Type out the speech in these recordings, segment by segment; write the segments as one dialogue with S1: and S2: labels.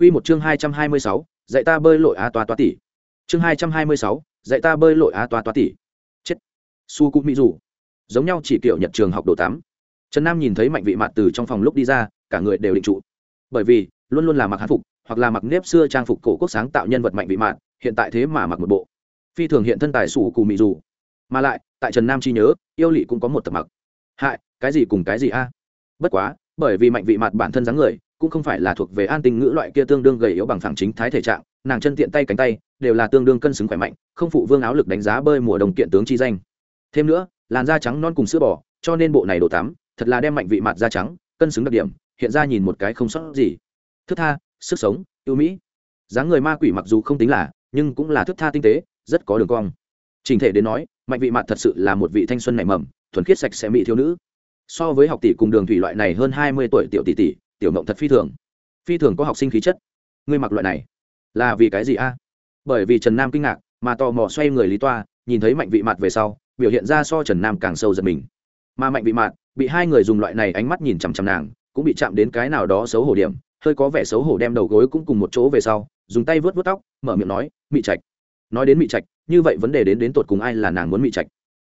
S1: Quy một chương hai trăm hai mươi sáu, dạy ta bơi lội a toa toa tỷ chương hai trăm hai mươi sáu, dạy ta bơi lội a toa toa tỷ chết. Su cụ mỹ Dụ. giống nhau chỉ kiểu nhật trường học đồ 8. trần nam nhìn thấy mạnh vị Mạt từ trong phòng lúc đi ra, cả người đều định trụ. Bởi vì, luôn luôn là mặc hán phục, hoặc là mặc nếp xưa trang phục cổ quốc sáng tạo nhân vật mạnh vị mạn hiện tại thế mà mặc một bộ. Phi thường hiện thân tài sủ cụ mỹ Dụ. mà lại, tại trần nam chi nhớ, yêu lỵ cũng có một tập mặc. Hại, cái gì cùng cái gì a? Bất quá, bởi vì mạnh vị Mạt bản thân dáng người cũng không phải là thuộc về an tinh ngữ loại kia tương đương gầy yếu bằng phẳng chính thái thể trạng, nàng chân tiện tay cánh tay, đều là tương đương cân xứng khỏe mạnh, không phụ vương áo lực đánh giá bơi mùa đồng kiện tướng chi danh. Thêm nữa, làn da trắng non cùng sữa bò, cho nên bộ này đồ tắm, thật là đem mạnh vị mặt da trắng, cân xứng đặc điểm, hiện ra nhìn một cái không sót gì. Thức tha, sức sống, ưu mỹ. Dáng người ma quỷ mặc dù không tính là, nhưng cũng là thức tha tinh tế, rất có đường cong. Trình thể đến nói, mạnh vị mặt thật sự là một vị thanh xuân nảy mầm, thuần khiết sạch sẽ mỹ thiếu nữ. So với học tỷ cùng đường thủy loại này hơn hai mươi tuổi tiểu tỷ tỷ tiểu mộng thật phi thường. Phi thường có học sinh khí chất. Ngươi mặc loại này là vì cái gì a? Bởi vì trần nam kinh ngạc, mà tò mò xoay người lý toa, nhìn thấy mạnh vị mặt về sau, biểu hiện ra so trần nam càng sâu giật mình. Mà mạnh vị mặt bị hai người dùng loại này ánh mắt nhìn chằm chằm nàng, cũng bị chạm đến cái nào đó xấu hổ điểm, hơi có vẻ xấu hổ đem đầu gối cũng cùng một chỗ về sau, dùng tay vớt vớt tóc, mở miệng nói, mị trạch. Nói đến mị trạch, như vậy vấn đề đến đến tột cùng ai là nàng muốn mị trạch?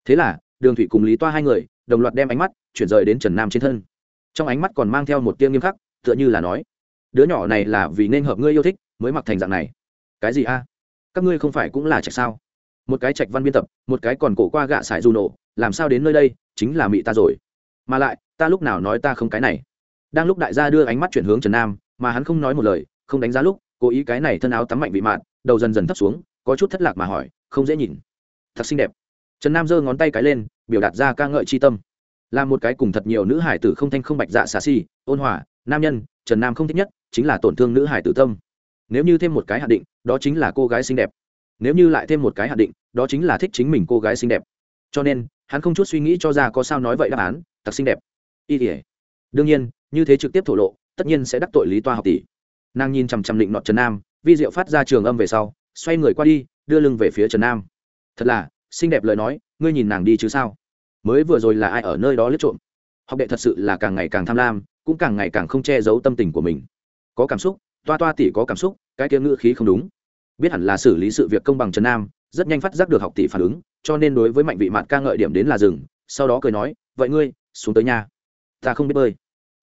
S1: Thế là, đường thủy cùng lý toa hai người, đồng loạt đem ánh mắt chuyển rời đến trần nam trên thân trong ánh mắt còn mang theo một tiêm nghiêm khắc, tựa như là nói, đứa nhỏ này là vì nên hợp ngươi yêu thích mới mặc thành dạng này. Cái gì a? Các ngươi không phải cũng là trạch sao? Một cái trạch văn biên tập, một cái còn cổ qua gạ sải du nổ, làm sao đến nơi đây, chính là mị ta rồi. Mà lại, ta lúc nào nói ta không cái này? Đang lúc đại gia đưa ánh mắt chuyển hướng trần nam, mà hắn không nói một lời, không đánh giá lúc, cố ý cái này thân áo tắm mạnh bị mạn, đầu dần dần thấp xuống, có chút thất lạc mà hỏi, không dễ nhìn. Thật xinh đẹp. Trần nam giơ ngón tay cái lên, biểu đạt ra ca ngợi c h i tâm là một cái cùng thật nhiều nữ hải tử không thanh không bạch dạ xà xi ôn hòa, nam nhân, trần nam không thích nhất, chính là tổn thương nữ hải tử tâm. Nếu như thêm một cái hạ định, đó chính là cô gái xinh đẹp. Nếu như lại thêm một cái hạ định, đó chính là thích chính mình cô gái xinh đẹp. Cho nên, hắn không chút suy nghĩ cho ra có sao nói vậy đáp án, thật xinh đẹp. Y tỉa đương nhiên, như thế trực tiếp thổ lộ, tất nhiên sẽ đắc tội lý toa học tỷ. Nàng nhìn chằm chằm định nọ trần nam, vi diệu phát ra trường âm về sau, xoay người qua đi, đưa lưng về phía trần nam. Thật là, xinh đẹp lời nói, ngươi nhìn nàng đi chứ sao? Mới vừa rồi là ai ở nơi đó lết trộm? Học đệ thật sự là càng ngày càng tham lam, cũng càng ngày càng không che giấu tâm tình của mình. Có cảm xúc, toa toa tỷ có cảm xúc, cái kia ngữ khí không đúng. Biết hẳn là xử lý sự việc công bằng trần nam, rất nhanh phát giác được học tỷ phản ứng, cho nên đối với mạnh vị mạn ca ngợi điểm đến là rừng sau đó cười nói, vậy ngươi, xuống tới nhà. Ta không biết bơi.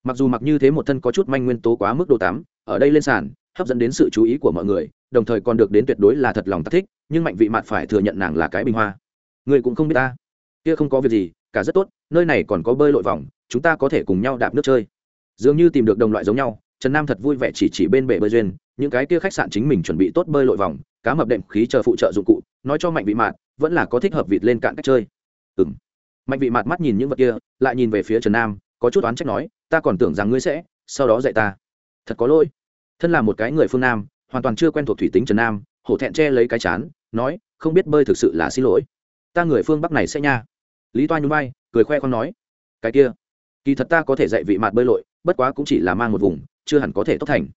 S1: Mặc dù mặc như thế một thân có chút manh nguyên tố quá mức độ tám, ở đây lên sàn, hấp dẫn đến sự chú ý của mọi người, đồng thời còn được đến tuyệt đối là thật lòng ta thích, nhưng mạnh vị mạn phải thừa nhận nàng là cái bình hoa. Người cũng không biết ta kia không có việc gì, cả rất tốt, nơi này còn có bơi lội vòng, chúng ta có thể cùng nhau đạp nước chơi. Dường như tìm được đồng loại giống nhau, trần nam thật vui vẻ chỉ chỉ bên bể bơi duyên, những cái kia khách sạn chính mình chuẩn bị tốt bơi lội vòng, cá mập đệm khí chờ phụ trợ dụng cụ, nói cho mạnh vị mạn vẫn là có thích hợp vịt lên cạn cách chơi. Ừ m mạnh vị mạn mắt nhìn những vật kia, lại nhìn về phía trần nam, có chút oán trách nói, ta còn tưởng rằng ngươi sẽ sau đó dạy ta. Thật có lỗi. Thân là một cái người phương nam, hoàn toàn chưa quen thuộc thủy tính trần nam, hổ thẹn che lấy cái chán, nói, không biết bơi thực sự là xin lỗi. Ta người phương bắc này sẽ nha lý toa nhún vai, cười khoe con nói, cái kia, kỳ thật ta có thể dạy vị mạt bơi lội, bất quá cũng chỉ là mang một vùng, chưa hẳn có thể tốt thành.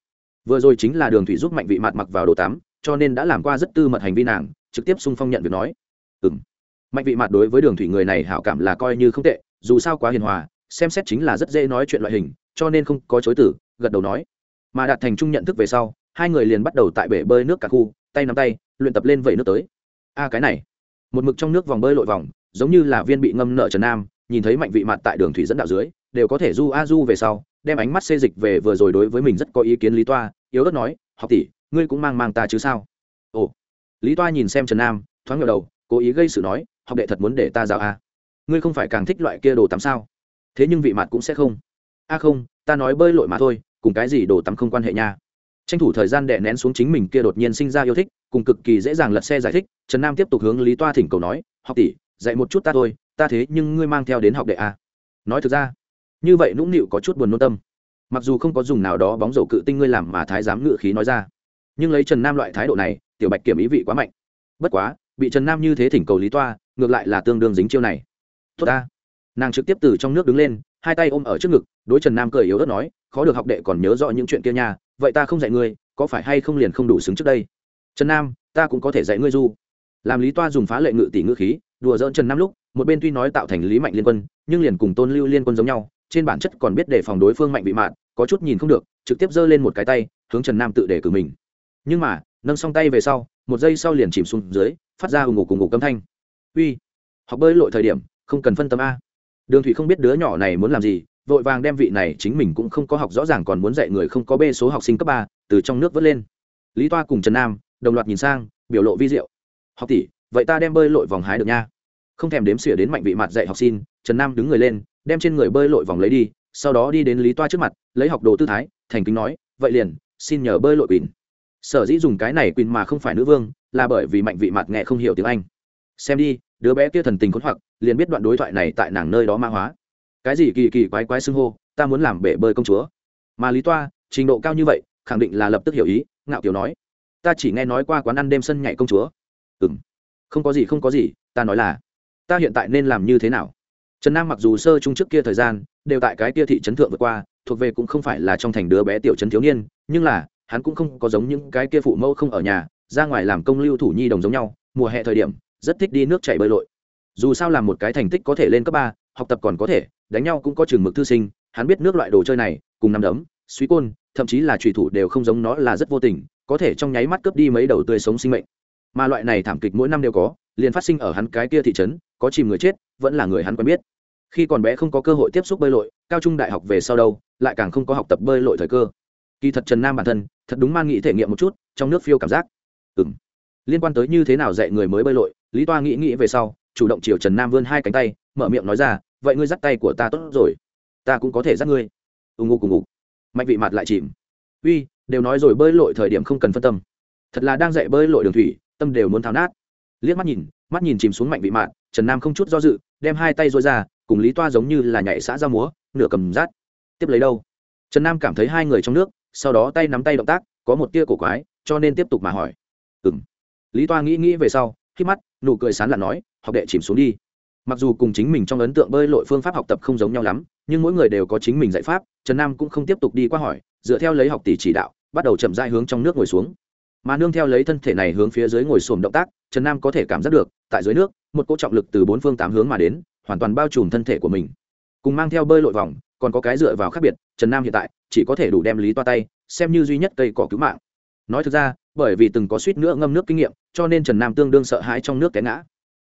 S1: Vừa rồi chính là đường thủy giúp mạnh vị mạt mặc vào đồ tắm, cho nên đã làm qua rất tư mật hành vi nàng, trực tiếp sung phong nhận việc nói. Ừ m mạnh vị mạt đối với đường thủy người này hảo cảm là coi như không tệ, dù sao quá hiền hòa, xem xét chính là rất dễ nói chuyện loại hình, cho nên không có chối tử gật đầu nói. Mà đạt thành chung nhận thức về sau, hai người liền bắt đầu tại bể bơi nước cả khu, tay nắm tay, luyện tập lên vẩy nước tới. A, cái này. Một mực trong nước vòng bơi lội vòng giống như là viên bị ngâm nợ trần nam, nhìn thấy mạnh vị mặt tại đường thủy dẫn đạo dưới, đều có thể du a du về sau, đem ánh mắt xê dịch về vừa rồi đối với mình rất có ý kiến lý toa, yếu ớt nói, học tỷ, ngươi cũng mang mang ta chứ sao? Ồ. Lý toa nhìn xem trần nam, thoáng ngờ đầu, cố ý gây sự nói, học đệ thật muốn để ta giáo a. Ngươi không phải càng thích loại kia đồ tắm sao? Thế nhưng vị mặt cũng sẽ không. A không, ta nói bơi lội mà thôi, cùng cái gì đồ tắm không quan hệ nha. Tranh thủ thời gian đệ nén xuống chính mình kia đột nhiên sinh ra yêu thích, cùng cực kỳ dễ dàng lật xe giải thích, trần nam tiếp tục hướng lý toa thỉnh cầu nói, học tỷ dạy một chút ta thôi, ta thế nhưng ngươi mang theo đến học đệ a nói thực ra, như vậy nũng nịu có chút buồn nôn tâm. Mặc dù không có dùng nào đó bóng dầu cự tinh ngươi làm mà thái giám ngự khí nói ra, nhưng lấy trần nam loại thái độ này, tiểu bạch kiểm ý vị quá mạnh. Bất quá, bị trần nam như thế thỉnh cầu lý toa, ngược lại là tương đương dính chiêu này. Tốt ta. Nàng trực tiếp từ trong nước đứng lên, hai tay ôm ở trước ngực, đối trần nam cười yếu ớt nói, khó được học đệ còn nhớ rõ những chuyện kia nha, vậy ta không dạy ngươi, có phải hay không liền không đủ xứng trước đây? Trần nam, ta cũng có thể dạy ngươi du làm lý toa dùng phá lệ ngự tỷ ngữ khí, đùa dỡn trần nam lúc, một bên tuy nói tạo thành lý mạnh liên quân, nhưng liền cùng tôn lưu liên quân giống nhau, trên bản chất còn biết đề phòng đối phương mạnh bị mạn, có chút nhìn không được, trực tiếp giơ lên một cái tay, hướng trần nam tự để cử mình. Nhưng mà, nâng xong tay về sau, một giây sau liền chìm xuống dưới, phát ra ủng ngủ cùng ngủ câm thanh. Uy, học bơi lội thời điểm, không cần phân tâm a. Đường thủy không biết đứa nhỏ này muốn làm gì, vội vàng đem vị này chính mình cũng không có học rõ ràng còn muốn dạy người không có bê số học sinh cấp ba, từ trong nước vớt lên. Lý toa cùng trần nam, đồng loạt nhìn sang, biểu lộ vi diệu học tỷ, vậy ta đem bơi lội vòng hái được nha. Không thèm đếm xỉa đến mạnh vị mặt dạy học sinh trần nam đứng người lên, đem trên người bơi lội vòng lấy đi, sau đó đi đến lý toa trước mặt, lấy học đồ tư thái, thành kính nói, vậy liền, xin nhờ bơi lội quỳnh. Sở dĩ dùng cái này quỳnh mà không phải nữ vương, là bởi vì mạnh vị mặt nghe không hiểu tiếng anh. Xem đi, đứa bé kia thần tình khốn hoặc, liền biết đoạn đối thoại này tại nàng nơi đó ma hóa. Cái gì kỳ kỳ quái quái xưng hô, ta muốn làm bể bơi công chúa. Mà lý toa, trình độ cao như vậy, khẳng định là lập tức hiểu ý, ngạo kiều nói, ta chỉ nghe nói qua quán ăn đêm sân nhảy công chúa ừ m không có gì, không có gì, ta nói là, ta hiện tại nên làm như thế nào? Trần nam mặc dù sơ chung trước kia thời gian, đều tại cái kia thị trấn thượng vượt qua, thuộc về cũng không phải là trong thành đứa bé tiểu trấn thiếu niên, nhưng là, hắn cũng không có giống những cái kia phụ mẫu không ở nhà, ra ngoài làm công lưu thủ nhi đồng giống nhau, mùa hè thời điểm, rất thích đi nước chạy bơi lội. Dù sao làm một cái thành tích có thể lên cấp ba, học tập còn có thể, đánh nhau cũng có chừng mực thư sinh, hắn biết nước loại đồ chơi này, cùng nằm đấm, suy côn, thậm chí là trùy thủ đều không giống nó là rất vô tình, có thể trong nháy mắt cướp đi mấy đầu tươi sống sinh mệnh mà loại này thảm kịch mỗi năm đều có liền phát sinh ở hắn cái kia thị trấn có chìm người chết vẫn là người hắn quen biết. Khi còn bé không có cơ hội tiếp xúc bơi lội cao trung đại học về sau đâu lại càng không có học tập bơi lội thời cơ. Kỳ thật trần nam bản thân thật đúng man nghĩ thể nghiệm một chút trong nước phiêu cảm giác. Ừ m liên quan tới như thế nào dạy người mới bơi lội lý toa nghĩ nghĩ về sau chủ động chiều trần nam vươn hai cánh tay mở miệng nói ra vậy ngươi dắt tay của ta tốt rồi. Ta cũng có thể dắt ngươi. Ù ngụ cùng ngủ, mạnh vị mặt lại chìm. Uy đều nói rồi bơi lội thời điểm không cần phân tâm. Thật là đang dạy bơi lội đường thủy tâm đều muốn tháo nát. Liếc mắt nhìn mắt nhìn chìm xuống mạnh vị mạn, trần nam không chút do dự, đem hai tay dối ra, cùng lý toa giống như là nhảy xã ra múa, nửa cầm rát. Tiếp lấy đâu? Trần nam cảm thấy hai người trong nước, sau đó tay nắm tay động tác, có một tia cổ quái, cho nên tiếp tục mà hỏi. Ừ m lý toa nghĩ nghĩ về sau, khi mắt, nụ cười sán là nói, học đệ chìm xuống đi. Mặc dù cùng chính mình trong ấn tượng bơi lội phương pháp học tập không giống nhau lắm, nhưng mỗi người đều có chính mình dạy pháp, trần nam cũng không tiếp tục đi qua hỏi, dựa theo lấy học tỷ chỉ đạo, bắt đầu chậm dai hướng trong nước ngồi xuống mà nương theo lấy thân thể này hướng phía dưới ngồi xổm động tác, trần nam có thể cảm giác được, tại dưới nước, một cỗ trọng lực từ bốn phương tám hướng mà đến, hoàn toàn bao trùm thân thể của mình. Cùng mang theo bơi lội vòng, còn có cái dựa vào khác biệt, trần nam hiện tại chỉ có thể đủ đem lý toa tay, xem như duy nhất cây cỏ cứu mạng. Nói thực ra, bởi vì từng có suýt nữa ngâm nước kinh nghiệm, cho nên trần nam tương đương sợ hãi trong nước té ngã.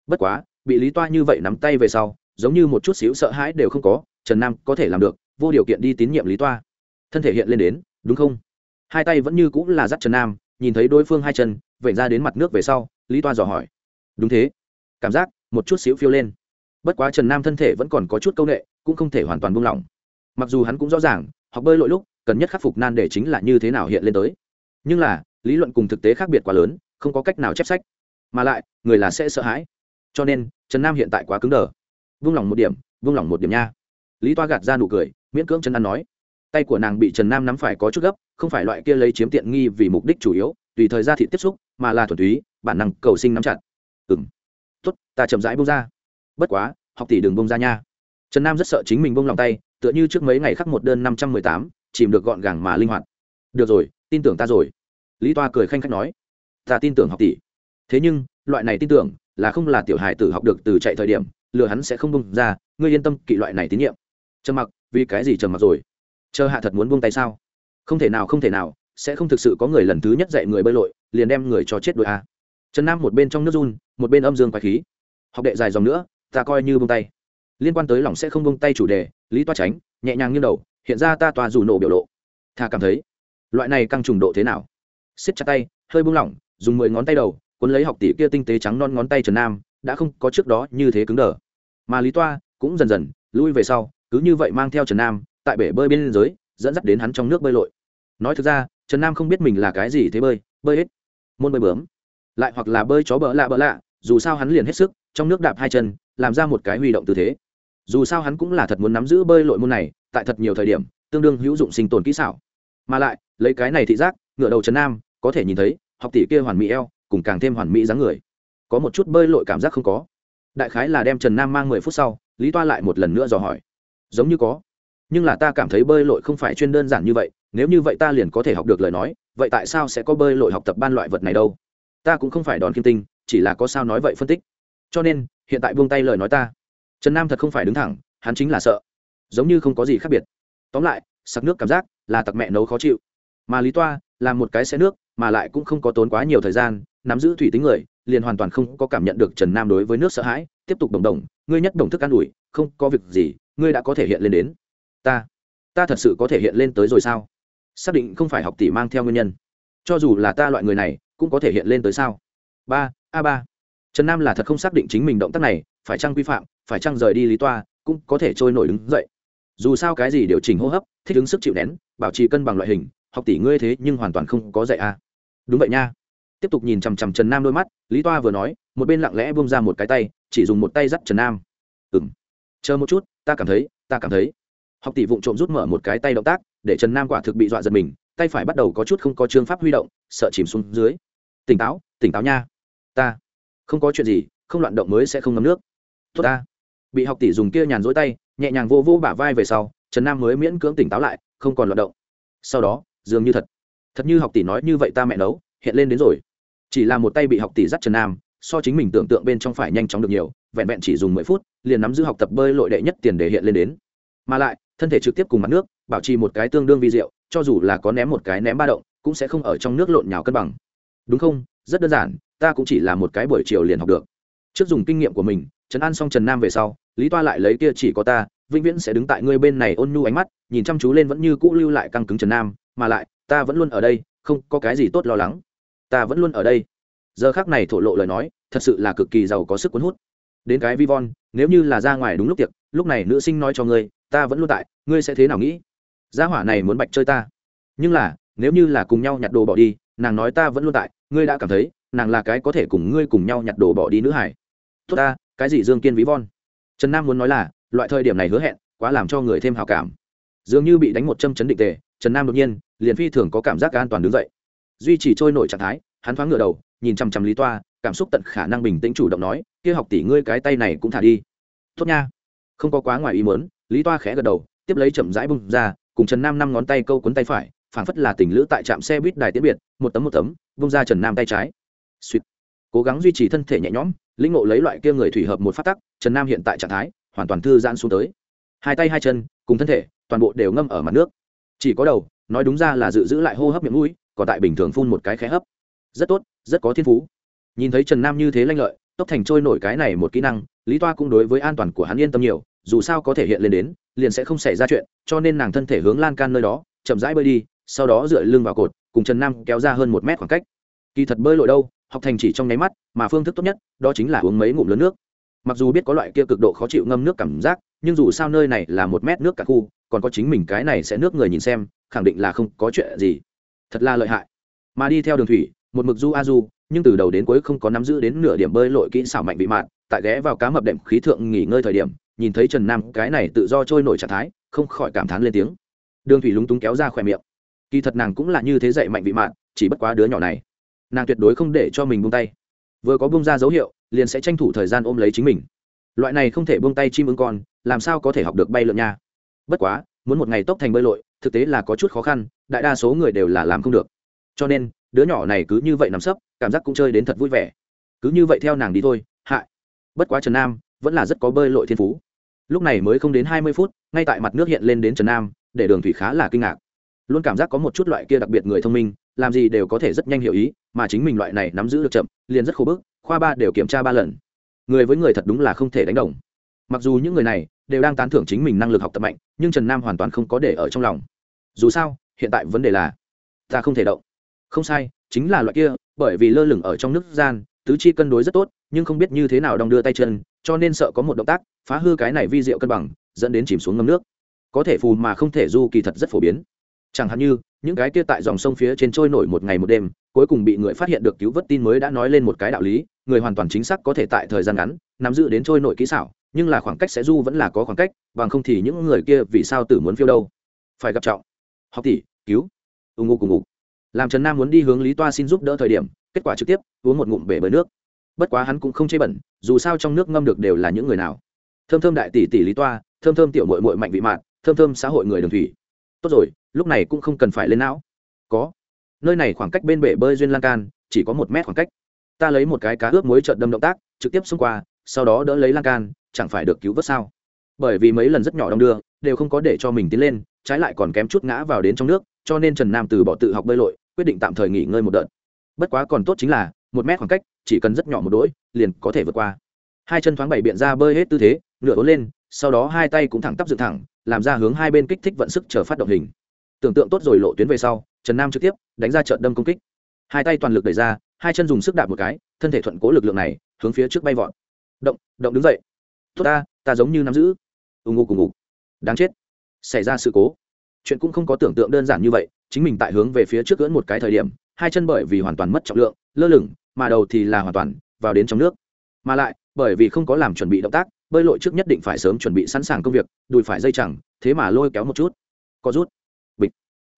S1: Bất quá, bị lý toa như vậy nắm tay về sau, giống như một chút xíu sợ hãi đều không có, trần nam có thể làm được, vô điều kiện đi tín nhiệm lý toa. Thân thể hiện lên đến, đúng không? Hai tay vẫn như cũng là dắt trần nam nhìn thấy đối phương hai chân vẩy ra đến mặt nước về sau, lý toa dò hỏi. Đúng thế. Cảm giác, một chút xíu phiêu lên. Bất quá trần nam thân thể vẫn còn có chút c â u n ệ cũng không thể hoàn toàn buông lỏng. Mặc dù hắn cũng rõ ràng, học bơi lội lúc, cần nhất khắc phục nan để chính là như thế nào hiện lên tới. Nhưng là, lý luận cùng thực tế khác biệt quá lớn, không có cách nào chép sách. Mà lại, người là sẽ sợ hãi. Cho nên, trần nam hiện tại quá cứng đờ. Vung lòng một điểm vung lòng một điểm nha. Lý toa gạt ra nụ cười, miễn cưỡng trần an nói tay của nàng bị trần nam nắm phải có chút gấp, không phải loại kia lấy chiếm tiện nghi vì mục đích chủ yếu, tùy thời ra thị tiếp xúc, mà là thuần túy, bản năng cầu sinh nắm chặt. Ừng tốt, ta chậm rãi bông ra. Bất quá, học tỷ đừng bông ra nha. Trần nam rất sợ chính mình bông lòng tay, tựa như trước mấy ngày khắc một đơn năm trăm mười tám, chìm được gọn gàng mà linh hoạt. Được rồi, tin tưởng ta rồi. Lý toa cười khanh khách nói. Ta tin tưởng học tỷ. Thế nhưng, loại này tin tưởng là không là tiểu hài tử học được từ chạy thời điểm, lừa hắn sẽ không bông ra, ngươi yên tâm kỵ loại này tín nhiệm. Trầm mặc, vì cái gì trầm mặc rồi? Chờ hạ thật muốn buông tay sao? Không thể nào, không thể nào, sẽ không thực sự có người lần thứ nhất dạy người bơi lội, liền đem người cho chết đội a à? trần nam một bên trong nước run, một bên âm dương quái khí. Học đệ dài dòng nữa, ta coi như buông tay. Liên quan tới lòng sẽ không buông tay chủ đề, lý toa tránh nhẹ nhàng như đầu, hiện ra ta toa dù nổ biểu lộ. Thà cảm thấy, loại này căng trùng độ thế nào? Xiết chặt tay, hơi buông lỏng, dùng mười ngón tay đầu, cuốn lấy học tỷ kia tinh tế trắng non ngón tay trần nam, đã không có trước đó như thế cứng đờ. Mà lý toa cũng dần dần lui về sau, cứ như vậy mang theo trần nam tại bể bơi bên dưới dẫn dắt đến hắn trong nước bơi lội. Nói thực ra, trần nam không biết mình là cái gì thế bơi bơi hết. Môn bơi bướm. Lại hoặc là bơi chó bỡ lạ bỡ lạ, dù sao hắn liền hết sức, trong nước đạp hai chân, làm ra một cái huy động tư thế. Dù sao hắn cũng là thật muốn nắm giữ bơi lội môn này, tại thật nhiều thời điểm, tương đương hữu dụng sinh tồn kỹ xảo. Mà lại, lấy cái này thị giác, ngựa đầu trần nam, có thể nhìn thấy, học tỷ kia hoàn mỹ eo, cùng càng thêm hoàn mỹ dáng người. Có một chút bơi lội cảm giác không có. Đại khái là đem trần nam mang mười phút sau, lý toa lại một lần nữa dò hỏi. Giống như có nhưng là ta cảm thấy bơi lội không phải chuyên đơn giản như vậy, nếu như vậy ta liền có thể học được lời nói, vậy tại sao sẽ có bơi lội học tập ban loại vật này đâu? Ta cũng không phải đòn kim tinh, chỉ là có sao nói vậy phân tích. Cho nên, hiện tại buông tay lời nói ta. Trần nam thật không phải đứng thẳng, hắn chính là sợ. Giống như không có gì khác biệt. Tóm lại, sặc nước cảm giác là tặc mẹ nấu khó chịu. Mà lý toa là một cái xe nước, mà lại cũng không có tốn quá nhiều thời gian, nắm giữ thủy tính người, liền hoàn toàn không có cảm nhận được trần nam đối với nước sợ hãi, tiếp tục đồng đồng, ngươi nhất đồng thức an ủi, không có việc gì, ngươi đã có thể hiện lên đến ta ta thật sự có thể hiện lên tới rồi sao? Xác định không phải học tỷ mang theo nguyên nhân. Cho dù là ta loại người này, cũng có thể hiện lên tới sao? Ba, a ba. Trần nam là thật không xác định chính mình động tác này, phải chăng quy phạm, phải chăng rời đi lý toa, cũng có thể trôi nổi đứng dậy. Dù sao cái gì điều chỉnh hô hấp, thích ứng sức chịu nén, bảo trì cân bằng loại hình, học tỷ ngươi thế nhưng hoàn toàn không có dạy a. À. đúng vậy nha. Tiếp tục nhìn chằm chằm trần nam đôi mắt, lý toa vừa nói, một bên lặng lẽ bông ra một cái tay, chỉ dùng một tay dắt trần nam. Ừ m chờ một chút, ta cảm thấy, ta cảm thấy học tỷ vụng trộm rút mở một cái tay động tác, để trần nam quả thực bị dọa giật mình, tay phải bắt đầu có chút không có chương pháp huy động, sợ chìm xuống dưới. Tỉnh táo tỉnh táo nha. Ta không có chuyện gì, không loạn động mới sẽ không ngấm nước. Tốt ta. Bị học tỷ dùng kia nhàn rỗi tay, nhẹ nhàng vô vô bả vai về sau, trần nam mới miễn cưỡng tỉnh táo lại, không còn loạn động. Sau đó, dường như thật. Thật như học tỷ nói như vậy ta mẹ nấu, hiện lên đến rồi. Chỉ là một tay bị học tỷ dắt trần nam, so chính mình tưởng tượng bên trong phải nhanh chóng được nhiều, vẹn vẹn chỉ dùng mười phút, liền nắm giữ học tập bơi lội đệ nhất tiền để hiện lên đến. Mà lại thân thể trực tiếp cùng mặt nước, bảo trì một cái tương đương vi diệu, cho dù là có ném một cái ném ba động, cũng sẽ không ở trong nước lộn nhào cân bằng. Đúng không? Rất đơn giản, ta cũng chỉ là một cái buổi chiều liền học được. Trước dùng kinh nghiệm của mình trấn an xong trần nam về sau, lý toa lại lấy kia chỉ có ta, vĩnh viễn sẽ đứng tại ngươi bên này ôn nhu ánh mắt, nhìn chăm chú lên vẫn như cũ lưu lại căng cứng trần nam, mà lại, ta vẫn luôn ở đây, không có cái gì tốt lo lắng. Ta vẫn luôn ở đây. Giờ khác này thổ lộ lời nói, thật sự là cực kỳ giàu có sức cuốn hút. Đến cái vi von nếu như là ra ngoài đúng lúc tiệc, lúc này nữ sinh nói cho ngươi ta vẫn luôn tại, ngươi sẽ thế nào nghĩ? Gia hỏa này muốn bạch chơi ta. Nhưng là, nếu như là cùng nhau nhặt đồ bỏ đi, nàng nói ta vẫn luôn tại, ngươi đã cảm thấy, nàng là cái có thể cùng ngươi cùng nhau nhặt đồ bỏ đi nữ hải tốt ta, cái gì dương kiên ví von? Trần nam muốn nói là, loại thời điểm này hứa hẹn, quá làm cho người thêm hào cảm. Dường như bị đánh một châm chấn định tề, trần nam đột nhiên, liền phi thường có cảm giác an toàn đứng dậy. Duy trì trôi nổi trạng thái, hắn thoáng ngựa đầu, nhìn chằm chằm lý toa, cảm xúc tận khả năng bình tĩnh chủ động nói, kia học tỷ ngươi cái tay này cũng thả đi. Tốt nha. Không có quá ngoài ý mớn lý toa khẽ gật đầu, tiếp lấy chậm rãi bung ra, cùng trần nam năm ngón tay câu cuốn tay phải, phảng phất là tình lữ tại trạm xe buýt đài tiễn biệt, một tấm một tấm, bung ra trần nam tay trái. Suýt. Cố gắng duy trì thân thể nhẹ nhõm, lĩnh ngộ lấy loại kia người thủy hợp một phát tắc, trần nam hiện tại trạng thái, hoàn toàn thư giãn xuống tới. Hai tay hai chân, cùng thân thể, toàn bộ đều ngâm ở mặt nước. Chỉ có đầu, nói đúng ra là dự giữ lại hô hấp miệng mũi, còn tại bình thường phun một cái khẽ hấp. Rất tốt, rất có thiên phú. Nhìn thấy trần nam như thế lanh lợi, tốc thành trôi nổi cái này một kỹ năng, lý toa cũng đối với an toàn của hắn yên tâm nhiều dù sao có thể hiện lên đến, liền sẽ không xảy ra chuyện, cho nên nàng thân thể hướng lan can nơi đó, chậm rãi bơi đi, sau đó dựa lưng vào cột, cùng trần nam kéo ra hơn một mét khoảng cách. Kỳ thật bơi lội đâu, học thành chỉ trong nháy mắt, mà phương thức tốt nhất, đó chính là uống mấy ngụm lớn nước. Mặc dù biết có loại kia cực độ khó chịu ngâm nước cảm giác, nhưng dù sao nơi này là một mét nước cả khu, còn có chính mình cái này sẽ nước người nhìn xem, khẳng định là không có chuyện gì. Thật là lợi hại. Mà đi theo đường thủy, một mực du a du, nhưng từ đầu đến cuối không có nắm giữ đến nửa điểm bơi lội kỹ xảo mạnh bị mạn tại ghé vào cá mập đệm khí thượng nghỉ ngơi thời điểm, nhìn thấy trần nam, cái này tự do trôi nổi trạng thái, không khỏi cảm thán lên tiếng. Đường thủy lúng túng kéo ra khỏe miệng. Kỳ thật nàng cũng là như thế dạy mạnh vị mạn, chỉ bất quá đứa nhỏ này, nàng tuyệt đối không để cho mình buông tay. Vừa có buông ra dấu hiệu, liền sẽ tranh thủ thời gian ôm lấy chính mình. Loại này không thể buông tay chim ưng con, làm sao có thể học được bay lượn nha? Bất quá, muốn một ngày tốc thành bơi lội, thực tế là có chút khó khăn, đại đa số người đều là làm không được. Cho nên, đứa nhỏ này cứ như vậy nằm sấp, cảm giác cũng chơi đến thật vui vẻ. Cứ như vậy theo nàng đi thôi bất quá trần nam vẫn là rất có bơi lội thiên phú. Lúc này mới không đến hai mươi phút, ngay tại mặt nước hiện lên đến trần nam, để đường thủy khá là kinh ngạc. Luôn cảm giác có một chút loại kia đặc biệt người thông minh, làm gì đều có thể rất nhanh hiểu ý, mà chính mình loại này nắm giữ được chậm, liền rất khô bức, khoa ba đều kiểm tra ba lần. Người với người thật đúng là không thể đánh đồng. Mặc dù những người này đều đang tán thưởng chính mình năng lực học tập mạnh, nhưng trần nam hoàn toàn không có để ở trong lòng. Dù sao, hiện tại vấn đề là, ta không thể động. Không sai, chính là loại kia, bởi vì lơ lửng ở trong nước gian, tứ chi cân đối rất tốt nhưng không biết như thế nào đong đưa tay chân, cho nên sợ có một động tác, phá hư cái này vi diệu cân bằng, dẫn đến chìm xuống ngâm nước. Có thể phù mà không thể du kỳ thật rất phổ biến. Chẳng hạn như, những cái kia tại dòng sông phía trên trôi nổi một ngày một đêm, cuối cùng bị người phát hiện được cứu vớt tin mới đã nói lên một cái đạo lý, người hoàn toàn chính xác có thể tại thời gian ngắn, nắm giữ đến trôi nổi kỹ xảo, nhưng là khoảng cách sẽ du vẫn là có khoảng cách, bằng không thì những người kia vì sao tử muốn phiêu đâu? Phải gặp trọng. Học tỷ, cứu. Ù ngụ cùng ngụ làm trần nam muốn đi hướng lý toa xin giúp đỡ thời điểm, kết quả trực tiếp, uống một ngụm bể bơi nước bất quá hắn cũng không chê bẩn, dù sao trong nước ngâm được đều là những người nào. Thơm thơm đại tỷ tỷ lý toa, thơm thơm tiểu mội mội mạnh vị mạn, thơm thơm xã hội người đường thủy. Tốt rồi, lúc này cũng không cần phải lên não. Có. Nơi này khoảng cách bên bể bơi duyên lan can, chỉ có một mét khoảng cách. Ta lấy một cái cá ướp muối trợn đâm động tác, trực tiếp xông qua, sau đó đỡ lấy lan can, chẳng phải được cứu vớt sao? Bởi vì mấy lần rất nhỏ đong đưa, đều không có để cho mình tiến lên, trái lại còn kém chút ngã vào đến trong nước, cho nên trần nam từ bỏ tự học bơi lội, quyết định tạm thời nghỉ ngơi một đợt. Bất quá còn tốt chính là, một mét khoảng cách chỉ cần rất nhỏ một đỗi, liền có thể vượt qua. Hai chân thoáng bảy biện ra bơi hết tư thế nửa ố lên, sau đó hai tay cũng thẳng tắp dựng thẳng, làm ra hướng hai bên kích thích vận sức chờ phát động hình. Tưởng tượng tốt rồi lộ tuyến về sau, trần nam trực tiếp đánh ra trận đâm công kích. Hai tay toàn lực đẩy ra, hai chân dùng sức đạp một cái, thân thể thuận cố lực lượng này, hướng phía trước bay vọt. Động động đứng dậy. Tốt ta ta giống như nắm giữ. Ù ngụ cùng ngủ đáng chết. Xảy ra sự cố. Chuyện cũng không có tưởng tượng đơn giản như vậy, chính mình tại hướng về phía trước cưỡn một cái thời điểm, hai chân bởi vì hoàn toàn mất trọng lượng, lơ lửng mà đầu thì là hoàn toàn vào đến trong nước. Mà lại, bởi vì không có làm chuẩn bị động tác, bơi lội trước nhất định phải sớm chuẩn bị sẵn sàng công việc, đùi phải dây chẳng, thế mà lôi kéo một chút. Có rút. Bịch.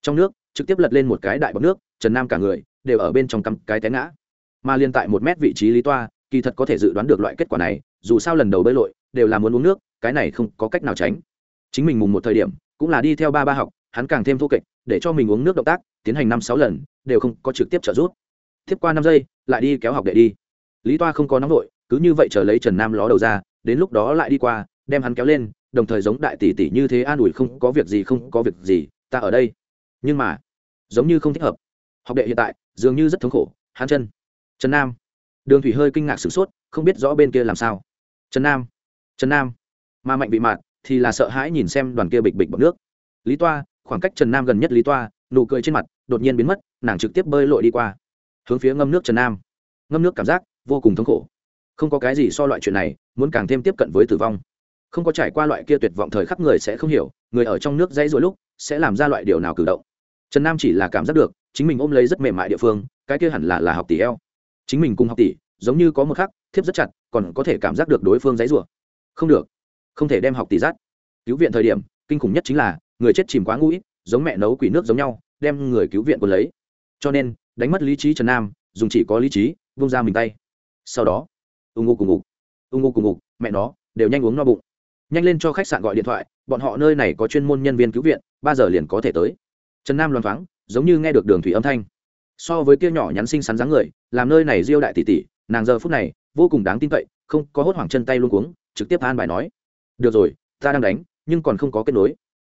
S1: Trong nước, trực tiếp lật lên một cái đại bọc nước, trần nam cả người đều ở bên trong cắm cái té ngã. Mà liên tại một mét vị trí lý toa, kỳ thật có thể dự đoán được loại kết quả này, dù sao lần đầu bơi lội đều là muốn uống nước, cái này không có cách nào tránh. Chính mình mùng một thời điểm cũng là đi theo ba ba học, hắn càng thêm thô kệch, để cho mình uống nước động tác, tiến hành năm sáu lần, đều không có trực tiếp trợ giúp tiếp qua năm giây, lại đi kéo học đệ đi. Lý toa không có nóng vội, cứ như vậy chờ lấy trần nam ló đầu ra, đến lúc đó lại đi qua, đem hắn kéo lên, đồng thời giống đại tỷ tỷ như thế an ủi không có việc gì, không có việc gì, ta ở đây. Nhưng mà, giống như không thích hợp. Học đệ hiện tại, dường như rất thống khổ hắn chân. Trần nam. Đường thủy hơi kinh ngạc sửng sốt, không biết rõ bên kia làm sao. Trần nam. Trần nam. Mà mạnh bị mạt, thì là sợ hãi nhìn xem đoàn kia bịch bịch bọc nước. Lý toa, khoảng cách trần nam gần nhất lý toa, nụ cười trên mặt, đột nhiên biến mất, nàng trực tiếp bơi lội đi qua hướng phía ngâm nước trần nam. Ngâm nước cảm giác vô cùng thống khổ. Không có cái gì so loại chuyện này, muốn càng thêm tiếp cận với tử vong. Không có trải qua loại kia tuyệt vọng thời khắc người sẽ không hiểu, người ở trong nước dãy rồi lúc sẽ làm ra loại điều nào cử động. Trần nam chỉ là cảm giác được, chính mình ôm lấy rất mềm mại địa phương, cái kia hẳn là là học tỷ eo. Chính mình cùng học tỷ, giống như có một khắc, thiếp rất chặt, còn có thể cảm giác được đối phương dãy rủa. Không được. Không thể đem học tỷ dắt. Cứu viện thời điểm, kinh khủng nhất chính là, người chết chìm quá ngũi giống mẹ nấu quỷ nước giống nhau, đem người cứu viện quân lấy. Cho nên đánh mất lý trí trần nam, dùng chỉ có lý trí vung ra mình tay. Sau đó ưng ngô cùng ngục ưng ngô cùng ngục, mẹ nó, đều nhanh uống no bụng. Nhanh lên cho khách sạn gọi điện thoại, bọn họ nơi này có chuyên môn nhân viên cứu viện, ba giờ liền có thể tới. Trần nam loan thoáng, giống như nghe được đường thủy âm thanh. So với kia nhỏ nhắn xinh xắn dáng người, làm nơi này diêu đại tỷ tỷ, nàng giờ phút này, vô cùng đáng tin cậy, không có hốt hoảng chân tay luôn cuống, trực tiếp an bài nói. Được rồi, ta đang đánh, nhưng còn không có kết nối.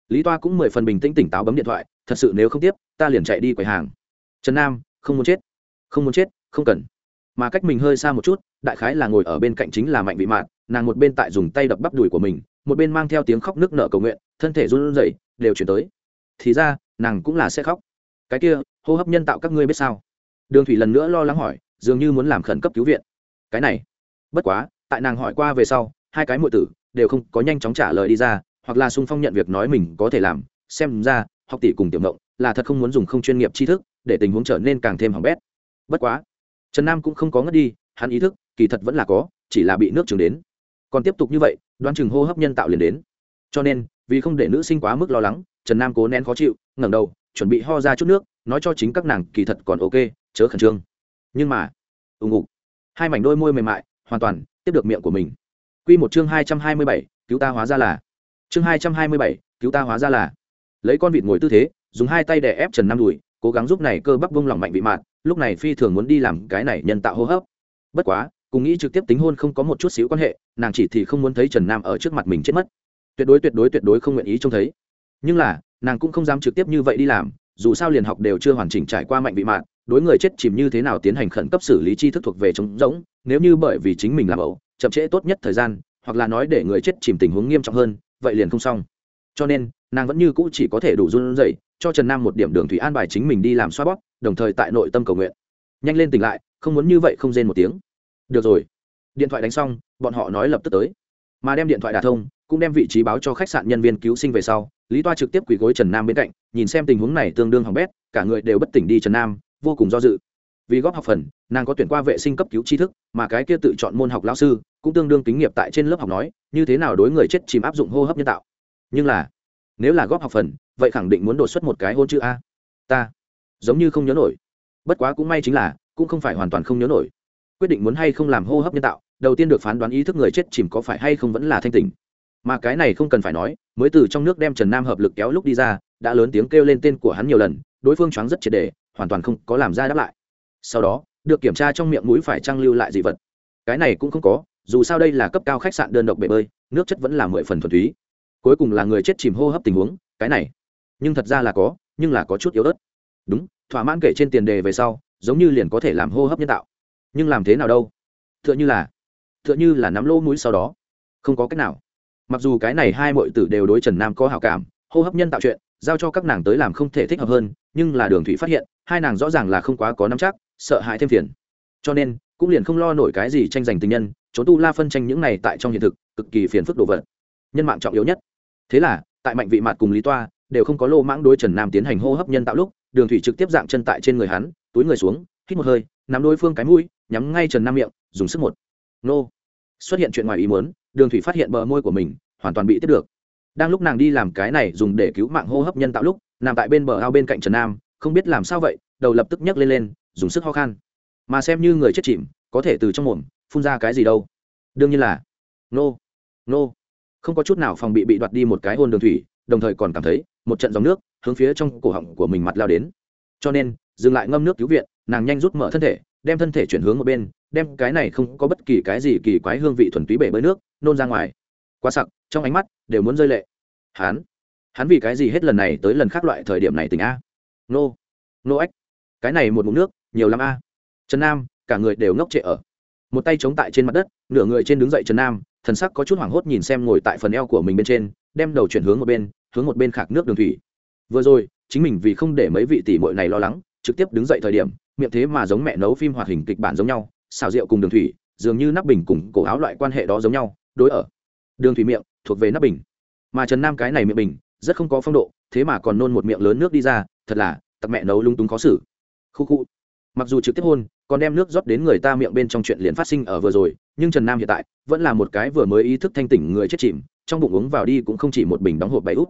S1: Lý toa cũng mười phần bình tĩnh tỉnh táo bấm điện thoại, thật sự nếu không tiếp, ta liền chạy đi quầy hàng. Trần nam không muốn chết, không muốn chết, không cần. Mà cách mình hơi xa một chút, đại khái là ngồi ở bên cạnh chính là mạnh vị mạn, nàng một bên tại dùng tay đập bắp đùi của mình, một bên mang theo tiếng khóc nước nở cầu nguyện, thân thể run rẩy, đều chuyển tới. Thì ra, nàng cũng là sẽ khóc. Cái kia, hô hấp nhân tạo các ngươi biết sao? Đường thủy lần nữa lo lắng hỏi, dường như muốn làm khẩn cấp cứu viện. Cái này, bất quá, tại nàng hỏi qua về sau, hai cái m tử đều không có nhanh chóng trả lời đi ra, hoặc là sung phong nhận việc nói mình có thể làm. Xem ra, học tỷ cùng tiểu mộng là thật không muốn dùng không chuyên nghiệp tri thức để tình huống trở nên càng thêm hỏng bét. Bất quá, trần nam cũng không có ngất đi, hắn ý thức, kỳ thật vẫn là có, chỉ là bị nước trừng đến. Còn tiếp tục như vậy, đoán chừng hô hấp nhân tạo liền đến. Cho nên, vì không để nữ sinh quá mức lo lắng, trần nam cố nén khó chịu, ngẩng đầu, chuẩn bị ho ra chút nước, nói cho chính các nàng, kỳ thật còn ok, chớ khẩn trương. Nhưng mà, ù ngục. Hai mảnh đôi môi mềm mại, hoàn toàn tiếp được miệng của mình. Q một chương hai trăm hai mươi bảy, cứu ta hóa ra là. Chương hai trăm hai mươi bảy, cứu ta hóa ra là. Lấy con vịt ngồi tư thế, dùng hai tay đè ép trần nam đùi cố gắng giúp này cơ bắp vung lòng mạnh vị mạn, lúc này phi thường muốn đi làm cái này nhân tạo hô hấp. Bất quá, cùng nghĩ trực tiếp tính hôn không có một chút xíu quan hệ, nàng chỉ thì không muốn thấy trần nam ở trước mặt mình chết mất. Tuyệt đối tuyệt đối tuyệt đối không nguyện ý trông thấy. Nhưng là, nàng cũng không dám trực tiếp như vậy đi làm, dù sao liền học đều chưa hoàn chỉnh trải qua mạnh vị mạn, đối người chết chìm như thế nào tiến hành khẩn cấp xử lý tri thức thuộc về trống rỗng, nếu như bởi vì chính mình làm ẩu, chậm trễ tốt nhất thời gian, hoặc là nói để người chết chìm tình huống nghiêm trọng hơn, vậy liền không xong. Cho nên, nàng vẫn như cũ chỉ có thể đủ run rẩy cho trần nam một điểm đường thủy an bài chính mình đi làm xoa bóp, đồng thời tại nội tâm cầu nguyện. Nhanh lên tỉnh lại, không muốn như vậy không rên một tiếng. Được rồi. Điện thoại đánh xong, bọn họ nói lập tức tới. Mà đem điện thoại đà thông, cũng đem vị trí báo cho khách sạn nhân viên cứu sinh về sau, lý toa trực tiếp quỳ gối trần nam bên cạnh, nhìn xem tình huống này tương đương hỏng bét, cả người đều bất tỉnh đi trần nam, vô cùng do dự. Vì góp học phần, nàng có tuyển qua vệ sinh cấp cứu tri thức, mà cái kia tự chọn môn học lao sư, cũng tương đương kính nghiệp tại trên lớp học nói, như thế nào đối người chết chìm áp dụng hô hấp nhân tạo. Nhưng là, nếu là góp học phần vậy khẳng định muốn đột xuất một cái hôn chữ a. Ta giống như không nhớ nổi. Bất quá cũng may chính là, cũng không phải hoàn toàn không nhớ nổi. Quyết định muốn hay không làm hô hấp nhân tạo, đầu tiên được phán đoán ý thức người chết chìm có phải hay không vẫn là thanh tình mà cái này không cần phải nói, mới từ trong nước đem trần nam hợp lực kéo lúc đi ra, đã lớn tiếng kêu lên tên của hắn nhiều lần, đối phương choáng rất triệt đề hoàn toàn không có làm ra đáp lại. Sau đó, được kiểm tra trong miệng mũi phải trang lưu lại dị vật. Cái này cũng không có, dù sao đây là cấp cao khách sạn đơn độc bể bơi, nước chất vẫn là mười phần thuần túy. Cuối cùng là người chết chìm hô hấp tình huống, cái này nhưng thật ra là có, nhưng là có chút yếu ớt. Đúng, thỏa mãn kể trên tiền đề về sau, giống như liền có thể làm hô hấp nhân tạo. Nhưng làm thế nào đâu? T h ư ợ n h ư là t h ư ợ n h ư là nắm lỗ mũi sau đó. Không có cách nào. Mặc dù cái này hai mọi tử đều đối trần nam có hảo cảm, hô hấp nhân tạo chuyện, giao cho các nàng tới làm không thể thích hợp hơn, nhưng là đường thủy phát hiện, hai nàng rõ ràng là không quá có nắm chắc, sợ hãi thêm phiền. Cho nên, cũng liền không lo nổi cái gì tranh giành tình nhân, trốn tu la phân tranh những này tại trong hiện thực, cực kỳ phiền phức đồ vật. Nhân mạng trọng yếu nhất. Thế là, tại mạnh vị mặt cùng lý toa đều không có lô mãng đối trần nam tiến hành hô hấp nhân tạo lúc, đường thủy trực tiếp dạng chân tại trên người hắn, túi người xuống, hít một hơi, nắm đối phương cái mũi, nhắm ngay trần nam miệng, dùng sức một. Nô. Xuất hiện chuyện ngoài ý muốn, đường thủy phát hiện bờ môi của mình, hoàn toàn bị tiếp được. Đang lúc nàng đi làm cái này dùng để cứu mạng hô hấp nhân tạo lúc, nằm tại bên bờ ao bên cạnh trần nam, không biết làm sao vậy, đầu lập tức nhấc lên lên, dùng sức ho khan. Mà xem như người chết chìm, có thể từ trong mồm, phun ra cái gì đâu. Đương nhiên là, nô nô. Không có chút nào phòng bị bị đoạt đi một cái hôn đường thủy đồng thời còn cảm thấy một trận dòng nước hướng phía trong cổ họng của mình mặt lao đến. Cho nên, dừng lại ngâm nước cứu viện, nàng nhanh rút mở thân thể, đem thân thể chuyển hướng một bên, đem cái này không có bất kỳ cái gì kỳ quái hương vị thuần túy bể bơi nước, nôn ra ngoài. Quá sặc, trong ánh mắt đều muốn rơi lệ. Hắn hắn vì cái gì hết lần này tới lần khác loại thời điểm này tỉnh a? Nô nô ếch cái này một mụn nước, nhiều lắm a. Trần nam, cả người đều ngốc trệ ở. Một tay chống tại trên mặt đất, nửa người trên đứng dậy trần nam, thần sắc có chút hoảng hốt nhìn xem ngồi tại phần eo của mình bên trên đem đầu chuyển hướng một bên, hướng một bên khạc nước đường thủy. Vừa rồi, chính mình vì không để mấy vị tỷ muội này lo lắng, trực tiếp đứng dậy thời điểm, miệng thế mà giống mẹ nấu phim hoạt hình kịch bản giống nhau, xào rượu cùng đường thủy, dường như nắp bình cùng cổ áo loại quan hệ đó giống nhau, đối ở. Đường thủy miệng, thuộc về nắp bình. Mà trần nam cái này miệng bình, rất không có phong độ, thế mà còn nôn một miệng lớn nước đi ra, thật là, tặc mẹ nấu lung túng khó xử. Khu khu. Mặc dù trực tiếp hôn, còn đem nước rót đến người ta miệng bên trong chuyện liền phát sinh ở vừa rồi, nhưng trần nam hiện tại vẫn là một cái vừa mới ý thức thanh tỉnh người chết chìm trong bụng uống vào đi cũng không chỉ một bình đóng hộp bảy úp.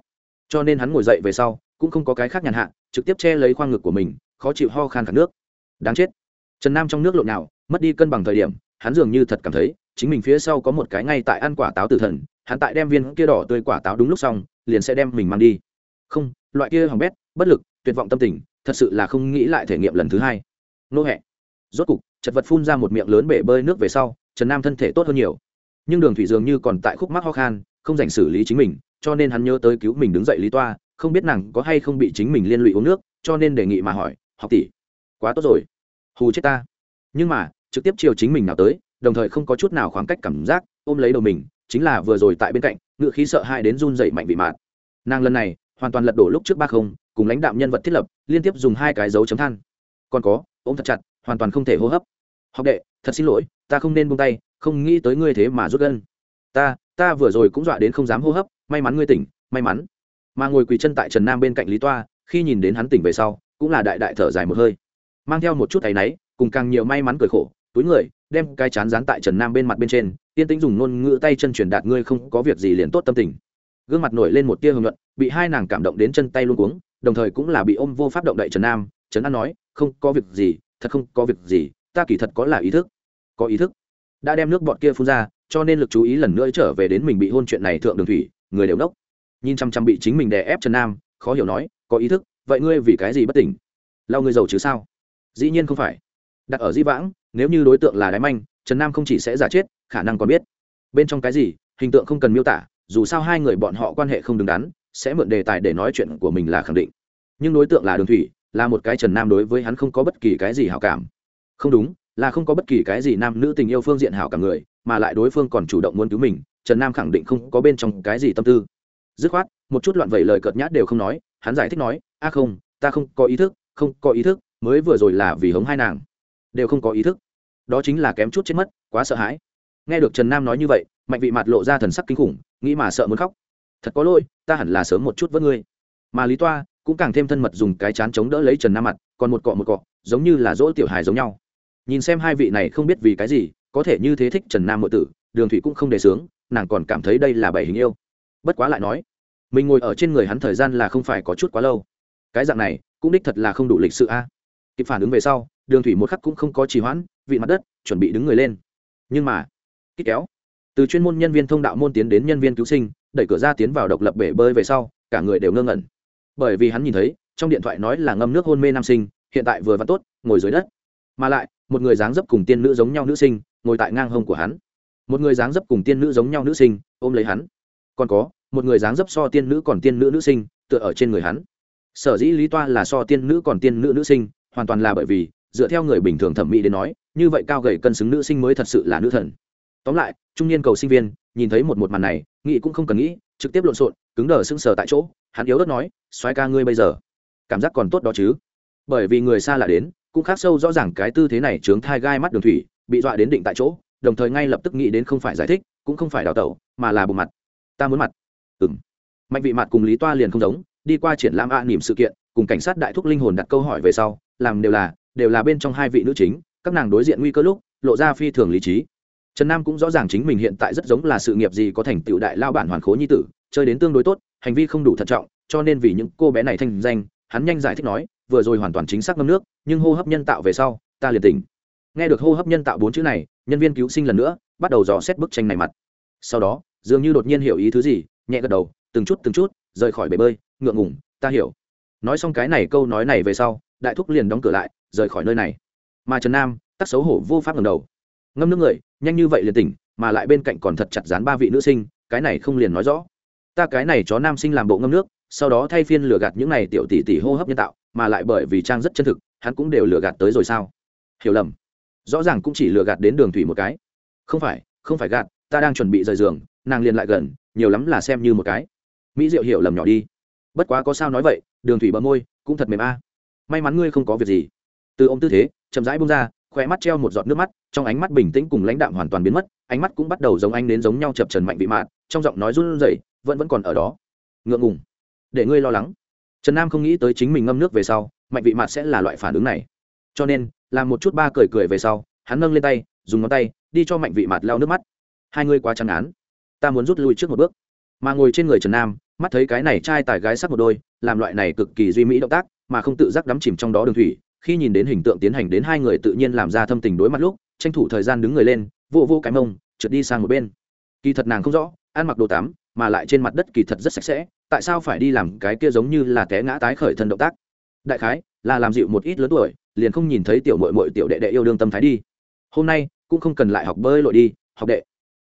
S1: Cho nên hắn ngồi dậy về sau, cũng không có cái khác nhàn hạ, trực tiếp che lấy khoang ngực của mình, khó chịu ho khan cả nước. Đáng chết. Trần nam trong nước lộn nào mất đi cân bằng thời điểm, hắn dường như thật cảm thấy, chính mình phía sau có một cái ngay tại ăn quả táo tử thần, hắn tại đem viên kia đỏ tươi quả táo đúng lúc xong, liền sẽ đem mình mang đi. Không, loại kia hỏng bét, bất lực, tuyệt vọng tâm tình, thật sự là không nghĩ lại thể nghiệm lần thứ hai. Nô hẹ. Rốt cục, chật vật phun ra một miệng lớn bể bơi nước về sau, trần nam thân thể tốt hơn nhiều. Nhưng đường thủy dường như còn tại khúc mắc ho khan không dành xử lý chính mình, cho nên hắn nhớ tới cứu mình đứng dậy lý toa, không biết nàng có hay không bị chính mình liên lụy uống nước, cho nên đề nghị mà hỏi, học tỷ, quá tốt rồi. Hù chết ta. Nhưng mà, trực tiếp chiều chính mình nào tới, đồng thời không có chút nào khoảng cách cảm giác, ôm lấy đầu mình, chính là vừa rồi tại bên cạnh, ngựa khí sợ hãi đến run dậy mạnh vị mạn. Nàng lần này, hoàn toàn lật đổ lúc trước ba không, cùng lãnh đạm nhân vật thiết lập, liên tiếp dùng hai cái dấu chấm than. Còn có, ôm thật chặt, hoàn toàn không thể hô hấp. Học đệ, thật xin lỗi, ta không nên buông tay, không nghĩ tới ngươi thế mà rút gân. Ta ta vừa rồi cũng dọa đến không dám hô hấp, may mắn ngươi tỉnh, may mắn. Mà ngồi quỳ chân tại trần nam bên cạnh lý toa, khi nhìn đến hắn tỉnh về sau, cũng là đại đại thở dài một hơi. Mang theo một chút tay náy, cùng càng nhiều may mắn cười khổ, túi người, đem cái chán dán tại trần nam bên mặt bên trên tiên tĩnh dùng ngôn ngữ tay chân truyền đạt ngươi không có việc gì liền tốt tâm tình. Gương mặt nổi lên một tia hưởng luận bị hai nàng cảm động đến chân tay luôn cuống, đồng thời cũng là bị ôm vô pháp động đậy trần nam, trấn an nói, không có việc gì, thật không có việc gì, ta kỳ thật có là ý thức, có ý thức. Đã đem nước bọn kia phun ra cho nên lực chú ý lần nữa trở về đến mình bị hôn chuyện này thượng đường thủy, người đều đốc. Nhìn chăm chăm bị chính mình đè ép trần nam, khó hiểu nói, có ý thức, vậy ngươi vì cái gì bất tỉnh? Lau ngươi giàu chứ sao? Dĩ nhiên không phải. Đặt ở di vãng, nếu như đối tượng là đáy manh, trần nam không chỉ sẽ giả chết, khả năng còn biết. Bên trong cái gì, hình tượng không cần miêu tả, dù sao hai người bọn họ quan hệ không đứng đắn, sẽ mượn đề tài để nói chuyện của mình là khẳng định. Nhưng đối tượng là đường thủy, là một cái trần nam đối với hắn không có bất kỳ cái gì hảo cảm. Không đúng là không có bất kỳ cái gì nam nữ tình yêu phương diện hảo cả người, mà lại đối phương còn chủ động muốn cứu mình, trần nam khẳng định không có bên trong cái gì tâm tư. Dứt khoát, một chút loạn vẩy lời cợt nhát đều không nói, hắn giải thích nói, a không, ta không có ý thức, không có ý thức, mới vừa rồi là vì hống hai nàng, đều không có ý thức. Đó chính là kém chút chết mất, quá sợ hãi. Nghe được trần nam nói như vậy, mạnh vị mặt lộ ra thần sắc kinh khủng, nghĩ mà sợ muốn khóc. Thật có lỗi, ta hẳn là sớm một chút với ngươi. Mà lý toa cũng càng thêm thân mật dùng cái chán chống đỡ lấy trần nam mặt, còn một cọ một cọ, giống như là dỗ tiểu hài giống nhau nhìn xem hai vị này không biết vì cái gì, có thể như thế thích trần nam Mộ tử, đường thủy cũng không đề sướng, nàng còn cảm thấy đây là bảy hình yêu. Bất quá lại nói, mình ngồi ở trên người hắn thời gian là không phải có chút quá lâu. Cái dạng này, cũng đích thật là không đủ lịch sự a. Kịp phản ứng về sau, đường thủy một khắc cũng không có trì hoãn, vị mặt đất, chuẩn bị đứng người lên. Nhưng mà, kích kéo. Từ chuyên môn nhân viên thông đạo môn tiến đến nhân viên cứu sinh, đẩy cửa ra tiến vào độc lập bể bơi về sau, cả người đều ngơ ngẩn. Bởi vì hắn nhìn thấy, trong điện thoại nói là ngâm nước hôn mê nam sinh, hiện tại vừa vặn tốt, ngồi dưới đất. Mà lại một người dáng dấp cùng tiên nữ giống nhau nữ sinh, ngồi tại ngang hông của hắn. Một người dáng dấp cùng tiên nữ giống nhau nữ sinh, ôm lấy hắn. Còn có, một người dáng dấp so tiên nữ còn tiên nữ nữ sinh, tựa ở trên người hắn. Sở dĩ lý toa là so tiên nữ còn tiên nữ nữ sinh, hoàn toàn là bởi vì, dựa theo người bình thường thẩm mỹ đến nói, như vậy cao gầy cân xứng nữ sinh mới thật sự là nữ thần. Tóm lại, trung niên cầu sinh viên, nhìn thấy một một màn này, nghĩ cũng không cần nghĩ, trực tiếp lộn xộn, cứng đờ sững sờ tại chỗ, hắn yếu ớt nói xoáy ca ngươi bây giờ, cảm giác còn tốt đó chứ? Bởi vì người xa lạ đến cũng khác sâu rõ ràng cái tư thế này chướng thai gai mắt đường thủy, bị dọa đến định tại chỗ, đồng thời ngay lập tức nghĩ đến không phải giải thích, cũng không phải đào tẩu, mà là bùng mặt. Ta muốn mặt. Ừ m mạnh vị mặt cùng lý toa liền không giống, đi qua triển lãm a nỉm sự kiện, cùng cảnh sát đại thúc linh hồn đặt câu hỏi về sau, làm đều là đều là bên trong hai vị nữ chính, các nàng đối diện nguy cơ lúc, lộ ra phi thường lý trí. Trần nam cũng rõ ràng chính mình hiện tại rất giống là sự nghiệp gì có thành tựu đại lao bản hoàn khố nhi tử, chơi đến tương đối tốt, hành vi không đủ thận trọng, cho nên vì những cô bé này thanh danh hắn nhanh giải thích nói, vừa rồi hoàn toàn chính xác ngâm nước, nhưng hô hấp nhân tạo về sau, ta liền tỉnh. Nghe được hô hấp nhân tạo bốn chữ này, nhân viên cứu sinh lần nữa, bắt đầu dò xét bức tranh này mặt. Sau đó, dường như đột nhiên hiểu ý thứ gì, nhẹ gật đầu, từng chút từng chút, rời khỏi bể bơi, ngượng ngủng ta hiểu. Nói xong cái này câu nói này về sau, đại thúc liền đóng cửa lại, rời khỏi nơi này. Mà trần nam, tắc xấu hổ vô pháp ngầm đầu. Ngâm nước người, nhanh như vậy liền tỉnh, mà lại bên cạnh còn thật chặt dán ba vị nữ sinh, cái này không liền nói rõ. Ta cái này chó nam sinh làm bộ ngâm nước sau đó thay phiên lừa gạt những này tiểu tỷ tỷ hô hấp nhân tạo, mà lại bởi vì trang rất chân thực, hắn cũng đều lừa gạt tới rồi sao? Hiểu lầm. Rõ ràng cũng chỉ lừa gạt đến đường thủy một cái. Không phải không phải gạt, ta đang chuẩn bị rời giường, nàng liền lại gần, nhiều lắm là xem như một cái. Mỹ diệu hiểu lầm nhỏ đi. Bất quá có sao nói vậy, đường thủy bờ môi, cũng thật mềm a. May mắn ngươi không có việc gì. Từ ông tư thế, chậm rãi buông ra, khóe mắt treo một giọt nước mắt, trong ánh mắt bình tĩnh cùng lãnh đạm hoàn toàn biến mất, ánh mắt cũng bắt đầu giống anh đến giống nhau chập chờn mạnh vị mạn, trong giọng nói run rẩy, vẫn vẫn còn ở đó. Ngượng ngùng để ngươi lo lắng. Trần nam không nghĩ tới chính mình ngâm nước về sau, mạnh vị mạt sẽ là loại phản ứng này. Cho nên, làm một chút ba cười cười về sau, hắn nâng lên tay, dùng ngón tay, đi cho mạnh vị mạt lao nước mắt. Hai ngươi quá trắng án. Ta muốn rút lui trước một bước. Mà ngồi trên người trần nam, mắt thấy cái này trai tài gái sắc một đôi, làm loại này cực kỳ duy mỹ động tác, mà không tự giác đắm chìm trong đó đường thủy, khi nhìn đến hình tượng tiến hành đến hai người tự nhiên làm ra thâm tình đối mặt lúc, tranh thủ thời gian đứng người lên vô vô cái mông, trượt đi sang một bên. Kỳ thật nàng không rõ, ăn mặc đồ tắm mà lại trên mặt đất kỳ thật rất sạch sẽ, tại sao phải đi làm cái kia giống như là té ngã tái khởi thân động tác? Đại khái là làm dịu một ít lớn tuổi, liền không nhìn thấy tiểu mội mội tiểu đệ đệ yêu đương tâm thái đi. Hôm nay, cũng không cần lại học bơi lội đi, học đệ.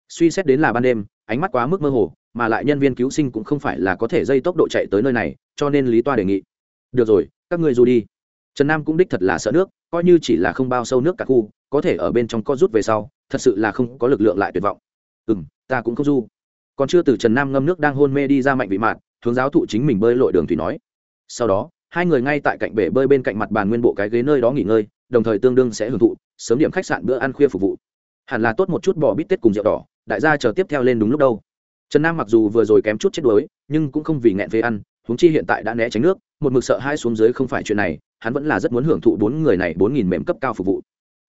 S1: Suy xét đến là ban đêm, ánh mắt quá mức mơ hồ, mà lại nhân viên cứu sinh cũng không phải là có thể dây tốc độ chạy tới nơi này, cho nên lý toa đề nghị. Được rồi, các ngươi dù đi. Trần nam cũng đích thật là sợ nước, coi như chỉ là không bao sâu nước cả khu, có thể ở bên trong co rút về sau, thật sự là không có lực lượng lại tuyệt vọng. Ừ m ta cũng không du còn chưa từ trần nam ngâm nước đang hôn mê đi ra mạnh vị mạn, hướng giáo thụ chính mình bơi lội đường thủy nói. Sau đó, hai người ngay tại cạnh bể bơi bên cạnh mặt bàn nguyên bộ cái ghế nơi đó nghỉ ngơi, đồng thời tương đương sẽ hưởng thụ, sớm điểm khách sạn bữa ăn khuya phục vụ. Hẳn là tốt một chút bò bít tết cùng rượu đỏ, đại gia chờ tiếp theo lên đúng lúc đâu. Trần nam mặc dù vừa rồi kém chút chết đuối, nhưng cũng không vì nghẹn về ăn, huống chi hiện tại đã né tránh nước, một mực sợ hai xuống dưới không phải chuyện này, hắn vẫn là rất muốn hưởng thụ bốn người này bốn nghìn mềm cấp cao phục vụ.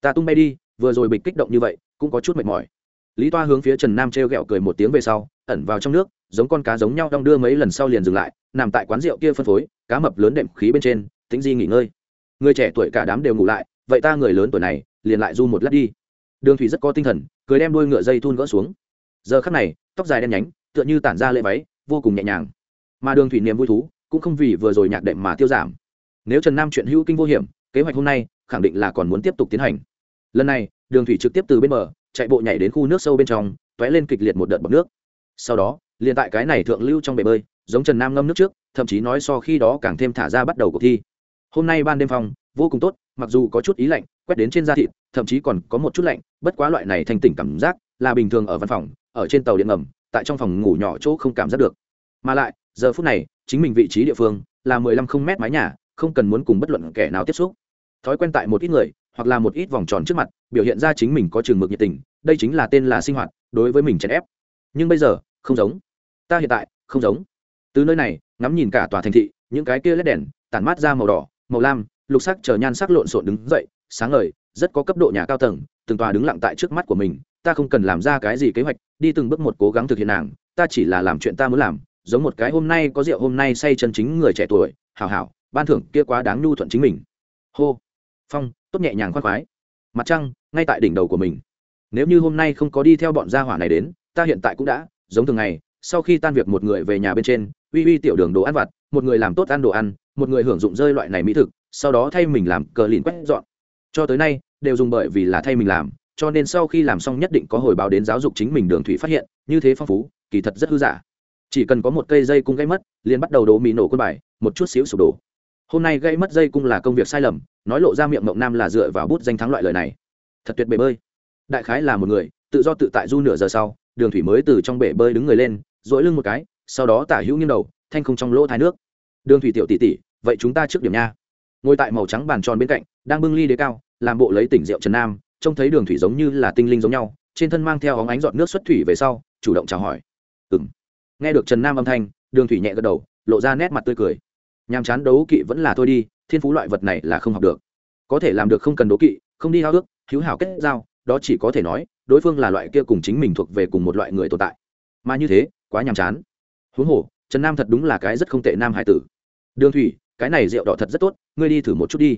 S1: Ta tung bay đi, vừa rồi bịch kích động như vậy, cũng có chút mệt mỏi. Lý toa hướng phía trần nam t r e o g ẹ o cười một tiếng về sau ẩn vào trong nước, giống con cá giống nhau đong đưa mấy lần sau liền dừng lại, nằm tại quán rượu kia phân phối, cá mập lớn đệm khí bên trên tính di nghỉ ngơi. Người trẻ tuổi cả đám đều ngủ lại, vậy ta người lớn tuổi này, liền lại du một lát đi. Đường thủy rất có tinh thần, cười đem đuôi ngựa dây thun gỡ xuống. Giờ khắc này, tóc dài đen nhánh, tựa như tản ra lệ váy, vô cùng nhẹ nhàng. Mà đường thủy niềm vui thú, cũng không vì vừa rồi nhạc đệm mà tiêu giảm. Nếu trần nam chuyện hữu kinh vô hiểm, kế hoạch hôm nay khẳng định là còn muốn tiếp tục tiến hành. Lần này, đường thủy trực tiếp từ bên bờ, chạy bộ nhảy đến khu nước sâu bên trong t ó é lên kịch liệt một đợt bọc nước sau đó, liền tại cái này thượng lưu trong bể bơi, giống trần nam ngâm nước trước, thậm chí nói so khi đó càng thêm thả ra bắt đầu cuộc thi. Hôm nay ban đêm phòng vô cùng tốt, mặc dù có chút ý lạnh, quét đến trên da thịt, thậm chí còn có một chút lạnh, bất quá loại này thành tỉnh cảm giác là bình thường ở văn phòng, ở trên tàu điện ngầm, tại trong phòng ngủ nhỏ chỗ không cảm giác được. Mà lại, giờ phút này, chính mình vị trí địa phương là mười lăm không mét mái nhà, không cần muốn cùng bất luận kẻ nào tiếp xúc. Thói quen tại một ít người, hoặc là một ít vòng tròn trước mặt, biểu hiện ra chính mình có trường mực nhiệt tình, đây chính là tên là sinh hoạt, đối với mình chèn ép nhưng bây giờ, không giống. Ta hiện tại, không giống. Từ nơi này, ngắm nhìn cả tòa thành thị, những cái kia lét đèn, tản mát ra màu đỏ, màu lam, lục sắc chờ nhan sắc lộn xộn đứng dậy, sáng ngời, rất có cấp độ nhà cao tầng, từng tòa đứng lặng tại trước mắt của mình, ta không cần làm ra cái gì kế hoạch, đi từng bước một cố gắng thực hiện nàng, ta chỉ là làm chuyện ta muốn làm, giống một cái hôm nay có rượu hôm nay say chân chính người trẻ tuổi, hảo hảo, ban thưởng kia quá đáng nhu thuận chính mình. Hô. Phong, tốt nhẹ nhàng khoan khoái. Mặt trăng, ngay tại đỉnh đầu của mình. Nếu như hôm nay không có đi theo bọn gia hỏa này đến ta hiện tại cũng đã, giống thường ngày, sau khi tan việc một người về nhà bên trên, uy uy tiểu đường đồ ăn vặt, một người làm tốt ăn đồ ăn, một người hưởng dụng rơi loại này mỹ thực, sau đó thay mình làm cờ lìn quét dọn. Cho tới nay, đều dùng bởi vì là thay mình làm, cho nên sau khi làm xong nhất định có hồi báo đến giáo dục chính mình đường thủy phát hiện, như thế phong phú, kỳ thật rất hư giả. Chỉ cần có một cây dây cung gây mất, liền bắt đầu đổ mì nổ quân bài, một chút xíu sụp đổ. Hôm nay gây mất dây cung là công việc sai lầm, nói lộ ra miệng mộng nam là dựa vào bút danh thắng loại lời này. Thật tuyệt bể bơi. Đại khái là một người, tự do tự tại du nửa giờ sau đường thủy mới từ trong bể bơi đứng người lên dỗi lưng một cái, sau đó tả hữu nghiêng đầu, thanh không trong lỗ thái nước. Đường thủy tiểu tỷ tỷ, vậy chúng ta trước điểm nha. Ngồi tại màu trắng bàn tròn bên cạnh, đang bưng ly đế cao, làm bộ lấy tỉnh rượu trần nam, trông thấy đường thủy giống như là tinh linh giống nhau, trên thân mang theo óng ánh giọt nước xuất thủy về sau, chủ động chào hỏi. Ừng nghe được trần nam âm thanh, đường thủy nhẹ gật đầu, lộ ra nét mặt tươi cười. Nhàm chán đấu kỵ vẫn là thôi đi, thiên phú loại vật này là không học được. Có thể làm được không cần đấu kỵ, không đi hao ước, hữu hảo kết giao, đó chỉ có thể nói đối phương là loại kia cùng chính mình thuộc về cùng một loại người tồn tại. Mà như thế, quá nhàm chán. Huống hồ, trần nam thật đúng là cái rất không tệ nam hải tử. Đường thủy, cái này rượu đỏ thật rất tốt, ngươi đi thử một chút đi.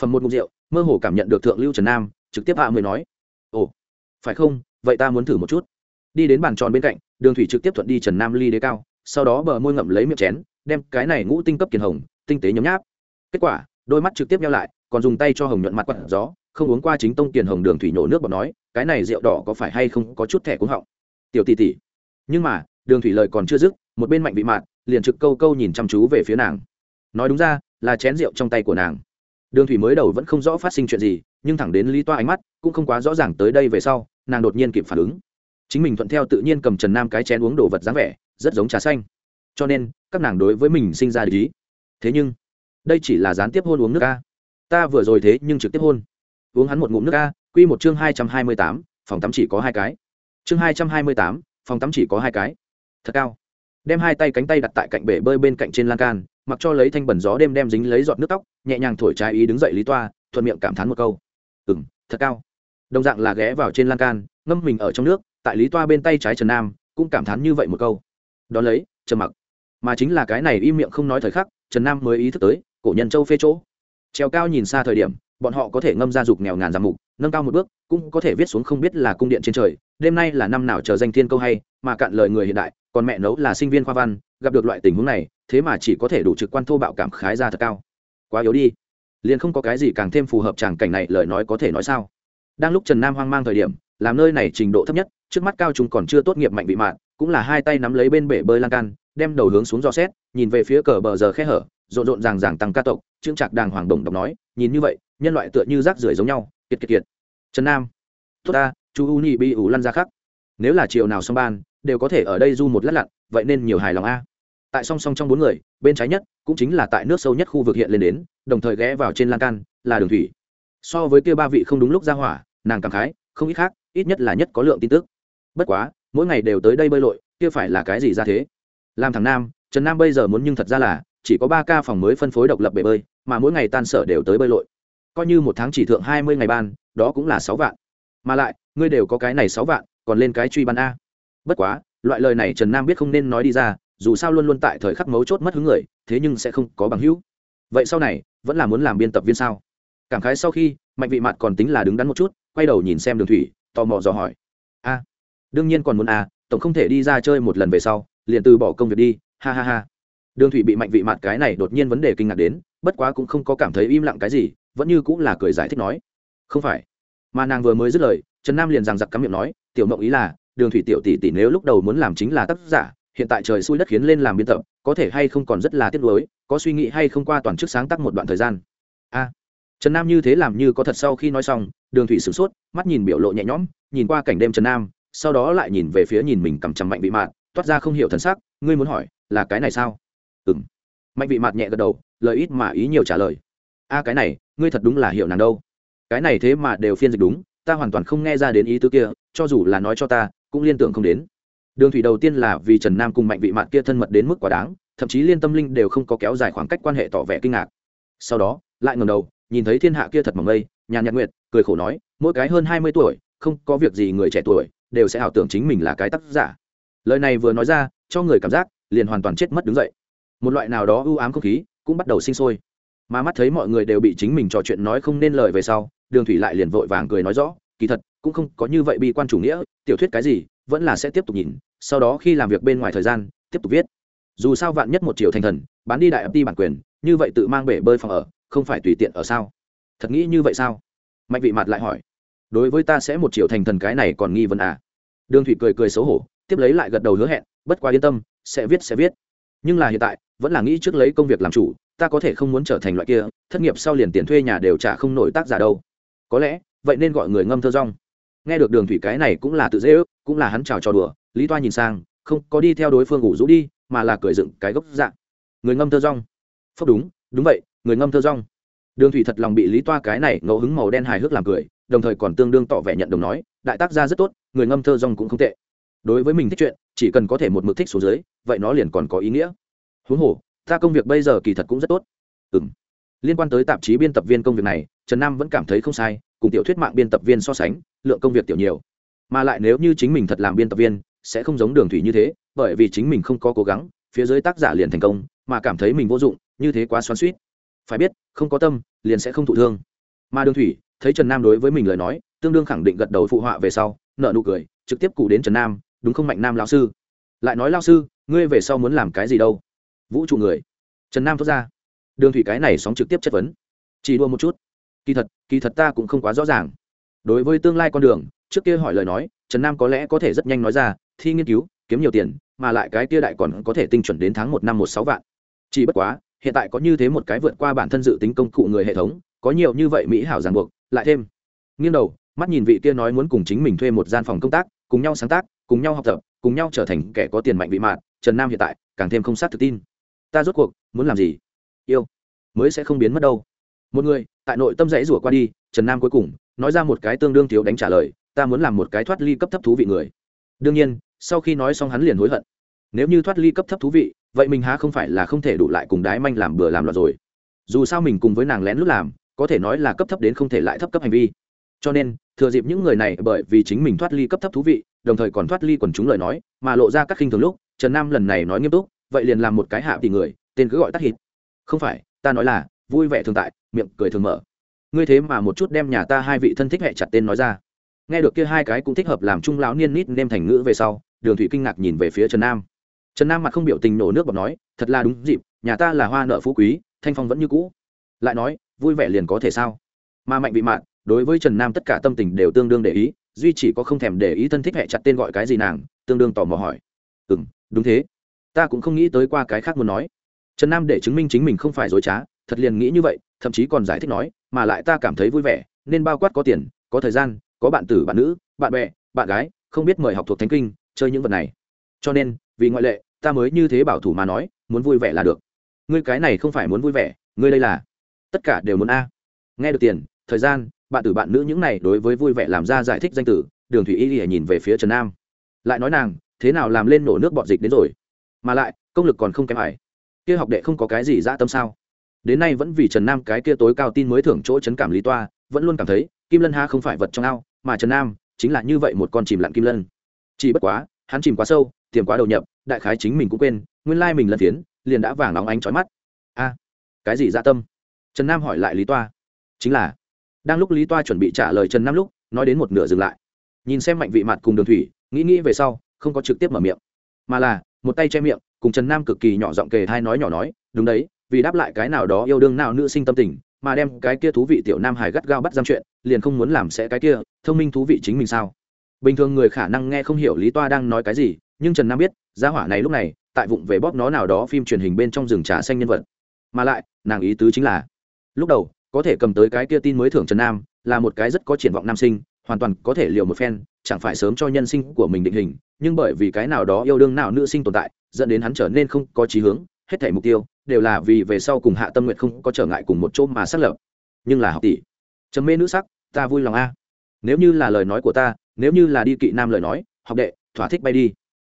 S1: Phần một mục rượu, mơ hồ cảm nhận được thượng lưu trần nam, trực tiếp hạ mới nói. Ồ, phải không? Vậy ta muốn thử một chút. Đi đến bàn tròn bên cạnh, đường thủy trực tiếp thuận đi trần nam ly đế cao, sau đó bờ môi ngậm lấy miệng chén, đem cái này ngũ tinh cấp kiền hồng, tinh tế nhấm nháp. Kết quả, đôi mắt trực tiếp nhau lại, còn dùng tay cho hồng nhuận mặt quặn gió, không uống qua chính tông kiền hồng đường thủy nhổ nước bọt nói cái này rượu đỏ có phải hay không có chút thẻ cuống họng? Tiểu tỷ tỷ. Nhưng mà, đường thủy lời còn chưa dứt, một bên mạnh vị mạn liền trực câu câu nhìn chăm chú về phía nàng. Nói đúng ra, là chén rượu trong tay của nàng. Đường thủy mới đầu vẫn không rõ phát sinh chuyện gì, nhưng thẳng đến lý toa ánh mắt, cũng không quá rõ ràng tới đây về sau, nàng đột nhiên kịp phản ứng. Chính mình thuận theo tự nhiên cầm trần nam cái chén uống đồ vật dáng vẻ, rất giống trà xanh. Cho nên, các nàng đối với mình sinh ra lý thế nhưng, đây chỉ là gián tiếp hôn uống nước ca. Ta vừa rồi thế nhưng trực tiếp hôn. Uống hắn một ngụm nước ca quy một chương hai trăm hai mươi tám phòng tắm chỉ có hai cái. Chương hai trăm hai mươi tám phòng tắm chỉ có hai cái. Thật cao. Đem hai tay cánh tay đặt tại cạnh bể bơi bên cạnh trên lan can mặc cho lấy thanh bẩn gió đêm đem dính lấy giọt nước tóc nhẹ nhàng thổi trái ý đứng dậy lý toa thuận miệng cảm thán một câu. Ừm, thật cao. Đồng dạng là ghé vào trên lan can ngâm mình ở trong nước tại lý toa bên tay trái trần nam cũng cảm thán như vậy một câu. Đó lấy trầm mặc. Mà chính là cái này im miệng không nói thời khắc trần nam mới ý thức tới cổ nhân châu phê chỗ. Treo cao nhìn xa thời điểm bọn họ có thể ngâm ra dục nghèo ngàn dặm mục nâng cao một bước, cũng có thể viết xuống không biết là cung điện trên trời, đêm nay là năm nào chờ danh thiên câu hay, mà cạn lời người hiện đại, còn mẹ nấu là sinh viên khoa văn, gặp được loại tình huống này, thế mà chỉ có thể đủ trực quan thô bạo cảm khái ra thật cao. Quá yếu đi. Liền không có cái gì càng thêm phù hợp tràng cảnh này, lời nói có thể nói sao? Đang lúc trần nam hoang mang thời điểm, làm nơi này trình độ thấp nhất, trước mắt cao chúng còn chưa tốt nghiệp mạnh vị mạn, cũng là hai tay nắm lấy bên bể bơi lan can, đem đầu hướng xuống dò xét, nhìn về phía cờ bờ giờ khe hở, rộn rộn ràng ràng tăng ca tộc trương trạc đàng hoàng đồng đọc nói, nhìn như vậy, nhân loại tựa như rác rưởi giống nhau kiệt kiệt kiệt. Trần nam, tốt ta, chú u nhị bị ủ lăn ra khắc. Nếu là chiều nào xong ban, đều có thể ở đây du một lát lặn, vậy nên nhiều hài lòng a. Tại song song trong bốn người, bên trái nhất, cũng chính là tại nước sâu nhất khu vực hiện lên đến, đồng thời ghé vào trên lan can, là đường thủy. So với kia ba vị không đúng lúc ra hỏa, nàng cảm khái, không ít khác, ít nhất là nhất có lượng tin tức. Bất quá, mỗi ngày đều tới đây bơi lội, kia phải là cái gì ra thế? Làm thằng nam, trần nam bây giờ muốn nhưng thật ra là, chỉ có ba ca phòng mới phân phối độc lập bể bơi, mà mỗi ngày tan sở đều tới bơi lội coi như một tháng chỉ thượng hai mươi ngày ban, đó cũng là sáu vạn. Mà lại, ngươi đều có cái này sáu vạn, còn lên cái truy ban a. Bất quá, loại lời này trần nam biết không nên nói đi ra, dù sao luôn luôn tại thời khắc mấu chốt mất hứng người, thế nhưng sẽ không có bằng hữu. Vậy sau này, vẫn là muốn làm biên tập viên sao? Cảm khái sau khi, mạnh vị mặt còn tính là đứng đắn một chút, quay đầu nhìn xem đường thủy, tò mò dò hỏi. A, đương nhiên còn muốn a, tổng không thể đi ra chơi một lần về sau, liền từ bỏ công việc đi, ha ha ha đường thủy bị mạnh vị mặt cái này đột nhiên vấn đề kinh ngạc đến, bất quá cũng không có cảm thấy im lặng cái gì, vẫn như cũng là cười giải thích nói. Không phải. Mà nàng vừa mới dứt lời, trần nam liền rằng giặc cắm miệng nói, tiểu mộng ý là, đường thủy tiểu tỷ tỷ nếu lúc đầu muốn làm chính là tác giả, hiện tại trời xui đất khiến lên làm biên tập, có thể hay không còn rất là tiếc nuối, có suy nghĩ hay không qua toàn chức sáng tác một đoạn thời gian. A. Trần nam như thế làm như có thật sau khi nói xong, đường thủy sửng sốt, mắt nhìn biểu lộ nhẹ nhõm, nhìn qua cảnh đêm trần nam, sau đó lại nhìn về phía nhìn mình cầm chằm mạnh vị mạn toát ra không hiểu thần sắc, ngươi muốn hỏi, là cái này sao? Ừng mạnh vị mặt nhẹ gật đầu, lời ít mà ý nhiều trả lời. A, cái này, ngươi thật đúng là hiểu nàng đâu. Cái này thế mà đều phiên dịch đúng, ta hoàn toàn không nghe ra đến ý tứ kia, cho dù là nói cho ta, cũng liên tưởng không đến. Đường thủy đầu tiên là vì trần nam cùng mạnh vị mạn kia thân mật đến mức quá đáng, thậm chí liên tâm linh đều không có kéo dài khoảng cách quan hệ tỏ vẻ kinh ngạc. Sau đó, lại ngầm đầu, nhìn thấy thiên hạ kia thật mỏng mây, nhàn nhạc nguyệt, cười khổ nói, mỗi cái hơn hai mươi tuổi, không có việc gì người trẻ tuổi, đều sẽ ảo tưởng chính mình là cái tác giả. Lời này vừa nói ra, cho người cảm giác, liền hoàn toàn chết mất đứng dậy một loại nào đó ưu ám không khí cũng bắt đầu sinh sôi. Mà mắt thấy mọi người đều bị chính mình trò chuyện nói không nên lời về sau, đường thủy lại liền vội vàng cười nói rõ, kỳ thật, cũng không có như vậy bi quan chủ nghĩa, tiểu thuyết cái gì, vẫn là sẽ tiếp tục nhìn, sau đó khi làm việc bên ngoài thời gian, tiếp tục viết. Dù sao vạn nhất một triệu thành thần, bán đi đại ấp đi bản quyền, như vậy tự mang bể bơi phòng ở, không phải tùy tiện ở sao? Thật nghĩ như vậy sao? Mạnh vị mặt lại hỏi. Đối với ta sẽ một triệu thành thần cái này còn nghi vấn à? Đường thủy cười cười xấu hổ, tiếp lấy lại gật đầu hứa hẹn, bất quá yên tâm, sẽ viết sẽ viết. Nhưng là hiện tại vẫn là nghĩ trước lấy công việc làm chủ, ta có thể không muốn trở thành loại kia, thất nghiệp sau liền tiền thuê nhà đều trả không nổi tác giả đâu. Có lẽ, vậy nên gọi người ngâm thơ rong. Nghe được đường thủy cái này cũng là tự dễ ước, cũng là hắn chào trò đùa, lý toa nhìn sang, không có đi theo đối phương ngủ rũ đi, mà là cười dựng cái gốc dạng. Người ngâm thơ rong. Phúc đúng đúng vậy, người ngâm thơ rong. Đường thủy thật lòng bị lý toa cái này ngẫu hứng màu đen hài hước làm cười, đồng thời còn tương đương tỏ vẻ nhận đồng nói, đại tác gia rất tốt, người ngâm thơ rong cũng không tệ. Đối với mình thích chuyện, chỉ cần có thể một mực thích số dưới, vậy nó liền còn có ý nghĩa huống hồ, ta công việc bây giờ kỳ thật cũng rất tốt. Ừ m liên quan tới tạp chí biên tập viên công việc này, trần nam vẫn cảm thấy không sai, cùng tiểu thuyết mạng biên tập viên so sánh, lượng công việc tiểu nhiều. Mà lại nếu như chính mình thật làm biên tập viên, sẽ không giống đường thủy như thế, bởi vì chính mình không có cố gắng, phía dưới tác giả liền thành công, mà cảm thấy mình vô dụng, như thế quá xoắn suýt phải biết, không có tâm, liền sẽ không thụ thương. Mà đường thủy, thấy trần nam đối với mình lời nói, tương đương khẳng định gật đầu phụ họa về sau nợ nụ cười, trực tiếp cụ đến trần nam, đúng không, mạnh nam lao sư? Lại nói lao sư, ngươi về sau muốn làm cái gì đâu? Vũ trụ người. Trần nam thốt ra. Đường thủy cái này sóng trực tiếp chất vấn. Chỉ đua một chút. Kỳ thật kỳ thật ta cũng không quá rõ ràng. Đối với tương lai con đường, trước kia hỏi lời nói, trần nam có lẽ có thể rất nhanh nói ra, thi nghiên cứu, kiếm nhiều tiền, mà lại cái kia đại còn có thể tinh chuẩn đến tháng một năm một sáu vạn. Chỉ bất quá, hiện tại có như thế một cái vượt qua bản thân dự tính công cụ người hệ thống, có nhiều như vậy mỹ hảo ràng buộc, lại thêm. Nghiêng đầu, mắt nhìn vị kia nói muốn cùng chính mình thuê một gian phòng công tác, cùng nhau sáng tác, cùng nhau học tập, cùng nhau trở thành kẻ có tiền mạnh vị mạn, trần nam hiện tại càng thêm không sát thực tin ta rốt cuộc muốn làm gì? Yêu. Mới sẽ không biến mất đâu. Một người, tại nội tâm dãy rủa qua đi, trần nam cuối cùng nói ra một cái tương đương thiếu đánh trả lời, ta muốn làm một cái thoát ly cấp thấp thú vị người. Đương nhiên, sau khi nói xong hắn liền hối hận. Nếu như thoát ly cấp thấp thú vị, vậy mình há không phải là không thể đủ lại cùng đái manh làm bừa làm loạt rồi. Dù sao mình cùng với nàng lén lút làm, có thể nói là cấp thấp đến không thể lại thấp cấp hành vi. Cho nên, thừa dịp những người này bởi vì chính mình thoát ly cấp thấp thú vị, đồng thời còn thoát ly quần chúng lời nói, mà lộ ra các khinh thường lúc, trần nam lần này nói nghiêm túc vậy liền làm một cái hạ tỷ người, tên cứ gọi tắt hít không phải, ta nói là, vui vẻ thường tại, miệng cười thường mở. Ngươi thế mà một chút đem nhà ta hai vị thân thích hẹ chặt tên nói ra. Nghe được kia hai cái cũng thích hợp làm trung lão niên nít nêm thành ngữ về sau, đường thủy kinh ngạc nhìn về phía trần nam. Trần nam mặt không biểu tình nổ nước bọt nói, thật là đúng dịp, nhà ta là hoa nợ phú quý, thanh phong vẫn như cũ. Lại nói, vui vẻ liền có thể sao? Mà mạnh bị mạn, đối với trần nam tất cả tâm tình đều tương đương để ý, duy chỉ có không thèm để ý thân thích hẹ chặt tên gọi cái gì nàng, tương đương tò mò hỏi. Ừ m đúng thế ta cũng không nghĩ tới qua cái khác muốn nói. Trần nam để chứng minh chính mình không phải dối trá, thật liền nghĩ như vậy, thậm chí còn giải thích nói, mà lại ta cảm thấy vui vẻ, nên bao quát có tiền, có thời gian, có bạn tử, bạn nữ, bạn bè, bạn gái, không biết mời học thuộc thánh kinh, chơi những vật này. Cho nên, vì ngoại lệ, ta mới như thế bảo thủ mà nói, muốn vui vẻ là được. Ngươi cái này không phải muốn vui vẻ, ngươi đây là tất cả đều muốn a. Nghe được tiền, thời gian, bạn tử bạn nữ những này đối với vui vẻ làm ra giải thích danh tử đường thủy y y nhìn về phía trần nam. Lại nói nàng, thế nào làm lên nổ nước bọt dịch đến rồi? Mà lại, công lực còn không kém ải kia học đệ không có cái gì dã tâm sao? Đến nay vẫn vì trần nam cái kia tối cao tin mới thưởng chỗ chấn cảm lý toa, vẫn luôn cảm thấy, kim lân ha không phải vật trong ao, mà trần nam chính là như vậy một con chìm lặn kim lân. Chỉ bất quá, hắn chìm quá sâu, tiềm quá đầu nhập, đại khái chính mình cũng quên, nguyên lai mình lân phiến, liền đã vàng nóng ánh trói mắt. A, cái gì dạ tâm? Trần nam hỏi lại lý toa. Chính là, đang lúc lý toa chuẩn bị trả lời trần nam lúc, nói đến một nửa dừng lại. Nhìn xem mạnh vị mặt cùng đường thủy, nghĩ nghĩ về sau, không có trực tiếp mở miệng. Mà là một tay che miệng, cùng trần nam cực kỳ nhỏ giọng kề thai nói nhỏ nói, đúng đấy, vì đáp lại cái nào đó yêu đương nào nữ sinh tâm tình, mà đem cái kia thú vị tiểu nam hải gắt gao bắt giam chuyện, liền không muốn làm sẽ cái kia thông minh thú vị chính mình sao? Bình thường người khả năng nghe không hiểu lý toa đang nói cái gì, nhưng trần nam biết giá hỏa này lúc này, tại vụng về bóp nó nào đó phim truyền hình bên trong rừng trà xanh nhân vật. Mà lại, nàng ý tứ chính là, lúc đầu, có thể cầm tới cái kia tin mới thưởng trần nam, là một cái rất có triển vọng nam sinh hoàn toàn có thể liều một phen, chẳng phải sớm cho nhân sinh của mình định hình, nhưng bởi vì cái nào đó yêu đương nào nữ sinh tồn tại, dẫn đến hắn trở nên không có chí hướng, hết thể mục tiêu đều là vì về sau cùng hạ tâm nguyện không có trở ngại cùng một chỗ mà xác lập. Nhưng là học tỷ chấm mê nữ sắc, ta vui lòng a. Nếu như là lời nói của ta, nếu như là đi kỵ nam lời nói, học đệ, thỏa thích bay đi.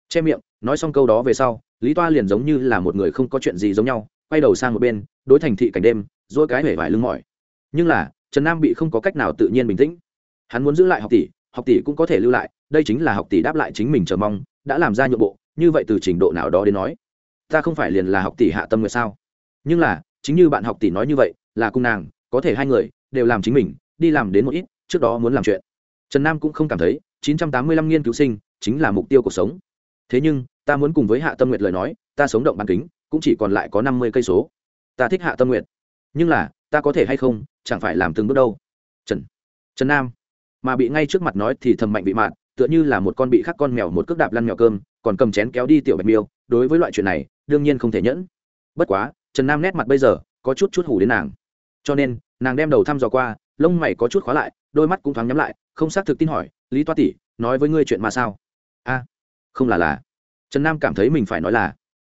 S1: Che miệng, nói xong câu đó về sau, lý toa liền giống như là một người không có chuyện gì giống nhau, quay đầu sang một bên, đối thành thị cảnh đêm dỗi cái hể vải lưng mỏi. Nhưng là, trần nam bị không có cách nào tự nhiên bình tĩnh hắn muốn giữ lại học tỷ học tỷ cũng có thể lưu lại, đây chính là học tỷ đáp lại chính mình chờ mong, đã làm ra nhượng bộ, như vậy từ trình độ nào đó đến nói, ta không phải liền là học tỷ hạ tâm người sao? Nhưng là, chính như bạn học tỷ nói như vậy, là cung nàng, có thể hai người, đều làm chính mình, đi làm đến một ít, trước đó muốn làm chuyện. Trần nam cũng không cảm thấy 985 nghiên cứu sinh, chính là mục tiêu cuộc sống. Thế nhưng, ta muốn cùng với hạ tâm nguyệt lời nói, ta sống động bàn kính, cũng chỉ còn lại có năm mươi cây số. Ta thích hạ tâm nguyệt. Nhưng là, ta có thể hay không, chẳng phải làm từng bước đâu. Trần. Trần nam mà bị ngay trước mặt nói thì thầm mạnh bị mạn tựa như là một con bị khắc con mèo một cước đạp lăn mèo cơm, còn cầm chén kéo đi tiểu bạch miêu, đối với loại chuyện này, đương nhiên không thể nhẫn. Bất quá, trần nam nét mặt bây giờ có chút chút hủ đến nàng. Cho nên, nàng đem đầu thăm dò qua, lông mày có chút khóa lại, đôi mắt cũng thoáng nhắm lại, không xác thực tin hỏi, lý toa tỷ, nói với ngươi chuyện mà sao? A, không là là. Trần nam cảm thấy mình phải nói là,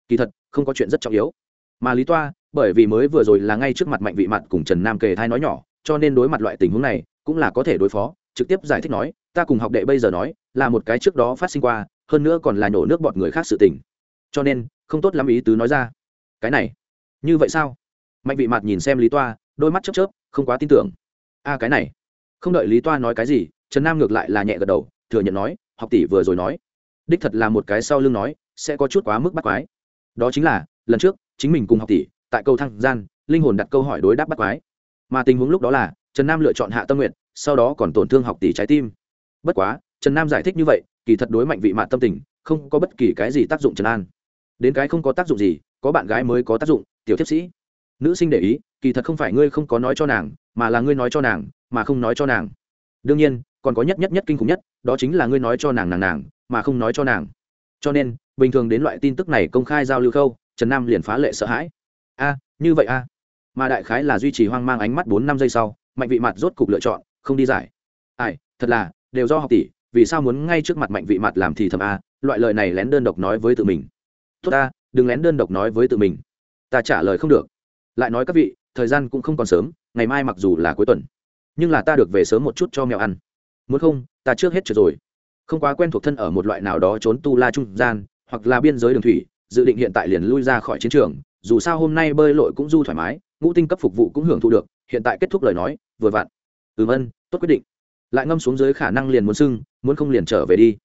S1: kỳ thật, không có chuyện rất trọng yếu. Mà lý toa, bởi vì mới vừa rồi là ngay trước mặt mạnh vị mặt cùng trần nam kề thai nói nhỏ, cho nên đối mặt loại tình huống này, cũng là có thể đối phó trực tiếp giải thích nói, ta cùng học đệ bây giờ nói, là một cái trước đó phát sinh qua, hơn nữa còn là nhổ nước bọt người khác sự tình. Cho nên, không tốt lắm ý tứ nói ra. Cái này, như vậy sao? Mạnh vị mặt nhìn xem lý toa, đôi mắt chớp chớp, không quá tin tưởng. A, cái này. Không đợi lý toa nói cái gì, trần nam ngược lại là nhẹ gật đầu, thừa nhận nói, học tỷ vừa rồi nói, đích thật là một cái sau lưng nói, sẽ có chút quá mức bắt quái. Đó chính là, lần trước, chính mình cùng học tỷ, tại câu thăng gian, linh hồn đặt câu hỏi đối đáp bắt quái. Mà tình huống lúc đó là, trần nam lựa chọn hạ tâm nguyện sau đó còn tổn thương học tỷ trái tim. Bất quá, trần nam giải thích như vậy, kỳ thật đối mạnh vị mạn tâm tình, không có bất kỳ cái gì tác dụng trần an. Đến cái không có tác dụng gì, có bạn gái mới có tác dụng, tiểu thiếp sĩ. Nữ sinh để ý, kỳ thật không phải ngươi không có nói cho nàng, mà là ngươi nói cho nàng, mà không nói cho nàng. Đương nhiên, còn có nhất nhất nhất kinh khủng nhất, đó chính là ngươi nói cho nàng nàng nàng, mà không nói cho nàng. Cho nên, bình thường đến loại tin tức này công khai giao lưu khâu, trần nam liền phá lệ sợ hãi. A, như vậy a. Mà đại khái là duy trì hoang mang ánh mắt bốn năm giây sau, mạnh vị mặt rốt cục lựa chọn không đi giải. Ai, thật là, đều do học tỷ, vì sao muốn ngay trước mặt mạnh vị mặt làm thì thầm a, loại lời này lén đơn độc nói với tự mình. Tốt ta, đừng lén đơn độc nói với tự mình. Ta trả lời không được. Lại nói các vị, thời gian cũng không còn sớm, ngày mai mặc dù là cuối tuần, nhưng là ta được về sớm một chút cho mèo ăn. Muốn không, ta trước hết trượt rồi. Không quá quen thuộc thân ở một loại nào đó trốn tu la trung gian, hoặc là biên giới đường thủy, dự định hiện tại liền lui ra khỏi chiến trường, dù sao hôm nay bơi lội cũng du thoải mái, ngũ tinh cấp phục vụ cũng hưởng thụ được, hiện tại kết thúc lời nói, vừa vặn ừ ân tốt quyết định. Lại ngâm xuống dưới khả năng liền muốn sưng, muốn không liền trở về đi.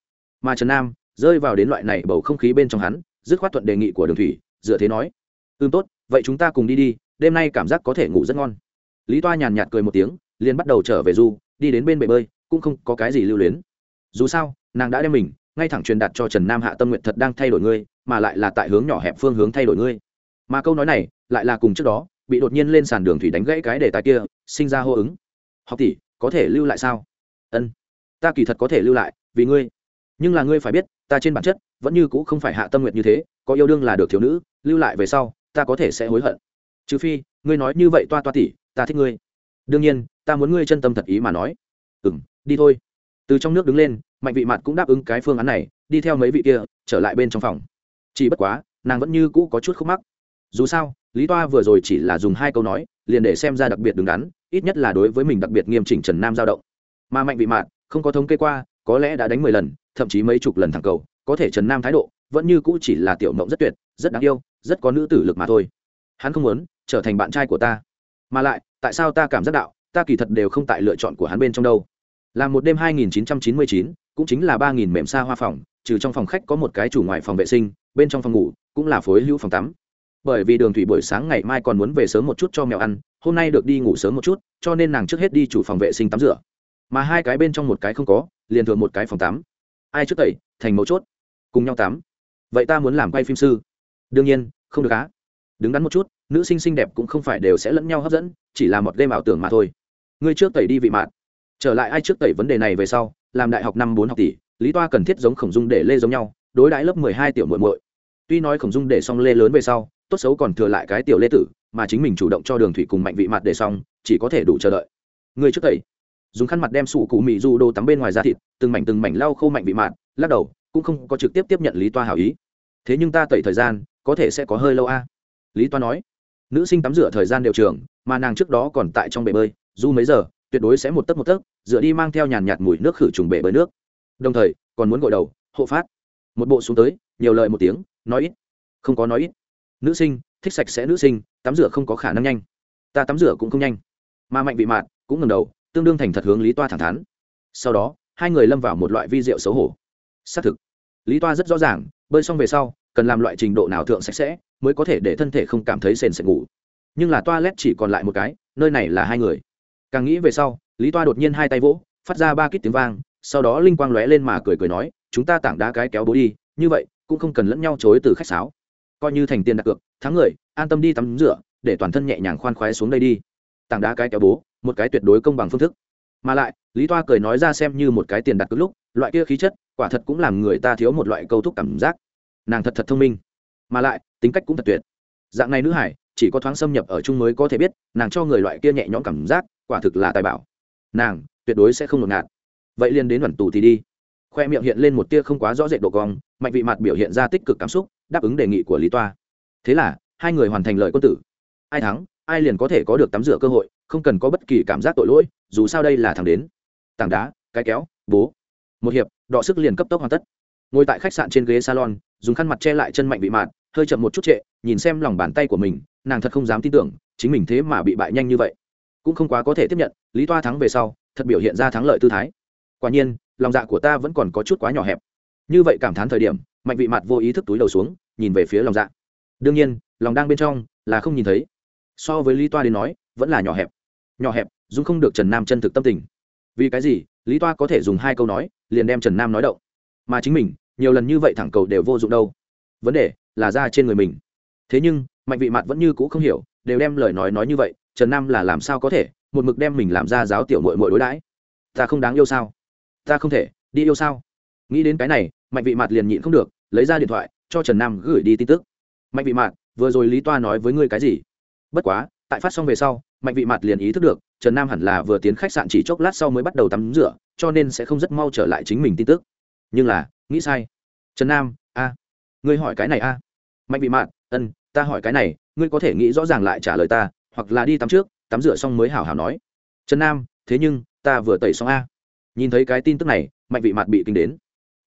S1: Mà trần nam rơi vào đến loại này bầu không khí bên trong hắn, dứt khoát thuận đề nghị của đường thủy, dựa thế nói. Ừm tốt, vậy chúng ta cùng đi đi, đêm nay cảm giác có thể ngủ rất ngon. Lý toa nhàn nhạt cười một tiếng, liền bắt đầu trở về du, đi đến bên bể bơi, cũng không có cái gì lưu luyến. Dù sao, nàng đã đem mình, ngay thẳng truyền đạt cho trần nam hạ tâm nguyện thật đang thay đổi ngươi, mà lại là tại hướng nhỏ hẹp phương hướng thay đổi ngươi. Mà câu nói này lại là cùng trước đó, bị đột nhiên lên sàn đường thủy đánh gãy cái đề tài kia, sinh ra hô ứng học tỷ, có thể lưu lại sao? Ân, ta kỳ thật có thể lưu lại, vì ngươi. Nhưng là ngươi phải biết, ta trên bản chất, vẫn như cũ không phải hạ tâm nguyện như thế, có yêu đương là được thiếu nữ, lưu lại về sau, ta có thể sẽ hối hận. Trừ phi, ngươi nói như vậy toa toa tỉ ta thích ngươi. Đương nhiên, ta muốn ngươi chân tâm thật ý mà nói. Ừ m đi thôi. Từ trong nước đứng lên, mạnh vị mặt cũng đáp ứng cái phương án này, đi theo mấy vị kia, trở lại bên trong phòng. Chỉ bất quá, nàng vẫn như cũ có chút khúc mắc. Dù sao, lý toa vừa rồi chỉ là dùng hai câu nói, liền để xem ra đặc biệt đứng đắn ít nhất là đối với mình đặc biệt nghiêm chỉnh trần nam giao động. Mà mạnh vị mạn không có thống kê qua có lẽ đã đánh mười lần thậm chí mấy chục lần thẳng cầu có thể trần nam thái độ vẫn như cũ chỉ là tiểu mộng rất tuyệt rất đáng yêu rất có nữ tử lực mà thôi. Hắn không muốn trở thành bạn trai của ta. Mà lại tại sao ta cảm giác đạo ta kỳ thật đều không tại lựa chọn của hắn bên trong đâu. Là một đêm 2999, cũng chính là 3000 mềm xa hoa phòng, trừ trong phòng khách có một cái chủ ngoài phòng vệ sinh, bên trong phòng ngủ cũng là phối hữu phòng tắm. Bởi vì Đường Thủy buổi sáng ngày mai còn muốn về sớm một chút cho mèo ăn, hôm nay được đi ngủ sớm một chút, cho nên nàng trước hết đi chủ phòng vệ sinh tắm rửa. Mà hai cái bên trong một cái không có, liền thường một cái phòng tắm. Ai trước tẩy, thành mấu chốt. Cùng nhau tắm. Vậy ta muốn làm quay phim sư. Đương nhiên, không được á. Đứng đắn một chút, nữ sinh xinh đẹp cũng không phải đều sẽ lẫn nhau hấp dẫn, chỉ là một game ảo tưởng mà thôi. Ngươi trước tẩy đi vị mạn trở lại ai trước tẩy vấn đề này về sau làm đại học năm bốn học tỷ lý toa cần thiết giống khổng dung để lê giống nhau đối đãi lớp mười hai tiểu muội muội tuy nói khổng dung để xong lê lớn về sau tốt xấu còn thừa lại cái tiểu lê tử mà chính mình chủ động cho đường thủy cùng mạnh vị mặt để xong, chỉ có thể đủ chờ đợi. Người trước tẩy. Dùng khăn mặt đem sủ cụ mị du đồ tắm bên ngoài da thịt, từng mảnh từng mảnh lau khô mạnh vị mạt lắc đầu, cũng không có trực tiếp tiếp nhận lý toa hảo ý. Thế nhưng ta tẩy thời gian, có thể sẽ có hơi lâu a. Lý toa nói. Nữ sinh tắm rửa thời gian đều trường, mà nàng trước đó còn tại trong bể bơi du mấy giờ, tuyệt đối sẽ một tấc một tấc dựa đi mang theo nhàn nhạt mùi nước khử trùng bể bơi nước. Đồng thời, còn muốn gội đầu, hộ phát. Một bộ xuống tới, nhiều lời một tiếng, nói ít. Không có nói ít. Nữ sinh thích sạch sẽ nữ sinh, tắm rửa không có khả năng nhanh. Ta tắm rửa cũng không nhanh. Mà mạnh vị mạn cũng ngầm đầu, tương đương thành thật hướng lý toa thẳng thắn. Sau đó, hai người lâm vào một loại vi rượu xấu hổ. Xác thực, lý toa rất rõ ràng, bơi xong về sau, cần làm loại trình độ nào thượng sạch sẽ mới có thể để thân thể không cảm thấy sền sệt ngủ. Nhưng là toa lét chỉ còn lại một cái, nơi này là hai người. Càng nghĩ về sau, lý toa đột nhiên hai tay vỗ, phát ra ba kít tiếng vang, sau đó linh quang lóe lên mà cười cười nói, chúng ta tảng đá cái kéo bố đi, như vậy cũng không cần lẫn nhau chối từ khách sáo coi như thành tiền đặt cược, thắng người, an tâm đi tắm rửa, để toàn thân nhẹ nhàng khoan khoái xuống đây đi. Tảng đá cái kéo bố, một cái tuyệt đối công bằng phương thức. Mà lại, lý toa cười nói ra xem như một cái tiền đặt cược lúc, loại kia khí chất, quả thật cũng làm người ta thiếu một loại câu thúc cảm giác. Nàng thật thật thông minh. Mà lại, tính cách cũng thật tuyệt. Dạng này nữ hải, chỉ có thoáng xâm nhập ở chung mới có thể biết, nàng cho người loại kia nhẹ nhõm cảm giác, quả thực là tài bảo. Nàng, tuyệt đối sẽ không ngột ngạt. Vậy liền đến đoàn tù thì đi. Khoe miệng hiện lên một tia không quá rõ rệt độ cong, mạnh vị mặt biểu hiện ra tích cực cảm xúc đáp ứng đề nghị của lý toa. Thế là hai người hoàn thành lợi quân tử. Ai thắng ai liền có thể có được tắm rửa cơ hội không cần có bất kỳ cảm giác tội lỗi dù sao đây là thằng đến. Tảng đá cái kéo bố. Một hiệp đọ sức liền cấp tốc hoàn tất. Ngồi tại khách sạn trên ghế salon dùng khăn mặt che lại chân mạnh bị mạt, hơi chậm một chút trệ nhìn xem lòng bàn tay của mình nàng thật không dám tin tưởng chính mình thế mà bị bại nhanh như vậy. Cũng không quá có thể tiếp nhận lý toa thắng về sau thật biểu hiện ra thắng lợi tư thái. Quả nhiên lòng dạ của ta vẫn còn có chút quá nhỏ hẹp. Như vậy cảm thán thời điểm mạnh vị mặt vô ý thức túi đầu xuống nhìn về phía lòng dạ. Đương nhiên, lòng đang bên trong là không nhìn thấy. So với lý toa đến nói, vẫn là nhỏ hẹp. Nhỏ hẹp dung không được trần nam chân thực tâm tình. Vì cái gì? Lý toa có thể dùng hai câu nói, liền đem trần nam nói động. Mà chính mình, nhiều lần như vậy thẳng cầu đều vô dụng đâu. Vấn đề là ra trên người mình. Thế nhưng, mạnh vị mặt vẫn như cũ không hiểu, đều đem lời nói nói như vậy, trần nam là làm sao có thể, một mực đem mình làm ra giáo tiểu mội mội đối đãi? Ta không đáng yêu sao? Ta không thể, đi yêu sao? Nghĩ đến cái này, mạnh vị mặt liền nhịn không được, lấy ra điện thoại cho trần nam gửi đi tin tức. Mạnh vị mạt, vừa rồi lý toa nói với ngươi cái gì? Bất quá, tại phát xong về sau, mạnh vị mạt liền ý thức được, trần nam hẳn là vừa tiến khách sạn chỉ chốc lát sau mới bắt đầu tắm rửa, cho nên sẽ không rất mau trở lại chính mình tin tức. Nhưng là, nghĩ sai. Trần nam, a, ngươi hỏi cái này a. Mạnh vị mạn ân, ta hỏi cái này, ngươi có thể nghĩ rõ ràng lại trả lời ta, hoặc là đi tắm trước, tắm rửa xong mới hào hào nói. Trần nam, thế nhưng, ta vừa tẩy xong a. Nhìn thấy cái tin tức này, mạnh vị mạt bị kinh đến.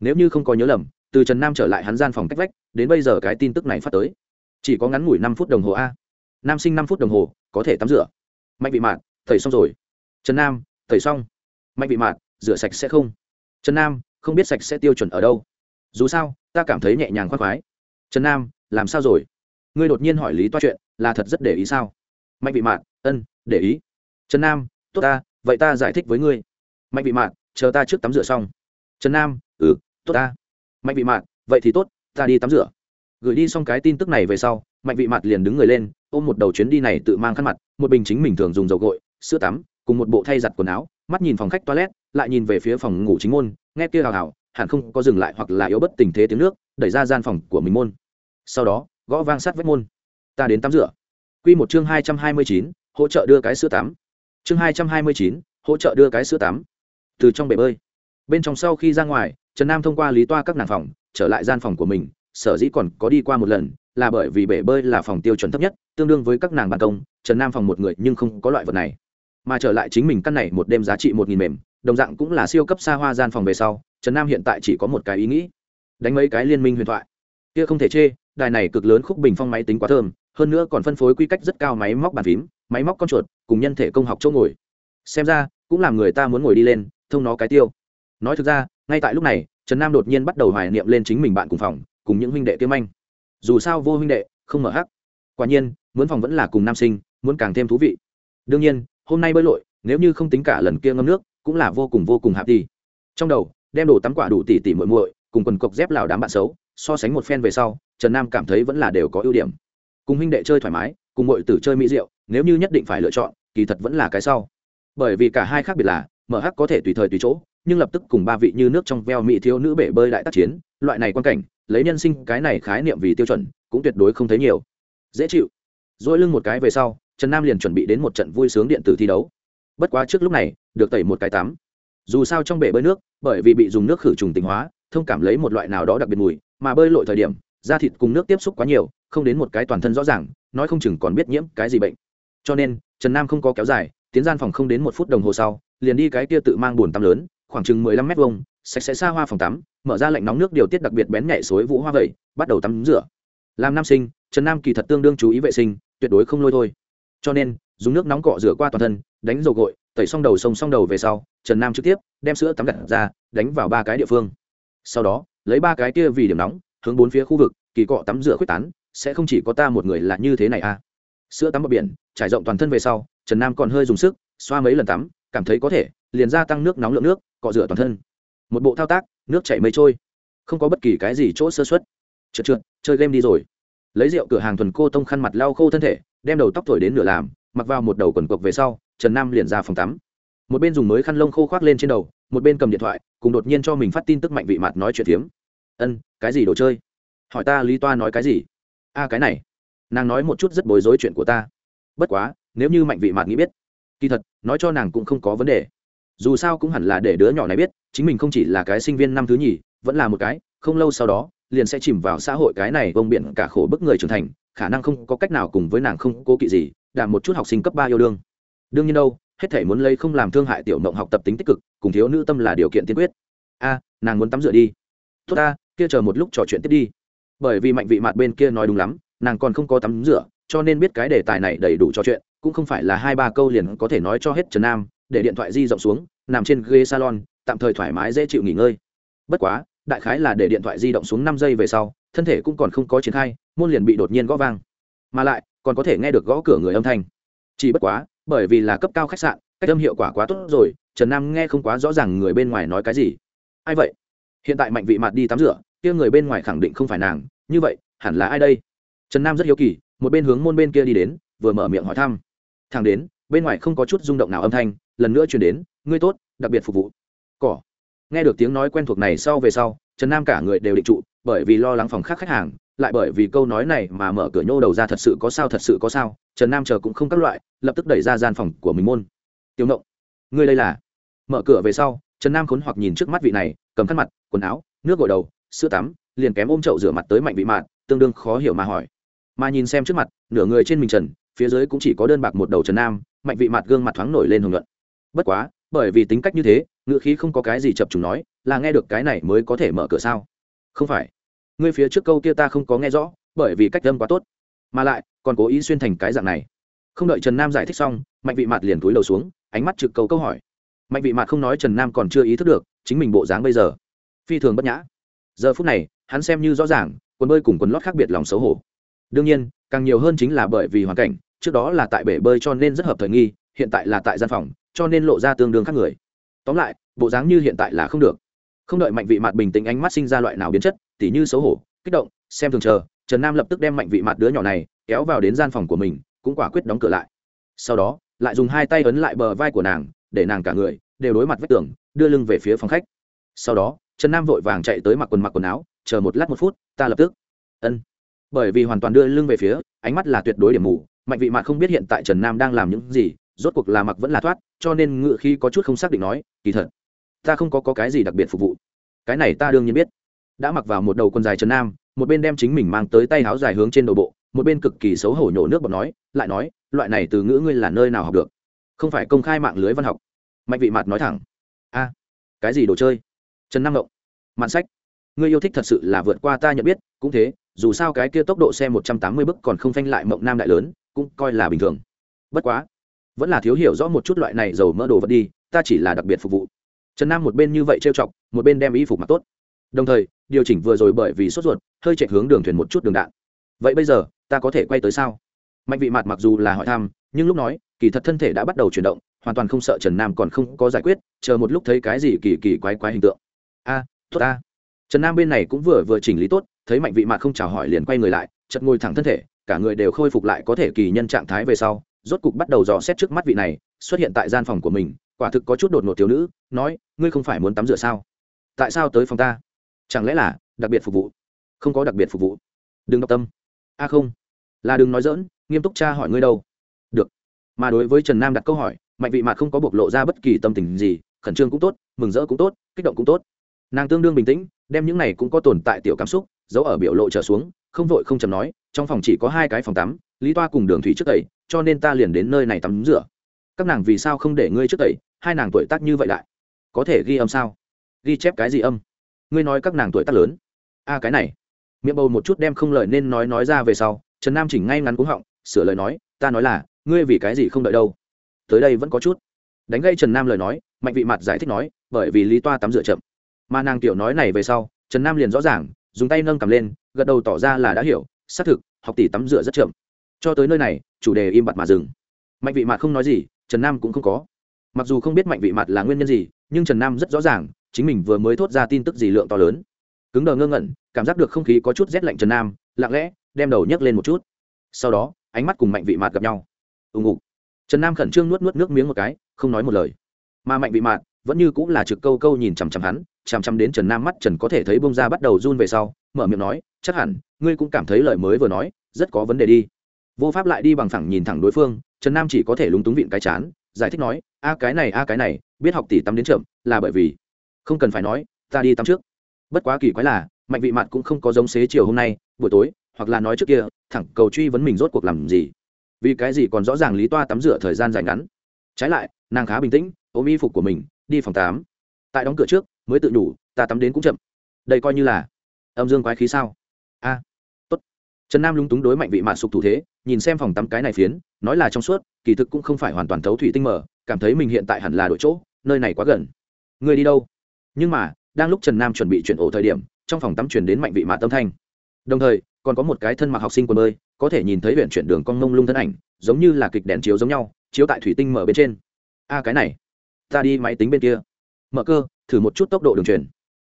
S1: Nếu như không có nhớ lầm từ trần nam trở lại hắn gian phòng cách vách đến bây giờ cái tin tức này phát tới chỉ có ngắn ngủi năm phút đồng hồ a nam sinh năm phút đồng hồ có thể tắm rửa mạnh vị mạn thầy xong rồi trần nam thầy xong mạnh vị mạn rửa sạch sẽ không trần nam không biết sạch sẽ tiêu chuẩn ở đâu dù sao ta cảm thấy nhẹ nhàng khoác khoái trần nam làm sao rồi ngươi đột nhiên hỏi lý toa chuyện là thật rất để ý sao mạnh vị mạn ân để ý trần nam tốt ta vậy ta giải thích với ngươi mạnh vị mạn chờ ta trước tắm rửa xong trần nam ừ tốt ta mạnh vị mạt, vậy thì tốt, ta đi tắm rửa. Gửi đi xong cái tin tức này về sau, mạnh vị mạt liền đứng người lên, ôm một đầu chuyến đi này tự mang khăn mặt, một bình chính mình thường dùng dầu gội, sữa tắm, cùng một bộ thay giặt quần áo, mắt nhìn phòng khách toilet, lại nhìn về phía phòng ngủ chính môn, nghe kia hào hào, hẳn không có dừng lại hoặc là yếu bất tình thế tiếng nước, đẩy ra gian phòng của mình môn. Sau đó, gõ vang sát vách môn. Ta đến tắm rửa. Quy một chương hai trăm hai mươi chín, hỗ trợ đưa cái sữa tắm. Chương hai trăm hai mươi chín, hỗ trợ đưa cái sữa tắm. Từ trong bể bơi. Bên trong sau khi ra ngoài trần nam thông qua lý toa các nàng phòng, trở lại gian phòng của mình, sở dĩ còn có đi qua một lần, là bởi vì bể bơi là phòng tiêu chuẩn thấp nhất, tương đương với các nàng ban công, trần nam phòng một người nhưng không có loại vật này. Mà trở lại chính mình căn này một đêm giá trị một nghìn mềm, đồng dạng cũng là siêu cấp xa hoa gian phòng về sau, trần nam hiện tại chỉ có một cái ý nghĩ, đánh mấy cái liên minh huyền thoại. Kia không thể chê, đài này cực lớn khúc bình phong máy tính quá thơm, hơn nữa còn phân phối quy cách rất cao máy móc bàn phím, máy móc con chuột, cùng nhân thể công học chỗ ngồi. Xem ra, cũng làm người ta muốn ngồi đi lên, thông nó cái tiêu. Nói thực ra ngay tại lúc này, trần nam đột nhiên bắt đầu hoài niệm lên chính mình bạn cùng phòng, cùng những huynh đệ kiếm anh dù sao vô huynh đệ, không mở hắc. Quả nhiên muốn phòng vẫn là cùng nam sinh, muốn càng thêm thú vị. Đương nhiên, hôm nay bơi lội, nếu như không tính cả lần kia ngâm nước, cũng là vô cùng vô cùng hạp đi. Trong đầu, đem đồ tắm quả đủ tỉ tỉ muội muội, cùng quần cộc dép lào đám bạn xấu, so sánh một phen về sau, trần nam cảm thấy vẫn là đều có ưu điểm. Cùng huynh đệ chơi thoải mái, cùng mọi tử chơi mỹ rượu nếu như nhất định phải lựa chọn, kỳ thật vẫn là cái sau. Bởi vì cả hai khác biệt là, mở hắc có thể tùy thời tùy chỗ nhưng lập tức cùng ba vị như nước trong veo mỹ thiếu nữ bể bơi đại tác chiến, loại này quan cảnh, lấy nhân sinh cái này khái niệm vì tiêu chuẩn, cũng tuyệt đối không thấy nhiều. Dễ chịu. Dỗi lưng một cái về sau, trần nam liền chuẩn bị đến một trận vui sướng điện tử thi đấu. Bất quá trước lúc này, được tẩy một cái tắm. Dù sao trong bể bơi nước, bởi vì bị dùng nước khử trùng tinh hóa, thông cảm lấy một loại nào đó đặc biệt mùi, mà bơi lội thời điểm, da thịt cùng nước tiếp xúc quá nhiều, không đến một cái toàn thân rõ ràng, nói không chừng còn biết nhiễm cái gì bệnh. Cho nên, trần nam không có kéo dài, tiến gian phòng không đến một phút đồng hồ sau, liền đi cái kia tự mang bồn tắm lớn khoảng chừng mười lăm mét vuông sạch sẽ xa hoa phòng tắm mở ra lạnh nóng nước điều tiết đặc biệt bén nhạy suối vũ hoa vậy, bắt đầu tắm rửa. Làm nam sinh trần nam kỳ thật tương đương chú ý vệ sinh tuyệt đối không lôi thôi. Cho nên dùng nước nóng cọ rửa qua toàn thân đánh dầu gội tẩy xong đầu sông xong đầu về sau trần nam trực tiếp đem sữa tắm đặt ra đánh vào ba cái địa phương. Sau đó lấy ba cái kia vì điểm nóng hướng bốn phía khu vực kỳ cọ tắm rửa quyết tán sẽ không chỉ có ta một người là như thế này à. Sữa tắm bờ biển trải rộng toàn thân về sau trần nam còn hơi dùng sức xoa mấy lần tắm cảm thấy có thể liền gia tăng nước nóng lượng nước, cọ rửa toàn thân. Một bộ thao tác, nước chảy mây trôi. Không có bất kỳ cái gì chỗ sơ xuất trượt trượt, chơi game đi rồi. Lấy rượu cửa hàng thuần cô tông khăn mặt lau khô thân thể, đem đầu tóc thổi đến nửa làm, mặc vào một đầu quần cộc về sau, trần nam liền ra phòng tắm. Một bên dùng mới khăn lông khô khoác lên trên đầu, một bên cầm điện thoại, cùng đột nhiên cho mình phát tin tức mạnh vị mặt nói chuyện phiếm. Ân, cái gì đồ chơi? Hỏi ta, lý toa nói cái gì? A, cái này. Nàng nói một chút rất bối rối chuyện của ta. Bất quá, nếu như mạnh vị mạt nghĩ biết, kỳ thật, nói cho nàng cũng không có vấn đề dù sao cũng hẳn là để đứa nhỏ này biết, chính mình không chỉ là cái sinh viên năm thứ nhì, vẫn là một cái, không lâu sau đó, liền sẽ chìm vào xã hội cái này bông biển cả khổ bức người trưởng thành, khả năng không có cách nào cùng với nàng không cố kỵ gì đạt một chút học sinh cấp ba yêu đương. Đương nhiên đâu, hết thể muốn lấy không làm thương hại tiểu mộng học tập tính tích cực, cùng thiếu nữ tâm là điều kiện tiên quyết. A, nàng muốn tắm rửa đi. Tốt ta, kia chờ một lúc trò chuyện tiếp đi. Bởi vì mạnh vị mạt bên kia nói đúng lắm, nàng còn không có tắm rửa, cho nên biết cái đề tài này đầy đủ trò chuyện, cũng không phải là hai ba câu liền có thể nói cho hết trần nam để điện thoại di rộng xuống, nằm trên ghế salon, tạm thời thoải mái dễ chịu nghỉ ngơi. Bất quá, đại khái là để điện thoại di động xuống năm giây về sau, thân thể cũng còn không có triển khai, môn liền bị đột nhiên gõ vang. Mà lại, còn có thể nghe được gõ cửa người âm thanh. Chỉ bất quá, bởi vì là cấp cao khách sạn, cách âm hiệu quả quá tốt rồi, trần nam nghe không quá rõ ràng người bên ngoài nói cái gì. Ai vậy? Hiện tại mạnh vị mặt đi tắm rửa, kia người bên ngoài khẳng định không phải nàng, như vậy, hẳn là ai đây? Trần nam rất hiếu kỳ, một bên hướng môn bên kia đi đến, vừa mở miệng hỏi thăm. Thằng đến, bên ngoài không có chút rung động nào âm thanh lần nữa chuyển đến, ngươi tốt, đặc biệt phục vụ. Cỏ. Nghe được tiếng nói quen thuộc này sau về sau, trần nam cả người đều định trụ, bởi vì lo lắng phòng khác khách hàng, lại bởi vì câu nói này mà mở cửa nhô đầu ra thật sự có sao, thật sự có sao, trần nam chờ cũng không các loại, lập tức đẩy ra gian phòng của mình môn. Tiểu ngộng, ngươi đây là? Mở cửa về sau, trần nam khốn hoặc nhìn trước mắt vị này, cầm khăn mặt, quần áo, nước gội đầu, sữa tắm, liền kém ôm chậu rửa mặt tới mạnh vị mạn, tương đương khó hiểu mà hỏi. Mà nhìn xem trước mặt, nửa người trên mình trần, phía dưới cũng chỉ có đơn bạc một đầu trần nam, mạnh vị mặt gương mặt thoáng nổi lên hồng luận bất quá, bởi vì tính cách như thế ngựa khí không có cái gì chập chúng nói, là nghe được cái này mới có thể mở cửa sao? Không phải. Ngươi phía trước câu kia ta không có nghe rõ, bởi vì cách âm quá tốt. Mà lại, còn cố ý xuyên thành cái dạng này. Không đợi trần nam giải thích xong, mạnh vị mặt liền túi đầu xuống, ánh mắt trực cầu câu hỏi. Mạnh vị mặt không nói trần nam còn chưa ý thức được, chính mình bộ dáng bây giờ. Phi thường bất nhã. Giờ phút này, hắn xem như rõ ràng, quần bơi cùng quần lót khác biệt lòng xấu hổ. Đương nhiên, càng nhiều hơn chính là bởi vì hoàn cảnh, trước đó là tại bể bơi cho nên rất hợp thời nghi, hiện tại là tại gian phòng cho nên lộ ra tương đương khác người. Tóm lại, bộ dáng như hiện tại là không được. Không đợi mạnh vị mặt bình tĩnh ánh mắt sinh ra loại nào biến chất, tỉ như xấu hổ, kích động, xem thường chờ, trần nam lập tức đem mạnh vị mặt đứa nhỏ này kéo vào đến gian phòng của mình, cũng quả quyết đóng cửa lại. Sau đó, lại dùng hai tay ấn lại bờ vai của nàng, để nàng cả người đều đối mặt vách tường, đưa lưng về phía phòng khách. Sau đó, trần nam vội vàng chạy tới mặc quần mặc quần áo, chờ một lát một phút, ta lập tức. Ân. Bởi vì hoàn toàn đưa lưng về phía, ánh mắt là tuyệt đối điểm mù, mạnh vị mạn không biết hiện tại trần nam đang làm những gì, rốt cuộc là mặc vẫn là thoát cho nên ngự khi có chút không xác định nói kỳ thật ta không có, có cái gì đặc biệt phục vụ. Cái này ta đương nhiên biết. Đã mặc vào một đầu quần dài trần nam một bên đem chính mình mang tới tay áo dài hướng trên đầu bộ một bên cực kỳ xấu hổ nhổ nước bọt nói lại nói loại này từ ngữ ngươi là nơi nào học được? Không phải công khai mạng lưới văn học. Mạnh vị mặt nói thẳng a cái gì đồ chơi? Trần nam ngộng mạn sách. Ngươi yêu thích thật sự là vượt qua ta nhận biết cũng thế dù sao cái kia tốc độ xe một trăm tám mươi bức còn không phanh lại mộng nam đại lớn cũng coi là bình thường. Bất quá vẫn là thiếu hiểu rõ một chút loại này dầu mỡ đồ vật đi, ta chỉ là đặc biệt phục vụ. Trần nam một bên như vậy trêu chọc, một bên đem y phục mặc tốt. Đồng thời, điều chỉnh vừa rồi bởi vì sốt ruột, hơi chạy hướng đường thuyền một chút đường đạn. Vậy bây giờ, ta có thể quay tới sao? Mạnh vị mặt mặc dù là hỏi thăm, nhưng lúc nói, kỳ thật thân thể đã bắt đầu chuyển động, hoàn toàn không sợ trần nam còn không có giải quyết, chờ một lúc thấy cái gì kỳ kỳ quái quái hình tượng. A, tốt a trần nam bên này cũng vừa vừa chỉnh lý tốt, thấy mạnh vị mặt không chào hỏi liền quay người lại chật ngồi thẳng thân thể, cả người đều khôi phục lại có thể kỳ nhân trạng thái về sau rốt cục bắt đầu dò xét trước mắt vị này, xuất hiện tại gian phòng của mình, quả thực có chút đột ngột thiếu nữ, nói, ngươi không phải muốn tắm rửa sao? Tại sao tới phòng ta? Chẳng lẽ là đặc biệt phục vụ? Không có đặc biệt phục vụ. Đừng đọc tâm. A không, là đừng nói dỡn nghiêm túc cha hỏi ngươi đâu. Được. Mà đối với trần nam đặt câu hỏi, mạnh vị mạt không có bộc lộ ra bất kỳ tâm tình gì, khẩn trương cũng tốt, mừng rỡ cũng tốt, kích động cũng tốt. Nàng tương đương bình tĩnh, đem những này cũng có tồn tại tiểu cảm xúc, giấu ở biểu lộ trở xuống, không vội không chầm nói, trong phòng chỉ có hai cái phòng tắm, lý toa cùng đường thủy trước tẩy cho nên ta liền đến nơi này tắm rửa. Các nàng vì sao không để ngươi trước tẩy? Hai nàng tuổi tác như vậy lại, có thể ghi âm sao? Ghi chép cái gì âm? Ngươi nói các nàng tuổi tác lớn. A, cái này. Miệng bầu một chút đem không lời nên nói nói ra về sau, trần nam chỉnh ngay ngắn cúng họng, sửa lời nói, ta nói là, ngươi vì cái gì không đợi đâu? Tới đây vẫn có chút. Đánh gây trần nam lời nói, mạnh vị mặt giải thích nói, bởi vì lý toa tắm rửa chậm. Mà nàng tiểu nói này về sau, trần nam liền rõ ràng, dùng tay nâng cầm lên, gật đầu tỏ ra là đã hiểu, xác thực, học tỷ tắm rửa rất chậm. Cho tới nơi này chủ đề im bặt mà dừng. Mạnh vị mặt không nói gì, trần nam cũng không có. Mặc dù không biết mạnh vị mặt là nguyên nhân gì, nhưng trần nam rất rõ ràng, chính mình vừa mới thốt ra tin tức gì lượng to lớn. Cứng đờ ngơ ngẩn, cảm giác được không khí có chút rét lạnh trần nam, lặng lẽ, đem đầu nhấc lên một chút. Sau đó, ánh mắt cùng mạnh vị mạt gặp nhau. Ù ngục. Trần nam khẩn trương nuốt nuốt nước miếng một cái, không nói một lời. Mà mạnh vị mạt vẫn như cũng là trực câu câu nhìn chằm chằm hắn, chằm chằm đến trần nam mắt trần có thể thấy bông ra bắt đầu run về sau, mở miệng nói, chắc hẳn, ngươi cũng cảm thấy lời mới vừa nói, rất có vấn đề đi vô pháp lại đi bằng thẳng nhìn thẳng đối phương, trần nam chỉ có thể lúng túng vịn cái chán, giải thích nói, a, cái này, a, cái này, biết học tỷ tắm đến chậm, là bởi vì không cần phải nói, ta đi tắm trước. Bất quá kỳ quái là, mạnh vị mặt cũng không có giống xế chiều hôm nay, buổi tối, hoặc là nói trước kia, thẳng cầu truy vấn mình rốt cuộc làm gì. Vì cái gì còn rõ ràng lý toa tắm rửa thời gian dài ngắn. Trái lại, nàng khá bình tĩnh, ôm y phục của mình, đi phòng tám tại đóng cửa trước, mới tự đủ ta tắm đến cũng chậm. Đây coi như là âm dương quái khí sao? A trần nam lúng túng đối mạnh vị mạn sục thủ thế, nhìn xem phòng tắm cái này phiến, nói là trong suốt, kỳ thực cũng không phải hoàn toàn thấu thủy tinh mở cảm thấy mình hiện tại hẳn là đội chỗ, nơi này quá gần. Người đi đâu? Nhưng mà, đang lúc trần nam chuẩn bị chuyển ổ thời điểm, trong phòng tắm chuyển đến mạnh vị mạn tâm thanh. Đồng thời, còn có một cái thân mặc học sinh quần bơi, có thể nhìn thấy huyện chuyển đường con mông lung thân ảnh, giống như là kịch đèn chiếu giống nhau, chiếu tại thủy tinh mở bên trên. A cái này, ta đi máy tính bên kia. Mở cơ, thử một chút tốc độ đường truyền.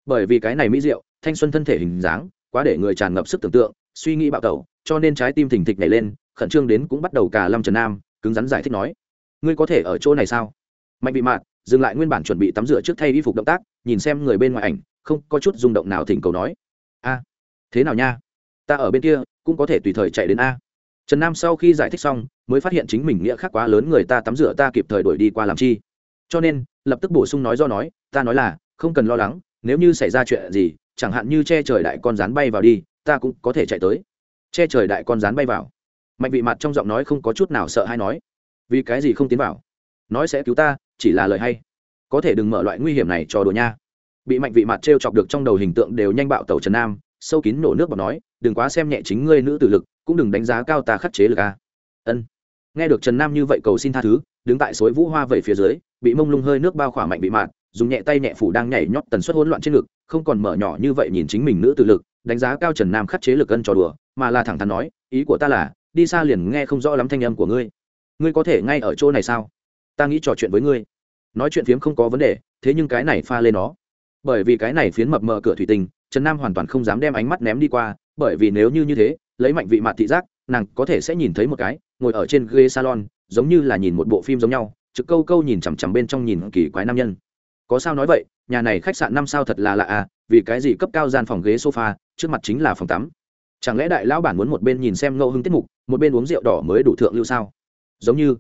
S1: Bởi vì cái này mỹ diệu, thanh xuân thân thể hình dáng, quá để người tràn ngập sức tưởng tượng suy nghĩ bạo tẩu, cho nên trái tim thình thịch nhảy lên, khẩn trương đến cũng bắt đầu cả lâm trần nam, cứng rắn giải thích nói, ngươi có thể ở chỗ này sao? Mạnh bị mạn dừng lại nguyên bản chuẩn bị tắm rửa trước thay y phục động tác, nhìn xem người bên ngoài ảnh, không có chút rung động nào thỉnh cầu nói, a, thế nào nha? Ta ở bên kia, cũng có thể tùy thời chạy đến a. Trần nam sau khi giải thích xong, mới phát hiện chính mình nghĩa khác quá lớn người ta tắm rửa ta kịp thời đuổi đi qua làm chi. Cho nên, lập tức bổ sung nói do nói, ta nói là, không cần lo lắng, nếu như xảy ra chuyện gì, chẳng hạn như che trời đại con rán bay vào đi ta cũng có thể chạy tới. Che trời đại con rán bay vào. Mạnh vị mặt trong giọng nói không có chút nào sợ hay nói, vì cái gì không tiến vào? Nói sẽ cứu ta, chỉ là lời hay. Có thể đừng mở loại nguy hiểm này cho đồ nha. Bị mạnh vị mặt t r e o chọc được trong đầu hình tượng đều nhanh bạo tàu trần nam, sâu kín nổ nước và nói, đừng quá xem nhẹ chính ngươi nữ tử lực, cũng đừng đánh giá cao ta khắc chế lực a. Ân. Nghe được trần nam như vậy cầu xin tha thứ, đứng tại suối vũ hoa vẩy phía dưới, bị mông lung hơi nước bao khỏa mạnh bị mạt dùng nhẹ tay nhẹ phủ đang nhảy nhót tần suất hỗn loạn trên ngực, không còn mở nhỏ như vậy nhìn chính mình nữ tự lực đánh giá cao trần nam khắc chế lực ân trò đùa, mà là thẳng thắn nói, ý của ta là, đi xa liền nghe không rõ lắm thanh âm của ngươi. Ngươi có thể ngay ở chỗ này sao? Ta nghĩ trò chuyện với ngươi. Nói chuyện phiếm không có vấn đề, thế nhưng cái này pha lên nó. Bởi vì cái này phiến mập mờ cửa thủy tinh, trần nam hoàn toàn không dám đem ánh mắt ném đi qua, bởi vì nếu như như thế, lấy mạnh vị mặt thị giác, nàng có thể sẽ nhìn thấy một cái, ngồi ở trên ghế salon, giống như là nhìn một bộ phim giống nhau, trực câu câu nhìn chằm chằm bên trong nhìn kỳ quái nam nhân. Có sao nói vậy, nhà này khách sạn năm sao thật là lạ à vì cái gì cấp cao gian phòng ghế sofa trước mặt chính là phòng tắm. Chẳng lẽ đại lão bản muốn một bên nhìn xem ngẫu hưng tiết mục, một bên uống rượu đỏ mới đủ thượng lưu sao? Giống như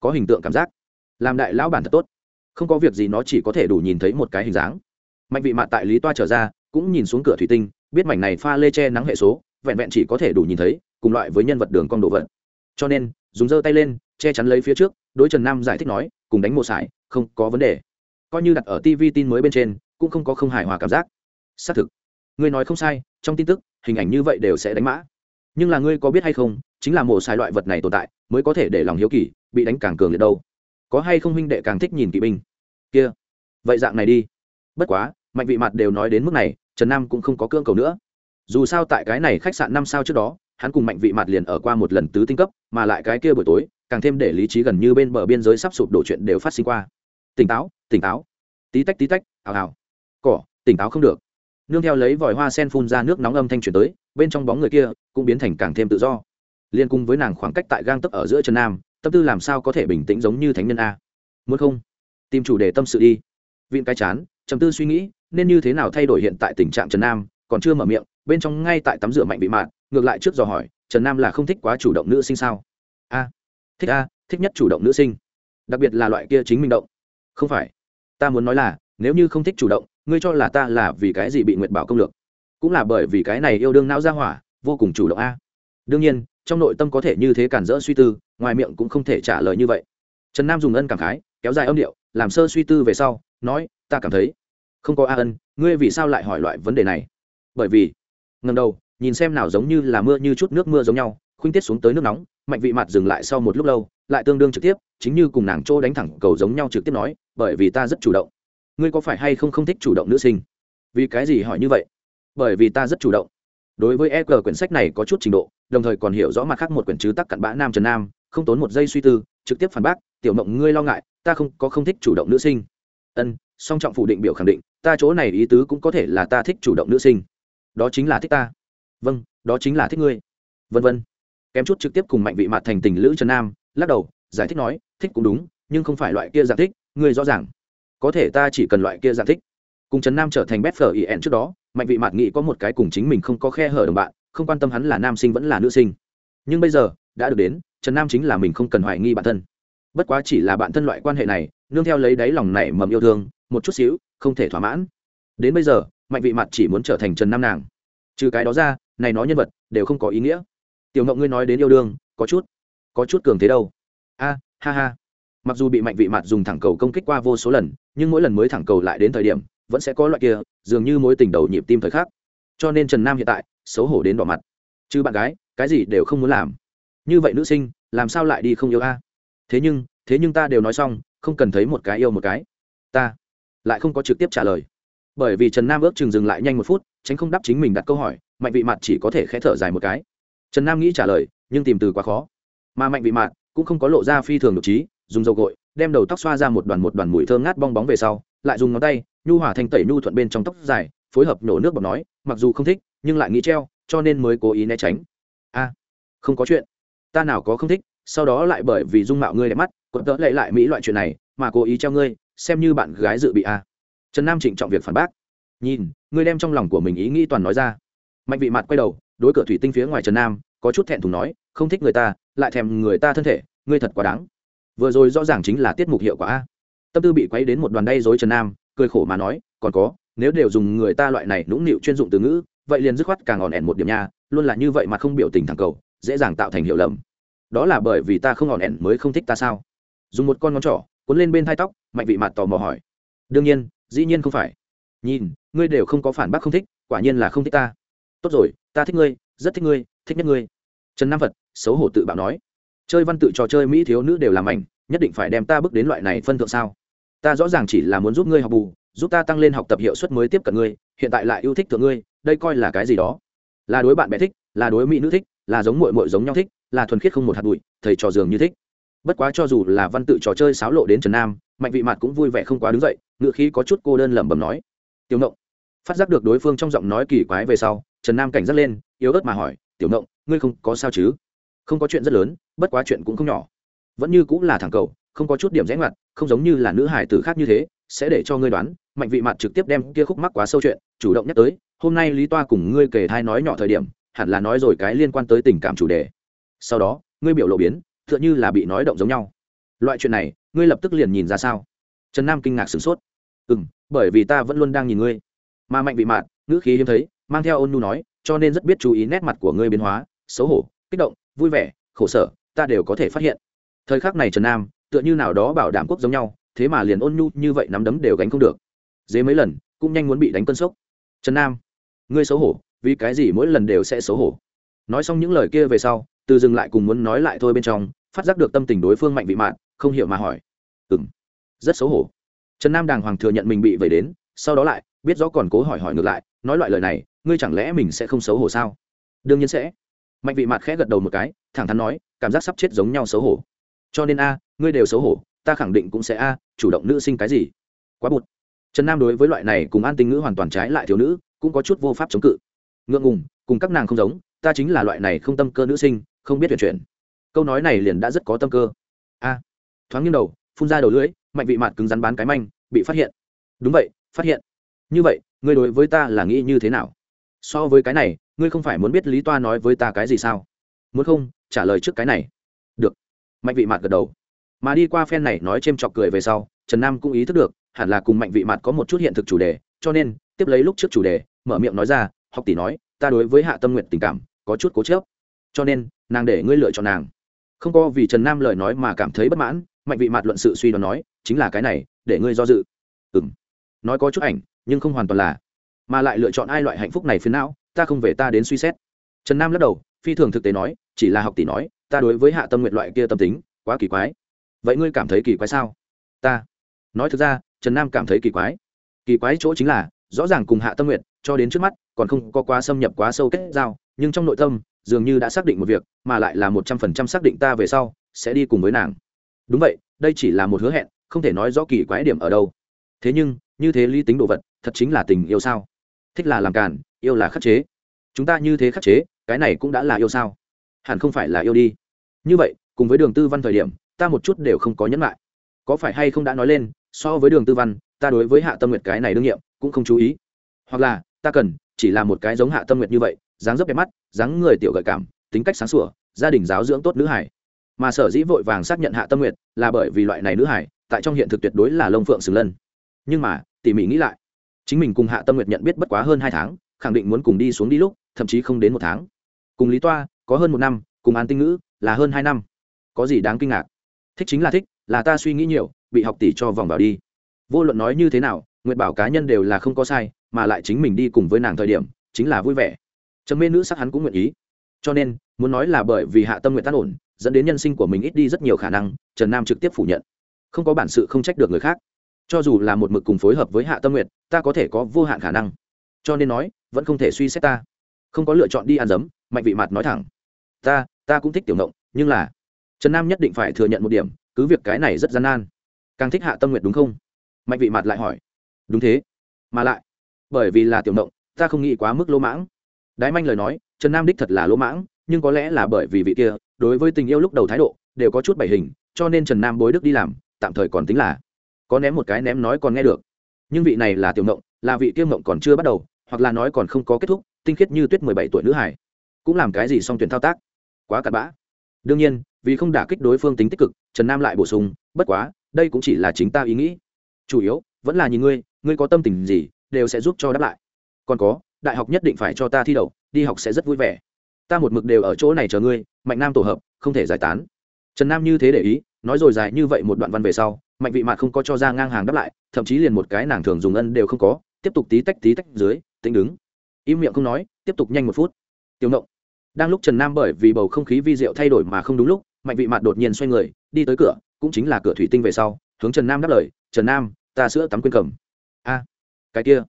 S1: có hình tượng cảm giác. Làm đại lão bản thật tốt. Không có việc gì nó chỉ có thể đủ nhìn thấy một cái hình dáng. Mạnh vị mạn tại lý toa trở ra, cũng nhìn xuống cửa thủy tinh, biết mảnh này pha lê che nắng hệ số, vẹn vẹn chỉ có thể đủ nhìn thấy, cùng loại với nhân vật đường cong đồ vật. Cho nên, dùng giơ tay lên, che chắn lấy phía trước, đối trần nam giải thích nói, cùng đánh một sải, không có vấn đề. Coi như đặt ở tv tin mới bên trên, cũng không có không hài hòa cảm giác. Xác thực ngươi nói không sai, trong tin tức, hình ảnh như vậy đều sẽ đánh mã. Nhưng là ngươi có biết hay không, chính là mổ sai loại vật này tồn tại, mới có thể để lòng hiếu kỳ, bị đánh càng cường liệt đâu. Có hay không huynh đệ càng thích nhìn kỵ binh? Kia. Vậy dạng này đi. Bất quá, mạnh vị mặt đều nói đến mức này, trần nam cũng không có cương cầu nữa. Dù sao tại cái này khách sạn năm sao trước đó, hắn cùng mạnh vị mặt liền ở qua một lần tứ tinh cấp, mà lại cái kia buổi tối, càng thêm để lý trí gần như bên bờ biên giới sắp sụp đổ chuyện đều phát sinh qua. Tỉnh táo tỉnh táo. Tí tách tí tách ào ào cỏ, tỉnh táo không được nương theo lấy vòi hoa sen phun ra nước nóng âm thanh chuyển tới, bên trong bóng người kia cũng biến thành càng thêm tự do. Liên cung với nàng khoảng cách tại gang tấp ở giữa Trần nam, tâm tư làm sao có thể bình tĩnh giống như thánh nhân a? Muốn không? Tìm chủ đề tâm sự đi. Vịn cái chán, trầm tư suy nghĩ, nên như thế nào thay đổi hiện tại tình trạng trần nam, còn chưa mở miệng, bên trong ngay tại tắm rửa mạnh bị mạn, ngược lại trước dò hỏi, trần nam là không thích quá chủ động nữ sinh sao? A, thích a, thích nhất chủ động nữ sinh. Đặc biệt là loại kia chính mình động. Không phải. Ta muốn nói là, nếu như không thích chủ động ngươi cho là ta là vì cái gì bị nguyệt bảo công lược? Cũng là bởi vì cái này yêu đương não ra hỏa, vô cùng chủ động a. Đương nhiên, trong nội tâm có thể như thế cản rỡ suy tư, ngoài miệng cũng không thể trả lời như vậy. Trần nam dùng ân cảm khái, kéo dài âm điệu, làm sơ suy tư về sau, nói, ta cảm thấy không có a ân, ngươi vì sao lại hỏi loại vấn đề này? Bởi vì ngần đầu, nhìn xem nào giống như là mưa như chút nước mưa giống nhau, khuynh tiết xuống tới nước nóng, mạnh vị mặt dừng lại sau một lúc lâu, lại tương đương trực tiếp, chính như cùng nàng trô đánh thẳng cầu giống nhau trực tiếp nói, bởi vì ta rất chủ động ngươi có phải hay không không thích chủ động nữ sinh? Vì cái gì hỏi như vậy? Bởi vì ta rất chủ động. Đối với e g quyển sách này có chút trình độ, đồng thời còn hiểu rõ mặt khác một quyển chứ tắc cặn bã nam trần nam, không tốn một giây suy tư, trực tiếp phản bác, tiểu mộng, ngươi lo ngại, ta không, có không thích chủ động nữ sinh. Ân, song trọng phủ định biểu khẳng định, ta chỗ này ý tứ cũng có thể là ta thích chủ động nữ sinh. Đó chính là thích ta. Vâng đó chính là thích ngươi. Vân vân. Kém chút trực tiếp cùng mạnh vị mặt thành tình lữ trần nam lắc đầu, giải thích nói, thích cũng đúng, nhưng không phải loại kia dạng thích, ngươi rõ ràng có thể ta chỉ cần loại kia dạng thích. Cùng trần nam trở thành bét phở ien trước đó, mạnh vị mạt nghĩ có một cái cùng chính mình không có khe hở đồng bạn, không quan tâm hắn là nam sinh vẫn là nữ sinh. Nhưng bây giờ, đã được đến, trần nam chính là mình không cần hoài nghi bản thân. Bất quá chỉ là bạn thân loại quan hệ này, nương theo lấy đáy lòng này mầm yêu thương, một chút xíu, không thể thỏa mãn. Đến bây giờ, mạnh vị mặt chỉ muốn trở thành trần nam nàng. Trừ cái đó ra, này nói nhân vật, đều không có ý nghĩa. Tiểu ngộng ngươi nói đến yêu đương, có chút có chút cường thế đâu. A, ha ha. Mặc dù bị mạnh vị mặt dùng thẳng cầu công kích qua vô số lần nhưng mỗi lần mới thẳng cầu lại đến thời điểm, vẫn sẽ có loại kia, dường như mối tình đầu nhịp tim thời khắc. Cho nên trần nam hiện tại, xấu hổ đến đỏ mặt. Chứ bạn gái, cái gì đều không muốn làm. Như vậy nữ sinh, làm sao lại đi không yêu a? Thế nhưng thế nhưng ta đều nói xong, không cần thấy một cái yêu một cái. Ta lại không có trực tiếp trả lời. Bởi vì trần nam ước chừng dừng lại nhanh một phút, tránh không đáp chính mình đặt câu hỏi, mạnh vị mặt chỉ có thể khẽ thở dài một cái. Trần nam nghĩ trả lời, nhưng tìm từ quá khó. Mà mạnh vị mặt cũng không có lộ ra phi thường đ trí, dùng dầu gội đem đầu tóc xoa ra một đoàn một đoàn mùi thơm ngát bong bóng về sau, lại dùng ngón tay, nhu hỏa thanh tẩy nhu thuận bên trong tóc dài, phối hợp nổ nước bọc nói, mặc dù không thích, nhưng lại nghĩ treo, cho nên mới cố ý né tránh. A, không có chuyện. Ta nào có không thích, sau đó lại bởi vì dung mạo ngươi đẹp mắt quận tớ lệ lại mỹ loại chuyện này, mà cố ý treo ngươi, xem như bạn gái dự bị a. Trần nam trịnh trọng việc phản bác. Nhìn, ngươi đem trong lòng của mình ý nghĩ toàn nói ra. Mạnh vị mặt quay đầu, đối cửa thủy tinh phía ngoài trần nam, có chút thẹn thùng nói, không thích người ta, lại thèm người ta thân thể, ngươi thật quá đáng vừa rồi rõ ràng chính là tiết mục hiệu quả a. Tâm tư bị quấy đến một đoàn đay dối trần nam, cười khổ mà nói, còn có, nếu đều dùng người ta loại này nũng nịu chuyên dụng từ ngữ, vậy liền dứt khoát càng ngọn ẻn một điểm nha, luôn là như vậy mà không biểu tình thẳng cầu, dễ dàng tạo thành hiểu lầm. Đó là bởi vì ta không ngọn ẻn mới không thích ta sao? Dùng một con ngón trỏ, cuốn lên bên thai tóc, mạnh vị mặt tò mò hỏi. Đương nhiên, dĩ nhiên không phải. Nhìn, ngươi đều không có phản bác không thích, quả nhiên là không thích ta. Tốt rồi, ta thích ngươi, rất thích ngươi, thích nhất ngươi. Trần nam vật xấu hổ tự bảo nói chơi văn tự trò chơi mỹ thiếu nữ đều làm ảnh, nhất định phải đem ta bước đến loại này phân thượng sao? Ta rõ ràng chỉ là muốn giúp ngươi học bù, giúp ta tăng lên học tập hiệu suất mới tiếp cận ngươi, hiện tại lại yêu thích thượng ngươi, đây coi là cái gì đó? Là đối bạn bè thích, là đối mỹ nữ thích, là giống mội mội giống nhau thích, là thuần khiết không một hạt bụi, thầy trò dường như thích. Bất quá cho dù là văn tự trò chơi xáo lộ đến trần nam, mạnh vị mặt cũng vui vẻ không quá đứng dậy, ngựa khí có chút cô đơn lẩm bẩm nói. Tiểu ngộng. Phát giác được đối phương trong giọng nói kỳ quái về sau, trần nam cảnh giác lên, yếu ớt mà hỏi, tiểu ngộng, ngươi không có sao chứ? Không có chuyện rất lớn, bất quá chuyện cũng không nhỏ. Vẫn như cũng là thẳng cầu, không có chút điểm rẽ ngoặt, không giống như là nữ hải tử khác như thế, sẽ để cho ngươi đoán, mạnh vị mặt trực tiếp đem kia khúc mắc quá sâu chuyện, chủ động nhắc tới, hôm nay lý toa cùng ngươi kể thai nói nhỏ thời điểm, hẳn là nói rồi cái liên quan tới tình cảm chủ đề. Sau đó, ngươi biểu lộ biến t h ư ợ n như là bị nói động giống nhau. Loại chuyện này, ngươi lập tức liền nhìn ra sao? Trần nam kinh ngạc sửng sốt. Ừ m bởi vì ta vẫn luôn đang nhìn ngươi. Mà mạnh vị mạn ngữ khí hiếm thấy, mang theo ôn nu nói, cho nên rất biết chú ý nét mặt của ngươi biến hóa, xấu hổ, kích động vui vẻ, khổ sở, ta đều có thể phát hiện. Thời khắc này trần nam, tựa như nào đó bảo đảm quốc giống nhau, thế mà liền ôn nhu như vậy nắm đấm đều gánh không được. Dế mấy lần, cũng nhanh muốn bị đánh cân sốc. Trần nam, ngươi xấu hổ, vì cái gì mỗi lần đều sẽ xấu hổ? Nói xong những lời kia về sau, từ dừng lại cùng muốn nói lại thôi bên trong, phát giác được tâm tình đối phương mạnh vị mạn, không hiểu mà hỏi. Ừ m rất xấu hổ. Trần nam đàng hoàng thừa nhận mình bị vẩy đến, sau đó lại, biết rõ còn cố hỏi hỏi ngược lại, nói loại lời này, ngươi chẳng lẽ mình sẽ không xấu hổ sao? Đương nhiên sẽ mạnh vị mạt khẽ gật đầu một cái, thẳng thắn nói, cảm giác sắp chết giống nhau xấu hổ. Cho nên a, ngươi đều xấu hổ, ta khẳng định cũng sẽ a, chủ động nữ sinh cái gì? Quá bụt. Trần nam đối với loại này cùng an tình ngữ hoàn toàn trái lại thiếu nữ, cũng có chút vô pháp chống cự. Ngượng ngùng, cùng các nàng không giống, ta chính là loại này không tâm cơ nữ sinh, không biết tuyển chuyển. Câu nói này liền đã rất có tâm cơ. A. Thoáng nghiêng đầu, phun ra đầu lưỡi, mạnh vị mặt cứng rắn bán cái manh, bị phát hiện. Đúng vậy, phát hiện. Như vậy, ngươi đối với ta là nghĩ như thế nào? So với cái này ngươi không phải muốn biết lý toa nói với ta cái gì sao? Muốn không? Trả lời trước cái này. Được. Mạnh vị mạt gật đầu. Mà đi qua phen này nói c h ê m chọc cười về sau, trần nam cũng ý thức được, hẳn là cùng mạnh vị mạt có một chút hiện thực chủ đề, cho nên, tiếp lấy lúc trước chủ đề, mở miệng nói ra, học tỷ nói, ta đối với hạ tâm nguyện tình cảm, có chút cố chớp cho nên, nàng để ngươi lựa chọn nàng. Không có vì trần nam lời nói mà cảm thấy bất mãn, mạnh vị mạt luận sự suy đoán nói, chính là cái này, để ngươi do dự. Ừ m nói có chút ảnh, nhưng không hoàn toàn là. Mà lại lựa chọn ai loại hạnh phúc này phiến não ta không về ta đến suy xét. Trần nam lắc đầu, phi thường thực tế nói, chỉ là học tỷ nói, ta đối với hạ tâm nguyện loại kia tâm tính, quá kỳ quái. Vậy ngươi cảm thấy kỳ quái sao? Ta. Nói thực ra, trần nam cảm thấy kỳ quái. Kỳ quái chỗ chính là, rõ ràng cùng hạ tâm nguyện cho đến trước mắt, còn không có quá xâm nhập, quá sâu kết giao, nhưng trong nội tâm, dường như đã xác định một việc, mà lại là một trăm phần trăm xác định ta về sau, sẽ đi cùng với nàng. Đúng vậy, đây chỉ là một hứa hẹn, không thể nói rõ kỳ quái điểm ở đâu. Thế nhưng, như thế lý tính đồ vật, thật chính là tình yêu sao? Thích là làm càn yêu là khắc chế. Chúng ta như thế khắc chế, cái này cũng đã là yêu sao? Hẳn không phải là yêu đi. Như vậy, cùng với đường tư văn thời điểm, ta một chút đều không có nhẫn lại. Có phải hay không đã nói lên, so với đường tư văn, ta đối với hạ tâm nguyệt cái này đương nhiệm cũng không chú ý. Hoặc là, ta cần chỉ là một cái giống hạ tâm nguyệt như vậy, dáng dấp đẹp mắt, dáng người tiểu gợi cảm, tính cách sáng sủa, gia đình giáo dưỡng tốt nữ hải. Mà sở dĩ vội vàng xác nhận hạ tâm nguyệt là bởi vì loại này nữ hải, tại trong hiện thực tuyệt đối là lông phượng xử lân. Nhưng mà, tỉ mỉ nghĩ lại, chính mình cùng hạ tâm nguyệt nhận biết bất quá hơn hai tháng khẳng định muốn cùng đi xuống đi lúc, thậm chí không đến một tháng. Cùng lý toa, có hơn một năm, cùng an tinh ngữ, là hơn hai năm. Có gì đáng kinh ngạc? Thích chính là thích, là ta suy nghĩ nhiều, bị học tỷ cho vòng vào đi. Vô luận nói như thế nào, nguyệt bảo cá nhân đều là không có sai, mà lại chính mình đi cùng với nàng thời điểm, chính là vui vẻ. Chấm mê nữ sắc hắn cũng nguyện ý. Cho nên, muốn nói là bởi vì hạ tâm nguyện tan ổn, dẫn đến nhân sinh của mình ít đi rất nhiều khả năng, trần nam trực tiếp phủ nhận. Không có bản sự không trách được người khác. Cho dù là một mực cùng phối hợp với hạ tâm nguyện ta có thể có vô hạn khả năng. Cho nên nói vẫn không thể suy xét ta. Không có lựa chọn đi ăn dấm, mạnh vị mặt nói thẳng. Ta ta cũng thích tiểu ngộng, nhưng là trần nam nhất định phải thừa nhận một điểm, cứ việc cái này rất gian nan. Càng thích hạ tâm nguyện đúng không? Mạnh vị mặt lại hỏi. Đúng thế, mà lại, bởi vì là tiểu ngộng, ta không nghĩ quá mức lỗ mãng. Đái manh lời nói, trần nam đích thật là lỗ mãng, nhưng có lẽ là bởi vì vị kia, đối với tình yêu lúc đầu thái độ, đều có chút bảy hình, cho nên trần nam bối đức đi làm, tạm thời còn tính là, có ném một cái ném nói còn nghe được. Nhưng vị này là tiểu ngộng, là vị kia ngộng còn chưa bắt đầu hoặc là nói còn không có kết thúc, tinh khiết như tuyết mười bảy tuổi nữ hải, cũng làm cái gì song tuyển thao tác? Quá cặn bã. Đương nhiên, vì không đả kích đối phương tính tích cực, trần nam lại bổ sung, bất quá, đây cũng chỉ là chính ta ý nghĩ. Chủ yếu, vẫn là nhìn ngươi ngươi có tâm tình gì, đều sẽ giúp cho đáp lại. Còn có, đại học nhất định phải cho ta thi đậu, đi học sẽ rất vui vẻ. Ta một mực đều ở chỗ này chờ ngươi, mạnh nam tổ hợp, không thể giải tán. Trần nam như thế để ý, nói rồi dài như vậy một đoạn văn về sau, mạnh vị mạn không có cho ra ngang hàng đáp lại, thậm chí liền một cái nàng thường dùng ân đều không có tiếp tục tí tách tí tách dưới tính đứng. Im miệng không nói, tiếp tục nhanh một phút. Tiểu nộng đang lúc trần nam bởi vì bầu không khí vi diệu thay đổi mà không đúng lúc, mạnh vị mạt đột nhiên xoay người, đi tới cửa, cũng chính là cửa thủy tinh về sau, hướng trần nam đáp lời, trần nam, ta sữa tắm quên cầm. A, cái kia,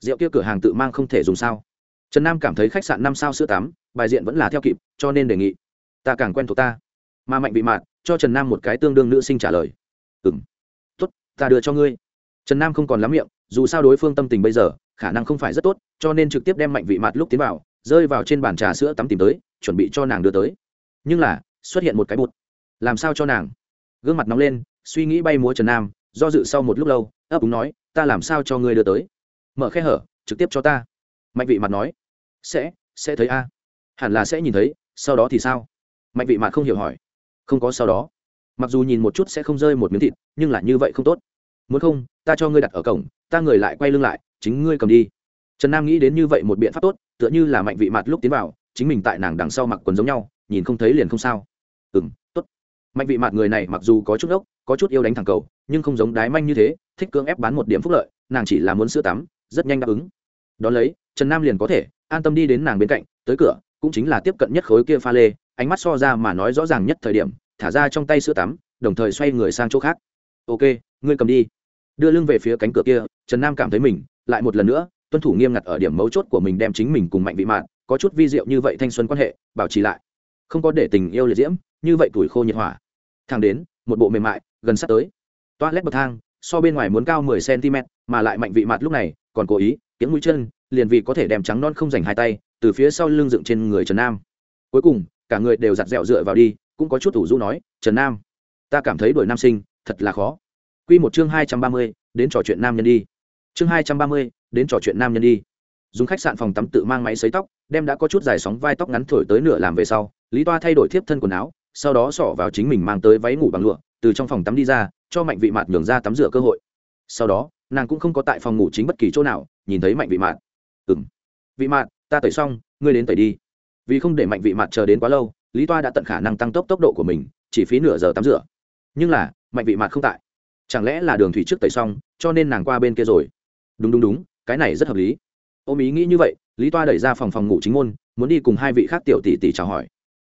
S1: rượu kia cửa hàng tự mang không thể dùng sao? Trần nam cảm thấy khách sạn năm sao sữa tắm, bài diện vẫn là theo kịp, cho nên đề nghị, ta càng quen thuộc ta. Mà mạnh vị mạt cho trần nam một cái tương đương nữ sinh trả lời ừ m tốt, ta đưa cho ngươi. Trần nam không còn lắm miệng dù sao đối phương tâm tình bây giờ, khả năng không phải rất tốt, cho nên trực tiếp đem mạnh vị mặt lúc tiến vào, rơi vào trên bàn trà sữa tắm tìm tới, chuẩn bị cho nàng đưa tới. Nhưng là, xuất hiện một cái bụt. Làm sao cho nàng? Gương mặt nóng lên, suy nghĩ bay múa trần nam, do dự sau một lúc lâu, ấp úng nói, ta làm sao cho ngươi đưa tới? Mở khe hở, trực tiếp cho ta. Mạnh vị mặt nói, sẽ sẽ thấy a. Hẳn là sẽ nhìn thấy, sau đó thì sao? Mạnh vị mặt không hiểu hỏi. Không có sau đó. Mặc dù nhìn một chút sẽ không rơi một miếng thịt, nhưng là như vậy không tốt muốn không, ta cho ngươi đặt ở cổng, ta người lại quay lưng lại, chính ngươi cầm đi. Trần nam nghĩ đến như vậy một biện pháp tốt, tựa như là mạnh vị mặt lúc tiến vào, chính mình tại nàng đằng sau mặc quần giống nhau, nhìn không thấy liền không sao. Ừ m tốt. Mạnh vị mặt người này mặc dù có chút ốc, có chút yêu đánh thẳng cầu, nhưng không giống đái manh như thế, thích cưỡng ép bán một điểm phúc lợi, nàng chỉ là muốn sữa tắm, rất nhanh đáp ứng. Đón lấy, trần nam liền có thể an tâm đi đến nàng bên cạnh, tới cửa, cũng chính là tiếp cận nhất khối kia pha lê, ánh mắt so ra mà nói rõ ràng nhất thời điểm, thả ra trong tay sữa tắm, đồng thời xoay người sang chỗ khác. Ok, ngươi cầm đi đưa lưng về phía cánh cửa kia, trần nam cảm thấy mình, lại một lần nữa, tuân thủ nghiêm ngặt ở điểm mấu chốt của mình đem chính mình cùng mạnh vị mạn, có chút vi diệu như vậy thanh xuân quan hệ, bảo trì lại. Không có để tình yêu liệt diễm, như vậy tuổi khô nhiệt hỏa. Thang đến, một bộ mềm mại, gần sắp tới. Toa lét bậc thang, so bên ngoài muốn cao mười cm mà lại mạnh vị mạt lúc này, còn cố ý tiếng mũi chân, liền vì có thể đem trắng non không dành hai tay, từ phía sau lưng dựng trên người trần nam. Cuối cùng, cả người đều giặt dẹo dựa vào đi, cũng có chút thủ du nói, trần nam, ta cảm thấy đuổi nam sinh, thật là khó. Quy một chương hai trăm ba mươi, đến trò chuyện nam nhân đi. Chương hai trăm ba mươi, đến trò chuyện nam nhân đi. Dùng khách sạn phòng tắm tự mang máy xấy tóc, đem đã có chút dài sóng vai tóc ngắn thổi tới nửa làm về sau, lý toa thay đổi thiếp thân quần áo, sau đó xỏ vào chính mình mang tới váy ngủ bằng lụa, từ trong phòng tắm đi ra, cho mạnh vị mạt nhường ra tắm rửa cơ hội. Sau đó, nàng cũng không có tại phòng ngủ chính bất kỳ chỗ nào, nhìn thấy mạnh vị mạt. Ừm, vị mạt, ta tẩy xong, ngươi đến tẩy đi. Vì không để mạnh vị mạt chờ đến quá lâu, lý toa đã tận khả năng tăng tốc tốc độ của mình, chỉ phí nửa giờ tắm rửa. Nhưng là, mạnh vị mạt không tại chẳng lẽ là đường thủy trước tẩy xong, cho nên nàng qua bên kia rồi? Đúng đúng đúng, cái này rất hợp lý. Ôm ý nghĩ như vậy, lý toa đẩy ra phòng phòng ngủ chính môn, muốn đi cùng hai vị khác tiểu tỷ tỷ chào hỏi.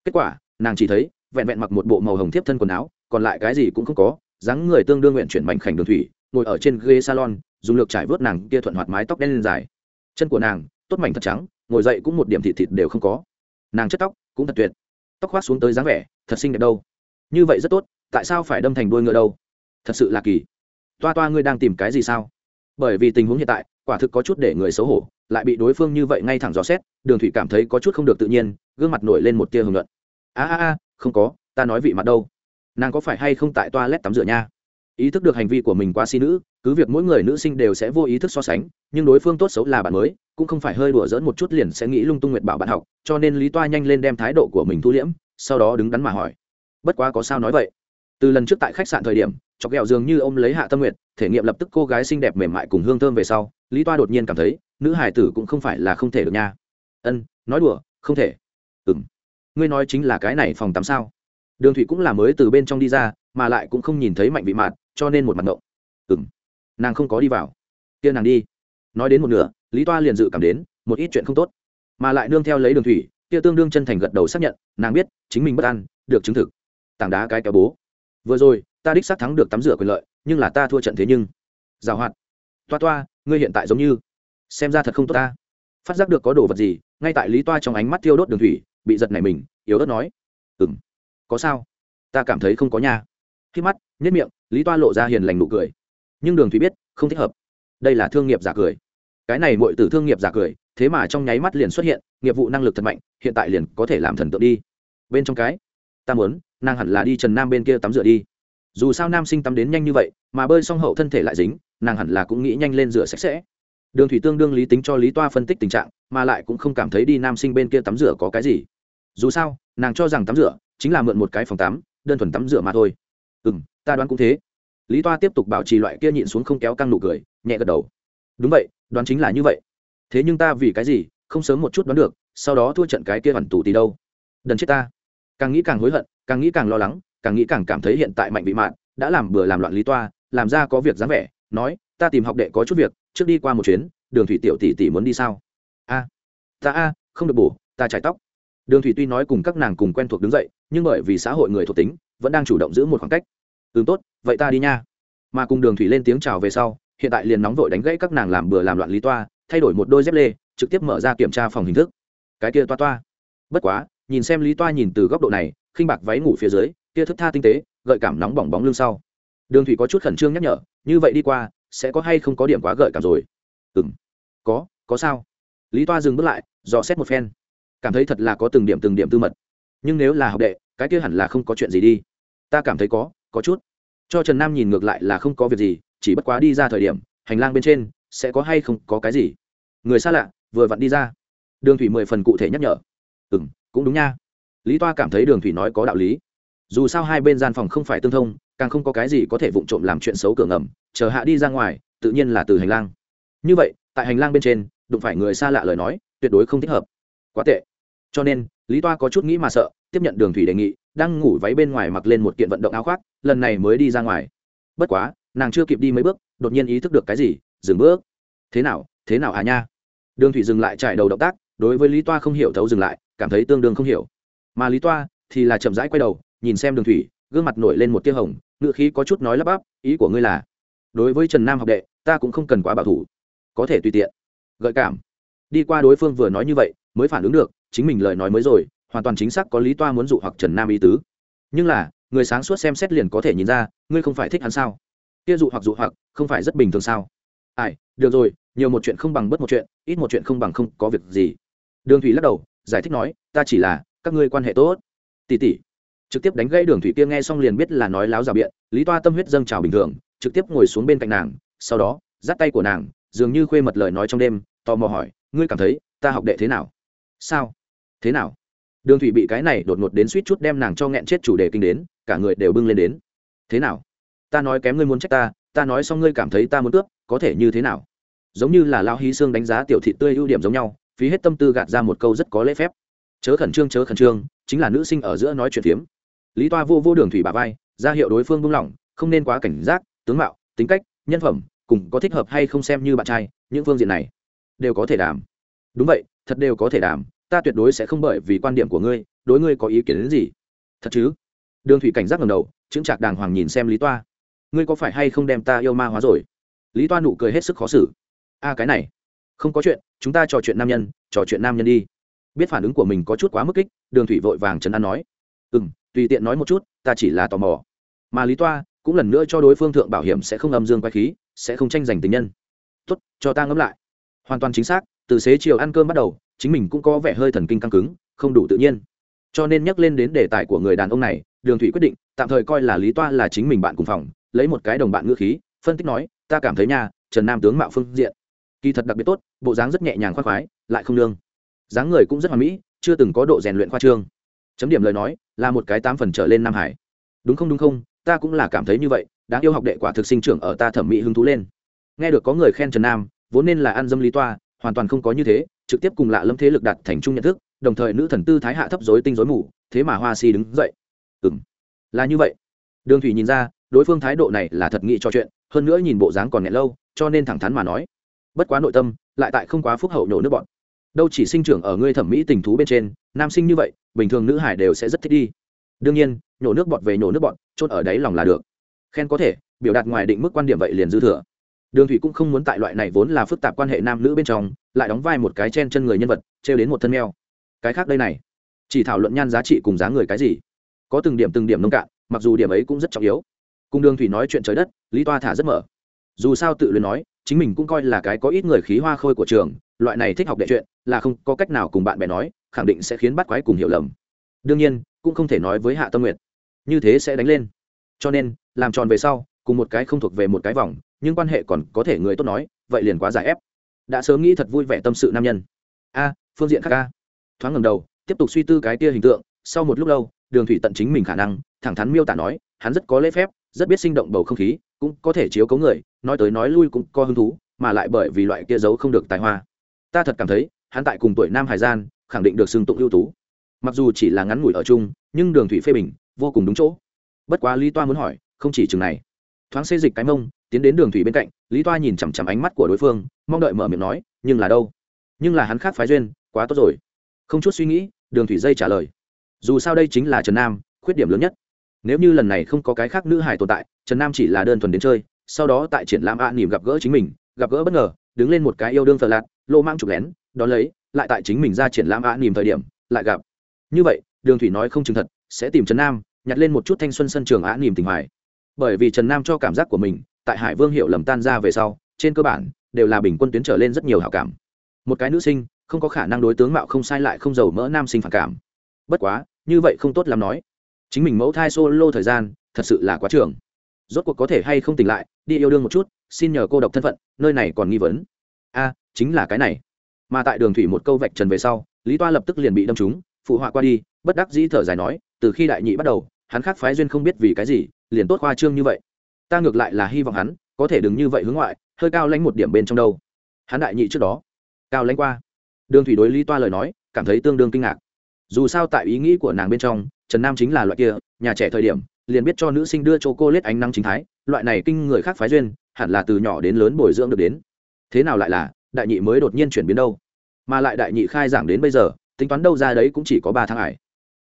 S1: Kết quả, nàng chỉ thấy, vẹn vẹn mặc một bộ màu hồng thiếp thân quần áo, còn lại cái gì cũng không có, dáng người tương đương nguyện chuyển mạnh khảnh đường thủy, ngồi ở trên ghế salon, dùng lược trải vớt nàng kia thuận hoạt mái tóc đen lên dài. Chân của nàng, tốt mảnh thật trắng, ngồi dậy cũng một điểm thịt thịt đều không có. Nàng chất tóc cũng thật tuyệt. Tóc khoác xuống tới dáng vẻ, thật xinh đẹp đâu. Như vậy rất tốt, tại sao phải đâm thành đuôi ngựa đâu? Thật sự là kỳ. Toa toa ngươi đang tìm cái gì sao? Bởi vì tình huống hiện tại, quả thực có chút để người xấu hổ, lại bị đối phương như vậy ngay thẳng dò xét, đường thủy cảm thấy có chút không được tự nhiên, gương mặt nổi lên một tia hưởng luận. A a a, không có, ta nói vị mặt đâu. Nàng có phải hay không tại toa lét tắm rửa nha? Ý thức được hành vi của mình quá si nữ, cứ việc mỗi người nữ sinh đều sẽ vô ý thức so sánh, nhưng đối phương tốt xấu là bạn mới, cũng không phải hơi đùa dỡn một chút liền sẽ nghĩ lung tung nguyệt bảo bạn học, cho nên lý toa nhanh lên đem thái độ của mình thu liễm, sau đó đứng đắn mà hỏi. Bất quá có sao nói vậy? Từ lần trước tại khách sạn thời điểm, chọc ghẹo dường như ôm lấy hạ tâm nguyệt, thể nghiệm lập tức cô gái xinh đẹp mềm mại cùng hương thơm về sau, lý toa đột nhiên cảm thấy, nữ hải tử cũng không phải là không thể được nha. Ân, nói đùa, không thể. Ừ m ngươi nói chính là cái này phòng tắm sao? Đường thủy cũng là mới từ bên trong đi ra, mà lại cũng không nhìn thấy mạnh vị mạt cho nên một mặt ngộng. Ừ m nàng không có đi vào. Kia nàng đi. Nói đến một nửa, lý toa liền dự cảm đến, một ít chuyện không tốt. Mà lại nương theo lấy đường thủy kia tương đương chân thành gật đầu xác nhận, nàng biết, chính mình bất an, được chứng thực. Tảng đá cái kéo bố vừa rồi, ta đích xác thắng được tắm rửa quyền lợi, nhưng là ta thua trận thế nhưng. Giảo hoạt. Toa toa, ngươi hiện tại giống như. Xem ra thật không tốt ta. Phát giác được có đồ vật gì, ngay tại lý toa trong ánh mắt thiêu đốt đường thủy, bị giật này mình, yếu ớt nói. Ừng có sao? Ta cảm thấy không có nhà khi mắt nhất miệng, lý toa lộ ra hiền lành nụ cười. Nhưng đường thủy biết, không thích hợp. Đây là thương nghiệp giả cười. Cái này mọi từ thương nghiệp giả cười, thế mà trong nháy mắt liền xuất hiện, nghiệp vụ năng lực thật mạnh, hiện tại liền có thể làm thần tượng đi. Bên trong cái, ta muốn nàng hẳn là đi trần nam bên kia tắm rửa đi. Dù sao nam sinh tắm đến nhanh như vậy, mà bơi xong hậu thân thể lại dính, nàng hẳn là cũng nghĩ nhanh lên rửa sạch sẽ. Đường thủy tương đương lý tính cho lý toa phân tích tình trạng, mà lại cũng không cảm thấy đi nam sinh bên kia tắm rửa có cái gì. Dù sao, nàng cho rằng tắm rửa chính là mượn một cái phòng tắm, đơn thuần tắm rửa mà thôi. Ừ m ta đoán cũng thế. Lý toa tiếp tục bảo trì loại kia nhịn xuống không kéo căng nụ cười, nhẹ gật đầu. Đúng vậy, đoán chính là như vậy. Thế nhưng ta vì cái gì không sớm một chút đoán được, sau đó thua trận cái kia hoàn tù tì đâu? Đần chết ta. Càng nghĩ càng hối hận càng nghĩ càng lo lắng, càng nghĩ càng cảm thấy hiện tại mạnh bị mạn đã làm bừa làm loạn lý toa, làm ra có việc dáng vẻ, nói, ta tìm học đệ có chút việc, trước đi qua một chuyến, đường thủy tiểu tỷ tỷ muốn đi sao? A, ta a, không được bổ, ta chải tóc. Đường thủy tuy nói cùng các nàng cùng quen thuộc đứng dậy, nhưng bởi vì xã hội người thuộc tính, vẫn đang chủ động giữ một khoảng cách. Ừ tốt, vậy ta đi nha. Mà cùng đường thủy lên tiếng chào về sau, hiện tại liền nóng vội đánh gãy các nàng làm bừa làm loạn lý toa, thay đổi một đôi dép lê, trực tiếp mở ra kiểm tra phòng hình thức. Cái kia toa toa. Bất quá, nhìn xem lý toa nhìn từ góc độ này khinh bạc váy ngủ phía dưới, kia thức tha tinh tế, gợi cảm nóng bỏng bóng lưng sau. Đường thủy có chút khẩn trương nhắc nhở, như vậy đi qua, sẽ có hay không có điểm quá gợi cảm rồi? Ừ m có có sao. Lý toa dừng bước lại, dò xét một phen. Cảm thấy thật là có từng điểm từng điểm tư mật. Nhưng nếu là học đệ, cái kia hẳn là không có chuyện gì đi. Ta cảm thấy có có chút. Cho trần nam nhìn ngược lại là không có việc gì, chỉ bất quá đi ra thời điểm, hành lang bên trên, sẽ có hay không có cái gì. Người xa lạ, vừa vặn đi ra. Đường thủy mười phần cụ thể nhắc nhở. Ừ m cũng đúng nha lý toa cảm thấy đường thủy nói có đạo lý. Dù sao hai bên gian phòng không phải tương thông, càng không có cái gì có thể vụng trộm làm chuyện xấu cửa ngầm, chờ hạ đi ra ngoài, tự nhiên là từ hành lang. Như vậy, tại hành lang bên trên, đụng phải người xa lạ lời nói, tuyệt đối không thích hợp. Quá tệ. Cho nên, lý toa có chút nghĩ mà sợ, tiếp nhận đường thủy đề nghị, đang ngủ váy bên ngoài mặc lên một kiện vận động áo khoác, lần này mới đi ra ngoài. Bất quá, nàng chưa kịp đi mấy bước, đột nhiên ý thức được cái gì, dừng bước. Thế nào thế nào à nha? Đường thủy dừng lại trải đầu động tác, đối với lý toa không hiểu thấu dừng lại, cảm thấy tương đương không hiểu mà lý toa thì là chậm rãi quay đầu, nhìn xem đường thủy, gương mặt nổi lên một tia hồng, ngựa khí có chút nói lắp bắp, ý của ngươi là, đối với trần nam học đệ, ta cũng không cần quá bảo thủ. Có thể tùy tiện. Gợi cảm. Đi qua đối phương vừa nói như vậy, mới phản ứng được, chính mình lời nói mới rồi, hoàn toàn chính xác có lý toa muốn dụ hoặc trần nam ý tứ. Nhưng là, người sáng suốt xem xét liền có thể nhìn ra, ngươi không phải thích hắn sao? Kia dụ hoặc dụ hoặc, không phải rất bình thường sao? Ai, được rồi, nhiều một chuyện không bằng bất một chuyện, ít một chuyện không bằng không có việc gì. Đường thủy lắc đầu, giải thích nói, ta chỉ là các ngươi quan hệ tốt. Tỷ tỷ trực tiếp đánh gãy đường thủy kia nghe xong liền biết là nói láo rào biện, lý toa tâm huyết dâng trào bình thường, trực tiếp ngồi xuống bên cạnh nàng, sau đó, dắt tay của nàng, dường như khuê mật lời nói trong đêm, tò mò hỏi, ngươi cảm thấy, ta học đệ thế nào? Sao? Thế nào? Đường thủy bị cái này đột ngột đến suýt chút đem nàng cho nghẹn chết chủ đề kinh đến, cả người đều bưng lên đến. Thế nào? Ta nói kém ngươi muốn trách ta ta nói xong ngươi cảm thấy ta muốn cướp, có thể như thế nào? Giống như là lao hí xương đánh giá tiểu thị tươi ưu điểm giống nhau, phí hết tâm tư gạt ra một câu rất có lễ phép chớ khẩn trương, chớ khẩn trương, chính là nữ sinh ở giữa nói chuyện phiếm. Lý toa vô vô đường thủy bà vai, ra hiệu đối phương buông lỏng, không nên quá cảnh giác, tướng mạo, tính cách, nhân phẩm, cùng có thích hợp hay không xem như bạn trai, những phương diện này đều có thể đảm. Đúng vậy, thật đều có thể đảm, ta tuyệt đối sẽ không bởi vì quan điểm của ngươi, đối ngươi có ý kiến đến gì. Thật chứ? Đường thủy cảnh giác ngầm đầu, chững chạc đàng hoàng nhìn xem lý toa. Ngươi có phải hay không đem ta yêu ma hóa rồi? Lý toa nụ cười hết sức khó xử. A, cái này. Không có chuyện, chúng ta trò chuyện nam nhân, trò chuyện nam nhân đi biết phản ứng của mình có chút quá mức kích, đường thủy vội vàng trấn an nói. Ừ m tùy tiện nói một chút, ta chỉ là tò mò. Mà lý toa cũng lần nữa cho đối phương thượng bảo hiểm sẽ không âm dương quay khí, sẽ không tranh giành tình nhân. Tốt, cho ta ngẫm lại. Hoàn toàn chính xác, từ xế chiều ăn cơm bắt đầu, chính mình cũng có vẻ hơi thần kinh căng cứng, không đủ tự nhiên. Cho nên nhắc lên đến đề tài của người đàn ông này, đường thủy quyết định, tạm thời coi là lý toa là chính mình bạn cùng phòng, lấy một cái đồng bạn ngữ khí, phân tích nói, ta cảm thấy nha, trần nam tướng mạo phương diện, kỳ thật đặc biệt tốt, bộ dáng rất nhẹ nhàng khoác khoái, lại không nương dáng người cũng rất hoàn mỹ, chưa từng có độ rèn luyện khoa trương. Chấm điểm lời nói, là một cái tám phần trở lên nam hải. Đúng không đúng không? Ta cũng là cảm thấy như vậy, đáng yêu học đệ quả thực sinh trưởng ở ta thẩm mỹ hứng thú lên. Nghe được có người khen trần nam, vốn nên là ăn dâm lý toa, hoàn toàn không có như thế, trực tiếp cùng lạ lâm thế lực đạt thành chung nhận thức, đồng thời nữ thần tư thái hạ thấp dối tinh dối mù, thế mà hoa si đứng dậy. Ừ m là như vậy. Đường thủy nhìn ra, đối phương thái độ này là thật nghị cho chuyện, hơn nữa nhìn bộ dáng còn nhẹ lâu, cho nên thẳng thắn mà nói. Bất quá nội tâm, lại tại không quá phúc hậu nhổ nước bọn đâu chỉ sinh trưởng ở ngươi thẩm mỹ tình thú bên trên, nam sinh như vậy, bình thường nữ hải đều sẽ rất thích đi. Đương nhiên, nhổ nước bọt về nhổ nước bọt chốt ở đáy lòng là được. Khen có thể, biểu đạt ngoài định mức quan điểm vậy liền dư thừa. Đường thủy cũng không muốn tại loại này vốn là phức tạp quan hệ nam nữ bên trong, lại đóng vai một cái chen chân người nhân vật, trêu đến một thân meo cái khác đây này, chỉ thảo luận nhan giá trị cùng giá người cái gì. Có từng điểm từng điểm nông cạn, mặc dù điểm ấy cũng rất trọng yếu. Cùng đường thủy nói chuyện trời đất, lý toa thả rất mở. Dù sao tự luyện nói, chính mình cũng coi là cái có ít người khí hoa khôi của trường loại này thích học đệ chuyện là không có cách nào cùng bạn bè nói khẳng định sẽ khiến bắt quái cùng hiểu lầm. Đương nhiên cũng không thể nói với hạ tâm Nguyệt, như thế sẽ đánh lên. Cho nên làm tròn về sau cùng một cái không thuộc về một cái vòng nhưng quan hệ còn có thể người tốt nói vậy liền quá giải ép. Đã sớm nghĩ thật vui vẻ tâm sự nam nhân. A phương diện khác a. Thoáng ngầm đầu tiếp tục suy tư cái tia hình tượng sau một lúc lâu đường thủy tận chính mình khả năng thẳng thắn miêu tả nói hắn rất có lễ phép rất biết sinh động bầu không khí cũng có thể chiếu cấu người nói tới nói lui cũng có hứng thú mà lại bởi vì loại kia giấu không được tài hoa ta thật cảm thấy, hắn tại cùng tuổi nam hải gian, khẳng định được xưng tụng ưu tú. Mặc dù chỉ là ngắn ngủi ở chung, nhưng đường thủy phê bình, vô cùng đúng chỗ. Bất quá lý toa muốn hỏi, không chỉ chừng này. Thoáng xê dịch cái mông, tiến đến đường thủy bên cạnh, lý toa nhìn chằm chằm ánh mắt của đối phương, mong đợi mở miệng nói, nhưng là đâu? Nhưng là hắn khác phái duyên, quá tốt rồi. Không chút suy nghĩ, đường thủy dây trả lời. Dù sao đây chính là trần nam, khuyết điểm lớn nhất. Nếu như lần này không có cái khác nữ hải tồn tại, trần nam chỉ là đơn thuần đến chơi, sau đó tại triển lãm a nỉm gặp gỡ chính mình, gặp gỡ bất ngờ, đứng lên một cái yêu đương phật lạc lô mang chụp lén, đón lấy, lại tại chính mình ra triển lãm ạ nỉm thời điểm, lại gặp. Như vậy, đường thủy nói không chừng thật, sẽ tìm trần nam, nhặt lên một chút thanh xuân sân trường ạ nỉm tình hoài. Bởi vì trần nam cho cảm giác của mình, tại hải vương hiệu lầm tan ra về sau, trên cơ bản, đều là bình quân tuyến trở lên rất nhiều hảo cảm. Một cái nữ sinh, không có khả năng đối tướng mạo không sai lại không giàu mỡ nam sinh phản cảm. Bất quá, như vậy không tốt lắm nói. Chính mình mẫu thai solo thời gian, thật sự là quá trường. Rốt cuộc có thể hay không tỉnh lại, đi yêu đương một chút, xin nhờ cô độc thân phận, nơi này còn nghi vấn. A chính là cái này. Mà tại đường thủy một câu vạch trần về sau, lý toa lập tức liền bị đâm trúng, phụ họa qua đi, bất đắc dĩ thở dài nói, từ khi đại nhị bắt đầu, hắn khác phái duyên không biết vì cái gì, liền tốt khoa trương như vậy. Ta ngược lại là hy vọng hắn, có thể đừng như vậy hướng ngoại, hơi cao lãnh một điểm bên trong đâu. Hắn đại nhị trước đó, cao lãnh qua. Đường thủy đối lý toa lời nói, cảm thấy tương đương kinh ngạc. Dù sao tại ý nghĩ của nàng bên trong, trần nam chính là loại kia, nhà trẻ thời điểm, liền biết cho nữ sinh đưa cho cô lết ánh năng chính thái, loại này kinh người khác phái duyên, hẳn là từ nhỏ đến lớn bồi dưỡng được đến. Thế nào lại là đại nhị mới đột nhiên chuyển biến đâu? Mà lại đại nhị khai giảng đến bây giờ, tính toán đâu ra đấy cũng chỉ có ba tháng ải.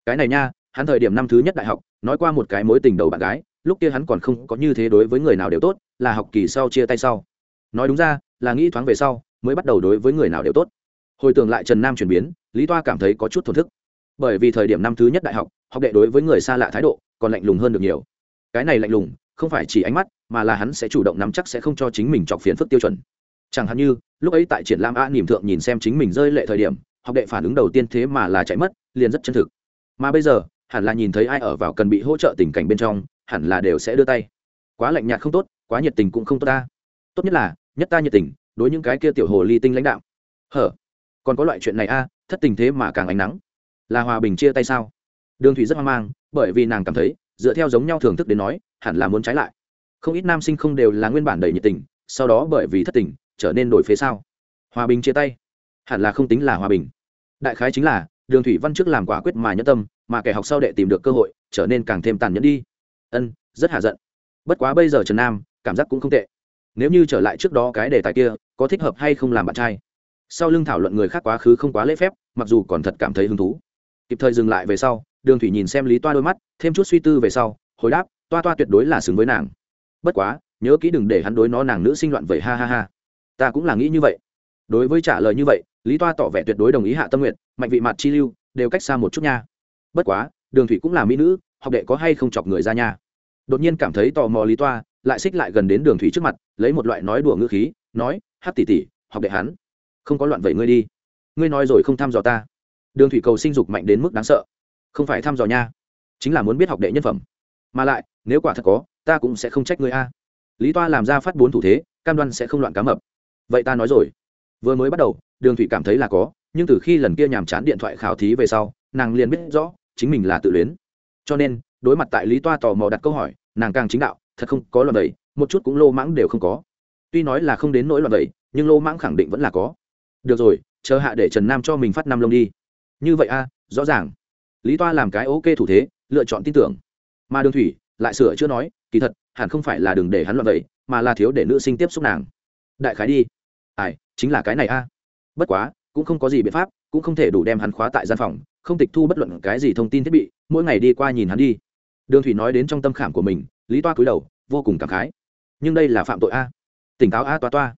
S1: Cái này nha, hắn thời điểm năm thứ nhất đại học, nói qua một cái mối tình đầu bạn gái, lúc kia hắn còn không có như thế đối với người nào đều tốt, là học kỳ sau chia tay sau. Nói đúng ra, là nghĩ thoáng về sau, mới bắt đầu đối với người nào đều tốt. Hồi tưởng lại trần nam chuyển biến, lý toa cảm thấy có chút thổn thức. Bởi vì thời điểm năm thứ nhất đại học học đệ đối với người xa lạ thái độ còn lạnh lùng hơn được nhiều. Cái này lạnh lùng, không phải chỉ ánh mắt, mà là hắn sẽ chủ động nắm chắc sẽ không cho chính mình chọc phiền phức tiêu chuẩn chẳng hạn như, lúc ấy tại triển lãm a niềm thượng nhìn xem chính mình rơi lệ thời điểm, học đệ phản ứng đầu tiên thế mà là chạy mất, liền rất chân thực. Mà bây giờ, hẳn là nhìn thấy ai ở vào cần bị hỗ trợ tình cảnh bên trong, hẳn là đều sẽ đưa tay. Quá lạnh nhạt không tốt, quá nhiệt tình cũng không tốt ta. Tốt nhất là, nhất ta nhiệt tình, đối những cái kia tiểu hồ ly tinh lãnh đạo. Hở, còn có loại chuyện này a, thất tình thế mà càng ánh nắng. Là hòa bình chia tay sao? Đường thủy rất hoang mang, bởi vì nàng cảm thấy, dựa theo giống nhau thưởng thức đến nói, hẳn là muốn trái lại. Không ít nam sinh không đều là nguyên bản đầy nhiệt tình, sau đó bởi vì thất tình trở nên đổi phế sao? Hòa bình chia tay. Hẳn là không tính là hòa bình. Đại khái chính là, đường thủy văn trước làm quả quyết mà nhẫn tâm, mà kẻ học sau đệ tìm được cơ hội, trở nên càng thêm tàn nhẫn đi. Ân, rất hạ giận. Bất quá bây giờ trần nam, cảm giác cũng không tệ. Nếu như trở lại trước đó cái đề tài kia, có thích hợp hay không làm bạn trai? Sau lưng thảo luận người khác quá khứ không quá lễ phép, mặc dù còn thật cảm thấy hứng thú. Kịp thời dừng lại về sau, đường thủy nhìn xem lý toa đôi mắt, thêm chút suy tư về sau, hồi đáp, toa toa tuyệt đối là xứng với nàng. Bất quá, nhớ kỹ đừng để hắn đối nó nàng nữ sinh loạn vậy ha ha ha ta cũng là nghĩ như vậy. Đối với trả lời như vậy, lý toa tỏ vẻ tuyệt đối đồng ý hạ tâm nguyện mạnh vị mặt chi lưu, đều cách xa một chút nha. Bất quá, đường thủy cũng là mỹ nữ, học đệ có hay không chọc người ra nha. Đột nhiên cảm thấy tò mò lý toa, lại xích lại gần đến đường thủy trước mặt, lấy một loại nói đùa ngữ khí, nói, hát tỉ tỉ học đệ hắn. Không có loạn vậy ngươi đi. Ngươi nói rồi không thăm dò ta. Đường thủy cầu sinh dục mạnh đến mức đáng sợ. Không phải thăm dò nha, chính là muốn biết học đệ nhân phẩm. Mà lại, nếu quả thật có, ta cũng sẽ không trách ngươi a. Lý toa làm ra phát bốn thủ thế, cam đoan sẽ không loạn cá mập vậy ta nói rồi. Vừa mới bắt đầu, đường thủy cảm thấy là có, nhưng từ khi lần kia nhàm chán điện thoại khảo thí về sau, nàng liền biết rõ, chính mình là tự luyến. Cho nên, đối mặt tại lý toa tò mò đặt câu hỏi, nàng càng chính đạo, thật không có loạn đầy một chút cũng lô mãng đều không có. Tuy nói là không đến nỗi loạn đầy nhưng lô mãng khẳng định vẫn là có. Được rồi, chờ hạ để trần nam cho mình phát năm lông đi. Như vậy a, rõ ràng. Lý toa làm cái ok thủ thế, lựa chọn tin tưởng. Mà đường thủy lại sửa chưa nói, kỳ thật, hẳn không phải là đừng để hắn loạn vậy, mà là thiếu để nữ sinh tiếp xúc nàng. Đại khái đi ai, chính là cái này a. Bất quá, cũng không có gì biện pháp, cũng không thể đủ đem hắn khóa tại gian phòng, không tịch thu bất luận cái gì thông tin thiết bị, mỗi ngày đi qua nhìn hắn đi. Đường thủy nói đến trong tâm khảm của mình, lý toa cúi đầu, vô cùng cảm khái. Nhưng đây là phạm tội a. Tỉnh táo a toa toa.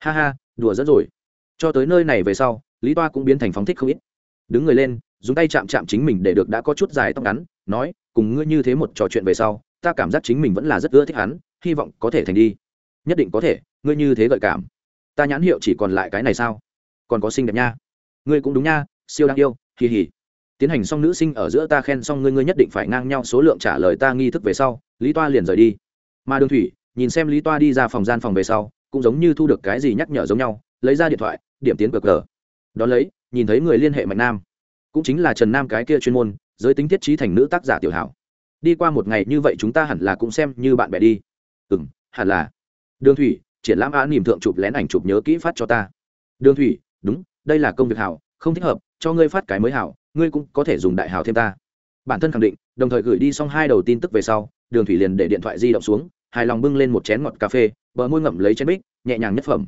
S1: Ha ha, đùa dẫn rồi. Cho tới nơi này về sau, lý toa cũng biến thành phóng thích không ít. Đứng người lên, dùng tay chạm chạm chính mình để được đã có chút dài tóc ngắn, nói, cùng ngươi như thế một trò chuyện về sau, ta cảm giác chính mình vẫn là rất ưa thích hắn, hy vọng có thể thành đi. Nhất định có thể, ngươi như thế gợi cảm ta nhãn hiệu chỉ còn lại cái này sao? Còn có xinh đẹp nha. Ngươi cũng đúng nha, siêu đáng yêu, hì hì. tiến hành xong nữ sinh ở giữa ta khen xong ngươi ngươi nhất định phải ngang nhau số lượng trả lời ta nghi thức về sau, lý toa liền rời đi. Mà đường thủy, nhìn xem lý toa đi ra phòng gian phòng về sau, cũng giống như thu được cái gì nhắc nhở giống nhau, lấy ra điện thoại, điểm tiến cực cờ. Đón lấy, nhìn thấy người liên hệ mạnh nam, cũng chính là trần nam cái kia chuyên môn, giới tính thiết trí thành nữ tác giả tiểu hảo. Đi qua một ngày như vậy chúng ta hẳn là cũng xem như bạn bè đi. Ừ m hẳn là. Đường thủy triển lãm á nỉm thượng chụp lén ảnh chụp nhớ kỹ phát cho ta. Đường thủy, đúng, đây là công việc hảo, không thích hợp, cho ngươi phát cái mới hảo, ngươi cũng có thể dùng đại hảo thêm ta. Bản thân khẳng định, đồng thời gửi đi xong hai đầu tin tức về sau, đường thủy liền để điện thoại di động xuống, hài lòng bưng lên một chén ngọt cà phê, bờ môi ngậm lấy chén bích, nhẹ nhàng nhất phẩm.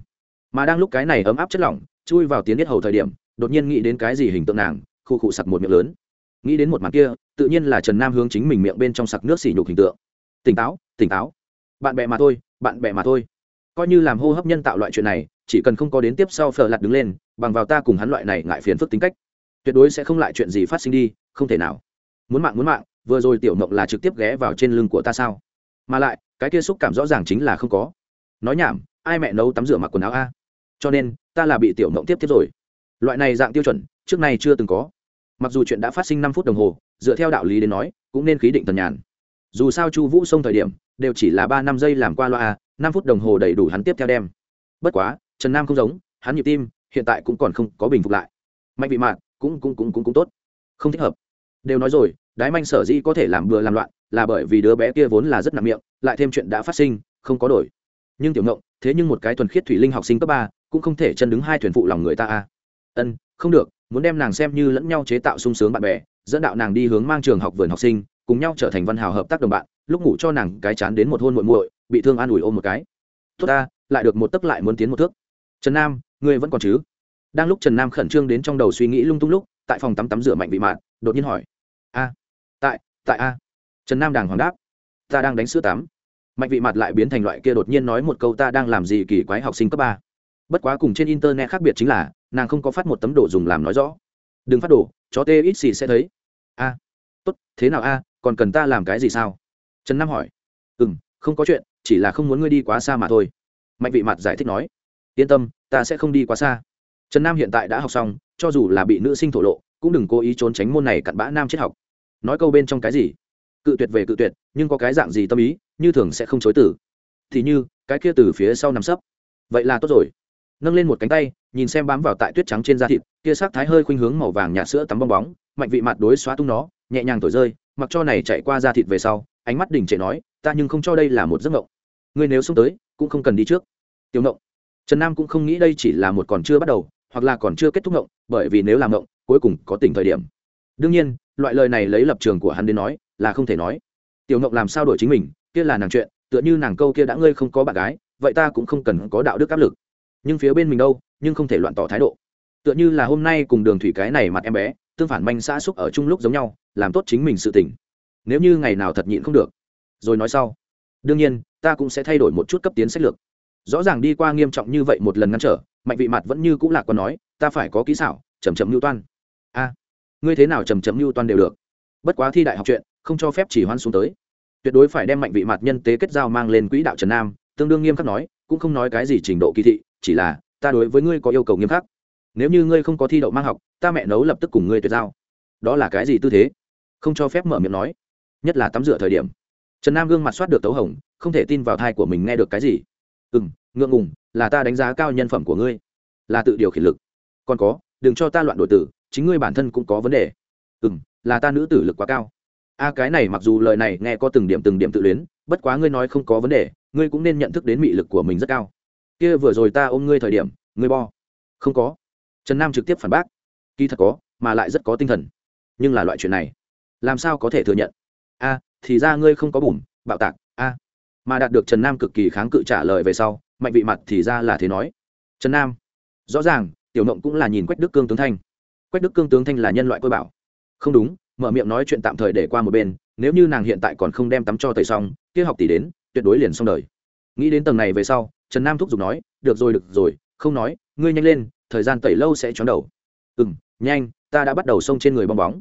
S1: Mà đang lúc cái này ấm áp chất lỏng, chui vào tiến biết hầu thời điểm, đột nhiên nghĩ đến cái gì hình tượng nàng khu khụ sặc một miệng lớn. Nghĩ đến một mặt kia, tự nhiên là trần nam hướng chính mình miệng bên trong sặc nước xỉ nhục hình tượng. Tỉnh táo tỉnh táo. Bạn bè mà thôi, bạn bè mà thôi coi như làm hô hấp nhân tạo loại chuyện này, chỉ cần không có đến tiếp sau phở lặt đứng lên, bằng vào ta cùng hắn loại này ngại phiền phức tính cách, tuyệt đối sẽ không lại chuyện gì phát sinh đi, không thể nào. Muốn mạng muốn mạng, vừa rồi tiểu mộng là trực tiếp ghé vào trên lưng của ta sao? Mà lại, cái kia xúc cảm rõ ràng chính là không có. Nói nhảm, ai mẹ nấu tắm rửa mặc quần áo a? Cho nên, ta là bị tiểu mộng tiếp tiếp rồi. Loại này dạng tiêu chuẩn, trước nay chưa từng có. Mặc dù chuyện đã phát sinh năm phút đồng hồ, dựa theo đạo lý đến nói, cũng nên khí định tần nhàn. Dù sao chu vũ xông thời điểm, đều chỉ là ba năm giây làm qua loa a năm phút đồng hồ đầy đủ hắn tiếp theo đem. Bất quá, trần nam không giống, hắn nhịp tim hiện tại cũng còn không có bình phục lại. Mạnh vị mạn cũng cũng cũng cũng cũng tốt. Không thích hợp. Đều nói rồi, đái manh sở dĩ có thể làm bừa làm loạn là bởi vì đứa bé kia vốn là rất nặng miệng, lại thêm chuyện đã phát sinh, không có đổi. Nhưng tiểu ngộng, thế nhưng một cái thuần khiết thủy linh học sinh cấp ba, cũng không thể chân đứng hai thuyền phụ lòng người ta a. Ân, không được, muốn đem nàng xem như lẫn nhau chế tạo sung sướng bạn bè, dẫn đạo nàng đi hướng mang trường học vườn học sinh, cùng nhau trở thành văn hào hợp tác đồng bạn, lúc ngủ cho nàng cái chán đến một hôn muội muội bị thương an ủi ôm một cái. Tốt ta, lại được một tấc lại muốn tiến một thước. Trần nam, ngươi vẫn còn chứ? Đang lúc trần nam khẩn trương đến trong đầu suy nghĩ lung tung lúc, tại phòng tắm tắm rửa mạnh bị mạn, đột nhiên hỏi. A, tại tại a. Trần nam đàng hoàng đáp. Ta đang đánh sữa tắm. Mạnh vị mặt lại biến thành loại kia đột nhiên nói một câu, ta đang làm gì kỳ quái học sinh cấp ba? Bất quá cùng trên internet khác biệt chính là, nàng không có phát một tấm đồ dùng làm nói rõ. Đừng phát đồ, chó tê ít xì sẽ thấy. A, tốt, thế nào a, còn cần ta làm cái gì sao? Trần nam hỏi. Ừ m không có chuyện chỉ là không muốn ngươi đi quá xa mà thôi. Mạnh vị mặt giải thích nói, yên tâm, ta sẽ không đi quá xa. Trần nam hiện tại đã học xong, cho dù là bị nữ sinh thổ lộ, cũng đừng cố ý trốn tránh môn này cặn bã nam triết học. Nói câu bên trong cái gì? Cự tuyệt về cự tuyệt, nhưng có cái dạng gì tâm ý, như thường sẽ không chối tử thì như, cái kia từ phía sau nằm sấp. Vậy là tốt rồi. Nâng lên một cánh tay, nhìn xem bám vào tại tuyết trắng trên da thịt, kia sắc thái hơi khuynh hướng màu vàng nhạt sữa tắm bong bóng, mạnh vị mặt đối xóa tung nó, nhẹ nhàng thổi rơi, mặc cho này chạy qua da thịt về sau, ánh mắt đỉnh trệ nói, ta nhưng không cho đây là một giấc mộng ngươi nếu xuống tới, cũng không cần đi trước. Tiểu ngộng. Trần nam cũng không nghĩ đây chỉ là một còn chưa bắt đầu, hoặc là còn chưa kết thúc ngộng, bởi vì nếu làm ngộng, cuối cùng có tỉnh thời điểm. Đương nhiên, loại lời này lấy lập trường của hắn đến nói, là không thể nói. Tiểu ngộng làm sao đổi chính mình, kia là nàng chuyện, tựa như nàng câu kia đã ngươi không có bạn gái, vậy ta cũng không cần có đạo đức áp lực. Nhưng phía bên mình đâu, nhưng không thể loạn tỏ thái độ. Tựa như là hôm nay cùng đường thủy cái này mặt em bé, tương phản manh xã xúc ở chung lúc giống nhau, làm tốt chính mình sự tỉnh nếu như ngày nào thật nhịn không được. Rồi nói sau. Đương nhiên ta cũng sẽ thay đổi một chút cấp tiến sách lược. Rõ ràng đi qua nghiêm trọng như vậy một lần ngăn trở, mạnh vị mặt vẫn như cũng lạc còn nói, ta phải có kỹ xảo chầm chầm mưu toan. A, ngươi thế nào chầm chầm mưu toan đều được. Bất quá thi đại học chuyện, không cho phép chỉ hoan xuống tới. Tuyệt đối phải đem mạnh vị mặt nhân tế kết giao mang lên quỹ đạo trần nam, tương đương nghiêm khắc nói, cũng không nói cái gì trình độ kỳ thị, chỉ là, ta đối với ngươi có yêu cầu nghiêm khắc. Nếu như ngươi không có thi đậu mang học, ta mẹ nấu lập tức cùng ngươi tuyệt giao. Đó là cái gì tư thế? Không cho phép mở miệng nói. Nhất là tắm rửa thời điểm trần nam gương mặt soát được tấu hồng, không thể tin vào thai của mình nghe được cái gì. Ừ m ngượng ngùng, là ta đánh giá cao nhân phẩm của ngươi. Là tự điều khiển lực. Còn có, đừng cho ta loạn đổi tử, chính ngươi bản thân cũng có vấn đề. Ừ m là ta nữ tử lực quá cao. A, cái này mặc dù lời này nghe có từng điểm từng điểm tự luyến, bất quá ngươi nói không có vấn đề, ngươi cũng nên nhận thức đến mị lực của mình rất cao. Kia vừa rồi ta ôm ngươi thời điểm, ngươi bo. Không có. Trần nam trực tiếp phản bác. Kỳ thật có, mà lại rất có tinh thần. Nhưng là loại chuyện này, làm sao có thể thừa nhận? A thì ra ngươi không có bùn, bạo tạc, a. Mà đạt được trần nam cực kỳ kháng cự trả lời về sau, mạnh vị mặt thì ra là thế nói. Trần nam, rõ ràng, tiểu mộng cũng là nhìn quách đức cương tướng thanh. Quách đức cương tướng thanh là nhân loại côi bảo. Không đúng, mở miệng nói chuyện tạm thời để qua một bên, nếu như nàng hiện tại còn không đem tắm cho tẩy xong, kia học tỷ đến, tuyệt đối liền xong đời. Nghĩ đến tầng này về sau, trần nam thúc giục nói, được rồi được rồi, không nói, ngươi nhanh lên, thời gian tẩy lâu sẽ chóng đầu. Ừ m nhanh, ta đã bắt đầu xông trên người bong bóng.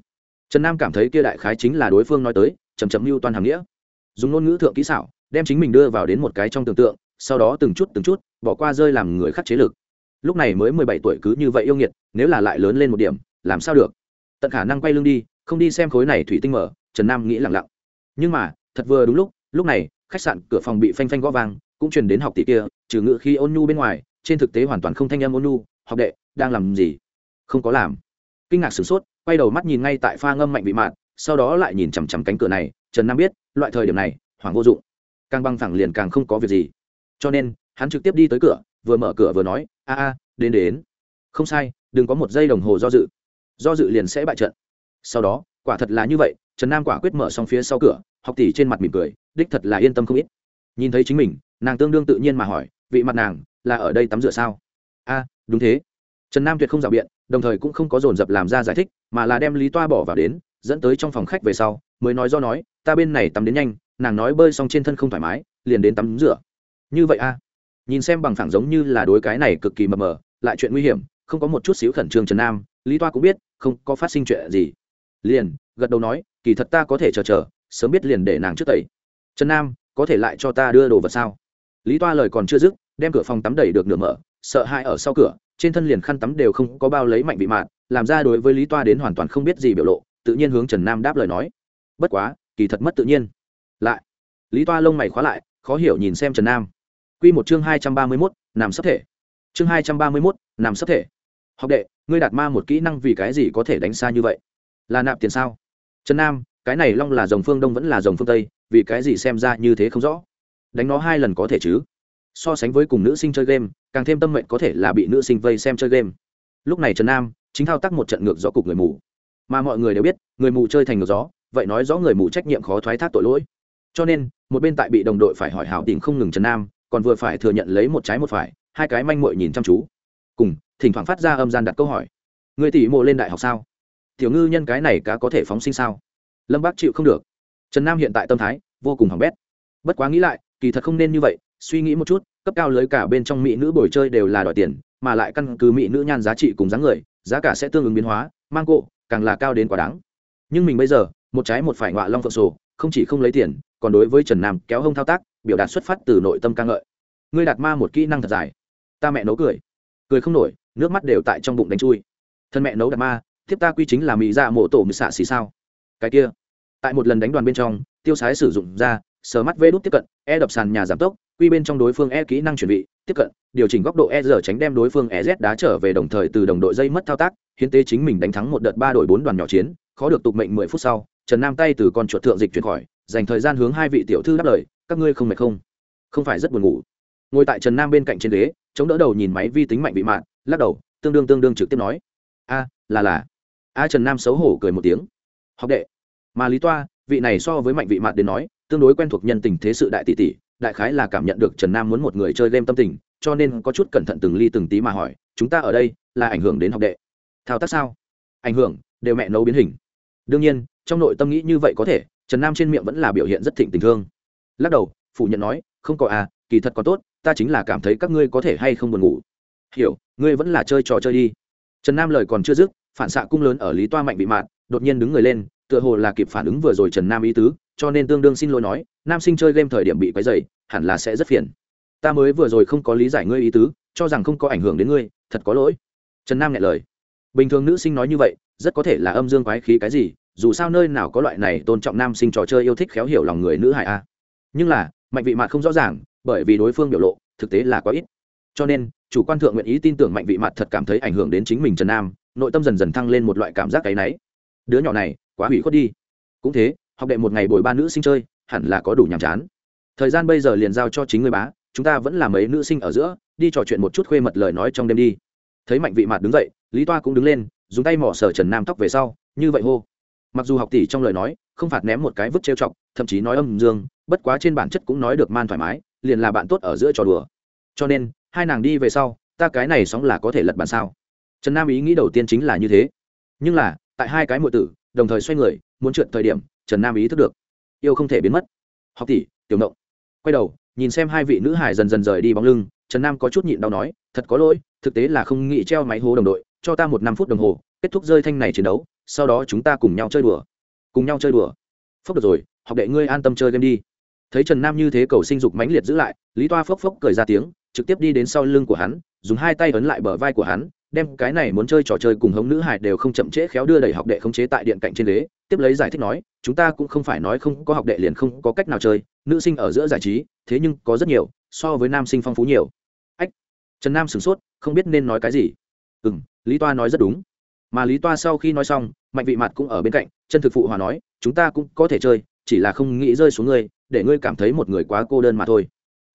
S1: Trần nam cảm thấy kia đại khái chính là đối phương nói tới chầm chậm mưu toàn hàng nghĩa. Dùng ngôn ngữ thượng kỹ xảo, đem chính mình đưa vào đến một cái trong tưởng tượng, sau đó từng chút từng chút, bỏ qua rơi làm người khắc chế lực. Lúc này mới mười bảy tuổi cứ như vậy yêu nghiệt, nếu là lại lớn lên một điểm, làm sao được? Tận khả năng quay lưng đi, không đi xem khối này thủy tinh mở, trần nam nghĩ lặng lặng. Nhưng mà, thật vừa đúng lúc lúc này, khách sạn cửa phòng bị phanh phanh gõ vang, cũng truyền đến học tỷ kia, trừ ngự khi ôn nhu bên ngoài, trên thực tế hoàn toàn không thanh âm ôn nhu, học đệ, đang làm gì? Không có làm. Kinh ngạc sửng sốt, quay đầu mắt nhìn ngay tại pha ngâm mạnh bị mạn sau đó lại nhìn chằm chằm cánh cửa này, trần nam biết, loại thời điểm này Hoàng vô dụng. Càng băng thẳng liền càng không có việc gì. Cho nên, hắn trực tiếp đi tới cửa, vừa mở cửa vừa nói, a a, đến đến. Không sai, đừng có một giây đồng hồ do dự. Do dự liền sẽ bại trận. Sau đó, quả thật là như vậy, trần nam quả quyết mở xong phía sau cửa, học tỷ trên mặt mỉm cười, đích thật là yên tâm không ít. Nhìn thấy chính mình, nàng tương đương tự nhiên mà hỏi, vị mặt nàng, là ở đây tắm rửa sao? A, đúng thế. Trần nam tuyệt không rào biện, đồng thời cũng không có dồn dập làm ra giải thích, mà là đem lý toa bỏ vào đến dẫn tới trong phòng khách về sau, mới nói do nói, ta bên này tắm đến nhanh, nàng nói bơi xong trên thân không thoải mái, liền đến tắm rửa. Như vậy a nhìn xem bằng phẳng giống như là đối cái này cực kỳ mờ mờ, lại chuyện nguy hiểm, không có một chút xíu khẩn trương trần nam, lý toa cũng biết, không có phát sinh chuyện gì. Liền, gật đầu nói, kỳ thật ta có thể chờ chờ, sớm biết liền để nàng trước tẩy. Trần nam, có thể lại cho ta đưa đồ vật sao? Lý toa lời còn chưa dứt, đem cửa phòng tắm đẩy được nửa mở, sợ hãi ở sau cửa, trên thân liền khăn tắm đều không có bao lấy mạnh bị mạn, làm ra đối với lý toa đến hoàn toàn không biết gì biểu lộ tự nhiên hướng trần nam đáp lời nói. Bất quá, kỳ thật mất tự nhiên. Lại, lý toa lông mày khóa lại, khó hiểu nhìn xem trần nam. Q một chương hai trăm ba mươi mốt, nằm sắp thể. Chương hai trăm ba mươi mốt, nằm sắp thể. Học đệ, ngươi đạt ma một kỹ năng vì cái gì có thể đánh xa như vậy? Là nạp tiền sao? Trần nam, cái này long là dòng phương đông vẫn là dòng phương tây, vì cái gì xem ra như thế không rõ? Đánh nó hai lần có thể chứ? So sánh với cùng nữ sinh chơi game, càng thêm tâm mệnh có thể là bị nữ sinh vây xem chơi game. Lúc này trần nam, chính thao tác một trận ngược do cục người mù mà mọi người đều biết, người mù chơi thành ngược gió, vậy nói rõ người mù trách nhiệm khó thoái thác tội lỗi. Cho nên, một bên tại bị đồng đội phải hỏi hảo tình không ngừng trần nam, còn vừa phải thừa nhận lấy một trái một phải, hai cái manh muội nhìn chăm chú. Cùng, thỉnh thoảng phát ra âm gian đặt câu hỏi. Người tỷ mộ lên đại học sao? Tiểu ngư nhân cái này cá có thể phóng sinh sao? Lâm bác chịu không được. Trần nam hiện tại tâm thái, vô cùng hỏng bét. Bất quá nghĩ lại, kỳ thật không nên như vậy, suy nghĩ một chút, cấp cao lưới cả bên trong mỹ nữ bồi chơi đều là đòi tiền, mà lại căn cứ mỹ nữ nhan giá trị cùng dáng người, giá cả sẽ tương ứng biến hóa, mang cộ càng là cao đến quá đáng. Nhưng mình bây giờ, một trái một phải ngọa long phượng sổ, không chỉ không lấy tiền, còn đối với trần nam kéo hông thao tác, biểu đạt xuất phát từ nội tâm ca ngợi. Ngươi đạt ma một kỹ năng thật dài. Ta mẹ nấu cười. Cười không nổi, nước mắt đều tại trong bụng đánh chui. Thân mẹ nấu đạt ma tiếp ta quy chính là mỹ dạ mộ tổ mười xạ xì sao? Cái kia. Tại một lần đánh đoàn bên trong, tiêu sái sử dụng ra, sờ mắt vê đốt tiếp cận e đập sàn nhà giảm tốc, quy bên trong đối phương e kỹ năng chuẩn bị tiếp cận, điều chỉnh góc độ e giờ tránh đem đối phương e z đá trở về đồng thời từ đồng đội dây mất thao tác, hiến tế chính mình đánh thắng một đợt ba đội bốn đoàn nhỏ chiến, khó được tục mệnh mười phút sau, trần nam tay từ con chuột thượng dịch chuyển khỏi, dành thời gian hướng hai vị tiểu thư đáp lời, các ngươi không mệt không? Không phải rất buồn ngủ. Ngồi tại trần nam bên cạnh trên ghế, chống đỡ đầu nhìn máy vi tính mạnh bị mạn, lắc đầu, tương đương tương đương trực tiếp nói, a, là là. A trần nam xấu hổ cười một tiếng, học đệ. Mà lý toa, vị này so với mạnh vị mạn đến nói, tương đối quen thuộc nhân tình thế sự đại tỷ tỷ đại khái là cảm nhận được trần nam muốn một người chơi game tâm tình, cho nên có chút cẩn thận từng ly từng tí mà hỏi, chúng ta ở đây là ảnh hưởng đến học đệ. Thao tác sao? Ảnh hưởng, đều mẹ nấu biến hình. Đương nhiên, trong nội tâm nghĩ như vậy có thể, trần nam trên miệng vẫn là biểu hiện rất thịnh tình thương. Lắc đầu, phủ nhận nói, không có à kỳ thật có tốt, ta chính là cảm thấy các ngươi có thể hay không buồn ngủ. Hiểu, ngươi vẫn là chơi trò chơi đi. Trần nam lời còn chưa dứt, phản xạ cung lớn ở lý toa mạnh bị mạn đột nhiên đứng người lên tựa hồ là kịp phản ứng vừa rồi trần nam ý tứ, cho nên tương đương xin lỗi nói, nam sinh chơi game thời điểm bị quấy dày hẳn là sẽ rất phiền. Ta mới vừa rồi không có lý giải ngươi ý tứ, cho rằng không có ảnh hưởng đến ngươi, thật có lỗi. Trần nam nhẹ lời. Bình thường nữ sinh nói như vậy, rất có thể là âm dương quái khí cái gì, dù sao nơi nào có loại này tôn trọng nam sinh trò chơi yêu thích khéo hiểu lòng người nữ hại a. Nhưng là, mạnh vị mạt không rõ ràng, bởi vì đối phương biểu lộ, thực tế là quá ít. Cho nên, chủ quan thượng nguyện ý tin tưởng mạnh vị mạt thật cảm thấy ảnh hưởng đến chính mình trần nam, nội tâm dần dần thăng lên một loại cảm giác cái náy. Đứa nhỏ này quá hủy khuất đi. Cũng thế, học đệ một ngày bồi ba nữ sinh chơi, hẳn là có đủ nhàm chán. Thời gian bây giờ liền giao cho chính người bá, chúng ta vẫn là mấy nữ sinh ở giữa, đi trò chuyện một chút khuê mật lời nói trong đêm đi. Thấy mạnh vị mạt đứng dậy, lý toa cũng đứng lên, dùng tay mỏ sờ trần nam tóc về sau, như vậy hô. Mặc dù học tỷ trong lời nói, không phạt ném một cái vứt trêu chọc, thậm chí nói âm dương, bất quá trên bản chất cũng nói được man thoải mái, liền là bạn tốt ở giữa trò đùa. Cho nên, hai nàng đi về sau, ta cái này sóng là có thể lật bàn sao? Trần nam ý nghĩ đầu tiên chính là như thế. Nhưng là, tại hai cái m tử đồng thời xoay người, muốn trượt thời điểm, trần nam ý thức được. Yêu không thể biến mất. Học tỷ, tiểu nộng quay đầu, nhìn xem hai vị nữ hải dần dần rời đi bóng lưng, trần nam có chút nhịn đau nói, thật có lỗi, thực tế là không nghĩ treo máy hố đồng đội, cho ta một năm phút đồng hồ, kết thúc rơi thanh này chiến đấu, sau đó chúng ta cùng nhau chơi đùa. Cùng nhau chơi đùa. Phốc được rồi, học đệ ngươi an tâm chơi game đi. Thấy trần nam như thế cầu sinh dục mãnh liệt giữ lại, lý toa phốc phốc cười ra tiếng, trực tiếp đi đến sau lưng của hắn, dùng hai tay ấn lại bờ vai của hắn đem cái này muốn chơi trò chơi cùng hống nữ hải đều không chậm trễ khéo đưa đẩy học đệ khống chế tại điện cạnh trên ghế, tiếp lấy giải thích nói, chúng ta cũng không phải nói không có học đệ liền không có cách nào chơi, nữ sinh ở giữa giải trí, thế nhưng có rất nhiều, so với nam sinh phong phú nhiều. Ách, trần nam sửng sốt, không biết nên nói cái gì. Ừ m lý toa nói rất đúng. Mà lý toa sau khi nói xong, mạnh vị mặt cũng ở bên cạnh, chân thực phụ hòa nói, chúng ta cũng có thể chơi, chỉ là không nghĩ rơi xuống ngươi, để ngươi cảm thấy một người quá cô đơn mà thôi.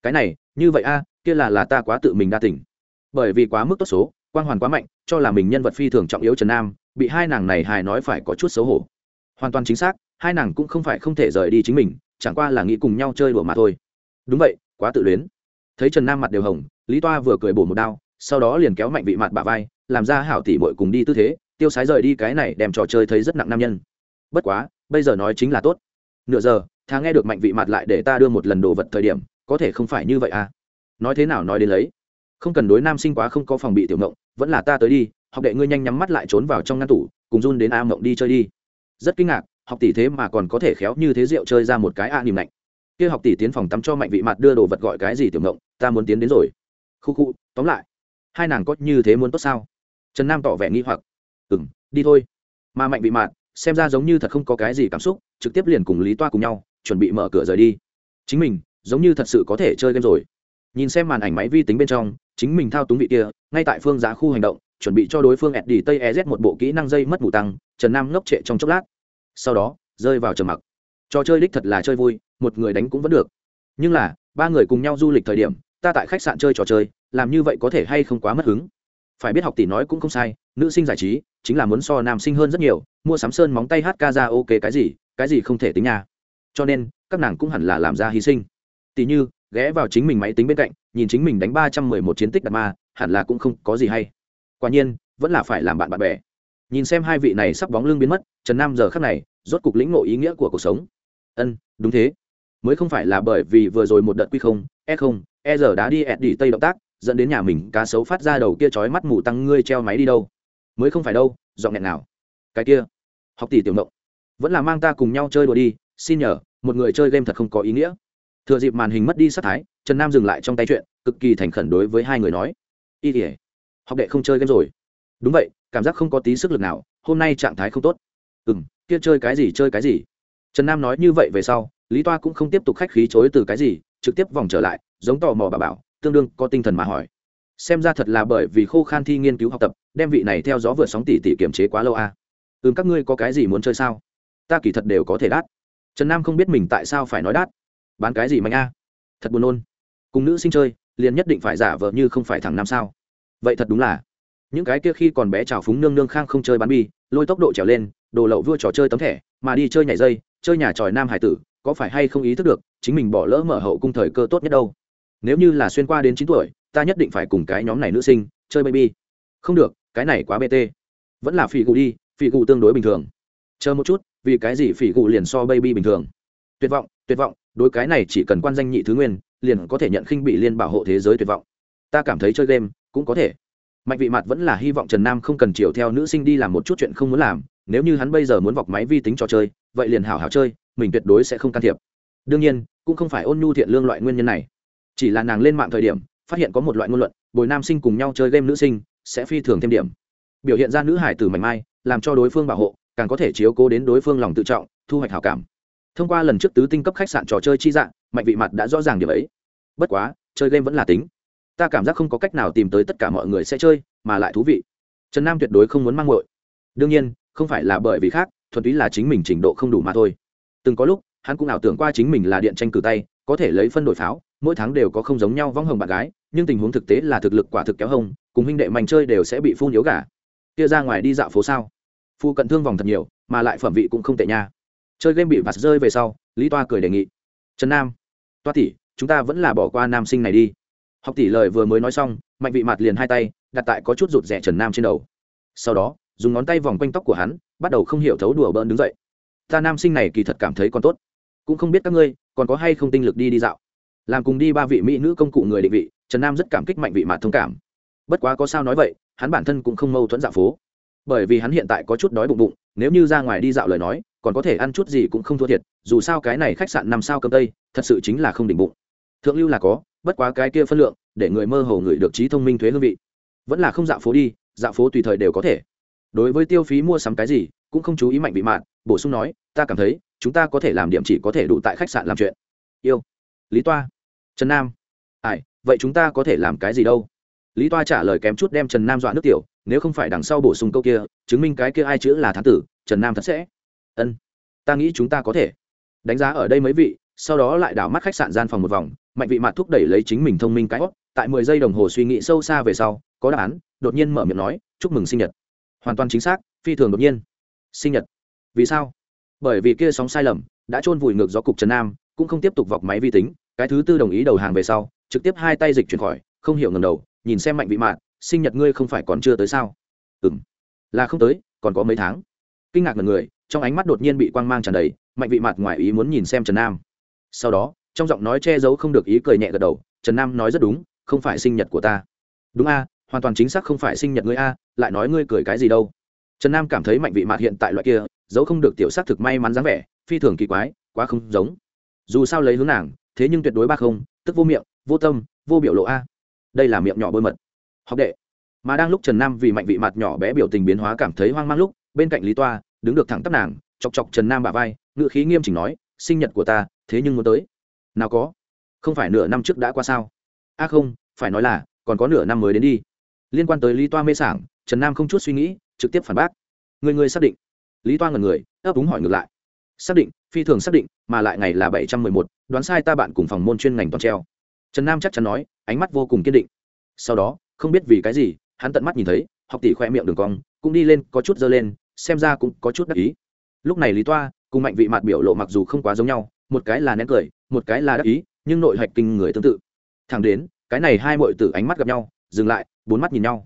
S1: Cái này, như vậy a, kia là là ta quá tự mình đa tỉnh bởi vì quá mức tốt số quang hoàn quá mạnh, cho là mình nhân vật phi thường trọng yếu trần nam, bị hai nàng này hài nói phải có chút xấu hổ. Hoàn toàn chính xác, hai nàng cũng không phải không thể rời đi chính mình, chẳng qua là nghĩ cùng nhau chơi đùa mà thôi. Đúng vậy, quá tự luyến. Thấy trần nam mặt đều hồng, lý toa vừa cười bổ một đao, sau đó liền kéo mạnh vị mặt bà vai, làm ra hảo tỉ bội cùng đi tư thế, tiêu sái rời đi cái này đem trò chơi thấy rất nặng nam nhân. Bất quá, bây giờ nói chính là tốt. Nửa giờ, thà nghe được mạnh vị mặt lại để ta đưa một lần đồ vật thời điểm, có thể không phải như vậy à? Nói thế nào nói đến lấy. Không cần đối nam sinh quá không có phòng bị tiểu ngộng vẫn là ta tới đi, học đệ ngươi nhanh nhắm mắt lại trốn vào trong ngăn tủ, cùng run đến a mộng đi chơi đi. Rất kinh ngạc, học tỷ thế mà còn có thể khéo như thế rượu chơi ra một cái a niềm lạnh. Kia học tỷ tiến phòng tắm cho mạnh vị mặt đưa đồ vật gọi cái gì tiểu mộng, ta muốn tiến đến rồi. Khu khu, tóm lại, hai nàng có như thế muốn tốt sao? Trần nam tỏ vẻ nghi hoặc. Ừ m đi thôi. Mà mạnh vị mạn xem ra giống như thật không có cái gì cảm xúc, trực tiếp liền cùng lý toa cùng nhau, chuẩn bị mở cửa rời đi. Chính mình, giống như thật sự có thể chơi game rồi nhìn xem màn ảnh máy vi tính bên trong, chính mình thao túng vị kia, ngay tại phương giá khu hành động, chuẩn bị cho đối phương ẹt đi tây ez một bộ kỹ năng dây mất mù tăng, trần nam ngốc trệ trong chốc lát. Sau đó, rơi vào trầm mặc. Trò chơi đích thật là chơi vui, một người đánh cũng vẫn được. Nhưng là, ba người cùng nhau du lịch thời điểm, ta tại khách sạn chơi trò chơi, làm như vậy có thể hay không quá mất hứng? Phải biết học tỷ nói cũng không sai, nữ sinh giải trí, chính là muốn so nam sinh hơn rất nhiều, mua sắm sơn móng tay hát ca ra ok cái gì cái gì không thể tính nhà cho nên, các nàng cũng hẳn là làm ra hy sinh. Tỷ như ghé vào chính mình máy tính bên cạnh, nhìn chính mình đánh ba trăm mười một chiến tích đạt ma, hẳn là cũng không có gì hay. Quả nhiên, vẫn là phải làm bạn bạn bè. Nhìn xem hai vị này sắp bóng lưng biến mất, trần nam giờ khắc này, rốt cục lĩnh ngộ ý nghĩa của cuộc sống. Ân, đúng thế. Mới không phải là bởi vì vừa rồi một đợt quy không e không e giờ đã đi ẹt đi tây động tác, dẫn đến nhà mình cá sấu phát ra đầu kia chói mắt mù tăng ngươi treo máy đi đâu. Mới không phải đâu dọn nghẹn nào. Cái kia, học tỷ tiểu mộng vẫn là mang ta cùng nhau chơi đùa đi, xin nhờ, một người chơi game thật không có ý nghĩa thừa dịp màn hình mất đi sát thái, trần nam dừng lại trong tay chuyện, cực kỳ thành khẩn đối với hai người nói, y tỉa học đệ không chơi game rồi. Đúng vậy, cảm giác không có tí sức lực nào, hôm nay trạng thái không tốt. Ừ m kia chơi cái gì, chơi cái gì? Trần nam nói như vậy về sau, lý toa cũng không tiếp tục khách khí chối từ cái gì, trực tiếp vòng trở lại, giống tò mò bà bảo, tương đương có tinh thần mà hỏi, xem ra thật là bởi vì khô khan thi nghiên cứu học tập, đem vị này theo gió vượt sóng tỉ tỉ kiềm chế quá lâu à. ừ các ngươi có cái gì muốn chơi sao? Ta kỳ thật đều có thể đát. Trần nam không biết mình tại sao phải nói đát bán cái gì mạnh a? Thật buồn nôn. Cùng nữ sinh chơi, liền nhất định phải giả vờ như không phải thằng nam sao? Vậy thật đúng là. Những cái kia khi còn bé trào phúng nương nương khang không chơi bán bi, lôi tốc độ trèo lên, đồ lậu vua trò chơi tấm thẻ, mà đi chơi nhảy dây, chơi nhà tròi nam hải tử, có phải hay không ý thức được, chính mình bỏ lỡ mở hậu cung thời cơ tốt nhất đâu? Nếu như là xuyên qua đến chín tuổi, ta nhất định phải cùng cái nhóm này nữ sinh, chơi baby. Không được, cái này quá bt vẫn là phỉ cụ đi phỉ cụ tương đối bình thường. Chờ một chút, vì cái gì phỉ cụ liền so baby bình thường? Tuyệt vọng tuyệt vọng đối cái này chỉ cần quan danh nhị thứ nguyên, liền có thể nhận khinh bị liên bảo hộ thế giới tuyệt vọng. Ta cảm thấy chơi game cũng có thể. Mạnh vị mặt vẫn là hy vọng trần nam không cần chiều theo nữ sinh đi làm một chút chuyện không muốn làm, nếu như hắn bây giờ muốn vọc máy vi tính trò chơi, vậy liền hảo hảo chơi, mình tuyệt đối sẽ không can thiệp. Đương nhiên, cũng không phải ôn nhu thiện lương loại nguyên nhân này. Chỉ là nàng lên mạng thời điểm, phát hiện có một loại ngôn luận, bồi nam sinh cùng nhau chơi game nữ sinh sẽ phi thường thêm điểm. Biểu hiện ra nữ hải tử mảnh mai, làm cho đối phương bảo hộ, càng có thể chiếu cố đến đối phương lòng tự trọng, thu hoạch hảo cảm thông qua lần trước tứ tinh cấp khách sạn trò chơi chi dạng, mạnh vị mặt đã rõ ràng điều ấy. Bất quá, chơi game vẫn là tính. Ta cảm giác không có cách nào tìm tới tất cả mọi người sẽ chơi, mà lại thú vị. Trần nam tuyệt đối không muốn mang ngội đương nhiên, không phải là bởi vì khác, thuần túy là chính mình trình độ không đủ mà thôi. Từng có lúc, hắn cũng ảo tưởng qua chính mình là điện tranh cử tay, có thể lấy phân đổi pháo, mỗi tháng đều có không giống nhau vong hồng bạn gái, nhưng tình huống thực tế là thực lực quả thực kéo hông, cùng huynh đệ mạnh chơi đều sẽ bị phun yếu gà. Kia ra ngoài đi dạo phố sao? Phu cận thương vòng thật nhiều, mà lại phẩm vị cũng không tệ nha chơi game bị vặt rơi về sau, lý toa cười đề nghị. Trần nam, toa tỷ, chúng ta vẫn là bỏ qua nam sinh này đi. Học tỷ lời vừa mới nói xong, mạnh vị mặt liền hai tay, đặt tại có chút rụt rẻ trần nam trên đầu. Sau đó, dùng ngón tay vòng quanh tóc của hắn, bắt đầu không hiểu thấu đùa bỡn đứng dậy. Ta nam sinh này kỳ thật cảm thấy còn tốt. Cũng không biết các ngươi, còn có hay không tinh lực đi đi dạo. Làm cùng đi ba vị mỹ nữ công cụ người định vị, trần nam rất cảm kích mạnh vị mạt thông cảm. Bất quá có sao nói vậy, hắn bản thân cũng không mâu thuẫn dạo phố. Bởi vì hắn hiện tại có chút đói bụng bụng nếu như ra ngoài đi dạo lời nói, còn có thể ăn chút gì cũng không thua thiệt, dù sao cái này khách sạn năm sao cơm tây, thật sự chính là không đỉnh bụng. Thượng lưu là có, bất quá cái kia phân lượng, để người mơ hồ người được trí thông minh thuế hương vị. Vẫn là không dạo phố đi, dạo phố tùy thời đều có thể. Đối với tiêu phí mua sắm cái gì, cũng không chú ý mạnh bị mạn, bổ sung nói, ta cảm thấy, chúng ta có thể làm điểm chỉ có thể đủ tại khách sạn làm chuyện. Yêu. Lý toa. Trần nam. Ai, vậy chúng ta có thể làm cái gì đâu? Lý toa trả lời kém chút đem trần nam dọa nước tiểu nếu không phải đằng sau bổ sung câu kia, chứng minh cái kia ai chữ là thám tử, trần nam thật sẽ. Ân, ta nghĩ chúng ta có thể. Đánh giá ở đây mấy vị, sau đó lại đảo mắt khách sạn gian phòng một vòng, mạnh vị mặt thúc đẩy lấy chính mình thông minh cái hót tại mười giây đồng hồ suy nghĩ sâu xa về sau, có đáp án, đột nhiên mở miệng nói, chúc mừng sinh nhật. Hoàn toàn chính xác, phi thường đột nhiên. Sinh nhật? Vì sao? Bởi vì kia sóng sai lầm, đã chôn vùi ngược gió cục trần nam, cũng không tiếp tục vọc máy vi tính, cái thứ tư đồng ý đầu hàng về sau, trực tiếp hai tay dịch chuyển khỏi, không hiểu ngầm đầu, nhìn xem mạnh vị mạn sinh nhật ngươi không phải còn chưa tới sao? Ừ m là không tới, còn có mấy tháng. Kinh ngạc ngần người, trong ánh mắt đột nhiên bị quang mang tràn đầy, mạnh vị mặt ngoài ý muốn nhìn xem trần nam. Sau đó, trong giọng nói che giấu không được ý cười nhẹ gật đầu, trần nam nói rất đúng, không phải sinh nhật của ta. Đúng a, hoàn toàn chính xác không phải sinh nhật ngươi a, lại nói ngươi cười cái gì đâu. Trần nam cảm thấy mạnh vị mạt hiện tại loại kia, giấu không được tiểu s thực may mắn dáng vẻ, phi thường kỳ quái, quá không giống. Dù sao lấy hướng nàng, thế nhưng tuyệt đối ba không, tức vô miệng, vô tâm, vô biểu lộ a. Đây là miệng nhỏ bôi mật học đệ. Mà đang lúc trần nam vì mạnh vị mặt nhỏ bé biểu tình biến hóa cảm thấy hoang mang lúc, bên cạnh lý toa, đứng được thẳng tắp nàng, chọc chọc trần nam bà vai ngự khí nghiêm chỉnh nói, sinh nhật của ta, thế nhưng muốn tới. Nào có. Không phải nửa năm trước đã qua sao? A không, phải nói là, còn có nửa năm mới đến đi. Liên quan tới lý toa mê sảng, trần nam không chút suy nghĩ, trực tiếp phản bác. Người người xác định. Lý toa ngần người, ấp úng hỏi ngược lại. Xác định, phi thường xác định, mà lại ngày là bảy trăm mười một, đoán sai ta bạn cùng phòng môn chuyên ngành toàn treo. Trần nam chắc chắn nói, ánh mắt vô cùng kiên định. Sau đó không biết vì cái gì, hắn tận mắt nhìn thấy, học tỷ khoe miệng đường cong, cũng đi lên, có chút dơ lên, xem ra cũng có chút đắc ý. Lúc này lý toa cùng mạnh vị mạt biểu lộ mặc dù không quá giống nhau, một cái là nén cười, một cái là đắc ý, nhưng nội hạch kinh người tương tự. Thẳng đến, cái này hai mọi tử ánh mắt gặp nhau, dừng lại, bốn mắt nhìn nhau.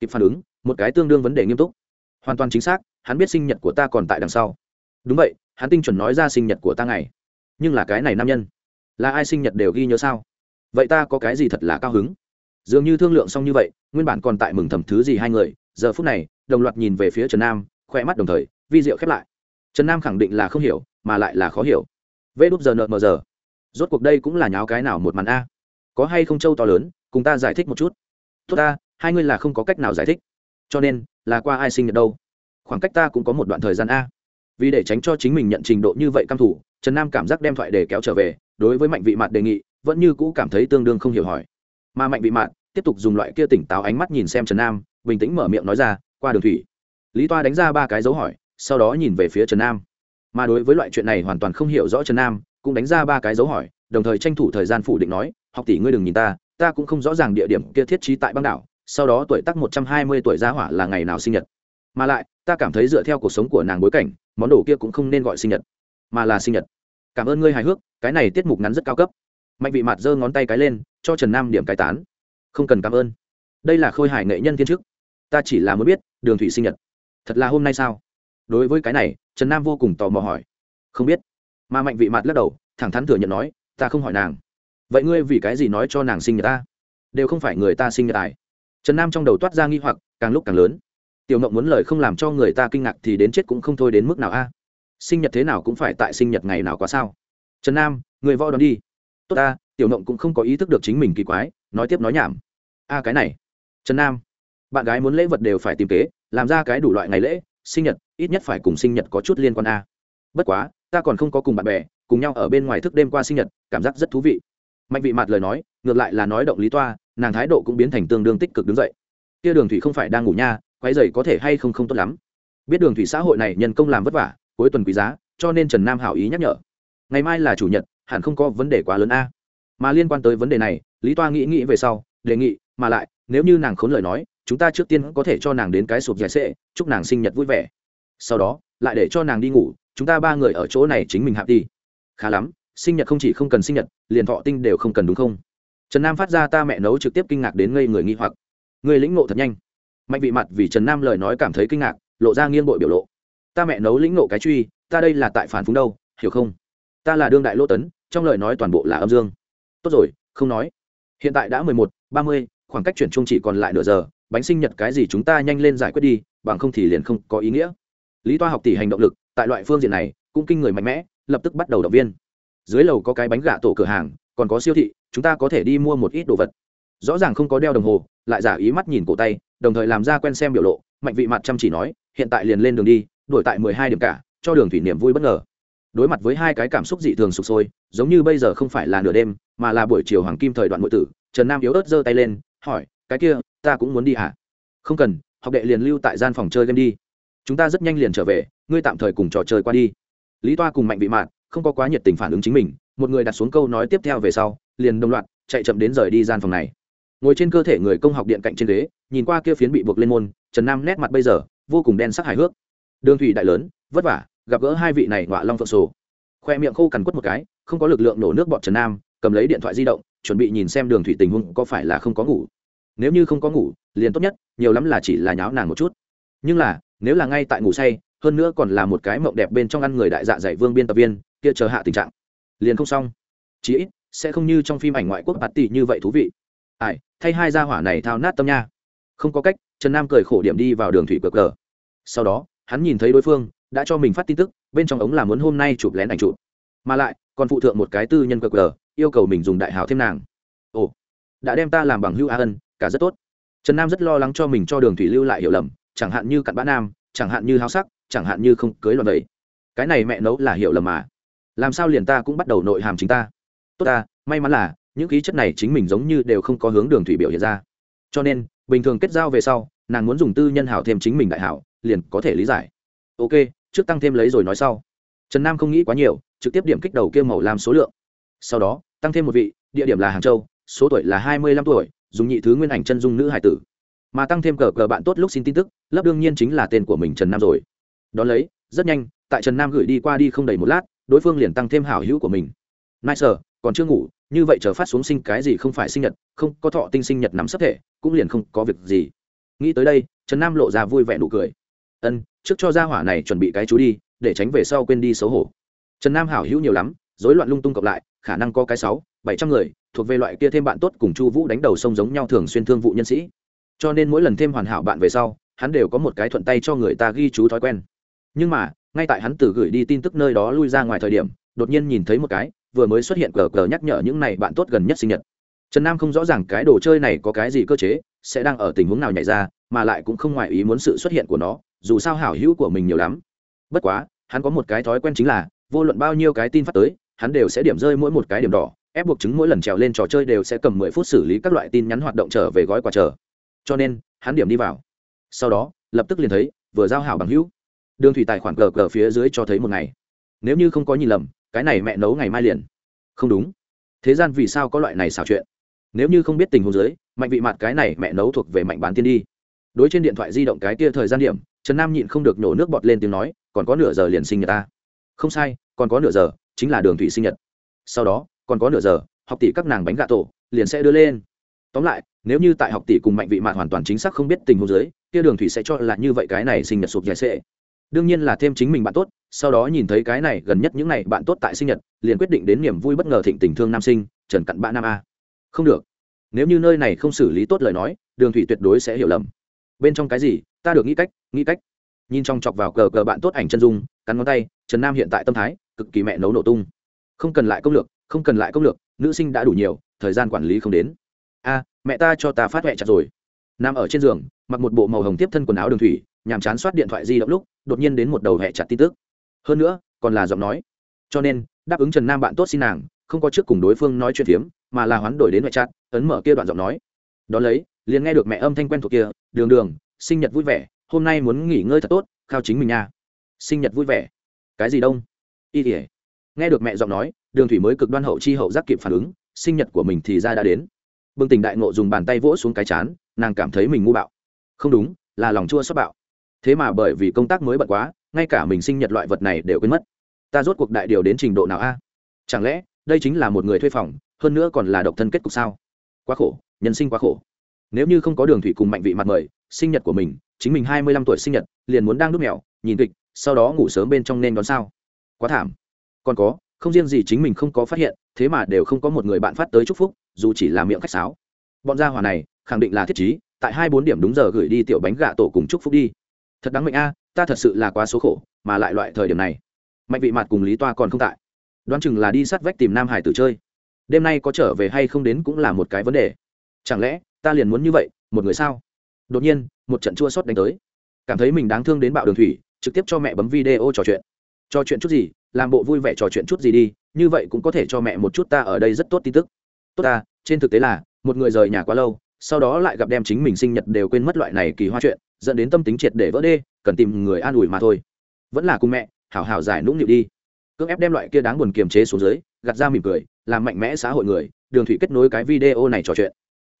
S1: Kịp phản ứng, một cái tương đương vấn đề nghiêm túc. Hoàn toàn chính xác, hắn biết sinh nhật của ta còn tại đằng sau. Đúng vậy, hắn tinh chuẩn nói ra sinh nhật của ta ngày. Nhưng là cái này nam nhân, là ai sinh nhật đều ghi nhớ sao? Vậy ta có cái gì thật là cao hứng? Dường như thương lượng xong như vậy, nguyên bản còn tại mừng thầm thứ gì hai người, giờ phút này, đồng loạt nhìn về phía trần nam khoe mắt đồng thời, vi diệu khép lại. Trần nam khẳng định là không hiểu, mà lại là khó hiểu. Vê đúp giờ nợ mờ giờ. Rốt cuộc đây cũng là nháo cái nào một màn a. Có hay không châu to lớn, cùng ta giải thích một chút. Tốt ta, hai ngươi là không có cách nào giải thích. Cho nên, là qua ai sinh nhật đâu? Khoảng cách ta cũng có một đoạn thời gian a. Vì để tránh cho chính mình nhận trình độ như vậy căm thủ, trần nam cảm giác đem thoại để kéo trở về, đối với mạnh vị mặt đề nghị, vẫn như cũ cảm thấy tương đương không hiểu hỏi mà mạnh vị mạn tiếp tục dùng loại kia tỉnh táo ánh mắt nhìn xem trần nam bình tĩnh mở miệng nói ra qua đường thủy lý toa đánh ra ba cái dấu hỏi sau đó nhìn về phía trần nam mà đối với loại chuyện này hoàn toàn không hiểu rõ trần nam cũng đánh ra ba cái dấu hỏi đồng thời tranh thủ thời gian phủ định nói học tỷ ngươi đừng nhìn ta ta cũng không rõ ràng địa điểm kia thiết trí tại băng đảo sau đó tuổi tác một trăm hai mươi tuổi gia hỏa là ngày nào sinh nhật mà lại ta cảm thấy dựa theo cuộc sống của nàng bối cảnh món đồ kia cũng không nên gọi sinh nhật mà là sinh nhật cảm ơn ngươi hài hước cái này tiết mục ngắn rất cao cấp mạnh vị mặt giơ ngón tay cái lên, cho trần nam điểm cai tán. Không cần cảm ơn. Đây là khôi hài nghệ nhân thiên chức. Ta chỉ là muốn biết, đường thủy sinh nhật, thật là hôm nay sao? Đối với cái này, trần nam vô cùng tò mò hỏi. Không biết. Mà mạnh vị mặt lắc đầu, thẳng thắn thừa nhận nói, ta không hỏi nàng. Vậy ngươi vì cái gì nói cho nàng sinh nhật ta? Đều không phải người ta sinh nhật tài trần nam trong đầu toát ra nghi hoặc, càng lúc càng lớn. Tiểu mộng muốn lời không làm cho người ta kinh ngạc thì đến chết cũng không thôi đến mức nào a? Sinh nhật thế nào cũng phải tại sinh nhật ngày nào quá sao? Trần nam, người võ đón đi tốt ta, tiểu mộng cũng không có ý thức được chính mình kỳ quái, nói tiếp nói nhảm. A, cái này. Trần nam. Bạn gái muốn lễ vật đều phải tìm kế, làm ra cái đủ loại ngày lễ, sinh nhật, ít nhất phải cùng sinh nhật có chút liên quan a. Bất quá, ta còn không có cùng bạn bè, cùng nhau ở bên ngoài thức đêm qua sinh nhật, cảm giác rất thú vị. Mạnh vị mặt lời nói, ngược lại là nói động lý toa, nàng thái độ cũng biến thành tương đương tích cực đứng dậy. Kia đường thủy không phải đang ngủ nha quay dày có thể hay không không tốt lắm. Biết đường thủy xã hội này nhân công làm vất vả, cuối tuần quý giá, cho nên trần nam hảo ý nhắc nhở. Ngày mai là chủ nhật hẳn không có vấn đề quá lớn a. Mà liên quan tới vấn đề này, lý toa nghĩ nghĩ về sau, đề nghị, mà lại, nếu như nàng khốn lời nói, chúng ta trước tiên có thể cho nàng đến cái sụp dài sệ, chúc nàng sinh nhật vui vẻ. Sau đó, lại để cho nàng đi ngủ, chúng ta ba người ở chỗ này chính mình hạp đi. Khá lắm, sinh nhật không chỉ không cần sinh nhật, liền thọ tinh đều không cần đúng không? Trần nam phát ra ta mẹ nấu trực tiếp kinh ngạc đến ngây người nghi hoặc. Người lĩnh ngộ thật nhanh. Mạnh vị mặt vì trần nam lời nói cảm thấy kinh ngạc, lộ ra nghiêng bội biểu lộ. Ta mẹ nấu lĩnh ngộ cái truy, ta đây là tại phản phúng đâu, hiểu không? Ta là đương đại lỗ tấn, trong lời nói toàn bộ là âm dương. Tốt rồi, không nói. Hiện tại đã mười một, ba mươi, khoảng cách chuyển chung chỉ còn lại nửa giờ, bánh sinh nhật cái gì chúng ta nhanh lên giải quyết đi, bằng không thì liền không có ý nghĩa. Lý toa học tỷ hành động lực, tại loại phương diện này, cũng kinh người mạnh mẽ, lập tức bắt đầu động viên. Dưới lầu có cái bánh gà tổ cửa hàng, còn có siêu thị, chúng ta có thể đi mua một ít đồ vật. Rõ ràng không có đeo đồng hồ, lại giả ý mắt nhìn cổ tay, đồng thời làm ra quen xem biểu lộ, mạnh vị mặt chăm chỉ nói, hiện tại liền lên đường đi, đổi tại mười hai điểm cả, cho đường thủy niệm vui bất ngờ đối mặt với hai cái cảm xúc dị thường sụp sôi, giống như bây giờ không phải là nửa đêm, mà là buổi chiều hoàng kim thời đoạn nội tử, trần nam yếu ớt giơ tay lên, hỏi, cái kia, ta cũng muốn đi hả? Không cần, học đệ liền lưu tại gian phòng chơi game đi. Chúng ta rất nhanh liền trở về, ngươi tạm thời cùng trò chơi qua đi. Lý toa cùng mạnh bị mạn, không có quá nhiệt tình phản ứng chính mình, một người đặt xuống câu nói tiếp theo về sau, liền đồng loạt chạy chậm đến rời đi gian phòng này. Ngồi trên cơ thể người công học điện cạnh trên ghế, nhìn qua kia phiến bị buộc lên môn, trần nam nét mặt bây giờ vô cùng đen sắc hài hước. Đường thủy đại lớn, vất vả gặp gỡ hai vị này ngọa long phượng sổ. Khoe miệng khô cằn quất một cái, không có lực lượng nổ nước bọn trần nam, cầm lấy điện thoại di động, chuẩn bị nhìn xem đường thủy tình huống có phải là không có ngủ. Nếu như không có ngủ, liền tốt nhất, nhiều lắm là chỉ là nháo nàng một chút. Nhưng là, nếu là ngay tại ngủ say, hơn nữa còn là một cái mộng đẹp bên trong ăn người đại dạ dày vương biên tập viên, kia chờ hạ tình trạng. Liền không xong. Chí ít, sẽ không như trong phim ảnh ngoại quốc bạt tỷ như vậy thú vị. Ai, thay hai gia hỏa này thao nát tâm nha. Không có cách, trần nam cười khổ điểm đi vào đường thủy cờ cờ. Sau đó, hắn nhìn thấy đối phương đã cho mình phát tin tức, bên trong ống là muốn hôm nay chụp lén ảnh chụp. Mà lại, còn phụ thượng một cái tư nhân cờ cờ yêu cầu mình dùng đại hào thêm nàng. Ồ, đã đem ta làm bằng hưu a ân, cả rất tốt. Trần nam rất lo lắng cho mình cho đường thủy lưu lại hiểu lầm, chẳng hạn như cặn bã nam, chẳng hạn như háo sắc, chẳng hạn như không cưới loạn vậy. Cái này mẹ nấu là hiểu lầm mà. Làm sao liền ta cũng bắt đầu nội hàm chính ta. Tốt ta, may mắn là, những khí chất này chính mình giống như đều không có hướng đường thủy biểu hiện ra. Cho nên, bình thường kết giao về sau, nàng muốn dùng tư nhân hảo thêm chính mình đại hảo liền có thể lý giải. Ok trước tăng thêm lấy rồi nói sau. Trần nam không nghĩ quá nhiều, trực tiếp điểm kích đầu kia màu làm số lượng. Sau đó, tăng thêm một vị, địa điểm là hàng châu, số tuổi là hai mươi lăm tuổi, dùng nhị thứ nguyên ảnh chân dung nữ hải tử. Mà tăng thêm cờ cờ bạn tốt lúc xin tin tức lấp đương nhiên chính là tên của mình trần nam rồi. Đón lấy, rất nhanh, tại trần nam gửi đi qua đi không đầy một lát, đối phương liền tăng thêm hảo hữu của mình. Nai sở còn chưa ngủ, như vậy chờ phát xuống sinh cái gì không phải sinh nhật, không có thọ tinh sinh nhật nắm sắp thể, cũng liền không có việc gì. Nghĩ tới đây, trần nam lộ ra vui vẻ nụ cười. Ân trước cho gia hỏa này chuẩn bị cái chú đi, để tránh về sau quên đi xấu hổ. Trần nam hảo hữu nhiều lắm, rối loạn lung tung cộng lại, khả năng có cái sáu, bảy trăm người, thuộc về loại kia thêm bạn tốt cùng chu vũ đánh đầu sông giống nhau thường xuyên thương vụ nhân sĩ. Cho nên mỗi lần thêm hoàn hảo bạn về sau, hắn đều có một cái thuận tay cho người ta ghi chú thói quen. Nhưng mà, ngay tại hắn từ gửi đi tin tức nơi đó lui ra ngoài thời điểm, đột nhiên nhìn thấy một cái, vừa mới xuất hiện cờ cờ nhắc nhở những này bạn tốt gần nhất sinh nhật. Trần nam không rõ ràng cái đồ chơi này có cái gì cơ chế, sẽ đang ở tình huống nào nhảy ra, mà lại cũng không ngoài ý muốn sự xuất hiện của nó dù sao hảo hữu của mình nhiều lắm. Bất quá, hắn có một cái thói quen chính là, vô luận bao nhiêu cái tin phát tới, hắn đều sẽ điểm rơi mỗi một cái điểm đỏ, ép buộc chứng mỗi lần trèo lên trò chơi đều sẽ cầm mười phút xử lý các loại tin nhắn hoạt động trở về gói quà chờ. Cho nên, hắn điểm đi vào. Sau đó, lập tức liền thấy, vừa giao hảo bằng hữu. Đường thủy tài khoản cờ cờ phía dưới cho thấy một ngày. Nếu như không có nhìn lầm, cái này mẹ nấu ngày mai liền. Không đúng. Thế gian vì sao có loại này xảo chuyện? Nếu như không biết tình huống dưới, mạnh vị mặt cái này mẹ nấu thuộc về mạnh bán tiên đi. Đối trên điện thoại di động cái kia thời gian điểm trần nam nhịn không được nhổ nước bọt lên tiếng nói, còn có nửa giờ liền sinh nhật ta. Không sai, còn có nửa giờ, chính là đường thủy sinh nhật. Sau đó, còn có nửa giờ, học tỷ các nàng bánh gà tổ, liền sẽ đưa lên. Tóm lại, nếu như tại học tỷ cùng mạnh vị mạn hoàn toàn chính xác không biết tình huống dưới, kia đường thủy sẽ cho là như vậy cái này sinh nhật sụp dài sẽ. Đương nhiên là thêm chính mình bạn tốt, sau đó nhìn thấy cái này gần nhất những ngày bạn tốt tại sinh nhật, liền quyết định đến niềm vui bất ngờ thịnh tình thương nam sinh, trần cặn bã nam a. Không được. Nếu như nơi này không xử lý tốt lời nói, đường thủy tuyệt đối sẽ hiểu lầm bên trong cái gì, ta được nghĩ cách nghĩ cách. Nhìn trong chọc vào cờ cờ bạn tốt ảnh chân dung, cắn ngón tay, trần nam hiện tại tâm thái, cực kỳ mẹ nấu nổ tung. Không cần lại công lược, không cần lại công lược, nữ sinh đã đủ nhiều, thời gian quản lý không đến. A, mẹ ta cho ta phát huệ chặt rồi. Nằm ở trên giường, mặc một bộ màu hồng tiếp thân quần áo đường thủy, nhàm chán soát điện thoại di động lúc, đột nhiên đến một đầu hẹ chặt tin tức. Hơn nữa, còn là giọng nói. Cho nên, đáp ứng trần nam bạn tốt xin nàng, không có trước cùng đối phương nói chuyện phiếm, mà là hoán đổi đến ngoại chặt, ấn mở kia đoạn giọng nói. Đón lấy liền nghe được mẹ âm thanh quen thuộc kia, đường đường, sinh nhật vui vẻ, hôm nay muốn nghỉ ngơi thật tốt, khao chính mình nha. Sinh nhật vui vẻ. Cái gì đông? Y tỉa nghe được mẹ giọng nói, đường thủy mới cực đoan hậu chi hậu giác kịp phản ứng, sinh nhật của mình thì ra đã đến. Bừng tỉnh đại ngộ dùng bàn tay vỗ xuống cái chán, nàng cảm thấy mình ngu bạo. Không đúng, là lòng chua xót bạo. Thế mà bởi vì công tác mới bận quá, ngay cả mình sinh nhật loại vật này đều quên mất. Ta rốt cuộc đại điều đến trình độ nào a? Chẳng lẽ, đây chính là một người thuê phòng, hơn nữa còn là độc thân kết cục sao? Quá khổ, nhân sinh quá khổ nếu như không có đường thủy cùng mạnh vị mặt mời, sinh nhật của mình, chính mình hai mươi lăm tuổi sinh nhật, liền muốn đang đút mèo, nhìn kịch, sau đó ngủ sớm bên trong nên đón sao? Quá thảm. Còn có, không riêng gì chính mình không có phát hiện, thế mà đều không có một người bạn phát tới chúc phúc, dù chỉ là miệng khách sáo. Bọn gia hỏa này, khẳng định là thiết chí tại hai bốn điểm đúng giờ gửi đi tiểu bánh gà tổ cùng chúc phúc đi. Thật đáng mệnh a, ta thật sự là quá số khổ, mà lại loại thời điểm này, mạnh vị mặt cùng lý toa còn không tại. Đoán chừng là đi sát vách tìm nam hải tử chơi. Đêm nay có trở về hay không đến cũng là một cái vấn đề. Chẳng lẽ ta liền muốn như vậy, một người sao? Đột nhiên, một trận chua sót đánh tới. Cảm thấy mình đáng thương đến bạo đường thủy, trực tiếp cho mẹ bấm video trò chuyện. Trò chuyện chút gì, làm bộ vui vẻ trò chuyện chút gì đi, như vậy cũng có thể cho mẹ một chút ta ở đây rất tốt tin tức. Tốt ta, trên thực tế là, một người rời nhà quá lâu, sau đó lại gặp đem chính mình sinh nhật đều quên mất loại này kỳ hoa chuyện, dẫn đến tâm tính triệt để vỡ đê, cần tìm người an ủi mà thôi. Vẫn là cùng mẹ, hảo hảo giải nũng nịu đi. Cưỡng ép đem loại kia đáng buồn kiềm chế xuống dưới, gạt ra mỉm cười, làm mạnh mẽ xã hội người, đường thủy kết nối cái video này trò chuyện.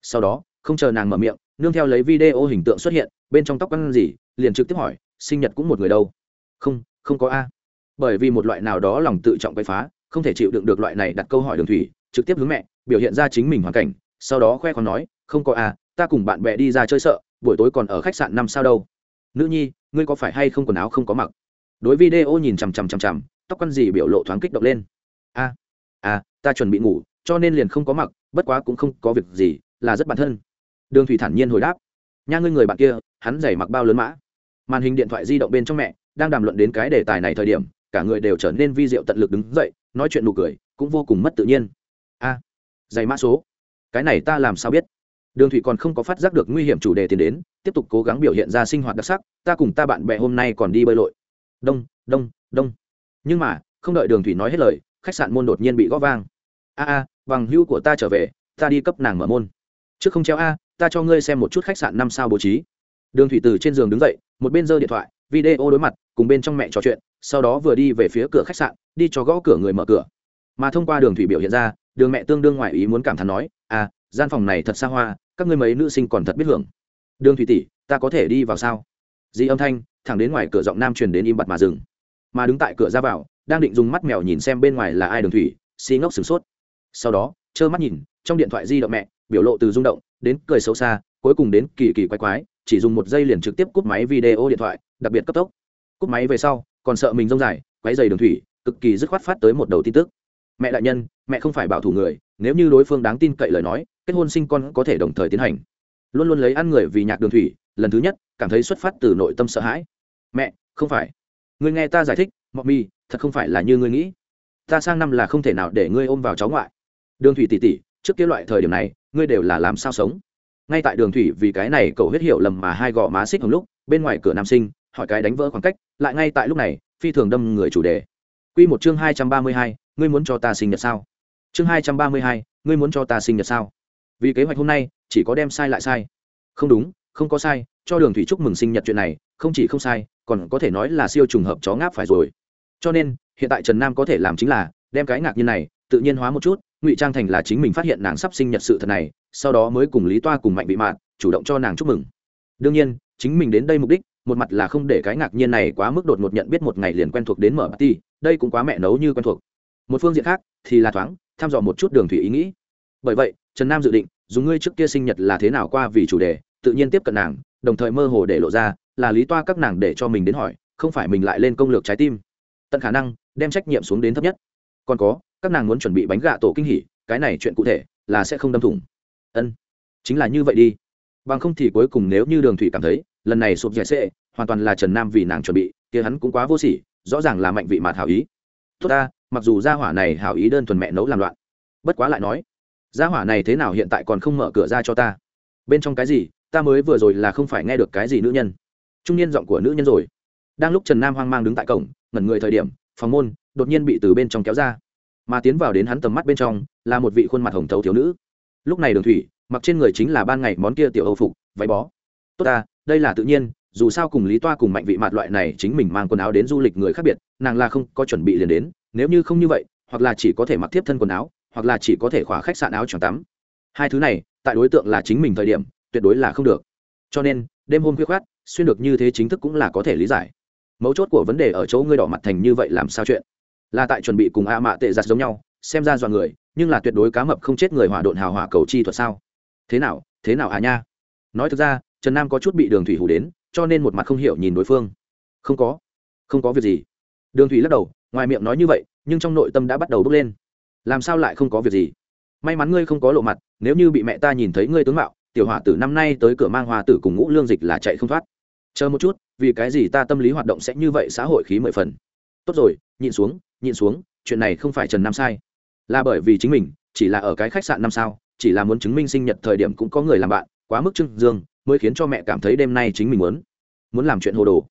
S1: Sau đó không chờ nàng mở miệng, nương theo lấy video hình tượng xuất hiện, bên trong tóc ăn gì, liền trực tiếp hỏi, sinh nhật cũng một người đâu? Không không có a. Bởi vì một loại nào đó lòng tự trọng quay phá, không thể chịu đựng được loại này đặt câu hỏi đường thủy, trực tiếp hướng mẹ, biểu hiện ra chính mình hoàn cảnh, sau đó khoe còn nói, không có a, ta cùng bạn bè đi ra chơi sợ, buổi tối còn ở khách sạn năm sao đâu. Nữ nhi, ngươi có phải hay không quần áo không có mặc? Đối video nhìn chằm chằm chằm chằm, tóc quăn gì biểu lộ thoáng kích động lên. A a, ta chuẩn bị ngủ, cho nên liền không có mặc, bất quá cũng không có việc gì, là rất bản thân đường thủy thản nhiên hồi đáp. Nha ngươi người bạn kia, hắn giày mặc bao lớn mã. Màn hình điện thoại di động bên trong mẹ, đang đàm luận đến cái đề tài này thời điểm, cả người đều trở nên vi diệu tận lực đứng dậy, nói chuyện nụ cười, cũng vô cùng mất tự nhiên. A, giày mã số, cái này ta làm sao biết? Đường thủy còn không có phát giác được nguy hiểm chủ đề tiến đến, tiếp tục cố gắng biểu hiện ra sinh hoạt đặc sắc, ta cùng ta bạn bè hôm nay còn đi bơi lội. Đông đông đông. Nhưng mà, không đợi đường thủy nói hết lời, khách sạn môn đột nhiên bị gõ vang. A a, bằng hữu của ta trở về, ta đi cấp nàng mở môn trước không treo a, ta cho ngươi xem một chút khách sạn năm sao bố trí. Đường thủy từ trên giường đứng dậy, một bên giơ điện thoại, video đối mặt, cùng bên trong mẹ trò chuyện, sau đó vừa đi về phía cửa khách sạn, đi cho gõ cửa người mở cửa. Mà thông qua đường thủy biểu hiện ra, đường mẹ tương đương ngoài ý muốn cảm thán nói à gian phòng này thật xa hoa, các ngươi mấy nữ sinh còn thật biết hưởng. Đường thủy tỷ, ta có thể đi vào sao? Di âm thanh, thẳng đến ngoài cửa giọng nam truyền đến im bặt mà dừng. Mà đứng tại cửa ra vào, đang định dùng mắt mèo nhìn xem bên ngoài là ai đường thủy xi ngốc sửng sốt. Sau đó, trơ mắt nhìn, trong điện thoại di động mẹ biểu lộ từ rung động, đến cười xấu xa, cuối cùng đến kỳ kỳ quái quái, chỉ dùng một giây liền trực tiếp cúp máy video điện thoại, đặc biệt cấp tốc. Cúp máy về sau, còn sợ mình rông dài quái dày đường thủy, cực kỳ dứt khoát phát tới một đầu tin tức. Mẹ đại nhân, mẹ không phải bảo thủ người, nếu như đối phương đáng tin cậy lời nói, kết hôn sinh con có thể đồng thời tiến hành. Luôn luôn lấy ăn người vì nhạc đường thủy, lần thứ nhất, cảm thấy xuất phát từ nội tâm sợ hãi. Mẹ, không phải. Người nghe ta giải thích mọc mi, thật không phải là như ngươi nghĩ. Ta sang năm là không thể nào để ngươi ôm vào cháu ngoại. Đường thủy tỉ tỉ, trước kia loại thời điểm này ngươi đều là làm sao sống? Ngay tại đường thủy vì cái này cậu huyết hiểu lầm mà hai gò má xích hồng lúc, bên ngoài cửa nam sinh, hỏi cái đánh vỡ khoảng cách, lại ngay tại lúc này, phi thường đâm người chủ đề. Quy một chương hai trăm ba mươi hai, ngươi muốn cho ta sinh nhật sao? Chương hai trăm ba mươi hai, ngươi muốn cho ta sinh nhật sao? Vì kế hoạch hôm nay, chỉ có đem sai lại sai. Không đúng, không có sai, cho đường thủy chúc mừng sinh nhật chuyện này, không chỉ không sai, còn có thể nói là siêu trùng hợp chó ngáp phải rồi. Cho nên, hiện tại trần nam có thể làm chính là, đem cái ngạc nhiên này, tự nhiên hóa một chút ngụy trang thành là chính mình phát hiện nàng sắp sinh nhật sự thật này, sau đó mới cùng lý toa cùng mạnh bị mạn, chủ động cho nàng chúc mừng. Đương nhiên, chính mình đến đây mục đích, một mặt là không để cái ngạc nhiên này quá mức đột ngột nhận biết một ngày liền quen thuộc đến mở party, đây cũng quá mẹ nấu như quen thuộc. Một phương diện khác, thì là thoáng thăm dò một chút đường thủy ý nghĩ. Bởi vậy, trần nam dự định, dùng ngươi trước kia sinh nhật là thế nào qua vì chủ đề, tự nhiên tiếp cận nàng, đồng thời mơ hồ để lộ ra, là lý toa các nàng để cho mình đến hỏi, không phải mình lại lên công lược trái tim. Tận khả năng, đem trách nhiệm xuống đến thấp nhất. Còn có các nàng muốn chuẩn bị bánh gà tổ kinh hỉ cái này chuyện cụ thể là sẽ không đâm thủng. Ân chính là như vậy đi. Bằng không thì cuối cùng nếu như đường thủy cảm thấy lần này sụp giải sệ, hoàn toàn là trần nam vì nàng chuẩn bị kia hắn cũng quá vô sỉ rõ ràng là mạnh vị mạt hảo ý. Tốt ta mặc dù gia hỏa này hảo ý đơn thuần mẹ nấu làm loạn. Bất quá lại nói gia hỏa này thế nào hiện tại còn không mở cửa ra cho ta. Bên trong cái gì ta mới vừa rồi là không phải nghe được cái gì nữ nhân. Trung niên giọng của nữ nhân rồi. Đang lúc trần nam hoang mang đứng tại cổng ngẩn người thời điểm phòng môn đột nhiên bị từ bên trong kéo ra mà tiến vào đến hắn tầm mắt bên trong là một vị khuôn mặt hồng thấu thiếu nữ. Lúc này đường thủy, mặc trên người chính là ban ngày món kia tiểu âu phục, váy bó. Tốt ta, đây là tự nhiên, dù sao cùng lý toa cùng mạnh vị mạt loại này chính mình mang quần áo đến du lịch người khác biệt, nàng là không có chuẩn bị liền đến, nếu như không như vậy, hoặc là chỉ có thể mặc tiếp thân quần áo, hoặc là chỉ có thể khỏa khách sạn áo choàng tắm. Hai thứ này, tại đối tượng là chính mình thời điểm, tuyệt đối là không được. Cho nên, đêm hôm khuya khoát xuyên được như thế chính thức cũng là có thể lý giải. Mấu chốt của vấn đề ở chỗ ngươi đỏ mặt thành như vậy làm sao chuyện? Là tại chuẩn bị cùng a mạ tệ giặt giống nhau, xem ra dọa người, nhưng là tuyệt đối cá mập không chết người hỏa độn hào hỏa cầu chi thuật sao? Thế nào thế nào à nha? Nói thực ra, trần nam có chút bị đường thủy hủ đến, cho nên một mặt không hiểu nhìn đối phương. Không có không có việc gì. Đường thủy lắc đầu, ngoài miệng nói như vậy, nhưng trong nội tâm đã bắt đầu bước lên. Làm sao lại không có việc gì? May mắn ngươi không có lộ mặt, nếu như bị mẹ ta nhìn thấy ngươi tướng mạo, tiểu hỏa tử năm nay tới cửa mang hòa tử cùng ngũ lương dịch là chạy không thoát. Chờ một chút, vì cái gì ta tâm lý hoạt động sẽ như vậy xã hội khí mười phần? Tốt rồi nhìn xuống nhịn xuống, chuyện này không phải trần nam sai. Là bởi vì chính mình, chỉ là ở cái khách sạn năm sao, chỉ là muốn chứng minh sinh nhật thời điểm cũng có người làm bạn, quá mức trưng dương, mới khiến cho mẹ cảm thấy đêm nay chính mình muốn muốn làm chuyện hồ đồ.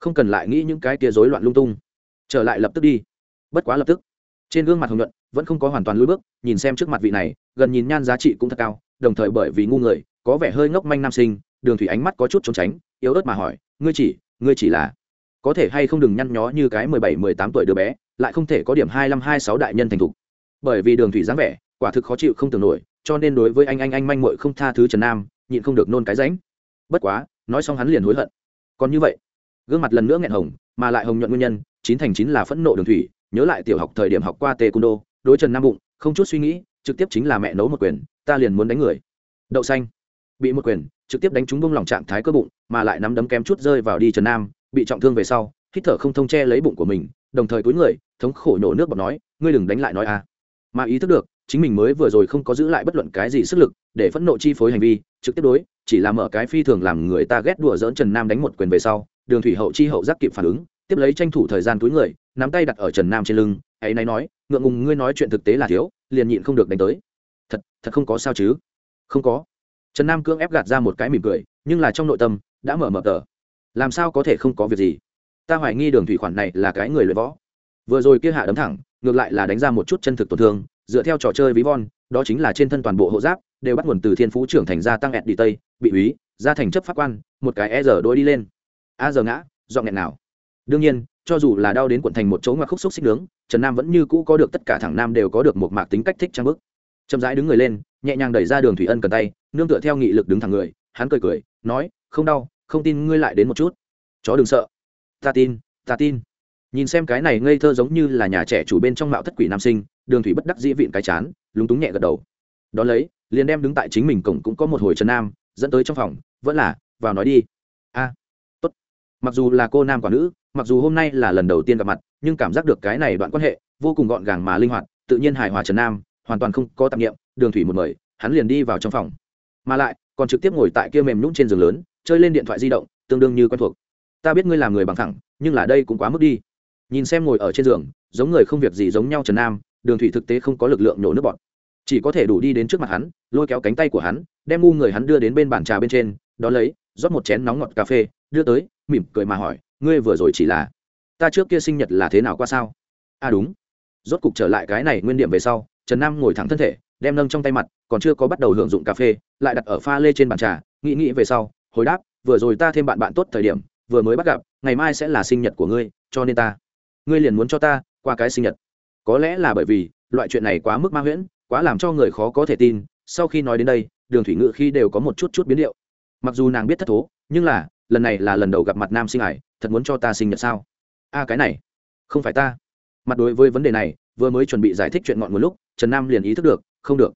S1: Không cần lại nghĩ những cái tia rối loạn lung tung. Trở lại lập tức đi. Bất quá lập tức, trên gương mặt hồng nhuận, vẫn không có hoàn toàn lùi bước, nhìn xem trước mặt vị này, gần nhìn nhan giá trị cũng thật cao, đồng thời bởi vì ngu người, có vẻ hơi ngốc manh nam sinh, đường thủy ánh mắt có chút trốn tránh, yếu ớt mà hỏi, ngươi chỉ ngươi chỉ là, có thể hay không đừng nhăn nhó như cái mười bảy, mười tám tuổi đứa bé? Lại không thể có điểm hai năm hai sáu đại nhân thành thục. Bởi vì đường thủy dáng vẻ, quả thực khó chịu không tưởng nổi, cho nên đối với anh anh anh manh muội không tha thứ trần nam, nhịn không được nôn cái ránh. Bất quá, nói xong hắn liền hối hận. Còn như vậy, gương mặt lần nữa nghẹn hồng, mà lại hồng nhuận nguyên nhân, chín thành chín là phẫn nộ đường thủy, nhớ lại tiểu học thời điểm học qua tê cung đô đối trần nam bụng, không chút suy nghĩ, trực tiếp chính là mẹ nấu một quyền, ta liền muốn đánh người. Đậu xanh. Bị một quyền, trực tiếp đánh trúng bông lòng trạng thái cơ bụng, mà lại nắm đấm kém chút rơi vào đi trần nam, bị trọng thương về sau, hít thở không thông che lấy bụng của mình, đồng thời túi người thống khổ nổ nước bọt nói, ngươi đừng đánh lại nói a mà ý thức được, chính mình mới vừa rồi không có giữ lại bất luận cái gì sức lực, để phẫn nộ chi phối hành vi, trực tiếp đối, chỉ là mở cái phi thường làm người ta ghét đùa dỡn trần nam đánh một quyền về sau, đường thủy hậu chi hậu giác kịp phản ứng, tiếp lấy tranh thủ thời gian túi người, nắm tay đặt ở trần nam trên lưng, ấy nay nói, ngượng ngùng ngươi nói chuyện thực tế là thiếu, liền nhịn không được đánh tới. Thật thật không có sao chứ? Không có. Trần nam cưỡng ép gạt ra một cái mỉm cười, nhưng là trong nội tâm, đã mở mở tờ. Làm sao có thể không có việc gì? Ta hoài nghi đường thủy khoản này là cái người luyện võ vừa rồi kia hạ đấm thẳng, ngược lại là đánh ra một chút chân thực tổn thương, dựa theo trò chơi ví von, đó chính là trên thân toàn bộ hộ giáp, đều bắt nguồn từ thiên phú trưởng thành gia tăng ẹt đi tây, bị úy, gia thành chấp pháp quan, một cái e giờ đôi đi lên. A giờ ngã dọn nghẹn nào. Đương nhiên, cho dù là đau đến quận thành một chỗ ngoặc khúc xúc xích nướng, trần nam vẫn như cũ có được tất cả thẳng nam đều có được một mạc tính cách thích trang bức. Chậm rãi đứng người lên, nhẹ nhàng đẩy ra đường thủy ân cần tay, nương tựa theo nghị lực đứng thẳng người, hắn cười cười, nói, không đau, không tin ngươi lại đến một chút. Chó đừng sợ. Ta tin ta tin nhìn xem cái này ngây thơ giống như là nhà trẻ chủ bên trong mạo thất quỷ nam sinh, đường thủy bất đắc dĩ vịn cái chán, lúng túng nhẹ gật đầu. Đón lấy, liền đem đứng tại chính mình cổng cũng có một hồi trần nam, dẫn tới trong phòng, vẫn là, vào nói đi. A, tốt. Mặc dù là cô nam quả nữ, mặc dù hôm nay là lần đầu tiên gặp mặt, nhưng cảm giác được cái này đoạn quan hệ, vô cùng gọn gàng mà linh hoạt, tự nhiên hài hòa trần nam, hoàn toàn không có tạp nghiệm, đường thủy một mời, hắn liền đi vào trong phòng. Mà lại, còn trực tiếp ngồi tại kia mềm nhũng trên giường lớn, chơi lên điện thoại di động, tương đương như quen thuộc. Ta biết ngươi làm người bằng thẳng, nhưng là đây cũng quá mức đi nhìn xem ngồi ở trên giường, giống người không việc gì giống nhau trần nam, đường thủy thực tế không có lực lượng nhổ nước bọt chỉ có thể đủ đi đến trước mặt hắn, lôi kéo cánh tay của hắn, đem ngu người hắn đưa đến bên bàn trà bên trên, đó lấy, rót một chén nóng ngọt cà phê, đưa tới, mỉm cười mà hỏi, ngươi vừa rồi chỉ là, ta trước kia sinh nhật là thế nào qua sao? À đúng. Rốt cục trở lại cái này nguyên điểm về sau, trần nam ngồi thẳng thân thể, đem nâng trong tay mặt, còn chưa có bắt đầu hưởng dụng cà phê, lại đặt ở pha lê trên bàn trà, nghĩ nghĩ về sau, hồi đáp, vừa rồi ta thêm bạn bạn tốt thời điểm, vừa mới bắt gặp, ngày mai sẽ là sinh nhật của ngươi, cho nên ta ngươi liền muốn cho ta qua cái sinh nhật. Có lẽ là bởi vì, loại chuyện này quá mức ma huyễn, quá làm cho người khó có thể tin, sau khi nói đến đây, đường thủy ngự khi đều có một chút chút biến điệu. Mặc dù nàng biết thất thố, nhưng là, lần này là lần đầu gặp mặt nam sinh ải thật muốn cho ta sinh nhật sao? A cái này, không phải ta. Mặt đối với vấn đề này, vừa mới chuẩn bị giải thích chuyện ngọn một lúc, trần nam liền ý thức được, không được.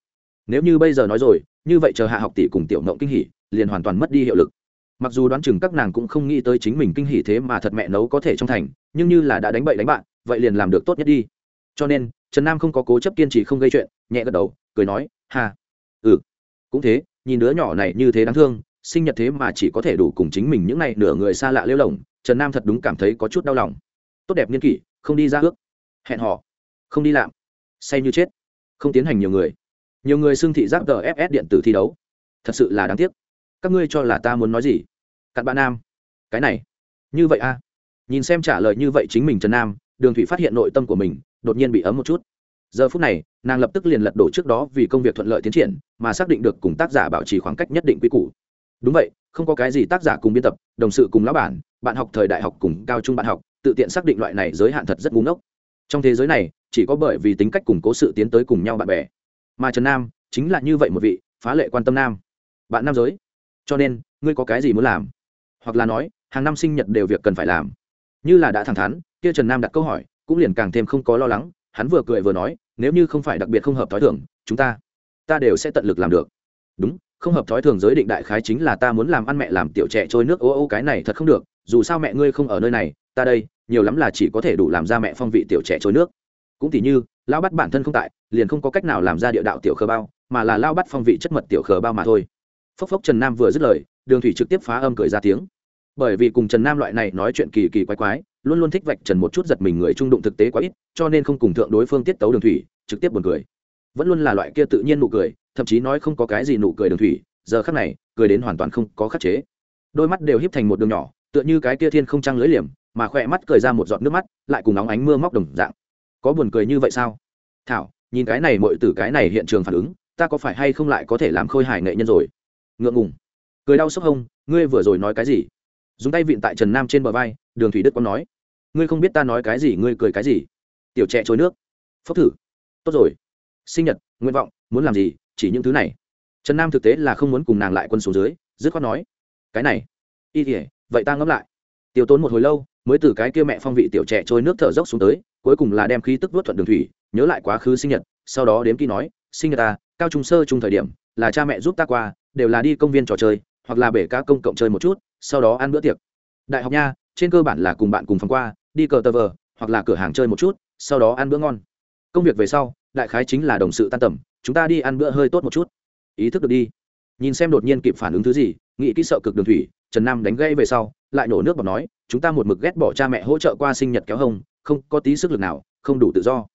S1: Nếu như bây giờ nói rồi, như vậy chờ hạ học tỷ cùng tiểu mộng kinh hỉ, liền hoàn toàn mất đi hiệu lực mặc dù đoán chừng các nàng cũng không nghĩ tới chính mình kinh hỉ thế mà thật mẹ nấu có thể trong thành, nhưng như là đã đánh bậy đánh bạn, vậy liền làm được tốt nhất đi. Cho nên, trần nam không có cố chấp kiên trì không gây chuyện, nhẹ gật đầu, cười nói hà ừ cũng thế, nhìn đứa nhỏ này như thế đáng thương, sinh nhật thế mà chỉ có thể đủ cùng chính mình những n à y nửa người xa lạ lêu lồng, trần nam thật đúng cảm thấy có chút đau lòng. Tốt đẹp nghiên kỷ, không đi ra ước, hẹn họ không đi làm say như chết, không tiến hành nhiều người. Nhiều người xưng thị giác gfs điện tử thi đấu. Thật sự là đáng tiếc. Các ngươi cho là ta muốn nói gì? Cặn bạn nam. Cái này, như vậy a à? nhìn xem trả lời như vậy chính mình trần nam, đường thủy phát hiện nội tâm của mình đột nhiên bị ấm một chút. Giờ phút này, nàng lập tức liền lật đổ trước đó vì công việc thuận lợi tiến triển, mà xác định được cùng tác giả bảo trì khoảng cách nhất định quy củ. Đúng vậy, không có cái gì tác giả cùng biên tập, đồng sự cùng lão bản, bạn học thời đại học cùng cao trung bạn học, tự tiện xác định loại này giới hạn thật rất ngu ngốc. Trong thế giới này, chỉ có bởi vì tính cách củng cố sự tiến tới cùng nhau bạn bè. Mà trần nam chính là như vậy một vị phá lệ quan tâm nam. Bạn nam giới. Cho nên, ngươi có cái gì muốn làm? Hoặc là nói, hàng năm sinh nhật đều việc cần phải làm. Như là đã thẳng thắn, kia trần nam đặt câu hỏi, cũng liền càng thêm không có lo lắng, hắn vừa cười vừa nói, nếu như không phải đặc biệt không hợp thói thường, chúng ta ta đều sẽ tận lực làm được. Đúng, không hợp thói thường giới định đại khái chính là ta muốn làm ăn mẹ làm tiểu trẻ trôi nước ô ô cái này thật không được, dù sao mẹ ngươi không ở nơi này, ta đây, nhiều lắm là chỉ có thể đủ làm ra mẹ phong vị tiểu trẻ trôi nước. Cũng tỉ như lao bắt bản thân không tại, liền không có cách nào làm ra địa đạo tiểu khờ bao, mà là lao bắt phong vị chất mật tiểu khờ bao mà thôi. Phốc phốc trần nam vừa dứt lời đường thủy trực tiếp phá âm cười ra tiếng. Bởi vì cùng trần nam loại này nói chuyện kỳ kỳ quái quái, luôn luôn thích vạch trần một chút giật mình người trung đụng thực tế quá ít, cho nên không cùng thượng đối phương tiết tấu đường thủy, trực tiếp buồn cười. Vẫn luôn là loại kia tự nhiên nụ cười, thậm chí nói không có cái gì nụ cười đường thủy, giờ khắc này, cười đến hoàn toàn không có khắc chế. Đôi mắt đều híp thành một đường nhỏ, tựa như cái kia thiên không trăng lưỡi liềm, mà khỏe mắt cười ra một giọt nước mắt, lại cùng nóng ánh mưa móc đồng dạng. Có buồn cười như vậy sao? Thảo, nhìn cái này mọi từ cái này hiện trường phản ứng, ta có phải hay không lại có thể làm khôi hài nghệ nhân rồi? Ngượng ngùng cười đau sốc hông, ngươi vừa rồi nói cái gì? Dùng tay vịn tại trần nam trên bờ vai, đường thủy đức quang nói. Ngươi không biết ta nói cái gì, ngươi cười cái gì? Tiểu trẻ trôi nước. Phốc thử. Tốt rồi. Sinh nhật, nguyện vọng, muốn làm gì, chỉ những thứ này. Trần nam thực tế là không muốn cùng nàng lại quân số dưới, dứt khoát nói. Cái này. Y thể vậy ta ngẫm lại. Tiêu tốn một hồi lâu, mới từ cái kia mẹ phong vị tiểu trẻ trôi nước thở dốc xuống tới, cuối cùng là đem khí tức vớt thuận đường thủy, nhớ lại quá khứ sinh nhật, sau đó đếm ký nói, sinh nhật ta, cao trung sơ trung thời điểm, là cha mẹ giúp ta qua, đều là đi công viên trò chơi hoặc là bể cá công cộng chơi một chút, sau đó ăn bữa tiệc. Đại học nha, trên cơ bản là cùng bạn cùng phòng qua, đi cờ tờ vờ, hoặc là cửa hàng chơi một chút, sau đó ăn bữa ngon. Công việc về sau, đại khái chính là đồng sự tan tầm, chúng ta đi ăn bữa hơi tốt một chút. Ý thức được đi. Nhìn xem đột nhiên kịp phản ứng thứ gì, nghĩ kỹ sợ cực đường thủy, trần nam đánh gây về sau, lại nổ nước bọc nói, chúng ta một mực ghét bỏ cha mẹ hỗ trợ qua sinh nhật kéo hông không có tí sức lực nào, không đủ tự do.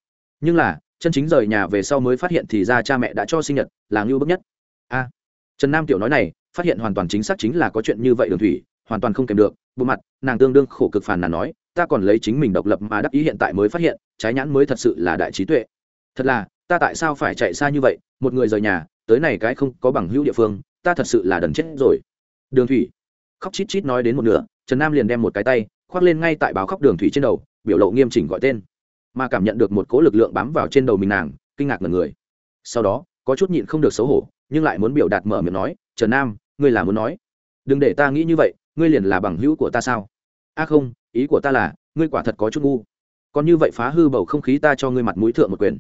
S1: Nhưng là, chân chính rời nhà về sau mới phát hiện thì ra cha mẹ đã cho sinh nhật là ngưu bức nhất. A. Trần nam tiểu nói này phát hiện hoàn toàn chính xác chính là có chuyện như vậy đường thủy, hoàn toàn không kèm được, bộ mặt, nàng tương đương khổ cực phàn nàn nói, ta còn lấy chính mình độc lập mà đắc ý hiện tại mới phát hiện, trái nhãn mới thật sự là đại trí tuệ. Thật là, ta tại sao phải chạy xa như vậy, một người rời nhà, tới này cái không có bằng hữu địa phương, ta thật sự là đần chết rồi. Đường thủy, khóc chít chít nói đến một nửa, trần nam liền đem một cái tay, khoác lên ngay tại báo khóc đường thủy trên đầu, biểu lộ nghiêm chỉnh gọi tên. Mà cảm nhận được một cố lực lượng bám vào trên đầu mình nàng, kinh ngạc ngần người. Sau đó, có chút nhịn không được xấu hổ, nhưng lại muốn biểu đạt mở miệng nói, trần nam ngươi là muốn nói. Đừng để ta nghĩ như vậy, ngươi liền là bằng hữu của ta sao? A không, ý của ta là, ngươi quả thật có chút ngu. Còn như vậy phá hư bầu không khí ta cho ngươi mặt mũi thượng một quyền.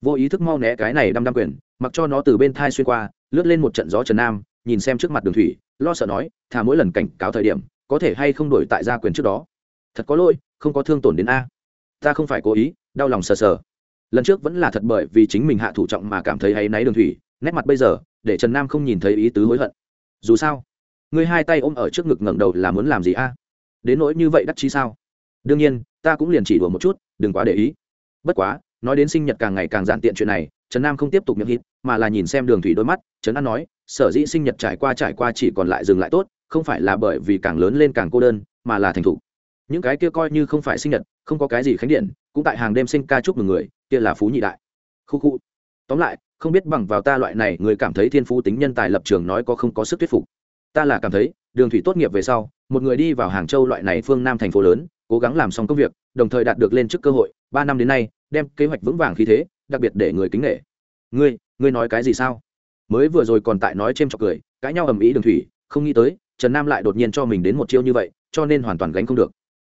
S1: Vô ý thức mau né cái này đăm đăm quyền, mặc cho nó từ bên thai xuyên qua, lướt lên một trận gió trần nam, nhìn xem trước mặt đường thủy, lo sợ nói, thà mỗi lần cảnh cáo thời điểm, có thể hay không đổi tại gia quyền trước đó. Thật có lỗi, không có thương tổn đến a. Ta không phải cố ý, đau lòng sờ sờ. Lần trước vẫn là thật bởi vì chính mình hạ thủ trọng mà cảm thấy hay náy đường thủy, nét mặt bây giờ, để trần nam không nhìn thấy ý tứ hối hận dù sao, ngươi hai tay ôm ở trước ngực ngẩng đầu là muốn làm gì a? Đến nỗi như vậy đắc chí sao? Đương nhiên, ta cũng liền chỉ đùa một chút, đừng quá để ý. Bất quá, nói đến sinh nhật càng ngày càng giản tiện chuyện này, trần nam không tiếp tục miệng hít, mà là nhìn xem đường thủy đôi mắt trấn an nói, sở dĩ sinh nhật trải qua trải qua chỉ còn lại dừng lại tốt, không phải là bởi vì càng lớn lên càng cô đơn, mà là thành thục. Những cái kia coi như không phải sinh nhật, không có cái gì khánh điện, cũng tại hàng đêm sinh ca chúc mừng người, kia là phú nhị đại. Khu khu. Tóm lại không biết bằng vào ta loại này, người cảm thấy thiên phú tính nhân tài lập trường nói có không có sức thuyết phục. Ta là cảm thấy, đường thủy tốt nghiệp về sau, một người đi vào hàng châu loại này phương nam thành phố lớn, cố gắng làm xong công việc, đồng thời đạt được lên chức cơ hội, ba năm đến nay, đem kế hoạch vững vàng khí thế, đặc biệt để người kính nghệ ngươi ngươi nói cái gì sao? Mới vừa rồi còn tại nói c h trọc cười, cãi nhau ầm ĩ đường thủy, không nghĩ tới, trần nam lại đột nhiên cho mình đến một chiêu như vậy, cho nên hoàn toàn gánh không được.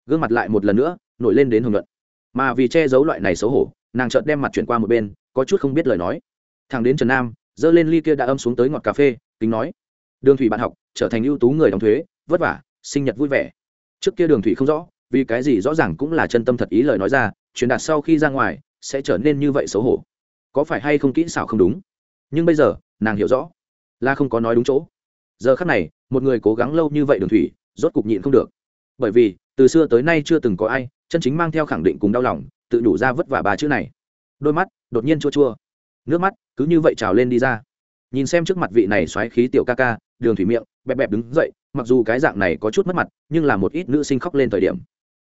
S1: Gương mặt lại một lần nữa, nổi lên đến hưởng luận. Mà vì che giấu loại này xấu hổ, nàng chợt đem mặt chuyển qua một bên, có chút không biết lời nói thằng đến trần nam giơ lên ly kia đã âm xuống tới ngọt cà phê, kính nói, đường thủy bạn học, trở thành ưu tú người đóng thuế, vất vả, sinh nhật vui vẻ. Trước kia đường thủy không rõ, vì cái gì rõ ràng cũng là chân tâm thật ý lời nói ra, truyền đạt sau khi ra ngoài, sẽ trở nên như vậy xấu hổ. Có phải hay không kỹ xảo không đúng? Nhưng bây giờ, nàng hiểu rõ, là không có nói đúng chỗ. Giờ khắc này, một người cố gắng lâu như vậy đường thủy, rốt cục nhịn không được. Bởi vì, từ xưa tới nay chưa từng có ai, chân chính mang theo khẳng định cùng đau lòng, tự đủ ra vất vả ba chữ này. Đôi mắt đột nhiên chua chua nước mắt cứ như vậy trào lên đi ra. Nhìn xem trước mặt vị này xoáy khí tiểu ca ca đường thủy miệng bẹp bẹp đứng dậy mặc dù cái dạng này có chút mất mặt nhưng là một ít nữ sinh khóc lên thời điểm.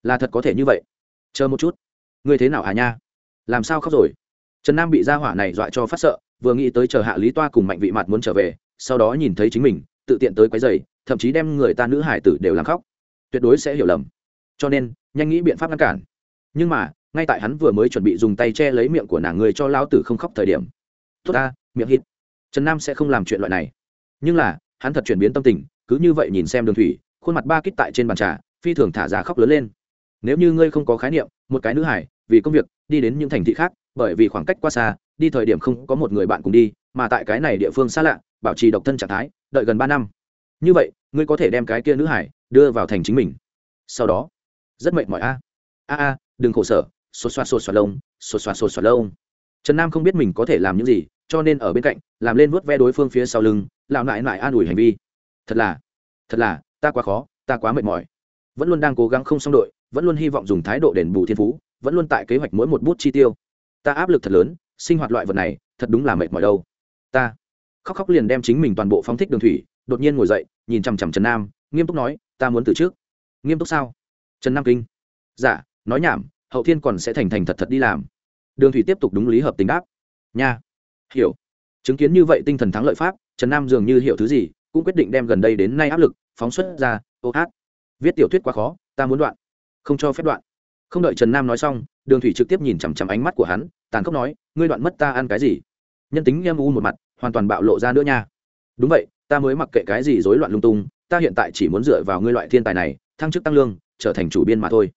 S1: Là thật có thể như vậy. Chờ một chút. Ngươi thế nào à nha? Làm sao khóc rồi? Trần nam bị gia hỏa này dọa cho phát sợ vừa nghĩ tới chờ hạ lý toa cùng mạnh vị mặt muốn trở về sau đó nhìn thấy chính mình tự tiện tới quấy giày, thậm chí đem người ta nữ hải tử đều làm khóc. Tuyệt đối sẽ hiểu lầm. Cho nên nhanh nghĩ biện pháp ngăn cản. Nhưng mà ngay tại hắn vừa mới chuẩn bị dùng tay che lấy miệng của nàng, người cho lão tử không khóc thời điểm. Tốt ta, miệng hít. Trần nam sẽ không làm chuyện loại này. Nhưng là, hắn thật chuyển biến tâm tình, cứ như vậy nhìn xem đường thủy, khuôn mặt ba kích tại trên bàn trà, phi thường thả ra khóc lớn lên. Nếu như ngươi không có khái niệm, một cái nữ hải, vì công việc, đi đến những thành thị khác, bởi vì khoảng cách quá xa, đi thời điểm không có một người bạn cùng đi, mà tại cái này địa phương xa lạ, bảo trì độc thân trạng thái, đợi gần ba năm. Như vậy, ngươi có thể đem cái kia nữ hải đưa vào thành chính mình. Sau đó, rất mệt mỏi a. A a, đừng khổ sở sột xoa sột xoa lông, sột xoa sột xoa lông. Trần nam không biết mình có thể làm những gì, cho nên ở bên cạnh, làm lên vuốt ve đối phương phía sau lưng, lão nại nại an ủi hành vi. Thật là thật là, ta quá khó, ta quá mệt mỏi. Vẫn luôn đang cố gắng không xong đội, vẫn luôn hy vọng dùng thái độ đền bù thiên phú, vẫn luôn tại kế hoạch mỗi một bút chi tiêu. Ta áp lực thật lớn, sinh hoạt loại vật này, thật đúng là mệt mỏi đâu. Ta khóc khóc liền đem chính mình toàn bộ phóng thích đường thủy, đột nhiên ngồi dậy, nhìn chằm chằm trần nam, nghiêm túc nói, ta muốn từ trước. Nghiêm túc sao? Trần nam kinh. Dạ nói nhảm hậu thiên còn sẽ thành thành thật thật đi làm. Đường thủy tiếp tục đúng lý hợp tình đáp. Nha. Hiểu. Chứng kiến như vậy tinh thần thắng lợi pháp, trần nam dường như hiểu thứ gì, cũng quyết định đem gần đây đến nay áp lực phóng xuất ra. Ô hát. Viết tiểu thuyết quá khó, ta muốn đoạn. Không cho phép đoạn. Không đợi trần nam nói xong, đường thủy trực tiếp nhìn chằm chằm ánh mắt của hắn, tàn khốc nói, ngươi đoạn mất ta ăn cái gì? Nhân tính em u một mặt, hoàn toàn bạo lộ ra nữa nha. Đúng vậy, ta mới mặc kệ cái gì rối loạn lung tung, ta hiện tại chỉ muốn dựa vào ngươi loại thiên tài này, thăng chức tăng lương, trở thành chủ biên mà thôi.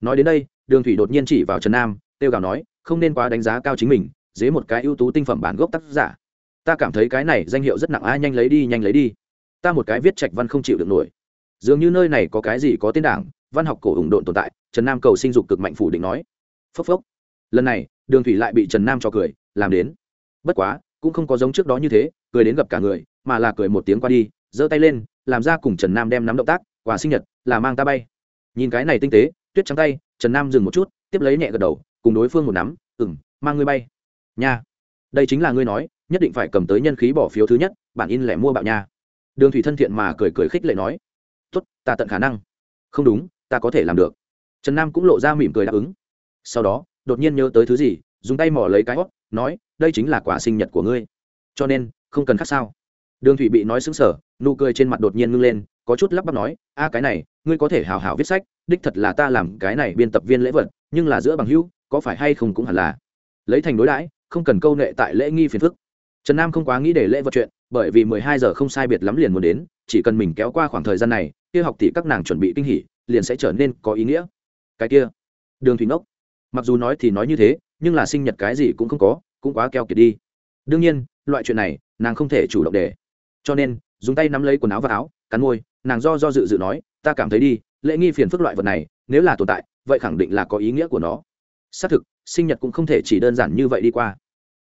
S1: Nói đến đây đường thủy đột nhiên chỉ vào trần nam tiêu gào nói, không nên quá đánh giá cao chính mình dế một cái ưu tú tinh phẩm bản gốc tác giả. Ta cảm thấy cái này danh hiệu rất nặng ai nhanh lấy đi, nhanh lấy đi. Ta một cái viết trạch văn không chịu được nổi. Dường như nơi này có cái gì có tên đảng, văn học cổ ủng độn tồn tại, trần nam cầu sinh dục cực mạnh phủ định nói. Phốc phốc. Lần này, đường thủy lại bị trần nam cho cười, làm đến. Bất quá, cũng không có giống trước đó như thế, cười đến gặp cả người, mà là cười một tiếng qua đi, giơ tay lên, làm ra cùng trần nam đem nắm động tác, quà sinh nhật, là mang ta bay. Nhìn cái này tinh tế tuyết trắng tay, trần nam dừng một chút, tiếp lấy nhẹ gật đầu, cùng đối phương một nắm ừng mang ngươi bay. Nha. Đây chính là ngươi nói, nhất định phải cầm tới nhân khí bỏ phiếu thứ nhất bản in lẻ mua bạo nha. Đường thủy thân thiện mà cười cười khích lệ nói, tốt, ta tận khả năng. Không đúng, ta có thể làm được. Trần nam cũng lộ ra mỉm cười đáp ứng. Sau đó, đột nhiên nhớ tới thứ gì, dùng tay mỏ lấy cái hót nói, đây chính là quả sinh nhật của ngươi, cho nên, không cần khác sao. Đường thủy bị nói xứng sở nụ cười trên mặt đột nhiên ngưng lên, có chút lắp bắp nói, a, cái này, ngươi có thể hào hào viết sách đích thật là ta làm cái này biên tập viên lễ vật nhưng là giữa bằng hữu có phải hay không cũng hẳn là. Lấy thành đối đãi không cần câu nệ tại lễ nghi phiền phức. Trần nam không quá nghĩ để lễ vật chuyện bởi vì mười hai giờ không sai biệt lắm liền muốn đến chỉ cần mình kéo qua khoảng thời gian này kia học tỷ các nàng chuẩn bị kinh hỉ liền sẽ trở nên có ý nghĩa. Cái kia đường thủy Nốc, mặc dù nói thì nói như thế nhưng là sinh nhật cái gì cũng không có cũng quá keo kiệt đi. Đương nhiên loại chuyện này nàng không thể chủ động để. Cho nên dùng tay nắm lấy quần áo và áo cắn môi nàng do do dự dự nói ta cảm thấy đi lễ nghi phiền phức loại vật này, nếu là tồn tại, vậy khẳng định là có ý nghĩa của nó. Xác thực, sinh nhật cũng không thể chỉ đơn giản như vậy đi qua.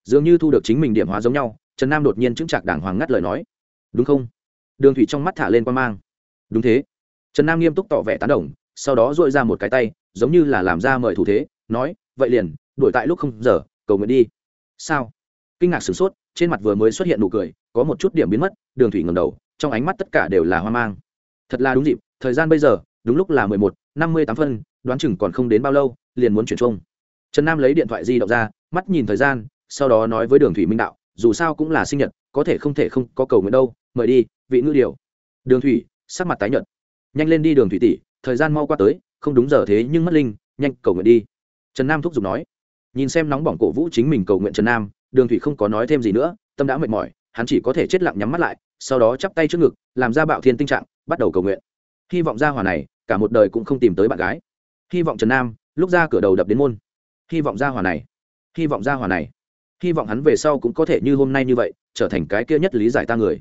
S1: Dường như thu được chính mình điểm hóa giống nhau, trần nam đột nhiên chứng chạc đàng hoàng ngắt lời nói. Đúng không? Đường thủy trong mắt thả lên quan mang. Đúng thế. Trần nam nghiêm túc tỏ vẻ tán đồng, sau đó dội ra một cái tay, giống như là làm ra mời thủ thế, nói, vậy liền, đuổi tại lúc không giờ, cầu nguyện đi. Sao? Kinh ngạc sửng sốt, trên mặt vừa mới xuất hiện nụ cười, có một chút điểm biến mất, đường thủy ngầm đầu, trong ánh mắt tất cả đều là hoang mang. Thật là đúng dịp, thời gian bây giờ đúng lúc là mười một, năm mươi tám phân, đoán chừng còn không đến bao lâu, liền muốn chuyển chung trần nam lấy điện thoại di động ra, mắt nhìn thời gian, sau đó nói với đường thủy minh đạo, dù sao cũng là sinh nhật, có thể không thể không có cầu nguyện đâu, mời đi, vị ngư điều. Đường thủy, sắc mặt tái nhợt. Nhanh lên đi đường thủy tỷ, thời gian mau qua tới, không đúng giờ thế nhưng mất linh, nhanh cầu nguyện đi. Trần nam thúc giục nói. Nhìn xem nóng bỏng cổ vũ chính mình cầu nguyện trần nam, đường thủy không có nói thêm gì nữa, tâm đã mệt mỏi, hắn chỉ có thể chết lặng nhắm mắt lại, sau đó chắp tay trước ngực, làm ra bạo thiên tinh trạng, bắt đầu cầu nguyện hy vọng ra hỏa này, cả một đời cũng không tìm tới bạn gái. Hy vọng trần nam, lúc ra cửa đầu đập đến môn. Hy vọng ra hỏa này, hy vọng ra hỏa này. Hy vọng hắn về sau cũng có thể như hôm nay như vậy, trở thành cái kia nhất lý giải ta người.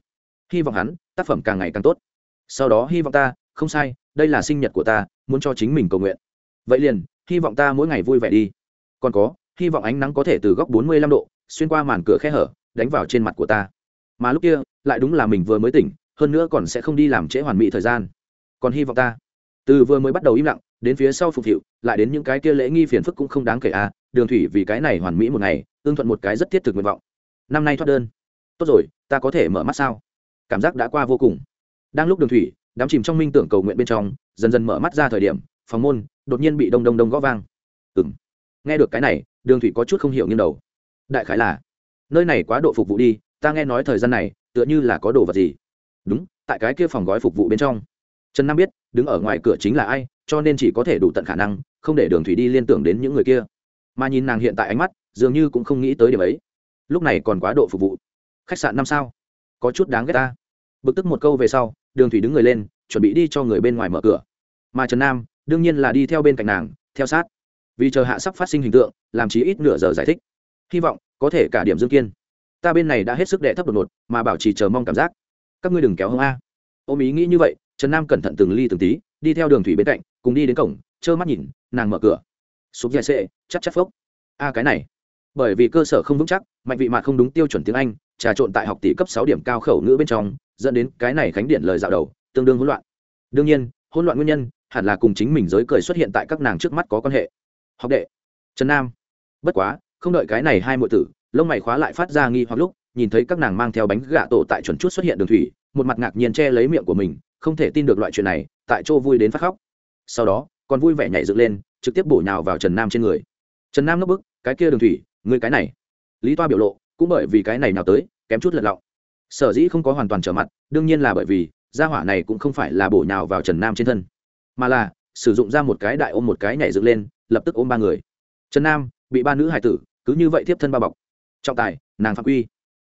S1: Hy vọng hắn, tác phẩm càng ngày càng tốt. Sau đó hy vọng ta, không sai, đây là sinh nhật của ta, muốn cho chính mình cầu nguyện. Vậy liền, hy vọng ta mỗi ngày vui vẻ đi. Còn có, hy vọng ánh nắng có thể từ góc bốn mươi lăm độ, xuyên qua màn cửa khe hở, đánh vào trên mặt của ta. Mà lúc kia, lại đúng là mình vừa mới tỉnh, hơn nữa còn sẽ không đi làm trễ hoàn mỹ thời gian còn hy vọng ta. Từ vừa mới bắt đầu im lặng, đến phía sau phục vụ lại đến những cái kia lễ nghi phiền phức cũng không đáng kể à đường thủy vì cái này hoàn mỹ một ngày, ưng thuận một cái rất thiết thực nguyện vọng. Năm nay thoát đơn. Tốt rồi, ta có thể mở mắt sao? Cảm giác đã qua vô cùng. Đang lúc đường thủy, đám chìm trong minh tưởng cầu nguyện bên trong, dần dần mở mắt ra thời điểm, phòng môn đột nhiên bị đông đông đông gõ vang. Ừ m nghe được cái này, đường thủy có chút không hiểu nghiêng đầu. Đại khái là, nơi này quá độ phục vụ đi, ta nghe nói thời gian này, tựa như là có đồ vật gì. Đúng, tại cái kia phòng gói phục vụ bên trong trần nam biết, đứng ở ngoài cửa chính là ai, cho nên chỉ có thể đủ tận khả năng, không để đường thủy đi liên tưởng đến những người kia. Mà nhìn nàng hiện tại ánh mắt, dường như cũng không nghĩ tới điểm ấy. Lúc này còn quá độ phục vụ. Khách sạn năm sao? Có chút đáng ghét ta. Bực tức một câu về sau, đường thủy đứng người lên, chuẩn bị đi cho người bên ngoài mở cửa. Mà trần nam, đương nhiên là đi theo bên cạnh nàng, theo sát. Vì chờ hạ sắp phát sinh hình tượng, làm chí ít nửa giờ giải thích. Hy vọng có thể cả điểm dương kiên. Ta bên này đã hết sức đệ thấp đột ngột, mà bảo trì chờ mong cảm giác. Các ngươi đừng kéo hông a. Ôm ý nghĩ như vậy trần nam cẩn thận từng ly từng tí, đi theo đường thủy bên cạnh, cùng đi đến cổng, trơ mắt nhìn, nàng mở cửa. Sụp dài xệ chắc chắc phốc. A, cái này. Bởi vì cơ sở không vững chắc, mạnh vị mạt không đúng tiêu chuẩn tiếng anh, trà trộn tại học tỷ cấp sáu điểm cao khẩu ngữ bên trong, dẫn đến cái này khánh điện lời dạo đầu, tương đương hỗn loạn. Đương nhiên, hỗn loạn nguyên nhân, hẳn là cùng chính mình giới cười xuất hiện tại các nàng trước mắt có quan hệ. Học đệ. Trần nam. Bất quá, không đợi cái này hai muội tử, lông mày khóa lại phát ra nghi hoặc lúc, nhìn thấy các nàng mang theo bánh gạ tổ tại chuẩn chút xuất hiện đường thủy, một mặt ngạc nhiên che lấy miệng của mình không thể tin được loại chuyện này, tại chỗ vui đến phát khóc. Sau đó, còn vui vẻ nhảy dựng lên, trực tiếp bổ nhào vào trần nam trên người. Trần nam ngấp bức, cái kia đường thủy người cái này. Lý toa biểu lộ, cũng bởi vì cái này nào tới, kém chút lật lọng. Sở dĩ không có hoàn toàn trở mặt, đương nhiên là bởi vì, gia hỏa này cũng không phải là bổ nhào vào trần nam trên thân, mà là, sử dụng ra một cái đại ôm một cái nhảy dựng lên, lập tức ôm ba người. Trần nam, bị ba nữ hải tử, cứ như vậy tiếp thân ba bọc. Trọng tài, nàng phạm quy.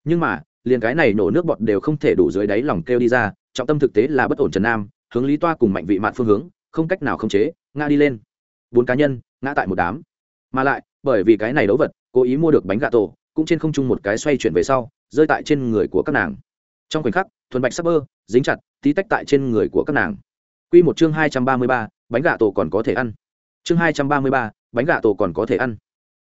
S1: Nhưng mà, liền cái này nổ nước bọt đều không thể đủ dưới đáy lòng kêu đi ra trọng tâm thực tế là bất ổn trần nam, hướng lý toa cùng mạnh vị mạn phương hướng, không cách nào khống chế, ngã đi lên. Bốn cá nhân, ngã tại một đám. Mà lại, bởi vì cái này đấu vật, cố ý mua được bánh gà tổ, cũng trên không trung một cái xoay chuyển về sau, rơi tại trên người của các nàng. Trong khoảnh khắc, thuần bạch sắp bơ, dính chặt, tí tách tại trên người của các nàng. Q một chương hai trăm ba mươi ba, bánh gà tổ còn có thể ăn. Chương hai trăm ba mươi ba, bánh gà tổ còn có thể ăn.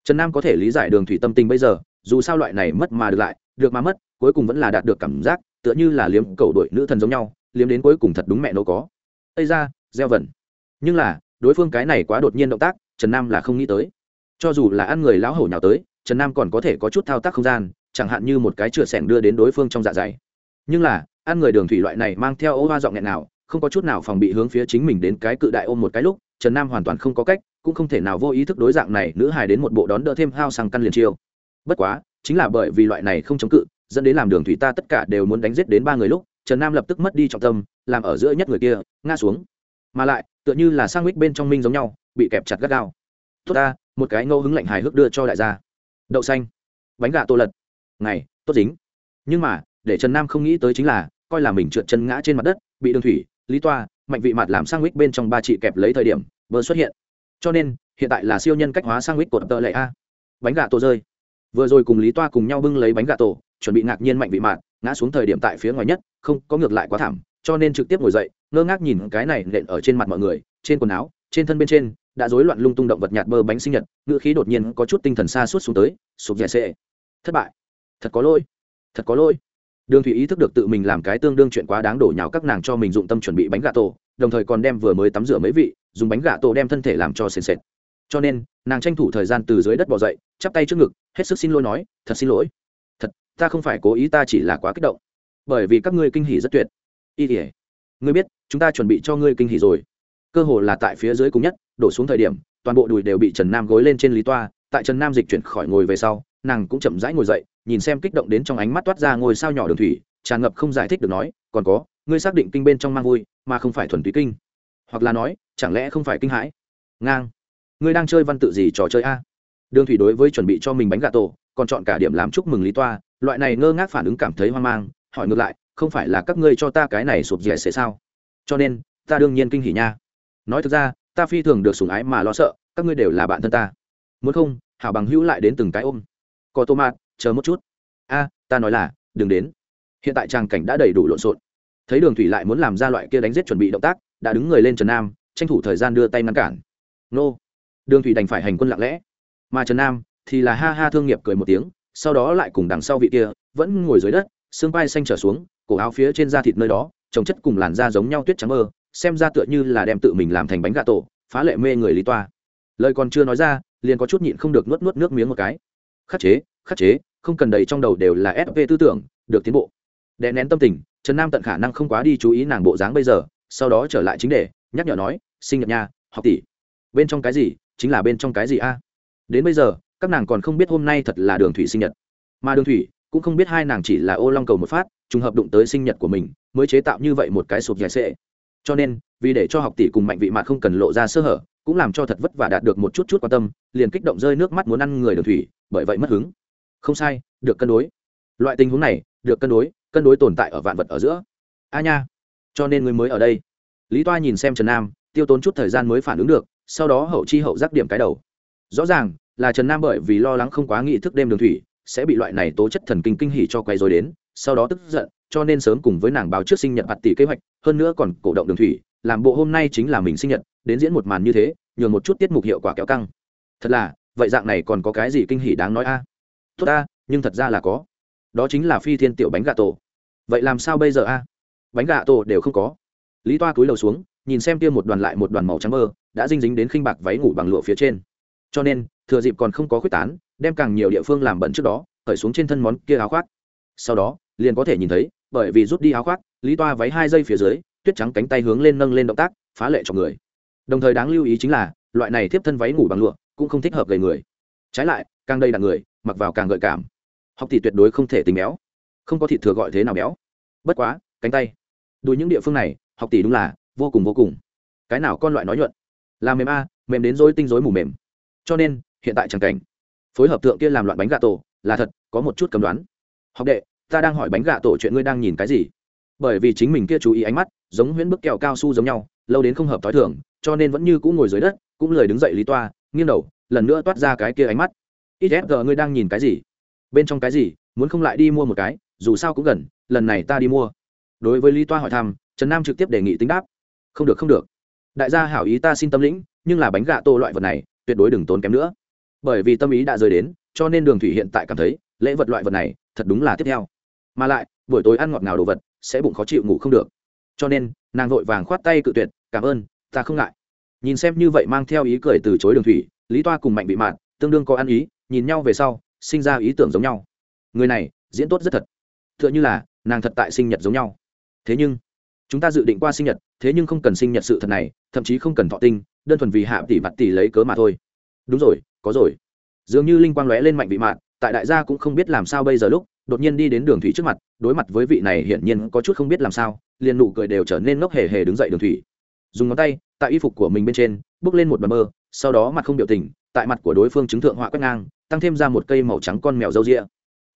S1: Trần nam có thể lý giải đường thủy tâm tình bây giờ, dù sao loại này mất mà được lại, được mà mất, cuối cùng vẫn là đạt được cảm giác tựa như là liếm cầu đội nữ thần giống nhau, liếm đến cuối cùng thật đúng mẹ nó có. Ây ra gieo vần nhưng là, đối phương cái này quá đột nhiên động tác, trần nam là không nghĩ tới. Cho dù là ăn người lão hổ nhào tới, trần nam còn có thể có chút thao tác không gian, chẳng hạn như một cái chửa sẻng đưa đến đối phương trong dạ dày. Nhưng là, ăn người đường thủy loại này mang theo ô hoa giọng nghẹn nào, không có chút nào phòng bị hướng phía chính mình đến cái cự đại ôm một cái lúc, trần nam hoàn toàn không có cách, cũng không thể nào vô ý thức đối dạng này, nữ hài đến một bộ đón đỡ thêm hao sang căn liền chiêu. Bất quá, chính là bởi vì loại này không chống cự dẫn đến làm đường thủy ta tất cả đều muốn đánh giết đến ba người lúc, trần nam lập tức mất đi trọng tâm, làm ở giữa nhất người kia, ngã xuống. Mà lại, tựa như là sang mít bên trong minh giống nhau, bị kẹp chặt gắt gao. Tốt ta, một cái ngẫu hứng lạnh hài hước đưa cho đại gia. Đậu xanh, bánh gà tô lật. Ngày, tốt dính. Nhưng mà, để trần nam không nghĩ tới chính là, coi là mình trượt chân ngã trên mặt đất, bị đường thủy, lý toa, mạnh vị mặt làm sang mít bên trong ba chị kẹp lấy thời điểm, vừa xuất hiện. Cho nên, hiện tại là siêu nhân cách hóa sang mít của tợ lệ a. Bánh gà tổ rơi. Vừa rồi cùng lý toa cùng nhau bưng lấy bánh gà tổ chuẩn bị ngạc nhiên mạnh vị mạn, ngã xuống thời điểm tại phía ngoài nhất, không, có ngược lại quá thảm, cho nên trực tiếp ngồi dậy, ngơ ngác nhìn cái này nện ở trên mặt mọi người, trên quần áo, trên thân bên trên, đã rối loạn lung tung động vật nhạt bơ bánh sinh nhật, ngựa khí đột nhiên có chút tinh thần xa suốt xuống tới, sụp dẻ xệ thất bại. Thật có lỗi. Thật có lỗi. Đường thủy ý thức được tự mình làm cái tương đương chuyện quá đáng đổ nhào các nàng cho mình dụng tâm chuẩn bị bánh gà tổ, đồng thời còn đem vừa mới tắm rửa mấy vị, dùng bánh gà tổ đem thân thể làm cho sền sệt. Cho nên, nàng tranh thủ thời gian từ dưới đất bỏ dậy, chắp tay trước ngực, hết sức xin lỗi nói, thật xin lỗi ta không phải cố ý, ta chỉ là quá kích động. Bởi vì các ngươi kinh hỉ rất tuyệt. Y tỉa ngươi biết, chúng ta chuẩn bị cho ngươi kinh hỉ rồi. Cơ hồ là tại phía dưới cùng nhất, đổ xuống thời điểm, toàn bộ đùi đều bị trần nam gối lên trên lý toa. Tại trần nam dịch chuyển khỏi ngồi về sau, nàng cũng chậm rãi ngồi dậy, nhìn xem kích động đến trong ánh mắt toát ra ngôi sao nhỏ đường thủy. Tràn ngập không giải thích được nói, còn có, ngươi xác định kinh bên trong mang vui, mà không phải thuần túy kinh. Hoặc là nói, chẳng lẽ không phải kinh hãi? Ngang. Ngươi đang chơi văn tự gì trò chơi a? Đường thủy đối với chuẩn bị cho mình bánh gà tổ, còn chọn cả điểm làm chúc mừng lý toa loại này ngơ ngác phản ứng cảm thấy hoang mang, hỏi ngược lại, không phải là các ngươi cho ta cái này sụp dẻ sẽ sao? Cho nên, ta đương nhiên kinh hỉ nha. Nói thực ra, ta phi thường được sủng ái mà lo sợ, các ngươi đều là bạn thân ta. Muốn không, hảo bằng hữu lại đến từng cái ôm. Có tô mạt, chờ một chút. A, ta nói là, đừng đến. Hiện tại tràng cảnh đã đầy đủ lộn xộn. Thấy đường thủy lại muốn làm ra loại kia đánh giết chuẩn bị động tác, đã đứng người lên trần nam, tranh thủ thời gian đưa tay ngăn cản. Nô. Đường thủy đành phải hành quân lặng lẽ. Mà trần nam thì là ha ha thương nghiệp cười một tiếng sau đó lại cùng đằng sau vị kia, vẫn ngồi dưới đất, xương vai xanh trở xuống, cổ áo phía trên da thịt nơi đó, trồng chất cùng làn da giống nhau tuyết trắng mơ, xem ra tựa như là đem tự mình làm thành bánh gà tổ, phá lệ mê người lý toa. Lời còn chưa nói ra, liền có chút nhịn không được nuốt nuốt nước miếng một cái. Khắc chế khắc chế, không cần đầy trong đầu đều là fp tư tưởng, được tiến bộ. Đè nén tâm tình, trần nam tận khả năng không quá đi chú ý nàng bộ dáng bây giờ, sau đó trở lại chính đề, nhắc nhở nói, sinh nhật nha, học tỷ. Bên trong cái gì? Chính là bên trong cái gì a? Đến bây giờ các nàng còn không biết hôm nay thật là đường thủy sinh nhật. Mà đường thủy cũng không biết hai nàng chỉ là ô long cầu một phát, trùng hợp đụng tới sinh nhật của mình, mới chế tạo như vậy một cái sụp dài sệ. Cho nên, vì để cho học tỷ cùng mạnh vị mạt không cần lộ ra sơ hở, cũng làm cho thật vất vả đạt được một chút chút quan tâm, liền kích động rơi nước mắt muốn ăn người đường thủy, bởi vậy mất hứng. Không sai, được cân đối. Loại tình huống này, được cân đối cân đối tồn tại ở vạn vật ở giữa. A nha. Cho nên người mới ở đây. Lý toa nhìn xem trần nam, tiêu tốn chút thời gian mới phản ứng được, sau đó hậu chi hậu giác điểm cái đầu. Rõ ràng là trần nam bởi vì lo lắng không quá nghị thức đêm đường thủy, sẽ bị loại này tố chất thần kinh kinh hỉ cho quay rồi đến, sau đó tức giận, cho nên sớm cùng với nàng báo trước sinh nhật bạt tỷ kế hoạch, hơn nữa còn cổ động đường thủy, làm bộ hôm nay chính là mình sinh nhật, đến diễn một màn như thế, nhường một chút tiết mục hiệu quả kéo căng. Thật là, vậy dạng này còn có cái gì kinh hỉ đáng nói a? À? Tốt a, nhưng thật ra là có. Đó chính là phi thiên tiểu bánh gà tổ. Vậy làm sao bây giờ a? À? Bánh gà tổ đều không có. Lý toa cúi đầu xuống, nhìn xem kia một đoàn lại một đoàn màu trắng mơ, đã dinh dính đến khinh bạc váy ngủ bằng lụa phía trên. Cho nên thừa dịp còn không có quyết tán, đem càng nhiều địa phương làm bẩn trước đó, cởi xuống trên thân món kia áo khoác. Sau đó, liền có thể nhìn thấy, bởi vì rút đi áo khoác, lý toa váy hai giây phía dưới, tuyết trắng cánh tay hướng lên nâng lên động tác, phá lệ cho người. Đồng thời đáng lưu ý chính là, loại này tiếp thân váy ngủ bằng lụa, cũng không thích hợp gầy người. Trái lại, càng đầy đặn người, mặc vào càng gợi cảm. Học thì tuyệt đối không thể tính béo. Không có thịt thừa gọi thế nào béo. Bất quá, cánh tay. Đùi những địa phương này, học tỷ đúng là vô cùng vô cùng. Cái nào con loại nói nhuận? Là mềm a, mềm đến dối tinh dối mù mềm. Cho nên hiện tại chẳng cảnh. Phối hợp tượng kia làm loạn bánh gà tổ, là thật, có một chút cầm đoán. Học đệ, ta đang hỏi bánh gà tổ chuyện ngươi đang nhìn cái gì? Bởi vì chính mình kia chú ý ánh mắt, giống huyễn bức kẹo cao su giống nhau, lâu đến không hợp t h o i thường, cho nên vẫn như cũng ngồi dưới đất, cũng lời đứng dậy lý toa, nghiêng đầu, lần nữa toát ra cái kia ánh mắt. Ít ép giờ ngươi đang nhìn cái gì? Bên trong cái gì? Muốn không lại đi mua một cái, dù sao cũng gần, lần này ta đi mua. Đối với lý toa hỏi thăm, trần nam trực tiếp đề nghị tính đáp. Không được không được. Đại gia hảo ý ta xin tâm lĩnh, nhưng là bánh gà tô loại vật này, tuyệt đối đừng tốn kém nữa bởi vì tâm ý đã rơi đến, cho nên đường thủy hiện tại cảm thấy, lễ vật loại vật này, thật đúng là tiếp theo. Mà lại, buổi tối ăn ngọt ngào đồ vật, sẽ bụng khó chịu ngủ không được. Cho nên, nàng vội vàng khoát tay cự tuyệt, cảm ơn, ta không ngại. Nhìn xem như vậy mang theo ý cười từ chối đường thủy, lý toa cùng mạnh bị mạn, tương đương có ăn ý, nhìn nhau về sau, sinh ra ý tưởng giống nhau. Người này, diễn tốt rất thật. T h ư ợ n h ư là, nàng thật tại sinh nhật giống nhau. Thế nhưng, chúng ta dự định qua sinh nhật, thế nhưng không cần sinh nhật sự thật này, thậm chí không cần thọ tinh, đơn thuần vì hạ tỷ mặt tỷ lấy cớ mà thôi. Đúng rồi có rồi. Dường như linh quang lóe lên mạnh vị mạn, tại đại gia cũng không biết làm sao bây giờ lúc, đột nhiên đi đến đường thủy trước mặt, đối mặt với vị này hiển nhiên có chút không biết làm sao, liền nụ cười đều trở nên ngốc hề hề đứng dậy đường thủy. Dùng ngón tay, tại y phục của mình bên trên, bước lên một bờ mơ, sau đó mặt không biểu tình, tại mặt của đối phương chứng thượng họa quét ngang, tăng thêm ra một cây màu trắng con mèo râu rịa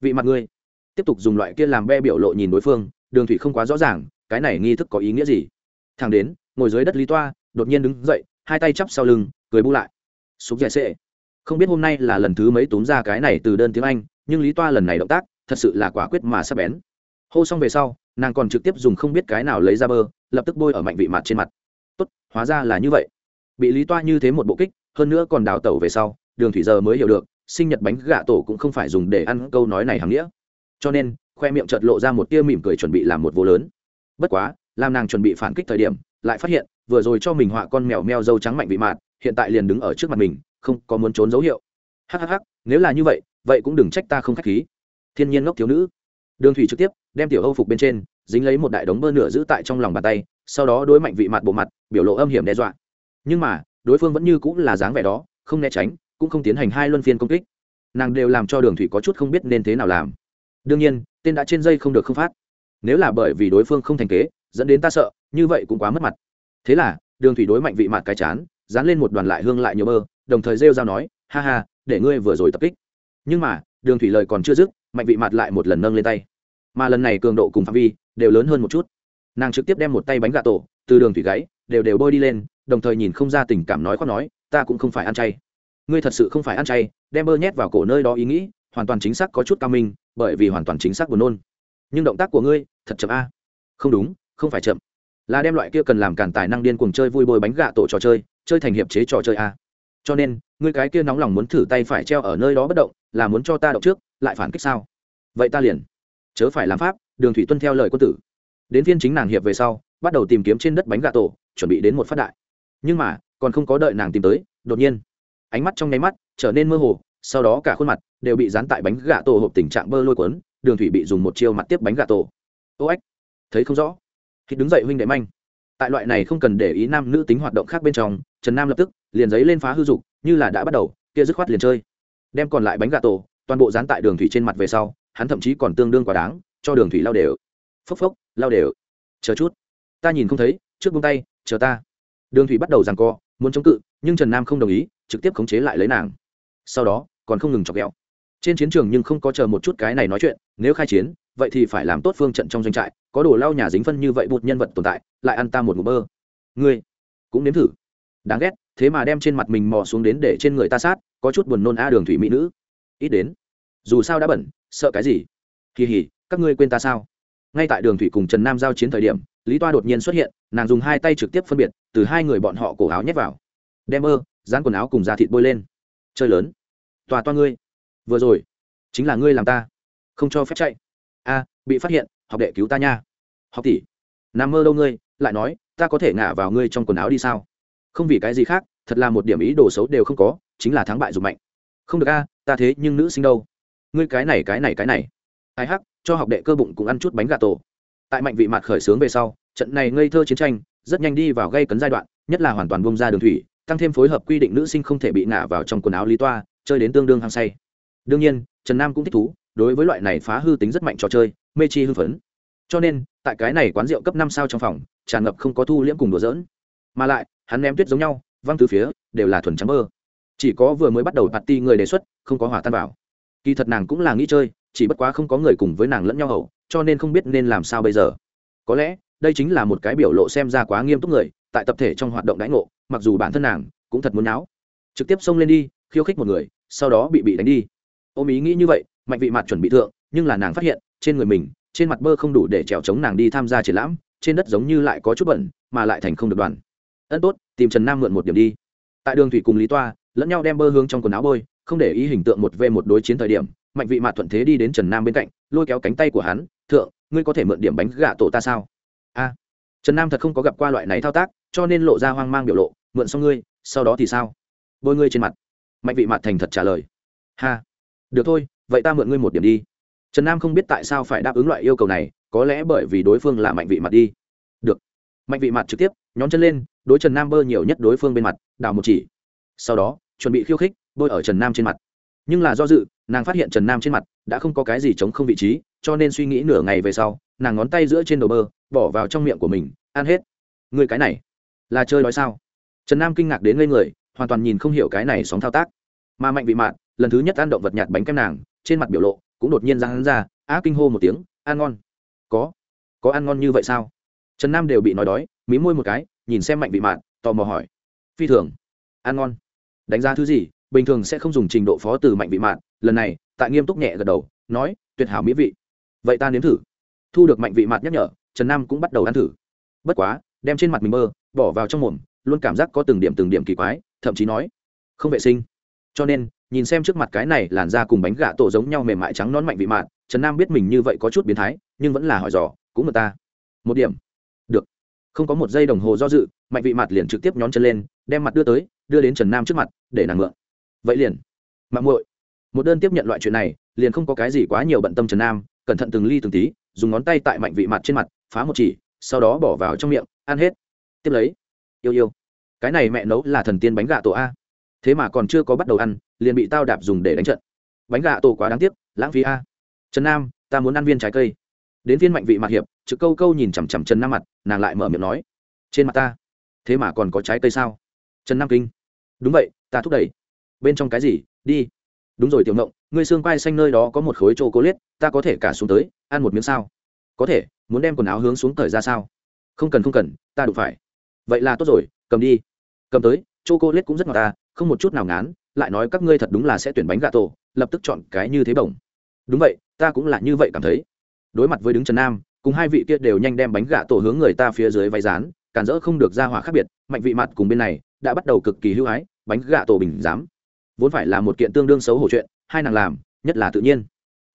S1: vị mặt ngươi, tiếp tục dùng loại kia làm be biểu lộ nhìn đối phương, đường thủy không quá rõ ràng, cái này nghi thức có ý nghĩa gì? Thằng đến, ngồi dưới đất lý toa, đột nhiên đứng dậy, hai tay chắp sau lưng, cười bu lại. Súp dẻ sệ không biết hôm nay là lần thứ mấy tốn ra cái này từ đơn tiếng anh, nhưng lý toa lần này động tác, thật sự là quả quyết mà sắp bén. Hô xong về sau, nàng còn trực tiếp dùng không biết cái nào lấy ra bơ, lập tức bôi ở mạnh vị mặt trên mặt. Tốt, hóa ra là như vậy. Bị lý toa như thế một bộ kích, hơn nữa còn đào tẩu về sau, đường thủy giờ mới hiểu được, sinh nhật bánh gà tổ cũng không phải dùng để ăn câu nói này hàng nghĩa. Cho nên, khoe miệng chợt lộ ra một tia mỉm cười chuẩn bị làm một vô lớn. Bất quá, làm nàng chuẩn bị phản kích thời điểm, lại phát hiện, vừa rồi cho mình họa con mèo meo dâu trắng mạnh vị mạt hiện tại liền đứng ở trước mặt mình không có muốn trốn dấu hiệu. Hhh nếu là như vậy vậy cũng đừng trách ta không k h á c h khí. Thiên nhiên ngốc thiếu nữ. Đường thủy trực tiếp đem tiểu âu phục bên trên, dính lấy một đại đống bơ nửa giữ tại trong lòng bàn tay, sau đó đối mạnh vị mặt bộ mặt, biểu lộ âm hiểm đe dọa. Nhưng mà, đối phương vẫn như cũng là dáng vẻ đó, không né tránh, cũng không tiến hành hai luân phiên công kích. Nàng đều làm cho đường thủy có chút không biết nên thế nào làm. Đương nhiên, tên đã trên dây không được không phát. Nếu là bởi vì đối phương không thành kế, dẫn đến ta sợ, như vậy cũng quá mất mặt. Thế là, đường thủy đối mạnh vị mặt cái chán dán lên một đoàn lại hương lại nhiều mơ đồng thời rêu rao nói, ha ha, để ngươi vừa rồi tập kích. Nhưng mà, đường thủy lời còn chưa dứt, mạnh vị mặt lại một lần nâng lên tay. Mà lần này cường độ cùng phạm vi đều lớn hơn một chút. Nàng trực tiếp đem một tay bánh gà tổ từ đường thủy gáy đều đều bôi đi lên, đồng thời nhìn không ra tình cảm nói khoác nói, ta cũng không phải ăn chay. Ngươi thật sự không phải ăn chay. Đem bơ nhét vào cổ nơi đó ý nghĩ, hoàn toàn chính xác có chút cao minh, bởi vì hoàn toàn chính xác buồn nôn. Nhưng động tác của ngươi thật chậm a. Không đúng, không phải chậm là đem loại kia cần làm cản tài năng điên cuồng chơi vui bồi bánh gạ tổ trò chơi chơi thành hiệp chế trò chơi a. Cho nên người cái kia nóng lòng muốn thử tay phải treo ở nơi đó bất động, là muốn cho ta động trước, lại phản kích sao? Vậy ta liền. Chớ phải làm pháp, đường thủy tuân theo lời quân tử. Đến phiên chính nàng hiệp về sau, bắt đầu tìm kiếm trên đất bánh gà tổ, chuẩn bị đến một phát đại. Nhưng mà, còn không có đợi nàng tìm tới, đột nhiên, ánh mắt trong nháy mắt trở nên mơ hồ, sau đó cả khuôn mặt đều bị dán tại bánh gà tổ hộp tình trạng bơ lôi cuốn, đường thủy bị dùng một chiêu mặt tiếp bánh gà tổ. Ô ếch thấy không rõ khi đứng dậy huynh đệ manh. Tại loại này không cần để ý nam nữ tính hoạt động khác bên trong, trần nam lập tức liền giấy lên phá hư dục, như là đã bắt đầu, kia dứt khoát liền chơi. Đem còn lại bánh gà tổ, toàn bộ dán tại đường thủy trên mặt về sau, hắn thậm chí còn tương đương quá đáng, cho đường thủy lao đều. Phốc phốc lao đều. Chờ chút. Ta nhìn không thấy, trước buông tay, chờ ta. Đường thủy bắt đầu giằng co, muốn chống cự, nhưng trần nam không đồng ý, trực tiếp khống chế lại lấy nàng. Sau đó, còn không ngừng chọc ghẹo. Trên chiến trường nhưng không có chờ một chút cái này nói chuyện, nếu khai chiến, vậy thì phải làm tốt phương trận trong doanh trại có đồ lau nhà dính phân như vậy bụt nhân vật tồn tại, lại ăn ta một ngụm bơ. Ngươi cũng nếm thử. Đáng ghét, thế mà đem trên mặt mình mò xuống đến để trên người ta sát, có chút buồn nôn a đường thủy mỹ nữ. Ít đến. Dù sao đã bẩn, sợ cái gì? Kỳ hỉ, các ngươi quên ta sao? Ngay tại đường thủy cùng trần nam giao chiến thời điểm, lý toa đột nhiên xuất hiện, nàng dùng hai tay trực tiếp phân biệt, từ hai người bọn họ cổ áo nhét vào. Đem ơ, dán quần áo cùng da thịt bôi lên. Chơi lớn. Tòa toa ngươi. Vừa rồi, chính là ngươi làm ta. Không cho phép chạy. A, bị phát hiện học đệ cứu ta nha. Học tỷ, nằm mơ đâu ngươi, lại nói, ta có thể ngả vào ngươi trong quần áo đi sao? Không vì cái gì khác, thật là một điểm ý đồ xấu đều không có, chính là thắng bại dùng mạnh không được a, ta thế nhưng nữ sinh đâu. Ngươi cái này cái này cái này. Ai hắc, cho học đệ cơ bụng cũng ăn chút bánh gà tổ. Tại mạnh vị mặt khởi xướng về sau, trận này ngây thơ chiến tranh rất nhanh đi vào gây cấn giai đoạn, nhất là hoàn toàn bông ra đường thủy, tăng thêm phối hợp quy định nữ sinh không thể bị ngả vào trong quần áo lý toa, chơi đến tương đương hăng say. Đương nhiên, trần nam cũng thích thú đối với loại này phá hư tính rất mạnh trò chơi, mê chi hư phấn. Cho nên, tại cái này quán rượu cấp năm sao trong phòng, tràn ngập không có thu liễm cùng đùa dỡn mà lại, hắn ném tuyết giống nhau, văng từ phía, đều là thuần trắng mơ. Chỉ có vừa mới bắt đầu bạt ti người đề xuất, không có hỏa tan vào. Kỳ thật nàng cũng là nghĩ chơi, chỉ bất quá không có người cùng với nàng lẫn nhau hậu cho nên không biết nên làm sao bây giờ. Có lẽ, đây chính là một cái biểu lộ xem ra quá nghiêm túc người, tại tập thể trong hoạt động đãi ngộ, mặc dù bản thân nàng cũng thật muốn náo trực tiếp xông lên đi, khiêu khích một người, sau đó bị bị đánh đi. Ôm ý nghĩ như vậy mạnh vị mặt chuẩn bị thượng, nhưng là nàng phát hiện, trên người mình, trên mặt bơ không đủ để trèo chống nàng đi tham gia triển lãm, trên đất giống như lại có chút bẩn, mà lại thành không được đoàn. Ân tốt, tìm trần nam mượn một điểm đi. Tại đường thủy cùng lý toa, lẫn nhau đem bơ hướng trong quần áo bôi, không để ý hình tượng một v một đối chiến thời điểm, mạnh vị mạt thuận thế đi đến trần nam bên cạnh, lôi kéo cánh tay của hắn, thượng, ngươi có thể mượn điểm bánh gà tổ ta sao? A. Trần nam thật không có gặp qua loại này thao tác, cho nên lộ ra hoang mang biểu lộ, mượn xong ngươi, sau đó thì sao? Bôi ngươi trên mặt. Mạnh vị mạt thành thật trả lời. Ha. Được thôi vậy ta mượn ngươi một điểm đi. Trần nam không biết tại sao phải đáp ứng loại yêu cầu này, có lẽ bởi vì đối phương là mạnh vị mặt đi. Được. Mạnh vị mặt trực tiếp, nhón chân lên, đối trần nam bơ nhiều nhất đối phương bên mặt, đào một chỉ. Sau đó, chuẩn bị khiêu khích, bôi ở trần nam trên mặt. Nhưng là do dự, nàng phát hiện trần nam trên mặt đã không có cái gì chống không vị trí, cho nên suy nghĩ nửa ngày về sau, nàng ngón tay giữa trên đầu bơ, bỏ vào trong miệng của mình, ăn hết. Người cái này, là chơi nói sao? Trần nam kinh ngạc đến ngây người, hoàn toàn nhìn không hiểu cái này sóng thao tác. Mà mạnh vị mạn, lần thứ nhất ăn động vật nhạt bánh kem nàng trên mặt biểu lộ cũng đột nhiên ra hắn ra, á kinh hô một tiếng, ăn ngon. Có có ăn ngon như vậy sao? Trần nam đều bị nói đói, mí môi một cái, nhìn xem mạnh vị mạn, tò mò hỏi. Phi thường, ăn ngon. Đánh giá thứ gì, bình thường sẽ không dùng trình độ phó từ mạnh vị mạn. Lần này, tại nghiêm túc nhẹ gật đầu, nói, tuyệt hảo mỹ vị. Vậy ta nếm thử. Thu được mạnh vị mạn nhắc nhở, trần nam cũng bắt đầu ăn thử. Bất quá, đem trên mặt mình mơ, bỏ vào trong mồm, luôn cảm giác có từng điểm từng điểm kỳ quái, thậm chí nói, không vệ sinh. Cho nên nhìn xem trước mặt cái này làn da cùng bánh gà tổ giống nhau mềm mại trắng non mạnh vị mạn, trần nam biết mình như vậy có chút biến thái, nhưng vẫn là hỏi dò, cũng người ta. Một điểm. Được. Không có một giây đồng hồ do dự, mạnh vị mặt liền trực tiếp nhón chân lên, đem mặt đưa tới, đưa đến trần nam trước mặt, để nàng mượn vậy liền. Mạng muội. Một đơn tiếp nhận loại chuyện này, liền không có cái gì quá nhiều bận tâm trần nam, cẩn thận từng ly từng tí, dùng ngón tay tại mạnh vị mặt trên mặt, phá một chỉ, sau đó bỏ vào trong miệng, ăn hết. Tiếp lấy. Yêu yêu. Cái này mẹ nấu là thần tiên bánh gà tổ a. Thế mà còn chưa có bắt đầu ăn liền bị tao đạp dùng để đánh trận. Bánh gà tổ quá đáng tiếc, lãng phí a. Trần nam, ta muốn ăn viên trái cây. Đến viên mạnh vị mạc hiệp, trực câu câu nhìn chằm chằm trần nam mặt, nàng lại mở miệng nói, trên mặt ta, thế mà còn có trái cây sao? Trần nam kinh, đúng vậy, ta thúc đẩy. Bên trong cái gì? Đi. Đúng rồi, tiểu ngộng, ngươi xương quai xanh nơi đó có một khối chỗ cố liết ta có thể cả xuống tới, ăn một miếng sao? Có thể, muốn đem quần áo hướng xuống cởi ra sao? Không cần không cần, ta đủ phải. Vậy là tốt rồi, cầm đi. Cầm tới chô cô liết cũng rất ngọt ta không một chút nào ngán lại nói các ngươi thật đúng là sẽ tuyển bánh gà tổ, lập tức chọn cái như thế bổng. Đúng vậy, ta cũng là như vậy cảm thấy. Đối mặt với đứng trần nam, cùng hai vị kia đều nhanh đem bánh gà tổ hướng người ta phía dưới váy rán cản rỡ không được ra hỏa khác biệt, mạnh vị mặt cùng bên này, đã bắt đầu cực kỳ hưu hái bánh gà tổ bình dám vốn phải là một kiện tương đương xấu hổ chuyện, hai nàng làm, nhất là tự nhiên.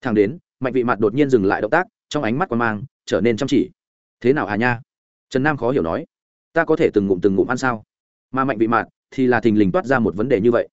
S1: Thằng đến, mạnh vị mặt đột nhiên dừng lại động tác, trong ánh mắt quan mang, trở nên chăm chỉ. Thế nào hà nha? Trần nam khó hiểu nói. Ta có thể từng ngụm từng ngụm ăn sao? Mà mạnh vị mặt thì là thình lình toát ra một vấn đề như vậy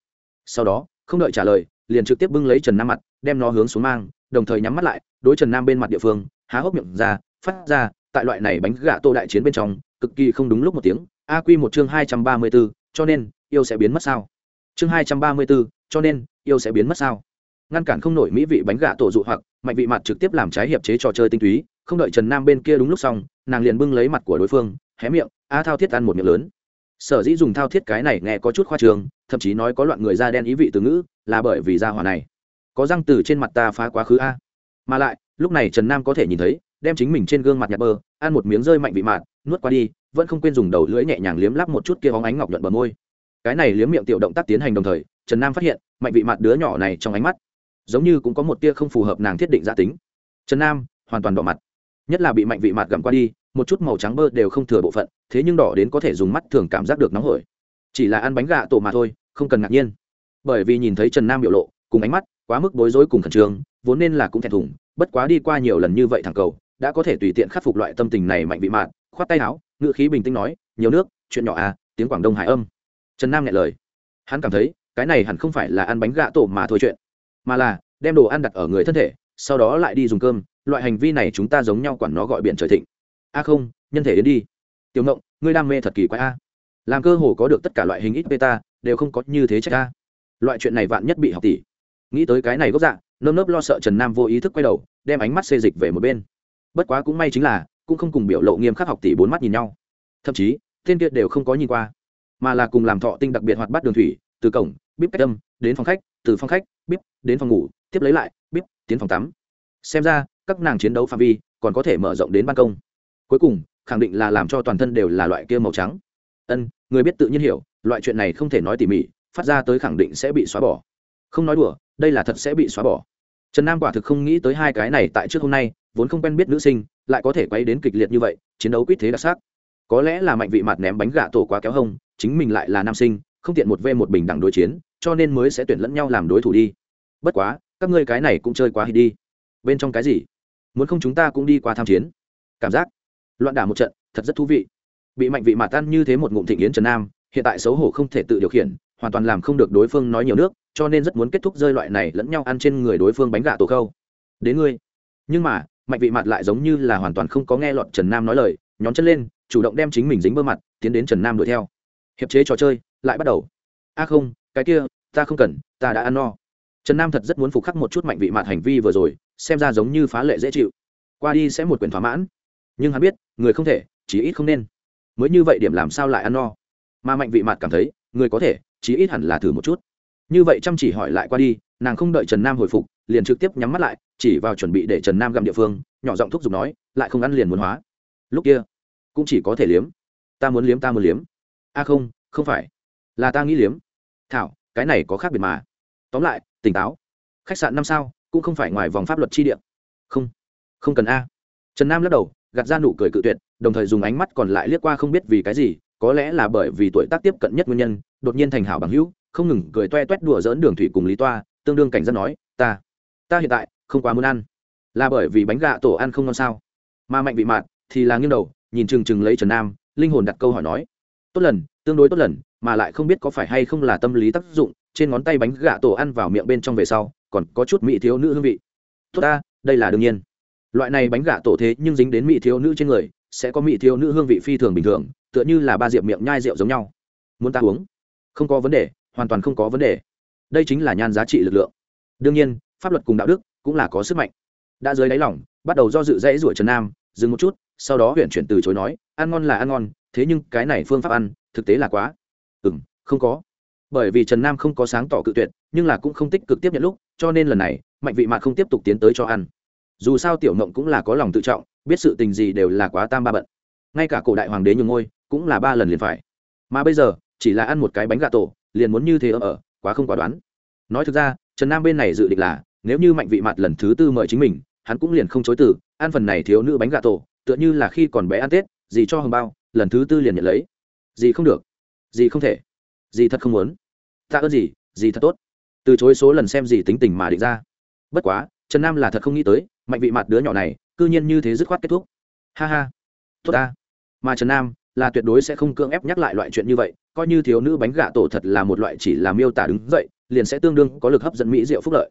S1: sau đó, không đợi trả lời, liền trực tiếp bưng lấy trần nam mặt, đem nó hướng xuống mang, đồng thời nhắm mắt lại, đối trần nam bên mặt địa phương, há hốc miệng ra, phát ra, tại loại này bánh gà tô đại chiến bên trong, cực kỳ không đúng lúc một tiếng, a quy một chương hai trăm ba mươi b ố cho nên, yêu sẽ biến mất sao? Chương hai trăm ba mươi b ố cho nên, yêu sẽ biến mất sao? Ngăn cản không nổi mỹ vị bánh gà tổ dụ hoặc, mạnh vị mặt trực tiếp làm trái hiệp chế trò chơi tinh túy, không đợi trần nam bên kia đúng lúc xong, nàng liền bưng lấy mặt của đối phương, hé miệng, a thao thiết ăn một miệng lớn sở dĩ dùng thao thiết cái này nghe có chút khoa trường thậm chí nói có loạn người da đen ý vị từ ngữ, là bởi vì da hỏa này có răng từ trên mặt ta phá quá khứ a. Mà lại, lúc này trần nam có thể nhìn thấy, đem chính mình trên gương mặt nhạt bơ, ăn một miếng rơi mạnh vị mạt, nuốt qua đi, vẫn không quên dùng đầu lưỡi nhẹ nhàng liếm lắp một chút kia hóng ánh ngọc nhuận bờ môi. Cái này liếm miệng tiểu động tác tiến hành đồng thời, trần nam phát hiện, mạnh vị mạt đứa nhỏ này trong ánh mắt, giống như cũng có một tia không phù hợp nàng thiết định giả tính. Trần nam, hoàn toàn đỏ mặt. Nhất là bị mạnh vị mạt gặm qua đi một chút màu trắng bơ đều không thừa bộ phận, thế nhưng đỏ đến có thể dùng mắt thường cảm giác được nóng hổi. Chỉ là ăn bánh gà tổ mà thôi, không cần ngạc nhiên. Bởi vì nhìn thấy trần nam biểu lộ, cùng ánh mắt quá mức bối rối cùng khẩn trương, vốn nên là cũng thẹn thùng, bất quá đi qua nhiều lần như vậy thẳng cầu, đã có thể tùy tiện khắc phục loại tâm tình này mạnh vị mạn, khoát tay áo ngự khí bình tĩnh nói, nhiều nước, chuyện nhỏ à tiếng quảng đông hải âm. Trần nam nghe lời. Hắn cảm thấy, cái này hẳn không phải là ăn bánh gạ tổ mà thôi chuyện, mà là đem đồ ăn đặt ở người thân thể, sau đó lại đi dùng cơm, loại hành vi này chúng ta giống nhau quản nó gọi biển trời thịnh a không, nhân thể đến đi. Tiểu ngộng, ngươi đam mê thật kỳ quái a. Làm cơ hồ có được tất cả loại hình ít beta, đều không có như thế trách a. Loại chuyện này vạn nhất bị học tỷ. Nghĩ tới cái này gốc dạ nơm nớp lo sợ trần nam vô ý thức quay đầu, đem ánh mắt xê dịch về một bên. Bất quá cũng may chính là, cũng không cùng biểu lộ nghiêm khắc học tỷ bốn mắt nhìn nhau. Thậm chí tên kia đều không có nhìn qua. Mà là cùng làm thọ tinh đặc biệt hoạt bắt đường thủy, từ cổng, bíp cách tâm đến phòng khách, từ phòng khách, bíp, đến phòng ngủ, tiếp lấy lại, bíp, tiến phòng tắm. Xem ra, các nàng chiến đấu phạm vi, còn có thể mở rộng đến ban công cuối cùng, khẳng định là làm cho toàn thân đều là loại kia màu trắng. Ân, người biết tự nhiên hiểu, loại chuyện này không thể nói tỉ mỉ, phát ra tới khẳng định sẽ bị xóa bỏ. Không nói đùa, đây là thật sẽ bị xóa bỏ. Trần nam quả thực không nghĩ tới hai cái này tại trước hôm nay, vốn không quen biết nữ sinh, lại có thể quay đến kịch liệt như vậy, chiến đấu quýt thế đặc sắc. Có lẽ là mạnh vị mặt ném bánh gà tổ quá kéo hông, chính mình lại là nam sinh, không tiện một v một bình đẳng đối chiến, cho nên mới sẽ tuyển lẫn nhau làm đối thủ đi. Bất quá, các ngươi cái này cũng chơi quá hít đi. Bên trong cái gì? Muốn không chúng ta cũng đi qua tham chiến. Cảm giác loạn đả một trận, thật rất thú vị. Bị mạnh vị mà tan như thế một ngụm thịnh yến trần nam, hiện tại xấu hổ không thể tự điều khiển, hoàn toàn làm không được đối phương nói nhiều nước, cho nên rất muốn kết thúc rơi loại này lẫn nhau ăn trên người đối phương bánh gà tổ khâu. Đến ngươi. Nhưng mà, mạnh vị mặt lại giống như là hoàn toàn không có nghe lọt trần nam nói lời, nhón chân lên, chủ động đem chính mình dính bơ mặt, tiến đến trần nam đuổi theo. Hiệp chế trò chơi, lại bắt đầu. A không, cái kia, ta không cần, ta đã ăn no. Trần nam thật rất muốn phục khắc một chút mạnh vị mặt hành vi vừa rồi, xem ra giống như phá lệ dễ chịu. Qua đi sẽ một quyền thỏa mãn nhưng hắn biết, người không thể, chí ít không nên. Mới như vậy điểm làm sao lại ăn no? Mà mạnh vị mặt cảm thấy, người có thể, chí ít hẳn là thử một chút. Như vậy chăm chỉ hỏi lại qua đi, nàng không đợi trần nam hồi phục, liền trực tiếp nhắm mắt lại, chỉ vào chuẩn bị để trần nam gặm địa phương, nhỏ giọng thúc giục nói, lại không ăn liền muốn hóa. Lúc kia, cũng chỉ có thể liếm. Ta muốn liếm, ta muốn liếm. A không không phải. Là ta nghĩ liếm. Thảo, cái này có khác biệt mà. Tóm lại, tỉnh táo. Khách sạn năm sao, cũng không phải ngoài vòng pháp luật chi địa. Không không cần a. Trần nam lắc đầu gạt ra nụ cười cự tuyệt, đồng thời dùng ánh mắt còn lại liếc qua không biết vì cái gì, có lẽ là bởi vì tuổi tác tiếp cận nhất nguyên nhân, đột nhiên thành hảo bằng hữu, không ngừng cười toe toét đùa dỡn đường thủy cùng lý toa, tương đương cảnh giác nói, ta ta hiện tại không quá muốn ăn. Là bởi vì bánh gà tổ ăn không ngon sao? Mà mạnh vị mạn, thì là nghiêng đầu, nhìn chừng chừng lấy trần nam, linh hồn đặt câu hỏi nói, tốt lần, tương đối tốt lần, mà lại không biết có phải hay không là tâm lý tác dụng, trên ngón tay bánh gà tổ ăn vào miệng bên trong về sau, còn có chút mỹ thiếu nữ hương vị. Tốt ta, đây là đương nhiên loại này bánh gà tổ thế nhưng dính đến mỹ thiếu nữ trên người, sẽ có mỹ thiếu nữ hương vị phi thường bình thường, tựa như là ba diệp miệng nhai rượu giống nhau. Muốn ta uống? Không có vấn đề, hoàn toàn không có vấn đề. Đây chính là nhan giá trị lực lượng. Đương nhiên, pháp luật cùng đạo đức cũng là có sức mạnh. Đã dưới đáy lỏng bắt đầu do dự dãy ruổi trần nam, dừng một chút, sau đó huyện chuyển từ chối nói, ăn ngon là ăn ngon, thế nhưng cái này phương pháp ăn, thực tế là quá. Ừ m không có. Bởi vì trần nam không có sáng tỏ cự tuyệt, nhưng là cũng không tích cực tiếp nhận lúc, cho nên lần này, mạnh vị mạn không tiếp tục tiến tới cho ăn dù sao tiểu mộng cũng là có lòng tự trọng, biết sự tình gì đều là quá tam ba bận. Ngay cả cổ đại hoàng đế nhường ngôi, cũng là ba lần liền phải. Mà bây giờ, chỉ là ăn một cái bánh gà tổ, liền muốn như thế ở ở quá không quả đoán. Nói thực ra, trần nam bên này dự định là, nếu như mạnh vị mặt lần thứ tư mời chính mình, hắn cũng liền không chối từ, ăn phần này thiếu nữ bánh gà tổ, tựa như là khi còn bé ăn tết, gì cho hồng bao, lần thứ tư liền nhận lấy. Gì không được. Gì không thể. Gì thật không muốn. Ta ơn gì gì thật tốt. Từ chối số lần xem gì tính tình mà định ra. Bất quá, trần nam là thật không nghĩ tới mạnh vị mặt đứa nhỏ này, cư nhiên như thế dứt khoát kết thúc. Ha ha. Tốt ta. Mà trần nam, là tuyệt đối sẽ không cưỡng ép nhắc lại loại chuyện như vậy, coi như thiếu nữ bánh gà tổ thật là một loại chỉ là miêu tả đứng dậy, liền sẽ tương đương có lực hấp dẫn mỹ diệu phúc lợi.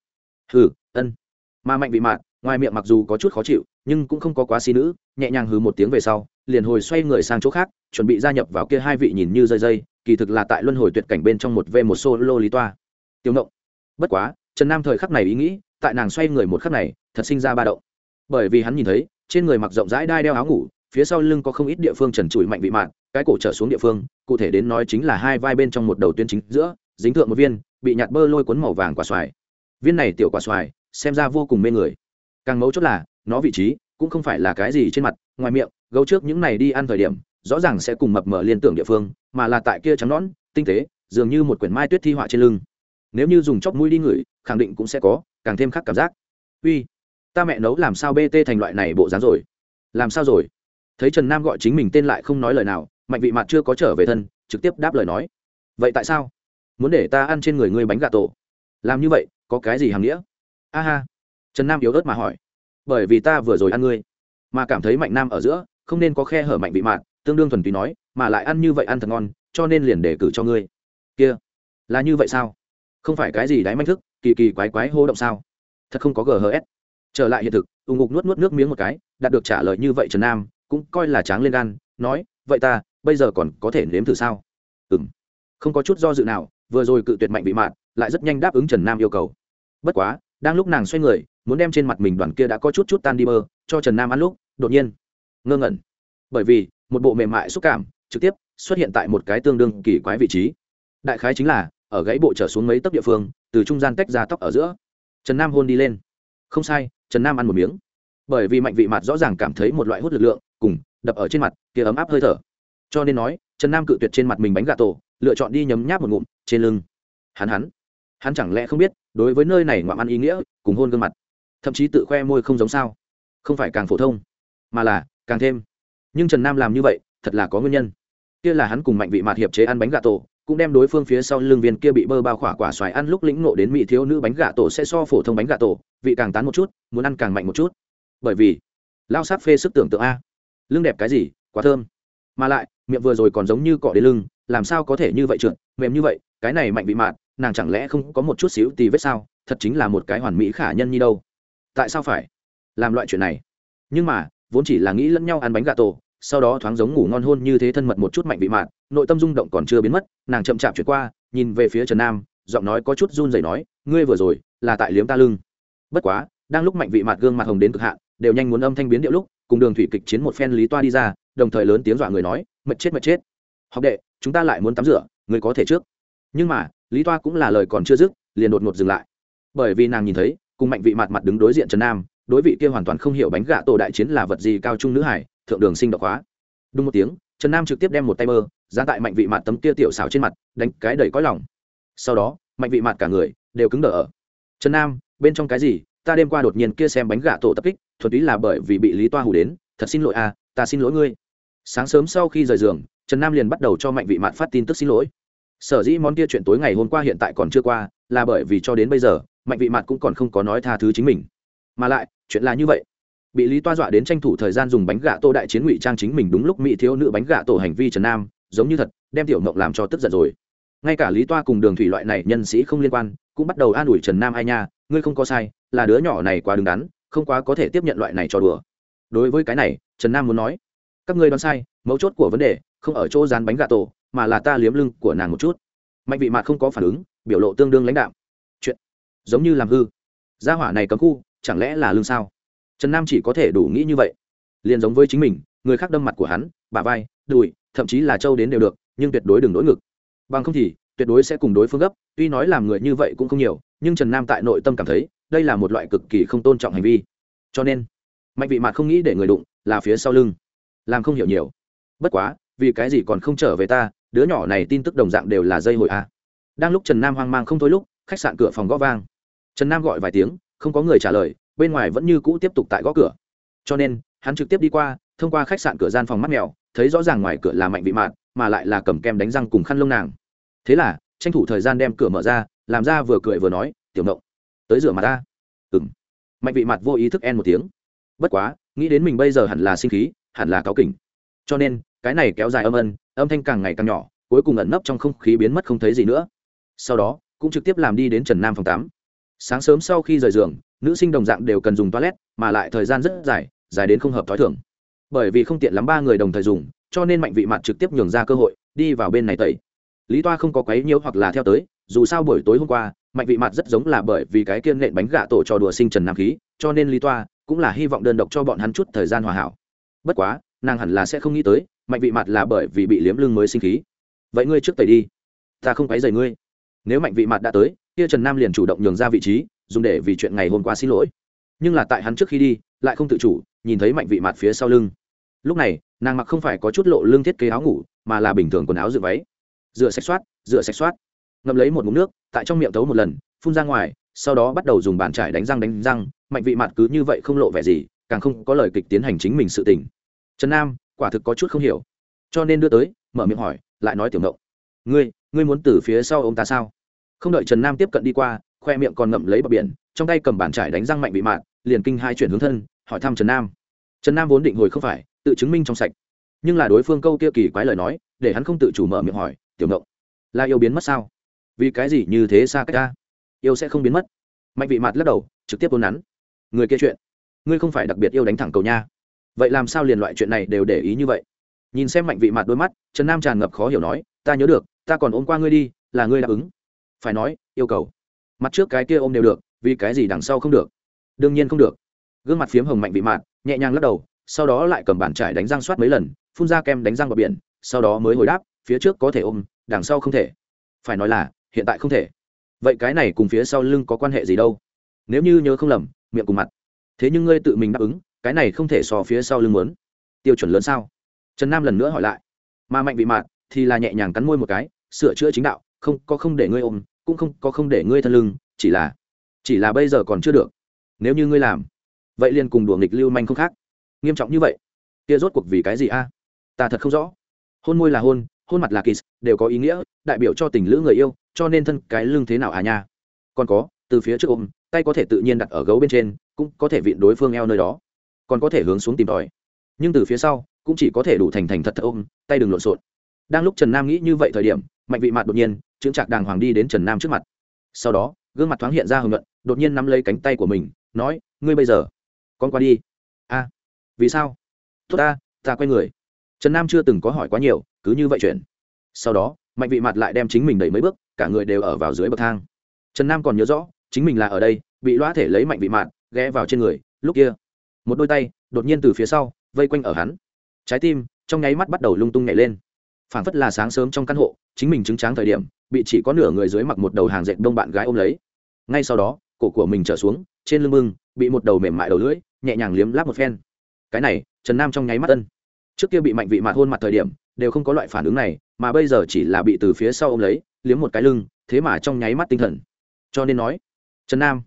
S1: Hừ, ân. Mà mạnh vị mạn ngoài miệng mặc dù có chút khó chịu, nhưng cũng không có quá xí nữ, nhẹ nhàng hừ một tiếng về sau, liền hồi xoay người sang chỗ khác, chuẩn bị gia nhập vào kia hai vị nhìn như dây dây, kỳ thực là tại luân hồi tuyệt cảnh bên trong một v một solo lý toa. Tiêu động bất quá, trần nam thời khắc này ý nghĩ tại nàng xoay người một khắc này, thật sinh ra ba động. Bởi vì hắn nhìn thấy, trên người mặc rộng rãi đai đeo áo ngủ, phía sau lưng có không ít địa phương trần trụi mạnh vị mạn, cái cổ trở xuống địa phương, cụ thể đến nói chính là hai vai bên trong một đầu tuyến chính giữa, dính thượng một viên, bị nhạt bơ lôi cuốn màu vàng quả xoài. Viên này tiểu quả xoài, xem ra vô cùng mê người. Càng mấu chốt là, nó vị trí cũng không phải là cái gì trên mặt, ngoài miệng, gấu trước những này đi ăn thời điểm, rõ ràng sẽ cùng mập mờ liên tưởng địa phương, mà là tại kia trắng nõn, tinh tế, dường như một quyển mai tuyết thi họa trên lưng. Nếu như dùng chóc mũi đi ngửi, khẳng định cũng sẽ có càng thêm khắc cảm giác. Uy, ta mẹ nấu làm sao bt thành loại này bộ dáng rồi? Làm sao rồi? Thấy trần nam gọi chính mình tên lại không nói lời nào, mạnh vị mặt chưa có trở về thân, trực tiếp đáp lời nói. Vậy tại sao? Muốn để ta ăn trên người ngươi bánh gà tổ. Làm như vậy, có cái gì hàm nghĩa? A ha. Trần nam yếu ớt mà hỏi. Bởi vì ta vừa rồi ăn ngươi, mà cảm thấy mạnh nam ở giữa, không nên có khe hở mạnh vị mạn tương đương thuần túy nói, mà lại ăn như vậy ăn thật ngon, cho nên liền để cử cho ngươi. Kia, là như vậy sao? Không phải cái gì đáy manh thức kỳ kỳ quái quái hô động sao? Thật không có ghs trở lại hiện thực ù ngục nuốt nuốt nước miếng một cái, đạt được trả lời như vậy trần nam, cũng coi là tráng lên gan, nói, vậy ta, bây giờ còn có thể nếm thử sao? Ừ m không có chút do dự nào, vừa rồi cự tuyệt mạnh bị mạn, lại rất nhanh đáp ứng trần nam yêu cầu. Bất quá, đang lúc nàng xoay người, muốn đem trên mặt mình đoàn kia đã có chút chút tan đi mơ cho trần nam ăn lúc, đột nhiên, ngơ ngẩn. Bởi vì, một bộ mềm mại xúc cảm, trực tiếp xuất hiện tại một cái tương đương kỳ quái vị trí. Đại khái chính là, ở gãy bộ trở xuống mấy tấc địa phương từ trung gian tách ra tóc ở giữa. Trần nam hôn đi lên. Không sai, trần nam ăn một miếng. Bởi vì mạnh vị mặt rõ ràng cảm thấy một loại hút lực lượng, cùng, đập ở trên mặt, kia ấm áp hơi thở. Cho nên nói, trần nam cự tuyệt trên mặt mình bánh gà tổ, lựa chọn đi nhấm nháp một ngụm, trên lưng. Hắn hắn. Hắn chẳng lẽ không biết, đối với nơi này ngoạm ăn ý nghĩa, cùng hôn gương mặt. Thậm chí tự khoe môi không giống sao. Không phải càng phổ thông, mà là càng thêm. Nhưng trần nam làm như vậy, thật là có nguyên nhân. Kia là hắn cùng mạnh vị mạt hiệp chế ăn bánh gà tổ cũng đem đối phương phía sau lưng viên kia bị bơ bao khỏa quả xoài ăn lúc lĩnh ngộ đến mỹ thiếu nữ bánh gà tổ sẽ so phổ thông bánh gà tổ, vị càng tán một chút, muốn ăn càng mạnh một chút. Bởi vì, lao sát phê sức tưởng tượng a. Lưng đẹp cái gì, quá thơm. Mà lại, miệng vừa rồi còn giống như cọ đến lưng, làm sao có thể như vậy trượt, mềm như vậy, cái này mạnh bị mạt nàng chẳng lẽ không có một chút xíu tì vết sao, thật chính là một cái hoàn mỹ khả nhân như đâu. Tại sao phải làm loại chuyện này? Nhưng mà, vốn chỉ là nghĩ lẫn nhau ăn bánh gà tổ sau đó thoáng giống ngủ ngon hôn như thế thân mật một chút mạnh bị mạn, nội tâm rung động còn chưa biến mất, nàng chậm chạp chuyển qua, nhìn về phía trần nam, giọng nói có chút run rẩy nói, ngươi vừa rồi là tại liếm ta lưng. Bất quá, đang lúc mạnh vị mạt gương mặt hồng đến cực hạn, đều nhanh muốn âm thanh biến điệu lúc, cùng đường thủy kịch chiến một phen lý toa đi ra, đồng thời lớn tiếng dọa người nói, mệt chết mệt chết. Học đệ, chúng ta lại muốn tắm rửa người có thể trước. Nhưng mà, lý toa cũng là lời còn chưa dứt, liền đột ngột dừng lại. Bởi vì nàng nhìn thấy, cùng mạnh vị mặt mặt đứng đối diện trần nam, đối vị kia hoàn toàn không hiểu bánh gạ tổ đại chiến là vật gì cao trung nữ hải thượng đường sinh độc hóa đúng một tiếng, trần nam trực tiếp đem một tay mơ ra tại mạnh vị mặt tấm kia tiểu xào trên mặt, đánh cái đầy cõi lòng. Sau đó, mạnh vị mặt cả người đều cứng đờ ở. Trần nam, bên trong cái gì? Ta đêm qua đột nhiên kia xem bánh gạ tổ tập kích, thuần túy là bởi vì bị lý toa hủ đến, thật xin lỗi à ta xin lỗi ngươi. Sáng sớm sau khi rời giường, trần nam liền bắt đầu cho mạnh vị mạn phát tin tức xin lỗi. Sở dĩ món kia chuyện tối ngày hôm qua hiện tại còn chưa qua, là bởi vì cho đến bây giờ, mạnh vị mạn cũng còn không có nói tha thứ chính mình. Mà lại, chuyện là như vậy bị lý toa dọa đến tranh thủ thời gian dùng bánh gà tô đại chiến ngụy trang chính mình đúng lúc mỹ thiếu nữ bánh gà tổ hành vi trần nam, giống như thật, đem tiểu mộng làm cho tức giận rồi. Ngay cả lý toa cùng đường thủy loại này nhân sĩ không liên quan, cũng bắt đầu an ủi trần nam ai nha, ngươi không có sai, là đứa nhỏ này quá đứng đắn, không quá có thể tiếp nhận loại này cho đùa. Đối với cái này, trần nam muốn nói, các ngươi đoán sai, mấu chốt của vấn đề không ở chỗ dán bánh gà tổ, mà là ta liếm lưng của nàng một chút. Mạnh vị mạt không có phản ứng, biểu lộ tương đương lãnh đạo chuyện giống như làm hư. Gia hỏa này cấm khu, chẳng lẽ là lương sao? Trần nam chỉ có thể đủ nghĩ như vậy. Liền giống với chính mình, người khác đâm mặt của hắn bà vai, đùi, thậm chí là trâu đến đều được, nhưng tuyệt đối đừng đối ngực. Bằng không thì, tuyệt đối sẽ cùng đối phương gấp, tuy nói làm người như vậy cũng không nhiều, nhưng trần nam tại nội tâm cảm thấy, đây là một loại cực kỳ không tôn trọng hành vi. Cho nên, mạnh vị mạt không nghĩ để người đụng, là phía sau lưng. Làm không hiểu nhiều. Bất quá, vì cái gì còn không trở về ta, đứa nhỏ này tin tức đồng dạng đều là dây hồi a. Đang lúc trần nam hoang mang không thôi lúc, khách sạn cửa phòng gõ vang. Trần nam gọi vài tiếng, không có người trả lời bên ngoài vẫn như cũ tiếp tục tại gõ cửa. Cho nên, hắn trực tiếp đi qua, thông qua khách sạn cửa gian phòng mắt mèo, thấy rõ ràng ngoài cửa là mạnh vị mạn, mà lại là cầm kem đánh răng cùng khăn lông nàng. Thế là, tranh thủ thời gian đem cửa mở ra, làm ra vừa cười vừa nói, tiểu động tới rửa mặt ta. Ừng mạnh vị mặt vô ý thức en một tiếng. Bất quá, nghĩ đến mình bây giờ hẳn là sinh khí, hẳn là cáo kỉnh. Cho nên, cái này kéo dài âm ân, âm thanh càng ngày càng nhỏ, cuối cùng ẩn nấp trong không khí biến mất không thấy gì nữa. Sau đó, cũng trực tiếp làm đi đến trần nam phòng tám sáng sớm sau khi rời giường nữ sinh đồng dạng đều cần dùng toilet, mà lại thời gian rất dài dài đến không hợp t h ó i thưởng bởi vì không tiện lắm ba người đồng thời dùng, cho nên mạnh vị mặt trực tiếp nhường ra cơ hội, đi vào bên này tẩy. Lý toa không có quấy nhiễu hoặc là theo tới, dù sao buổi tối hôm qua, mạnh vị mặt rất giống là bởi vì cái kiên nện bánh gạ tổ cho đùa sinh trần nam khí, cho nên lý toa cũng là hy vọng đơn độc cho bọn hắn chút thời gian hòa hảo. Bất quá, nàng hẳn là sẽ không nghĩ tới, mạnh vị mặt là bởi vì bị liếm lưng mới sinh khí. Vậy ngươi trước tẩy đi. Ta không quấy dày ngươi. Nếu mạnh vị mặt đã tới, kia trần nam liền chủ động nhường ra vị trí dùng để vì chuyện ngày hôm qua xin lỗi. Nhưng là tại hắn trước khi đi, lại không tự chủ, nhìn thấy mạnh vị mặt phía sau lưng. Lúc này, nàng mặc không phải có chút lộ lương thiết kế áo ngủ, mà là bình thường quần áo dự váy. Rửa sạch soát, rửa sạch soát. Ngậm lấy một mụn nước, tại trong miệng tấu một lần, phun ra ngoài, sau đó bắt đầu dùng bàn trải đánh răng đánh răng, mạnh vị mặt cứ như vậy không lộ vẻ gì, càng không có lời kịch tiến hành chính mình sự tình. Trần nam, quả thực có chút không hiểu. Cho nên đưa tới, mở miệng hỏi, lại nói tiểu mộng ngươi ngươi muốn từ phía sau ông ta sao? Không đợi trần nam tiếp cận đi qua khoe miệng còn ngậm lấy bờ biển, trong tay cầm bàn trải đánh răng mạnh bị mạn liền kinh hai chuyển hướng thân, hỏi thăm trần nam. Trần nam vốn định hồi không phải, tự chứng minh trong sạch. Nhưng là đối phương câu kia kỳ quái lời nói, để hắn không tự chủ mở miệng hỏi, tiểu ngộng, là yêu biến mất sao? Vì cái gì như thế xa cách ta? Yêu sẽ không biến mất. Mạnh vị mặt lắc đầu, trực tiếp vốn nắn. Người kia chuyện, ngươi không phải đặc biệt yêu đánh thẳng cầu nha. Vậy làm sao liền loại chuyện này đều để ý như vậy? Nhìn xem mạnh vị mặt đôi mắt, trần nam tràn ngập khó hiểu nói, ta nhớ được, ta còn ôm qua ngươi đi, là ngươi đáp ứng. Phải nói, yêu cầu mặt trước cái kia ôm đều được, vì cái gì đằng sau không được? Đương nhiên không được. Gương mặt phiếm hồng mạnh vị mạn, nhẹ nhàng lắc đầu, sau đó lại cầm bàn trải đánh răng soát mấy lần, phun ra kem đánh răng vào biển, sau đó mới hồi đáp, phía trước có thể ôm, đằng sau không thể. Phải nói là, hiện tại không thể. Vậy cái này cùng phía sau lưng có quan hệ gì đâu? Nếu như nhớ không lầm, miệng cùng mặt. Thế nhưng ngươi tự mình đáp ứng, cái này không thể so phía sau lưng muốn. Tiêu chuẩn lớn sao? Trần nam lần nữa hỏi lại. Mà mạnh vị mạn thì là nhẹ nhàng cắn môi một cái, sửa chữa chính đạo, không, có không để ngươi ôm cũng không có không để ngươi thân lưng, chỉ là chỉ là bây giờ còn chưa được. Nếu như ngươi làm, vậy liền cùng đùa nghịch lưu manh không khác. Nghiêm trọng như vậy, kia rốt cuộc vì cái gì a? À? Ta thật không rõ. Hôn môi là hôn hôn mặt là kiss, đều có ý nghĩa, đại biểu cho tình lữ người yêu, cho nên thân cái lưng thế nào à nha? Còn có, từ phía trước ôm, tay có thể tự nhiên đặt ở gấu bên trên, cũng có thể vịn đối phương eo nơi đó. Còn có thể hướng xuống tìm tòi. Nhưng từ phía sau, cũng chỉ có thể đủ thành thành thật thật ôm, tay đừng lộn xộn. Đang lúc trần nam nghĩ như vậy thời điểm mạnh vị mạt đột nhiên, chững chạc đàng hoàng đi đến trần nam trước mặt. Sau đó, gương mặt thoáng hiện ra hưởng luận đột nhiên nắm lấy cánh tay của mình, nói, ngươi bây giờ, con qua đi. A, vì sao? Tốt ta ta quay người. Trần nam chưa từng có hỏi quá nhiều, cứ như vậy chuyển. Sau đó, mạnh vị mặt lại đem chính mình đẩy mấy bước, cả người đều ở vào dưới bậc thang. Trần nam còn nhớ rõ, chính mình là ở đây, bị loa thể lấy mạnh vị mặt ghé vào trên người, lúc kia, một đôi tay, đột nhiên từ phía sau, vây quanh ở hắn. Trái tim, trong nháy mắt bắt đầu lung tung nhảy lên phảng phất là sáng sớm trong căn hộ, chính mình chứng tráng thời điểm, bị chỉ có nửa người dưới mặc một đầu hàng dệt đông bạn gái ôm lấy. Ngay sau đó, cổ của mình trở xuống, trên lưng bưng, bị một đầu mềm mại đầu lưỡi, nhẹ nhàng liếm láp một phen. Cái này, trần nam trong nháy mắt ân. Trước kia bị mạnh vị mạt hôn mặt thời điểm, đều không có loại phản ứng này, mà bây giờ chỉ là bị từ phía sau ôm lấy, liếm một cái lưng, thế mà trong nháy mắt tinh thần. Cho nên nói, trần nam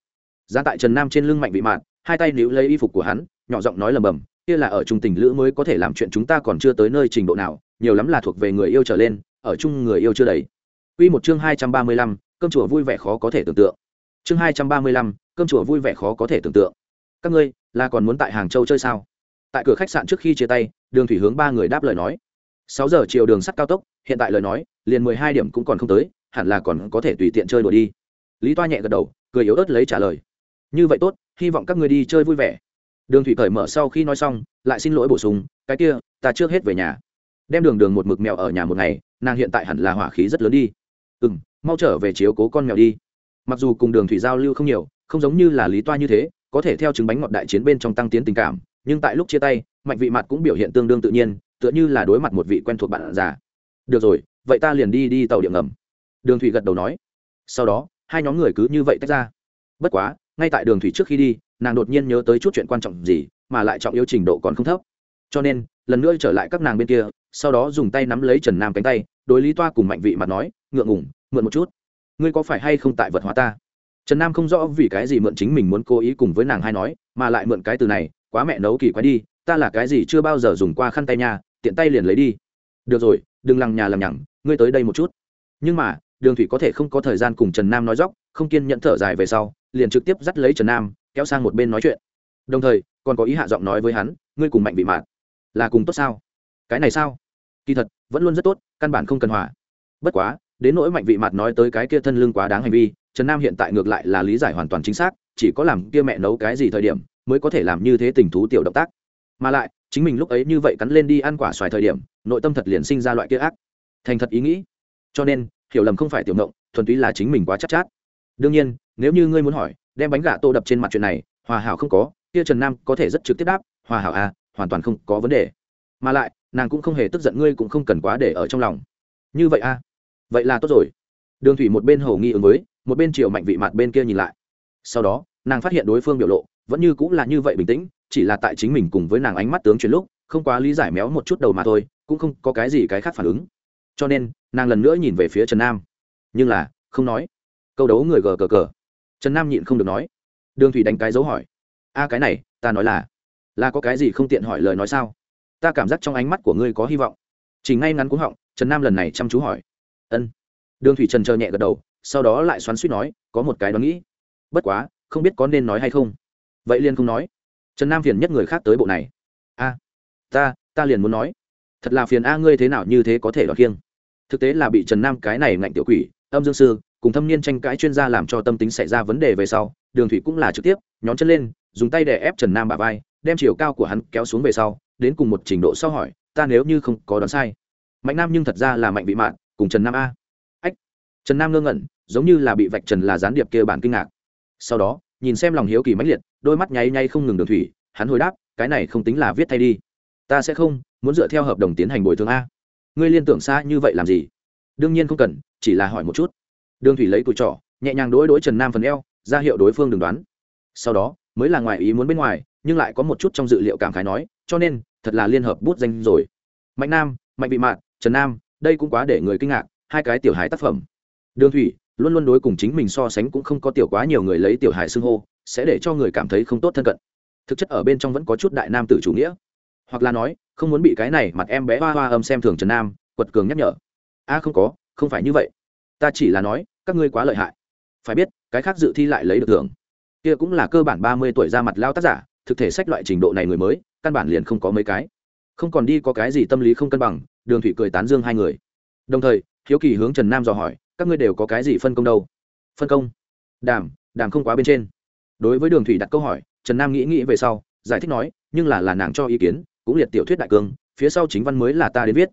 S1: ra tại trần nam trên lưng mạnh vị mạt hai tay níu lấy y phục của hắn, nhỏ giọng nói lầm bầm kia là ở trung tình lữ mới có thể làm chuyện chúng ta còn chưa tới nơi trình độ nào nhiều lắm là thuộc về người yêu trở lên ở chung người yêu chưa đầy Quy một chương hai trăm ba mươi lăm, cơm chùa vui vẻ khó có thể tưởng tượng. Chương hai trăm ba mươi lăm, cơm chùa vui vẻ khó có thể tưởng tượng. Các ngươi, là còn muốn tại Hàng Châu chơi sao? Tại cửa khách sạn trước khi chia tay, Đường Thủy hướng ba người đáp lời nói. Sáu giờ chiều đường sắt cao tốc, hiện tại lời nói, liền mười hai điểm cũng còn không tới, hẳn là còn có thể tùy tiện chơi đùa đi. Lý Toa nhẹ gật đầu, cười yếu ớt lấy trả lời. Như vậy tốt, hy vọng các ngươi đi chơi vui vẻ. Đường Thủy cởi mở sau khi nói xong, lại xin lỗi bổ sung, cái kia, ta trước hết về nhà. Đem Đường Đường một mực mèo ở nhà một ngày, nàng hiện tại hẳn là hỏa khí rất lớn đi. Ừ m mau trở về chiếu cố con mèo đi. Mặc dù cùng đường thủy giao lưu không nhiều không giống như là lý toa như thế có thể theo chứng bánh ngọt đại chiến bên trong tăng tiến tình cảm nhưng tại lúc chia tay mạnh vị mặt cũng biểu hiện tương đương tự nhiên tựa như là đối mặt một vị quen thuộc bạn già. Được rồi vậy ta liền đi đi tàu điện ngầm. Đường thủy gật đầu nói. Sau đó hai nhóm người cứ như vậy tách ra. Bất quá ngay tại đường thủy trước khi đi nàng đột nhiên nhớ tới chút chuyện quan trọng gì, mà lại trọng yếu trình độ còn không thấp. Cho nên, lần nữa trở lại các nàng bên kia, sau đó dùng tay nắm lấy trần nam cánh tay, đối lý toa cùng mạnh vị mặt nói, ngượng ngủng mượn một chút. Ngươi có phải hay không tại vật hóa ta? Trần nam không rõ vì cái gì mượn chính mình muốn cố ý cùng với nàng hay nói, mà lại mượn cái từ này, quá mẹ nấu kỳ quái đi, ta là cái gì chưa bao giờ dùng qua khăn tay nha, tiện tay liền lấy đi. Được rồi, đừng lằng nhà làm nhằng, ngươi tới đây một chút. Nhưng mà, đường thủy có thể không có thời gian cùng trần nam nói dóc không kiên nhẫn thở dài về sau, liền trực tiếp dắt lấy trần nam kéo sang một bên nói chuyện. Đồng thời còn có ý hạ giọng nói với hắn ngươi cùng mạnh vị mạn là cùng tốt sao? Cái này sao? Kỳ thật vẫn luôn rất tốt căn bản không cần hòa. Bất quá đến nỗi mạnh vị mặt nói tới cái kia thân lưng quá đáng hành vi trần nam hiện tại ngược lại là lý giải hoàn toàn chính xác chỉ có làm kia mẹ nấu cái gì thời điểm mới có thể làm như thế tình thú tiểu động tác. Mà lại chính mình lúc ấy như vậy cắn lên đi ăn quả xoài thời điểm nội tâm thật liền sinh ra loại kia ác thành thật ý nghĩ. Cho nên hiểu lầm không phải tiểu động, thuần túy là chính mình quá chắc chát, chát. Đương nhiên nếu như ngươi muốn hỏi đem bánh gà tô đập trên mặt chuyện này, hòa hảo không có, kia trần nam có thể rất trực tiếp đáp, hòa hảo à hoàn toàn không có vấn đề. Mà lại, nàng cũng không hề tức giận, ngươi cũng không cần quá để ở trong lòng. Như vậy a à? vậy là tốt rồi. Đường thủy một bên hầu nghi ứng với, một bên chiều mạnh vị mặt bên kia nhìn lại. Sau đó, nàng phát hiện đối phương biểu lộ, vẫn như cũng là như vậy bình tĩnh, chỉ là tại chính mình cùng với nàng ánh mắt tướng chuyển lúc, không quá lý giải méo một chút đầu mà thôi, cũng không có cái gì cái khác phản ứng. Cho nên, nàng lần nữa nhìn về phía trần nam. Nhưng là, không nói. Câu đấu người gờ cờ cờ trần nam nhịn không được nói. Đường thủy đánh cái dấu hỏi. A, cái này, ta nói là là có cái gì không tiện hỏi lời nói sao? Ta cảm giác trong ánh mắt của ngươi có hy vọng. Chỉ ngay ngắn cúng họng, trần nam lần này chăm chú hỏi. Ân. Đường thủy trần chờ nhẹ gật đầu, sau đó lại xoắn suýt nói, có một cái đoán nghĩ. Bất quá, không biết có nên nói hay không. Vậy liền không nói. Trần nam phiền nhất người khác tới bộ này. A, ta ta liền muốn nói. Thật là phiền a ngươi thế nào như thế có thể đoạt kiêng. Thực tế là bị trần nam cái này ngạnh tiểu quỷ, âm dương sư cùng thâm niên tranh cãi chuyên gia làm cho tâm tính xảy ra vấn đề về sau, đường thủy cũng là trực tiếp, nhón chân lên, dùng tay để ép trần nam bà vai, đem chiều cao của hắn kéo xuống về sau, đến cùng một trình độ sau hỏi, ta nếu như không có đoán sai? Mạnh nam nhưng thật ra là mạnh vị mạn, cùng trần nam a. Ách! Trần nam ngơ ngẩn, giống như là bị vạch trần là gián điệp kia bản kinh ngạc. Sau đó, nhìn xem lòng hiếu kỳ mãnh liệt, đôi mắt nháy nháy không ngừng đường thủy, hắn hồi đáp, cái này không tính là viết thay đi. Ta sẽ không, muốn dựa theo hợp đồng tiến hành bồi thường a. Ngươi liên tưởng xa như vậy làm gì? Đương nhiên không cần, chỉ là hỏi một chút đường thủy lấy cùi trỏ nhẹ nhàng đối đối trần nam phần eo, ra hiệu đối phương đừng đoán. Sau đó, mới là ngoài ý muốn bên ngoài, nhưng lại có một chút trong dự liệu cảm khái nói, cho nên, thật là liên hợp bút danh rồi. Mạnh nam, mạnh bị mạn, trần nam, đây cũng quá để người kinh ngạc, hai cái tiểu hài tác phẩm. Đường thủy, luôn luôn đối cùng chính mình so sánh cũng không có tiểu quá nhiều người lấy tiểu hài xưng hô, sẽ để cho người cảm thấy không tốt thân cận. Thực chất ở bên trong vẫn có chút đại nam tử chủ nghĩa. Hoặc là nói, không muốn bị cái này mặt em bé hoa hoa âm xem thường trần nam, quật cường nhắc nhở. A, không có, không phải như vậy. Ta chỉ là nói các ngươi quá lợi hại. Phải biết, cái khác dự thi lại lấy được thưởng. Kia cũng là cơ bản ba mươi tuổi ra mặt lao tác giả, thực thể sách loại trình độ này người mới, căn bản liền không có mấy cái. Không còn đi có cái gì tâm lý không cân bằng, đường thủy cười tán dương hai người. Đồng thời, hiếu kỳ hướng trần nam dò hỏi, các ngươi đều có cái gì phân công đâu? Phân công? Đàm đàm không quá bên trên. Đối với đường thủy đặt câu hỏi, trần nam nghĩ nghĩ về sau, giải thích nói, nhưng là là nàng cho ý kiến, cũng liệt tiểu thuyết đại cương, phía sau chính văn mới là ta đến viết.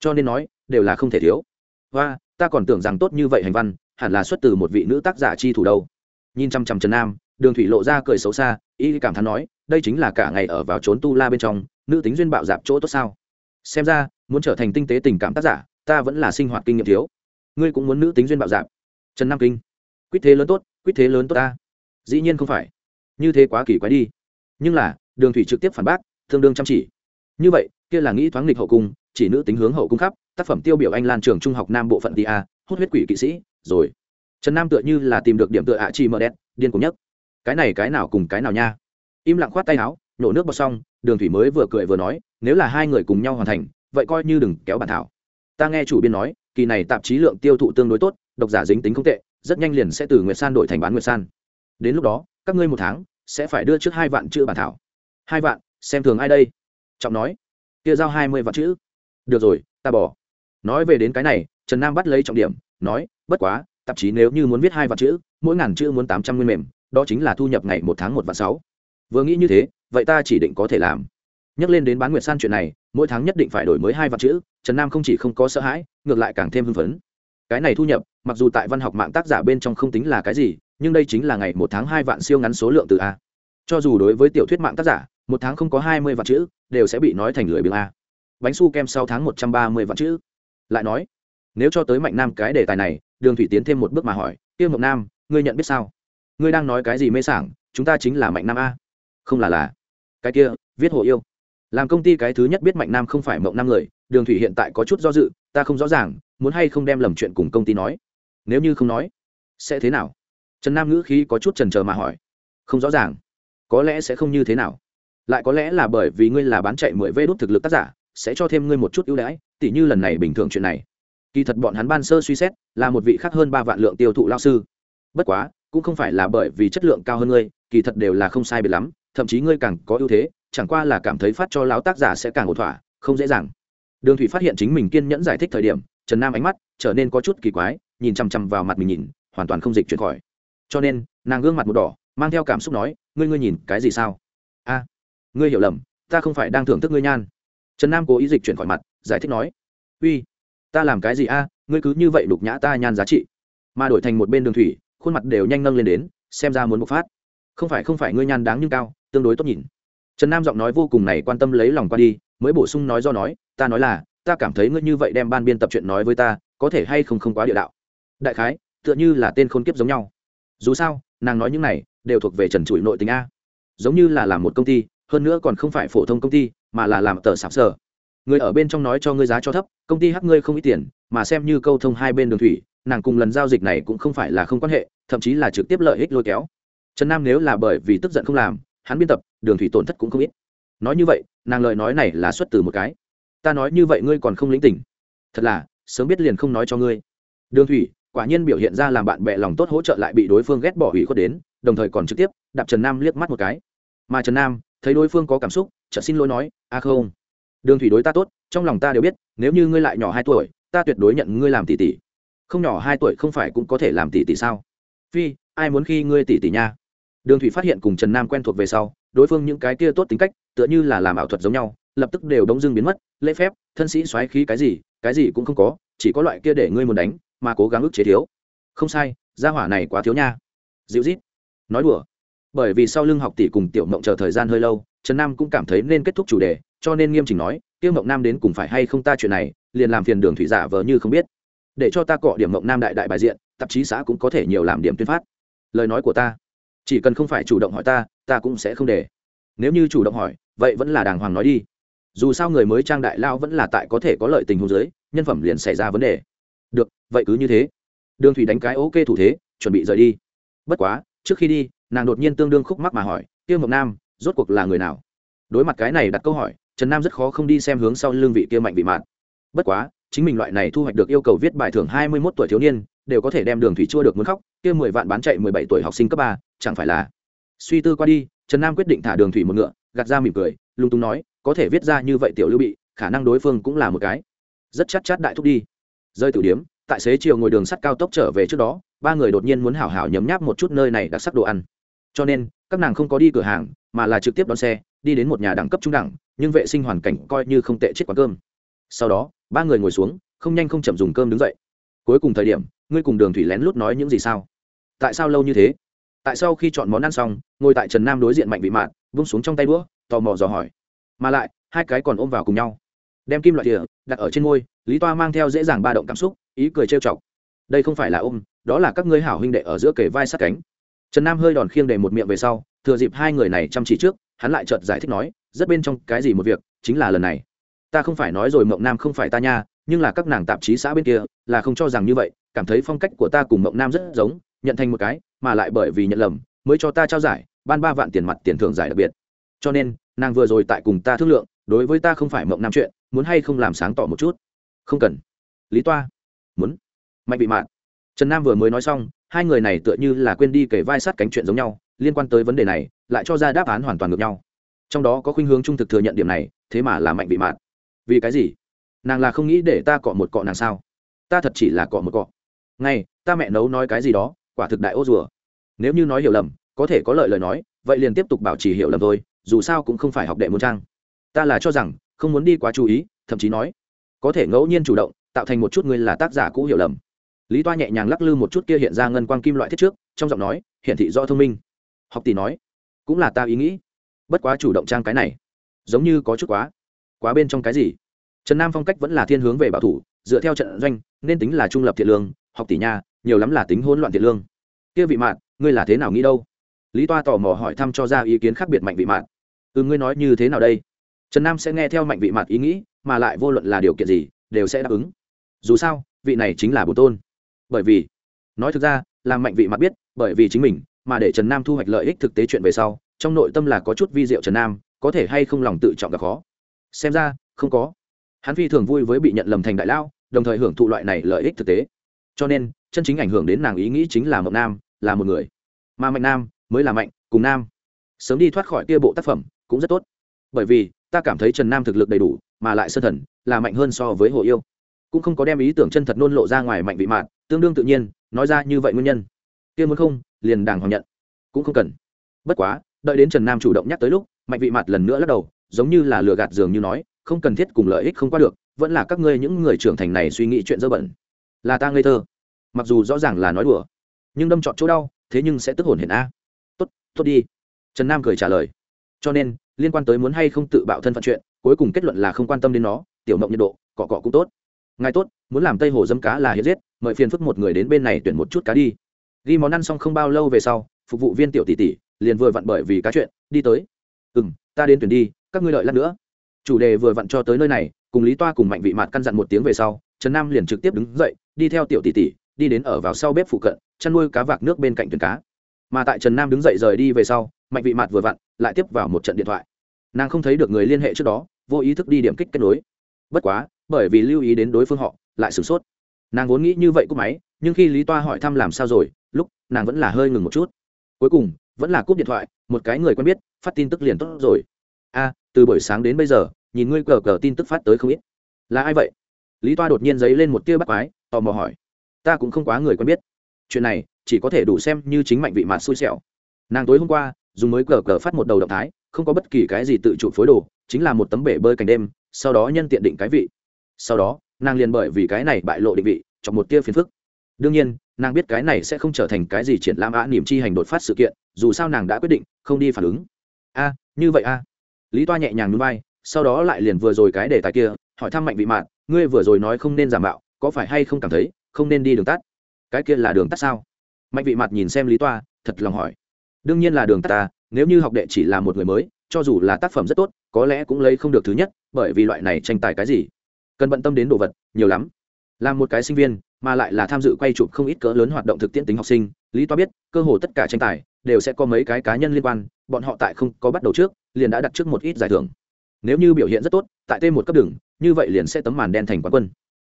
S1: Cho nên nói, đều là không thể thiếu. Và ta còn tưởng rằng tốt như vậy hành văn hẳn là xuất từ một vị nữ tác giả chi thủ đâu. Nhìn chăm chăm trần nam, đường thủy lộ ra cười xấu xa, y cảm thán nói, đây chính là cả ngày ở vào trốn tu la bên trong, nữ tính duyên bạo dạp chỗ tốt sao? Xem ra, muốn trở thành tinh tế tình cảm tác giả, ta vẫn là sinh hoạt kinh nghiệm thiếu. Ngươi cũng muốn nữ tính duyên bạo dạp. Trần nam kinh. Quyết thế lớn tốt quyết thế lớn tốt ta. Dĩ nhiên không phải. Như thế quá kỳ quái đi. Nhưng là, đường thủy trực tiếp phản bác, tương đương chăm chỉ. Như vậy, kia là nghĩ thoáng lịch hậu cung, chỉ nữ tính hướng hậu cung khắp, tác phẩm tiêu biểu anh lan trường trung học nam bộ phận ti a, hút huyết quỷ kỵ sĩ rồi. Trần nam tựa như là tìm được điểm tựa ạ chi mờ đen điên cùng nhất cái này cái nào cùng cái nào nha. Im lặng khoát tay áo nhổ nước bọt xong, đường thủy mới vừa cười vừa nói, nếu là hai người cùng nhau hoàn thành, vậy coi như đừng kéo bản thảo. Ta nghe chủ biên nói, kỳ này tạp chí lượng tiêu thụ tương đối tốt, độc giả dính tính không tệ, rất nhanh liền sẽ từ nguyệt san đổi thành bán nguyệt san. Đến lúc đó, các ngươi một tháng sẽ phải đưa trước hai vạn chữ bản thảo. Hai vạn, xem thường ai đây? Trọng nói. Kia giao hai mươi vạn chữ. Được rồi, ta bỏ. Nói về đến cái này, trần nam bắt lấy trọng điểm, nói bất quá, tạp chí nếu như muốn viết hai vạn chữ, mỗi ngàn chữ muốn tám trăm nguyên mềm, đó chính là thu nhập ngày một tháng một vạn sáu. Vừa nghĩ như thế, vậy ta chỉ định có thể làm. Nhắc lên đến bán nguyệt san chuyện này, mỗi tháng nhất định phải đổi mới hai vạn chữ, trần nam không chỉ không có sợ hãi, ngược lại càng thêm hưng phấn. Cái này thu nhập, mặc dù tại văn học mạng tác giả bên trong không tính là cái gì, nhưng đây chính là ngày một tháng hai vạn siêu ngắn số lượng từ a. Cho dù đối với tiểu thuyết mạng tác giả, một tháng không có hai mươi vạn chữ, đều sẽ bị nói thành lưỡi biếng a. Bánh su kem sau tháng một trăm ba mươi vạn chữ. Lại nói, nếu cho tới mạnh nam cái đề tài này đường thủy tiến thêm một bước mà hỏi, tiêu mộng nam, ngươi nhận biết sao? Ngươi đang nói cái gì mê sảng? Chúng ta chính là mạnh nam a. Không là là. Cái kia, viết hồ yêu. Làm công ty cái thứ nhất biết mạnh nam không phải mộng nam người, đường thủy hiện tại có chút do dự, ta không rõ ràng, muốn hay không đem lầm chuyện cùng công ty nói? Nếu như không nói, sẽ thế nào? Trần nam ngữ khí có chút trần trờ mà hỏi. Không rõ ràng. Có lẽ sẽ không như thế nào. Lại có lẽ là bởi vì ngươi là bán chạy mười vê đốt thực lực tác giả, sẽ cho thêm ngươi một chút ưu đãi, tỉ như lần này bình thường chuyện này kỳ thật bọn hắn ban sơ suy xét, là một vị khác hơn ba vạn lượng tiêu thụ lao sư. Bất quá, cũng không phải là bởi vì chất lượng cao hơn ngươi, kỳ thật đều là không sai biệt lắm, thậm chí ngươi càng có ưu thế, chẳng qua là cảm thấy phát cho lão tác giả sẽ càng ổn thỏa, không dễ dàng. Đường thủy phát hiện chính mình kiên nhẫn giải thích thời điểm, trần nam ánh mắt trở nên có chút kỳ quái, nhìn chằm chằm vào mặt mình nhìn, hoàn toàn không dịch chuyển khỏi. Cho nên, nàng gương mặt một đỏ, mang theo cảm xúc nói, ngươi ngươi nhìn cái gì sao? A, ngươi hiểu lầm, ta không phải đang thưởng thức ngươi nhan. Trần nam cố ý dịch chuyển khỏi mặt, giải thích nói, uy ta làm cái gì a, ngươi cứ như vậy đục nhã ta nhan giá trị. Mà đổi thành một bên đường thủy, khuôn mặt đều nhanh nâng lên đến, xem ra muốn bộc phát. Không phải không phải ngươi nhan đáng nhưng cao, tương đối tốt nhìn. Trần nam giọng nói vô cùng này quan tâm lấy lòng qua đi, mới bổ sung nói do nói, ta nói là, ta cảm thấy ngươi như vậy đem ban biên tập chuyện nói với ta, có thể hay không không quá địa đạo. Đại khái, tựa như là tên khôn kiếp giống nhau. Dù sao, nàng nói những này, đều thuộc về trần trụi nội tình a. Giống như là làm một công ty, hơn nữa còn không phải phổ thông công ty, mà là làm tờ sạp sở người ở bên trong nói cho ngươi giá cho thấp, công ty hắc ngươi không ít tiền, mà xem như câu thông hai bên đường thủy, nàng cùng lần giao dịch này cũng không phải là không quan hệ, thậm chí là trực tiếp lợi ích lôi kéo. Trần nam nếu là bởi vì tức giận không làm, hắn biên tập, đường thủy tổn thất cũng không ít. Nói như vậy, nàng lời nói này là xuất từ một cái. Ta nói như vậy ngươi còn không lĩnh tỉnh. Thật là, sớm biết liền không nói cho ngươi. Đường thủy, quả nhiên biểu hiện ra làm bạn bè lòng tốt hỗ trợ lại bị đối phương ghét bỏ hủy khuất đến, đồng thời còn trực tiếp đạp trần nam liếc mắt một cái. Mà trần nam, thấy đối phương có cảm xúc, chợt xin lỗi nói, a không đường thủy đối ta tốt, trong lòng ta đều biết, nếu như ngươi lại nhỏ hai tuổi, ta tuyệt đối nhận ngươi làm tỷ tỷ. Không nhỏ hai tuổi không phải cũng có thể làm tỷ tỷ sao? Phi, ai muốn khi ngươi tỷ tỷ nha? Đường thủy phát hiện cùng trần nam quen thuộc về sau, đối phương những cái kia tốt tính cách, tựa như là làm ảo thuật giống nhau, lập tức đều đống dưng biến mất, lễ phép, thân sĩ xoáy khí cái gì cái gì cũng không có, chỉ có loại kia để ngươi muốn đánh, mà cố gắng ức chế thiếu. Không sai, gia hỏa này quá thiếu nha. Dịu rít nói đùa. Bởi vì sau lưng học tỷ cùng tiểu mộng chờ thời gian hơi lâu, trần nam cũng cảm thấy nên kết thúc chủ đề cho nên nghiêm chỉnh nói, tiêu mộng nam đến cùng phải hay không ta chuyện này, liền làm phiền đường thủy giả vờ như không biết. Để cho ta cọ điểm mộng nam đại đại bài diện, tạp chí xã cũng có thể nhiều làm điểm tuyên phát. Lời nói của ta, chỉ cần không phải chủ động hỏi ta ta cũng sẽ không để. Nếu như chủ động hỏi, vậy vẫn là đàng hoàng nói đi. Dù sao người mới trang đại lao vẫn là tại có thể có lợi tình huống giới nhân phẩm liền xảy ra vấn đề. Được, vậy cứ như thế. Đường thủy đánh cái ok thủ thế, chuẩn bị rời đi. Bất quá, trước khi đi, nàng đột nhiên tương đương khúc mắc mà hỏi, tiêu mộng nam, rốt cuộc là người nào? Đối mặt cái này đặt câu hỏi trần nam rất khó không đi xem hướng sau lương vị kia mạnh vị mạn. Bất quá, chính mình loại này thu hoạch được yêu cầu viết bài thưởng hai mươi mốt tuổi thiếu niên, đều có thể đem đường thủy chua được muốn khóc, kia mười vạn bán chạy mười bảy tuổi học sinh cấp ba, chẳng phải là? Suy tư qua đi, trần nam quyết định thả đường thủy một ngựa, gạt ra mỉm cười lung tung nói, có thể viết ra như vậy tiểu lưu bị, khả năng đối phương cũng là một cái. Rất chắc chát đại thúc đi. Rơi tử điếm tại xế chiều ngồi đường sắt cao tốc trở về trước đó, ba người đột nhiên muốn hảo hảo nhấm nháp một chút nơi này đặc sắc đồ ăn. Cho nên, các nàng không có đi cửa hàng, mà là trực tiếp đón xe đi đến một nhà đẳng cấp trung đẳng nhưng vệ sinh hoàn cảnh coi như không tệ chết quán cơm. Sau đó ba người ngồi xuống không nhanh không chậm dùng cơm đứng dậy. Cuối cùng thời điểm ngươi cùng đường thủy lén lút nói những gì sao? Tại sao lâu như thế? Tại sao khi chọn món ăn xong ngồi tại trần nam đối diện mạnh vị mạn vung xuống trong tay đũa tò mò dò hỏi. Mà lại hai cái còn ôm vào cùng nhau. Đem kim loại thìa đặt ở trên ngôi, lý toa mang theo dễ dàng ba động cảm xúc ý cười trêu chọc. Đây không phải là ôm đó là các ngươi hảo huynh đệ ở giữa kề vai sát cánh. Trần nam hơi đòn khiêng để một miệng về sau thừa dịp hai người này chăm chỉ trước hắn lại chợt giải thích nói, rất bên trong cái gì một việc, chính là lần này. Ta không phải nói rồi mộng nam không phải ta nha, nhưng là các nàng tạp chí xã bên kia, là không cho rằng như vậy, cảm thấy phong cách của ta cùng mộng nam rất giống, nhận thành một cái, mà lại bởi vì nhận lầm, mới cho ta trao giải, ban ba vạn tiền mặt tiền thưởng giải đặc biệt. Cho nên, nàng vừa rồi tại cùng ta thương lượng, đối với ta không phải mộng nam chuyện, muốn hay không làm sáng tỏ một chút? Không cần. Lý toa, muốn. Mạnh bị mạn. Trần nam vừa mới nói xong, hai người này tựa như là quên đi kể vai sát cánh chuyện giống nhau liên quan tới vấn đề này, lại cho ra đáp án hoàn toàn ngược nhau. Trong đó có khuynh hướng trung thực thừa nhận điểm này, thế mà là mạnh bị mạn. Vì cái gì? Nàng là không nghĩ để ta cọ một cọ nàng sao? Ta thật chỉ là cọ một cọ. Ngay, ta mẹ nấu nói cái gì đó, quả thực đại ô rùa. Nếu như nói hiểu lầm, có thể có lợi lời nói, vậy liền tiếp tục bảo trì hiểu lầm thôi, dù sao cũng không phải học đệ môn trang. Ta là cho rằng, không muốn đi quá chú ý, thậm chí nói, có thể ngẫu nhiên chủ động, tạo thành một chút ngươi là tác giả cũ hiểu lầm. Lý toa nhẹ nhàng lắc lư một chút kia hiện ra ngân quang kim loại thiết trước, trong giọng nói, hiển thị do thông minh học tỷ nói, cũng là ta ý nghĩ. Bất quá chủ động trang cái này, giống như có chút quá. Quá bên trong cái gì? Trần nam phong cách vẫn là thiên hướng về bảo thủ, dựa theo trận doanh, nên tính là trung lập thiện lương, học tỷ nha, nhiều lắm là tính hỗn loạn thiện lương. Kia vị mạn, ngươi là thế nào nghĩ đâu? Lý toa tò mò hỏi thăm cho ra ý kiến khác biệt mạnh vị mạn. Ừ ngươi nói như thế nào đây? Trần nam sẽ nghe theo mạnh vị mạn ý nghĩ, mà lại vô luận là điều kiện gì, đều sẽ đáp ứng. Dù sao, vị này chính là bồ tôn. Bởi vì, nói thực ra làm mạnh vị mạng biết, bởi vì chính mình mà để trần nam thu hoạch lợi ích thực tế chuyện về sau, trong nội tâm là có chút vi diệu trần nam, có thể hay không lòng tự trọng gặp khó. Xem ra, không có. Hắn phi thường vui với bị nhận lầm thành đại lao, đồng thời hưởng thụ loại này lợi ích thực tế. Cho nên, chân chính ảnh hưởng đến nàng ý nghĩ chính là mộng nam, là một người. Mà mạnh nam, mới là mạnh, cùng nam. Sớm đi thoát khỏi kia bộ tác phẩm, cũng rất tốt. Bởi vì, ta cảm thấy trần nam thực lực đầy đủ, mà lại sơ thần, là mạnh hơn so với hồ yêu. Cũng không có đem ý tưởng chân thật nôn lộ ra ngoài mạnh vị mạn, tương đương tự nhiên, nói ra như vậy nguyên nhân kia muốn không, liền đàng hoàng nhận. Cũng không cần. Bất quá, đợi đến trần nam chủ động nhắc tới lúc, mạnh vị mặt lần nữa lắc đầu, giống như là lừa gạt dường như nói, không cần thiết cùng lợi ích không qua được, vẫn là các ngươi những người trưởng thành này suy nghĩ chuyện dơ bẩn. Là ta ngây thơ. Mặc dù rõ ràng là nói đùa, nhưng đâm chọn chỗ đau, thế nhưng sẽ tức hồn hiện a. Tốt tốt đi. Trần nam cười trả lời. Cho nên, liên quan tới muốn hay không tự bạo thân phận chuyện, cuối cùng kết luận là không quan tâm đến nó, tiểu mộng nhiệt độ, cọ cọ cũng tốt. Ngài tốt, muốn làm tây hồ dâm cá là hiến giết, mời phiền phức một người đến bên này tuyển một chút cá đi ghi món ăn xong không bao lâu về sau, phục vụ viên tiểu tỷ tỷ liền vừa vặn bởi vì cá chuyện, đi tới. Ừ m ta đến tuyển đi, các ngươi lợi lát nữa. Chủ đề vừa vặn cho tới nơi này, cùng lý toa cùng mạnh vị mạt căn dặn một tiếng về sau, trần nam liền trực tiếp đứng dậy, đi theo tiểu tỷ tỷ, đi đến ở vào sau bếp phụ cận, chăn nuôi cá vạc nước bên cạnh thuyền cá. Mà tại trần nam đứng dậy rời đi về sau, mạnh vị mạt vừa vặn lại tiếp vào một trận điện thoại. Nàng không thấy được người liên hệ trước đó, vô ý thức đi điểm kích kết nối. Bất quá, bởi vì lưu ý đến đối phương họ, lại sửng sốt. Nàng vốn nghĩ như vậy cúc máy nhưng khi lý toa hỏi thăm làm sao rồi nàng vẫn là hơi ngừng một chút. Cuối cùng, vẫn là cúp điện thoại, một cái người quen biết, phát tin tức liền tốt rồi. A, từ buổi sáng đến bây giờ, nhìn ngươi cờ cờ tin tức phát tới không ít. Là ai vậy? Lý toa đột nhiên dấy lên một tia bắt quái, tò mò hỏi. Ta cũng không quá người quen biết. Chuyện này, chỉ có thể đủ xem như chính mạnh vị mạt xui xẻo. Nàng tối hôm qua, dùng mới cờ cờ phát một đầu động thái, không có bất kỳ cái gì tự trụ phối đồ, chính là một tấm bể bơi cảnh đêm, sau đó nhân tiện định cái vị. Sau đó, nàng liền bởi vì cái này bại lộ định vị trong một tia phiền phức. Đương nhiên nàng biết cái này sẽ không trở thành cái gì triển lãm á, niềm chi hành đột phát sự kiện, dù sao nàng đã quyết định, không đi phản ứng. A, như vậy a. Lý toa nhẹ nhàng núi bay sau đó lại liền vừa rồi cái đề tài kia, hỏi thăm mạnh vị mạn, ngươi vừa rồi nói không nên giả mạo, có phải hay không cảm thấy, không nên đi đường tắt? Cái kia là đường tắt sao? Mạnh vị mặt nhìn xem lý toa, thật lòng hỏi. Đương nhiên là đường tắt ta, nếu như học đệ chỉ là một người mới, cho dù là tác phẩm rất tốt, có lẽ cũng lấy không được thứ nhất, bởi vì loại này tranh tài cái gì? Cần bận tâm đến đồ vật, nhiều lắm là một cái sinh viên, mà lại là tham dự quay chụp không ít cỡ lớn hoạt động thực tiễn tính học sinh. Lý toa biết, cơ hồ tất cả tranh tài đều sẽ có mấy cái cá nhân liên quan, bọn họ tại không có bắt đầu trước, liền đã đặt trước một ít giải thưởng. Nếu như biểu hiện rất tốt, tại t một cấp đường, như vậy liền sẽ tấm màn đen thành quán quân.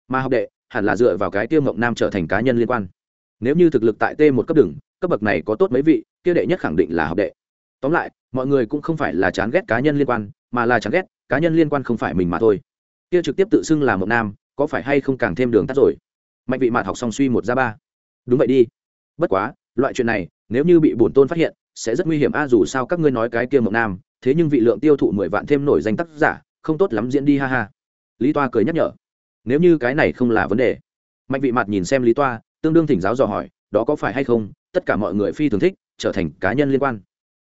S1: Mà học đệ, hẳn là dựa vào cái tiêu mộng nam trở thành cá nhân liên quan. Nếu như thực lực tại t một cấp đường, cấp bậc này có tốt mấy vị, kia đệ nhất khẳng định là học đệ. Tóm lại, mọi người cũng không phải là chán ghét cá nhân liên quan, mà là chán ghét cá nhân liên quan không phải mình mà thôi. Kia trực tiếp tự xưng là mộng nam có phải hay không càng thêm đường tắt rồi? Mạnh vị mạt học xong suy một ra ba. Đúng vậy đi. Bất quá, loại chuyện này, nếu như bị bổn tôn phát hiện, sẽ rất nguy hiểm. A, dù sao các ngươi nói cái kia mộng nam, thế nhưng vị lượng tiêu thụ mười vạn thêm nổi danh tác giả, không tốt lắm diễn đi, ha ha. Lý toa cười nhắc nhở. Nếu như cái này không là vấn đề. Mạnh vị mặt nhìn xem lý toa, tương đương thỉnh giáo dò hỏi, đó có phải hay không? Tất cả mọi người phi thường thích, trở thành cá nhân liên quan.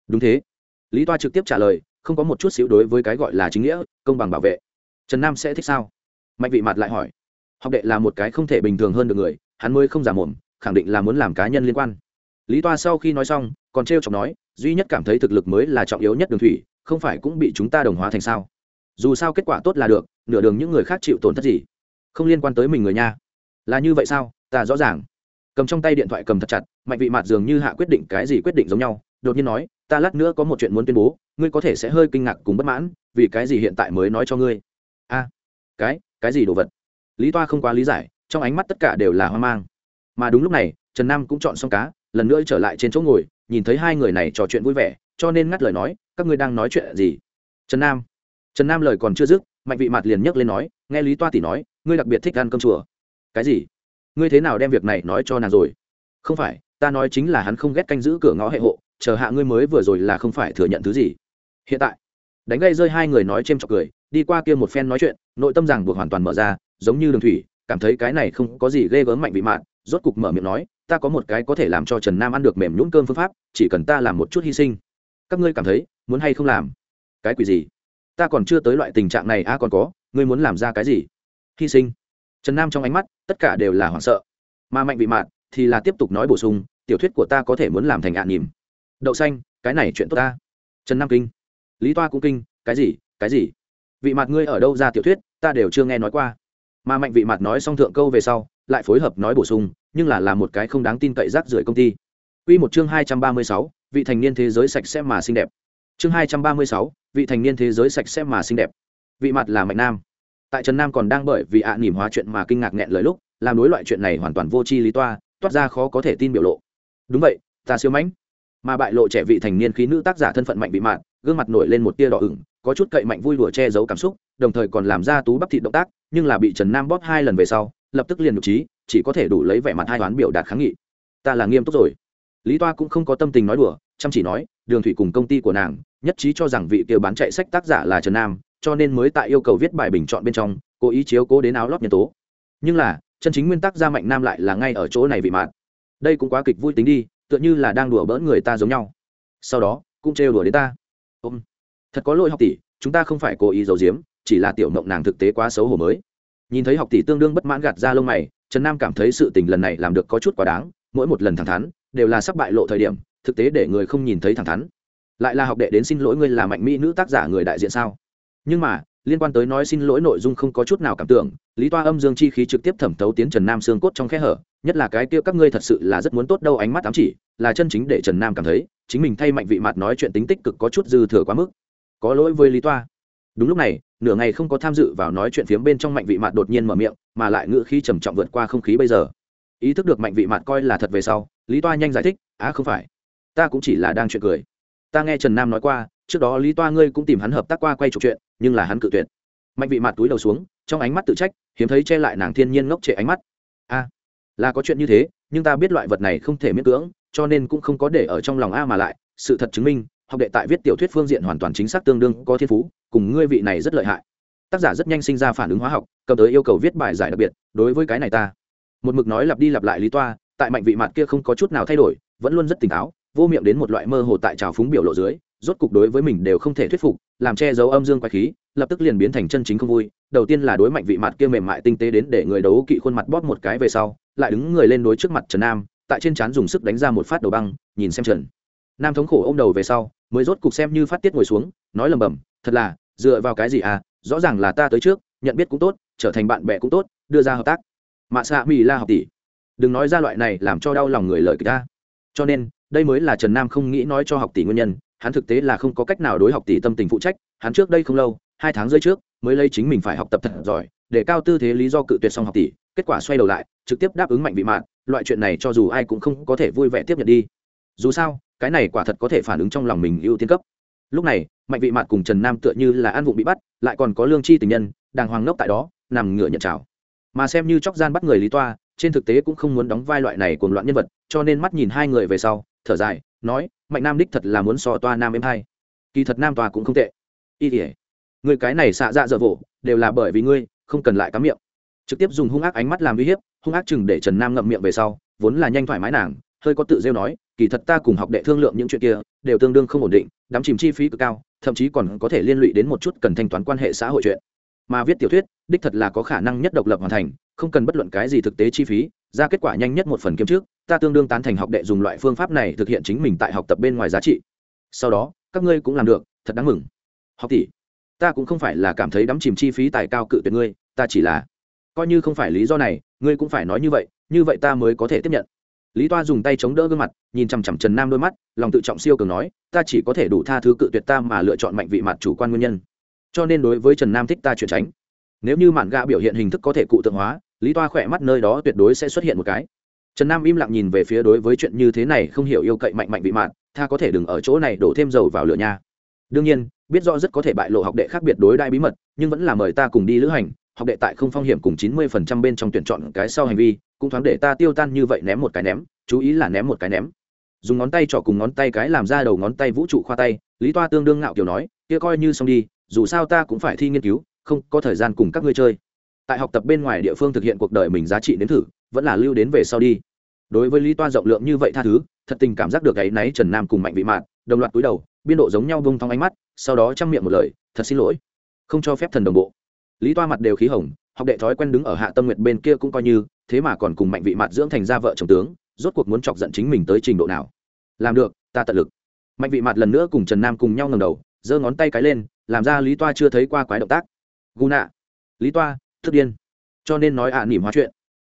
S1: Đúng thế. Lý toa trực tiếp trả lời, không có một chút xíu đối với cái gọi là chính nghĩa, công bằng bảo vệ. Trần nam sẽ thích sao? Mạnh vị mặt lại hỏi, học đệ là một cái không thể bình thường hơn được người, hắn mới không giả mồm, khẳng định là muốn làm cá nhân liên quan. Lý toa sau khi nói xong, còn t r e o chọc nói, duy nhất cảm thấy thực lực mới là trọng yếu nhất đường thủy, không phải cũng bị chúng ta đồng hóa thành sao? Dù sao kết quả tốt là được, nửa đường những người khác chịu tổn thất gì? Không liên quan tới mình người nha. Là như vậy sao? Ta rõ ràng. Cầm trong tay điện thoại cầm thật chặt, mạnh vị mặt dường như hạ quyết định cái gì quyết định giống nhau, đột nhiên nói, ta lát nữa có một chuyện muốn tuyên bố, ngươi có thể sẽ hơi kinh ngạc cùng bất mãn, vì cái gì hiện tại mới nói cho ngươi? A, cái cái gì đồ vật? Lý toa không quá lý giải, trong ánh mắt tất cả đều là hoang mang. Mà đúng lúc này, trần nam cũng chọn xong cá, lần nữa trở lại trên chỗ ngồi, nhìn thấy hai người này trò chuyện vui vẻ, cho nên ngắt lời nói, các ngươi đang nói chuyện gì? Trần nam. Trần nam lời còn chưa dứt, mạnh vị mặt liền nhấc lên nói, nghe lý toa tỷ nói, ngươi đặc biệt thích ăn cơm chùa. Cái gì? Ngươi thế nào đem việc này nói cho nàng rồi? Không phải, ta nói chính là hắn không ghét canh giữ cửa ngõ hệ hộ, chờ hạ ngươi mới vừa rồi là không phải thừa nhận thứ gì. Hiện tại đánh gây rơi hai người nói c h ê m chọc cười, đi qua kia một phen nói chuyện, nội tâm rằng buộc hoàn toàn mở ra, giống như đường thủy, cảm thấy cái này không có gì ghê gớm mạnh vị mạn, rốt cục mở miệng nói, ta có một cái có thể làm cho trần nam ăn được mềm nhũng cơm phương pháp, chỉ cần ta làm một chút hy sinh. Các ngươi cảm thấy, muốn hay không làm? Cái quỷ gì? Ta còn chưa tới loại tình trạng này, a à còn có, ngươi muốn làm ra cái gì? Hy sinh. Trần nam trong ánh mắt, tất cả đều là hoảng sợ. Mà mạnh vị mạn, thì là tiếp tục nói bổ sung, tiểu thuyết của ta có thể muốn làm thành ạ nỉm. Đậu xanh, cái này chuyện tốt ta. Trần nam kinh lý toa cũng kinh cái gì cái gì vị mặt ngươi ở đâu ra tiểu thuyết ta đều chưa nghe nói qua mà mạnh vị mặt nói xong thượng câu về sau lại phối hợp nói bổ sung nhưng là là một cái không đáng tin cậy rác rưởi công ty Quy một chương hai trăm ba mươi sáu, vị thành niên thế giới sạch sẽ mà xinh đẹp. Chương hai trăm ba mươi sáu, vị thành niên thế giới sạch sẽ mà xinh đẹp. Vị mặt là Mạnh Nam. Tại Trần Nam còn đang bởi vì ạ à nỉm hóa chuyện mà kinh ngạc nghẹn lời lúc, làm đối loại chuyện này hoàn toàn vô tri lý toa, toát ra khó có thể tin biểu lộ. Đúng vậy, ta siêu mãnh. Mà bại lộ trẻ vị thành niên khí nữ tác giả thân phận mạnh bị mạn, gương mặt nổi lên một tia đỏ ửng, có chút cậy mạnh vui đùa che giấu cảm xúc, đồng thời còn làm ra tú bắp thịt động tác, nhưng là bị Trần Nam bóp hai lần về sau, lập tức liền nhục trí, chỉ có thể đủ lấy vẻ mặt hai toán biểu đạt kháng nghị. Ta là nghiêm túc rồi. Lý toa cũng không có tâm tình nói đùa chăm chỉ nói đường thủy cùng công ty của nàng nhất trí cho rằng vị kia bán chạy sách tác giả là trần nam cho nên mới tại yêu cầu viết bài bình chọn bên trong cố ý chiếu cố đến áo lót nhân tố. Nhưng là chân chính nguyên tắc gia mạnh nam lại là ngay ở chỗ này vị mạn. Đây cũng quá kịch vui tính đi tựa như là đang đùa bỡn người ta giống nhau. Sau đó, cũng trêu đùa đến ta. Ôm. Thật có lỗi học tỷ, chúng ta không phải cố ý giấu giếm, chỉ là tiểu mộng nàng thực tế quá xấu hổ mới. Nhìn thấy học tỷ tương đương bất mãn gạt ra lông mày, trần nam cảm thấy sự tình lần này làm được có chút quá đáng, mỗi một lần thẳng thắn, đều là sắp bại lộ thời điểm, thực tế để người không nhìn thấy thẳng thắn. Lại là học đệ đến xin lỗi ngươi là mạnh mỹ nữ tác giả người đại diện sao? Nhưng mà liên quan tới nói xin lỗi nội dung không có chút nào cảm tưởng, lý toa âm dương chi khí trực tiếp thẩm thấu tiến trần nam xương cốt trong khe hở, nhất là cái kia các ngươi thật sự là rất muốn tốt đâu ánh mắt ám chỉ, là chân chính để trần nam cảm thấy, chính mình thay mạnh vị mặt nói chuyện tính tích cực có chút dư thừa quá mức. Có lỗi với lý toa. Đúng lúc này, nửa ngày không có tham dự vào nói chuyện phiếm bên trong mạnh vị mặt đột nhiên mở miệng, mà lại ngữ khí trầm trọng vượt qua không khí bây giờ. Ý thức được mạnh vị mặt coi là thật về sau, lý toa nhanh giải thích, á, không phải. Ta cũng chỉ là đang chuyện cười. Ta nghe trần nam nói qua, trước đó lý toa ngươi cũng tìm hắn hợp tác qua quay trục chuyện nhưng là hắn cự tuyệt. Mạnh vị mặt túi đầu xuống, trong ánh mắt tự trách, hiếm thấy che lại nàng thiên nhiên ngốc trệ ánh mắt. A, là có chuyện như thế, nhưng ta biết loại vật này không thể miễn cưỡng, cho nên cũng không có để ở trong lòng a mà lại. Sự thật chứng minh, học đệ tại viết tiểu thuyết phương diện hoàn toàn chính xác tương đương, có thiên phú, cùng ngươi vị này rất lợi hại. Tác giả rất nhanh sinh ra phản ứng hóa học, cầm tới yêu cầu viết bài giải đặc biệt, đối với cái này ta. Một mực nói lặp đi lặp lại lý toa, tại mạnh vị mặt kia không có chút nào thay đổi, vẫn luôn rất tỉnh táo, vô miệng đến một loại mơ hồ tại trào phúng biểu lộ dưới rốt cục đối với mình đều không thể thuyết phục, làm che giấu âm dương quái khí, lập tức liền biến thành chân chính không vui. Đầu tiên là đối mạnh vị mặt kia mềm mại tinh tế đến để người đấu kỵ khuôn mặt bóp một cái về sau, lại đứng người lên đối trước mặt trần nam, tại trên trán dùng sức đánh ra một phát đầu băng, nhìn xem trần. Nam thống khổ ô m đầu về sau, mới rốt cục xem như phát tiết ngồi xuống, nói lầm bầm thật là, dựa vào cái gì à? Rõ ràng là ta tới trước, nhận biết cũng tốt, trở thành bạn bè cũng tốt, đưa ra hợp tác. Mạ xạ mỹ la học tỷ. Đừng nói ra loại này làm cho đau lòng người lợi kịch ta. Cho nên, đây mới là trần nam không nghĩ nói cho học tỷ nguyên nhân hắn thực tế là không có cách nào đối học tỷ tâm tình phụ trách, hắn trước đây không lâu, hai tháng rơi trước, mới lấy chính mình phải học tập thật giỏi, để cao tư thế lý do cự tuyệt xong học tỷ, kết quả xoay đầu lại, trực tiếp đáp ứng mạnh vị mạn, loại chuyện này cho dù ai cũng không có thể vui vẻ tiếp nhận đi. Dù sao, cái này quả thật có thể phản ứng trong lòng mình ưu tiên cấp. Lúc này, mạnh vị mạn cùng trần nam tựa như là an vụ bị bắt, lại còn có lương chi tình nhân, đàng hoàng ngốc tại đó, nằm ngựa nhận trào mà xem như chóc gian bắt người lý toa, trên thực tế cũng không muốn đóng vai loại này cuồng loạn nhân vật, cho nên mắt nhìn hai người về sau, thở dài nói, mạnh nam đích thật là muốn so toa nam em hai. Kỳ thật nam toa cũng không tệ. Y tỉa người cái này xạ dạ dở vỗ đều là bởi vì ngươi, không cần lại cắm miệng. Trực tiếp dùng hung ác ánh mắt làm uy hiếp, hung ác chừng để trần nam ngậm miệng về sau, vốn là nhanh thoải mái nàng, hơi có tự rêu nói, kỳ thật ta cùng học đệ thương lượng những chuyện kia, đều tương đương không ổn định đắm chìm chi phí cực cao, thậm chí còn có thể liên lụy đến một chút cần thanh toán quan hệ xã hội chuyện. Mà viết tiểu thuyết, đích thật là có khả năng nhất độc lập hoàn thành, không cần bất luận cái gì thực tế chi phí ra kết quả nhanh nhất một phần kiếm trước, ta tương đương tán thành học đệ dùng loại phương pháp này thực hiện chính mình tại học tập bên ngoài giá trị. Sau đó, các ngươi cũng làm được, thật đáng mừng. Học tỷ, ta cũng không phải là cảm thấy đắm chìm chi phí tài cao cự tuyệt ngươi, ta chỉ là, coi như không phải lý do này, ngươi cũng phải nói như vậy như vậy ta mới có thể tiếp nhận. Lý toa dùng tay chống đỡ gương mặt, nhìn chằm chằm trần nam đôi mắt, lòng tự trọng siêu cường nói, ta chỉ có thể đủ tha thứ cự tuyệt ta mà lựa chọn mạnh vị mặt chủ quan nguyên nhân. Cho nên đối với trần nam thích ta chuyển tránh. Nếu như mạn gạ biểu hiện hình thức có thể cụ tượng hóa lý toa khỏe mắt nơi đó tuyệt đối sẽ xuất hiện một cái. Trần nam im lặng nhìn về phía đối với chuyện như thế này không hiểu yêu cậy mạnh mạnh vị mạn, tha có thể đừng ở chỗ này đổ thêm dầu vào lửa nha. Đương nhiên, biết rõ rất có thể bại lộ học đệ khác biệt đối đại bí mật, nhưng vẫn là mời ta cùng đi lữ hành, học đệ tại không phong hiểm cùng chín mươi phần trăm bên trong tuyển chọn cái sau hành vi, cũng thoáng để ta tiêu tan như vậy ném một cái ném, chú ý là ném một cái ném. Dùng ngón tay trỏ cùng ngón tay cái làm ra đầu ngón tay vũ trụ khoa tay, lý toa tương đương ngạo kiểu nói, kia coi như xong đi, dù sao ta cũng phải thi nghiên cứu, không có thời gian cùng các ngươi chơi tại học tập bên ngoài địa phương thực hiện cuộc đời mình giá trị đến thử, vẫn là lưu đến về sau đi. Đối với lý toa rộng lượng như vậy tha thứ, thật tình cảm giác được gáy náy trần nam cùng mạnh vị mạn, đồng loạt cúi đầu, biên độ giống nhau bông thong ánh mắt, sau đó chăm miệng một lời, thật xin lỗi, không cho phép thần đồng bộ. Lý toa mặt đều khí hồng, học đệ thói quen đứng ở hạ tâm nguyện bên kia cũng coi như, thế mà còn cùng mạnh vị mạn dưỡng thành ra vợ chồng tướng, rốt cuộc muốn chọc giận chính mình tới trình độ nào. Làm được, ta tận lực. Mạnh vị mạt lần nữa cùng trần nam cùng nhau ngầm đầu, giơ ngón tay cái lên, làm ra lý toa chưa thấy qua quái động tác. Guna nạ. Lý toa tức điên. Cho nên nói ạ à, nỉm hóa chuyện.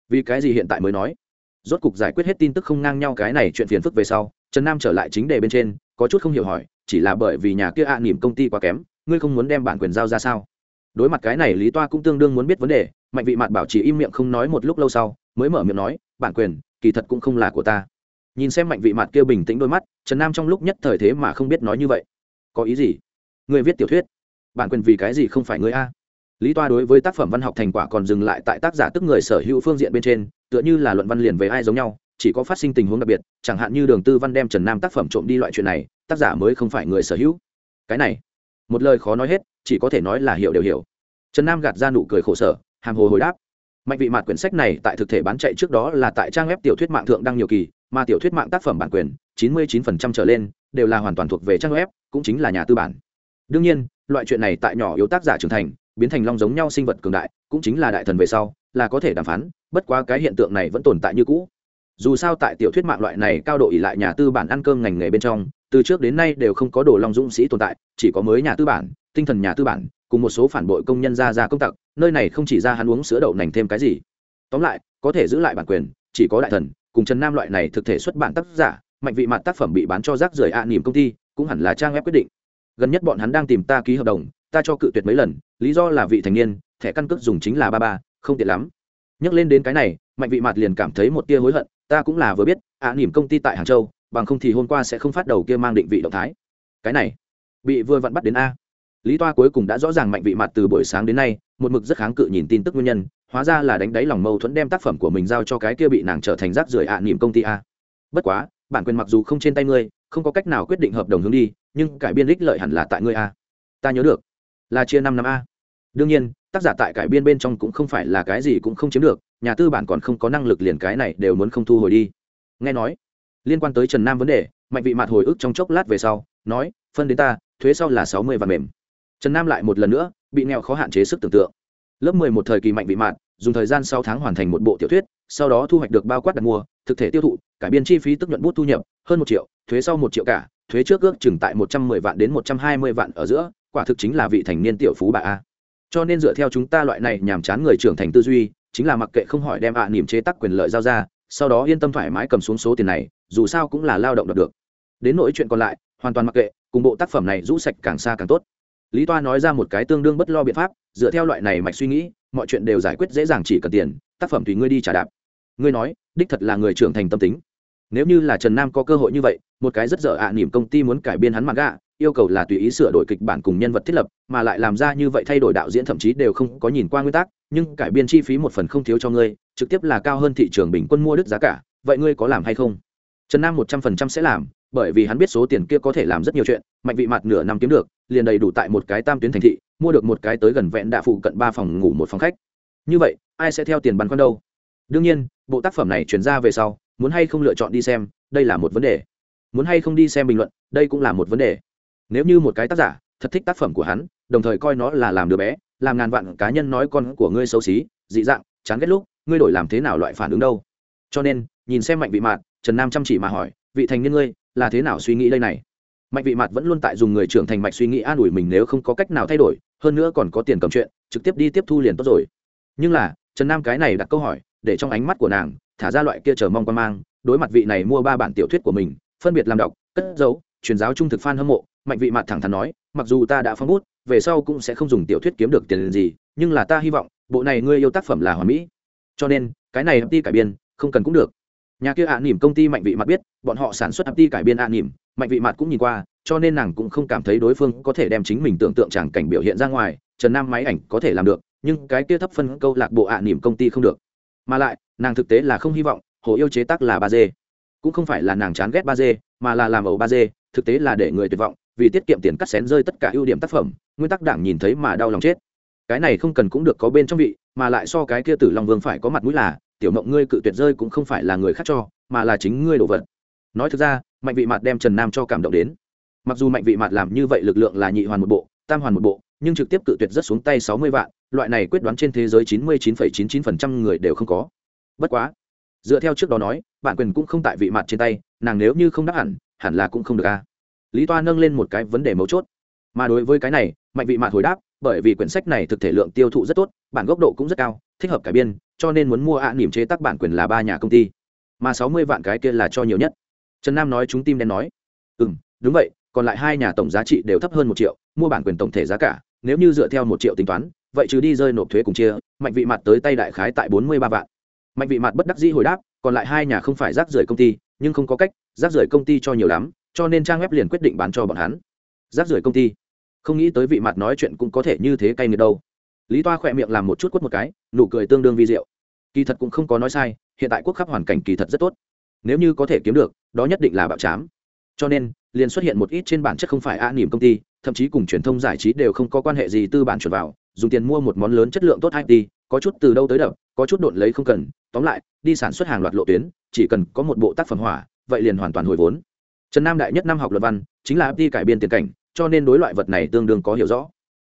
S1: Vì cái gì hiện tại mới nói? Rốt cục giải quyết hết tin tức không ngang nhau cái này chuyện phiền phức về sau trần nam trở lại chính đề bên trên có chút không hiểu hỏi chỉ là bởi vì nhà kia ạ à, nỉm công ty quá kém ngươi không muốn đem bản quyền giao ra sao? Đối mặt cái này lý toa cũng tương đương muốn biết vấn đề mạnh vị mặt bảo chỉ im miệng không nói một lúc lâu sau mới mở miệng nói bản quyền kỳ thật cũng không là của ta. Nhìn xem mạnh vị mặt kia bình tĩnh đôi mắt trần nam trong lúc nhất thời thế mà không biết nói như vậy. Có ý gì? Người viết tiểu thuyết. Bản quyền vì cái gì không phải người a? Lý toa đối với tác phẩm văn học thành quả còn dừng lại tại tác giả tức người sở hữu phương diện bên trên, tựa như là luận văn liền về ai giống nhau, chỉ có phát sinh tình huống đặc biệt, chẳng hạn như đường tư văn đem trần nam tác phẩm trộm đi loại chuyện này, tác giả mới không phải người sở hữu. Cái này, một lời khó nói hết, chỉ có thể nói là hiểu đều hiểu. Trần nam gạt ra nụ cười khổ sở, hàm hồ hồi đáp. Mạnh vị mạt quyển sách này tại thực thể bán chạy trước đó là tại trang web tiểu thuyết mạng thượng đăng nhiều kỳ, mà tiểu thuyết mạng tác phẩm bản quyền 99% trở lên, đều là hoàn toàn thuộc về trang web, cũng chính là nhà tư bản. Đương nhiên, loại chuyện này tại nhỏ yếu tác giả trưởng thành biến thành long giống nhau sinh vật cường đại, cũng chính là đại thần về sau, là có thể đàm phán, bất quá cái hiện tượng này vẫn tồn tại như cũ. Dù sao tại tiểu thuyết mạng loại này cao độ ỉ lại nhà tư bản ăn cơm ngành nghề bên trong, từ trước đến nay đều không có đồ long dũng sĩ tồn tại, chỉ có mới nhà tư bản, tinh thần nhà tư bản, cùng một số phản bội công nhân ra ra công tặc, nơi này không chỉ ra hắn uống sữa đậu nành thêm cái gì. Tóm lại, có thể giữ lại bản quyền, chỉ có đại thần, cùng trần nam loại này thực thể xuất bản tác giả, mạnh vị mặt tác phẩm bị bán cho rác rưởi ạ à nỉm công ty, cũng hẳn là trang web quyết định. Gần nhất bọn hắn đang tìm ta ký hợp đồng ta cho cự tuyệt mấy lần, lý do là vị thành niên, thẻ căn cước dùng chính là ba ba, không tiện lắm. Nhắc lên đến cái này, mạnh vị mặt liền cảm thấy một tia hối hận, ta cũng là vừa biết, ạ à nỉm công ty tại hàng châu, bằng không thì hôm qua sẽ không phát đầu kia mang định vị động thái. Cái này, bị vừa vặn bắt đến a. Lý toa cuối cùng đã rõ ràng mạnh vị mặt từ buổi sáng đến nay, một mực rất kháng cự nhìn tin tức nguyên nhân, hóa ra là đánh đáy lòng mâu thuẫn đem tác phẩm của mình giao cho cái kia bị nàng trở thành rác rưởi ạ à nỉm công ty a. Bất quá, bản quyền mặc dù không trên tay ngươi, không có cách nào quyết định hợp đồng hướng đi, nhưng cải biên ích lợi hẳn là tại ngươi a. Ta nhớ được là chia năm năm a. Đương nhiên, tác giả tại cải biên bên trong cũng không phải là cái gì cũng không chiếm được, nhà tư bản còn không có năng lực liền cái này đều muốn không thu hồi đi. Nghe nói, liên quan tới trần nam vấn đề, mạnh vị mặt hồi ức trong chốc lát về sau, nói, phân đến ta, thuế sau là sáu mươi và mềm. Trần nam lại một lần nữa, bị nghèo khó hạn chế sức tưởng tượng. Lớp mười một thời kỳ mạnh vị mạn dùng thời gian sáu tháng hoàn thành một bộ tiểu thuyết, sau đó thu hoạch được bao quát đặt mua, thực thể tiêu thụ, cải biên chi phí tức nhuận bút thu nhập, hơn một triệu, thuế sau một triệu cả, thuế trước ước chừng tại một trăm mười vạn đến một trăm hai mươi vạn ở giữa quả thực chính là vị thành niên tiểu phú bà a. Cho nên dựa theo chúng ta loại này nhàm chán người trưởng thành tư duy chính là mặc kệ không hỏi đem ạ niềm chế tắc quyền lợi giao ra sau đó yên tâm thoải mái cầm xuống số tiền này dù sao cũng là lao động đạt được. Đến nỗi chuyện còn lại hoàn toàn mặc kệ cùng bộ tác phẩm này rũ sạch càng xa càng tốt. Lý toa nói ra một cái tương đương bất lo biện pháp dựa theo loại này mạch suy nghĩ mọi chuyện đều giải quyết dễ dàng chỉ cần tiền tác phẩm tùy ngươi đi trả đạp. Ngươi nói đích thật là người trưởng thành tâm tính. Nếu như là trần nam có cơ hội như vậy một cái rất dở ạ à, công ty muốn cải biên hắn mặc gạ yêu cầu là tùy ý sửa đổi kịch bản cùng nhân vật thiết lập, mà lại làm ra như vậy thay đổi đạo diễn thậm chí đều không có nhìn qua nguyên tắc, nhưng cải biên chi phí một phần không thiếu cho ngươi, trực tiếp là cao hơn thị trường bình quân mua đứt giá cả, vậy ngươi có làm hay không? Trần nam một trăm phần trăm sẽ làm, bởi vì hắn biết số tiền kia có thể làm rất nhiều chuyện, mạnh vị mặt nửa năm kiếm được, liền đầy đủ tại một cái tam tuyến thành thị, mua được một cái tới gần vẹn đạ phụ cận ba phòng ngủ một phòng khách. Như vậy, ai sẽ theo tiền bắn con đâu? Đương nhiên, bộ tác phẩm này chuyển ra về sau, muốn hay không lựa chọn đi xem, đây là một vấn đề. Muốn hay không đi xem bình luận, đây cũng là một vấn đề nếu như một cái tác giả thật thích tác phẩm của hắn, đồng thời coi nó là làm đứa bé, làm ngàn vạn cá nhân nói con của ngươi xấu xí, dị dạng, chán ghét lúc, ngươi đổi làm thế nào loại phản ứng đâu? Cho nên, nhìn xem mạnh vị mạn trần nam chăm chỉ mà hỏi, vị thành niên ngươi, là thế nào suy nghĩ đây này? Mạnh vị mạt vẫn luôn tại dùng người trưởng thành mạch suy nghĩ an ủi mình nếu không có cách nào thay đổi, hơn nữa còn có tiền cầm chuyện, trực tiếp đi tiếp thu liền tốt rồi. Nhưng là, trần nam cái này đặt câu hỏi, để trong ánh mắt của nàng, thả ra loại kia chờ mong quan mang, đối mặt vị này mua ba bản tiểu thuyết của mình, phân biệt làm đọc, cất giấu truyền giáo trung thực f hâm mộ, mạnh vị mặt thẳng thắn nói, mặc dù ta đã phong bút, về sau cũng sẽ không dùng tiểu thuyết kiếm được tiền gì, nhưng là ta hy vọng, bộ này ngươi yêu tác phẩm là hoàn mỹ. Cho nên, cái này ti cải biên, không cần cũng được. Nhà kia ạ à nỉm công ty mạnh vị mặt biết, bọn họ sản xuất ấp ti cải biên ạ à nỉm, mạnh vị mặt cũng nhìn qua, cho nên nàng cũng không cảm thấy đối phương có thể đem chính mình tưởng tượng tràng cảnh biểu hiện ra ngoài, trần nam máy ảnh có thể làm được, nhưng cái kia thấp phân câu lạc bộ ạ à nỉm công ty không được. Mà lại, nàng thực tế là không hy vọng, hồ yêu chế tác là ba d cũng không phải là nàng chán ghét ba dê, mà là làm ẩu ba dê. thực tế là để người tuyệt vọng vì tiết kiệm tiền cắt xén rơi tất cả ưu điểm tác phẩm nguyên tắc đảng nhìn thấy mà đau lòng chết. Cái này không cần cũng được có bên trong vị mà lại so cái kia tử long vương phải có mặt mũi là tiểu mộng ngươi cự tuyệt rơi cũng không phải là người khác cho mà là chính ngươi đồ vật. Nói thực ra mạnh vị mặt đem trần nam cho cảm động đến. Mặc dù mạnh vị mặt làm như vậy lực lượng là nhị hoàn một bộ tam hoàn một bộ nhưng trực tiếp cự tuyệt rất xuống tay sáu mươi vạn loại này quyết đoán trên thế giới chín mươi chín phẩy chín chín phần trăm người đều không có. Bất quá dựa theo trước đó nói bản quyền cũng không tại vị mặt trên tay nàng nếu như không đáp hẳn hẳn là cũng không được a lý toa nâng lên một cái vấn đề mấu chốt. Mà đối với cái này mạnh vị mặt hồi đáp bởi vì quyển sách này thực thể lượng tiêu thụ rất tốt bản gốc độ cũng rất cao thích hợp cải biên cho nên muốn mua ạ à, niềm chế tác bản quyền là ba nhà công ty. Mà sáu mươi vạn cái kia là cho nhiều nhất. Trần nam nói chúng tim đen nói ừ m đúng vậy còn lại hai nhà tổng giá trị đều thấp hơn một triệu mua bản quyền tổng thể giá cả nếu như dựa theo một triệu tính toán vậy chứ đi rơi nộp thuế cùng chia mạnh vị mặt tới tay đại khái tại bốn mươi ba vạn mạnh vị mặt bất đắc dĩ hồi đáp, còn lại hai nhà không phải rác rưởi công ty, nhưng không có cách, rác rưởi công ty cho nhiều lắm, cho nên trang web liền quyết định bán cho bọn hắn. Rác rưởi công ty? Không nghĩ tới vị mặt nói chuyện cũng có thể như thế cay nghiệt đâu. Lý toa khỏe miệng làm một chút quất một cái, nụ cười tương đương vi diệu. Kỳ thật cũng không có nói sai, hiện tại quốc khắp hoàn cảnh kỳ thật rất tốt. Nếu như có thể kiếm được, đó nhất định là bạo chám. Cho nên, liền xuất hiện một ít trên bản chất không phải a nỉm công ty, thậm chí cùng truyền thông giải trí đều không có quan hệ gì tư bản chuyển vào, dùng tiền mua một món lớn chất lượng tốt it có chút từ đâu tới đập, có chút độn lấy không cần, tóm lại, đi sản xuất hàng loạt lộ tuyến, chỉ cần có một bộ tác phẩm hỏa, vậy liền hoàn toàn hồi vốn. Trần nam đại nhất năm học luật văn, chính là đi cải biên tiền cảnh, cho nên đối loại vật này tương đương có hiểu rõ.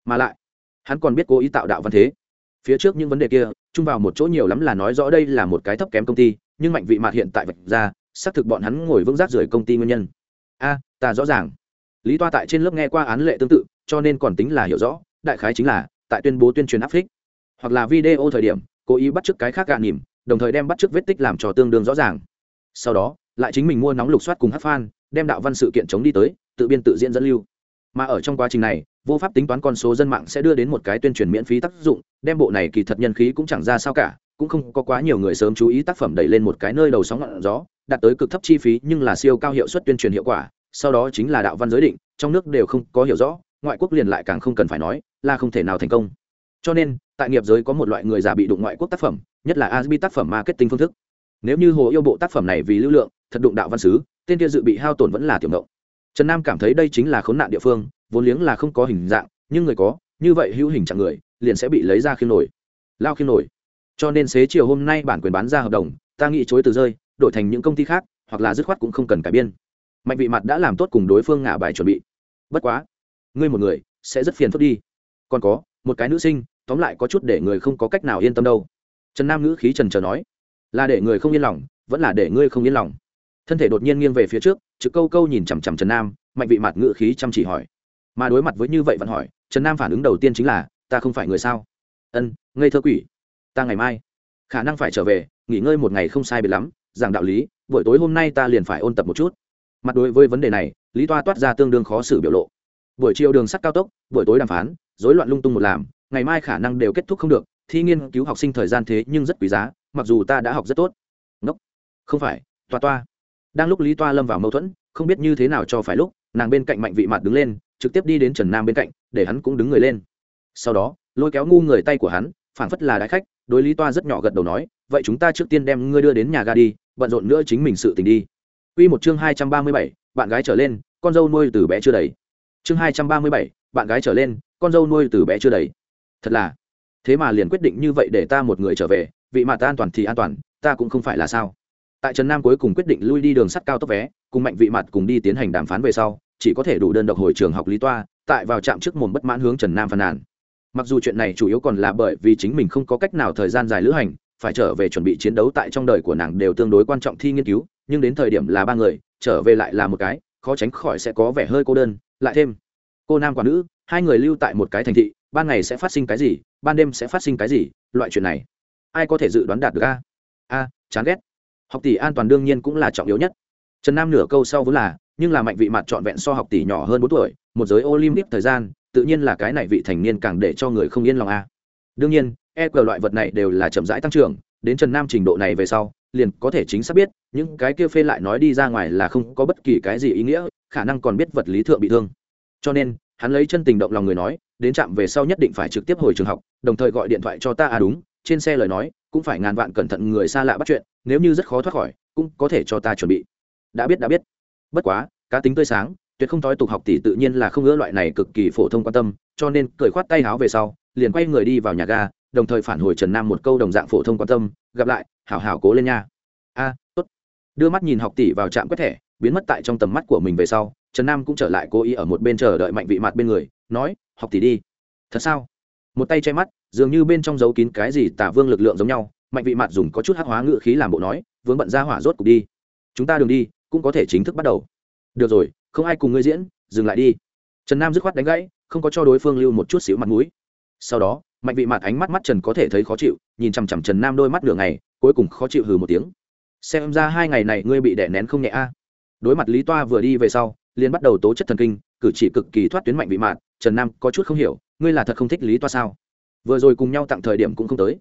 S1: Mà lại, hắn còn biết cố ý tạo đạo văn thế. Phía trước những vấn đề kia, chung vào một chỗ nhiều lắm là nói rõ đây là một cái thấp kém công ty, nhưng mạnh vị mạt hiện tại vạch ra, xác thực bọn hắn ngồi vững rác rưởi công ty nguyên nhân. A, ta rõ ràng. Lý toa tại trên lớp nghe qua án lệ tương tự, cho nên còn tính là hiểu rõ, đại khái chính là, tại tuyên bố tuyên truyền áp phích hoặc là video thời điểm, cố ý bắt chước cái khác gạn nỉm, đồng thời đem bắt chước vết tích làm cho tương đương rõ ràng. Sau đó, lại chính mình mua nóng lục soát cùng hát phan đem đạo văn sự kiện chống đi tới, tự biên tự diễn dẫn lưu. Mà ở trong quá trình này, vô pháp tính toán con số dân mạng sẽ đưa đến một cái tuyên truyền miễn phí tác dụng, đem bộ này kỳ thật nhân khí cũng chẳng ra sao cả, cũng không có quá nhiều người sớm chú ý tác phẩm đẩy lên một cái nơi đầu sóng ngọn gió, đạt tới cực thấp chi phí nhưng là siêu cao hiệu suất tuyên truyền hiệu quả, sau đó chính là đạo văn giới định, trong nước đều không có hiểu rõ, ngoại quốc liền lại càng không cần phải nói, là không thể nào thành công cho nên, tại nghiệp giới có một loại người giả bị đụng ngoại quốc tác phẩm, nhất là Asbi tác phẩm marketing phương thức. Nếu như hồ yêu bộ tác phẩm này vì lưu lượng, thật đụng đạo văn sứ, tên kia dự bị hao tổn vẫn là tiểu động trần nam cảm thấy đây chính là khốn nạn địa phương, vốn liếng là không có hình dạng, nhưng người có, như vậy hữu hình chẳng người, liền sẽ bị lấy ra khiêm nổi. Lao khiêm nổi. Cho nên xế chiều hôm nay bản quyền bán ra hợp đồng, ta nghĩ chối từ rơi, đổi thành những công ty khác, hoặc là dứt khoát cũng không cần cải biên. Mạnh vị mặt đã làm tốt cùng đối phương ngả bài chuẩn bị. Bất quá, ngươi một người, sẽ rất phiền phức đi. Còn có một cái nữ sinh, tóm lại có chút để người không có cách nào yên tâm đâu. Trần nam ngữ khí trần trờ nói, là để người không yên lòng, vẫn là để ngươi không yên lòng. Thân thể đột nhiên nghiêng về phía trước chữ câu câu nhìn chằm chằm trần nam, mạnh vị mặt ngữ khí chăm chỉ hỏi. Mà đối mặt với như vậy vẫn hỏi, trần nam phản ứng đầu tiên chính là, ta không phải người sao? Ân, ngây thơ quỷ, ta ngày mai khả năng phải trở về, nghỉ ngơi một ngày không sai biệt lắm, giảng đạo lý, buổi tối hôm nay ta liền phải ôn tập một chút. Mặt đối với vấn đề này, lý toa toát ra tương đương khó xử biểu lộ. Buổi chiều đường sắt cao tốc, buổi tối đàm phán rối loạn lung tung một làm ngày mai khả năng đều kết thúc không được thi nghiên cứu học sinh thời gian thế nhưng rất quý giá mặc dù ta đã học rất tốt. Ngốc. Không phải toa toa. Đang lúc lý toa lâm vào mâu thuẫn không biết như thế nào cho phải lúc nàng bên cạnh mạnh vị mặt đứng lên trực tiếp đi đến trần nam bên cạnh để hắn cũng đứng người lên. Sau đó lôi kéo ngu người tay của hắn phảng phất là đại khách đối lý toa rất nhỏ gật đầu nói vậy chúng ta trước tiên đem ngươi đưa đến nhà ga đi bận rộn nữa chính mình sự tình đi. Quy một chương hai trăm ba mươi bảy, bạn gái trở lên, con dâu nuôi từ bé chưa đầy. Chương hai trăm ba mươi bảy, bạn gái trở lên, con dâu nuôi từ bé chưa đầy. Thật là, thế mà liền quyết định như vậy để ta một người trở về, vị mà ta an toàn thì an toàn, ta cũng không phải là sao? Tại Trần Nam cuối cùng quyết định lui đi đường sắt cao tốc vé, cùng mạnh vị mặt cùng đi tiến hành đàm phán về sau, chỉ có thể đủ đơn độc hồi trường học lý toa, tại vào trạm trước mồm bất mãn hướng Trần Nam phàn nàn. Mặc dù chuyện này chủ yếu còn là bởi vì chính mình không có cách nào thời gian dài lữ hành, phải trở về chuẩn bị chiến đấu tại trong đời của nàng đều tương đối quan trọng thi nghiên cứu, nhưng đến thời điểm là ba người, trở về lại là một cái khó tránh khỏi sẽ có vẻ hơi cô đơn lại thêm cô nam quả nữ, hai người lưu tại một cái thành thị, ban ngày sẽ phát sinh cái gì, ban đêm sẽ phát sinh cái gì, loại chuyện này. Ai có thể dự đoán đạt được a? A, chán ghét. Học tỷ an toàn đương nhiên cũng là trọng yếu nhất. Trần nam nửa câu sau vốn là, nhưng là mạnh vị mặt trọn vẹn so học tỷ nhỏ hơn bốn tuổi, một giới olympic thời gian, tự nhiên là cái này vị thành niên càng để cho người không yên lòng a. Đương nhiên e cờ loại vật này đều là chậm rãi tăng trưởng, đến trần nam trình độ này về sau, liền có thể chính xác biết, những cái kia phê lại nói đi ra ngoài là không có bất kỳ cái gì ý nghĩa, khả năng còn biết vật lý thượng bị thương cho nên, hắn lấy chân tình động lòng người nói, đến trạm về sau nhất định phải trực tiếp hồi trường học, đồng thời gọi điện thoại cho ta. À đúng, trên xe lời nói, cũng phải ngàn vạn cẩn thận người xa lạ bắt chuyện, nếu như rất khó thoát khỏi, cũng có thể cho ta chuẩn bị. Đã biết đã biết. Bất quá, cá tính tươi sáng, tuyệt không thói tục học tỷ tự nhiên là không ngỡ loại này cực kỳ phổ thông quan tâm, cho nên cởi khoát tay háo về sau, liền quay người đi vào nhà ga, đồng thời phản hồi trần nam một câu đồng dạng phổ thông quan tâm, gặp lại, hảo hảo cố lên nha. A tốt. Đưa mắt nhìn học tỷ vào trạm quét thẻ, biến mất tại trong tầm mắt của mình về sau trần nam cũng trở lại cố ý ở một bên chờ đợi mạnh vị mặt bên người, nói, học tỷ đi. Thật sao? Một tay che mắt, dường như bên trong giấu kín cái gì tả vương lực lượng giống nhau, mạnh vị mặt dùng có chút hắc hóa ngự khí làm bộ nói, vướng bận ra hỏa rốt cục đi. Chúng ta đường đi, cũng có thể chính thức bắt đầu. Được rồi, không ai cùng ngươi diễn, dừng lại đi. Trần nam dứt khoát đánh gãy, không có cho đối phương lưu một chút xíu mặt mũi. Sau đó, mạnh vị mặt ánh mắt mắt trần có thể thấy khó chịu, nhìn chằm chằm trần nam đôi mắt nửa ngày, cuối cùng khó chịu hừ một tiếng. Xem ra hai ngày này ngươi bị đè nén không nhẹ a. Đối mặt lý toa vừa đi về sau liền bắt đầu tố chất thần kinh, cử chỉ cực kỳ thoát tuyến mạnh vị mạn, trần nam có chút không hiểu, ngươi là thật không thích lý toa sao? Vừa rồi cùng nhau tặng thời điểm cũng không tới.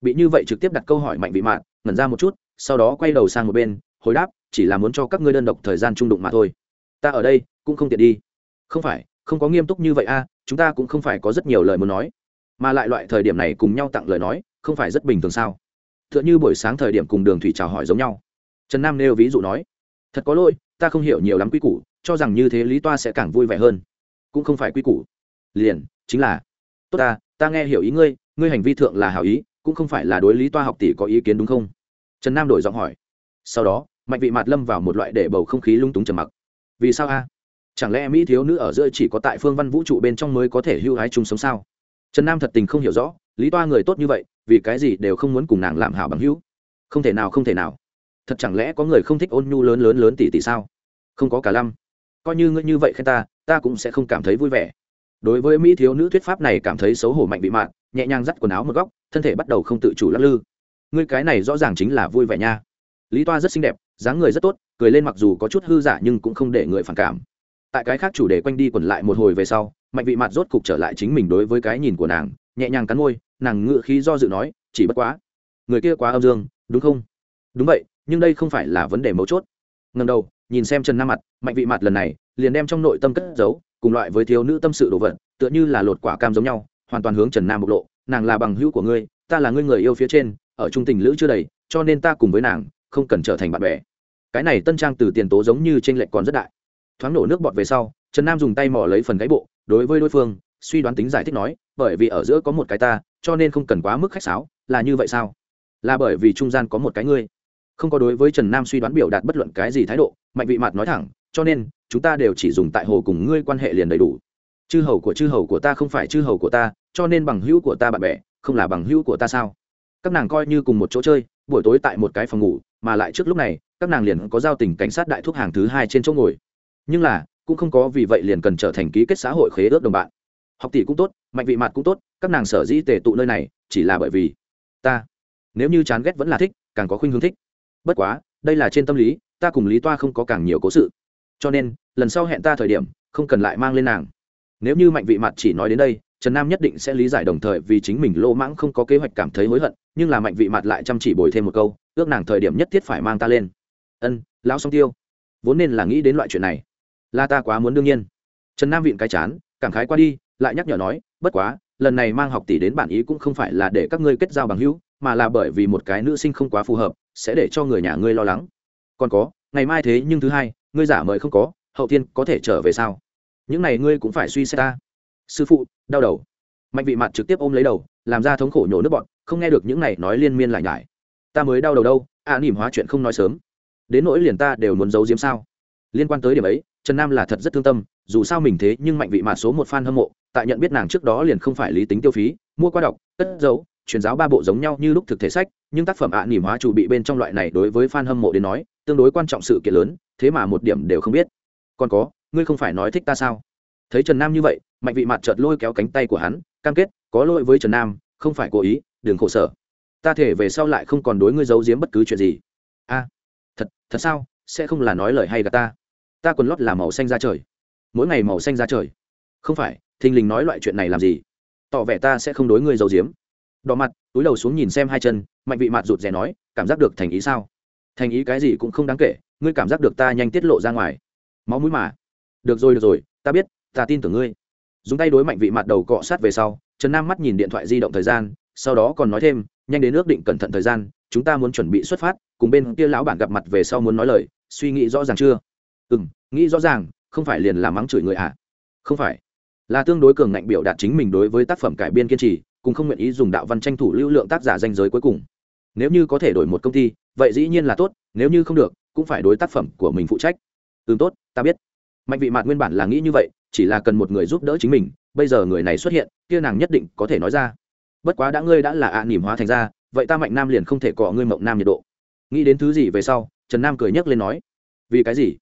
S1: Bị như vậy trực tiếp đặt câu hỏi mạnh vị mạn, ngẩn ra một chút, sau đó quay đầu sang một bên, hồi đáp, chỉ là muốn cho các ngươi đơn độc thời gian trung đụng mà thôi. Ta ở đây, cũng không tiện đi. Không phải, không có nghiêm túc như vậy a, chúng ta cũng không phải có rất nhiều lời muốn nói. Mà lại loại thời điểm này cùng nhau tặng lời nói, không phải rất bình thường sao? T h ư ợ n h ư buổi sáng thời điểm cùng đường thủy chào hỏi giống nhau. Trần nam nêu ví dụ nói, thật có lỗi, ta không hiểu nhiều lắm quy củ cho rằng như thế lý toa sẽ càng vui vẻ hơn. Cũng không phải quy củ. Liền, chính là, tốt ta ta nghe hiểu ý ngươi ngươi hành vi thượng là hảo ý, cũng không phải là đối lý toa học tỷ có ý kiến đúng không? Trần nam đổi giọng hỏi. Sau đó, mạnh vị mạt lâm vào một loại để bầu không khí lung túng trầm mặc. Vì sao a? Chẳng lẽ mỹ thiếu nữ ở giữa chỉ có tại phương văn vũ trụ bên trong mới có thể hưu hái chung sống sao? Trần nam thật tình không hiểu rõ, lý toa người tốt như vậy, vì cái gì đều không muốn cùng nàng làm hảo bằng hữu? Không thể nào, không thể nào. Thật chẳng lẽ có người không thích ôn nhu lớn lớn lớn tỷ tỷ sao? Không có cả lăm coi như ngươi như vậy khen ta ta cũng sẽ không cảm thấy vui vẻ. Đối với mỹ thiếu nữ thuyết pháp này cảm thấy xấu hổ mạnh bị mạn, nhẹ nhàng dắt quần áo một góc, thân thể bắt đầu không tự chủ lắc lư. Ngươi cái này rõ ràng chính là vui vẻ nha. Lý toa rất xinh đẹp, dáng người rất tốt, cười lên mặc dù có chút hư giả nhưng cũng không để người phản cảm. Tại cái khác chủ đề quanh đi quẩn lại một hồi về sau, mạnh vị mặt rốt cục trở lại chính mình đối với cái nhìn của nàng, nhẹ nhàng cắn môi, nàng ngựa khí do dự nói, chỉ bất quá, người kia quá âm dương, đúng không? Đúng vậy, nhưng đây không phải là vấn đề mấu chốt. Ngần đầu nhìn xem trần nam mặt, mạnh vị mặt lần này, liền đem trong nội tâm cất giấu, cùng loại với thiếu nữ tâm sự đồ vật, tựa như là lột quả cam giống nhau, hoàn toàn hướng trần nam bộc lộ, nàng là bằng hữu của ngươi, ta là ngươi người yêu phía trên, ở trung tình lữ chưa đầy, cho nên ta cùng với nàng, không cần trở thành bạn bè. Cái này tân trang từ tiền tố giống như tranh lệch còn rất đại. Thoáng nổ nước bọt về sau, trần nam dùng tay mỏ lấy phần gáy bộ, đối với đối phương, suy đoán tính giải thích nói, bởi vì ở giữa có một cái ta, cho nên không cần quá mức khách sáo, là như vậy sao? Là bởi vì trung gian có một cái ngươi không có đối với trần nam suy đoán biểu đạt bất luận cái gì thái độ, mạnh vị mặt nói thẳng, cho nên, chúng ta đều chỉ dùng tại hồ cùng ngươi quan hệ liền đầy đủ. Chư hầu của chư hầu của ta không phải chư hầu của ta, cho nên bằng hữu của ta bạn bè, không là bằng hữu của ta sao? Các nàng coi như cùng một chỗ chơi, buổi tối tại một cái phòng ngủ, mà lại trước lúc này, các nàng liền có giao tình cảnh sát đại thuốc hàng thứ hai trên chỗ ngồi. Nhưng là, cũng không có vì vậy liền cần trở thành ký kết xã hội khế ước đồng bạn. Học tỷ cũng tốt, mạnh vị mặt cũng tốt, các nàng sở dĩ tề tụ nơi này, chỉ là bởi vì ta. Nếu như chán ghét vẫn là thích, càng có khuynh hướng thích bất quá, đây là trên tâm lý, ta cùng lý toa không có càng nhiều cố sự. Cho nên, lần sau hẹn ta thời điểm, không cần lại mang lên nàng. Nếu như mạnh vị mặt chỉ nói đến đây, trần nam nhất định sẽ lý giải đồng thời vì chính mình lô mãng không có kế hoạch cảm thấy hối hận, nhưng là mạnh vị mặt lại chăm chỉ bồi thêm một câu, ước nàng thời điểm nhất thiết phải mang ta lên. Ân, lão song tiêu. Vốn nên là nghĩ đến loại chuyện này. Là ta quá muốn đương nhiên. Trần nam viện cái chán, cảm khái qua đi, lại nhắc nhở nói, bất quá, lần này mang học tỷ đến bản ý cũng không phải là để các ngươi kết giao bằng hữu, mà là bởi vì một cái nữ sinh không quá phù hợp sẽ để cho người nhà ngươi lo lắng. Còn có ngày mai thế nhưng thứ hai ngươi giả mời không có hậu thiên có thể trở về sao? Những này ngươi cũng phải suy xét ta. Sư phụ đau đầu. Mạnh vị mặt trực tiếp ôm lấy đầu làm ra thống khổ nhổ nước bọn không nghe được những này nói liên miên lại nhải. Ta mới đau đầu đâu a à, nỉm hóa chuyện không nói sớm. Đến nỗi liền ta đều muốn giấu diếm sao? Liên quan tới điểm ấy trần nam là thật rất thương tâm dù sao mình thế nhưng mạnh vị mặt số một fan hâm mộ tại nhận biết nàng trước đó liền không phải lý tính tiêu phí mua qua đọc cất giấu truyền giáo ba bộ giống nhau như lúc thực thể sách nhưng tác phẩm ạ à, nỉm hóa chủ bị bên trong loại này đối với fan hâm mộ đến nói tương đối quan trọng sự kiện lớn thế mà một điểm đều không biết. Còn có ngươi không phải nói thích ta sao? Thấy trần nam như vậy mạnh vị mặt chợt lôi kéo cánh tay của hắn cam kết có lỗi với trần nam không phải cố ý đừng khổ sở. Ta thể về sau lại không còn đối ngươi giấu giếm bất cứ chuyện gì. A thật thật sao? Sẽ không là nói lời hay gà ta. Ta quần lót là màu xanh ra trời. Mỗi ngày màu xanh ra trời. Không phải thình lình nói loại chuyện này làm gì? Tỏ vẻ ta sẽ không đối ngươi giấu giếm đỏ mặt, túi đầu xuống nhìn xem hai chân, mạnh vị mặt rụt rè nói, cảm giác được thành ý sao? Thành ý cái gì cũng không đáng kể, ngươi cảm giác được ta nhanh tiết lộ ra ngoài. Máu mũi mà. Được rồi được rồi, ta biết, ta tin tưởng ngươi. Dùng tay đối mạnh vị mặt đầu cọ sát về sau, trần nam mắt nhìn điện thoại di động thời gian, sau đó còn nói thêm, nhanh đến ước định cẩn thận thời gian, chúng ta muốn chuẩn bị xuất phát, cùng bên kia lão bản gặp mặt về sau muốn nói lời, suy nghĩ rõ ràng chưa? Ừ m nghĩ rõ ràng, không phải liền làm mắng chửi người ạ à? không phải. Là tương đối cường ngạnh biểu đạt chính mình đối với tác phẩm cải biên kiên trì cùng không nguyện ý dùng đạo văn tranh thủ lưu lượng tác giả danh giới cuối cùng. Nếu như có thể đổi một công ty, vậy dĩ nhiên là tốt, nếu như không được, cũng phải đối tác phẩm của mình phụ trách. Ừ tốt, ta biết. Mạnh vị mạt nguyên bản là nghĩ như vậy, chỉ là cần một người giúp đỡ chính mình, bây giờ người này xuất hiện, kia nàng nhất định có thể nói ra. Bất quá đã ngươi đã là ạ à nỉm hóa thành ra, vậy ta mạnh nam liền không thể cọ ngươi mộng nam nhiệt độ. Nghĩ đến thứ gì về sau, trần nam cười nhấc lên nói, vì cái gì?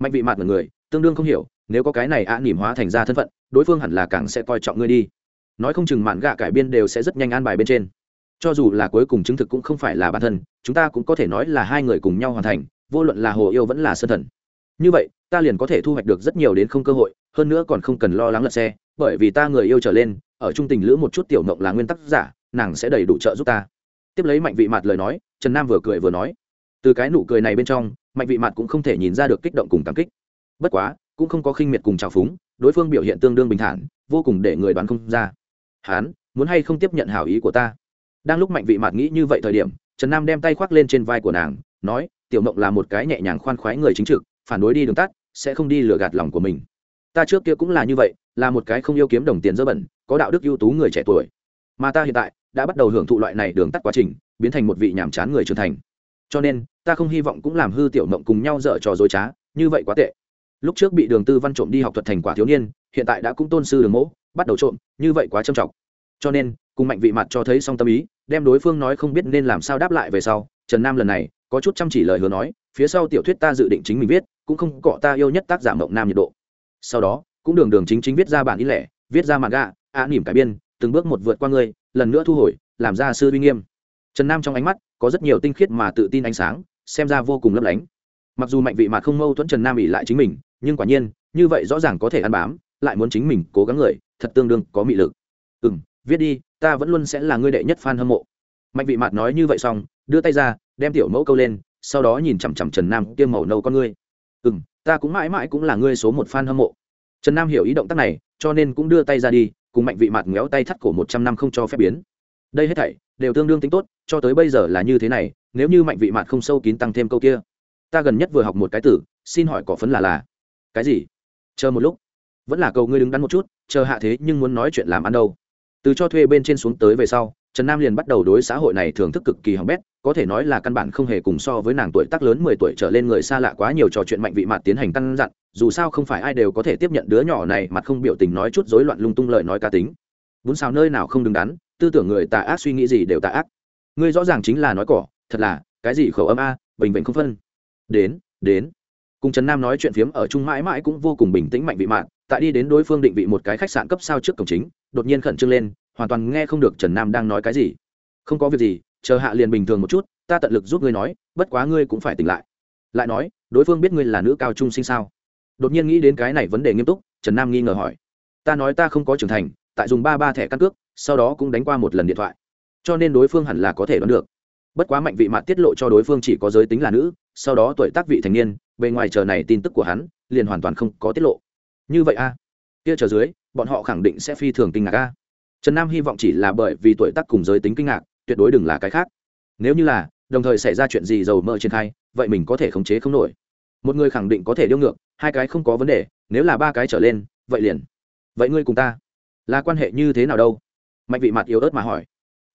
S1: Mạnh vị mạt một người, tương đương không hiểu, nếu có cái này ạ à nỉm hóa thành ra thân phận, đối phương hẳn là càng sẽ coi trọng ngươi đi nói không chừng mạn gạ cải biên đều sẽ rất nhanh an bài bên trên. Cho dù là cuối cùng chứng thực cũng không phải là bản thân, chúng ta cũng có thể nói là hai người cùng nhau hoàn thành, vô luận là hồ yêu vẫn là sân thần. Như vậy, ta liền có thể thu hoạch được rất nhiều đến không cơ hội, hơn nữa còn không cần lo lắng lật xe, bởi vì ta người yêu trở lên, ở trung tình lữ một chút tiểu mộng là nguyên tắc giả, nàng sẽ đầy đủ trợ giúp ta. Tiếp lấy mạnh vị mặt lời nói, trần nam vừa cười vừa nói. Từ cái nụ cười này bên trong, mạnh vị mặt cũng không thể nhìn ra được kích động cùng cảm kích. Bất quá, cũng không có khinh miệt cùng trào phúng, đối phương biểu hiện tương đương bình thản, vô cùng để người đoán không ra hán muốn hay không tiếp nhận hảo ý của ta? Đang lúc mạnh vị mạt nghĩ như vậy thời điểm, trần nam đem tay khoác lên trên vai của nàng, nói, tiểu mộng là một cái nhẹ nhàng khoan khoái người chính trực, phản đối đi đường tắt, sẽ không đi lừa gạt lòng của mình. Ta trước kia cũng là như vậy, là một cái không yêu kiếm đồng tiền dơ bẩn, có đạo đức ưu tú người trẻ tuổi. Mà ta hiện tại, đã bắt đầu hưởng thụ loại này đường tắt quá trình, biến thành một vị nhàm chán người trưởng thành. Cho nên, ta không hy vọng cũng làm hư tiểu mộng cùng nhau dở trò dối trá, như vậy quá tệ. Lúc trước bị đường tư văn trộm đi học thuật thành quả thiếu niên, hiện tại đã cũng tôn sư đường mẫu bắt đầu trộm, như vậy quá trầm trọng. Cho nên, cùng mạnh vị mặt cho thấy xong tâm ý, đem đối phương nói không biết nên làm sao đáp lại về sau, trần nam lần này, có chút chăm chỉ lời hứa nói, phía sau tiểu thuyết ta dự định chính mình viết, cũng không cọ ta yêu nhất tác giả mộng nam nhiệt độ. Sau đó, cũng đường đường chính chính viết ra bản ý lẻ, viết ra mạng gạ ạ nỉm cải biên, từng bước một vượt qua ngươi, lần nữa thu hồi, làm ra sư uy nghiêm. Trần nam trong ánh mắt, có rất nhiều tinh khiết mà tự tin ánh sáng, xem ra vô cùng lấp lánh. Mặc dù mạnh vị mà không mâu thuẫn trần nam ỉ lại chính mình, nhưng quả nhiên, như vậy rõ ràng có thể ăn bám, lại muốn chính mình cố gắng người thật tương đương có mị lực. Ừ m viết đi, ta vẫn luôn sẽ là ngươi đệ nhất f a n hâm mộ. Mạnh vị mạt nói như vậy xong, đưa tay ra, đem tiểu mẫu câu lên, sau đó nhìn chằm chằm trần nam tiêm màu nâu con ngươi. Ừ m ta cũng mãi mãi cũng là ngươi số một f a n hâm mộ. Trần nam hiểu ý động tác này, cho nên cũng đưa tay ra đi, cùng mạnh vị mạt ngéo tay thắt cổ một trăm năm không cho phép biến. Đây hết thảy, đều tương đương tính tốt, cho tới bây giờ là như thế này, nếu như mạnh vị mạt không sâu kín tăng thêm câu kia. Ta gần nhất vừa học một cái tử, xin hỏi cỏ phấn là là. Cái gì? Chờ một lúc vẫn là cầu ngươi đứng đắn một chút, chờ hạ thế nhưng muốn nói chuyện làm ăn đâu. Từ cho thuê bên trên xuống tới về sau, trần nam liền bắt đầu đối xã hội này thưởng thức cực kỳ hỏng bét, có thể nói là căn bản không hề cùng so với nàng tuổi tác lớn mười tuổi trở lên người xa lạ quá nhiều trò chuyện mạnh vị mặt tiến hành căn dặn, dù sao không phải ai đều có thể tiếp nhận đứa nhỏ này mặt không biểu tình nói chút rối loạn lung tung lời nói cá tính. Bún sao nơi nào không đứng đắn, tư tưởng người tà ác suy nghĩ gì đều tà ác. Ngươi rõ ràng chính là nói cỏ, thật là, cái gì khẩu âm a, bình bệnh không phân. Đến đến cùng trần nam nói chuyện phiếm ở chung mãi mãi cũng vô cùng bình tĩnh mạnh vị mạng. tại đi đến đối phương định vị một cái khách sạn cấp sao trước cổng chính, đột nhiên khẩn trương lên, hoàn toàn nghe không được trần nam đang nói cái gì. Không có việc gì, chờ hạ liền bình thường một chút, ta tận lực giúp ngươi nói, bất quá ngươi cũng phải tỉnh lại. Lại nói, đối phương biết ngươi là nữ cao trung sinh sao? Đột nhiên nghĩ đến cái này vấn đề nghiêm túc, trần nam nghi ngờ hỏi. Ta nói ta không có trưởng thành, tại dùng ba ba thẻ căn cước, sau đó cũng đánh qua một lần điện thoại. Cho nên đối phương hẳn là có thể đoán được. Bất quá mạnh vị mạn tiết lộ cho đối phương chỉ có giới tính là nữ sau đó tuổi tác vị thành niên, bề ngoài chờ này tin tức của hắn, liền hoàn toàn không có tiết lộ. Như vậy a kia chờ dưới, bọn họ khẳng định sẽ phi thường kinh ngạc a. Trần nam hy vọng chỉ là bởi vì tuổi tác cùng giới tính kinh ngạc, tuyệt đối đừng là cái khác. Nếu như là, đồng thời xảy ra chuyện gì dầu mỡ trên khai, vậy mình có thể khống chế không nổi. Một người khẳng định có thể điêu ngược, hai cái không có vấn đề, nếu là ba cái trở lên, vậy liền. Vậy ngươi cùng ta, là quan hệ như thế nào đâu? Mạnh vị mặt yếu ớt mà hỏi.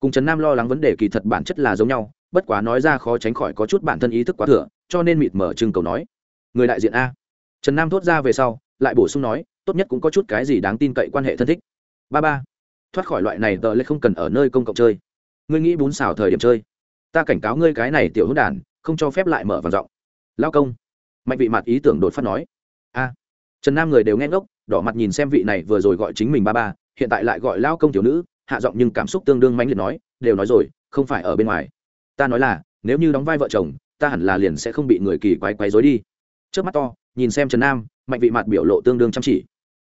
S1: Cùng trần nam lo lắng vấn đề kỳ thật bản chất là giống nhau bất quá nói ra khó tránh khỏi có chút bản thân ý thức quá thừa, cho nên mịt mở trưng cầu nói. Người đại diện a. Trần nam thốt ra về sau, lại bổ sung nói, tốt nhất cũng có chút cái gì đáng tin cậy quan hệ thân thích. Ba ba. Thoát khỏi loại này tờ lệ không cần ở nơi công cộng chơi. Ngươi nghĩ bún xào thời điểm chơi. Ta cảnh cáo ngươi cái này tiểu hữu đàn không cho phép lại mở vàng giọng lao công. Mạnh vị mặt ý tưởng đột phát nói. A. Trần nam người đều nghe ngốc, đỏ mặt nhìn xem vị này vừa rồi gọi chính mình ba ba, hiện tại lại gọi lao công tiểu nữ, hạ giọng nhưng cảm xúc tương đương mãnh liệt nói, đều nói rồi, không phải ở bên ngoài ta nói là, nếu như đóng vai vợ chồng, ta hẳn là liền sẽ không bị người kỳ quái quái dối đi. Trước mắt to, nhìn xem trần nam, mạnh vị mặt biểu lộ tương đương chăm chỉ.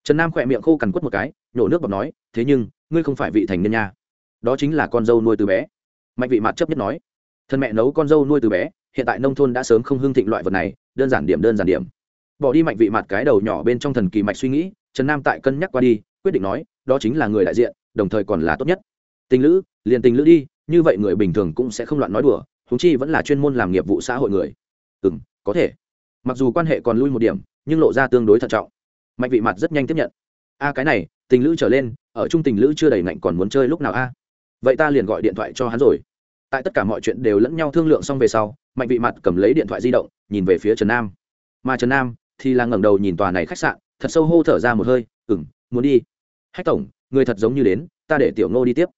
S1: Trần nam khỏe miệng khô cằn quất một cái, nhổ nước bọc nói, thế nhưng, ngươi không phải vị thành niên nha. Đó chính là con dâu nuôi từ bé. Mạnh vị mặt chấp nhất nói. Thân mẹ nấu con dâu nuôi từ bé, hiện tại nông thôn đã sớm không hưng thịnh loại vật này, đơn giản điểm, đơn giản điểm. Bỏ đi mạnh vị mặt cái đầu nhỏ bên trong thần kỳ mạch suy nghĩ, trần nam tại cân nhắc qua đi, quyết định nói, đó chính là người đại diện, đồng thời còn là tốt nhất. Tình lữ, liền tình lữ đi như vậy người bình thường cũng sẽ không loạn nói đùa húng chi vẫn là chuyên môn làm nghiệp vụ xã hội người. Ừ m có thể. Mặc dù quan hệ còn lui một điểm, nhưng lộ ra tương đối thận trọng. Mạnh vị mặt rất nhanh tiếp nhận. A, cái này, tình lữ trở lên, ở chung tình lữ chưa đầy ngạnh còn muốn chơi lúc nào a? Vậy ta liền gọi điện thoại cho hắn rồi. Tại tất cả mọi chuyện đều lẫn nhau thương lượng xong về sau, mạnh vị mặt cầm lấy điện thoại di động, nhìn về phía trần nam. Mà trần nam thì là ngẩng đầu nhìn tòa này khách sạn, thật sâu hô thở ra một hơi ừng muốn đi. Hách tổng, người thật giống như đến, ta để tiểu ngô đi tiếp.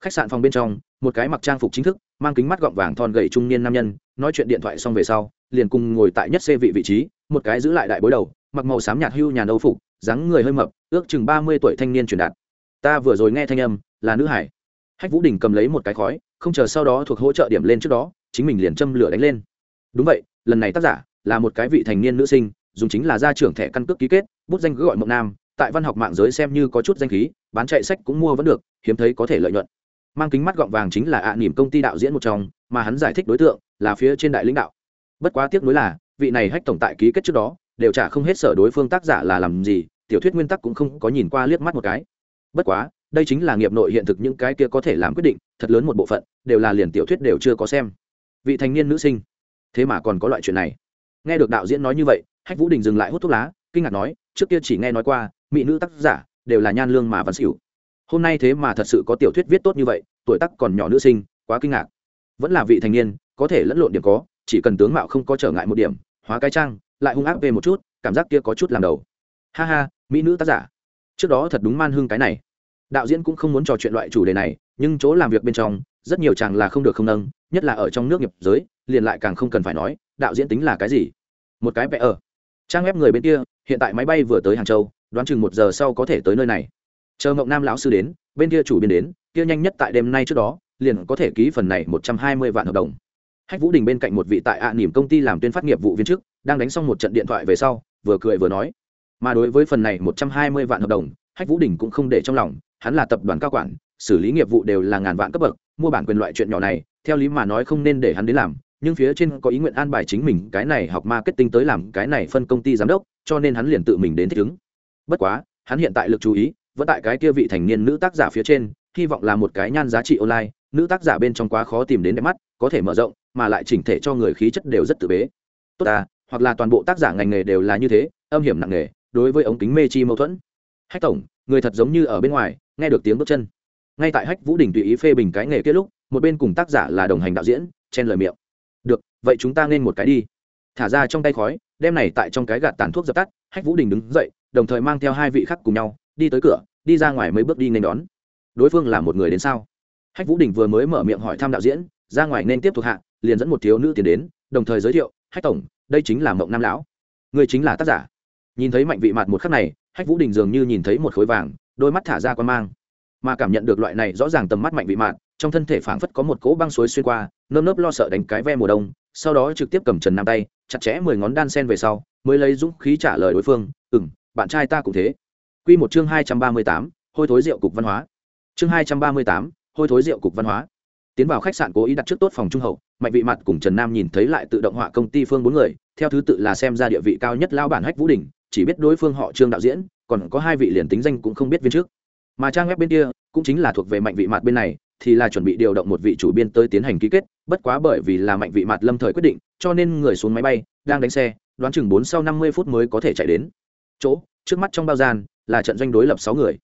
S1: Khách sạn phòng bên trong một cái mặc trang phục chính thức, mang kính mắt gọng vàng thon gầy trung niên nam nhân, nói chuyện điện thoại xong về sau, liền cùng ngồi tại nhất xê vị vị trí, một cái giữ lại đại bối đầu, mặc màu xám nhạt hưu nhà nâu phục, dáng người hơi mập, ước chừng ba mươi tuổi thanh niên truyền đạt. Ta vừa rồi nghe thanh âm, là nữ hải. Hách vũ đình cầm lấy một cái khói, không chờ sau đó thuộc hỗ trợ điểm lên trước đó, chính mình liền châm lửa đánh lên. Đúng vậy, lần này tác giả là một cái vị thành niên nữ sinh, dùng chính là gia trưởng thẻ căn cước ký kết, bút danh cứ gọi mộng nam, tại văn học mạng giới xem như có chút danh khí, bán chạy sách cũng mua vẫn được, hiếm thấy có thể lợi nhuận mang kính mắt gọng vàng chính là ạ à nỉm công ty đạo diễn một trong, mà hắn giải thích đối tượng là phía trên đại lãnh đạo. Bất quá tiếc nuối là, vị này hách tổng tại ký kết trước đó, đều trả không hết sở đối phương tác giả là làm gì, tiểu thuyết nguyên tắc cũng không có nhìn qua liếc mắt một cái. Bất quá, đây chính là nghiệp nội hiện thực những cái kia có thể làm quyết định, thật lớn một bộ phận, đều là liền tiểu thuyết đều chưa có xem. Vị thành niên nữ sinh. Thế mà còn có loại chuyện này. Nghe được đạo diễn nói như vậy, hách vũ đình dừng lại hút thuốc lá, kinh ngạc nói, trước kia chỉ nghe nói qua, mỹ nữ tác giả đều là nhan lương mà văn xỉu hôm nay thế mà thật sự có tiểu thuyết viết tốt như vậy, tuổi tác còn nhỏ nữ sinh, quá kinh ngạc. Vẫn là vị thành niên, có thể lẫn lộn điểm có, chỉ cần tướng mạo không có trở ngại một điểm, hóa cái trang, lại hung ác về một chút, cảm giác kia có chút làm đầu. Ha ha, mỹ nữ tác giả. Trước đó thật đúng man hưng cái này. Đạo diễn cũng không muốn trò chuyện loại chủ đề này, nhưng chỗ làm việc bên trong, rất nhiều chàng là không được không nâng, nhất là ở trong nước nghiệp giới, liền lại càng không cần phải nói, đạo diễn tính là cái gì? Một cái vẽ ở. Trang web người bên kia, hiện tại máy bay vừa tới hàng châu, đoán chừng một giờ sau có thể tới nơi này chờ mộng nam lão sư đến, bên kia chủ biên đến, kia nhanh nhất tại đêm nay trước đó, liền có thể ký phần này một trăm hai mươi vạn hợp đồng. Hách vũ đình bên cạnh một vị tại ạ à nỉm công ty làm tuyên phát nghiệp vụ viên chức, đang đánh xong một trận điện thoại về sau, vừa cười vừa nói. Mà đối với phần này một trăm hai mươi vạn hợp đồng, hách vũ đình cũng không để trong lòng, hắn là tập đoàn cao quản, xử lý nghiệp vụ đều là ngàn vạn cấp bậc, mua bản quyền loại chuyện nhỏ này, theo lý mà nói không nên để hắn đến làm, nhưng phía trên có ý nguyện an bài chính mình cái này học marketing tới làm cái này phân công ty giám đốc, cho nên hắn liền tự mình đến thích ứng. Bất quá, hắn hiện tại lực chú ý vẫn tại cái kia vị thành niên nữ tác giả phía trên, hy vọng là một cái nhan giá trị online, nữ tác giả bên trong quá khó tìm đến đẹp mắt, có thể mở rộng, mà lại chỉnh thể cho người khí chất đều rất tự bế. Tốt à hoặc là toàn bộ tác giả ngành nghề đều là như thế, âm hiểm nặng nghề đối với ống kính mê chi mâu thuẫn. Hách tổng, người thật giống như ở bên ngoài, nghe được tiếng bước chân. Ngay tại hách vũ đình tùy ý phê bình cái nghề kết lúc, một bên cùng tác giả là đồng hành đạo diễn, chen lời miệng. Được, vậy chúng ta nên một cái đi. Thả ra trong tay khói, đem này tại trong cái gạt tàn thuốc dập tắt, hách vũ đình đứng dậy, đồng thời mang theo hai vị khác cùng nhau đi tới cửa, đi ra ngoài mấy bước đi nên đón. Đối phương là một người đến sao? Hách vũ đình vừa mới mở miệng hỏi thăm đạo diễn, ra ngoài nên tiếp thuộc hạ, liền dẫn một thiếu nữ tiến đến, đồng thời giới thiệu, hách tổng, đây chính là mộng nam lão. Người chính là tác giả. Nhìn thấy mạnh vị mặt một khắc này, hách vũ đình dường như nhìn thấy một khối vàng, đôi mắt thả ra quan mang. Mà cảm nhận được loại này rõ ràng tầm mắt mạnh vị mạn trong thân thể phảng phất có một cỗ băng suối xuyên qua, nơm nớp lo sợ đánh cái ve mùa đông, sau đó trực tiếp cầm trần nam tay, chặt chẽ mười ngón đan sen về sau, mới lấy dũng khí trả lời đối phương ừ m bạn trai ta cũng thế quy một chương hai trăm ba mươi tám, hôi thối rượu cục văn hóa. Chương hai trăm ba mươi tám, hôi thối rượu cục văn hóa. Tiến vào khách sạn cố ý đặt trước tốt phòng trung hậu, mạnh vị mặt cùng trần nam nhìn thấy lại tự động họa công ty phương bốn người, theo thứ tự là xem ra địa vị cao nhất lão bản hách vũ đình, chỉ biết đối phương họ trương đạo diễn, còn có hai vị liền tính danh cũng không biết viên trước. Mà trang web bên kia cũng chính là thuộc về mạnh vị mặt bên này, thì là chuẩn bị điều động một vị chủ biên tới tiến hành ký kết, bất quá bởi vì là mạnh vị mặt lâm thời quyết định, cho nên người xuống máy bay, đang đánh xe, đoán chừng bốn sau năm mươi phút mới có thể chạy đến. Chỗ, trước mắt trong bao gian là trận doanh đối lập sáu người.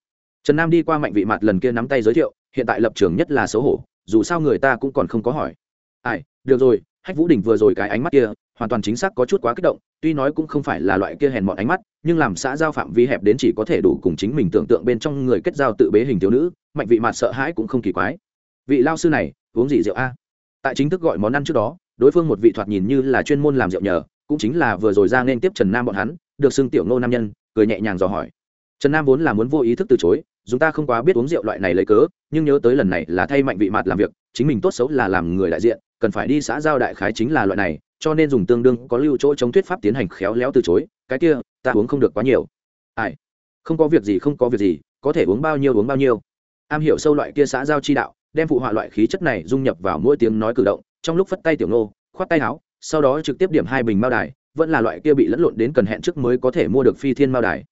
S1: Trần nam đi qua mạnh vị mặt lần kia nắm tay giới thiệu, hiện tại lập trường nhất là xấu hổ, dù sao người ta cũng còn không có hỏi. Ai, được rồi, hách vũ đình vừa rồi cái ánh mắt kia, hoàn toàn chính xác có chút quá kích động, tuy nói cũng không phải là loại kia hèn mọn ánh mắt, nhưng làm xã giao phạm vi hẹp đến chỉ có thể đủ cùng chính mình tưởng tượng bên trong người kết giao tự bế hình thiếu nữ, mạnh vị mặt sợ hãi cũng không kỳ quái. Vị lao sư này, uống gì rượu a? Tại chính thức gọi món ăn trước đó, đối phương một vị thoạt nhìn như là chuyên môn làm rượu nhờ, cũng chính là vừa rồi ra nên tiếp trần nam bọn hắn, được xưng tiểu ngô nam nhân, cười nhẹ nhàng dò hỏi trần nam vốn là muốn vô ý thức từ chối chúng ta không quá biết uống rượu loại này lấy cớ, nhưng nhớ tới lần này là thay mạnh vị mặt làm việc, chính mình tốt xấu là làm người đại diện, cần phải đi xã giao đại khái chính là loại này, cho nên dùng tương đương có lưu chỗ chống thuyết pháp tiến hành khéo léo từ chối, cái kia, ta uống không được quá nhiều. Ai? Không có việc gì, không có việc gì, có thể uống bao nhiêu uống bao nhiêu. Am hiểu sâu loại kia xã giao chi đạo, đem phụ họa loại khí chất này dung nhập vào mỗi tiếng nói cử động, trong lúc phất tay tiểu nô, khoát tay áo, sau đó trực tiếp điểm hai bình mao đài, vẫn là loại kia bị lẫn lộn đến cần hẹn trước mới có thể mua được phi thiên mao đài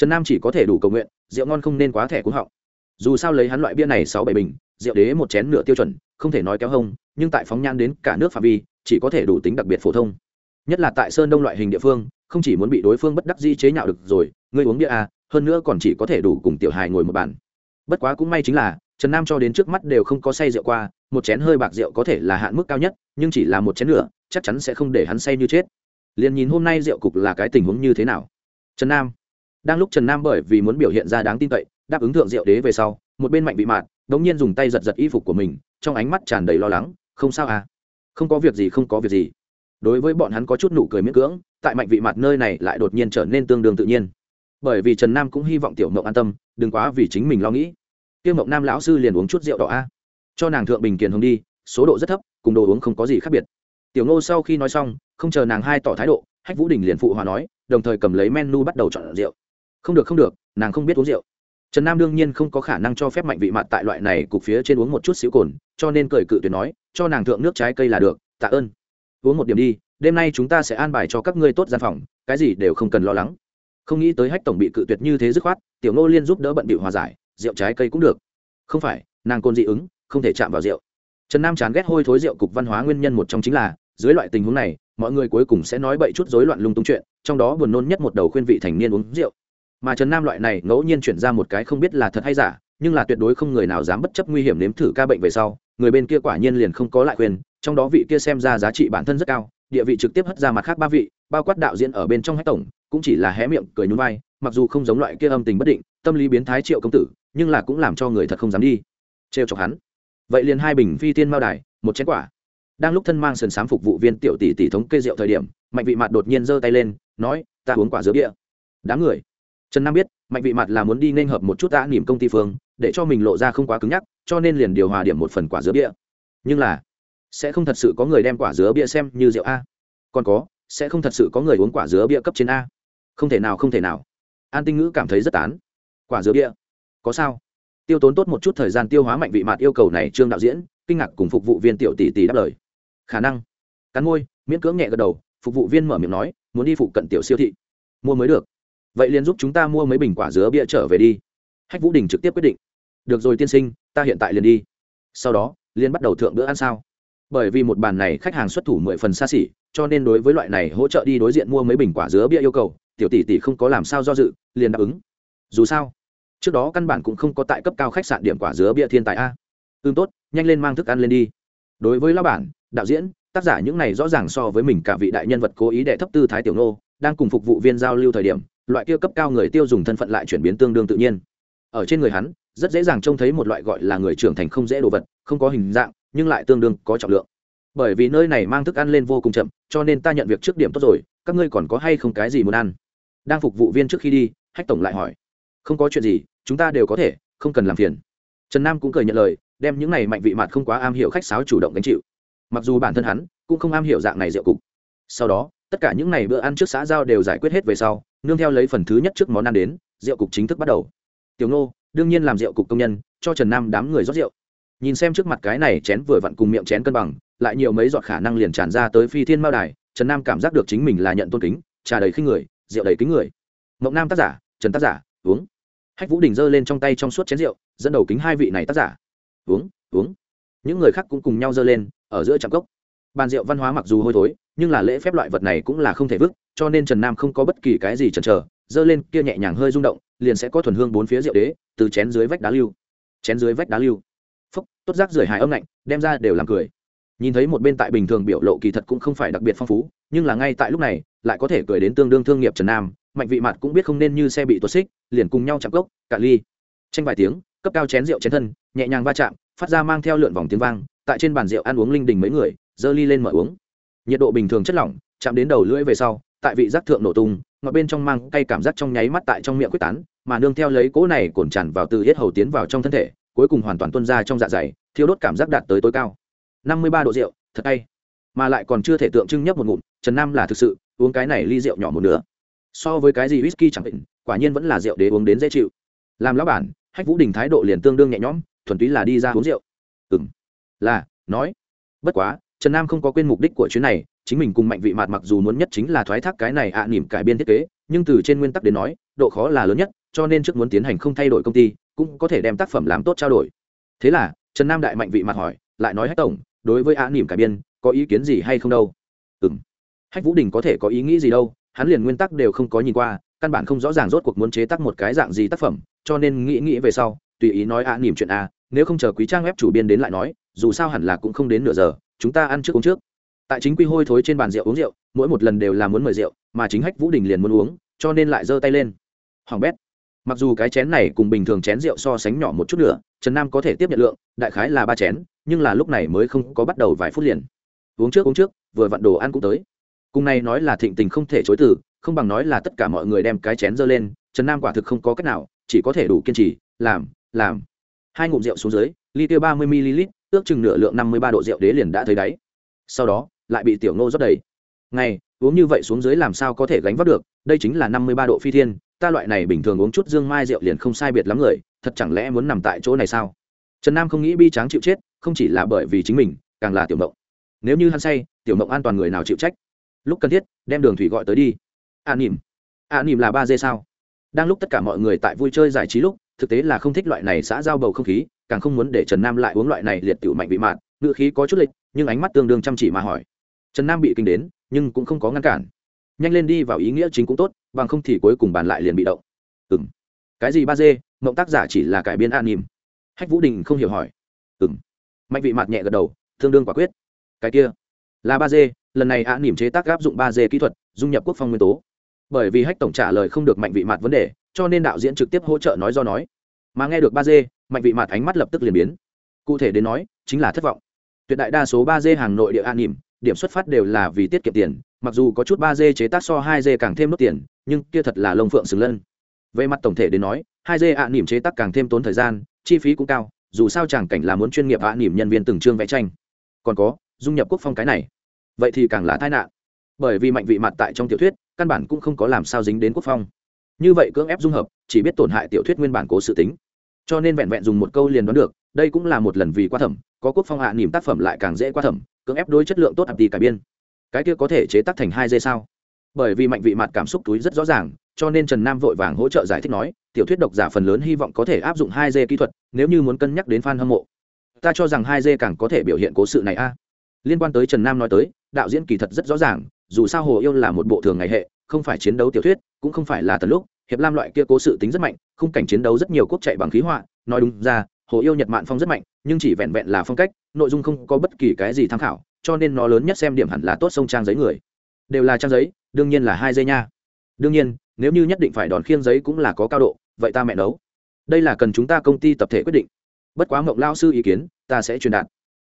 S1: trần nam chỉ có thể đủ cầu nguyện rượu ngon không nên quá thẻ cúng họng. Dù sao lấy hắn loại bia này sáu bảy bình rượu đế một chén nửa tiêu chuẩn không thể nói kéo hông nhưng tại phóng nhan đến cả nước phạm vi chỉ có thể đủ tính đặc biệt phổ thông. Nhất là tại sơn đông loại hình địa phương không chỉ muốn bị đối phương bất đắc di chế nhạo được rồi ngươi uống bia à, hơn nữa còn chỉ có thể đủ cùng tiểu hài ngồi một bàn. Bất quá cũng may chính là trần nam cho đến trước mắt đều không có say rượu qua một chén hơi bạc rượu có thể là hạn mức cao nhất nhưng chỉ là một chén nữa chắc chắn sẽ không để hắn say như chết. Liền nhìn hôm nay rượu cục là cái tình huống như thế nào. Trần nam đang lúc trần nam bởi vì muốn biểu hiện ra đáng tin cậy, đáp ứng thượng Diệu đế về sau, một bên mạnh bị mạn, đống nhiên dùng tay giật giật y phục của mình, trong ánh mắt tràn đầy lo lắng, không sao à? Không có việc gì, không có việc gì. Đối với bọn hắn có chút nụ cười miễn cưỡng, tại mạnh vị mặt nơi này lại đột nhiên trở nên tương đương tự nhiên. Bởi vì trần nam cũng hy vọng tiểu mộng an tâm, đừng quá vì chính mình lo nghĩ. Tiêu mộng nam lão sư liền uống chút rượu đỏ a. Cho nàng thượng bình kiền hồng đi, số độ rất thấp, cùng đồ uống không có gì khác biệt. Tiểu ngô sau khi nói xong, không chờ nàng hai tỏ thái độ, hách vũ đình liền phụ hòa nói, đồng thời cầm lấy menu bắt đầu chọn rượu không được không được, nàng không biết uống rượu. Trần nam đương nhiên không có khả năng cho phép mạnh vị mặt tại loại này cục phía trên uống một chút xíu cồn, cho nên cười cự tuyệt nói, cho nàng thượng nước trái cây là được, tạ ơn. Uống một điểm đi, đêm nay chúng ta sẽ an bài cho các ngươi tốt gian phòng, cái gì đều không cần lo lắng. Không nghĩ tới hách tổng bị cự tuyệt như thế dứt khoát, tiểu nô liên giúp đỡ bận bị hòa giải, rượu trái cây cũng được. Không phải, nàng côn dị ứng, không thể chạm vào rượu. Trần nam chán ghét hôi thối rượu cục văn hóa nguyên nhân một trong chính là, dưới loại tình huống này, mọi người cuối cùng sẽ nói bậy chút rối loạn lung tung chuyện, trong đó buồn nôn nhất một đầu khuyên vị thành niên uống rượu mà trần nam loại này ngẫu nhiên chuyển ra một cái không biết là thật hay giả, nhưng là tuyệt đối không người nào dám bất chấp nguy hiểm nếm thử ca bệnh về sau, người bên kia quả nhiên liền không có lại khuyên, trong đó vị kia xem ra giá trị bản thân rất cao, địa vị trực tiếp hất ra mặt khác ba vị, bao quát đạo diễn ở bên trong hách tổng, cũng chỉ là hé miệng cười nhún vai, mặc dù không giống loại kia âm tình bất định, tâm lý biến thái triệu công tử, nhưng là cũng làm cho người thật không dám đi. Trêu chọc hắn. Vậy liền hai bình phi tiên mao đài, một chén quả. Đang lúc thân mang sườn sám phục vụ viên tiểu tỷ tỷ thống kê rượu thời điểm, mạnh vị mặt đột nhiên giơ tay lên, nói, ta uống quả dứa bia. Đám người trần nam biết, mạnh vị mặt là muốn đi nên hợp một chút đã nỉm công ty phương, để cho mình lộ ra không quá cứng nhắc, cho nên liền điều hòa điểm một phần quả dứa bia. Nhưng là, sẽ không thật sự có người đem quả dứa bia xem như rượu a. Còn có, sẽ không thật sự có người uống quả dứa bia cấp trên a. Không thể nào, không thể nào. An tinh ngữ cảm thấy rất tán. Quả dứa bia? Có sao? Tiêu tốn tốt một chút thời gian tiêu hóa mạnh vị mặt yêu cầu này trương đạo diễn, kinh ngạc cùng phục vụ viên tiểu tỷ tỷ đáp lời. Khả năng. Cắn môi, miễn cưỡng nhẹ gật đầu, phục vụ viên mở miệng nói, muốn đi phụ cận tiểu siêu thị. Mua mới được vậy liền giúp chúng ta mua mấy bình quả dứa bia trở về đi. Hách vũ đình trực tiếp quyết định. Được rồi tiên sinh, ta hiện tại liền đi. Sau đó liên bắt đầu thượng bữa ăn sao. Bởi vì một bàn này khách hàng xuất thủ mười phần xa xỉ, cho nên đối với loại này hỗ trợ đi đối diện mua mấy bình quả dứa bia yêu cầu, tiểu tỷ tỷ không có làm sao do dự, liền đáp ứng. Dù sao, trước đó căn bản cũng không có tại cấp cao khách sạn điểm quả dứa bia thiên tài a. Ưm tốt, nhanh lên mang thức ăn lên đi. Đối với lao bản, đạo diễn, tác giả những này rõ ràng so với mình cả vị đại nhân vật cố ý đệ thấp tư thái tiểu nô, đang cùng phục vụ viên giao lưu thời điểm loại kia cấp cao người tiêu dùng thân phận lại chuyển biến tương đương tự nhiên. Ở trên người hắn, rất dễ dàng trông thấy một loại gọi là người trưởng thành không dễ đồ vật, không có hình dạng, nhưng lại tương đương, có trọng lượng. Bởi vì nơi này mang thức ăn lên vô cùng chậm, cho nên ta nhận việc trước điểm tốt rồi, các ngươi còn có hay không cái gì muốn ăn? Đang phục vụ viên trước khi đi, hách tổng lại hỏi. Không có chuyện gì, chúng ta đều có thể, không cần làm phiền. Trần nam cũng cười nhận lời, đem những này mạnh vị mặt không quá am hiểu khách sáo chủ động gánh chịu. Mặc dù bản thân hắn cũng không am hiểu dạng này rượu cục. Sau đó tất cả những ngày bữa ăn trước xã giao đều giải quyết hết về sau nương theo lấy phần thứ nhất trước món ăn đến rượu cục chính thức bắt đầu. Tiểu Ngô, đương nhiên làm rượu cục công nhân cho trần nam đám người rót rượu. Nhìn xem trước mặt cái này chén vừa vặn cùng miệng chén cân bằng lại nhiều mấy giọt khả năng liền tràn ra tới phi thiên mao đài trần nam cảm giác được chính mình là nhận tôn kính trà đầy khinh người rượu đầy kính người. Mộng nam tác giả trần tác giả uống. Hách vũ đình giơ lên trong tay trong suốt chén rượu dẫn đầu kính hai vị này tác giả. Uống uống. Những người khác cũng cùng nhau giơ lên ở giữa trạm cốc. Bàn rượu văn hóa mặc dù hôi thối nhưng là lễ phép loại vật này cũng là không thể vứt, cho nên trần nam không có bất kỳ cái gì chần chờ, giơ lên kia nhẹ nhàng hơi rung động, liền sẽ có thuần hương bốn phía rượu đế, từ chén dưới vách đá lưu. Chén dưới vách đá lưu. Phúc, tốt giác rời hài âm lạnh, đem ra đều làm cười. Nhìn thấy một bên tại bình thường biểu lộ kỳ thật cũng không phải đặc biệt phong phú, nhưng là ngay tại lúc này, lại có thể cười đến tương đương thương nghiệp trần nam, mạnh vị mặt cũng biết không nên như xe bị tuột xích, liền cùng nhau chạm cốc cả ly. Tranh vài tiếng, cấp cao chén rượu chén thân, nhẹ nhàng va chạm, phát ra mang theo lượn vòng tiếng vang, tại trên bàn rượu ăn uống linh đình mấy người dơ ly lên mở uống nhiệt độ bình thường chất lỏng, chạm đến đầu lưỡi về sau, tại vị giác thượng nổ tung, ngọt bên trong mang cay cảm giác trong nháy mắt tại trong miệng quyết tán, mà nương theo lấy cỗ này cồn tràn vào từ hết hầu tiến vào trong thân thể, cuối cùng hoàn toàn tuôn ra trong dạ dày thiếu đốt cảm giác đạt tới tối cao. Năm mươi ba độ rượu, thật hay mà lại còn chưa thể tượng trưng nhấp một ngụm, trần nam là thực sự, uống cái này ly rượu nhỏ một nửa. So với cái gì whisky chẳng định, quả nhiên vẫn là rượu để uống đến dễ chịu. Làm lão bản, hách vũ đình thái độ liền tương đương nhẹ nhõm, thuần túy là đi ra uống rượu. Ừng là, nói. Bất quá trần nam không có quên mục đích của chuyến này chính mình cùng mạnh vị mạt mặc dù muốn nhất chính là thoái thác cái này ạ à, nỉm cải biên thiết kế nhưng từ trên nguyên tắc đến nói độ khó là lớn nhất cho nên trước muốn tiến hành không thay đổi công ty cũng có thể đem tác phẩm làm tốt trao đổi. Thế là trần nam đại mạnh vị mặt hỏi lại nói hách tổng đối với ạ à, nỉm cải biên có ý kiến gì hay không đâu? Ừ m hách vũ đình có thể có ý nghĩ gì đâu hắn liền nguyên tắc đều không có nhìn qua căn bản không rõ ràng rốt cuộc muốn chế tác một cái dạng gì tác phẩm cho nên nghĩ nghĩ về sau tùy ý nói ạ à, nỉm chuyện a nếu không chờ quý trang web chủ biên đến lại nói dù sao hẳn là cũng không đến nửa giờ chúng ta ăn trước uống trước. Tại chính quy hôi thối trên bàn rượu uống rượu, mỗi một lần đều là muốn mời rượu, mà chính hách vũ đình liền muốn uống, cho nên lại giơ tay lên. Hoàng bét, mặc dù cái chén này cùng bình thường chén rượu so sánh nhỏ một chút nữa, trần nam có thể tiếp nhận lượng, đại khái là ba chén, nhưng là lúc này mới không có bắt đầu vài phút liền. Uống trước uống trước, vừa vặn đồ ăn cũng tới. Cùng này nói là thịnh tình không thể chối từ, không bằng nói là tất cả mọi người đem cái chén dơ lên, trần nam quả thực không có cách nào, chỉ có thể đủ kiên trì, làm làm. Hai ngụm rượu xuống dưới, ly tiêu ba mươi ml ước chừng nửa lượng năm mươi ba độ rượu đế liền đã thấy đáy. Sau đó, lại bị tiểu nô rót đầy. Ngày, uống như vậy xuống dưới làm sao có thể gánh vác được? Đây chính là năm mươi ba độ phi thiên, ta loại này bình thường uống chút dương mai rượu liền không sai biệt lắm người, thật chẳng lẽ muốn nằm tại chỗ này sao? Trần nam không nghĩ bi tráng chịu chết, không chỉ là bởi vì chính mình, càng là tiểu mộng nếu như hắn say, tiểu mộng an toàn người nào chịu trách? Lúc cần thiết, đem đường thủy gọi tới đi. An nỉm an nỉm là ba dê sao? Đang lúc tất cả mọi người tại vui chơi giải trí lúc, thực tế là không thích loại này xã giao bầu không khí càng không muốn để trần nam lại uống loại này liệt tiểu mạnh bị mạn ngự khí có chút lịch, nhưng ánh mắt tương đương chăm chỉ mà hỏi. Trần nam bị kinh đến, nhưng cũng không có ngăn cản. Nhanh lên đi vào ý nghĩa chính cũng tốt, bằng không thì cuối cùng bàn lại liền bị động. Ừ m cái gì ba dê, mộng tác giả chỉ là cải biên an nỉm. Hách vũ đình không hiểu hỏi. Ừ m mạnh vị mạt nhẹ gật đầu, tương đương quả quyết. Cái kia là ba dê, lần này an nỉm chế tác áp dụng ba dê kỹ thuật, dung nhập quốc phong nguyên tố. Bởi vì hách tổng trả lời không được mạnh vị mạt vấn đề, cho nên đạo diễn trực tiếp hỗ trợ nói do nói. Mà nghe được ba d mạnh vị mặt ánh mắt lập tức liền biến. Cụ thể đến nói, chính là thất vọng. Tuyệt đại đa số ba d hàng nội địa an nỉm điểm xuất phát đều là vì tiết kiệm tiền, mặc dù có chút ba d chế tác so hai d càng thêm nốt tiền, nhưng kia thật là lông phượng xứng lân. Về mặt tổng thể đến nói, hai d ạ nỉm chế tác càng thêm tốn thời gian, chi phí cũng cao, dù sao chẳng cảnh là muốn chuyên nghiệp ạ nỉm nhân viên từng chương vẽ tranh. Còn có, dung nhập quốc phong cái này, vậy thì càng là tai nạn. Bởi vì mạnh vị mặt tại trong tiểu thuyết, căn bản cũng không có làm sao dính đến quốc phong. Như vậy cưỡng ép dung hợp, chỉ biết tổn hại tiểu thuyết nguyên bản cố sự tính cho nên vẹn vẹn dùng một câu liền đoán được, đây cũng là một lần vì qua thẩm, có quốc phong hạ nỉm tác phẩm lại càng dễ qua thẩm, cưỡng ép đối chất lượng tốt hạp tì cải biên. Cái kia có thể chế tác thành hai dây sao? Bởi vì mạnh vị mặt cảm xúc túi rất rõ ràng, cho nên trần nam vội vàng hỗ trợ giải thích nói, tiểu thuyết độc giả phần lớn hy vọng có thể áp dụng hai dê kỹ thuật, nếu như muốn cân nhắc đến f a n hâm mộ. Ta cho rằng hai dê càng có thể biểu hiện cố sự này a. Liên quan tới trần nam nói tới, đạo diễn kỳ thật rất rõ ràng, dù sao hồ yêu là một bộ thường ngày hệ, không phải chiến đấu tiểu thuyết, cũng không phải là tần lúc hiệp lam loại kia cố sự tính rất mạnh, khung cảnh chiến đấu rất nhiều quốc chạy bằng khí họa, nói đúng ra, hồ yêu nhật mạn phong rất mạnh, nhưng chỉ vẹn vẹn là phong cách, nội dung không có bất kỳ cái gì tham khảo, cho nên nó lớn nhất xem điểm hẳn là tốt sông trang giấy người. Đều là trang giấy, đương nhiên là hai giây nha. Đương nhiên, nếu như nhất định phải đòn khiêng giấy cũng là có cao độ, vậy ta mẹ đấu đây là cần chúng ta công ty tập thể quyết định. Bất quá mộng lao sư ý kiến, ta sẽ truyền đạt.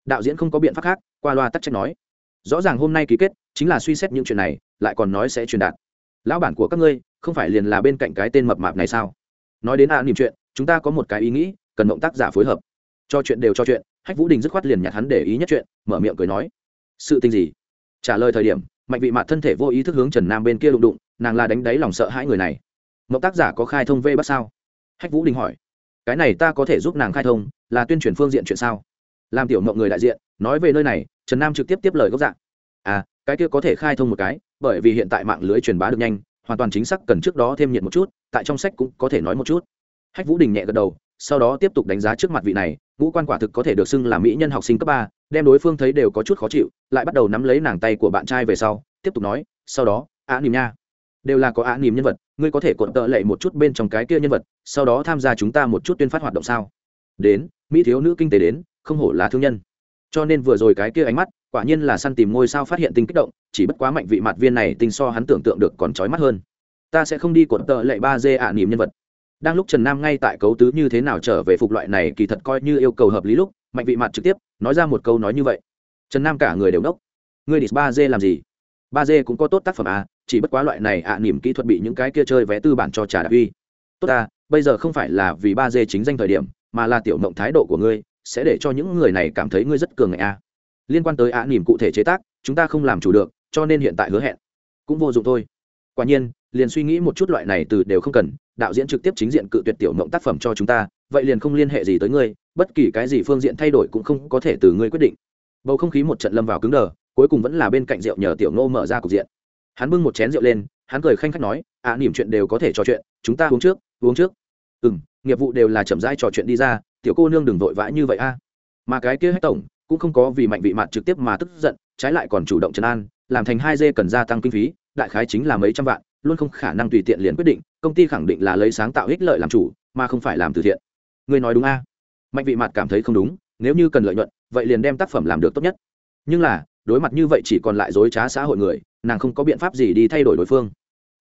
S1: Đạo diễn không có biện pháp khác, qua loa tắc trách nói. Rõ ràng hôm nay ký kết, chính là suy xét những chuyện này, lại còn nói sẽ truyền đạt. Lão bản của các ngươi không phải liền là bên cạnh cái tên mập mạp này sao? Nói đến ạ à, niềm chuyện chúng ta có một cái ý nghĩ cần động tác giả phối hợp. Cho chuyện đều cho chuyện hách vũ đình dứt khoát liền nhặt hắn để ý nhất chuyện mở miệng cười nói. Sự tình gì? Trả lời thời điểm mạnh vị mạt thân thể vô ý thức hướng trần nam bên kia đụng đụng nàng là đánh đáy lòng sợ hãi người này. Mộng tác giả có khai thông vê bắt sao? Hách vũ đình hỏi. Cái này ta có thể giúp nàng khai thông là tuyên truyền phương diện chuyện sao? Làm tiểu mộng người đại diện nói về nơi này trần nam trực tiếp tiếp lời gốc dạng. À cái kia có thể khai thông một cái bởi vì hiện tại mạng lưới truyền bá được nhanh hoàn toàn chính xác cần trước đó thêm nhiệt một chút, tại trong sách cũng có thể nói một chút. Hách vũ đình nhẹ gật đầu, sau đó tiếp tục đánh giá trước mặt vị này, ngũ quan quả thực có thể được xưng là mỹ nhân học sinh cấp ba, đem đối phương thấy đều có chút khó chịu, lại bắt đầu nắm lấy nàng tay của bạn trai về sau, tiếp tục nói, sau đó, á nìm nha, đều là có á nìm nhân vật, ngươi có thể cuộn tợ lệ một chút bên trong cái kia nhân vật, sau đó tham gia chúng ta một chút tuyên phát hoạt động sao? Đến, mỹ thiếu nữ kinh tế đến, không hổ là thương nhân cho nên vừa rồi cái kia ánh mắt quả nhiên là săn tìm ngôi sao phát hiện tinh kích động chỉ bất quá mạnh vị mặt viên này tinh so hắn tưởng tượng được còn trói mắt hơn. Ta sẽ không đi cuộn tợ lệ ba d ạ nìm nhân vật. Đang lúc trần nam ngay tại cấu tứ như thế nào trở về phục loại này kỳ thật coi như yêu cầu hợp lý lúc mạnh vị mặt trực tiếp nói ra một câu nói như vậy. Trần nam cả người đều nốc ngươi đi ba d làm gì? Ba d cũng có tốt tác phẩm à chỉ bất quá loại này ạ à, niềm kỹ thuật bị những cái kia chơi vé tư bản cho trả đặc uy. Tốt ta bây giờ không phải là vì ba d chính danh thời điểm mà là tiểu mộng thái độ của ngươi sẽ để cho những người này cảm thấy ngươi rất cường ngại a. Liên quan tới ạ à, niềm cụ thể chế tác chúng ta không làm chủ được cho nên hiện tại hứa hẹn. Cũng vô dụng thôi. Quả nhiên liền suy nghĩ một chút loại này từ đều không cần đạo diễn trực tiếp chính diện cự tuyệt tiểu mộng tác phẩm cho chúng ta vậy liền không liên hệ gì tới ngươi bất kỳ cái gì phương diện thay đổi cũng không có thể từ ngươi quyết định. Bầu không khí một trận lâm vào cứng đờ cuối cùng vẫn là bên cạnh rượu nhờ tiểu nô mở ra cục diện. Hắn bưng một chén rượu lên hắn cười khanh khách nói ạ à, niềm chuyện đều có thể trò chuyện chúng ta uống trước uống trước. Ừ m nghiệp vụ đều là chậm rãi trò chuyện đi ra tiểu cô nương đừng vội vã như vậy a. Mà cái kia hết tổng, cũng không có vì mạnh vị mặt trực tiếp mà tức giận, trái lại còn chủ động trấn an, làm thành hai dê cần gia tăng kinh phí, đại khái chính là mấy trăm vạn, luôn không khả năng tùy tiện liền quyết định, công ty khẳng định là lấy sáng tạo ích lợi làm chủ, mà không phải làm từ thiện. Người nói đúng a. Mạnh vị mặt cảm thấy không đúng, nếu như cần lợi nhuận, vậy liền đem tác phẩm làm được tốt nhất. Nhưng là, đối mặt như vậy chỉ còn lại dối trá xã hội người, nàng không có biện pháp gì đi thay đổi đối phương.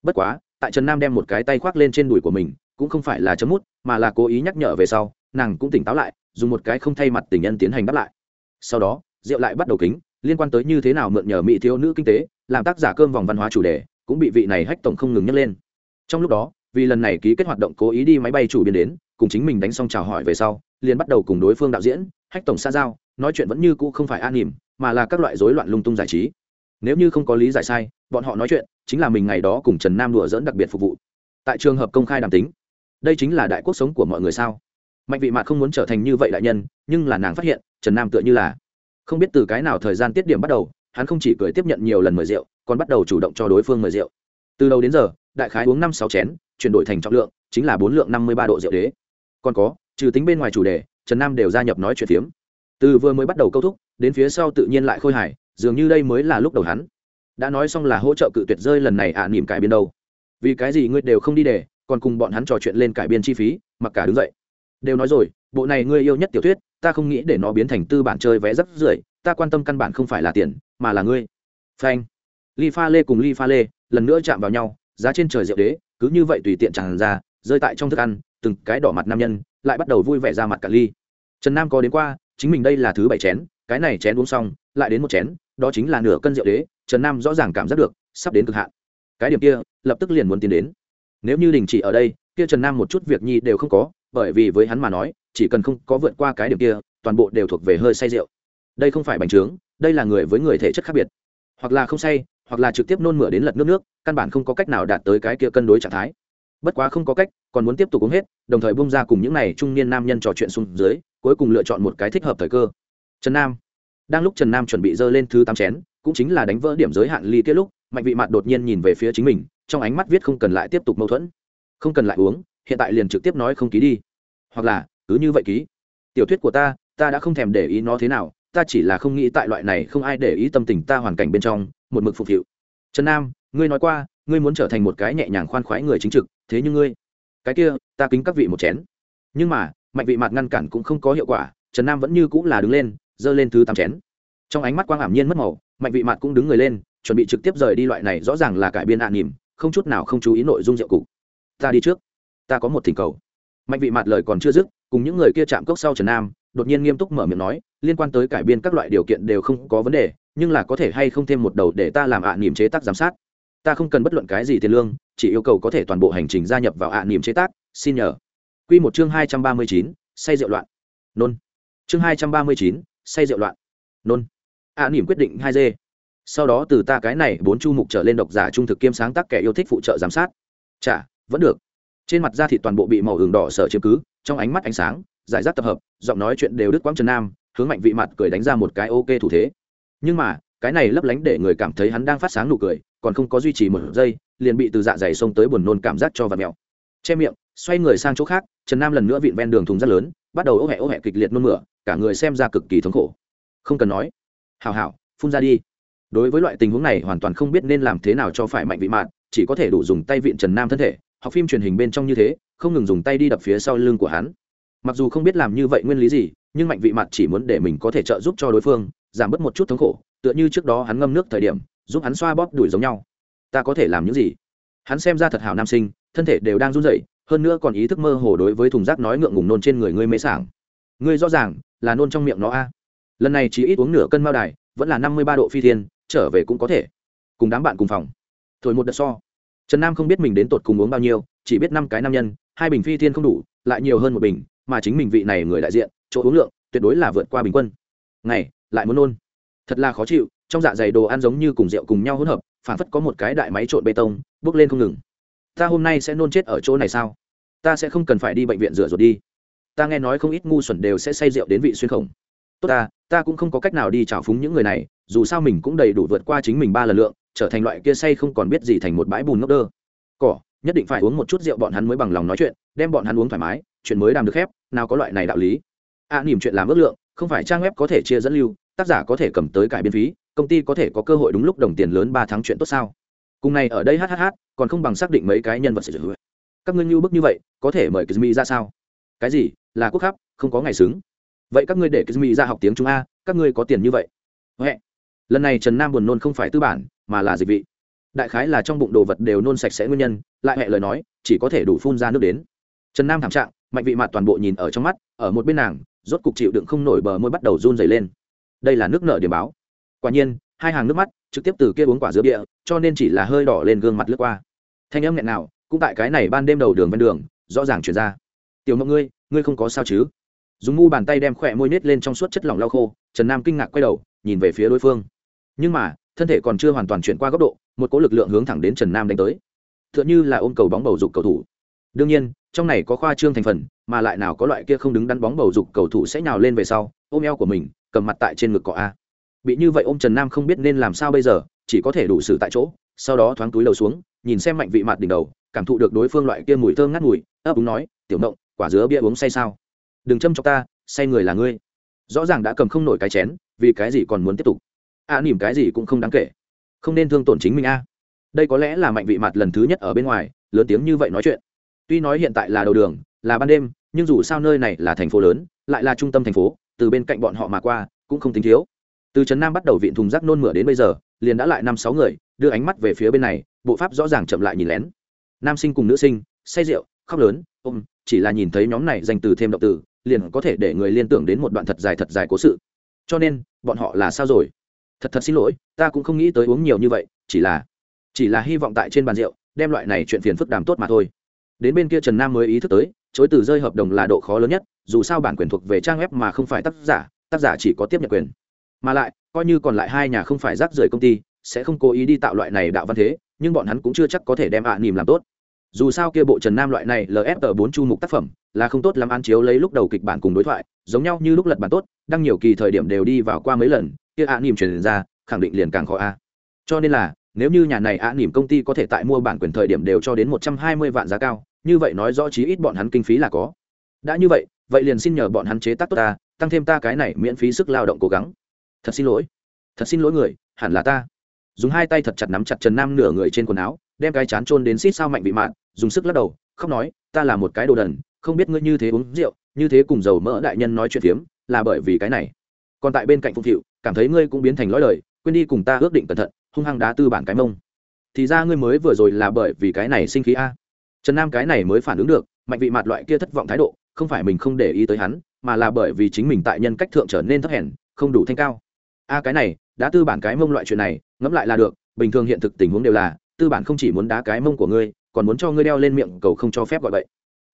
S1: Bất quá, tại trần nam đem một cái tay khoác lên trên đùi của mình, cũng không phải là chấm mút, mà là cố ý nhắc nhở về sau nàng cũng tỉnh táo lại, dùng một cái không thay mặt tình nhân tiến hành đáp lại. Sau đó diệu lại bắt đầu kính, liên quan tới như thế nào mượn nhờ mỹ thiếu nữ kinh tế, làm tác giả cơm vòng văn hóa chủ đề, cũng bị vị này hách tổng không ngừng nhắc lên. Trong lúc đó, vì lần này ký kết hoạt động cố ý đi máy bay chủ biên đến, cùng chính mình đánh xong chào hỏi về sau, liền bắt đầu cùng đối phương đạo diễn, hách tổng xa giao, nói chuyện vẫn như cũ không phải an nỉm mà là các loại rối loạn lung tung giải trí. Nếu như không có lý giải sai, bọn họ nói chuyện chính là mình ngày đó cùng trần nam đùa dỡn đặc biệt phục vụ. Tại trường hợp công khai đàm tính, đây chính là đại quốc sống của mọi người sao? Mạnh vị mạn không muốn trở thành như vậy đại nhân nhưng là nàng phát hiện trần nam tựa như là không biết từ cái nào thời gian tiết điểm bắt đầu hắn không chỉ cười tiếp nhận nhiều lần mời rượu còn bắt đầu chủ động cho đối phương mời rượu. Từ đầu đến giờ đại khái uống năm sáu chén chuyển đổi thành trọng lượng chính là bốn lượng năm mươi ba độ rượu đế. Còn có trừ tính bên ngoài chủ đề trần nam đều gia nhập nói chuyện phiếm. Từ vừa mới bắt đầu câu thúc đến phía sau tự nhiên lại khôi hài dường như đây mới là lúc đầu hắn. Đã nói xong là hỗ trợ cự tuyệt rơi lần này ạ à, nỉm cải biên đâu. Vì cái gì ngươi đều không đi để còn cùng bọn hắn trò chuyện lên cải biên chi phí mặc cả đứng dậy đều nói rồi, bộ này ngươi yêu nhất tiểu thuyết, ta không nghĩ để nó biến thành tư bản chơi vé rất rưởi, ta quan tâm căn bản không phải là tiền, mà là ngươi. Phanh. Ly pha lê cùng ly pha lê lần nữa chạm vào nhau, giá trên trời rượu đế, cứ như vậy tùy tiện tràn ra, rơi tại trong thức ăn, từng cái đỏ mặt nam nhân lại bắt đầu vui vẻ ra mặt cả ly trần nam có đến qua, chính mình đây là thứ bảy chén, cái này chén uống xong, lại đến một chén, đó chính là nửa cân rượu đế, trần nam rõ ràng cảm giác được, sắp đến cực hạn. Cái điểm kia, lập tức liền muốn tiến đến. Nếu như đình chỉ ở đây, kia trần nam một chút việc nhi đều không có bởi vì với hắn mà nói, chỉ cần không có vượt qua cái điểm kia, toàn bộ đều thuộc về hơi say rượu. Đây không phải bành trướng, đây là người với người thể chất khác biệt. Hoặc là không say, hoặc là trực tiếp nôn mửa đến lật nước nước, căn bản không có cách nào đạt tới cái kia cân đối trạng thái. Bất quá không có cách, còn muốn tiếp tục uống hết, đồng thời bung ra cùng những n à y trung niên nam nhân trò chuyện xuống dưới, cuối cùng lựa chọn một cái thích hợp thời cơ. Trần nam. Đang lúc trần nam chuẩn bị dơ lên thứ tám chén, cũng chính là đánh vỡ điểm giới hạn ly kết lúc, mạnh vị mặt đột nhiên nhìn về phía chính mình, trong ánh mắt viết không cần lại tiếp tục mâu thuẫn. Không cần lại uống hiện tại liền trực tiếp nói không ký đi. Hoặc là, cứ như vậy ký. Tiểu thuyết của ta ta đã không thèm để ý nó thế nào, ta chỉ là không nghĩ tại loại này không ai để ý tâm tình ta hoàn cảnh bên trong, một mực phục vụ. Trần nam, ngươi nói qua, ngươi muốn trở thành một cái nhẹ nhàng khoan khoái người chính trực, thế nhưng ngươi, cái kia, ta kính các vị một chén. Nhưng mà, mạnh vị mặt ngăn cản cũng không có hiệu quả, trần nam vẫn như cũng là đứng lên, giơ lên thứ tám chén. Trong ánh mắt quang ảm nhiên mất màu, mạnh vị mặt cũng đứng người lên, chuẩn bị trực tiếp rời đi loại này rõ ràng là cải biên ạ à nỉm, không chút nào không chú ý nội dung rượu cục. Ta đi trước ta có một thỉnh cầu. Mạnh vị mặt lời còn chưa dứt, cùng những người kia chạm cốc sau trần nam, đột nhiên nghiêm túc mở miệng nói, liên quan tới cải biên các loại điều kiện đều không có vấn đề, nhưng là có thể hay không thêm một đầu để ta làm ạ à chế tác giám sát. Ta không cần bất luận cái gì tiền lương, chỉ yêu cầu có thể toàn bộ hành trình gia nhập vào ạ à chế tác, xin nhờ. Q một chương hai trăm ba mươi chín, say rượu loạn. Nôn. Chương hai trăm ba mươi chín, say rượu loạn. Nôn. Ạ niềm quyết định hai d sau đó từ ta cái này bốn chu mục trở lên độc giả trung thực kiêm sáng tác kẻ yêu thích phụ trợ giám sát. Chả, vẫn được trên mặt da thịt toàn bộ bị màu hường đỏ sở chiếm cứ, trong ánh mắt ánh sáng, giải rác tập hợp, giọng nói chuyện đều đức quang trần nam, hướng mạnh vị mặt cười đánh ra một cái ok thủ thế. Nhưng mà, cái này lấp lánh để người cảm thấy hắn đang phát sáng nụ cười, còn không có duy trì một giây, liền bị từ dạ dày xông tới buồn nôn cảm giác cho vật mèo che miệng, xoay người sang chỗ khác, trần nam lần nữa vịn ven đường thùng rất lớn, bắt đầu ô hẹ ô hẹ kịch liệt nôn mửa, cả người xem ra cực kỳ thống khổ. Không cần nói. Hào hào phun ra đi. Đối với loại tình huống này hoàn toàn không biết nên làm thế nào cho phải mạnh vị mạn chỉ có thể đủ dùng tay vịn trần nam thân thể học phim truyền hình bên trong như thế, không ngừng dùng tay đi đập phía sau lưng của hắn. Mặc dù không biết làm như vậy nguyên lý gì, nhưng mạnh vị mặt chỉ muốn để mình có thể trợ giúp cho đối phương, giảm bớt một chút thống khổ, tựa như trước đó hắn ngâm nước thời điểm, giúp hắn xoa bóp đuổi giống nhau. Ta có thể làm những gì? Hắn xem ra thật hào nam sinh, thân thể đều đang run rẩy, hơn nữa còn ý thức mơ hồ đối với thùng rác nói ngượng ngùng nôn trên người ngươi mê sảng. Ngươi rõ ràng là nôn trong miệng nó a. Lần này chỉ ít uống nửa cân mao đài, vẫn là năm mươi ba độ phi thiên, trở về cũng có thể. Cùng đám bạn cùng phòng. Thổi một đợt so trần nam không biết mình đến tột cùng uống bao nhiêu, chỉ biết năm cái nam nhân, hai bình phi thiên không đủ, lại nhiều hơn một bình, mà chính mình vị này người đại diện, chỗ uống lượng, tuyệt đối là vượt qua bình quân. Ngày, lại muốn nôn. Thật là khó chịu, trong dạ dày đồ ăn giống như cùng rượu cùng nhau hỗn hợp phản phất có một cái đại máy trộn bê tông, bước lên không ngừng. Ta hôm nay sẽ nôn chết ở chỗ này sao? Ta sẽ không cần phải đi bệnh viện rửa ruột đi. Ta nghe nói không ít ngu xuẩn đều sẽ say rượu đến vị xuyên khổng. Tốt ta ta cũng không có cách nào đi trào phúng những người này, dù sao mình cũng đầy đủ vượt qua chính mình ba lần lượng trở thành loại kia say không còn biết gì thành một bãi bùn ngốc đơ. Cỏ nhất định phải uống một chút rượu bọn hắn mới bằng lòng nói chuyện đem bọn hắn uống thoải mái chuyện mới đàm được khép nào có loại này đạo lý. A à, nỉm chuyện làm ước lượng không phải trang web có thể chia dẫn lưu tác giả có thể cầm tới cải biên phí công ty có thể có cơ hội đúng lúc đồng tiền lớn ba tháng chuyện tốt sao? Cùng này ở đây hhh còn không bằng xác định mấy cái nhân vật sử dụng các ngươi như bức như vậy có thể mời kizmi ra sao? Cái gì? Là quốc khắp không có ngày xứng. Vậy các ngươi để kizmi ra học tiếng trung a các ngươi có tiền như vậy? Huệ. lần này trần nam buồn nôn không phải tư bản mà là dịch vị. Đại khái là trong bụng đồ vật đều nôn sạch sẽ nguyên nhân, lại hẹ lời nói, chỉ có thể đủ phun ra nước đến. Trần nam thảm trạng, mạnh vị mặt toàn bộ nhìn ở trong mắt, ở một bên nàng, rốt cục chịu đựng không nổi bờ môi bắt đầu run dày lên. Đây là nước nợ điểm báo. Quả nhiên, hai hàng nước mắt, trực tiếp từ kia uống quả giữa địa cho nên chỉ là hơi đỏ lên gương mặt lướt qua. Thanh âm nghẹn nào cũng tại cái này ban đêm đầu đường ven đường, rõ ràng chuyển ra. Tiểu mộng ngươi ngươi không có sao chứ? Dùng ngu bàn tay đem khỏe môi nết lên trong suốt chất lỏng lau khô, trần nam kinh ngạc quay đầu, nhìn về phía đối phương. Nhưng mà thân thể còn chưa hoàn toàn chuyển qua góc độ, một cỗ lực lượng hướng thẳng đến trần nam đánh tới. T h ư ợ n h ư là ôm cầu bóng bầu dục cầu thủ. Đương nhiên, trong này có khoa trương thành phần, mà lại nào có loại kia không đứng đắn bóng bầu dục cầu thủ sẽ nhào lên về sau, ôm eo của mình, cầm mặt tại trên ngực cỏ a. Bị như vậy ôm trần nam không biết nên làm sao bây giờ, chỉ có thể đủ xử tại chỗ, sau đó thoáng túi đầu xuống, nhìn xem mạnh vị mặt đỉnh đầu, cảm thụ được đối phương loại kia mùi thơm ngắt mùi, ấp úng nói, tiểu mộng quả dứa bia uống say sao? Đừng châm cho ta, say người là ngươi. Rõ ràng đã cầm không nổi cái chén, vì cái gì còn muốn tiếp tục a à, nỉm cái gì cũng không đáng kể. Không nên thương tổn chính mình a. Đây có lẽ là mạnh vị mặt lần thứ nhất ở bên ngoài lớn tiếng như vậy nói chuyện. Tuy nói hiện tại là đầu đường là ban đêm nhưng dù sao nơi này là thành phố lớn lại là trung tâm thành phố từ bên cạnh bọn họ mà qua cũng không tính thiếu. Từ trấn nam bắt đầu viện thùng rác nôn mửa đến bây giờ liền đã lại năm sáu người đưa ánh mắt về phía bên này bộ pháp rõ ràng chậm lại nhìn lén. Nam sinh cùng nữ sinh say rượu khóc lớn ôm chỉ là nhìn thấy nhóm này danh từ thêm động từ liền có thể để người liên tưởng đến một đoạn thật dài thật dài cố sự. Cho nên bọn họ là sao rồi? Thật thật xin lỗi, ta cũng không nghĩ tới uống nhiều như vậy, chỉ là chỉ là hy vọng tại trên bàn rượu, đem loại này chuyện phiền phức đàm tốt mà thôi. Đến bên kia trần nam mới ý thức tới, chối từ rơi hợp đồng là độ khó lớn nhất, dù sao bản quyền thuộc về trang web mà không phải tác giả tác giả chỉ có tiếp nhận quyền. Mà lại, coi như còn lại hai nhà không phải rác rưởi công ty, sẽ không cố ý đi tạo loại này đạo văn thế, nhưng bọn hắn cũng chưa chắc có thể đem ạ à nỉm làm tốt. Dù sao kia bộ trần nam loại này lf bốn chu mục tác phẩm, là không tốt làm ăn chiếu lấy lúc đầu kịch bản cùng đối thoại, giống nhau như lúc lật bản tốt, đăng nhiều kỳ thời điểm đều đi vào qua mấy lần kia ạ nỉm truyền ra, khẳng định liền càng khó a. Cho nên là, nếu như nhà này ạ nỉm công ty có thể tại mua bản quyền thời điểm đều cho đến một trăm hai mươi vạn giá cao, như vậy nói rõ chí ít bọn hắn kinh phí là có. Đã như vậy vậy liền xin nhờ bọn hắn chế tác tốt ta, tăng thêm ta cái này miễn phí sức lao động cố gắng. Thật xin lỗi. Thật xin lỗi người, hẳn là ta. Dùng hai tay thật chặt nắm chặt trần nam nửa người trên quần áo, đem cái chán trôn đến xít sao mạnh bị mạn, dùng sức lắc đầu không nói, ta là một cái đồ đần, không biết ngươi như thế uống rượu, như thế cùng dầu mỡ đại nhân nói chuyện phiếm, là bởi vì cái này còn tại bên cạnh phụng thiệu, cảm thấy ngươi cũng biến thành lõi lời quên đi cùng ta ước định cẩn thận, hung hăng đá tư bản cái mông. Thì ra ngươi mới vừa rồi là bởi vì cái này sinh khí a. Trần nam cái này mới phản ứng được, mạnh vị mặt loại kia thất vọng thái độ, không phải mình không để ý tới hắn, mà là bởi vì chính mình tại nhân cách thượng trở nên thấp hèn, không đủ thanh cao. A, cái này đã tư bản cái mông loại chuyện này, ngẫm lại là được, bình thường hiện thực tình huống đều là, tư bản không chỉ muốn đá cái mông của ngươi, còn muốn cho ngươi đeo lên miệng cầu không cho phép gọi vậy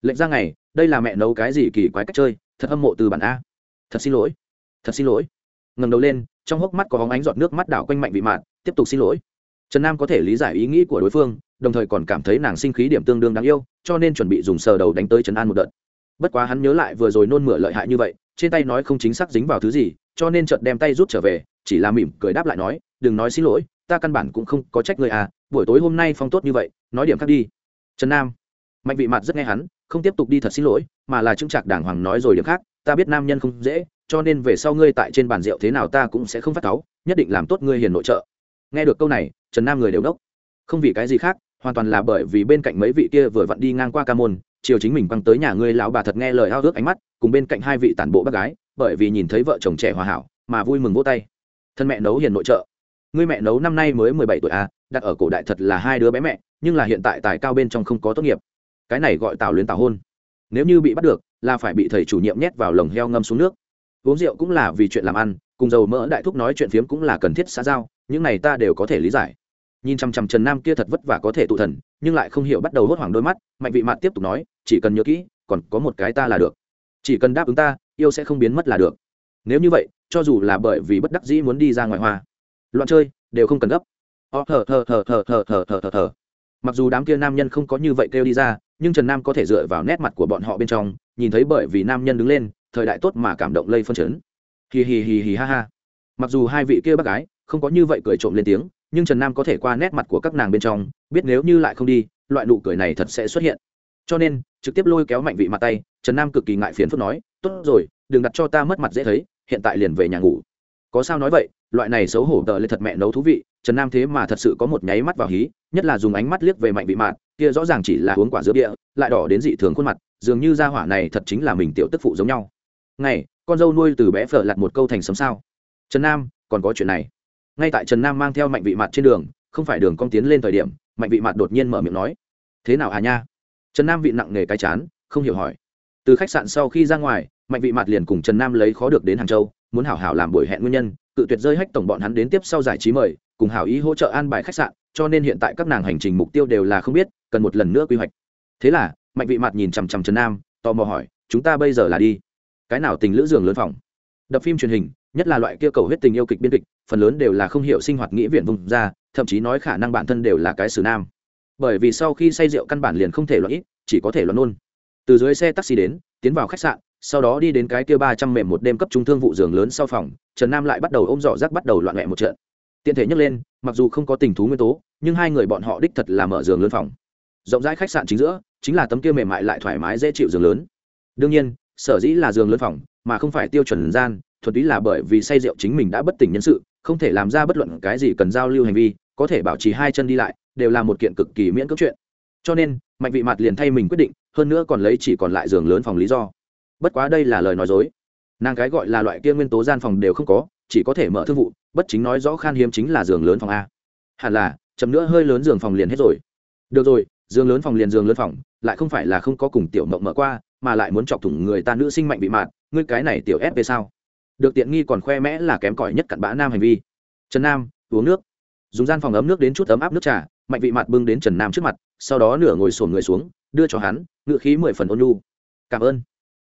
S1: lệnh ra ngày, đây là mẹ nấu cái gì kỳ quái cách chơi, thật hâm mộ tư bản a. Thật xin lỗi thật xin lỗi. Ngầm đầu lên, trong hốc mắt có hóng ánh giọt nước mắt đảo quanh mạnh vị mạn, tiếp tục xin lỗi. Trần nam có thể lý giải ý nghĩ của đối phương, đồng thời còn cảm thấy nàng sinh khí điểm tương đương đáng yêu, cho nên chuẩn bị dùng sờ đầu đánh tới trần an một đợt. Bất quá hắn nhớ lại vừa rồi nôn mửa lợi hại như vậy, trên tay nói không chính xác dính vào thứ gì, cho nên chợt đem tay rút trở về, chỉ là mỉm cười đáp lại nói, đừng nói xin lỗi, ta căn bản cũng không có trách người à buổi tối hôm nay phong tốt như vậy, nói điểm khác đi. Trần nam, mạnh vị mặt rất nghe hắn, không tiếp tục đi thật xin lỗi, mà là chững trạc đàng hoàng nói rồi điểm khác, ta biết nam nhân không dễ cho nên về sau ngươi tại trên bàn rượu thế nào ta cũng sẽ không phát cáu, nhất định làm tốt ngươi hiền nội trợ. Nghe được câu này, trần nam người đều đốc. Không vì cái gì khác, hoàn toàn là bởi vì bên cạnh mấy vị kia vừa vặn đi ngang qua ca môn, chiều chính mình băng tới nhà ngươi lão bà thật nghe lời ao ước ánh mắt, cùng bên cạnh hai vị tản bộ bác gái, bởi vì nhìn thấy vợ chồng trẻ hòa hảo, mà vui mừng vỗ tay. Thân mẹ nấu hiền nội trợ. Ngươi mẹ nấu năm nay mới mười bảy tuổi à đặt ở cổ đại thật là hai đứa bé mẹ, nhưng là hiện tại tài cao bên trong không có tốt nghiệp. Cái này gọi tào luyến tào hôn. Nếu như bị bắt được, là phải bị thầy chủ nhiệm nhét vào lồng heo ngâm xuống nước uống rượu cũng là vì chuyện làm ăn, cùng dầu mỡ đại thúc nói chuyện phiếm cũng là cần thiết xã giao, những này ta đều có thể lý giải. Nhìn chằm chằm trần nam kia thật vất vả có thể tụ thần, nhưng lại không hiểu bắt đầu hốt hoảng đôi mắt, mạnh vị mạn tiếp tục nói, chỉ cần nhớ kỹ, còn có một cái ta là được. Chỉ cần đáp ứng ta, yêu sẽ không biến mất là được. Nếu như vậy, cho dù là bởi vì bất đắc dĩ muốn đi ra ngoài hoa, loạn chơi, đều không cần gấp. Ó thở thở thở thở thở thở thở thở thở mặc dù đám kia nam nhân không có như vậy kêu đi ra, nhưng trần nam có thể dựa vào nét mặt của bọn họ bên trong, nhìn thấy bởi vì nam nhân đứng lên thời đại tốt mà cảm động lây phân chấn. Hì hì hì hì ha ha. Mặc dù hai vị kia bác gái không có như vậy cười trộm lên tiếng, nhưng trần nam có thể qua nét mặt của các nàng bên trong, biết nếu như lại không đi, loại nụ cười này thật sẽ xuất hiện. Cho nên, trực tiếp lôi kéo mạnh vị mặt tay, trần nam cực kỳ ngại phiền phức nói, tốt rồi, đừng đặt cho ta mất mặt dễ thấy, hiện tại liền về nhà ngủ. Có sao nói vậy, loại này xấu hổ tợ lên thật mẹ nấu thú vị, trần nam thế mà thật sự có một nháy mắt vào hí, nhất là dùng ánh mắt liếc về mạnh vị mạn kia rõ ràng chỉ là uống quả giữa địa lại đỏ đến dị thường khuôn mặt, dường như ra hỏa này thật chính là mình tiểu tức phụ giống nhau ngày, con dâu nuôi từ bé phở lặt một câu thành sấm sao. Trần nam, còn có chuyện này. Ngay tại trần nam mang theo mạnh vị mặt trên đường, không phải đường con tiến lên thời điểm, mạnh vị mặt đột nhiên mở miệng nói, thế nào à nha? Trần nam vị nặng nề cái chán, không hiểu hỏi. Từ khách sạn sau khi ra ngoài, mạnh vị mặt liền cùng trần nam lấy khó được đến hàng châu, muốn hảo hảo làm buổi hẹn nguyên nhân, cự tuyệt rơi hách tổng bọn hắn đến tiếp sau giải trí mời, cùng hảo ý hỗ trợ an bài khách sạn, cho nên hiện tại các nàng hành trình mục tiêu đều là không biết, cần một lần nữa quy hoạch. Thế là, mạnh vị mặt nhìn chằm chằm trần nam, tò mò hỏi, chúng ta bây giờ là đi? Cái nào tình lữ giường lớn phòng? Đập phim truyền hình, nhất là loại kia cầu huyết tình yêu kịch biên kịch, phần lớn đều là không hiểu sinh hoạt nghĩa viện vùng ra, thậm chí nói khả năng bản thân đều là cái xử nam. Bởi vì sau khi say rượu căn bản liền không thể loạn ít, chỉ có thể loạn nôn. Từ dưới xe taxi đến, tiến vào khách sạn, sau đó đi đến cái kia ba trăm mềm một đêm cấp trung thương vụ giường lớn sau phòng, trần nam lại bắt đầu ôm dọ rác bắt đầu loạn mẹ một trận. Tiện thể nhấc lên, mặc dù không có tình thú nguyên tố, nhưng hai người bọn họ đích thật là mở giường lớn phòng. Rộng rãi khách sạn chính giữa, chính là tấm kia mềm mại lại thoải mái dễ chịu giường lớn. Đương nhiên sở dĩ là giường lớn phòng, mà không phải tiêu chuẩn gian, thuần túy là bởi vì say rượu chính mình đã bất tỉnh nhân sự, không thể làm ra bất luận cái gì cần giao lưu hành vi, có thể bảo trì hai chân đi lại, đều là một kiện cực kỳ miễn cưỡng chuyện. Cho nên, mạnh vị mặt liền thay mình quyết định, hơn nữa còn lấy chỉ còn lại giường lớn phòng lý do. Bất quá đây là lời nói dối. Nàng cái gọi là loại kia nguyên tố gian phòng đều không có, chỉ có thể mở thương vụ, bất chính nói rõ khan hiếm chính là giường lớn phòng a. Hẳn là, chậm nữa hơi lớn giường phòng liền hết rồi. Được rồi, giường lớn phòng liền giường lớn phòng, lại không phải là không có cùng tiểu mộng mở qua mà lại muốn chọc thủng người ta nữ sinh mạnh bị mạt, ngươi cái này tiểu ép về sao? Được tiện nghi còn khoe mẽ là kém cỏi nhất cặn bã nam hành vi. Trần nam, uống nước. Dùng gian phòng ấm nước đến chút ấm áp nước trà, mạnh vị mặt bưng đến trần nam trước mặt, sau đó nửa ngồi sổn người xuống, đưa cho hắn ngựa khí mười phần ôn nhu. Cảm ơn.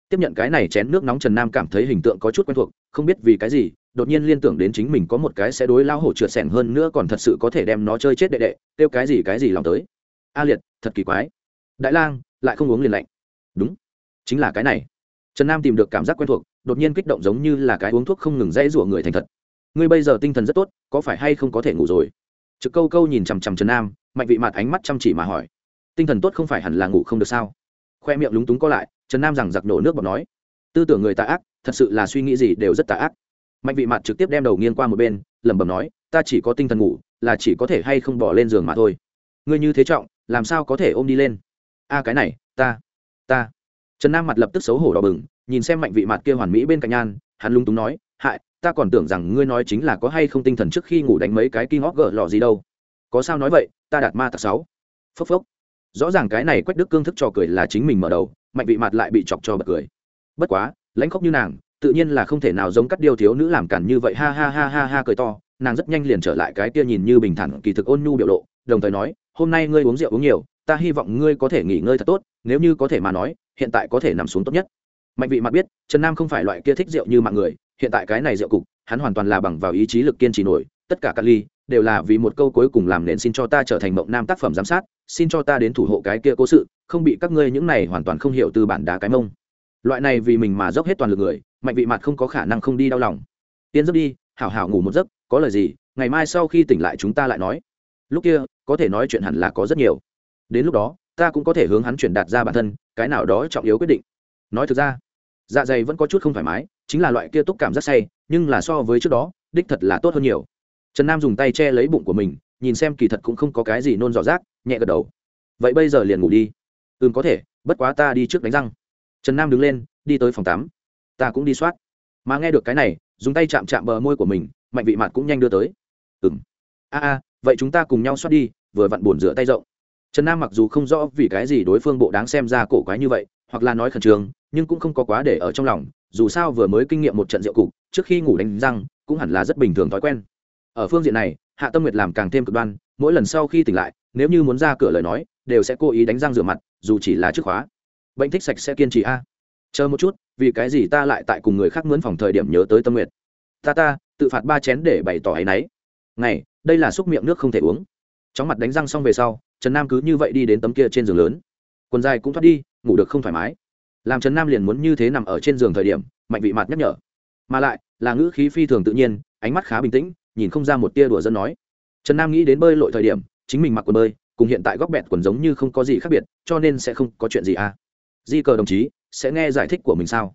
S1: Tiếp nhận cái này chén nước nóng trần nam cảm thấy hình tượng có chút quen thuộc, không biết vì cái gì, đột nhiên liên tưởng đến chính mình có một cái sẽ đối lao hổ trượt sẻn hơn nữa còn thật sự có thể đem nó chơi chết đệ đệ, kêu cái gì cái gì lòng tới. A liệt, thật kỳ quái. Đại lang, lại không uống liền lạnh. Đúng chính là cái này. Trần nam tìm được cảm giác quen thuộc, đột nhiên kích động giống như là cái uống thuốc không ngừng dãy rủa người thành thật. Ngươi bây giờ tinh thần rất tốt, có phải hay không có thể ngủ rồi? Trực câu câu nhìn chằm chằm trần nam mạnh vị mặt ánh mắt chăm chỉ mà hỏi. Tinh thần tốt không phải hẳn là ngủ không được sao? Khoe miệng lúng túng có lại, trần nam rằng giặc nổ nước bọt nói. Tư tưởng người tà ác, thật sự là suy nghĩ gì đều rất tà ác. Mạnh vị mặt trực tiếp đem đầu nghiêng qua một bên, lẩm bẩm nói, ta chỉ có tinh thần ngủ, là chỉ có thể hay không bỏ lên giường mà thôi. Ngươi như thế trọng, làm sao có thể ôm đi lên? A, cái này, ta ta trần nam mặt lập tức xấu hổ đỏ bừng, nhìn xem mạnh vị mặt kia hoàn mỹ bên cạnh nhan, hắn lung túng nói, hại, ta còn tưởng rằng ngươi nói chính là có hay không tinh thần trước khi ngủ đánh mấy cái kinh óc gỡ lọ gì đâu. Có sao nói vậy, ta đạt ma tặc sáu. Phốc phốc. Rõ ràng cái này quách đức cương thức trò cười là chính mình mở đầu, mạnh vị mặt lại bị chọc cho bật cười. Bất quá, lãnh khóc như nàng, tự nhiên là không thể nào giống cắt điều thiếu nữ làm cản như vậy, ha ha ha ha ha cười to, nàng rất nhanh liền trở lại cái kia nhìn như bình thản kỳ thực ôn nhu biểu lộ, đồng thời nói, hôm nay ngươi uống rượu uống nhiều, ta hy vọng ngươi có thể nghỉ ngơi thật tốt, nếu như có thể mà nói hiện tại có thể nằm xuống tốt nhất. Mạnh vị mặt biết, trần nam không phải loại kia thích rượu như mọi người, hiện tại cái này rượu cục, hắn hoàn toàn là bằng vào ý chí lực kiên trì nổi, tất cả các ly, đều là vì một câu cuối cùng làm nền xin cho ta trở thành mộng nam tác phẩm giám sát, xin cho ta đến thủ hộ cái kia cố sự, không bị các ngươi những này hoàn toàn không hiểu từ bản đá cái mông. Loại này vì mình mà dốc hết toàn lực người, mạnh vị mặt không có khả năng không đi đau lòng. Tiến giấc đi, hảo hảo ngủ một giấc, có lời gì, ngày mai sau khi tỉnh lại chúng ta lại nói. Lúc kia, có thể nói chuyện hẳn là có rất nhiều. Đến lúc đó ta cũng có thể hướng hắn chuyển đạt ra bản thân, cái nào đó trọng yếu quyết định. Nói thực ra dạ dày vẫn có chút không thoải mái, chính là loại kia túc cảm rất say, nhưng là so với trước đó, đích thật là tốt hơn nhiều. Trần nam dùng tay che lấy bụng của mình, nhìn xem kỳ thật cũng không có cái gì nôn rõ rác, nhẹ gật đầu. Vậy bây giờ liền ngủ đi. Ừ có thể, bất quá ta đi trước đánh răng. Trần nam đứng lên, đi tới phòng tắm. Ta cũng đi soát. Mà nghe được cái này, dùng tay chạm chạm bờ môi của mình, mạnh vị mặt cũng nhanh đưa tới. Ừ m a a, vậy chúng ta cùng nhau soát đi, vừa vặn bồn rửa tay rộng trần nam mặc dù không rõ vì cái gì đối phương bộ đáng xem ra cổ quái như vậy, hoặc là nói khẩn trương, nhưng cũng không có quá để ở trong lòng, dù sao vừa mới kinh nghiệm một trận rượu cục, trước khi ngủ đánh răng, cũng hẳn là rất bình thường thói quen. Ở phương diện này, hạ tâm nguyệt làm càng thêm cực đoan, mỗi lần sau khi tỉnh lại, nếu như muốn ra cửa lời nói, đều sẽ cố ý đánh răng rửa mặt, dù chỉ là trước khóa. Bệnh thích sạch sẽ kiên trì a. À. Chờ một chút, vì cái gì ta lại tại cùng người khác mướn phòng thời điểm nhớ tới tâm nguyệt? Ta ta, tự phạt ba chén để bày tỏ ấy nấy. này đây là xúc miệng nước không thể uống chóng mặt đánh răng xong về sau, trần nam cứ như vậy đi đến tấm kia trên giường lớn. Quần dài cũng thoát đi, ngủ được không thoải mái. Làm trần nam liền muốn như thế nằm ở trên giường thời điểm, mạnh vị mặt nhắc nhở. Mà lại, là ngữ khí phi thường tự nhiên, ánh mắt khá bình tĩnh, nhìn không ra một tia đùa dân nói. Trần nam nghĩ đến bơi lội thời điểm, chính mình mặc quần bơi, cùng hiện tại góc bẹt quần giống như không có gì khác biệt, cho nên sẽ không có chuyện gì à. Di cờ đồng chí, sẽ nghe giải thích của mình sao?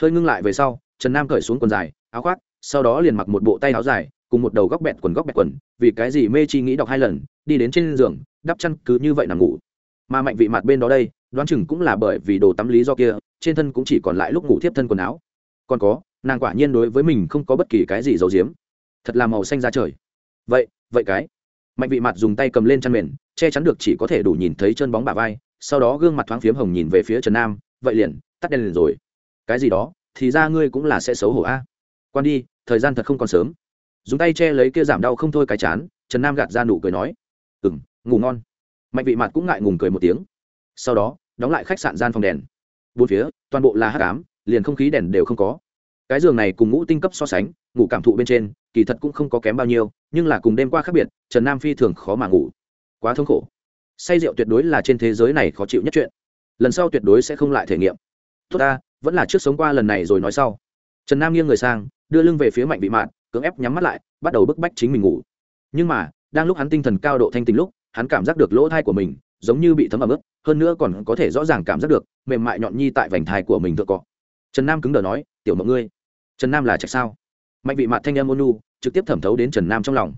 S1: Hơi ngưng lại về sau, trần nam cởi xuống quần dài, áo khoác, sau đó liền mặc một bộ tay áo dài cùng một đầu góc bẹt quần góc bẹt quần, vì cái gì mê chi nghĩ đọc hai lần, đi đến trên giường, đắp chăn cứ như vậy nằm ngủ. Mà mạnh vị mặt bên đó đây, đoán chừng cũng là bởi vì đồ tắm lý do kia, trên thân cũng chỉ còn lại lúc ngủ tiếp thân quần áo. Còn có, nàng quả nhiên đối với mình không có bất kỳ cái gì giấu giếm. Thật là màu xanh ra trời. Vậy vậy cái. Mạnh vị mặt dùng tay cầm lên chăn mền, che chắn được chỉ có thể đủ nhìn thấy chân bóng bà vai, sau đó gương mặt thoáng phiếm hồng nhìn về phía trần nam, vậy liền, tắt đèn liền rồi. Cái gì đó, thì ra ngươi cũng là sẽ xấu hổ a. Quan đi, thời gian thật không còn sớm dùng tay che lấy kia giảm đau không thôi cái chán, trần nam gạt ra nụ cười nói ừ m ngủ ngon. Mạnh vị mặt cũng ngại ngùng cười một tiếng. Sau đó, đóng lại khách sạn gian phòng đèn. Bốn phía, toàn bộ là hát cám liền không khí đèn đều không có. Cái giường này cùng ngũ tinh cấp so sánh, ngủ cảm thụ bên trên, kỳ thật cũng không có kém bao nhiêu, nhưng là cùng đêm qua khác biệt, trần nam phi thường khó mà ngủ. Quá thống khổ. Say rượu tuyệt đối là trên thế giới này khó chịu nhất chuyện. Lần sau tuyệt đối sẽ không lại thể nghiệm. Tốt ta, vẫn là trước sống qua lần này rồi nói sau. Trần nam nghiêng người sang, đưa lưng về phía mạnh vị mạn cưỡng ép nhắm mắt lại, bắt đầu bức bách chính mình ngủ. Nhưng mà, đang lúc hắn tinh thần cao độ thanh tình lúc, hắn cảm giác được lỗ thai của mình giống như bị thấm ẩm ướt, hơn nữa còn có thể rõ ràng cảm giác được mềm mại nhọn nhi tại vành thai của mình thượng cọ. Trần nam cứng đờ nói, tiểu mộng ngươi, trần nam là trạch sao? Mạnh vị mặt thanh em ônu trực tiếp thẩm thấu đến trần nam trong lòng.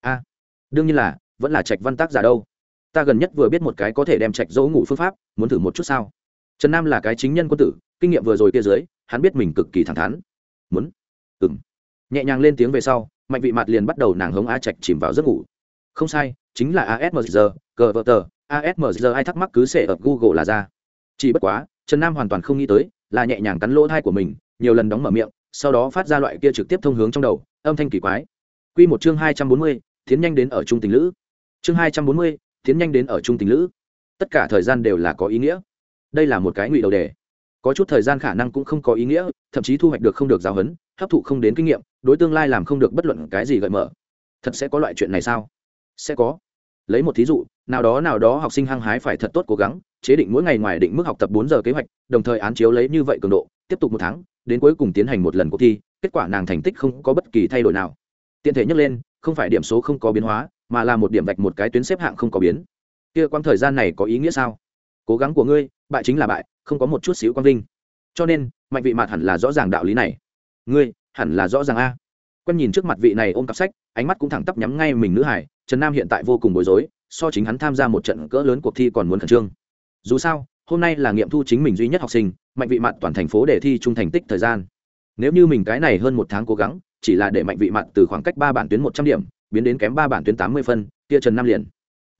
S1: A, đương nhiên là, vẫn là trạch văn tác giả đâu. Ta gần nhất vừa biết một cái có thể đem trạch dỗ ngủ phương pháp, muốn thử một chút sao? Trần nam là cái chính nhân quân tử, kinh nghiệm vừa rồi kia dưới, hắn biết mình cực kỳ thẳng thắn. Muốn. Ừng nhẹ nhàng lên tiếng về sau, mạnh vị mặt liền bắt đầu nàng hống a trạch chìm vào giấc ngủ. Không sai, chính là asmr cờ vợ tờ asmr ai thắc mắc cứ sẽ ở google là ra. Chỉ bất quá, trần nam hoàn toàn không nghĩ tới, là nhẹ nhàng cắn lỗ thai của mình, nhiều lần đóng mở miệng, sau đó phát ra loại kia trực tiếp thông hướng trong đầu, âm thanh kỳ quái. Q một chương hai trăm bốn mươi, tiến nhanh đến ở trung tình lữ. Chương hai trăm bốn mươi, tiến nhanh đến ở trung tình lữ. Tất cả thời gian đều là có ý nghĩa. Đây là một cái ngụy đầu đề. Có chút thời gian khả năng cũng không có ý nghĩa, thậm chí thu hoạch được không được giáo huấn hấp thụ không đến kinh nghiệm, đối tương lai làm không được bất luận cái gì gợi mở. Thật sẽ có loại chuyện này sao? Sẽ có. Lấy một thí dụ, nào đó nào đó học sinh hăng hái phải thật tốt cố gắng, chế định mỗi ngày ngoài định mức học tập bốn giờ kế hoạch, đồng thời án chiếu lấy như vậy cường độ, tiếp tục một tháng, đến cuối cùng tiến hành một lần cuộc thi, kết quả nàng thành tích không có bất kỳ thay đổi nào. Tiện thể nhắc lên, không phải điểm số không có biến hóa, mà là một điểm vạch một cái tuyến xếp hạng không có biến. Kia quãng thời gian này có ý nghĩa sao? Cố gắng của ngươi, bại chính là bại, không có một chút xíu quang vinh. Cho nên, mạnh vị mạt hẳn là rõ ràng đạo lý này ngươi, hẳn là rõ ràng a. Quen nhìn trước mặt vị này ôm cặp sách, ánh mắt cũng thẳng tắp nhắm ngay mình nữ hải, trần nam hiện tại vô cùng bối rối, so chính hắn tham gia một trận cỡ lớn cuộc thi còn muốn khẩn trương. Dù sao, hôm nay là nghiệm thu chính mình duy nhất học sinh, mạnh vị mặt toàn thành phố để thi chung thành tích thời gian. Nếu như mình cái này hơn một tháng cố gắng, chỉ là để mạnh vị mặt từ khoảng cách ba bản tuyến một trăm điểm, biến đến kém ba bản tuyến tám mươi phân, kia trần nam liền.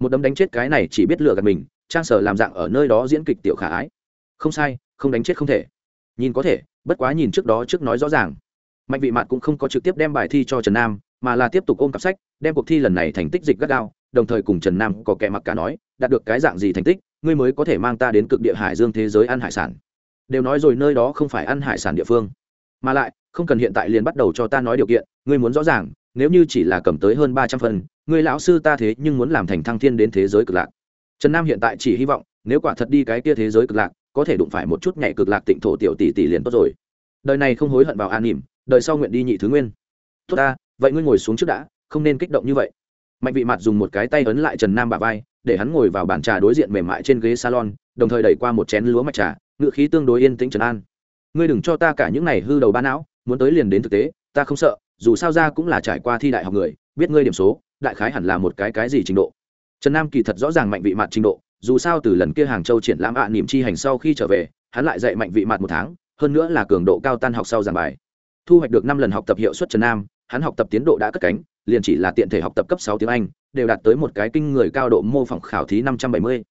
S1: Một đấm đánh chết cái này chỉ biết lựa gạt mình, trang sở làm dạng ở nơi đó diễn kịch tiểu khả ái. Không sai, không đánh chết không thể nhìn có thể, bất quá nhìn trước đó trước nói rõ ràng. Mạnh vị mạn cũng không có trực tiếp đem bài thi cho trần nam, mà là tiếp tục ôm cặp sách, đem cuộc thi lần này thành tích dịch gắt gao, đồng thời cùng trần nam có kẻ mặc cả nói, đạt được cái dạng gì thành tích, ngươi mới có thể mang ta đến cực địa hải dương thế giới ăn hải sản. Đều nói rồi nơi đó không phải ăn hải sản địa phương. Mà lại, không cần hiện tại liền bắt đầu cho ta nói điều kiện, ngươi muốn rõ ràng, nếu như chỉ là cầm tới hơn ba trăm phần người lão sư ta thế nhưng muốn làm thành thăng thiên đến thế giới cực lạc. Trần nam hiện tại chỉ hy vọng, nếu quả thật đi cái kia thế giới cực lạc có thể đụng phải một chút nhảy cực lạc tịnh thổ tiểu tỷ tỷ liền tốt rồi. Đời này không hối hận vào an nỉm, đời sau nguyện đi nhị thứ nguyên. Tốt ta, vậy ngươi ngồi xuống trước đã, không nên kích động như vậy. Mạnh vị mặt dùng một cái tay ấn lại trần nam bà vai, để hắn ngồi vào bàn trà đối diện mềm mại trên ghế salon, đồng thời đẩy qua một chén lúa mạch trà, ngựa khí tương đối yên tĩnh trần an. Ngươi đừng cho ta cả những này hư đầu ba não, muốn tới liền đến thực tế, ta không sợ, dù sao ra cũng là trải qua thi đại học người, biết ngươi điểm số, đại khái hẳn là một cái cái gì trình độ. Trần nam kỳ thật rõ ràng mạnh vị mặt trình độ dù sao từ lần kia hàng châu triển lãm ạ à, niềm chi hành sau khi trở về hắn lại dạy mạnh vị mặt một tháng hơn nữa là cường độ cao tan học sau giảng bài. Thu hoạch được năm lần học tập hiệu suất trần nam hắn học tập tiến độ đã cất cánh liền chỉ là tiện thể học tập cấp sáu tiếng anh đều đạt tới một cái kinh người cao độ mô phỏng khảo thí năm trăm bảy mươi.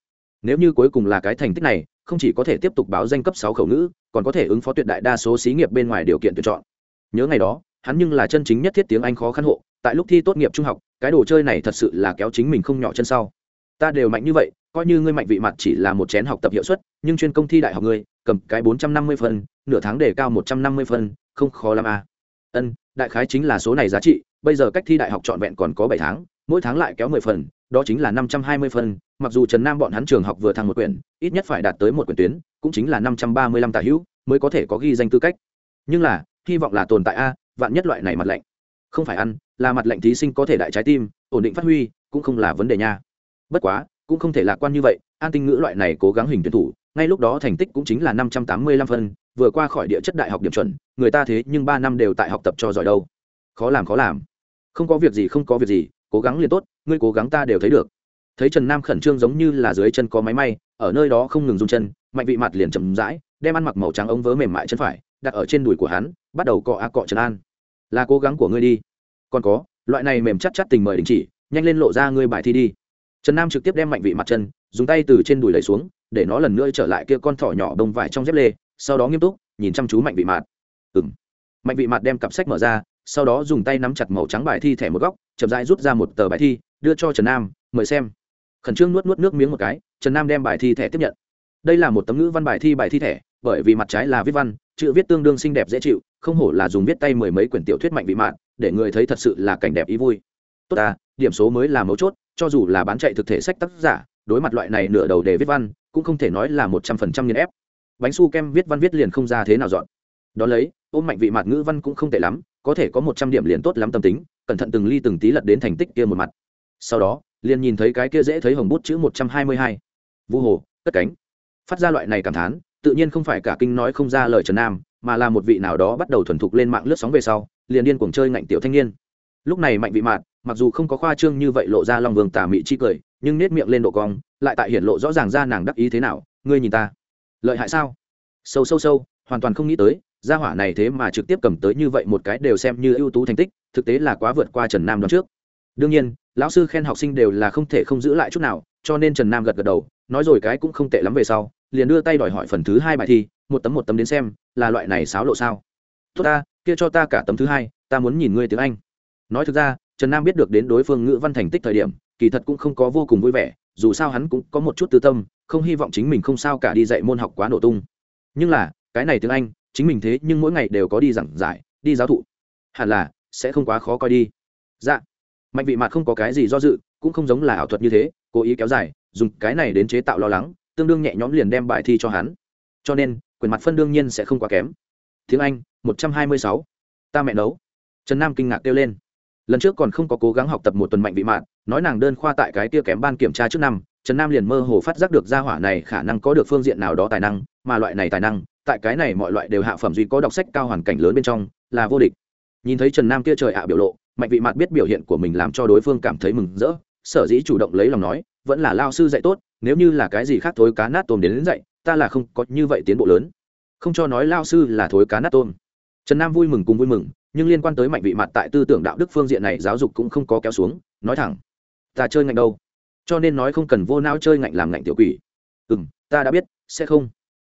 S1: Nếu như cuối cùng là cái thành tích này không chỉ có thể tiếp tục báo danh cấp sáu khẩu ngữ còn có thể ứng phó tuyệt đại đa số xí nghiệp bên ngoài điều kiện tuyển chọn. Nhớ ngày đó hắn nhưng là chân chính nhất thiết tiếng anh khó khăn hộ tại lúc thi tốt nghiệp trung học cái đồ chơi này thật sự là kéo chính mình không nhỏ chân sau. Ta đều mạnh như vậy coi như ngươi mạnh vị mặt chỉ là một chén học tập hiệu suất, nhưng chuyên công thi đại học ngươi, cầm cái bốn trăm năm mươi phân, nửa tháng đề cao một trăm năm mươi phân, không khó lắm à. ân, đại khái chính là số này giá trị, bây giờ cách thi đại học trọn vẹn còn có bảy tháng, mỗi tháng lại kéo mười phần, đó chính là năm trăm hai mươi phân, mặc dù trần nam bọn hắn trường học vừa thăng một quyển, ít nhất phải đạt tới một quyển tuyến, cũng chính là năm trăm ba mươi lăm tả hữu, mới có thể có ghi danh tư cách. Nhưng là, hy vọng là tồn tại a, vạn nhất loại này mặt lạnh không phải ăn, là mặt lạnh thí sinh có thể đại trái tim, ổn định phát huy, cũng không là vấn đề nha. Bất quá cũng không thể lạc quan như vậy, an tinh ngữ loại này cố gắng hình tuyển thủ, ngay lúc đó thành tích cũng chính là năm trăm tám mươi lăm phân, vừa qua khỏi địa chất đại học điểm chuẩn, người ta thế nhưng ba năm đều tại học tập cho giỏi đâu. Khó làm khó làm. Không có việc gì, không có việc gì, cố gắng liền tốt, ngươi cố gắng ta đều thấy được. Thấy trần nam khẩn trương giống như là dưới chân có máy may, ở nơi đó không ngừng rung chân, mạnh vị mặt liền chậm rãi, đem ăn mặc màu trắng ống vớ mềm mại chân phải, đặt ở trên đùi của hắn, bắt đầu cọ a cọ trần an. Là cố gắng của ngươi đi. Còn có, loại này mềm chắc chắc tình mời đình chỉ, nhanh lên lộ ra ngươi bài thi đi trần nam trực tiếp đem mạnh vị mặt chân, dùng tay từ trên đùi lấy xuống, để nó lần nữa trở lại kia con thỏ nhỏ đông vải trong dép lê, sau đó nghiêm túc, nhìn chăm chú mạnh vị mặt. Ừng mạnh vị mặt đem cặp sách mở ra, sau đó dùng tay nắm chặt màu trắng bài thi thẻ một góc, chậm rãi rút ra một tờ bài thi, đưa cho trần nam, mời xem. Khẩn trương nuốt nuốt nước miếng một cái, trần nam đem bài thi thẻ tiếp nhận. Đây là một tấm ngữ văn bài thi bài thi thẻ, bởi vì mặt trái là viết văn, chữ viết tương đương xinh đẹp dễ chịu, không hổ là dùng viết tay mười mấy quyển tiểu thuyết mạnh vị mạn để người thấy thật sự là cảnh đẹp ý vui tốt à điểm số mới là mấu chốt, cho dù là bán chạy thực thể sách tác giả, đối mặt loại này nửa đầu để viết văn, cũng không thể nói là một trăm phần trăm nghiên ép. Bánh su kem viết văn viết liền không ra thế nào dọn. Đón lấy, ôm mạnh vị mặt ngữ văn cũng không tệ lắm, có thể có một trăm điểm liền tốt lắm tâm tính, cẩn thận từng ly từng tí lật đến thành tích kia một mặt. Sau đó, liền nhìn thấy cái kia dễ thấy hồng bút chữ một trăm hai mươi hai. Vu hồ, cất cánh. Phát ra loại này cảm thán, tự nhiên không phải cả kinh nói không ra lời trần nam, mà là một vị nào đó bắt đầu thuần thục lên mạng lướt sóng về sau, liền điên cuồng chơi ngạnh tiểu thanh niên. Lúc này mạnh vị mạt mặc dù không có khoa trương như vậy lộ ra long vương tà mị chi cười, nhưng nết miệng lên độ cong lại tại hiện lộ rõ ràng ra nàng đắc ý thế nào. Ngươi nhìn ta, lợi hại sao? Sâu sâu sâu, hoàn toàn không nghĩ tới, gia hỏa này thế mà trực tiếp cầm tới như vậy một cái đều xem như ưu tú thành tích, thực tế là quá vượt qua trần nam đón trước. Đương nhiên, lão sư khen học sinh đều là không thể không giữ lại chút nào, cho nên trần nam gật gật đầu, nói rồi cái cũng không tệ lắm về sau, liền đưa tay đòi hỏi phần thứ hai bài thi, một tấm một tấm đến xem, là loại này xáo lộ sao? Tốt ta, kia cho ta cả tấm thứ hai, ta muốn nhìn ngươi tiếng anh. Nói thực ra trần nam biết được đến đối phương ngữ văn thành tích thời điểm, kỳ thật cũng không có vô cùng vui vẻ, dù sao hắn cũng có một chút tư tâm, không hy vọng chính mình không sao cả đi dạy môn học quá nổ tung. Nhưng là, cái này tiếng anh, chính mình thế nhưng mỗi ngày đều có đi giảng giải, đi giáo thụ. Hẳn là, sẽ không quá khó coi đi. Dạ. Mạnh vị mặt không có cái gì do dự, cũng không giống là ảo thuật như thế, cố ý kéo dài, dùng cái này đến chế tạo lo lắng, tương đương nhẹ nhõm liền đem bài thi cho hắn. Cho nên, quyền mặt phân đương nhiên sẽ không quá kém. Tiếng anh, một trăm hai mươi sáu. Ta mẹ nấu. Trần nam kinh ngạc kêu lên lần trước còn không có cố gắng học tập một tuần mạnh vị mạn nói nàng đơn khoa tại cái tia kém ban kiểm tra trước năm trần nam liền mơ hồ phát giác được gia hỏa này khả năng có được phương diện nào đó tài năng mà loại này tài năng tại cái này mọi loại đều hạ phẩm duy có đọc sách cao hoàn cảnh lớn bên trong là vô địch. Nhìn thấy trần nam kia trời ạ biểu lộ mạnh vị mạn biết biểu hiện của mình làm cho đối phương cảm thấy mừng rỡ sở dĩ chủ động lấy lòng nói vẫn là lao sư dạy tốt nếu như là cái gì khác thối cá nát tôm đến, đến dạy ta là không có như vậy tiến bộ lớn. Không cho nói lao sư là thối cá nát tôm. Trần nam vui mừng cùng vui mừng nhưng liên quan tới mạnh vị mặt tại tư tưởng đạo đức phương diện này giáo dục cũng không có kéo xuống, nói thẳng, ta chơi ngạnh đâu? Cho nên nói không cần vô não chơi ngạnh làm ngạnh tiểu quỷ. Ừ m ta đã biết, sẽ không.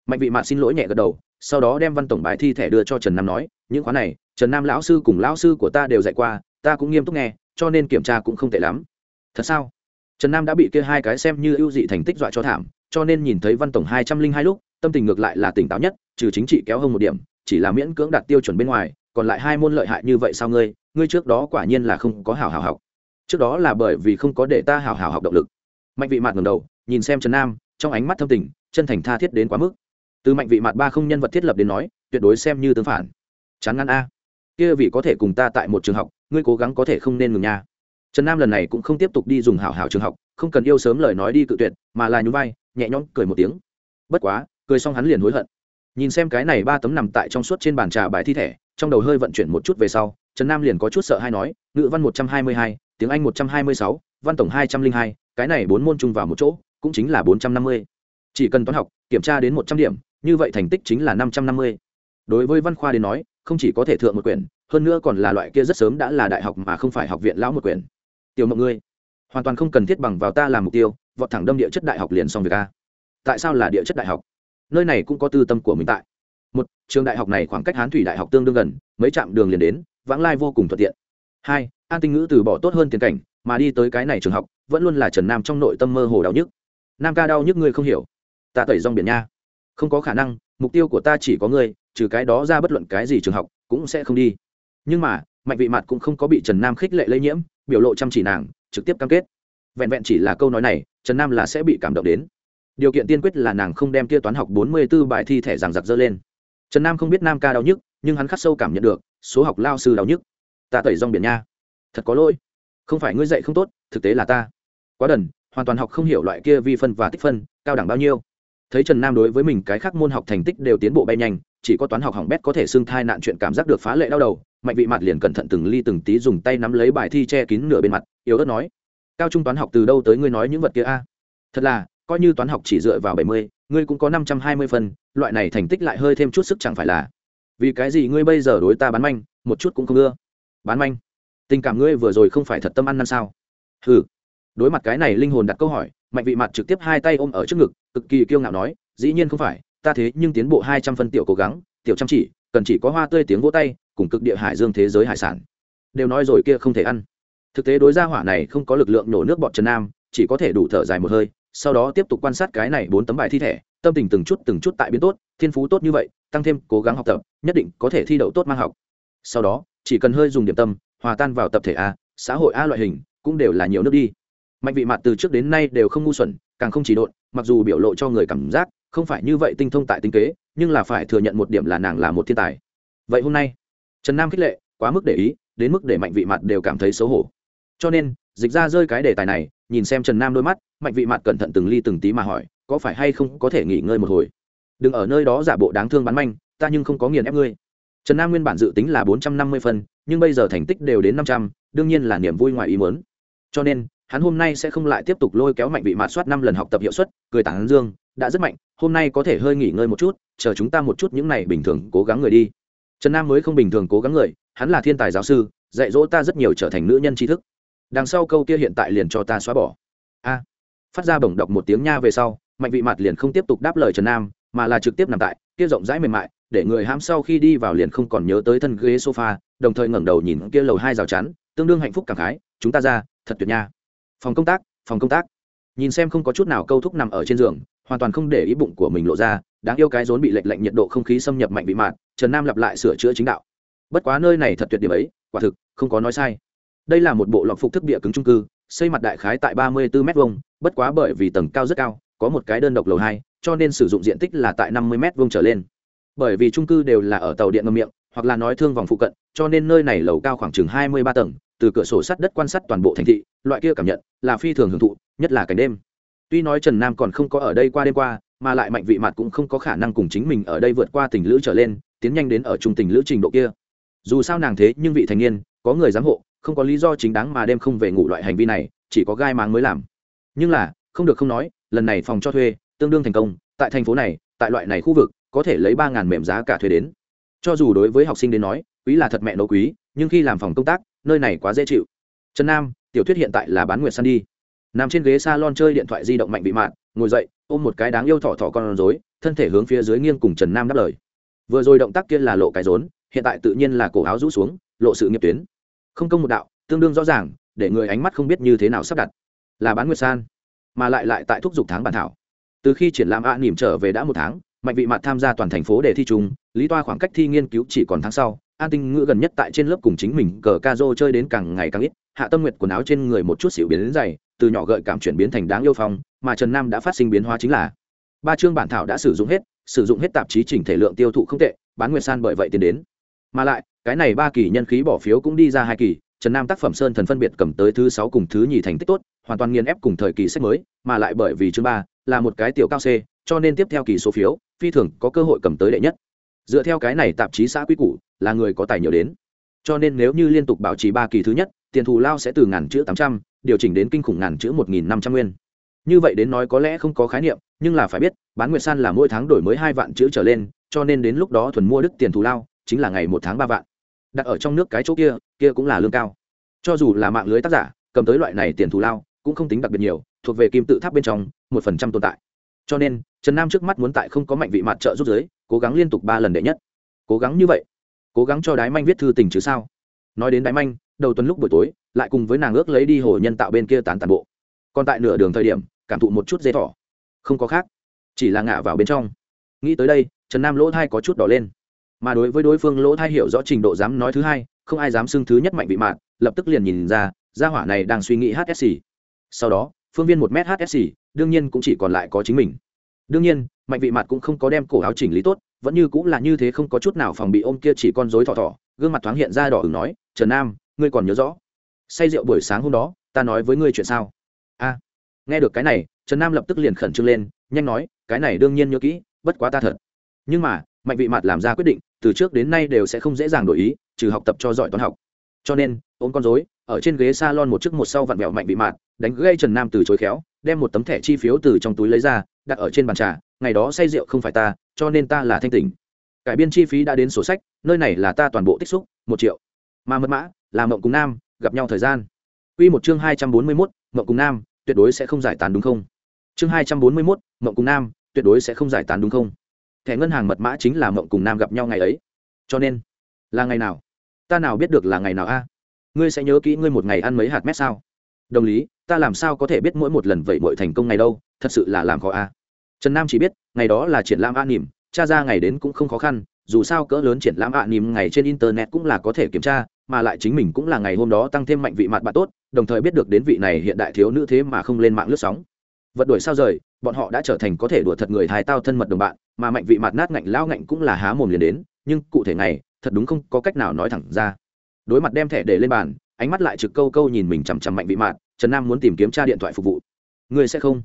S1: Mạnh vị mặt xin lỗi nhẹ gật đầu, sau đó đem văn tổng bài thi thẻ đưa cho trần nam nói, những khóa này, trần nam lão sư cùng lão sư của ta đều dạy qua, ta cũng nghiêm túc nghe, cho nên kiểm tra cũng không tệ lắm. Thật sao? Trần nam đã bị kia hai cái xem như ưu dị thành tích dọa cho thảm, cho nên nhìn thấy văn tổng hai trăm linh hai lúc, tâm tình ngược lại là tỉnh táo nhất, trừ chính trị kéo hơn một điểm, chỉ là miễn cưỡng đạt tiêu chuẩn bên ngoài còn lại hai môn lợi hại như vậy sao ngươi? Ngươi trước đó quả nhiên là không có hảo hảo học. Trước đó là bởi vì không có để ta hảo hảo học động lực. Mạnh vị mặt ngầm đầu, nhìn xem trần nam, trong ánh mắt thâm tình, chân thành tha thiết đến quá mức. Từ mạnh vị mặt ba không nhân vật thiết lập đến nói, tuyệt đối xem như tương phản. Chán ngăn a. Kia vị có thể cùng ta tại một trường học, ngươi cố gắng có thể không nên ngừng nha. Trần nam lần này cũng không tiếp tục đi dùng hảo hảo trường học, không cần yêu sớm lời nói đi cự tuyệt, mà là nhún vai, nhẹ nhõm cười một tiếng. Bất quá, cười xong hắn liền hối hận. Nhìn xem cái này ba tấm nằm tại trong suốt trên bàn trà bài thi thể trong đầu hơi vận chuyển một chút về sau, trần nam liền có chút sợ hay nói, ngữ văn một trăm hai mươi hai, tiếng anh một trăm hai mươi sáu, văn tổng hai trăm linh hai, cái này bốn môn chung vào một chỗ, cũng chính là bốn trăm năm mươi. Chỉ cần toán học, kiểm tra đến một trăm điểm, như vậy thành tích chính là năm trăm năm mươi. Đối với văn khoa đến nói, không chỉ có thể thượng một quyển, hơn nữa còn là loại kia rất sớm đã là đại học mà không phải học viện lão một quyển. Tiểu mộng ngươi, hoàn toàn không cần thiết bằng vào ta làm mục tiêu, vọt thẳng đâm địa chất đại học liền xong việc a. Tại sao là địa chất đại học? Nơi này cũng có tư tâm của mình tại một, trường đại học này khoảng cách hán thủy đại học tương đương gần, mấy trạm đường liền đến, vãng lai vô cùng thuận tiện. Hai, an tinh ngữ từ bỏ tốt hơn tiền cảnh, mà đi tới cái này trường học, vẫn luôn là trần nam trong nội tâm mơ hồ đau nhức. Nam ca đau nhức ngươi không hiểu. Ta tẩy rong biển nha. Không có khả năng, mục tiêu của ta chỉ có ngươi, trừ cái đó ra bất luận cái gì trường học cũng sẽ không đi. Nhưng mà, mạnh vị mặt cũng không có bị trần nam khích lệ lây nhiễm, biểu lộ chăm chỉ nàng, trực tiếp cam kết. Vẹn vẹn chỉ là câu nói này, trần nam là sẽ bị cảm động đến. Điều kiện tiên quyết là nàng không đem kia toán học bốn mươi b ố bài thi thẻ giảng giặc dơ lên trần nam không biết nam ca đau nhức nhưng hắn khắc sâu cảm nhận được số học lao sư đau nhức ta tẩy rong biển nha thật có lỗi không phải ngươi dạy không tốt thực tế là ta quá đần hoàn toàn học không hiểu loại kia vi phân và tích phân cao đẳng bao nhiêu thấy trần nam đối với mình cái khác môn học thành tích đều tiến bộ bay nhanh chỉ có toán học hỏng bét có thể xưng thai nạn chuyện cảm giác được phá lệ đau đầu mạnh vị mặt liền cẩn thận từng ly từng tí dùng tay nắm lấy bài thi che kín nửa bên mặt yếu ớt nói cao trung toán học từ đâu tới ngươi nói những vật kia a thật là coi như toán học chỉ dựa vào bảy mươi ngươi cũng có năm trăm hai mươi phân loại này thành tích lại hơi thêm chút sức chẳng phải là. Vì cái gì ngươi bây giờ đối ta bán manh, một chút cũng không ưa. Bán manh? Tình cảm ngươi vừa rồi không phải thật tâm ăn năn sao? Ừ đối mặt cái này linh hồn đặt câu hỏi, mạnh vị mặt trực tiếp hai tay ôm ở trước ngực, cực kỳ kiêu ngạo nói, dĩ nhiên không phải, ta thế nhưng tiến bộ hai trăm phân tiểu cố gắng, tiểu chăm chỉ, cần chỉ có hoa tươi tiếng vỗ tay, cùng cực địa hải dương thế giới hải sản. Đều nói rồi kia không thể ăn. Thực tế đối gia hỏa này không có lực lượng nổ nước bọt trần nam, chỉ có thể đủ thở dài một hơi sau đó tiếp tục quan sát cái này bốn tấm bài thi thể, tâm tình từng chút từng chút tại biến tốt, thiên phú tốt như vậy, tăng thêm cố gắng học tập, nhất định có thể thi đậu tốt mang học. Sau đó, chỉ cần hơi dùng điểm tâm, hòa tan vào tập thể a, xã hội a loại hình, cũng đều là nhiều nước đi. Mạnh vị mặt từ trước đến nay đều không ngu xuẩn, càng không chỉ độn, mặc dù biểu lộ cho người cảm giác không phải như vậy tinh thông tại tinh kế, nhưng là phải thừa nhận một điểm là nàng là một thiên tài. Vậy hôm nay, trần nam khích lệ, quá mức để ý, đến mức để mạnh vị mặt đều cảm thấy xấu hổ. Cho nên, dịch ra rơi cái đề tài này nhìn xem trần nam đôi mắt, mạnh vị mặt cẩn thận từng ly từng tí mà hỏi, có phải hay không có thể nghỉ ngơi một hồi? Đừng ở nơi đó giả bộ đáng thương bắn manh, ta nhưng không có nghiền ép ngươi. Trần nam nguyên bản dự tính là bốn trăm năm mươi phân nhưng bây giờ thành tích đều đến năm trăm, đương nhiên là niềm vui ngoài ý mớn cho nên, hắn hôm nay sẽ không lại tiếp tục lôi kéo mạnh vị mạt soát năm lần học tập hiệu suất, cười tảng dương, đã rất mạnh, hôm nay có thể hơi nghỉ ngơi một chút, chờ chúng ta một chút những này bình thường cố gắng người đi. Trần nam mới không bình thường cố gắng người, hắn là thiên tài giáo sư, dạy dỗ ta rất nhiều trở thành nữ nhân tri thức đằng sau câu kia hiện tại liền cho ta xóa bỏ. A. Phát ra bổng đọc một tiếng nha về sau, mạnh vị mặt liền không tiếp tục đáp lời trần nam, mà là trực tiếp nằm tại, kia rộng rãi mềm mại, để người hãm sau khi đi vào liền không còn nhớ tới thân ghế sofa, đồng thời ngẩng đầu nhìn kia lầu hai rào chắn, tương đương hạnh phúc cảm khái, chúng ta ra, thật tuyệt nha. Phòng công tác, phòng công tác. Nhìn xem không có chút nào câu thúc nằm ở trên giường, hoàn toàn không để ý bụng của mình lộ ra, đáng yêu cái rốn bị lệnh lạnh nhiệt độ không khí xâm nhập mạnh vị mạn trần nam lặp lại sửa chữa chính đạo. Bất quá nơi này thật tuyệt điểm ấy, quả thực không có nói sai đây là một bộ lọc phục thức địa cứng trung cư, xây mặt đại khái tại ba mươi bốn m hai bất quá bởi vì tầng cao rất cao, có một cái đơn độc lầu hai, cho nên sử dụng diện tích là tại năm mươi m hai trở lên. Bởi vì trung cư đều là ở tàu điện ngầm miệng, hoặc là nói thương vòng phụ cận, cho nên nơi này lầu cao khoảng chừng hai mươi ba tầng, từ cửa sổ sắt đất quan sát toàn bộ thành thị, loại kia cảm nhận là phi thường hưởng thụ, nhất là cảnh đêm. Tuy nói trần nam còn không có ở đây qua đêm qua, mà lại mạnh vị mặt cũng không có khả năng cùng chính mình ở đây vượt qua tình lữ trở lên, tiến nhanh đến ở trung tình lữ trình độ kia. Dù sao nàng thế nhưng vị thành niên, có người giám hộ không có lý do chính đáng mà đêm không về ngủ loại hành vi này, chỉ có gai máng mới làm. Nhưng là, không được không nói, lần này phòng cho thuê tương đương thành công, tại thành phố này, tại loại này khu vực, có thể lấy ba ngàn mềm giá cả thuê đến. Cho dù đối với học sinh đến nói, quý là thật mẹ nấu quý, nhưng khi làm phòng công tác, nơi này quá dễ chịu. Trần nam, tiểu thuyết hiện tại là bán nguyệt san đi. Nằm trên ghế s a lon chơi điện thoại di động mạnh bị mạn, ngồi dậy, ôm một cái đáng yêu thỏ thỏ con rối, thân thể hướng phía dưới nghiêng cùng trần nam đáp lời. Vừa rồi động tác kia là lộ cái rốn, hiện tại tự nhiên là cổ áo rũ xuống, lộ sự nghiệp tuyến không công một đạo, tương đương rõ ràng, để người ánh mắt không biết như thế nào sắp đặt. Là bán nguyệt san, mà lại lại tại thúc giục tháng bản thảo. Từ khi triển lãm a nỉm trở về đã một tháng, mạnh vị mặt tham gia toàn thành phố để thi chung, lý toa khoảng cách thi nghiên cứu chỉ còn tháng sau, an tinh ngữ gần nhất tại trên lớp cùng chính mình cờ ca dô chơi đến càng ngày càng ít, hạ tâm nguyệt quần áo trên người một chút xỉu biến đến dày, từ nhỏ gợi cảm chuyển biến thành đáng yêu phong, mà trần nam đã phát sinh biến hóa chính là, ba chương bản thảo đã sử dụng hết, sử dụng hết tạp chí chỉnh thể lượng tiêu thụ không tệ, bán nguyệt san bởi vậy tiến đến. Mà lại cái này ba kỳ nhân khí bỏ phiếu cũng đi ra hai kỳ, trần nam tác phẩm sơn thần phân biệt cầm tới thứ sáu cùng thứ nhì thành tích tốt, hoàn toàn nghiền ép cùng thời kỳ sách mới, mà lại bởi vì chương ba là một cái tiểu cao c, cho nên tiếp theo kỳ số phiếu, phi thường có cơ hội cầm tới đệ nhất. Dựa theo cái này tạp chí xã quy củ, là người có tài nhiều đến. Cho nên nếu như liên tục bảo trì ba kỳ thứ nhất, tiền thù lao sẽ từ ngàn chữ tám trăm, điều chỉnh đến kinh khủng ngàn chữ một nghìn năm trăm nguyên. Như vậy đến nói có lẽ không có khái niệm, nhưng là phải biết, bán nguyệt san là mỗi tháng đổi mới hai vạn chữ trở lên, cho nên đến lúc đó thuần mua đức tiền thù lao, chính là ngày một tháng ba vạn đặt ở trong nước cái chỗ kia kia cũng là lương cao. Cho dù là mạng lưới tác giả, cầm tới loại này tiền thù lao, cũng không tính đặc biệt nhiều, thuộc về kim tự tháp bên trong, một phần trăm tồn tại. Cho nên, trần nam trước mắt muốn tại không có mạnh vị mặt trợ giúp giới, cố gắng liên tục ba lần đệ nhất. Cố gắng như vậy, cố gắng cho đái manh viết thư tình chứ sao? Nói đến đái manh, đầu tuần lúc buổi tối, lại cùng với nàng ước lấy đi hồ nhân tạo bên kia tán tàn bộ. Còn tại nửa đường thời điểm, cảm thụ một chút dây thỏ. Không có khác, chỉ là ngả vào bên trong. Nghĩ tới đây, trần nam lỗ thai có chút đỏ lên mà đối với đối phương lỗ thai hiểu rõ trình độ dám nói thứ hai, không ai dám xưng thứ nhất mạnh vị mạn, lập tức liền nhìn ra, gia hỏa này đang suy nghĩ hsc sau đó, phương viên một m hsc đương nhiên cũng chỉ còn lại có chính mình. Đương nhiên, mạnh vị mạn cũng không có đem cổ áo chỉnh lý tốt, vẫn như cũng là như thế không có chút nào phòng bị ôm kia chỉ con dối thỏ thỏ, gương mặt thoáng hiện ra đỏ ửng nói, trần nam, ngươi còn nhớ rõ. Say rượu buổi sáng hôm đó, ta nói với ngươi chuyện sao? A. Nghe được cái này, trần nam lập tức liền khẩn trương lên, nhanh nói, cái này đương nhiên nhớ kỹ, bất quá ta thật. Nhưng mà, mạnh vị mặt làm ra quyết định từ trước đến nay đều sẽ không dễ dàng đổi ý trừ học tập cho giỏi toán học. Cho nên ôm con dối ở trên ghế s a lon một chiếc một sau vặn vẹo mạnh bị mạt đánh gây trần nam từ chối khéo đem một tấm thẻ chi phiếu từ trong túi lấy ra đặt ở trên bàn trà ngày đó say rượu không phải ta cho nên ta là thanh tỉnh. Cải biên chi phí đã đến sổ sách nơi này là ta toàn bộ tích xúc một triệu. Mà mật mã là mộng cùng nam gặp nhau thời gian. Quy một chương hai trăm bốn mươi 241, mộng cùng nam tuyệt đối sẽ không giải tán đúng không? Chương hai trăm bốn mươi 241, mộng cùng nam tuyệt đối sẽ không giải tán đúng không? Thẻ ngân hàng mật mã chính là mộng cùng nam gặp nhau ngày ấy. Cho nên, là ngày nào? Ta nào biết được là ngày nào a? Ngươi sẽ nhớ kỹ ngươi một ngày ăn mấy hạt mét sao? Đồng lý, ta làm sao có thể biết mỗi một lần vậy mọi thành công ngày đâu? Thật sự là làm khó a. Trần nam chỉ biết, ngày đó là triển lãm a nỉm tra ra ngày đến cũng không khó khăn, dù sao cỡ lớn triển lãm a nỉm ngày trên internet cũng là có thể kiểm tra, mà lại chính mình cũng là ngày hôm đó tăng thêm mạnh vị mặt bạn tốt, đồng thời biết được đến vị này hiện đại thiếu nữ thế mà không lên mạng lướt sóng vật đuổi sao rời bọn họ đã trở thành có thể đùa thật người thái tao thân mật đồng bạn mà mạnh vị mặt nát ngạnh lao ngạnh cũng là há mồm liền đến nhưng cụ thể này, thật đúng không có cách nào nói thẳng ra. Đối mặt đem thẻ để lên bàn ánh mắt lại trực câu câu nhìn mình chằm chằm mạnh vị mạt trần nam muốn tìm kiếm tra điện thoại phục vụ. Người sẽ không?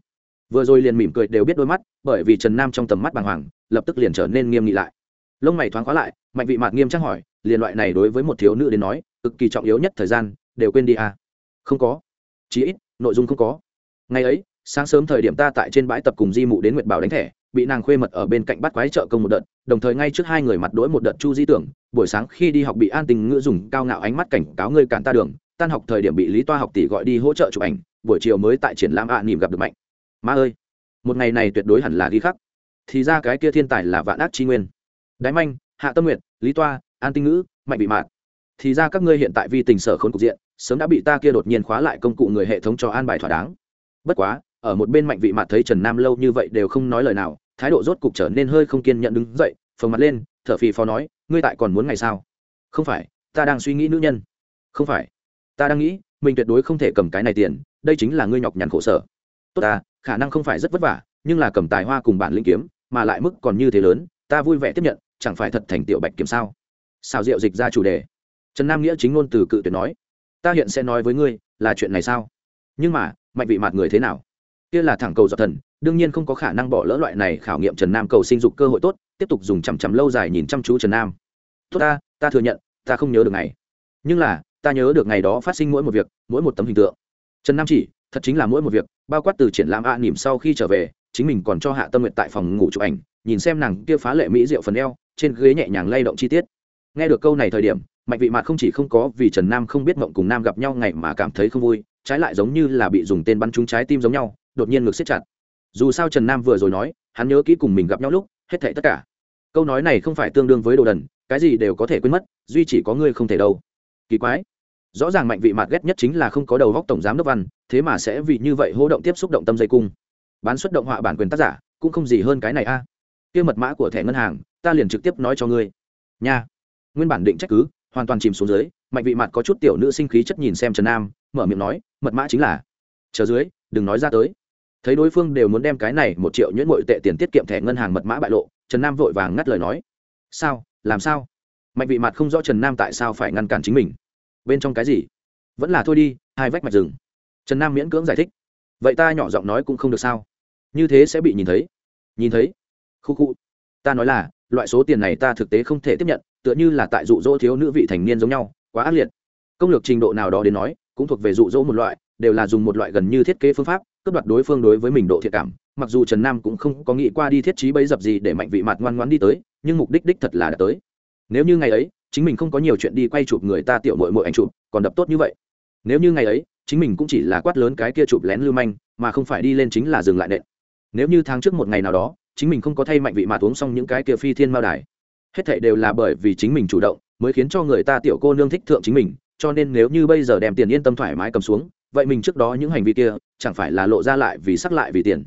S1: Vừa rồi liền mỉm cười đều biết đôi mắt bởi vì trần nam trong tầm mắt bàng hoàng lập tức liền trở nên nghiêm nghị lại. Lông mày thoáng khóa lại mạnh vị mạt nghiêm trang hỏi liền loại này đối với một thiếu nữ đến nói cực kỳ trọng yếu nhất thời gian đều quên đi à? Không có. Chí ít nội dung không có. Ngày ấy sáng sớm thời điểm ta tại trên bãi tập cùng di mụ đến nguyệt bảo đánh thẻ bị nàng khuê mật ở bên cạnh bắt quái trợ công một đợt đồng thời ngay trước hai người mặt đỗi một đợt chu di tưởng buổi sáng khi đi học bị an tình ngữ dùng cao ngạo ánh mắt cảnh cáo ngươi cản ta đường tan học thời điểm bị lý toa học tỷ gọi đi hỗ trợ chụp ảnh buổi chiều mới tại triển lãm ạ à, nỉm gặp được mạnh. Ma ơi một ngày này tuyệt đối hẳn là ghi khắc. Thì ra cái kia thiên tài là vạn ác chi nguyên. Đái manh hạ tâm nguyện lý toa an tinh ngữ mạnh bị mạt. thì ra các ngươi hiện tại vì tình sở khốn cục diện sớm đã bị ta kia đột nhiên khóa lại công cụ người hệ thống cho an bài thỏa đáng. Bất quá ở một bên mạnh vị mạn thấy trần nam lâu như vậy đều không nói lời nào, thái độ rốt cục trở nên hơi không kiên nhận đứng dậy, phồng mặt lên, thở phì phò nói, ngươi tại còn muốn ngày sao? Không phải, ta đang suy nghĩ nữ nhân. Không phải, ta đang nghĩ, mình tuyệt đối không thể cầm cái này tiền, đây chính là ngươi nhọc nhằn khổ sở. Tốt ta, khả năng không phải rất vất vả, nhưng là cầm tài hoa cùng bản linh kiếm, mà lại mức còn như thế lớn, ta vui vẻ tiếp nhận, chẳng phải thật thành tiểu bạch kiếm sao? Xào rượu dịch ra chủ đề. Trần nam nghĩa chính ngôn từ cự tuyệt nói, ta hiện sẽ nói với ngươi, là chuyện này sao? Nhưng mà, mạnh vị mặt người thế nào? Kia là thẳng cầu dọa thần, đương nhiên không có khả năng bỏ lỡ loại này khảo nghiệm trần nam cầu sinh dục cơ hội tốt, tiếp tục dùng chằm chằm lâu dài nhìn chăm chú trần nam. Tốt ta ta thừa nhận, ta không nhớ được ngày. Nhưng là, ta nhớ được ngày đó phát sinh mỗi một việc, mỗi một tấm hình tượng. Trần nam chỉ, thật chính là mỗi một việc, bao quát từ triển lãm a nỉm sau khi trở về, chính mình còn cho hạ tâm nguyện tại phòng ngủ chụp ảnh, nhìn xem nàng kia phá lệ mỹ rượu phần eo, trên ghế nhẹ nhàng lay động chi tiết. Nghe được câu này thời điểm mạnh vị mạt không chỉ không có vì trần nam không biết mộng cùng nam gặp nhau ngày mà cảm thấy không vui, trái lại giống như là bị dùng tên bắn trúng trái tim giống nhau đột nhiên ngực siết chặt. Dù sao trần nam vừa rồi nói, hắn nhớ kỹ cùng mình gặp nhau lúc, hết thảy tất cả. Câu nói này không phải tương đương với đồ đần, cái gì đều có thể quên mất, duy chỉ có ngươi không thể đâu. Kỳ quái. Rõ ràng mạnh vị mạt ghét nhất chính là không có đầu góc tổng giám đốc văn, thế mà sẽ vì như vậy hô động tiếp xúc động tâm dây cung. Bán xuất động họa bản quyền tác giả, cũng không gì hơn cái này a. À. kia mật mã của thẻ ngân hàng, ta liền trực tiếp nói cho ngươi. Nha. Nguyên bản định trách cứ, hoàn toàn chìm xuống dưới, mạnh vị mặt có chút tiểu nữ sinh khí chất nhìn xem trần nam, mở miệng nói, mật mã chính là. Chờ dưới, đừng nói ra tới thấy đối phương đều muốn đem cái này một triệu nhuyễn mội tệ tiền tiết kiệm thẻ ngân hàng mật mã bại lộ, trần nam vội vàng ngắt lời nói. Sao? Làm sao? Mạnh vị mặt không rõ trần nam tại sao phải ngăn cản chính mình. Bên trong cái gì? Vẫn là thôi đi, hai vách mạch rừng. Trần nam miễn cưỡng giải thích. Vậy ta nhỏ giọng nói cũng không được sao? Như thế sẽ bị nhìn thấy. Nhìn thấy? Khu khu. Ta nói là, loại số tiền này ta thực tế không thể tiếp nhận, tựa như là tại dụ dỗ thiếu nữ vị thành niên giống nhau, quá ác liệt. Công lược trình độ nào đó đến nói, cũng thuộc về dụ dỗ một loại, đều là dùng một loại gần như thiết kế phương pháp cướp đoạt đối phương đối với mình độ thiệt cảm, mặc dù trần nam cũng không có nghĩ qua đi thiết trí bấy dập gì để mạnh vị mặt ngoan ngoan đi tới, nhưng mục đích đích thật là đã tới. Nếu như ngày ấy, chính mình không có nhiều chuyện đi quay chụp người ta tiểu mội mội ảnh chụp, còn đập tốt như vậy. Nếu như ngày ấy, chính mình cũng chỉ là quát lớn cái kia chụp lén lưu manh, mà không phải đi lên chính là dừng lại nện. Nếu như tháng trước một ngày nào đó, chính mình không có thay mạnh vị mà uống xong những cái kia phi thiên mao đài, hết thảy đều là bởi vì chính mình chủ động, mới khiến cho người ta tiểu cô nương thích thượng chính mình, cho nên nếu như bây giờ đem tiền yên tâm thoải mái cầm xuống, vậy mình trước đó những hành vi kia chẳng phải là lộ ra lại vì sắc lại vì tiền.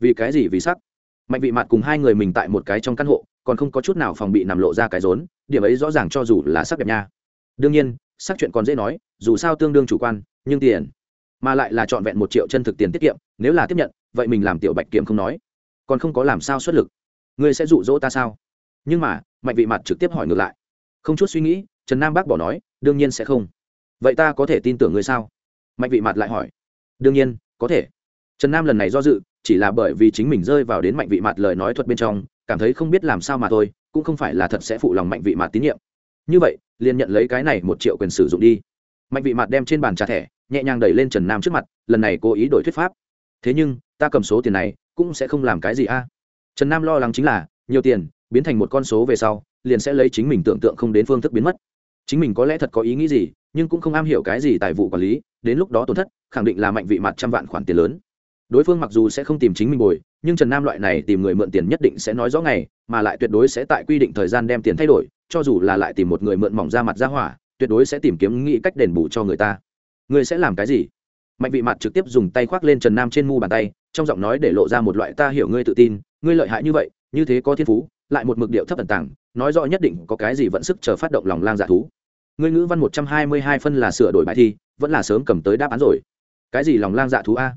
S1: Vì cái gì vì sắc? Mạnh vị mặt cùng hai người mình tại một cái trong căn hộ, còn không có chút nào phòng bị nằm lộ ra cái rốn, điểm ấy rõ ràng cho dù là sắc đẹp nha. Đương nhiên, sắc chuyện còn dễ nói, dù sao tương đương chủ quan, nhưng tiền. Mà lại là trọn vẹn một triệu chân thực tiền tiết kiệm, nếu là tiếp nhận, vậy mình làm tiểu bạch kiểm không nói. Còn không có làm sao xuất lực. Ngươi sẽ dụ dỗ ta sao? Nhưng mà, mạnh vị mặt trực tiếp hỏi ngược lại. Không chút suy nghĩ, trần nam bác bỏ nói, đương nhiên sẽ không. Vậy ta có thể tin tưởng ngươi sao? Mạnh vị mặt lại hỏi. Đương nhiên có thể. Trần nam lần này do dự, chỉ là bởi vì chính mình rơi vào đến mạnh vị mặt lời nói thuật bên trong, cảm thấy không biết làm sao mà thôi, cũng không phải là thật sẽ phụ lòng mạnh vị mặt tín nhiệm. Như vậy, liền nhận lấy cái này một triệu quyền sử dụng đi. Mạnh vị mặt đem trên bàn trà thẻ, nhẹ nhàng đẩy lên trần nam trước mặt, lần này cố ý đổi thuyết pháp. Thế nhưng, ta cầm số tiền này, cũng sẽ không làm cái gì a. À? Trần nam lo lắng chính là, nhiều tiền, biến thành một con số về sau, liền sẽ lấy chính mình tưởng tượng không đến phương thức biến mất. Chính mình có lẽ thật có ý nghĩ gì nhưng cũng không am hiểu cái gì tài vụ quản lý, đến lúc đó tổn thất, khẳng định là mạnh vị mặt trăm vạn khoản tiền lớn. Đối phương mặc dù sẽ không tìm chính mình bồi, nhưng trần nam loại này tìm người mượn tiền nhất định sẽ nói rõ ngày mà lại tuyệt đối sẽ tại quy định thời gian đem tiền thay đổi, cho dù là lại tìm một người mượn mỏng ra mặt ra hỏa, tuyệt đối sẽ tìm kiếm nghĩ cách đền bù cho người ta. Người sẽ làm cái gì? Mạnh vị mặt trực tiếp dùng tay khoác lên trần nam trên mu bàn tay, trong giọng nói để lộ ra một loại ta hiểu ngươi tự tin, ngươi lợi hại như vậy, như thế có thiên phú, lại một mực điệu thấp tần tàng, nói rõ nhất định có cái gì vẫn sức chờ phát động lòng lang dạ thú ngươi ngữ văn một trăm hai mươi hai phân là sửa đổi bài thi, vẫn là sớm cầm tới đáp án rồi. Cái gì lòng lang dạ thú a?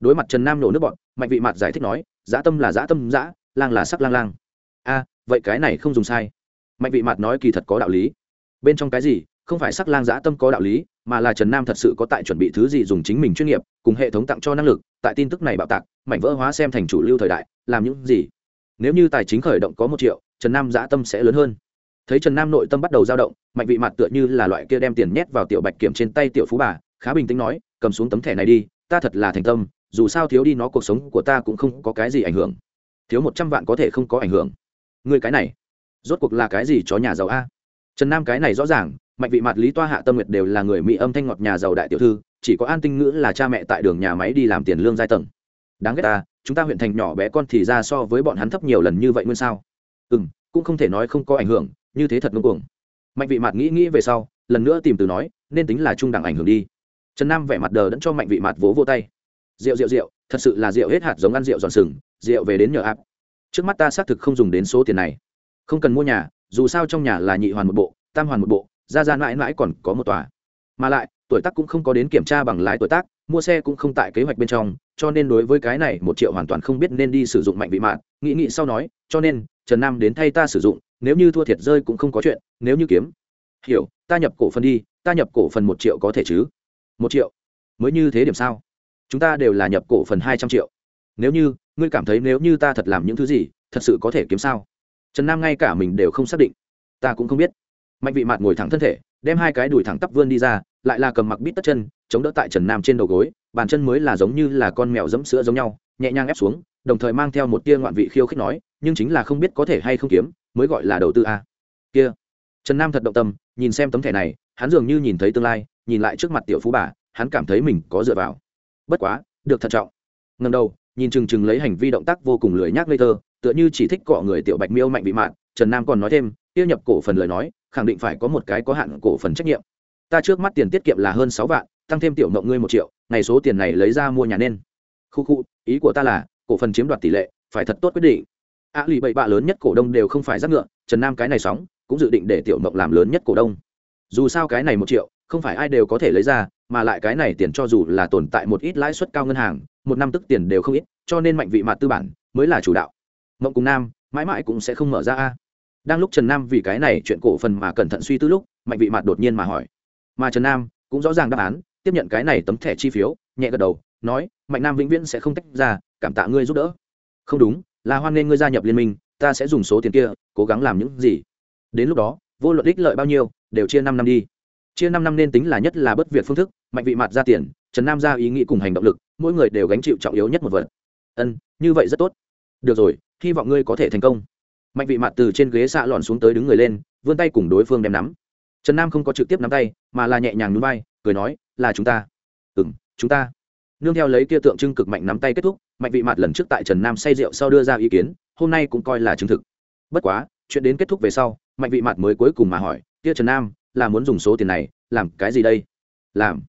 S1: Đối mặt trần nam nổ nước bọn, mạnh vị mặt giải thích nói, dã tâm là dã tâm dã, lang là sắc lang lang. A, vậy cái này không dùng sai. Mạnh vị mặt nói kỳ thật có đạo lý. Bên trong cái gì, không phải sắc lang dã tâm có đạo lý, mà là trần nam thật sự có tại chuẩn bị thứ gì dùng chính mình chuyên nghiệp, cùng hệ thống tặng cho năng lực, tại tin tức này bạo tạc mạnh vỡ hóa xem thành chủ lưu thời đại, làm những gì? Nếu như tài chính khởi động có một triệu, trần nam dã tâm sẽ lớn hơn thấy trần nam nội tâm bắt đầu dao động, mạnh vị mặt tựa như là loại kia đem tiền nhét vào tiểu bạch kiểm trên tay tiểu phú bà, khá bình tĩnh nói, cầm xuống tấm thẻ này đi, ta thật là thành tâm, dù sao thiếu đi nó cuộc sống của ta cũng không có cái gì ảnh hưởng. Thiếu một trăm vạn có thể không có ảnh hưởng. Người cái này, rốt cuộc là cái gì chó nhà giàu a? Trần nam cái này rõ ràng, mạnh vị mặt lý toa hạ tâm nguyệt đều là người mỹ âm thanh ngọt nhà giàu đại tiểu thư, chỉ có an tinh ngữ là cha mẹ tại đường nhà máy đi làm tiền lương giai tầng. Đáng ghét ta, chúng ta huyện thành nhỏ bé con thì ra so với bọn hắn thấp nhiều lần như vậy nguyên sao? Ừ m cũng không thể nói không có ảnh hưởng như thế thật ngưng cuồng. Mạnh vị mạt nghĩ nghĩ về sau, lần nữa tìm từ nói, nên tính là trung đẳng ảnh hưởng đi. Trần nam vẻ mặt đờ đẫn cho mạnh vị mạt vỗ vô tay. Rượu rượu rượu, thật sự là rượu hết hạt giống ăn rượu giòn sừng, rượu về đến nhờ áp. Trước mắt ta xác thực không dùng đến số tiền này. Không cần mua nhà, dù sao trong nhà là nhị hoàn một bộ, tam hoàn một bộ, ra ra mãi mãi còn có một tòa. Mà lại, tuổi tác cũng không có đến kiểm tra bằng lái tuổi tác, mua xe cũng không tại kế hoạch bên trong, cho nên đối với cái này một triệu hoàn toàn không biết nên đi sử dụng mạnh vị mạng nghĩ nghĩ sau nói, cho nên, trần nam đến thay ta sử dụng nếu như thua thiệt rơi cũng không có chuyện, nếu như kiếm. Hiểu, ta nhập cổ phần đi, ta nhập cổ phần một triệu có thể chứ? Một triệu? Mới như thế điểm sao? Chúng ta đều là nhập cổ phần hai trăm triệu. Nếu như, ngươi cảm thấy nếu như ta thật làm những thứ gì, thật sự có thể kiếm sao? Trần nam ngay cả mình đều không xác định. Ta cũng không biết. Mạnh vị mạt ngồi thẳng thân thể, đem hai cái đùi thẳng tắp vươn đi ra, lại là cầm mặc bít tất chân, chống đỡ tại trần nam trên đầu gối, bàn chân mới là giống như là con mèo dẫm sữa giống nhau, nhẹ nhàng ép xuống, đồng thời mang theo một tia ngoạn vị khiêu khích nói, nhưng chính là không biết có thể hay không kiếm mới gọi là đầu tư a. Kia. Trần nam thật động tâm, nhìn xem tấm thẻ này, hắn dường như nhìn thấy tương lai, nhìn lại trước mặt tiểu phú bà, hắn cảm thấy mình có dựa vào. Bất quá, được thận trọng. Ngần đầu, nhìn chừng chừng lấy hành vi động tác vô cùng lười nhác ngây thơ, tựa như chỉ thích cọ người tiểu bạch miêu mạnh bị mạn, trần nam còn nói thêm tiêu nhập cổ phần lời nói, khẳng định phải có một cái có hạn cổ phần trách nhiệm. Ta trước mắt tiền tiết kiệm là hơn sáu vạn, tăng thêm tiểu mộng ngươi một triệu, ngày số tiền này lấy ra mua nhà nên. Khu khu, ý của ta là, cổ phần chiếm đoạt tỷ lệ, phải thật tốt quyết định a lì bậy bạ lớn nhất cổ đông đều không phải rác ngựa, trần nam cái này sóng, cũng dự định để tiểu mộng làm lớn nhất cổ đông. Dù sao cái này một triệu, không phải ai đều có thể lấy ra, mà lại cái này tiền cho dù là tồn tại một ít lãi suất cao ngân hàng, một năm tức tiền đều không ít, cho nên mạnh vị mặt tư bản mới là chủ đạo. Mộng cùng nam, mãi mãi cũng sẽ không mở ra a. Đang lúc trần nam vì cái này chuyện cổ phần mà cẩn thận suy tư lúc, mạnh vị mặt đột nhiên mà hỏi. Mà trần nam cũng rõ ràng đáp án, tiếp nhận cái này tấm thẻ chi phiếu, nhẹ gật đầu, nói, mạnh nam vĩnh viễn sẽ không tách ra, cảm tạ ngươi giúp đỡ. Không đúng là hoan nghênh ngươi gia nhập liên minh, ta sẽ dùng số tiền kia, cố gắng làm những gì. Đến lúc đó, vô luận ích lợi bao nhiêu, đều chia năm năm đi. Chia năm năm nên tính là nhất là bất việc phương thức, mạnh vị mặt ra tiền, trần nam ra ý nghĩ cùng hành động lực, mỗi người đều gánh chịu trọng yếu nhất một vật. Ân, như vậy rất tốt. Được rồi, hy vọng ngươi có thể thành công. Mạnh vị mặt từ trên ghế xạ lòn xuống tới đứng người lên, vươn tay cùng đối phương đem nắm. Trần nam không có trực tiếp nắm tay, mà là nhẹ nhàng núi bay cười nói, là chúng ta. Ừ m chúng ta. Nương theo lấy kia tượng trưng cực mạnh nắm tay kết thúc mạnh vị mặt lần trước tại trần nam say rượu sau đưa ra ý kiến, hôm nay cũng coi là chứng thực. Bất quá, chuyện đến kết thúc về sau, mạnh vị mặt mới cuối cùng mà hỏi, kia trần nam, là muốn dùng số tiền này làm cái gì đây? Làm.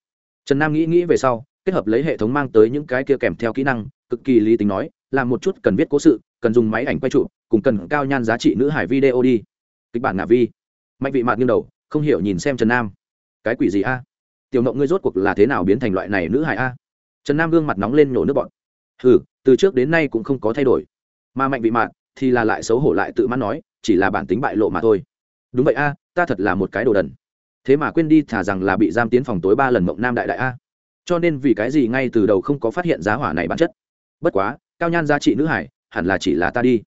S1: Trần nam nghĩ nghĩ về sau, kết hợp lấy hệ thống mang tới những cái kia kèm theo kỹ năng, cực kỳ lý tính nói, làm một chút cần viết cố sự, cần dùng máy ảnh quay trụ cùng cần cao nhan giá trị nữ hải video đi. Kịch bản ngạ vi. Mạnh vị mạt nghiêng đầu, không hiểu nhìn xem trần nam. Cái quỷ gì a? Tiểu mộng ngươi rốt cuộc là thế nào biến thành loại này nữ hải a? Trần nam gương mặt nóng lên nhổ nước bọn hừ từ trước đến nay cũng không có thay đổi. Mà mạnh vị mạn thì là lại xấu hổ lại tự mãn nói, chỉ là bản tính bại lộ mà thôi. Đúng vậy a, ta thật là một cái đồ đần. Thế mà quên đi thả rằng là bị giam tiến phòng tối ba lần mộng nam đại đại a. Cho nên vì cái gì ngay từ đầu không có phát hiện giá hỏa này bản chất? Bất quá, cao nhan giá trị nữ hải, hẳn là chỉ là ta đi.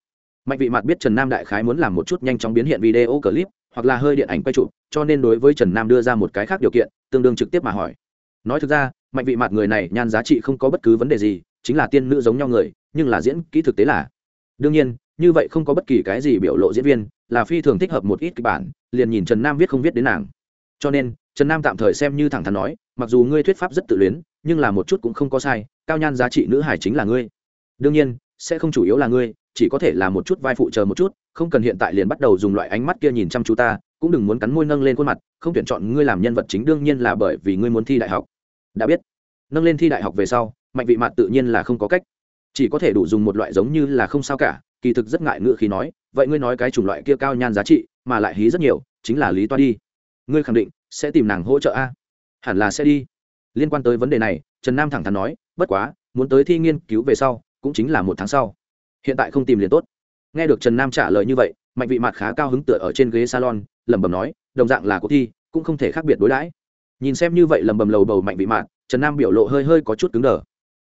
S1: Mạnh vị mặt biết trần nam đại khái muốn làm một chút nhanh chóng biến hiện video clip, hoặc là hơi điện ảnh quay chụp, cho nên đối với trần nam đưa ra một cái khác điều kiện, tương đương trực tiếp mà hỏi. Nói thực ra, mạnh vị mặt người này nhan giá trị không có bất cứ vấn đề gì chính là tiên nữ giống nhau người, nhưng là diễn kỹ thực tế là. Đương nhiên, như vậy không có bất kỳ cái gì biểu lộ diễn viên, là phi thường thích hợp một ít kịch bản, liền nhìn trần nam viết không viết đến nàng. Cho nên, trần nam tạm thời xem như thẳng thắn nói, mặc dù ngươi thuyết pháp rất tự luyến, nhưng là một chút cũng không có sai, cao nhan giá trị nữ hải chính là ngươi. Đương nhiên, sẽ không chủ yếu là ngươi, chỉ có thể là một chút vai phụ chờ một chút, không cần hiện tại liền bắt đầu dùng loại ánh mắt kia nhìn chăm chú ta, cũng đừng muốn cắn môi nâng lên khuôn mặt, không tuyển chọn ngươi làm nhân vật chính đương nhiên là bởi vì ngươi muốn thi đại học. Đã biết nâng lên thi đại học về sau, mạnh vị mạn tự nhiên là không có cách. Chỉ có thể đủ dùng một loại giống như là không sao cả, kỳ thực rất ngại ngữ khi nói, vậy ngươi nói cái chủng loại kia cao nhan giá trị, mà lại hí rất nhiều, chính là lý toa đi. Ngươi khẳng định sẽ tìm nàng hỗ trợ a? Hẳn là sẽ đi. Liên quan tới vấn đề này, trần nam thẳng thắn nói, bất quá, muốn tới thi nghiên cứu về sau, cũng chính là một tháng sau. Hiện tại không tìm liền tốt. Nghe được trần nam trả lời như vậy, mạnh vị mặt khá cao hứng tựa ở trên ghế salon, lẩm bẩm nói, đồng dạng là cuộc thi, cũng không thể khác biệt đối đãi. Nhìn xem như vậy lẩm bẩm lầu bầu mạnh vị mạn trần nam biểu lộ hơi hơi có chút cứng đờ.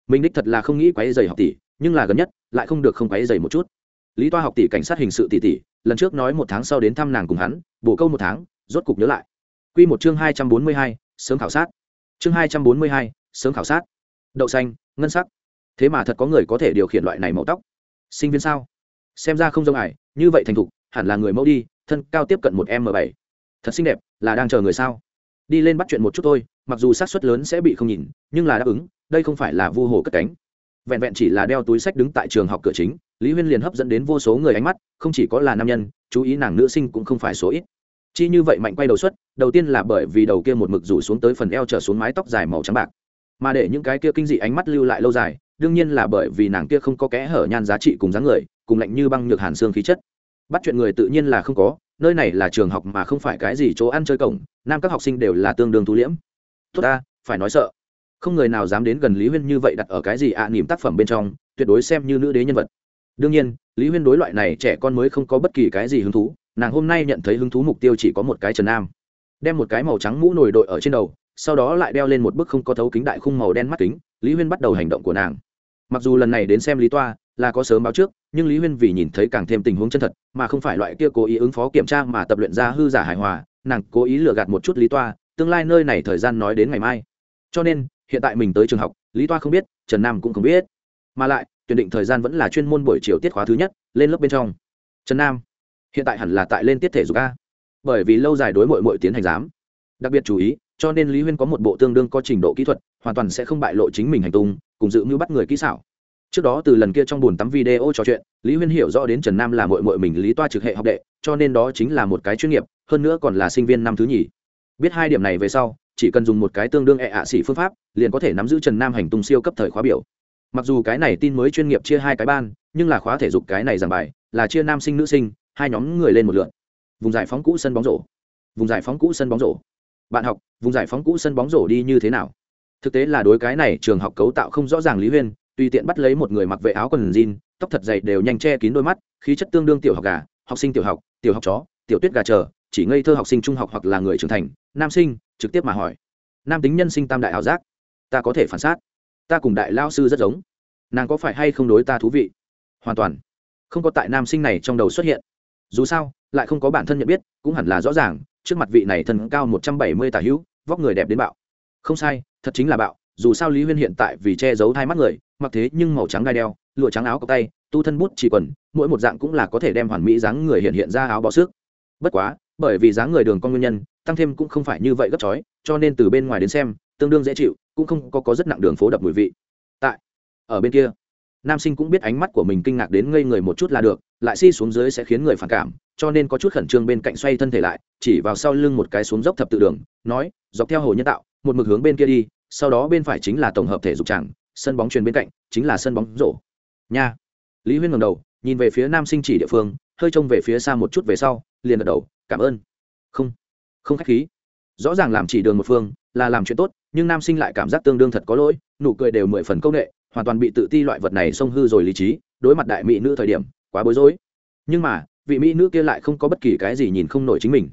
S1: Mình đích thật là không nghĩ quáy dày học tỷ, nhưng là gần nhất, lại không được không quáy dày một chút. Lý toa học tỷ cảnh sát hình sự tỷ tỷ, lần trước nói một tháng sau đến thăm nàng cùng hắn, bổ câu một tháng, rốt cục nhớ lại. Q một chương hai trăm bốn mươi hai, sớm khảo sát. Chương hai trăm bốn mươi hai, sớm khảo sát. Đậu xanh, ngân sắc. Thế mà thật có người có thể điều khiển loại này màu tóc. Sinh viên sao? Xem ra không dông ải như vậy thành thục, hẳn là người mẫu đi, thân cao tiếp cận một m bảy. Thật xinh đẹp, là đang chờ người sao? Đi lên bắt chuyện một chút thôi, mặc dù xác suất lớn sẽ bị không nhìn, nhưng là đáp ứng, đây không phải là vu hồ cất cánh. Vẹn vẹn chỉ là đeo túi sách đứng tại trường học cửa chính, lý huyên liền hấp dẫn đến vô số người ánh mắt, không chỉ có là nam nhân, chú ý nàng nữ sinh cũng không phải số ít. Chi như vậy mạnh quay đầu xuất, đầu tiên là bởi vì đầu kia một mực rủ xuống tới phần eo trở xuống mái tóc dài màu trắng bạc. Mà để những cái kia kinh dị ánh mắt lưu lại lâu dài, đương nhiên là bởi vì nàng kia không có kẽ hở nhan giá trị cùng dáng người, cùng lạnh như băng nhược hàn xương khí chất bắt chuyện người tự nhiên là không có nơi này là trường học mà không phải cái gì chỗ ăn chơi cổng nam các học sinh đều là tương đương thu liễm. Tốt ta phải nói sợ. Không người nào dám đến gần lý huyên như vậy đặt ở cái gì ạ à, niềm tác phẩm bên trong tuyệt đối xem như nữ đế nhân vật. Đương nhiên lý huyên đối loại này trẻ con mới không có bất kỳ cái gì hứng thú nàng hôm nay nhận thấy hứng thú mục tiêu chỉ có một cái trần nam. Đem một cái màu trắng mũ nổi đội ở trên đầu sau đó lại đeo lên một bức không có thấu kính đại khung màu đen mắt kính lý huyên bắt đầu hành động của nàng. Mặc dù lần này đến xem lý toa là có sớm báo trước, nhưng lý huyên vì nhìn thấy càng thêm tình huống chân thật, mà không phải loại kia cố ý ứng phó kiểm tra mà tập luyện ra hư giả hài hòa, nàng cố ý lừa gạt một chút lý toa, tương lai nơi này thời gian nói đến ngày mai. Cho nên, hiện tại mình tới trường học, lý toa không biết, trần nam cũng không biết. Mà lại, tuyển định thời gian vẫn là chuyên môn buổi chiều tiết khóa thứ nhất, lên lớp bên trong. Trần nam, hiện tại hẳn là tại lên tiết thể dục a. Bởi vì lâu dài đối mội mội tiến hành giám. Đặc biệt chú ý, cho nên lý huyên có một bộ tương đương có trình độ kỹ thuật, hoàn toàn sẽ không bại lộ chính mình hành tung, cùng dự mưu bắt người kỹ xảo trước đó từ lần kia trong buồn tắm video trò chuyện, lý huyên hiểu rõ đến trần nam là mội mội mình lý toa trực hệ học đệ, cho nên đó chính là một cái chuyên nghiệp, hơn nữa còn là sinh viên năm thứ nhì. Biết hai điểm này về sau, chỉ cần dùng một cái tương đương ẹ ạ xỉ phương pháp, liền có thể nắm giữ trần nam hành tung siêu cấp thời khóa biểu. Mặc dù cái này tin mới chuyên nghiệp chia hai cái ban, nhưng là khóa thể dục cái này giảng bài, là chia nam sinh nữ sinh, hai nhóm người lên một lượt. Vùng giải phóng cũ sân bóng rổ. Vùng giải phóng cũ sân bóng rổ. Bạn học, vùng giải phóng cũ sân bóng rổ đi như thế nào? Thực tế là đối cái này trường học cấu tạo không rõ ràng lý huyên tùy tiện bắt lấy một người mặc vệ áo quần jean, tóc thật dày đều nhanh che kín đôi mắt, khí chất tương đương tiểu học gà, học sinh tiểu học tiểu học chó, tiểu tuyết gà chờ, chỉ ngây thơ học sinh trung học hoặc là người trưởng thành. Nam sinh, trực tiếp mà hỏi. Nam tính nhân sinh tam đại ảo giác. Ta có thể phản xác. Ta cùng đại lao sư rất giống. Nàng có phải hay không đối ta thú vị? Hoàn toàn. Không có tại nam sinh này trong đầu xuất hiện. Dù sao, lại không có bản thân nhận biết, cũng hẳn là rõ ràng, trước mặt vị này thân cao một trăm bảy mươi tả hữu, vóc người đẹp đến bạo. Không sai, thật chính là bạo dù sao lý huyên hiện tại vì che giấu hai mắt người mặc thế nhưng màu trắng đai đeo lụa trắng áo cọc tay tu thân bút chỉ quần mỗi một dạng cũng là có thể đem hoàn mỹ dáng người hiện hiện ra áo bó sức. Bất quá bởi vì dáng người đường con nguyên nhân tăng thêm cũng không phải như vậy gấp chói cho nên từ bên ngoài đến xem tương đương dễ chịu cũng không có, có rất nặng đường phố đập mùi vị. Tại ở bên kia nam sinh cũng biết ánh mắt của mình kinh ngạc đến ngây người một chút là được lại si xuống dưới sẽ khiến người phản cảm cho nên có chút khẩn trương bên cạnh xoay thân thể lại chỉ vào sau lưng một cái xuống dốc thập tự đường nói dọc theo hồ nhân tạo một mực hướng bên kia đi sau đó bên phải chính là tổng hợp thể dục tràng, sân bóng truyền bên cạnh chính là sân bóng rổ. Nha. Lý huyên ngầm đầu, nhìn về phía nam sinh chỉ địa phương, hơi trông về phía xa một chút về sau, liền gật đầu, cảm ơn. Không không khách khí. Rõ ràng làm chỉ đường một phương là làm chuyện tốt, nhưng nam sinh lại cảm giác tương đương thật có lỗi, nụ cười đều mười phần công nghệ, hoàn toàn bị tự ti loại vật này xông hư rồi lý trí, đối mặt đại mỹ nữ thời điểm, quá bối rối. Nhưng mà, vị mỹ nữ kia lại không có bất kỳ cái gì nhìn không nổi chính mình.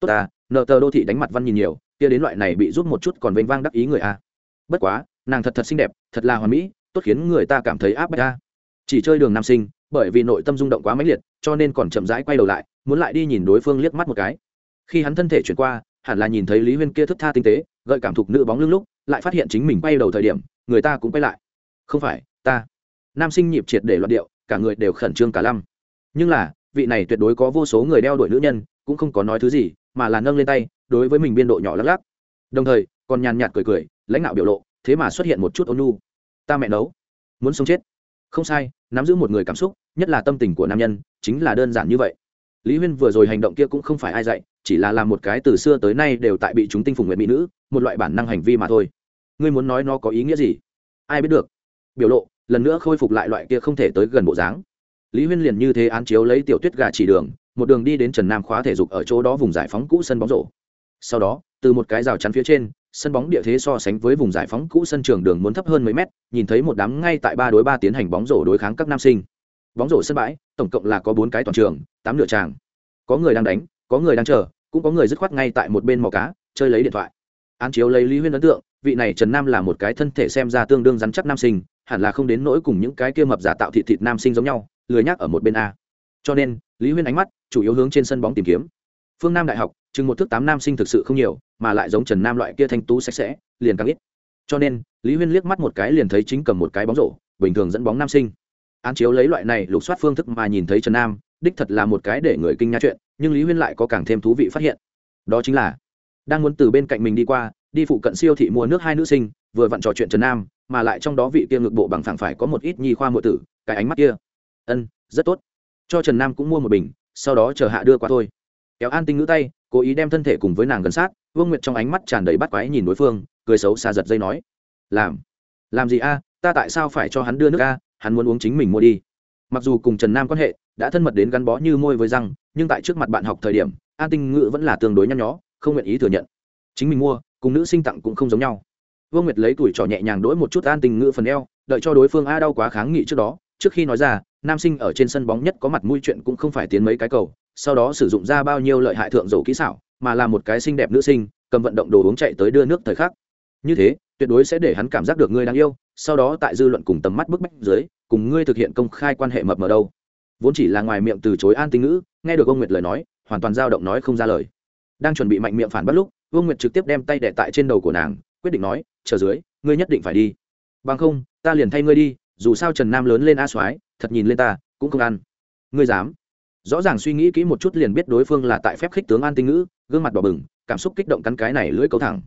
S1: Tốt à nợ tờ đô thị đánh mặt văn nhìn nhiều, kia đến loại này bị rút một chút còn vênh vang đắc ý người a bất quá, nàng thật thật xinh đẹp, thật là hoàn mỹ, tốt khiến người ta cảm thấy áp bách a chỉ chơi đường nam sinh, bởi vì nội tâm rung động quá mãnh liệt, cho nên còn chậm rãi quay đầu lại, muốn lại đi nhìn đối phương liếc mắt một cái. Khi hắn thân thể chuyển qua, hẳn là nhìn thấy lý huyên kia thức tha tinh tế, gợi cảm thục nữ bóng lưng lúc, lại phát hiện chính mình quay đầu thời điểm, người ta cũng quay lại. Không phải, ta. Nam sinh nhịp triệt để loạn điệu, cả người đều khẩn trương cả lăm. Nhưng là, vị này tuyệt đối có vô số người đeo đuổi nữ nhân, cũng không có nói thứ gì mà là nâng lên tay, đối với mình biên độ nhỏ lắc lắc. Đồng thời, còn nhàn nhạt cười cười, lãnh đạo biểu lộ, thế mà xuất hiện một chút ôn nhu. Ta mẹ nấu. Muốn sống chết. Không sai, nắm giữ một người cảm xúc, nhất là tâm tình của nam nhân, chính là đơn giản như vậy. Lý huyên vừa rồi hành động kia cũng không phải ai dạy, chỉ là làm một cái từ xưa tới nay đều tại bị chúng tinh phùng nguyện mỹ nữ, một loại bản năng hành vi mà thôi. Ngươi muốn nói nó có ý nghĩa gì? Ai biết được. Biểu lộ, lần nữa khôi phục lại loại kia không thể tới gần bộ dáng. Lý huyên liền như thế án chiếu lấy tiểu tuyết gà chỉ đường một đường đi đến trần nam khóa thể dục ở chỗ đó vùng giải phóng cũ sân bóng rổ. Sau đó, từ một cái rào chắn phía trên, sân bóng địa thế so sánh với vùng giải phóng cũ sân trường đường muốn thấp hơn mấy mét, nhìn thấy một đám ngay tại ba đối ba tiến hành bóng rổ đối kháng các nam sinh. Bóng rổ sân bãi, tổng cộng là có bốn cái toàn trường, tám nửa tràng. Có người đang đánh, có người đang chờ, cũng có người dứt khoát ngay tại một bên mò cá, chơi lấy điện thoại. Án chiếu lấy lý huyên ấn tượng, vị này trần nam là một cái thân thể xem ra tương đương rắn chắc nam sinh, hẳn là không đến nỗi cùng những cái kia mập giả tạo thịt thịt nam sinh giống nhau, lười nhác ở một bên a cho nên, lý huyên ánh mắt chủ yếu hướng trên sân bóng tìm kiếm. Phương nam đại học, chừng một thước tám nam sinh thực sự không nhiều, mà lại giống trần nam loại kia thanh tú sạch sẽ, liền càng ít. Cho nên, lý huyên liếc mắt một cái liền thấy chính cầm một cái bóng rổ, bình thường dẫn bóng nam sinh. Án chiếu lấy loại này lục soát phương thức mà nhìn thấy trần nam, đích thật là một cái để người kinh nha chuyện, nhưng lý huyên lại có càng thêm thú vị phát hiện. Đó chính là, đang muốn từ bên cạnh mình đi qua, đi phụ cận siêu thị mua nước hai nữ sinh, vừa vặn trò chuyện trần nam, mà lại trong đó vị kia ngực bộ bằng phẳng phải có một ít nhi khoa mộ tử, cái ánh mắt kia. Ân, rất tốt cho trần nam cũng mua một bình, sau đó chờ hạ đưa qua thôi. Kéo an tinh ngữ tay, cố ý đem thân thể cùng với nàng gần sát, vương nguyệt trong ánh mắt tràn đầy bắt quái nhìn đối phương, cười xấu xa giật dây nói, làm làm gì a? Ta tại sao phải cho hắn đưa nước a? Hắn muốn uống chính mình mua đi. Mặc dù cùng trần nam quan hệ đã thân mật đến gắn bó như môi với răng, nhưng tại trước mặt bạn học thời điểm, an tinh ngữ vẫn là tương đối nhăn nhó, không nguyện ý thừa nhận. Chính mình mua, cùng nữ sinh tặng cũng không giống nhau. Vương nguyệt lấy tuổi trò nhẹ nhàng đỗi một chút an tinh ngữ phần eo, đợi cho đối phương a đau quá kháng nghị trước đó, trước khi nói ra nam sinh ở trên sân bóng nhất có mặt mũi chuyện cũng không phải tiến mấy cái cầu, sau đó sử dụng ra bao nhiêu lợi hại thượng dầu kỹ xảo, mà là một cái xinh đẹp nữ sinh, cầm vận động đồ uống chạy tới đưa nước thời khắc. Như thế, tuyệt đối sẽ để hắn cảm giác được ngươi đang yêu, sau đó tại dư luận cùng tầm mắt bức bách dưới, cùng ngươi thực hiện công khai quan hệ mập mờ đâu. Vốn chỉ là ngoài miệng từ chối an tinh ngữ, nghe được ông nguyệt lời nói, hoàn toàn dao động nói không ra lời. Đang chuẩn bị mạnh miệng phản bắt lúc, vương nguyệt trực tiếp đem tay đẻ tại trên đầu của nàng, quyết định nói, chờ dưới, ngươi nhất định phải đi. Bằng không, ta liền thay ngươi đi dù sao trần nam lớn lên a soái, thật nhìn lên ta, cũng không ăn. Ngươi dám? Rõ ràng suy nghĩ kỹ một chút liền biết đối phương là tại phép khích tướng an tinh ngữ, gương mặt đỏ bừng, cảm xúc kích động cắn cái này lưỡi câu thẳng.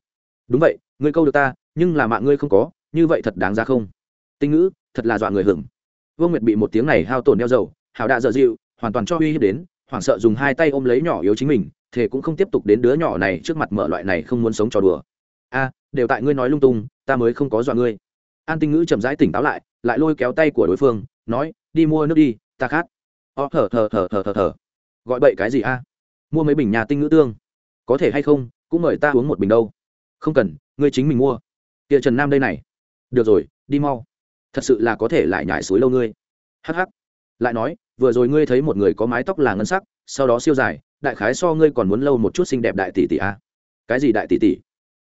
S1: Đúng vậy, ngươi câu được ta, nhưng là mạng ngươi không có, như vậy thật đáng ra không? Tinh ngữ, thật là dọa người hưởng vương nguyệt bị một tiếng này hao tổn đeo dầu hào đạ dợ dịu, hoàn toàn cho uy hiếp đến, hoảng sợ dùng hai tay ôm lấy nhỏ yếu chính mình thế cũng không tiếp tục đến đứa nhỏ này trước mặt mở loại này không muốn sống trò đùa. A, đều tại ngươi nói lung tung, ta mới không có dọa ngươi. An tinh ngữ chậm rãi tỉnh táo lại lại lôi kéo tay của đối phương, nói, đi mua nước đi, ta khát. Ó, thở thở thở thở thở thở. Gọi bậy cái gì a? Mua mấy bình nhà tinh ngữ tương. Có thể hay không, cũng mời ta uống một bình đâu. Không cần, ngươi chính mình mua. Kia trần nam đây này. Được rồi, đi mau. Thật sự là có thể lại nhải suối lâu ngươi. Hh lại nói, vừa rồi ngươi thấy một người có mái tóc là ngân sắc, sau đó siêu dài, đại khái so ngươi còn muốn lâu một chút xinh đẹp đại tỷ tỷ a. Cái gì đại tỷ tỷ?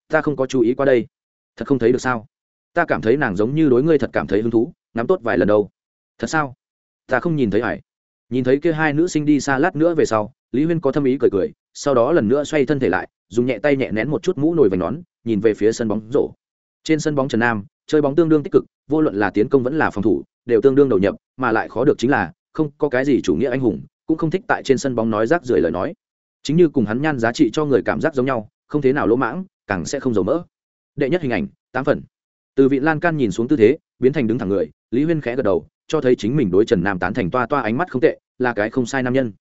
S1: Ta không có chú ý qua đây. Thật không thấy được sao? Ta cảm thấy nàng giống như đối ngươi thật cảm thấy hứng thú, ngắm tốt vài lần đâu. Thật sao? Ta không nhìn thấy hải nhìn thấy kia hai nữ sinh đi xa lát nữa về sau, lý huyên có thâm ý cười cười, sau đó lần nữa xoay thân thể lại, dùng nhẹ tay nhẹ nén một chút mũ nồi vành nón, nhìn về phía sân bóng rổ. Trên sân bóng trần nam, chơi bóng tương đương tích cực, vô luận là tiến công vẫn là phòng thủ, đều tương đương đầu nhập, mà lại khó được chính là, không có cái gì chủ nghĩa anh hùng, cũng không thích tại trên sân bóng nói rác rưởi lời nói. Chính như cùng hắn nhan giá trị cho người cảm giác giống nhau, không thế nào lỗ mãng, càng sẽ không dầu mỡ. Đệ nhất hình ảnh, tám phần từ vị lan can nhìn xuống tư thế, biến thành đứng thẳng người, lý huyên khẽ gật đầu, cho thấy chính mình đối trần nam tán thành toa toa ánh mắt không tệ, là cái không sai nam nhân.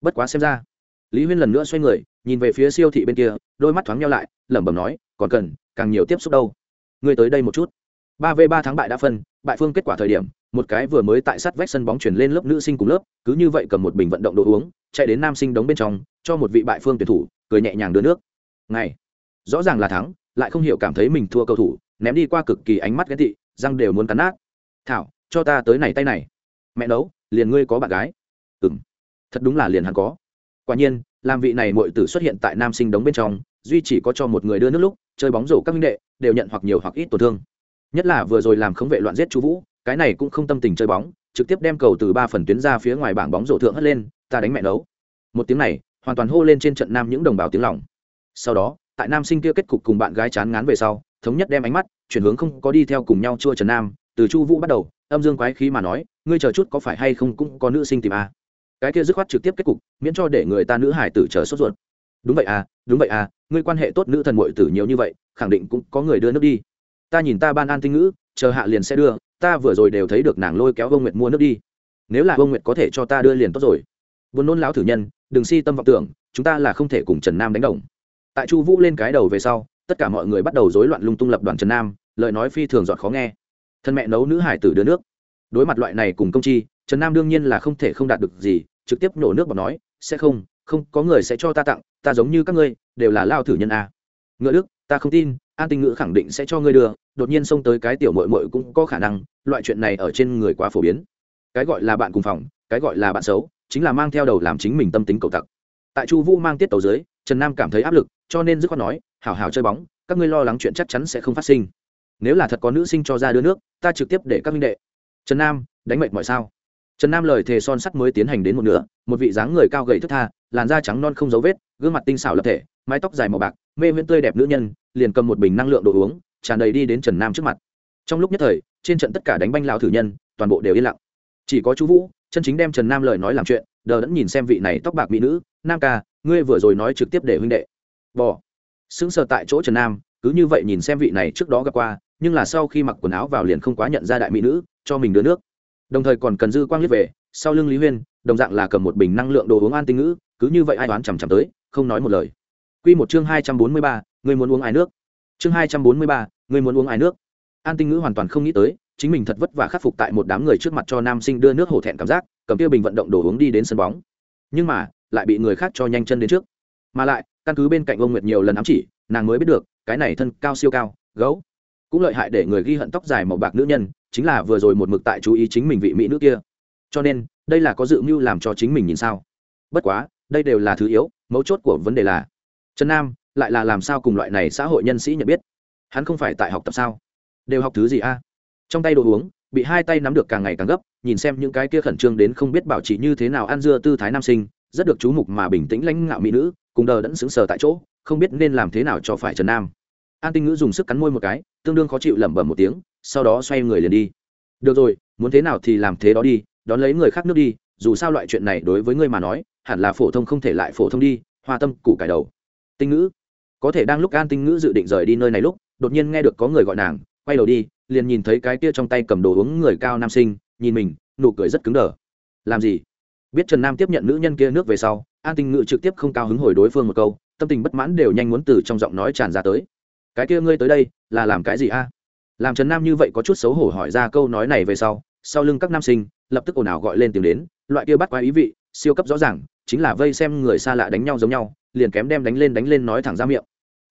S1: Bất quá xem ra, lý huyên lần nữa xoay người, nhìn về phía siêu thị bên kia, đôi mắt thoáng nhau lại, lẩm bẩm nói, còn cần, càng nhiều tiếp xúc đâu? Người tới đây một chút. Ba v ba tháng bại đã phân, bại phương kết quả thời điểm, một cái vừa mới tại sát vách sân bóng chuyển lên lớp nữ sinh cùng lớp, cứ như vậy cầm một bình vận động đồ uống, chạy đến nam sinh đóng bên trong, cho một vị bại phương tuyển thủ, cười nhẹ nhàng đưa nước. Ngày. Rõ ràng là thắng, lại không hiểu cảm thấy mình thua cầu thủ ném đi qua cực kỳ ánh mắt ghét thị răng đều muốn cắn nát. Thảo, cho ta tới này tay này. Mẹ nấu, liền ngươi có bạn gái. Ừ m thật đúng là liền hắn có. Quả nhiên, làm vị này mọi tử xuất hiện tại nam sinh đống bên trong, duy chỉ có cho một người đưa nước lúc, chơi bóng rổ các minh đệ đều nhận hoặc nhiều hoặc ít tổn thương. Nhất là vừa rồi làm khống vệ loạn giết chú vũ, cái này cũng không tâm tình chơi bóng, trực tiếp đem cầu từ ba phần tuyến ra phía ngoài bảng bóng rổ thượng hất lên, ta đánh mẹ nấu. Một tiếng này, hoàn toàn hô lên trên trận nam những đồng bào tiếng lòng. Sau đó, tại nam sinh kia kết cục cùng bạn gái chán ngán về sau thống nhất đem ánh mắt, chuyển hướng không có đi theo cùng nhau chua trần nam, từ chu vũ bắt đầu, âm dương quái khí mà nói, ngươi chờ chút có phải hay không cũng có nữ sinh tìm a. À? cái kia dứt khoát trực tiếp kết cục, miễn cho để người ta nữ hải tử chờ sốt ruột. Đúng vậy à đúng vậy à ngươi quan hệ tốt nữ thần mội tử nhiều như vậy, khẳng định cũng có người đưa nước đi. Ta nhìn ta ban an tinh ngữ, chờ hạ liền sẽ đưa, ta vừa rồi đều thấy được nàng lôi kéo Vương nguyệt mua nước đi. Nếu là Vương nguyệt có thể cho ta đưa liền tốt rồi. Vốn nôn lão thử nhân, đừng si tâm vọng tưởng, chúng ta là không thể cùng trần nam đánh đồng. Tại chu vũ lên cái đầu về sau tất cả mọi người bắt đầu rối loạn lung tung lập đoàn trần nam, lời nói phi thường giọt khó nghe. Thân mẹ nấu nữ hải tử đưa nước. Đối mặt loại này cùng công chi, trần nam đương nhiên là không thể không đạt được gì, trực tiếp nổ nước và nói, sẽ không không, có người sẽ cho ta tặng, ta giống như các ngươi, đều là lao thử nhân a. Ngựa đức, ta không tin, an tinh ngữ khẳng định sẽ cho ngươi đưa, đột nhiên xông tới cái tiểu mội mội cũng có khả năng, loại chuyện này ở trên người quá phổ biến. Cái gọi là bạn cùng phòng, cái gọi là bạn xấu, chính là mang theo đầu làm chính mình tâm tính cầu tặc. Tại chu vũ mang tiết tàu dưới trần nam cảm thấy áp lực, cho nên dứt khoát nói, hảo hảo chơi bóng, các ngươi lo lắng chuyện chắc chắn sẽ không phát sinh. Nếu là thật có nữ sinh cho ra đưa nước, ta trực tiếp để các minh đệ. Trần nam, đánh mệt mọi sao? Trần nam lời thề son sắt mới tiến hành đến một nửa, một vị dáng người cao gầy thức tha, làn da trắng non không dấu vết, gương mặt tinh xảo lập thể, mái tóc dài màu bạc, mê viễn tươi đẹp nữ nhân, liền cầm một bình năng lượng đồ uống, tràn đầy đi đến trần nam trước mặt. Trong lúc nhất thời, trên trận tất cả đánh banh lao thử nhân, toàn bộ đều yên lặng. Chỉ có chú vũ, chân chính đem trần nam lời nói làm chuyện đờ đẫn nhìn xem vị này tóc bạc mỹ nữ, nam ca, ngươi vừa rồi nói trực tiếp để huynh đệ. Bỏ sững sờ tại chỗ trần nam, cứ như vậy nhìn xem vị này trước đó gặp qua, nhưng là sau khi mặc quần áo vào liền không quá nhận ra đại mỹ nữ, cho mình đưa nước. Đồng thời còn cần dư quang liếc về, sau lưng lý huyên, đồng dạng là cầm một bình năng lượng đồ uống an tinh ngữ, cứ như vậy ai đoán chằm chằm tới, không nói một lời. Q một chương hai trăm bốn mươi ba người muốn uống ai nước? Chương hai trăm bốn mươi ba người muốn uống ai nước? An tinh ngữ hoàn toàn không nghĩ tới chính mình thật vất vả khắc phục tại một đám người trước mặt cho nam sinh đưa nước hổ thẹn cảm giác, cầm tiêu bình vận động đồ uống đi đến sân bóng. Nhưng mà, lại bị người khác cho nhanh chân đến trước. Mà lại, căn cứ bên cạnh ông nguyệt nhiều lần ám chỉ, nàng mới biết được, cái này thân cao siêu cao, gấu. Cũng lợi hại để người ghi hận tóc dài màu bạc nữ nhân, chính là vừa rồi một mực tại chú ý chính mình vị mỹ nữ kia. Cho nên, đây là có dự mưu làm cho chính mình nhìn sao. Bất quá, đây đều là thứ yếu, mấu chốt của vấn đề là, trần nam lại là làm sao cùng loại này xã hội nhân sĩ nhận biết? Hắn không phải tại học tập sao? Đều học thứ gì a? Trong tay đồ uống, bị hai tay nắm được càng ngày càng gấp, nhìn xem những cái kia khẩn trương đến không biết bảo trì như thế nào ăn dưa tư thái nam sinh, rất được chú mục mà bình tĩnh lãnh ngạo mỹ nữ, cùng đờ đẫn sững sờ tại chỗ, không biết nên làm thế nào cho phải trần nam. An tinh ngữ dùng sức cắn môi một cái, tương đương khó chịu lẩm bẩm một tiếng, sau đó xoay người liền đi. Được rồi, muốn thế nào thì làm thế đó đi, đón lấy người khác nước đi, dù sao loại chuyện này đối với ngươi mà nói, hẳn là phổ thông không thể lại phổ thông đi, hoa tâm củ cải đầu. Tinh ngữ. Có thể đang lúc an tinh ngữ dự định rời đi nơi này lúc, đột nhiên nghe được có người gọi nàng, quay đầu đi liền nhìn thấy cái kia trong tay cầm đồ uống người cao nam sinh, nhìn mình, nụ cười rất cứng đờ. Làm gì? Biết trần nam tiếp nhận nữ nhân kia nước về sau, an tinh ngự trực tiếp không cao hứng hồi đối phương một câu, tâm tình bất mãn đều nhanh muốn từ trong giọng nói tràn ra tới. Cái kia ngươi tới đây, là làm cái gì a? Làm trần nam như vậy có chút xấu hổ hỏi ra câu nói này về sau sau lưng các nam sinh, lập tức ồn ào gọi lên tìm đến, loại kia bắt quá ý vị, siêu cấp rõ ràng, chính là vây xem người xa lạ đánh nhau giống nhau, liền kém đem đánh lên đánh lên nói thẳng ra miệng.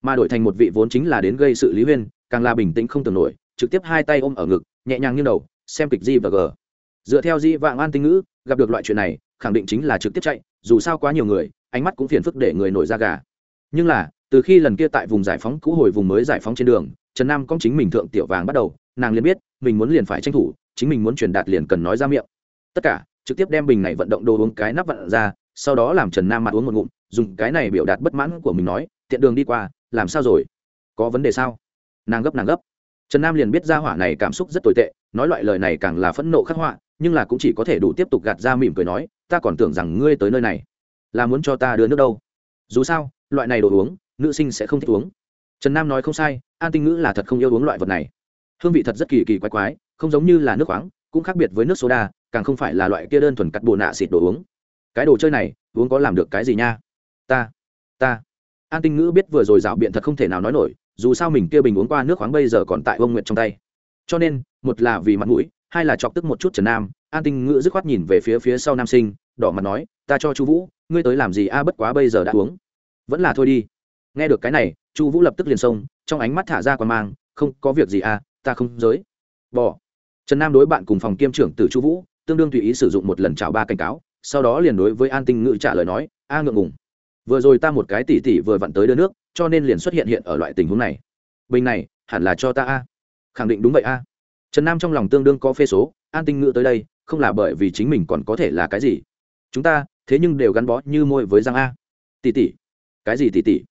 S1: Mà đổi thành một vị vốn chính là đến gây sự lý huyên, càng là bình tĩnh không tưởng nổi trực tiếp hai tay ôm ở ngực, nhẹ nhàng như đầu, xem kịch di và g. Dựa theo di vạng an tinh ngữ, gặp được loại chuyện này, khẳng định chính là trực tiếp chạy, dù sao quá nhiều người, ánh mắt cũng phiền phức để người nổi ra gà. Nhưng là, từ khi lần kia tại vùng giải phóng cũ hồi vùng mới giải phóng trên đường, trần nam công chính mình thượng tiểu vàng bắt đầu, nàng liền biết, mình muốn liền phải tranh thủ, chính mình muốn truyền đạt liền cần nói ra miệng. Tất cả, trực tiếp đem bình này vận động đồ uống cái nắp vặn ra, sau đó làm trần nam mặt uống một ngụm, dùng cái này biểu đạt bất mãn của mình nói, tiện đường đi qua, làm sao rồi? Có vấn đề sao? Nàng gấp nàng gấp trần nam liền biết ra hỏa này cảm xúc rất tồi tệ, nói loại lời này càng là phẫn nộ khắc họa, nhưng là cũng chỉ có thể đủ tiếp tục gạt ra mỉm cười nói, ta còn tưởng rằng ngươi tới nơi này, là muốn cho ta đưa nước đâu. Dù sao, loại này đồ uống, nữ sinh sẽ không thích uống. Trần nam nói không sai, an tinh ngữ là thật không yêu uống loại vật này. Hương vị thật rất kỳ kỳ quái quái, không giống như là nước khoáng, cũng khác biệt với nước soda, càng không phải là loại kia đơn thuần cắt bồ nạ xịt đồ uống. Cái đồ chơi này, uống có làm được cái gì nha? Ta ta. An tinh ngữ biết vừa rồi dạo biện thật không thể nào nói nổi dù sao mình kia bình uống qua nước khoáng bây giờ còn tại ông nguyện trong tay. Cho nên, một là vì mặt mũi, hai là chọc tức một chút trần nam, an tinh ngữ dứt khoát nhìn về phía phía sau nam sinh, đỏ mặt nói, ta cho chú vũ, ngươi tới làm gì? A, bất quá bây giờ đã uống. Vẫn là thôi đi. Nghe được cái này, chu vũ lập tức liền xông, trong ánh mắt thả ra còn mang, không, có việc gì à ta không giới. Bỏ. Trần nam đối bạn cùng phòng kiêm trưởng từ chu vũ, tương đương tùy ý sử dụng một lần chào ba cảnh cáo, sau đó liền đối với an tinh ngữ trả lời nói, a, ngượng ngùng vừa rồi ta một cái tỉ tỉ vừa vặn tới đưa nước, cho nên liền xuất hiện hiện ở loại tình huống này. Bình này, hẳn là cho ta a. Khẳng định đúng vậy a. Trần nam trong lòng tương đương có phê số, an tinh ngữ tới đây, không là bởi vì chính mình còn có thể là cái gì. Chúng ta, thế nhưng đều gắn bó như môi với răng a. Tỉ tỉ. Cái gì tỉ tỉ?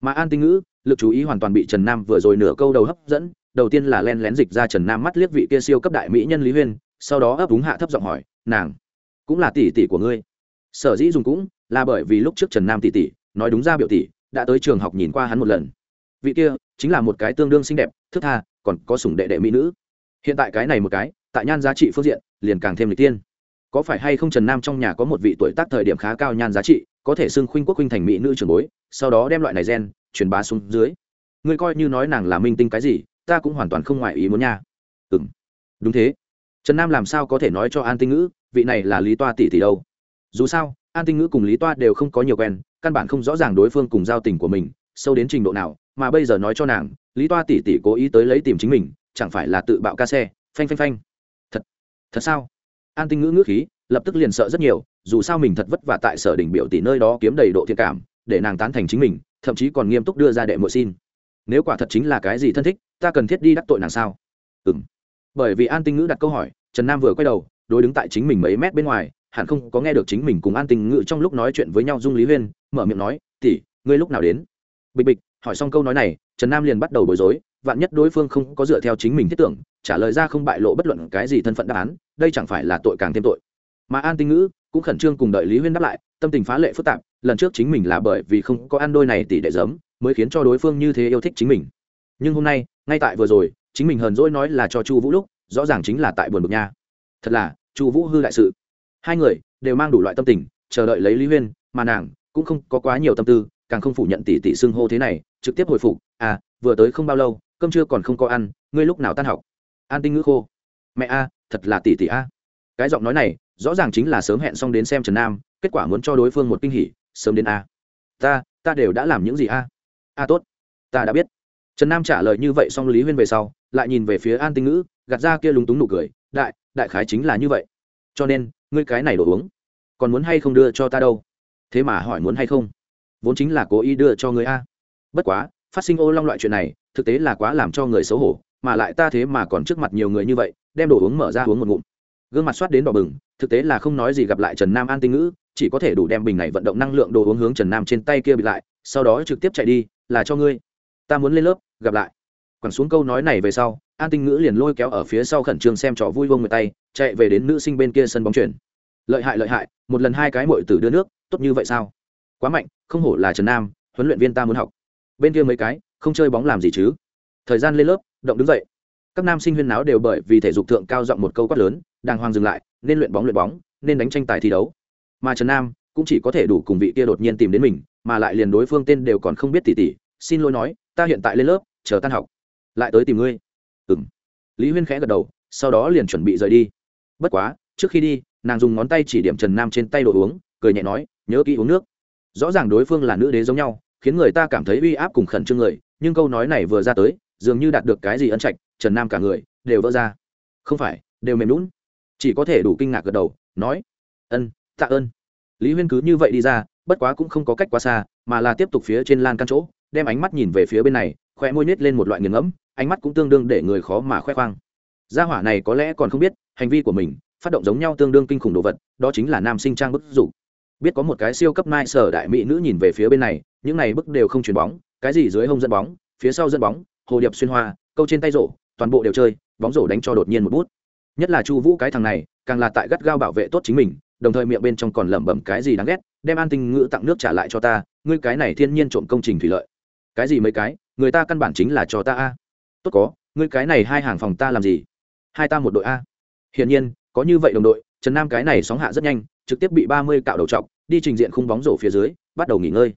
S1: Mà an tinh ngữ, lực chú ý hoàn toàn bị trần nam vừa rồi nửa câu đầu hấp dẫn, đầu tiên là len lén dịch ra trần nam mắt liếc vị kia siêu cấp đại mỹ nhân lý huyên, sau đó ấp úng hạ thấp giọng hỏi, nàng cũng là tỷ tỷ của ngươi? Sở dĩ dùng cũng là bởi vì lúc trước trần nam tỷ tỷ, nói đúng ra biểu tỷ, đã tới trường học nhìn qua hắn một lần. Vị kia, chính là một cái tương đương xinh đẹp, thức tha, còn có sủng đệ đệ mỹ nữ. Hiện tại cái này một cái, tại nhan giá trị phương diện, liền càng thêm lịch tiên. Có phải hay không trần nam trong nhà có một vị tuổi tác thời điểm khá cao nhan giá trị, có thể xưng khuynh quốc khuynh thành mỹ nữ trường bối, sau đó đem loại này gen, truyền bá xuống dưới. Ngươi coi như nói nàng là minh tinh cái gì, ta cũng hoàn toàn không ngoại ý muốn nha. Ừ m đúng thế. Trần nam làm sao có thể nói cho an tinh ngữ, vị này là lý toa tỷ tỷ đâu? Dù sao an tinh ngữ cùng lý toa đều không có nhiều quen, căn bản không rõ ràng đối phương cùng giao tình của mình, sâu đến trình độ nào, mà bây giờ nói cho nàng, lý toa tỷ tỷ cố ý tới lấy tìm chính mình, chẳng phải là tự bạo ca xe, phanh phanh phanh. Thật thật sao? An tinh ngữ ngữ khí, lập tức liền sợ rất nhiều, dù sao mình thật vất vả tại sở đỉnh biểu tỷ nơi đó kiếm đầy độ thiện cảm, để nàng tán thành chính mình, thậm chí còn nghiêm túc đưa ra đệ mội xin. Nếu quả thật chính là cái gì thân thích, ta cần thiết đi đắc tội nàng sao? Ừ m bởi vì an tinh ngữ đặt câu hỏi, trần nam vừa quay đầu, đối đứng tại chính mình mấy mét bên ngoài hẳn không có nghe được chính mình cùng an tinh ngự trong lúc nói chuyện với nhau dung lý huyên, mở miệng nói tỉ ngươi lúc nào đến? Bịch bịch, hỏi xong câu nói này, trần nam liền bắt đầu bối rối, vạn nhất đối phương không có dựa theo chính mình thiết tưởng, trả lời ra không bại lộ bất luận cái gì thân phận đáp án, đây chẳng phải là tội càng thêm tội. Mà an tinh ngữ cũng khẩn trương cùng đợi lý huyên đáp lại, tâm tình phá lệ phức tạp, lần trước chính mình là bởi vì không có ăn đôi này tỷ đệ giấm, mới khiến cho đối phương như thế yêu thích chính mình. Nhưng hôm nay, ngay tại vừa rồi, chính mình hờn dỗi nói là cho chu vũ lúc, rõ ràng chính là tại buồn bực nha. Thật là, chu vũ hư đại sự hai người đều mang đủ loại tâm tình, chờ đợi lấy lý huyên, mà nàng cũng không có quá nhiều tâm tư, càng không phủ nhận tỷ tỷ xưng hô thế này, trực tiếp hồi phục à vừa tới không bao lâu, cơm trưa còn không có ăn, ngươi lúc nào tan học? An tinh ngữ khô, mẹ a, thật là tỷ tỷ a. Cái giọng nói này, rõ ràng chính là sớm hẹn xong đến xem trần nam, kết quả muốn cho đối phương một kinh hỉ, sớm đến a. Ta ta đều đã làm những gì a? A, tốt, ta đã biết. Trần nam trả lời như vậy xong lý huyên về sau, lại nhìn về phía an tinh ngữ, gạt ra kia lúng túng nụ cười, đại đại khái chính là như vậy cho nên, ngươi cái này đồ uống, còn muốn hay không đưa cho ta đâu? Thế mà hỏi muốn hay không? Vốn chính là cố ý đưa cho người a. Bất quá, phát sinh ô long loại chuyện này, thực tế là quá làm cho người xấu hổ, mà lại ta thế mà còn trước mặt nhiều người như vậy, đem đồ uống mở ra uống một ngụm. Gương mặt soát đến đỏ bừng, thực tế là không nói gì gặp lại trần nam an tinh ngữ, chỉ có thể đủ đem bình này vận động năng lượng đồ uống hướng trần nam trên tay kia bị lại, sau đó trực tiếp chạy đi, là cho ngươi. Ta muốn lên lớp, gặp lại quẳng xuống câu nói này về sau, an tinh ngữ liền lôi kéo ở phía sau khẩn trương xem trò vui vông người tay, chạy về đến nữ sinh bên kia sân bóng chuyển. Lợi hại lợi hại, một lần hai cái mội tử đưa nước, tốt như vậy sao? Quá mạnh, không hổ là trần nam, huấn luyện viên ta muốn học. Bên kia mấy cái, không chơi bóng làm gì chứ? Thời gian lên lớp, động đứng dậy. Các nam sinh huyên náo đều bởi vì thể dục thượng cao giọng một câu quát lớn, đàng hoàng dừng lại, nên luyện bóng luyện bóng, nên đánh tranh tài thi đấu. Mà trần nam cũng chỉ có thể đủ cùng vị kia đột nhiên tìm đến mình, mà lại liền đối phương tên đều còn không biết tỉ tỉ, xin lỗi nói, ta hiện tại lên lớp, chờ tan học lại tới tìm ngươi. Ừ m lý huyên khẽ gật đầu, sau đó liền chuẩn bị rời đi. Bất quá, trước khi đi, nàng dùng ngón tay chỉ điểm trần nam trên tay đồ uống, cười nhẹ nói, nhớ kỹ uống nước. Rõ ràng đối phương là nữ đế giống nhau, khiến người ta cảm thấy uy áp cùng khẩn trương người, nhưng câu nói này vừa ra tới, dường như đạt được cái gì ân trạch, trần nam cả người đều vỡ ra. Không phải, đều mềm lún chỉ có thể đủ kinh ngạc gật đầu, nói, ân, tạ ơn. Lý huyên cứ như vậy đi ra, bất quá cũng không có cách quá xa, mà là tiếp tục phía trên lan căn chỗ, đem ánh mắt nhìn về phía bên này khoe môi nết lên một loại nghiền ngẫm, ánh mắt cũng tương đương để người khó mà khoe khoang. Gia hỏa này có lẽ còn không biết, hành vi của mình, phát động giống nhau tương đương kinh khủng đồ vật, đó chính là nam sinh trang bức rủ biết có một cái siêu cấp mai sở đại mỹ nữ nhìn về phía bên này, những này bức đều không chuyền bóng, cái gì dưới hông dẫn bóng, phía sau dẫn bóng, hồ điệp xuyên hoa, câu trên tay rổ, toàn bộ đều chơi, bóng rổ đánh cho đột nhiên một bút. Nhất là chu vũ cái thằng này, càng là tại gắt gao bảo vệ tốt chính mình, đồng thời miệng bên trong còn lẩm bẩm cái gì đáng ghét, đem an tinh ngữ tặng nước trả lại cho ta, ngươi cái này thiên nhiên trộm công trình thủy lợi. Cái gì mấy cái? Người ta căn bản chính là cho ta a. Tốt có, ngươi cái này hai hàng phòng ta làm gì? Hai ta một đội a. Hiển nhiên, có như vậy đồng đội, trần nam cái này sóng hạ rất nhanh, trực tiếp bị ba mươi cạo đầu trọc đi trình diện khung bóng rổ phía dưới, bắt đầu nghỉ ngơi.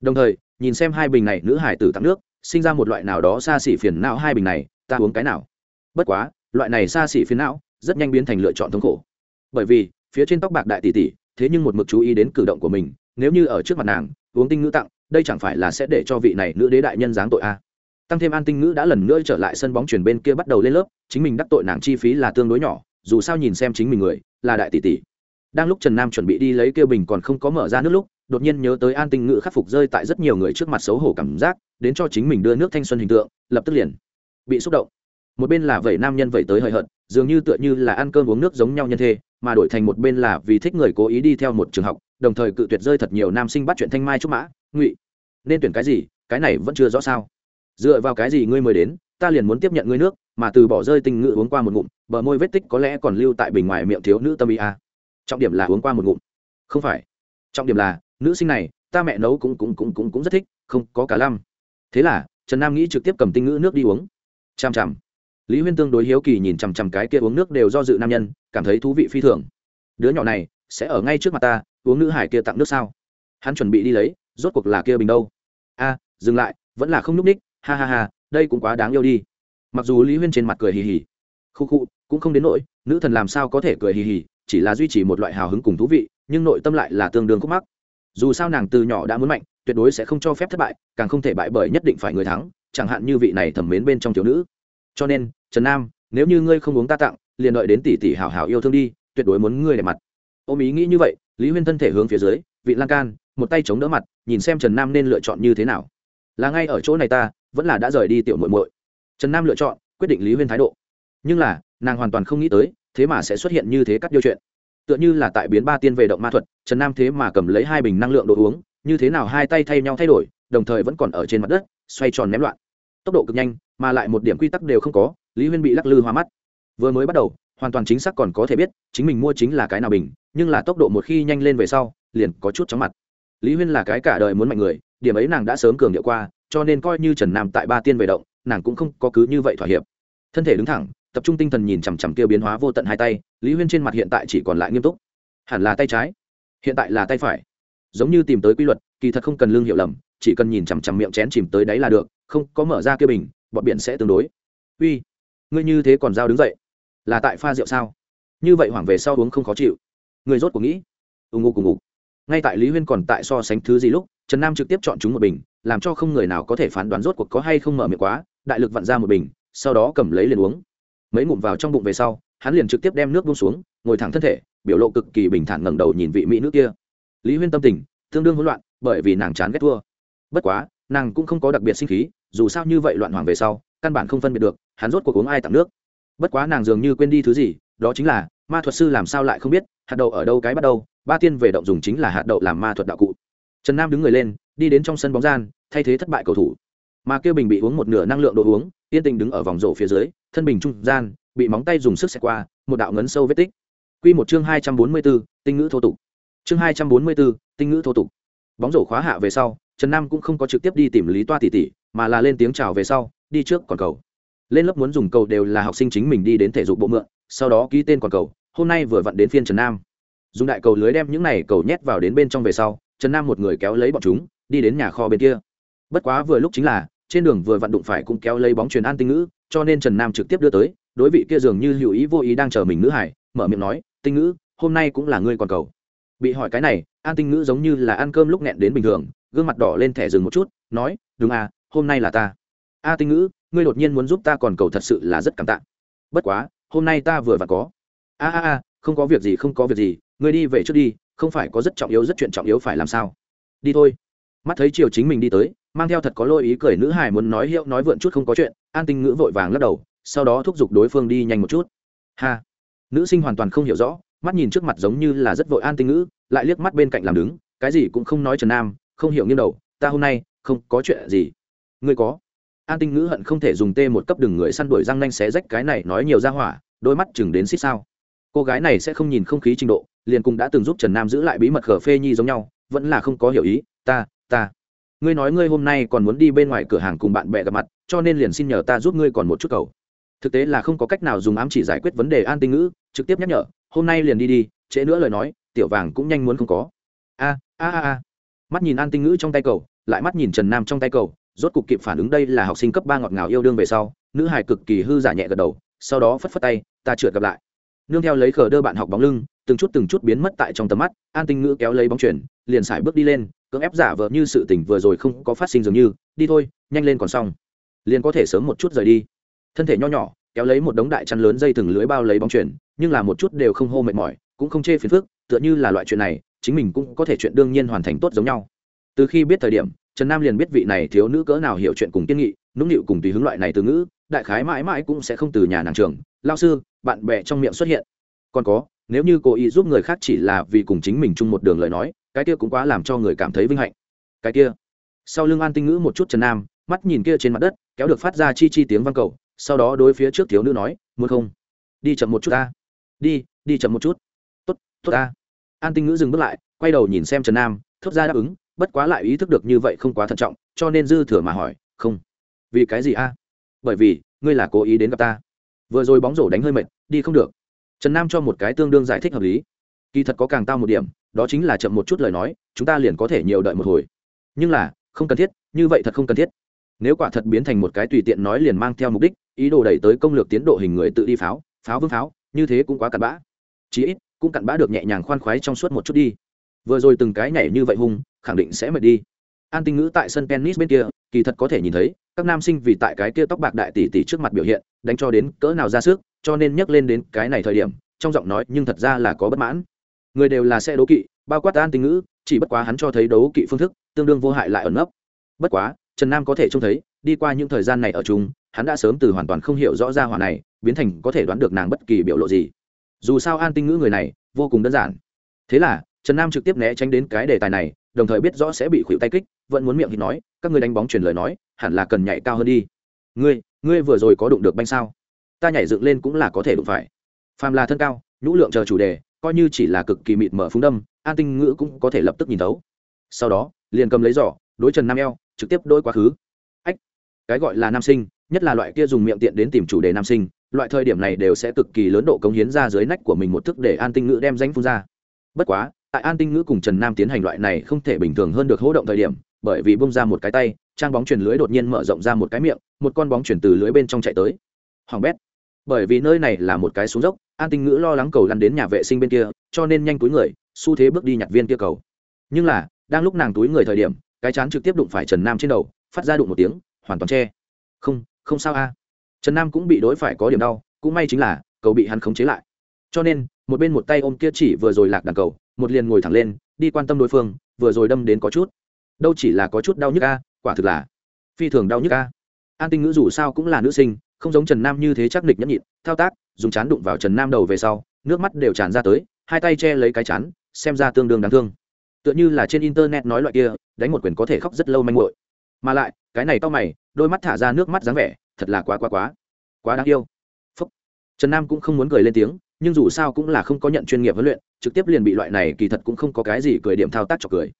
S1: Đồng thời, nhìn xem hai bình này nữ hải tử tặng nước, sinh ra một loại nào đó xa xỉ phiền não hai bình này, ta uống cái nào? Bất quá, loại này xa xỉ phiền não, rất nhanh biến thành lựa chọn thống khổ. Bởi vì, phía trên tóc bạc đại tỷ tỷ, thế nhưng một mực chú ý đến cử động của mình, nếu như ở trước mặt nàng, uống tinh ngữ tặng đây chẳng phải là sẽ để cho vị này nữ đế đại nhân giáng tội a tăng thêm an tinh ngữ đã lần nữa trở lại sân bóng chuyển bên kia bắt đầu lên lớp, chính mình đắc tội nàng chi phí là tương đối nhỏ, dù sao nhìn xem chính mình người, là đại tỷ tỷ. Đang lúc trần nam chuẩn bị đi lấy kêu bình còn không có mở ra nước lúc, đột nhiên nhớ tới an tinh ngữ khắc phục rơi tại rất nhiều người trước mặt xấu hổ cảm giác, đến cho chính mình đưa nước thanh xuân hình tượng, lập tức liền bị xúc động. Một bên là vẩy nam nhân vẩy tới hời hợt, dường như tựa như là ăn cơm uống nước giống nhau nhân thê, mà đổi thành một bên là vì thích người cố ý đi theo một trường học, đồng thời cự tuyệt rơi thật nhiều nam sinh bắt chuyện thanh mai trúc mã ngụy nên tuyển cái gì cái này vẫn chưa rõ sao dựa vào cái gì ngươi mới đến ta liền muốn tiếp nhận ngươi nước mà từ bỏ rơi tinh ngự uống qua một ngụm bờ môi vết tích có lẽ còn lưu tại bình ngoài miệng thiếu nữ tâm ý a trọng điểm là uống qua một ngụm không phải trọng điểm là nữ sinh này ta mẹ nấu cũng cũng cũng cũng cũng rất thích không có cả lăm thế là trần nam nghĩ trực tiếp cầm tinh ngữ nước đi uống chằm chằm lý huyên tương đối hiếu kỳ nhìn chằm chằm cái kia uống nước đều do dự nam nhân cảm thấy thú vị phi thường đứa nhỏ này sẽ ở ngay trước mặt ta uống nữ hải kia tặng nước sao hắn chuẩn bị đi lấy rốt cuộc là kia bình đâu? A, dừng lại, vẫn là không n ú c ních ha ha ha, đây cũng quá đáng yêu đi. Mặc dù lý huyên trên mặt cười hì hì, khu khu, cũng không đến nỗi, nữ thần làm sao có thể cười hì hì, chỉ là duy trì một loại hào hứng cùng thú vị, nhưng nội tâm lại là tương đương khúc mắc. Dù sao nàng từ nhỏ đã muốn mạnh, tuyệt đối sẽ không cho phép thất bại, càng không thể bại bởi nhất định phải người thắng, chẳng hạn như vị này thẩm mến bên trong thiếu nữ. Cho nên, trần nam, nếu như ngươi không uống ta tặng, liền đợi đến tỷ tỷ hảo hảo yêu thương đi, tuyệt đối muốn ngươi để mặt. Ôm ý nghĩ như vậy, lý huyên thân thể hướng phía dưới vị lan can, một tay chống đỡ mặt, nhìn xem trần nam nên lựa chọn như thế nào. Là ngay ở chỗ này ta, vẫn là đã rời đi tiểu muội muội. Trần nam lựa chọn, quyết định lý huyên thái độ. Nhưng là, nàng hoàn toàn không nghĩ tới, thế mà sẽ xuất hiện như thế cắt điều chuyện. Tựa như là tại biến ba tiên về động ma thuật, trần nam thế mà cầm lấy hai bình năng lượng đồ uống, như thế nào hai tay thay nhau thay đổi, đồng thời vẫn còn ở trên mặt đất, xoay tròn ném loạn. Tốc độ cực nhanh, mà lại một điểm quy tắc đều không có, lý huyên bị lắc lư hoa mắt. Vừa mới bắt đầu, hoàn toàn chính xác còn có thể biết, chính mình mua chính là cái nào bình, nhưng là tốc độ một khi nhanh lên về sau liền có chút chóng mặt. Lý huyên là cái cả đời muốn mạnh người, điểm ấy nàng đã sớm cường điệu qua, cho nên coi như trần nam tại ba tiên về động, nàng cũng không có cứ như vậy thỏa hiệp. Thân thể đứng thẳng, tập trung tinh thần nhìn chằm chằm kia biến hóa vô tận hai tay, lý huyên trên mặt hiện tại chỉ còn lại nghiêm túc. Hẳn là tay trái. Hiện tại là tay phải. Giống như tìm tới quy luật, kỳ thật không cần lương hiệu lầm, chỉ cần nhìn chằm chằm miệng chén chìm tới đáy là được, không, có mở ra kia bình, bọn biển sẽ tương đối. Uy, ngươi như thế còn dao đứng dậy? Là tại pha rượu sao? Như vậy hoảng về sau uống không khó chịu. Người rốt của nghĩ. Ù ngụ cùng ngục ngay tại lý huyên còn tại so sánh thứ gì lúc, trần nam trực tiếp chọn chúng một bình, làm cho không người nào có thể phán đoán rốt cuộc có hay không mở miệng quá, đại lực vặn ra một bình, sau đó cầm lấy liền uống. Mấy ngụm vào trong bụng về sau, hắn liền trực tiếp đem nước buông xuống, ngồi thẳng thân thể, biểu lộ cực kỳ bình thản ngẩng đầu nhìn vị mỹ nữ kia. Lý huyên tâm tình, tương đương hỗn loạn, bởi vì nàng chán ghét thua. Bất quá, nàng cũng không có đặc biệt sinh khí, dù sao như vậy loạn hoàng về sau, căn bản không phân biệt được, hắn rốt cuộc uống ai tặng nước. Bất quá nàng dường như quên đi thứ gì, đó chính là, ma thuật sư làm sao lại không biết, hạt đậu ở đâu cái bắt đầu ba tiên về động dùng chính là hạt đậu làm ma thuật đạo cụ trần nam đứng người lên đi đến trong sân bóng gian thay thế thất bại cầu thủ mà kêu bình bị uống một nửa năng lượng đồ uống yên tình đứng ở vòng rổ phía dưới thân bình trung gian bị móng tay dùng sức xẹt qua một đạo ngấn sâu vết tích Quy một chương hai trăm bốn mươi 244, tinh ngữ thô tục. Chương hai trăm bốn mươi 244, tinh ngữ thô tục. Bóng rổ khóa hạ về sau, Trần Nam cũng không có trực tiếp đi tìm Lý Toa tỷ tỷ, mà là lên tiếng chào về sau, đi trước còn cầu. Lên lớp muốn dùng cầu đều là học sinh chính mình đi đến thể dục bộ mượn, sau đó ký tên còn cầu, hôm nay vừa vặn đến phiên Trần Nam. Dùng đại cầu lưới đem những này cầu nhét vào đến bên trong về sau, Trần Nam một người kéo lấy bọn chúng, đi đến nhà kho bên kia. Bất quá vừa lúc chính là, trên đường vừa vặn đụng phải cũng kéo lấy bóng truyền an tinh ngữ, cho nên Trần Nam trực tiếp đưa tới, đối vị kia dường như hữu ý vô ý đang chờ mình nữ hải, mở miệng nói, "Tinh ngữ, hôm nay cũng là ngươi còn cầu." Bị hỏi cái này, An Tinh ngữ giống như là ăn cơm lúc nghẹn đến bình thường, gương mặt đỏ lên thẻ dừng một chút, nói, "Đúng à, hôm nay là ta." "A Tinh ngữ, ngươi đột nhiên muốn giúp ta còn cầu thật sự là rất cảm tạ." "Bất quá, hôm nay ta vừa vặn có." "A a a, không có việc gì không có việc gì, ngươi đi về trước đi, không phải có rất trọng yếu rất chuyện trọng yếu phải làm sao?" "Đi thôi." Mắt thấy chiều chính mình đi tới, mang theo thật có lôi ý cười nữ hải muốn nói hiệu nói vượn chút không có chuyện an tinh ngữ vội vàng lắc đầu sau đó thúc giục đối phương đi nhanh một chút. Ha! Nữ sinh hoàn toàn không hiểu rõ mắt nhìn trước mặt giống như là rất vội an tinh ngữ lại liếc mắt bên cạnh làm đứng cái gì cũng không nói trần nam không hiểu nghiêng đầu ta hôm nay không có chuyện gì. Ngươi có? An tinh ngữ hận không thể dùng tê một cấp đừng người săn đuổi răng nanh xé rách cái này nói nhiều ra hỏa đôi mắt chừng đến xích sao. Cô gái này sẽ không nhìn không khí trình độ liền cùng đã từng giúp trần nam giữ lại bí mật khở phê nhi giống nhau, vẫn là không có hiểu ý, ta ta, ngươi nói ngươi hôm nay còn muốn đi bên ngoài cửa hàng cùng bạn bè gặp mặt, cho nên liền xin nhờ ta giúp ngươi còn một chút cầu. Thực tế là không có cách nào dùng ám chỉ giải quyết vấn đề an tinh ngữ, trực tiếp nhắc nhở, hôm nay liền đi đi, trễ nữa lời nói, tiểu vàng cũng nhanh muốn không có. A a a a. Mắt nhìn an tinh ngữ trong tay cầu, lại mắt nhìn trần nam trong tay cầu, rốt cục kịp phản ứng đây là học sinh cấp ba ngọt ngào yêu đương về sau, nữ hài cực kỳ hư giả nhẹ gật đầu, sau đó phất phất tay, ta trượt gặp lại. Nương theo lấy khờ đơ bạn học bóng lưng từng chút từng chút biến mất tại trong tầm mắt, an tinh ngữ kéo lấy bóng chuyển liền xài bước đi lên, cưỡng ép giả vờ như sự tình vừa rồi không có phát sinh dường như, đi thôi, nhanh lên còn xong. Liền có thể sớm một chút rời đi. Thân thể nho nhỏ, kéo lấy một đống đại chăn lớn dây thừng lưới bao lấy bóng chuyển nhưng là một chút đều không hô mệt mỏi, cũng không chê phiền phức, tựa như là loại chuyện này, chính mình cũng có thể chuyện đương nhiên hoàn thành tốt giống nhau. Từ khi biết thời điểm, trần nam liền biết vị này thiếu nữ cỡ nào hiểu chuyện cùng kiên nghị, nũng nịu cùng tùy hướng loại này từ ngữ, đại khái mãi mãi cũng sẽ không từ nhà nàng trường. Lao sư, bạn bè trong miệng xuất hiện. Còn có nếu như cố ý giúp người khác chỉ là vì cùng chính mình chung một đường lời nói, cái kia cũng quá làm cho người cảm thấy vinh hạnh. Cái kia. Sau lưng an tinh ngữ một chút trần nam, mắt nhìn kia trên mặt đất, kéo được phát ra chi chi tiếng vang cầu, sau đó đối phía trước thiếu nữ nói, muốn không? Đi chậm một chút ta. Đi đi chậm một chút. Tốt tốt ta. An tinh ngữ dừng bước lại, quay đầu nhìn xem trần nam, thốt ra đáp ứng, bất quá lại ý thức được như vậy không quá thận trọng, cho nên dư thừa mà hỏi, không. Vì cái gì a? Bởi vì, ngươi là cố ý đến gặp ta. Vừa rồi bóng rổ đánh hơi mệt, đi không được trần nam cho một cái tương đương giải thích hợp lý. Kỳ thật có càng tao một điểm, đó chính là chậm một chút lời nói, chúng ta liền có thể nhiều đợi một hồi. Nhưng là, không cần thiết, như vậy thật không cần thiết. Nếu quả thật biến thành một cái tùy tiện nói liền mang theo mục đích, ý đồ đẩy tới công lược tiến độ hình người tự đi pháo pháo vương pháo, như thế cũng quá cặn bã. Chí ít, cũng cặn bã được nhẹ nhàng khoan khoái trong suốt một chút đi. Vừa rồi từng cái nhảy như vậy hung, khẳng định sẽ mệt đi. An tinh ngữ tại sân tennis bên kia kỳ thật có thể nhìn thấy, các nam sinh vì tại cái kia tóc bạc đại tỷ tỷ trước mặt biểu hiện, đánh cho đến cỡ nào ra sức, cho nên nhắc lên đến cái này thời điểm, trong giọng nói nhưng thật ra là có bất mãn. Người đều là sẽ đấu kỵ, bao quát an tinh ngữ, chỉ bất quá hắn cho thấy đấu kỵ phương thức, tương đương vô hại lại ẩn nấp. Bất quá, trần nam có thể trông thấy, đi qua những thời gian này ở chung, hắn đã sớm từ hoàn toàn không hiểu rõ ra hỏa này, biến thành có thể đoán được nàng bất kỳ biểu lộ gì. Dù sao an tinh ngữ người này, vô cùng đơn giản. Thế là, trần nam trực tiếp né tránh đến cái đề tài này đồng thời biết rõ sẽ bị khuỵu tay kích, vẫn muốn miệng thì nói, các ngươi đánh bóng truyền lời nói, hẳn là cần nhảy cao hơn đi. Ngươi ngươi vừa rồi có đụng được banh sao? Ta nhảy dựng lên cũng là có thể đụng phải. Phàm là thân cao, nhũ lượng chờ chủ đề, coi như chỉ là cực kỳ mịt mở phúng đâm, an tinh ngữ cũng có thể lập tức nhìn thấu. Sau đó, liền cầm lấy giỏ, đối trần nam eo, trực tiếp đôi quá khứ. Ách, cái gọi là nam sinh, nhất là loại kia dùng miệng tiện đến tìm chủ đề nam sinh, loại thời điểm này đều sẽ cực kỳ lớn độ cống hiến ra dưới nách của mình một thức để an tinh ngữ đem danh phun ra. Bất quá tại an tinh ngữ cùng trần nam tiến hành loại này không thể bình thường hơn được hỗ động thời điểm, bởi vì bung ra một cái tay, trang bóng chuyển lưới đột nhiên mở rộng ra một cái miệng, một con bóng chuyển từ lưới bên trong chạy tới. Hoàng bét. Bởi vì nơi này là một cái xuống dốc, an tinh ngữ lo lắng cầu lăn đến nhà vệ sinh bên kia, cho nên nhanh túi người, xu thế bước đi nhặt viên kia cầu. Nhưng là, đang lúc nàng túi người thời điểm, cái chán trực tiếp đụng phải trần nam trên đầu, phát ra đụng một tiếng, hoàn toàn che. Không không sao a. Trần nam cũng bị đối phải có điểm đau, cũng may chính là, cầu bị hắn khống chế lại. Cho nên, một bên một tay ôm kia chỉ vừa rồi lạc đàn cầu một liền ngồi thẳng lên, đi quan tâm đối phương, vừa rồi đâm đến có chút. Đâu chỉ là có chút đau nhức a, quả thực là phi thường đau nhức a. An tinh ngữ dù sao cũng là nữ sinh, không giống trần nam như thế chắc nịch nhẫn nhịn, thao tác, dùng chán đụng vào trần nam đầu về sau, nước mắt đều tràn ra tới, hai tay che lấy cái chán, xem ra tương đương đáng thương. Tựa như là trên internet nói loại kia, đánh một quyền có thể khóc rất lâu manh muội. Mà lại, cái này to mày, đôi mắt thả ra nước mắt dáng vẻ, thật là quá quá quá quá đáng yêu. Phúc. trần nam cũng không muốn cười lên tiếng nhưng dù sao cũng là không có nhận chuyên nghiệp huấn luyện, trực tiếp liền bị loại này kỳ thật cũng không có cái gì cười điểm thao tác cho cười.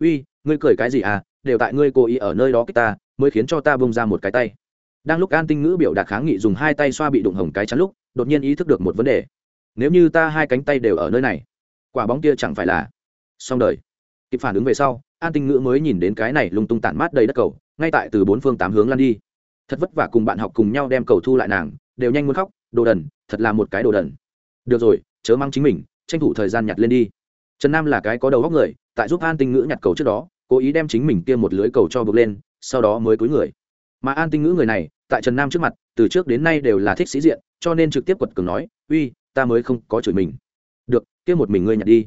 S1: Uy, ngươi cười cái gì à? Đều tại ngươi cố ý ở nơi đó kích ta, mới khiến cho ta bông ra một cái tay. Đang lúc an tinh ngữ biểu đạt kháng nghị dùng hai tay xoa bị đụng hồng cái chắn lúc, đột nhiên ý thức được một vấn đề. Nếu như ta hai cánh tay đều ở nơi này, quả bóng kia chẳng phải là xong đời. Kịp phản ứng về sau, an tinh ngữ mới nhìn đến cái này lung tung tản mát đầy đất cầu, ngay tại từ bốn phương tám hướng lan đi. Thật vất vả cùng bạn học cùng nhau đem cầu thu lại nàng, đều nhanh muốn khóc, đồ đần, thật là một cái đồ đần được rồi, chớ mang chính mình, tranh thủ thời gian nhặt lên đi. Trần nam là cái có đầu góc người, tại giúp an tinh ngữ nhặt cầu trước đó, cố ý đem chính mình kia một lưới cầu cho bước lên, sau đó mới cúi người. Mà an tinh ngữ người này, tại trần nam trước mặt, từ trước đến nay đều là thích sĩ diện, cho nên trực tiếp quật cường nói, uy, ta mới không có chửi mình. Được, kia một mình ngươi nhặt đi.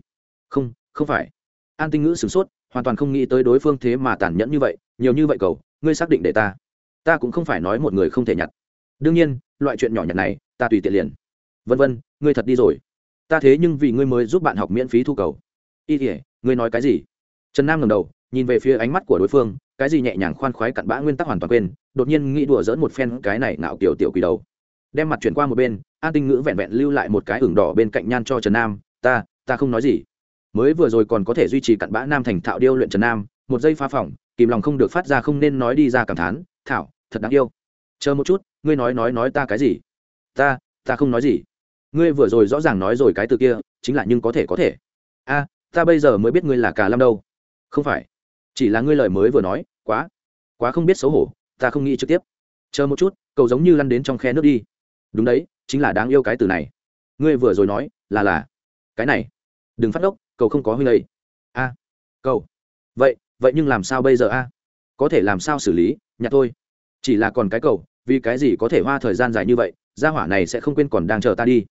S1: Không không phải. An tinh ngữ sửng sốt, hoàn toàn không nghĩ tới đối phương thế mà tàn nhẫn như vậy, nhiều như vậy cầu, ngươi xác định để ta. Ta cũng không phải nói một người không thể nhặt. Đương nhiên, loại chuyện nhỏ nhặt này, ta tùy tiện liền vân vân, ngươi thật đi rồi. Ta thế nhưng vì ngươi mới giúp bạn học miễn phí thu cầu. Y thể ngươi nói cái gì? Trần nam ngầm đầu, nhìn về phía ánh mắt của đối phương, cái gì nhẹ nhàng khoan khoái cặn bã nguyên tắc hoàn toàn quên, đột nhiên nghĩ đùa dỡn một phen cái này ngạo kiểu tiểu quỷ đầu. Đem mặt chuyển qua một bên, an tinh ngữ vẹn vẹn lưu lại một cái ửng đỏ bên cạnh nhan cho trần nam, ta ta không nói gì. Mới vừa rồi còn có thể duy trì cặn bã nam thành thạo điêu luyện trần nam, một giây phá phỏng, kìm lòng không được phát ra không nên nói đi ra cảm thán, thảo, thật đáng yêu. Chờ một chút, ngươi nói nói nói ta cái gì? Ta ta không nói gì ngươi vừa rồi rõ ràng nói rồi cái từ kia, chính là nhưng có thể có thể. A, ta bây giờ mới biết ngươi là cà lâm đâu. Không phải. Chỉ là ngươi lời mới vừa nói, quá quá không biết xấu hổ, ta không nghĩ trực tiếp. Chờ một chút, cầu giống như lăn đến trong khe nước đi. Đúng đấy, chính là đáng yêu cái từ này. Ngươi vừa rồi nói, là là, cái này. Đừng phát ốc cầu không có huy ấy. A, cầu. Vậy vậy nhưng làm sao bây giờ a? Có thể làm sao xử lý, nhặt thôi. Chỉ là còn cái cầu, vì cái gì có thể hoa thời gian dài như vậy, gia hỏa này sẽ không quên còn đang chờ ta đi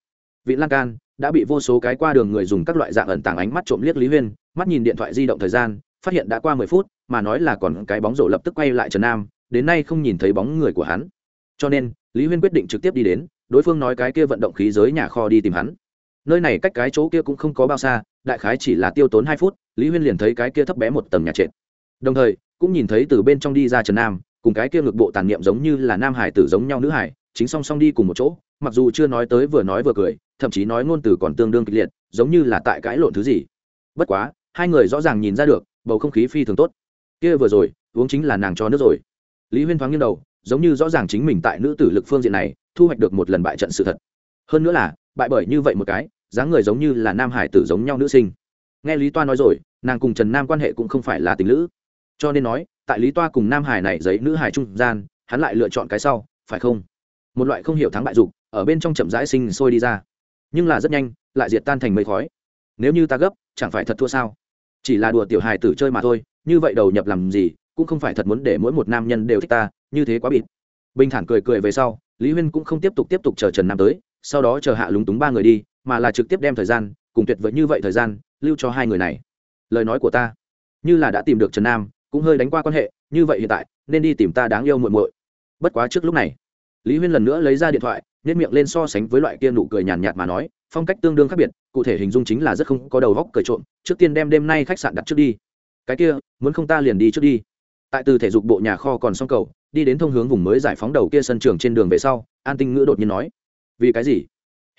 S1: vị lan can, đã bị vô số cái qua đường người dùng các loại dạng ẩn tàng ánh mắt trộm liếc lý huyên, mắt nhìn điện thoại di động thời gian, phát hiện đã qua mười phút, mà nói là còn cái bóng rổ lập tức quay lại trần nam, đến nay không nhìn thấy bóng người của hắn. Cho nên, lý huyên quyết định trực tiếp đi đến, đối phương nói cái kia vận động khí giới nhà kho đi tìm hắn. Nơi này cách cái chỗ kia cũng không có bao xa, đại khái chỉ là tiêu tốn hai phút, lý huyên liền thấy cái kia thấp bé một tầng nhà trệt. Đồng thời, cũng nhìn thấy từ bên trong đi ra trần nam, cùng cái kia ngực bộ tàn niệm giống như là nam hải tử giống nhau nữ hải chính song song đi cùng một chỗ, mặc dù chưa nói tới vừa nói vừa cười, thậm chí nói ngôn từ còn tương đương kịch liệt, giống như là tại cãi lộn thứ gì. Bất quá, hai người rõ ràng nhìn ra được, bầu không khí phi thường tốt. Kia vừa rồi, uống chính là nàng cho nước rồi. Lý huyên thoáng nghiêng đầu, giống như rõ ràng chính mình tại nữ tử lực phương diện này, thu hoạch được một lần bại trận sự thật. Hơn nữa là, bại bởi như vậy một cái, dáng người giống như là nam hải tử giống nhau nữ sinh. Nghe lý toa nói rồi, nàng cùng trần nam quan hệ cũng không phải là tình nữ cho nên nói, tại lý toa cùng nam hải này giấy nữ hải trung gian, hắn lại lựa chọn cái sau, phải không? Một loại không hiểu thắng bại dục, ở bên trong chậm rãi sinh sôi đi ra. Nhưng là rất nhanh, lại diệt tan thành mây khói. Nếu như ta gấp, chẳng phải thật thua sao? Chỉ là đùa tiểu hài tử chơi mà thôi, như vậy đầu nhập làm gì, cũng không phải thật muốn để mỗi một nam nhân đều thích ta, như thế quá bịt. Bình thản cười cười về sau, lý huyên cũng không tiếp tục tiếp tục chờ trần nam tới, sau đó chờ hạ lúng túng ba người đi, mà là trực tiếp đem thời gian, cùng tuyệt vời như vậy thời gian, lưu cho hai người này. Lời nói của ta, như là đã tìm được trần nam, cũng hơi đánh qua quan hệ, như vậy hiện tại, nên đi tìm ta đáng yêu muội muội. Bất quá trước lúc này lý huyên lần nữa lấy ra điện thoại nhét miệng lên so sánh với loại kia nụ cười nhàn nhạt mà nói, phong cách tương đương khác biệt, cụ thể hình dung chính là rất không có đầu góc cười trộm, trước tiên đem đêm nay khách sạn đặt trước đi. Cái kia, muốn không ta liền đi trước đi. Tại từ thể dục bộ nhà kho còn xong cầu, đi đến thông hướng vùng mới giải phóng đầu kia sân trường trên đường về sau, an tinh ngữ đột nhiên nói, vì cái gì?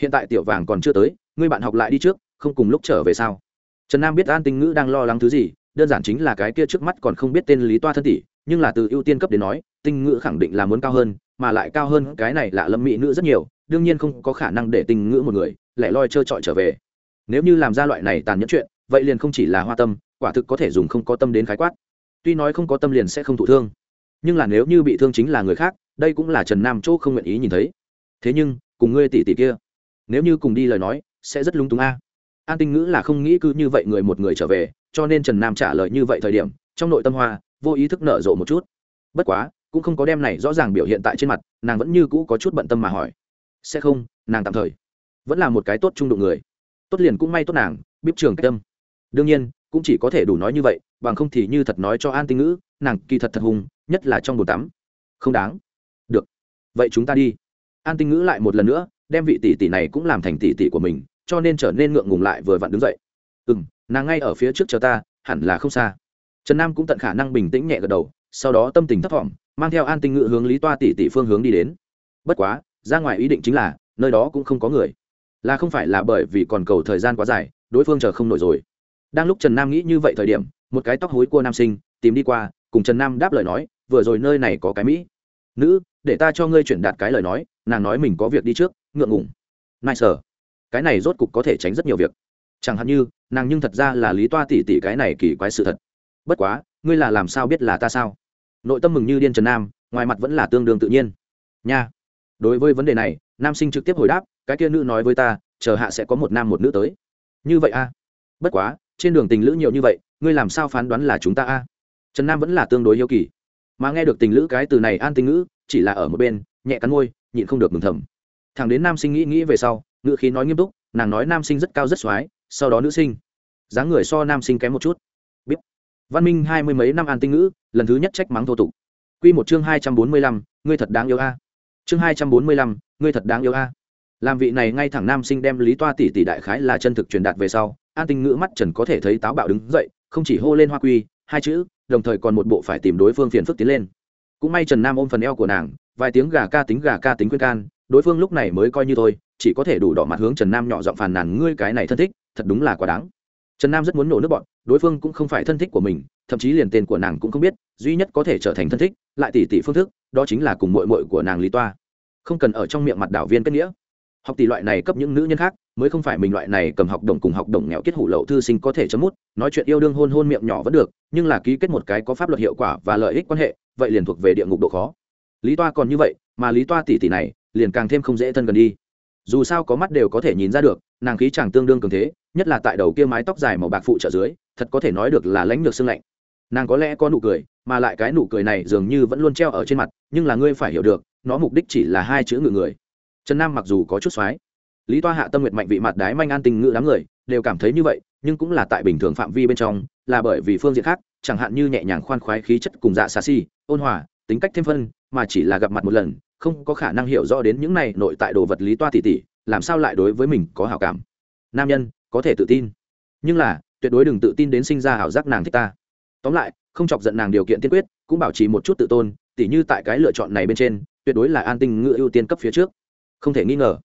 S1: Hiện tại tiểu vàng còn chưa tới, ngươi bạn học lại đi trước, không cùng lúc trở về sao? Trần nam biết an tinh ngữ đang lo lắng thứ gì, đơn giản chính là cái kia trước mắt còn không biết tên lý toa thân tỷ, nhưng là từ ưu tiên cấp đến nói, tinh ngữ khẳng định là muốn cao hơn mà lại cao hơn cái này lạ lâm mỹ nữ rất nhiều, đương nhiên không có khả năng để tình ngữ một người, lẻ loi trơ trọi trở về. Nếu như làm ra loại này tàn nhẫn chuyện, vậy liền không chỉ là hoa tâm, quả thực có thể dùng không có tâm đến khái quát. Tuy nói không có tâm liền sẽ không thụ thương, nhưng là nếu như bị thương chính là người khác, đây cũng là trần nam chỗ không nguyện ý nhìn thấy. Thế nhưng, cùng ngươi tỷ tỷ kia, nếu như cùng đi lời nói, sẽ rất lung túng a. An tinh ngữ là không nghĩ cứ như vậy người một người trở về, cho nên trần nam trả lời như vậy thời điểm, trong nội tâm hoa, vô ý thức nở rộ một chút. Bất quá cũng không có đem này rõ ràng biểu hiện tại trên mặt, nàng vẫn như cũ có chút bận tâm mà hỏi. Sẽ không, nàng tạm thời vẫn là một cái tốt trung đụng người. Tốt liền cũng may tốt nàng biết trường cách tâm đương nhiên, cũng chỉ có thể đủ nói như vậy, bằng không thì như thật nói cho an tinh ngữ, nàng kỳ thật thật hùng, nhất là trong bồn tắm. Không đáng. Được, vậy chúng ta đi. An tinh ngữ lại một lần nữa đem vị tỷ tỷ này cũng làm thành tỷ tỷ của mình, cho nên trở nên ngượng ngùng lại vừa vặn đứng dậy. Ừ m nàng ngay ở phía trước chờ ta, hẳn là không xa. Trần nam cũng tận khả năng bình tĩnh nhẹ gật đầu, sau đó tâm tình thấp t mang theo an tinh ngự hướng lý toa tỷ tỷ phương hướng đi đến. Bất quá, ra ngoài ý định chính là, nơi đó cũng không có người. Là không phải là bởi vì còn cầu thời gian quá dài, đối phương chờ không nổi rồi. Đang lúc trần nam nghĩ như vậy thời điểm, một cái tóc hối cua nam sinh, tìm đi qua, cùng trần nam đáp lời nói, vừa rồi nơi này có cái mỹ. Nữ, để ta cho ngươi chuyển đạt cái lời nói, nàng nói mình có việc đi trước, ngượng ngùng. Nai sở cái này rốt cục có thể tránh rất nhiều việc. Chẳng hạn như, nàng nhưng thật ra là lý toa tỉ tỉ cái này kỳ quái sự thật. Bất quá, ngươi là làm sao biết là ta sao? Nội tâm mừng như điên trần nam, ngoài mặt vẫn là tương đương tự nhiên. Nha. Đối với vấn đề này, nam sinh trực tiếp hồi đáp, cái kia nữ nói với ta, chờ hạ sẽ có một nam một nữ tới. Như vậy a bất quá, trên đường tình lữ nhiều như vậy, ngươi làm sao phán đoán là chúng ta a trần nam vẫn là tương đối yêu kỳ. Mà nghe được tình lữ cái từ này an tình ngữ, chỉ là ở một bên, nhẹ cắn môi, nhịn không được mừng thầm. Thằng đến nam sinh nghĩ nghĩ về sau, ngữ khí nói nghiêm túc, nàng nói nam sinh rất cao rất x sau đó nữ sinh. Dáng người so nam sinh kém một chút văn minh hai mươi mấy năm an tinh ngữ, lần thứ nhất trách mắng thô tục. Q một chương hai trăm bốn mươi lăm, ngươi thật đáng yêu a. Chương hai trăm bốn mươi lăm, ngươi thật đáng yêu a. Làm vị này ngay thẳng nam sinh đem lý toa tỷ tỷ đại khái là chân thực truyền đạt về sau, an tinh ngữ mắt trần có thể thấy táo bạo đứng dậy, không chỉ hô lên hoa quy, hai chữ, đồng thời còn một bộ phải tìm đối phương phiền phức tiến lên. Cũng may trần nam ôm phần eo của nàng, vài tiếng gà ca tính gà ca tính khuyên can, đối phương lúc này mới coi như thôi, chỉ có thể đủ đỏ mặt hướng trần nam nhỏ giọng phàn nàn, ngươi cái này thân thích, thật đúng là quá đáng trần nam rất muốn nổ nước bọn, đối phương cũng không phải thân thích của mình, thậm chí liền tên của nàng cũng không biết, duy nhất có thể trở thành thân thích, lại tỷ tỷ phương thức, đó chính là cùng mội mội của nàng lý toa. Không cần ở trong miệng mặt đảo viên kết nghĩa. Học tỷ loại này cấp những nữ nhân khác, mới không phải mình loại này cầm học đồng cùng học đồng nghèo kết hủ lậu thư sinh có thể chấm mút, nói chuyện yêu đương hôn hôn miệng nhỏ vẫn được, nhưng là ký kết một cái có pháp luật hiệu quả và lợi ích quan hệ, vậy liền thuộc về địa ngục độ khó. Lý toa còn như vậy, mà lý toa tỷ tỷ này, liền càng thêm không dễ thân gần đi dù sao có mắt đều có thể nhìn ra được nàng khí chàng tương đương cường thế nhất là tại đầu kia mái tóc dài màu bạc phụ trợ dưới thật có thể nói được là lãnh được xương lạnh. Nàng có lẽ có nụ cười mà lại cái nụ cười này dường như vẫn luôn treo ở trên mặt nhưng là ngươi phải hiểu được nó mục đích chỉ là hai chữ ngự người. Trần nam mặc dù có chút xoái, lý toa hạ tâm nguyện mạnh vị mặt đái manh an tình ngự đám người đều cảm thấy như vậy nhưng cũng là tại bình thường phạm vi bên trong là bởi vì phương diện khác chẳng hạn như nhẹ nhàng khoan khoái khí chất cùng dạ xa xi ôn hòa tính cách thêm phân mà chỉ là gặp mặt một lần không có khả năng hiểu rõ đến những này nội tại đồ vật lý toa tỉ tỉ, làm sao lại đối với mình có hảo cảm? Nam nhân, có thể tự tin. Nhưng là, tuyệt đối đừng tự tin đến sinh ra hảo giác nàng thích ta. Tóm lại, không chọc giận nàng điều kiện tiên quyết, cũng bảo trì một chút tự tôn, tỉ như tại cái lựa chọn này bên trên, tuyệt đối là an tinh ngựa ưu tiên cấp phía trước. Không thể nghi ngờ.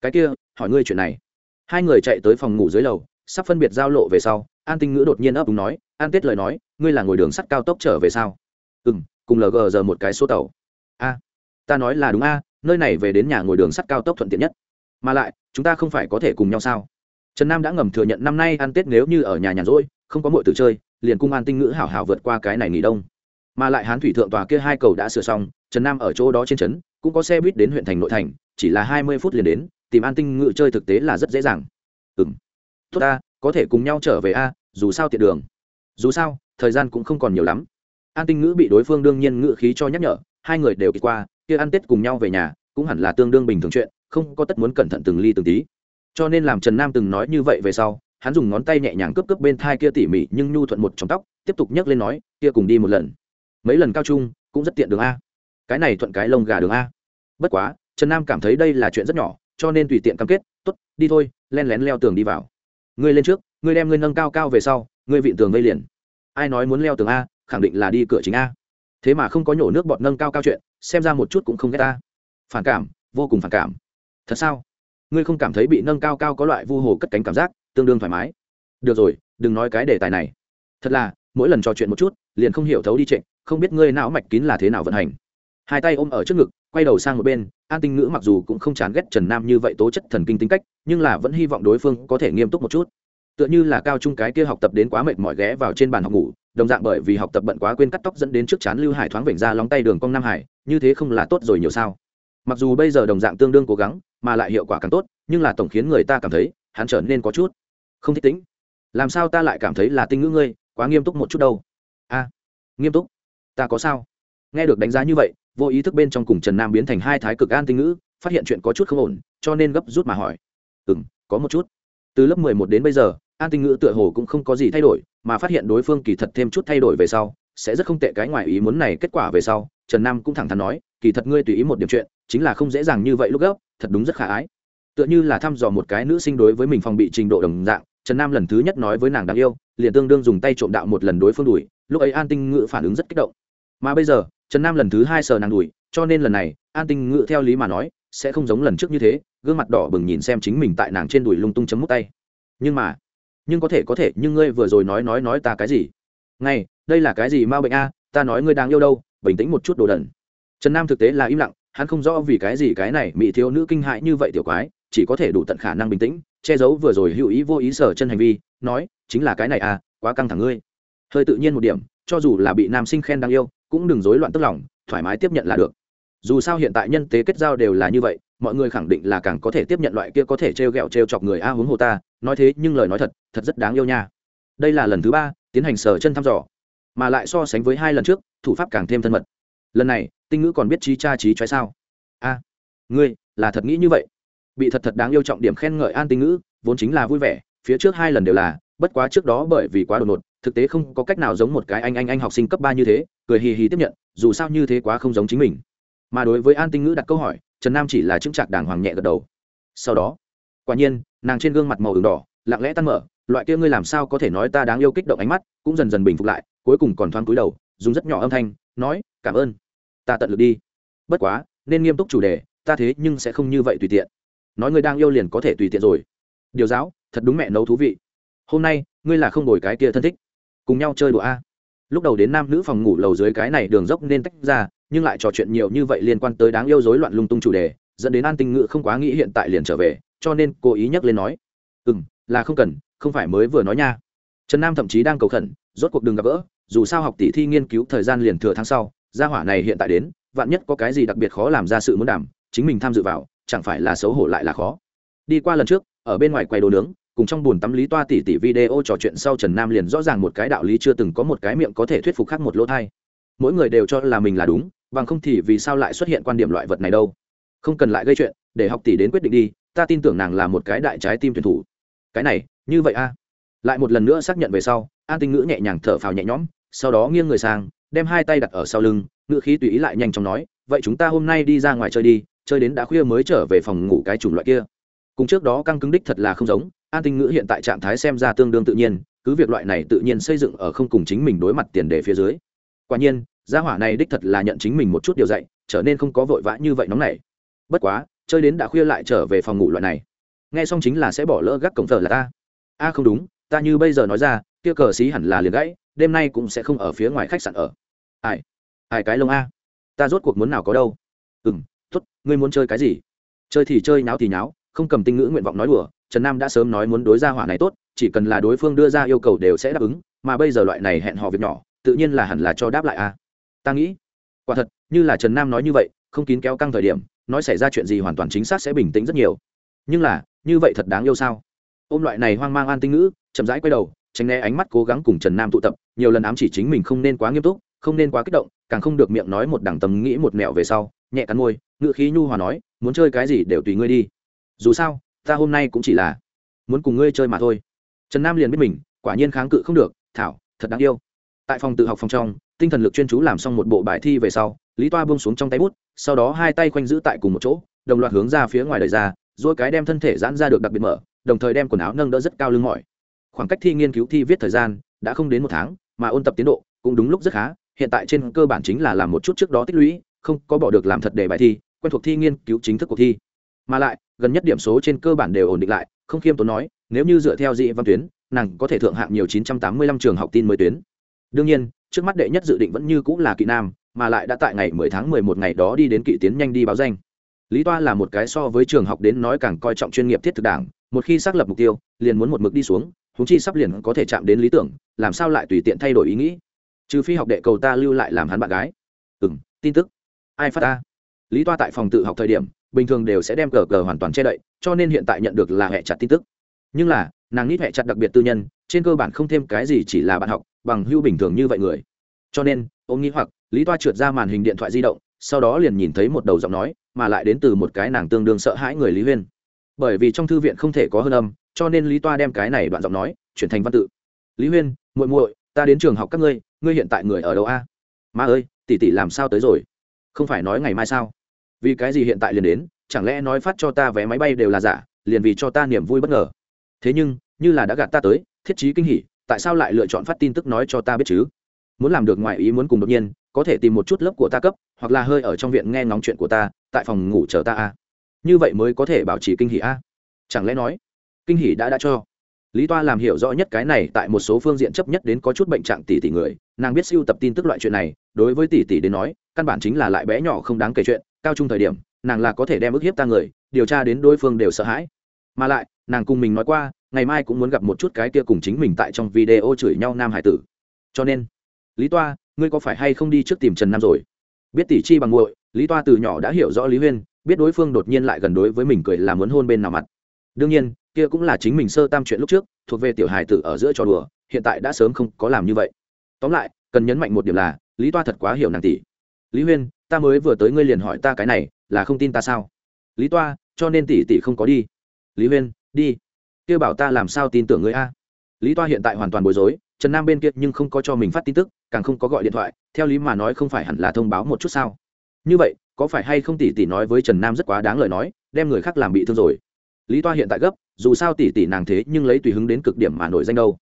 S1: Cái kia, hỏi ngươi chuyện này. Hai người chạy tới phòng ngủ dưới lầu, sắp phân biệt giao lộ về sau, an tinh ngữ đột nhiên ấp đúng nói, an tết lời nói, ngươi là ngồi đường sắt cao tốc trở về sao? Ừ m cùng lg giờ một cái số tàu. A ta nói là đúng a, nơi này về đến nhà ngồi đường sắt cao tốc thuận tiện nhất. Mà lại, chúng ta không phải có thể cùng nhau sao? Trần nam đã ngầm thừa nhận năm nay ăn tết nếu như ở nhà nhàn rỗi, không có mọi từ chơi, liền cung an tinh ngữ hảo hảo vượt qua cái này nghỉ đông. Mà lại hán thủy thượng tòa kia hai cầu đã sửa xong, trần nam ở chỗ đó trên trấn, cũng có xe buýt đến huyện thành nội thành, chỉ là hai mươi phút liền đến, tìm an tinh ngữ chơi thực tế là rất dễ dàng. Ừ m tốt ta, có thể cùng nhau trở về a, dù sao tiện đường. Dù sao, thời gian cũng không còn nhiều lắm. An tinh ngữ bị đối phương đương nhiên ngữ khí cho nhắc nhở, hai người đều kỳ qua kia ăn tết cùng nhau về nhà cũng hẳn là tương đương bình thường chuyện, không có tất muốn cẩn thận từng ly từng tí. Cho nên làm trần nam từng nói như vậy về sau, hắn dùng ngón tay nhẹ nhàng cướp cướp bên thai kia tỉ mỉ nhưng nhu thuận một trong tóc, tiếp tục nhấc lên nói, kia cùng đi một lần. Mấy lần cao trung, cũng rất tiện đường a. Cái này thuận cái lông gà đường a. Bất quá, trần nam cảm thấy đây là chuyện rất nhỏ, cho nên tùy tiện cam kết t ố t đi thôi, len lén leo tường đi vào. Ngươi lên trước, ngươi đem ngươi nâng cao cao về sau, ngươi vịn tường vây liền. Ai nói muốn leo tường a, khẳng định là đi cửa chính a thế mà không có nhổ nước bọt nâng cao cao chuyện, xem ra một chút cũng không ghét ta. Phản cảm, vô cùng phản cảm. Thật sao? Ngươi không cảm thấy bị nâng cao cao có loại vu hồ cất cánh cảm giác, tương đương thoải mái. Được rồi, đừng nói cái đề tài này. Thật là, mỗi lần trò chuyện một chút, liền không hiểu thấu đi trịnh không biết ngươi não mạch kín là thế nào vận hành. Hai tay ôm ở trước ngực, quay đầu sang một bên, an tinh ngữ mặc dù cũng không chán ghét trần nam như vậy tố chất thần kinh tính cách, nhưng là vẫn hy vọng đối phương có thể nghiêm túc một chút tựa như là cao trung cái kia học tập đến quá mệt mỏi ghé vào trên bàn học ngủ, đồng dạng bởi vì học tập bận quá quên cắt tóc dẫn đến trước chán lưu hải thoáng vểnh ra lóng tay đường cong nam hải, như thế không là tốt rồi nhiều sao. Mặc dù bây giờ đồng dạng tương đương cố gắng, mà lại hiệu quả càng tốt, nhưng là tổng khiến người ta cảm thấy, hắn trở nên có chút không thích tính. Làm sao ta lại cảm thấy là tinh ngữ ngươi, quá nghiêm túc một chút đâu? A, nghiêm túc? Ta có sao? Nghe được đánh giá như vậy, vô ý thức bên trong cùng trần nam biến thành hai thái cực an tinh ngữ, phát hiện chuyện có chút không ổn, cho nên gấp rút mà hỏi. Ừ m có một chút. Từ lớp mười một đến bây giờ an tinh ngữ tựa hồ cũng không có gì thay đổi, mà phát hiện đối phương kỳ thật thêm chút thay đổi về sau, sẽ rất không tệ cái ngoài ý muốn này kết quả về sau, trần nam cũng thẳng thắn nói, kỳ thật ngươi tùy ý một điểm chuyện, chính là không dễ dàng như vậy lúc gấp, thật đúng rất khả ái. Tựa như là thăm dò một cái nữ sinh đối với mình phòng bị trình độ đồng dạng, trần nam lần thứ nhất nói với nàng đáng yêu, liền tương đương dùng tay trộm đạo một lần đối phương đùi lúc ấy an tinh ngữ phản ứng rất kích động. Mà bây giờ, trần nam lần thứ hai sờ nàng đùi cho nên lần này, an tinh ngữ theo lý mà nói, sẽ không giống lần trước như thế, gương mặt đỏ bừng nhìn xem chính mình tại nàng trên đùi lung tung chấm mút tay. Nhưng mà nhưng có thể có thể, nhưng ngươi vừa rồi nói nói nói ta cái gì? Ngay đây là cái gì ma bệnh a? Ta nói ngươi đang yêu đâu, bình tĩnh một chút đồ đần. Trần nam thực tế là im lặng, hắn không rõ vì cái gì cái này mỹ thiếu nữ kinh hại như vậy tiểu quái, chỉ có thể đủ tận khả năng bình tĩnh, che giấu vừa rồi hữu ý vô ý sở chân hành vi, nói, chính là cái này à quá căng thẳng ngươi. Hơi tự nhiên một điểm, cho dù là bị nam sinh khen đang yêu, cũng đừng rối loạn tức lòng, thoải mái tiếp nhận là được. Dù sao hiện tại nhân tế kết giao đều là như vậy mọi người khẳng định là càng có thể tiếp nhận loại kia có thể t r e o g ẹ o t r e o chọc người a huống hồ ta, nói thế nhưng lời nói thật thật rất đáng yêu nha. Đây là lần thứ ba, tiến hành sờ chân thăm dò, mà lại so sánh với hai lần trước, thủ pháp càng thêm thân mật. Lần này, tinh ngữ còn biết trí cha trí trái sao? A, ngươi, là thật nghĩ như vậy? Bị thật thật đáng yêu trọng điểm khen ngợi an tinh ngữ, vốn chính là vui vẻ, phía trước hai lần đều là, bất quá trước đó bởi vì quá đột ngột, thực tế không có cách nào giống một cái anh anh anh học sinh cấp ba như thế, cười hì hì tiếp nhận, dù sao như thế quá không giống chính mình. Mà đối với an tinh ngữ đặt câu hỏi trần nam chỉ là chững chạc đàng hoàng nhẹ gật đầu. Sau đó, quả nhiên, nàng trên gương mặt màu đường đỏ, lặng lẽ tan mở, loại kia ngươi làm sao có thể nói ta đáng yêu kích động ánh mắt, cũng dần dần bình phục lại, cuối cùng còn thoáng cúi đầu, dùng rất nhỏ âm thanh, nói, cảm ơn. Ta tận lực đi. Bất quá, nên nghiêm túc chủ đề, ta thế nhưng sẽ không như vậy tùy tiện. Nói ngươi đang yêu liền có thể tùy tiện rồi. Điều giáo, thật đúng mẹ nấu thú vị. Hôm nay, ngươi là không đổi cái kia thân thích. Cùng nhau chơi đùa a. Lúc đầu đến nam nữ phòng ngủ lầu dưới cái này đường dốc nên tách ra nhưng lại trò chuyện nhiều như vậy liên quan tới đáng yêu rối loạn lung tung chủ đề, dẫn đến an tinh ngự không quá nghĩ hiện tại liền trở về, cho nên cố ý nhắc lên nói ừ m là không cần, không phải mới vừa nói nha. Trần nam thậm chí đang cầu khẩn, rốt cuộc đừng gặp gỡ, dù sao học tỷ thi nghiên cứu thời gian liền thừa tháng sau, gia hỏa này hiện tại đến, vạn nhất có cái gì đặc biệt khó làm ra sự muốn đảm, chính mình tham dự vào, chẳng phải là xấu hổ lại là khó. Đi qua lần trước, ở bên ngoài quầy đồ nướng, cùng trong buồn tắm lý toa tỉ tỉ video trò chuyện sau trần nam liền rõ ràng một cái đạo lý chưa từng có một cái miệng có thể thuyết phục khác một lỗ thai. Mỗi người đều cho là mình là đúng bằng không thì vì sao lại xuất hiện quan điểm loại vật này đâu? Không cần lại gây chuyện, để học tỷ đến quyết định đi, ta tin tưởng nàng là một cái đại trái tim tuyển thủ. Cái này, như vậy a lại một lần nữa xác nhận về sau, an tinh ngữ nhẹ nhàng thở phào nhẹ nhõm, sau đó nghiêng người sang, đem hai tay đặt ở sau lưng, ngữ khí tùy ý lại nhanh chóng nói, vậy chúng ta hôm nay đi ra ngoài chơi đi, chơi đến đã khuya mới trở về phòng ngủ cái chủng loại kia. Cùng trước đó căng cứng đích thật là không giống, an tinh ngữ hiện tại trạng thái xem ra tương đương tự nhiên, cứ việc loại này tự nhiên xây dựng ở không cùng chính mình đối mặt tiền đề phía dưới. Quả nhiên gia hỏa này đích thật là nhận chính mình một chút điều dạy trở nên không có vội vã như vậy nóng này bất quá chơi đến đã khuya lại trở về phòng ngủ loại này. Nghe xong chính là sẽ bỏ lỡ gác cổng thờ là ta. A không đúng ta như bây giờ nói ra kia cờ xí hẳn là liền gãy đêm nay cũng sẽ không ở phía ngoài khách sạn ở. Ai ai cái lông a? Ta rốt cuộc muốn nào có đâu. Ừ m t ố t ngươi muốn chơi cái gì? Chơi thì chơi náo thì náo, không cầm tinh ngữ nguyện vọng nói đùa trần nam đã sớm nói muốn đối ra hỏa này tốt chỉ cần là đối phương đưa ra yêu cầu đều sẽ đáp ứng mà bây giờ loại này hẹn họ việc nhỏ tự nhiên là hẳn là cho đáp lại a ta nghĩ. Quả thật, như là trần nam nói như vậy, không kín kéo căng thời điểm, nói xảy ra chuyện gì hoàn toàn chính xác sẽ bình tĩnh rất nhiều. Nhưng là, như vậy thật đáng yêu sao? Ôm loại này hoang mang an tinh ngữ, chậm rãi quay đầu, tránh né ánh mắt cố gắng cùng trần nam tụ tập, nhiều lần ám chỉ chính mình không nên quá nghiêm túc, không nên quá kích động, càng không được miệng nói một đẳng tầm nghĩ một mẹo về sau, nhẹ cắn môi ngự khí nhu hòa nói, muốn chơi cái gì đều tùy ngươi đi. Dù sao, ta hôm nay cũng chỉ là muốn cùng ngươi chơi mà thôi. Trần nam liền biết mình, quả nhiên kháng cự không được, thảo, thật đáng yêu. Tại phòng tự học phòng trong tinh thần lực chuyên chú làm xong một bộ bài thi về sau, lý toa bông xuống trong tay bút, sau đó hai tay khoanh giữ tại cùng một chỗ, đồng loạt hướng ra phía ngoài đời ra dỗi cái đem thân thể giãn ra được đặc biệt mở, đồng thời đem quần áo nâng đỡ rất cao lưng mỏi. Khoảng cách thi nghiên cứu thi viết thời gian đã không đến một tháng, mà ôn tập tiến độ cũng đúng lúc rất khá, hiện tại trên cơ bản chính là làm một chút trước đó tích lũy, không có bỏ được làm thật đề bài thi, quen thuộc thi nghiên cứu chính thức cuộc thi. Mà lại, gần nhất điểm số trên cơ bản đều ổn định lại, không khiêm tốn nói, nếu như dựa theo dị văn tuyến, nàng có thể thượng hạng nhiều 985 trường học tin mới tuyến. Đương nhiên trước mắt đệ nhất dự định vẫn như cũng là kỵ nam, mà lại đã tại ngày 10 tháng 11 ngày đó đi đến kỵ tiến nhanh đi báo danh. Lý toa là một cái so với trường học đến nói càng coi trọng chuyên nghiệp thiết thực đảng, một khi xác lập mục tiêu, liền muốn một mực đi xuống húng chi sắp liền có thể chạm đến lý tưởng, làm sao lại tùy tiện thay đổi ý nghĩ? Trừ phi học đệ cầu ta lưu lại làm hắn bạn gái. Ừ m tin tức. Ai phát ta? Lý toa tại phòng tự học thời điểm, bình thường đều sẽ đem cờ cờ hoàn toàn che đậy, cho nên hiện tại nhận được là hẹ chặt tin tức. Nhưng là, nàng nít hẹ chặt đặc biệt tư nhân, trên cơ bản không thêm cái gì chỉ là bạn học bằng hưu bình thường như vậy người. Cho nên, ông nghĩ hoặc, lý toa trượt ra màn hình điện thoại di động, sau đó liền nhìn thấy một đầu giọng nói, mà lại đến từ một cái nàng tương đương sợ hãi người lý huyên. Bởi vì trong thư viện không thể có hơn âm, cho nên lý toa đem cái này đoạn giọng nói, chuyển thành văn tự. Lý huyên, muội muội, ta đến trường học các ngươi ngươi hiện tại người ở đâu a? Ma ơi, tỷ tỷ làm sao tới rồi? Không phải nói ngày mai sao? Vì cái gì hiện tại liền đến, chẳng lẽ nói phát cho ta vé máy bay đều là giả, liền vì cho ta niềm vui bất ngờ? Thế nhưng, như là đã gạt ta tới, thiết chí kinh hỉ tại sao lại lựa chọn phát tin tức nói cho ta biết chứ? Muốn làm được ngoại ý muốn cùng đột nhiên, có thể tìm một chút lớp của ta cấp, hoặc là hơi ở trong viện nghe ngóng chuyện của ta, tại phòng ngủ chờ ta a. Như vậy mới có thể bảo trì kinh hỉ a. Chẳng lẽ nói, kinh hỉ đã đã cho? Lý toa làm hiểu rõ nhất cái này tại một số phương diện chấp nhất đến có chút bệnh trạng tỷ tỷ người, nàng biết siêu tập tin tức loại chuyện này, đối với tỷ tỷ đến nói, căn bản chính là lại bé nhỏ không đáng kể chuyện, cao trung thời điểm, nàng là có thể đem ức hiếp ta người, điều tra đến đối phương đều sợ hãi. Mà lại nàng cùng mình nói qua, ngày mai cũng muốn gặp một chút cái kia cùng chính mình tại trong video chửi nhau nam hải tử. Cho nên, lý toa, ngươi có phải hay không đi trước tìm trần nam rồi? Biết tỷ chi bằng muội, lý toa từ nhỏ đã hiểu rõ lý huyên, biết đối phương đột nhiên lại gần đối với mình cười là muốn hôn bên nào mặt. Đương nhiên, kia cũng là chính mình sơ tam chuyện lúc trước, thuộc về tiểu hài tử ở giữa trò đùa, hiện tại đã sớm không có làm như vậy. Tóm lại, cần nhấn mạnh một điểm là, lý toa thật quá hiểu nàng tỷ. Lý huyên, ta mới vừa tới ngươi liền hỏi ta cái này, là không tin ta sao? Lý toa, cho nên tỷ tỷ không có đi. Lý huyên đi. Kia bảo ta làm sao tin tưởng ngươi a? Lý toa hiện tại hoàn toàn bối rối, trần nam bên kia nhưng không có cho mình phát tin tức, càng không có gọi điện thoại, theo lý mà nói không phải hẳn là thông báo một chút sao? Như vậy, có phải hay không tỷ tỷ nói với trần nam rất quá đáng lời nói, đem người khác làm bị thương rồi? Lý toa hiện tại gấp, dù sao tỷ tỷ nàng thế nhưng lấy tùy hứng đến cực điểm mà nổi danh đâu.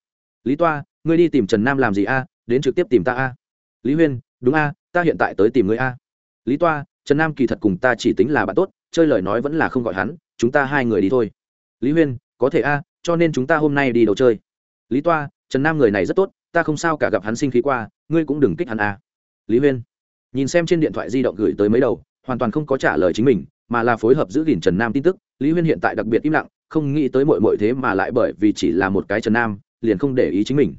S1: Lý toa, ngươi đi tìm trần nam làm gì a? Đến trực tiếp tìm ta a? Lý huyên, đúng a, ta hiện tại tới tìm ngươi a. Lý toa, trần nam kỳ thật cùng ta chỉ tính là bạn tốt, chơi lời nói vẫn là không gọi hắn, chúng ta hai người đi thôi lý huyên, có thể a, cho nên chúng ta hôm nay đi đâu chơi. Lý toa, trần nam người này rất tốt, ta không sao cả gặp hắn sinh khí qua, ngươi cũng đừng kích hắn a. Lý huyên, nhìn xem trên điện thoại di động gửi tới mấy đầu, hoàn toàn không có trả lời chính mình, mà là phối hợp giữ gìn trần nam tin tức. Lý huyên hiện tại đặc biệt im lặng, không nghĩ tới mội mội thế mà lại bởi vì chỉ là một cái trần nam, liền không để ý chính mình.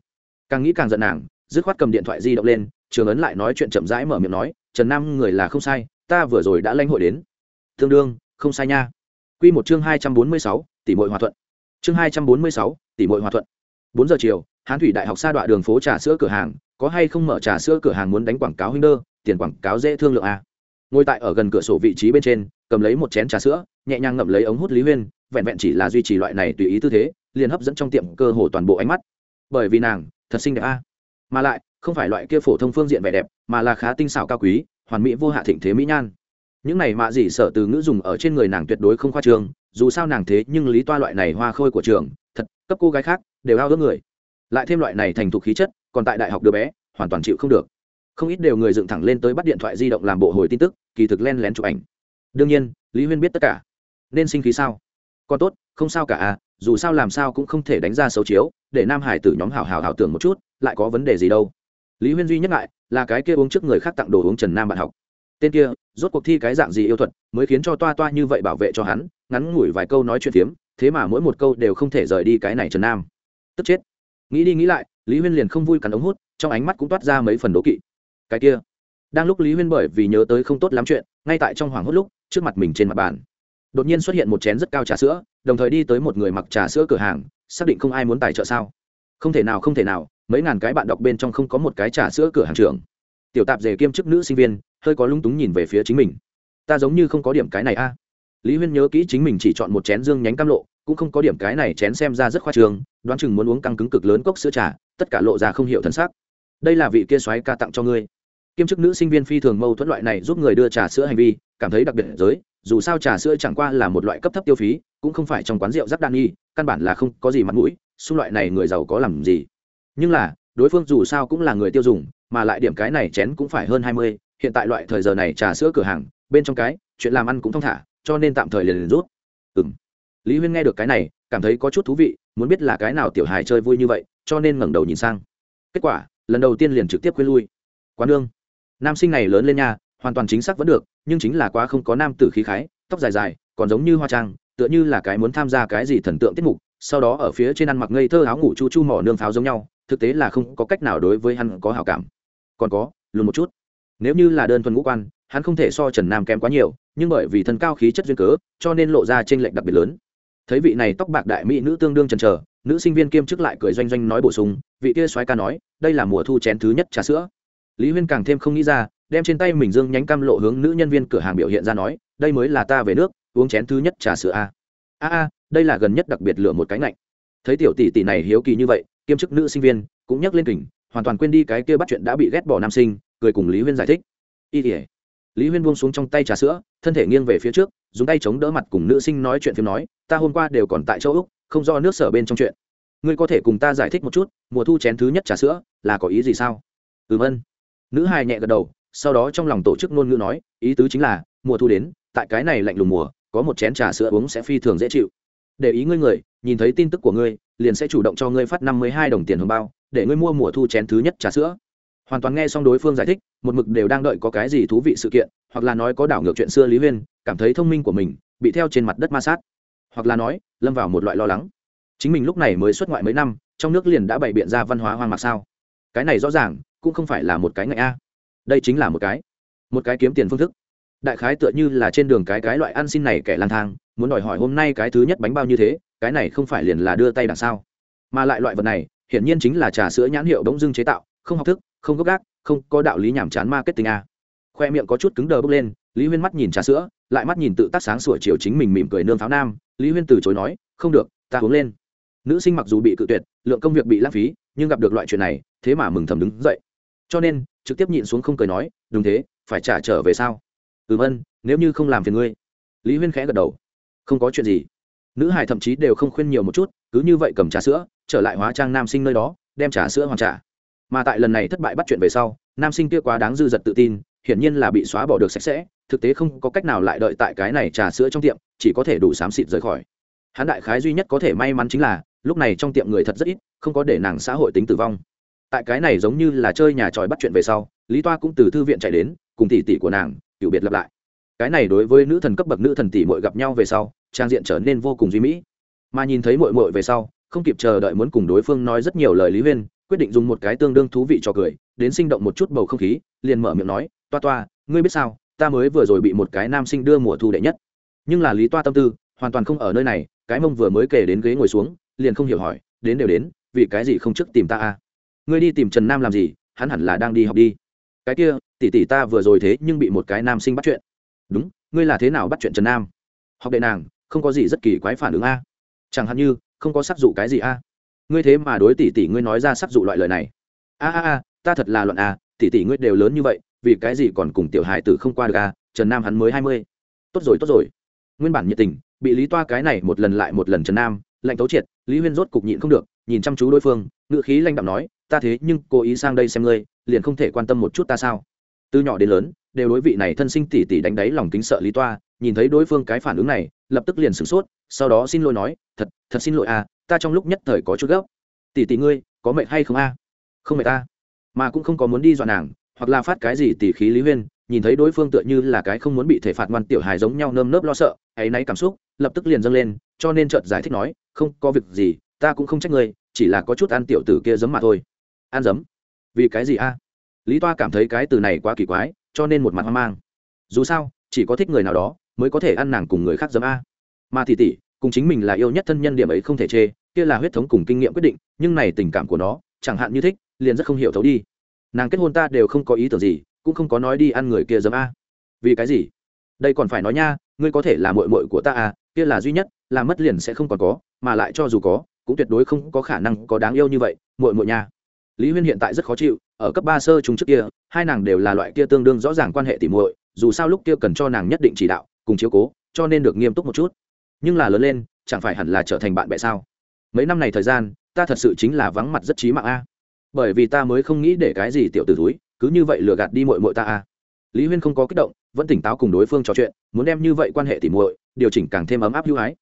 S1: Càng nghĩ càng giận nàng, dứt khoát cầm điện thoại di động lên, trường ấn lại nói chuyện chậm rãi mở miệng nói, trần nam người là không sai, ta vừa rồi đã lãnh hội đến. Tương đương, không sai nha. Quy một chương hai trăm bốn mươi sáu tỷ muội hòa thuận. Chương hai trăm bốn mươi sáu tỷ muội hòa thuận. Bốn giờ chiều, hán thủy đại học xa đọa đường phố trà sữa cửa hàng, có hay không mở trà sữa cửa hàng muốn đánh quảng cáo huynh đơ, tiền quảng cáo dễ thương lượng a ngồi tại ở gần cửa sổ vị trí bên trên, cầm lấy một chén trà sữa, nhẹ nhàng ngậm lấy ống hút lý huyên, vẹn vẹn chỉ là duy trì loại này tùy ý tư thế, liền hấp dẫn trong tiệm cơ hồ toàn bộ ánh mắt. Bởi vì nàng, thật xinh đẹp a mà lại, không phải loại kia phổ thông phương diện vẻ đẹp, mà là khá tinh xảo cao quý, hoàn mỹ vô hạ thịnh thế mỹ nhan những này mạ gì sở từ ngữ dùng ở trên người nàng tuyệt đối không khoa trường dù sao nàng thế nhưng lý toa loại này hoa khôi của trường, thật, cấp cô gái khác, đều ao ước người. Lại thêm loại này thành thục khí chất, còn tại đại học đứa bé, hoàn toàn chịu không được. Không ít đều người dựng thẳng lên tới bắt điện thoại di động làm bộ hồi tin tức, kỳ thực len lén chụp ảnh. Đương nhiên, lý huyên biết tất cả. Nên sinh khí sao? Còn tốt, không sao cả à dù sao làm sao cũng không thể đánh ra xấu chiếu, để nam hải tử nhóm hào hào hào tưởng một chút, lại có vấn đề gì đâu. Lý huyên duy nhất ngại là cái kia uống trước người khác tặng đồ uống trần nam bạn học tên kia, rốt cuộc thi cái dạng gì yêu thuật mới khiến cho toa toa như vậy bảo vệ cho hắn, ngắn ngủi vài câu nói chuyện phiếm, thế mà mỗi một câu đều không thể rời đi cái này trần nam. Tức chết. Nghĩ đi nghĩ lại, lý huyên liền không vui cắn ống hút, trong ánh mắt cũng toát ra mấy phần đố kỵ. Cái kia. Đang lúc lý huyên bởi vì nhớ tới không tốt lắm chuyện, ngay tại trong hoàng hốt lúc, trước mặt mình trên mặt bàn, đột nhiên xuất hiện một chén rất cao trà sữa, đồng thời đi tới một người mặc trà sữa cửa hàng, xác định không ai muốn tài trợ sao? Không thể nào, không thể nào, mấy ngàn cái bạn đọc bên trong không có một cái trà sữa cửa hàng trưởng tiểu tạp dề kiêm chức nữ sinh viên, hơi có lung túng nhìn về phía chính mình. Ta giống như không có điểm cái này a. À. Lý huyên nhớ kỹ chính mình chỉ chọn một chén dương nhánh cam lộ, cũng không có điểm cái này chén xem ra rất khoa trường đoán chừng muốn uống căng cứng cực lớn cốc sữa trà, tất cả lộ ra không hiểu thân xác đây là vị kia xoáy ca tặng cho ngươi. Kiêm chức nữ sinh viên phi thường mâu thuẫn loại này giúp người đưa trà sữa hành vi, cảm thấy đặc biệt giới, dù sao trà sữa chẳng qua là một loại cấp thấp tiêu phí, cũng không phải trong quán rượu giáp đan nghi căn bản là không có gì mặt mũi, xung loại này người giàu có làm gì. Nhưng là, đối phương dù sao cũng là người tiêu dùng mà lại điểm cái này chén cũng phải hơn hai mươi, hiện tại loại thời giờ này trà sữa cửa hàng, bên trong cái, chuyện làm ăn cũng thong thả, cho nên tạm thời liền liền rút. Ừ m lý huyên nghe được cái này, cảm thấy có chút thú vị, muốn biết là cái nào tiểu hài chơi vui như vậy, cho nên ngẩng đầu nhìn sang. Kết quả, lần đầu tiên liền trực tiếp quên lui. Quán đương nam sinh này lớn lên nha, hoàn toàn chính xác vẫn được, nhưng chính là quá không có nam tử khí khái, tóc dài dài, còn giống như hoa trang, tựa như là cái muốn tham gia cái gì thần tượng tiết mục, sau đó ở phía trên ăn mặc ngây thơ áo ngủ chu chu mỏ nương pháo giống nhau, thực tế là không có cách nào đối với hắn có hảo cảm còn có luôn một chút. Nếu như là đơn thuần ngũ quan, hắn không thể so trần nam kém quá nhiều, nhưng bởi vì thân cao khí chất duyên cớ, cho nên lộ ra t r ê n lệch đặc biệt lớn. Thấy vị này tóc bạc đại mỹ nữ tương đương trần trờ nữ sinh viên kiêm chức lại cười doanh doanh nói bổ sung, vị kia soái ca nói, đây là mùa thu chén thứ nhất trà sữa. Lý huyên càng thêm không nghĩ ra, đem trên tay mình dương nhánh cam lộ hướng nữ nhân viên cửa hàng biểu hiện ra nói, đây mới là ta về nước, uống chén thứ nhất trà sữa a. A a, đây là gần nhất đặc biệt lựa một cái lạnh thấy tiểu tỷ tỷ này hiếu kỳ như vậy, kiêm chức nữ sinh viên cũng nhắc lên kình hoàn toàn quên đi cái kia bắt chuyện đã bị ghét bỏ nam sinh, cười cùng lý huyên giải thích. Y tỉa lý huyên buông xuống trong tay trà sữa, thân thể nghiêng về phía trước, dùng tay chống đỡ mặt cùng nữ sinh nói chuyện phim nói, ta hôm qua đều còn tại châu úc, không do nước sở bên trong chuyện. Ngươi có thể cùng ta giải thích một chút, mùa thu chén thứ nhất trà sữa là có ý gì sao? Ừm, ân. Nữ hài nhẹ gật đầu, sau đó trong lòng tổ chức ngôn ngữ nói, ý tứ chính là, mùa thu đến, tại cái này lạnh lùng mùa, có một chén trà sữa uống sẽ phi thường dễ chịu. Để ý ngươi người, nhìn thấy tin tức của ngươi, liền sẽ chủ động cho ngươi phát năm mươi hai đồng tiền hồng bao để ngươi mua mùa thu chén thứ nhất trà sữa. Hoàn toàn nghe xong đối phương giải thích, một mực đều đang đợi có cái gì thú vị sự kiện, hoặc là nói có đảo ngược chuyện xưa lý huyên, cảm thấy thông minh của mình, bị theo trên mặt đất ma sát. Hoặc là nói, lâm vào một loại lo lắng. Chính mình lúc này mới xuất ngoại mấy năm, trong nước liền đã bày biện ra văn hóa hoang mạc sao? Cái này rõ ràng, cũng không phải là một cái ngại a. Đây chính là một cái một cái kiếm tiền phương thức. Đại khái tựa như là trên đường cái cái loại ăn xin này kẻ lang thang, muốn đòi hỏi hôm nay cái thứ nhất bánh bao như thế, cái này không phải liền là đưa tay đằng sau. Mà lại loại vật này hiển nhiên chính là trà sữa nhãn hiệu bỗng dưng chế tạo, không học thức, không gốc gác, không có đạo lý nhảm chán marketing a. Khoe miệng có chút cứng đờ bốc lên, lý huyên mắt nhìn trà sữa, lại mắt nhìn tự tác sáng sủa chiều chính mình mỉm cười nương pháo nam, lý huyên từ chối nói, không được, ta uống lên. Nữ sinh mặc dù bị cự tuyệt, lượng công việc bị lãng phí, nhưng gặp được loại chuyện này, thế mà mừng thầm đứng dậy. Cho nên, trực tiếp nhịn xuống không cười nói, đúng thế, phải trả trở về sao? Ừm ân nếu như không làm phiền ngươi. Lý huyên khẽ gật đầu. Không có chuyện gì. Nữ hải thậm chí đều không khuyên nhiều một chút, cứ như vậy cầm trà sữa trở lại hóa trang nam sinh nơi đó, đem trà sữa hoàn trả. Mà tại lần này thất bại bắt chuyện về sau, nam sinh kia quá đáng dư dật tự tin, hiển nhiên là bị xóa bỏ được sạch sẽ, thực tế không có cách nào lại đợi tại cái này trà sữa trong tiệm, chỉ có thể đủ xám xịt rời khỏi. Hắn đại khái duy nhất có thể may mắn chính là, lúc này trong tiệm người thật rất ít, không có để nàng xã hội tính tử vong. Tại cái này giống như là chơi nhà tròi bắt chuyện về sau, lý toa cũng từ thư viện chạy đến, cùng tỷ tỷ của nàng cựu biệt lập lại. Cái này đối với nữ thần cấp bậc nữ thần tỷ mội gặp nhau về sau, trang diện trở nên vô cùng duy mỹ. Mà nhìn thấy mội mội về sau không kịp chờ đợi muốn cùng đối phương nói rất nhiều lời lý huyên, quyết định dùng một cái tương đương thú vị cho cười, đến sinh động một chút bầu không khí, liền mở miệng nói, toa toa, ngươi biết sao, ta mới vừa rồi bị một cái nam sinh đưa mùa thu đệ nhất. Nhưng là lý toa tâm tư, hoàn toàn không ở nơi này, cái mông vừa mới kể đến ghế ngồi xuống, liền không hiểu hỏi, đến đều đến, vì cái gì không trước tìm ta à? ngươi đi tìm trần nam làm gì, hắn hẳn là đang đi học đi. Cái kia, tỷ tỷ ta vừa rồi thế nhưng bị một cái nam sinh bắt chuyện. Đúng, ngươi là thế nào bắt chuyện trần nam? Học đệ nàng, không có gì rất kỳ quái phản ứng a chẳng hạn như, không có sắc dụ cái gì a. Ngươi thế mà đối tỷ tỷ ngươi nói ra sắc dụ loại lời này. A a a, ta thật là luận a, tỷ tỷ ngươi đều lớn như vậy, vì cái gì còn cùng tiểu hài tử không qua được a, trần nam hắn mới hai mươi. Tốt rồi tốt rồi. Nguyên bản nhiệt tình, bị lý toa cái này một lần lại một lần trần nam, lạnh tấu triệt, lý huyên rốt cục nhịn không được, nhìn chăm chú đối phương ngự khí lanh đạm nói, ta thế nhưng cố ý sang đây xem ngươi, liền không thể quan tâm một chút ta sao? Từ nhỏ đến lớn đều đối vị này thân sinh tỷ tỷ đánh đáy lòng kính sợ lý toa, nhìn thấy đối phương cái phản ứng này, lập tức liền sửng sốt, sau đó xin lỗi nói, thật thật xin lỗi à ta trong lúc nhất thời có chút gấp. Tỷ tỷ ngươi, có mệt hay không a? Không mệt ta, mà cũng không có muốn đi dọa nàng, hoặc là phát cái gì tỷ khí lý huyên, nhìn thấy đối phương tựa như là cái không muốn bị thể phạt ngoan tiểu hài giống nhau nơm nớp lo sợ hay náy cảm xúc, lập tức liền dâng lên, cho nên chợt giải thích nói, không, có việc gì, ta cũng không trách ngươi, chỉ là có chút ăn tiểu tử kia giấm mà thôi. Ăn giấm? Vì cái gì a? Lý toa cảm thấy cái từ này quá kỳ quái cho nên một mặt hoang mang. Dù sao, chỉ có thích người nào đó mới có thể ăn nàng cùng người khác giấm a. Mà thì tỷ, cùng chính mình là yêu nhất thân nhân điểm ấy không thể chê, kia là huyết thống cùng kinh nghiệm quyết định, nhưng này tình cảm của nó, chẳng hạn như thích, liền rất không hiểu thấu đi. Nàng kết hôn ta đều không có ý tưởng gì, cũng không có nói đi ăn người kia giấm a. Vì cái gì? Đây còn phải nói nha, ngươi có thể là mội mội của ta à kia là duy nhất, là mất liền sẽ không còn có, mà lại cho dù có, cũng tuyệt đối không có khả năng có đáng yêu như vậy mội mội nha. Lý huyên hiện tại rất khó chịu ở cấp ba sơ trung trước kia, hai nàng đều là loại kia tương đương rõ ràng quan hệ tỉ muội, dù sao lúc kia cần cho nàng nhất định chỉ đạo, cùng chiếu cố, cho nên được nghiêm túc một chút. Nhưng là lớn lên, chẳng phải hẳn là trở thành bạn bè sao? Mấy năm này thời gian, ta thật sự chính là vắng mặt rất trí mạng a. Bởi vì ta mới không nghĩ để cái gì tiểu t ử túi cứ như vậy lừa gạt đi mội mội ta a. Lý huyên không có kích động, vẫn tỉnh táo cùng đối phương trò chuyện, muốn đem như vậy quan hệ tỉ muội, điều chỉnh càng thêm ấm áp hữu hái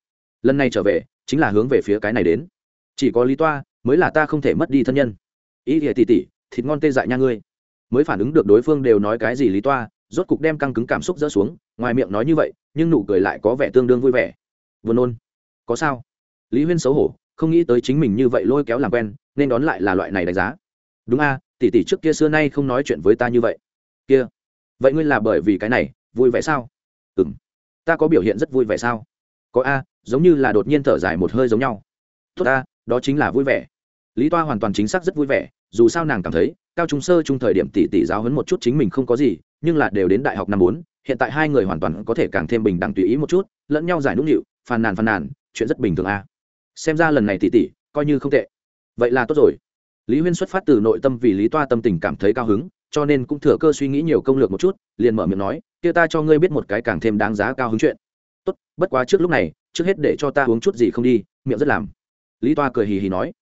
S1: lần này trở về, chính là hướng về phía cái này đến. Chỉ có lý toa, mới là ta không thể mất đi thân nhân. Ý thì tỉ tỉ thịt ngon tê dại nha ngươi. Mới phản ứng được đối phương đều nói cái gì lý toa, rốt cục đem căng cứng cảm xúc dỡ xuống, ngoài miệng nói như vậy, nhưng nụ cười lại có vẻ tương đương vui vẻ. Vừa nôn. Có sao? Lý huyên xấu hổ, không nghĩ tới chính mình như vậy lôi kéo làm quen, nên đón lại là loại này đánh giá. Đúng a, tỷ tỷ trước kia xưa nay không nói chuyện với ta như vậy. Kia, vậy ngươi là bởi vì cái này, vui vẻ sao? Ừ m ta có biểu hiện rất vui vẻ sao? Có a, giống như là đột nhiên thở dài một hơi giống nhau. Tốt a, đó chính là vui vẻ lý toa hoàn toàn chính xác rất vui vẻ, dù sao nàng cảm thấy, cao trung sơ trung thời điểm tỷ tỷ giáo hấn một chút chính mình không có gì, nhưng là đều đến đại học năm bốn, hiện tại hai người hoàn toàn có thể càng thêm bình đẳng tùy ý một chút, lẫn nhau giải nũng nịu, phàn nàn phàn nàn, chuyện rất bình thường a. Xem ra lần này tỷ tỷ, coi như không tệ. Vậy là tốt rồi. Lý huyên xuất phát từ nội tâm vì lý toa tâm tình cảm thấy cao hứng, cho nên cũng thừa cơ suy nghĩ nhiều công lược một chút, liền mở miệng nói, kia ta cho ngươi biết một cái càng thêm đáng giá cao hứng chuyện. Tốt, bất quá trước lúc này, trước hết để cho ta uống chút gì không đi, miệng rất làm. Lý toa cười hì hì nói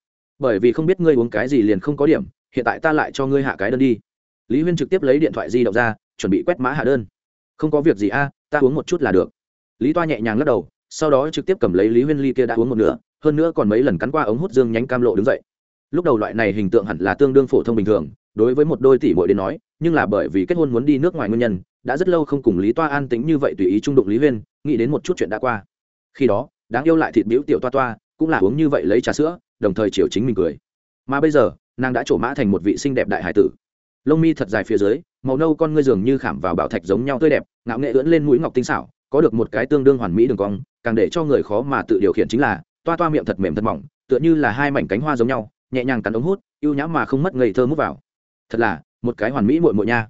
S1: bởi vì không biết ngươi uống cái gì liền không có điểm, hiện tại ta lại cho ngươi hạ cái đơn đi. Lý huyên trực tiếp lấy điện thoại di động ra, chuẩn bị quét mã hạ đơn. Không có việc gì a, ta uống một chút là được. Lý toa nhẹ nhàng lắc đầu, sau đó trực tiếp cầm lấy lý huyên ly kia đã uống một nửa, hơn nữa còn mấy lần cắn qua ống hút dương nhánh cam lộ đứng dậy. Lúc đầu loại này hình tượng hẳn là tương đương phổ thông bình thường, đối với một đôi tỷ bội đến nói, nhưng là bởi vì kết hôn muốn đi nước ngoài nguyên nhân, đã rất lâu không cùng lý toa an tính như vậy tùy ý trung đụng lý huyên, nghĩ đến một chút chuyện đã qua. Khi đó, đáng yêu lại thịt biểu tiểu toa toa cũng là uống như vậy lấy trà sữa, đồng thời chiều chính mình cười. Mà bây giờ, nàng đã trổ mã thành một vị xinh đẹp đại hải tử. Lông mi thật dài phía dưới, màu nâu con ngươi dường như khảm vào bảo thạch giống nhau tươi đẹp, ngạo nghệ ưỡn lên mũi ngọc tinh xảo, có được một cái tương đương hoàn mỹ đường cong, càng để cho người khó mà tự điều khiển chính là, toa toa miệng thật mềm thật mỏng, tựa như là hai mảnh cánh hoa giống nhau, nhẹ nhàng cắn ống hút, ưu nhãm mà không mất ngây thơ mút vào. Thật là, một cái hoàn mỹ muội muội nha.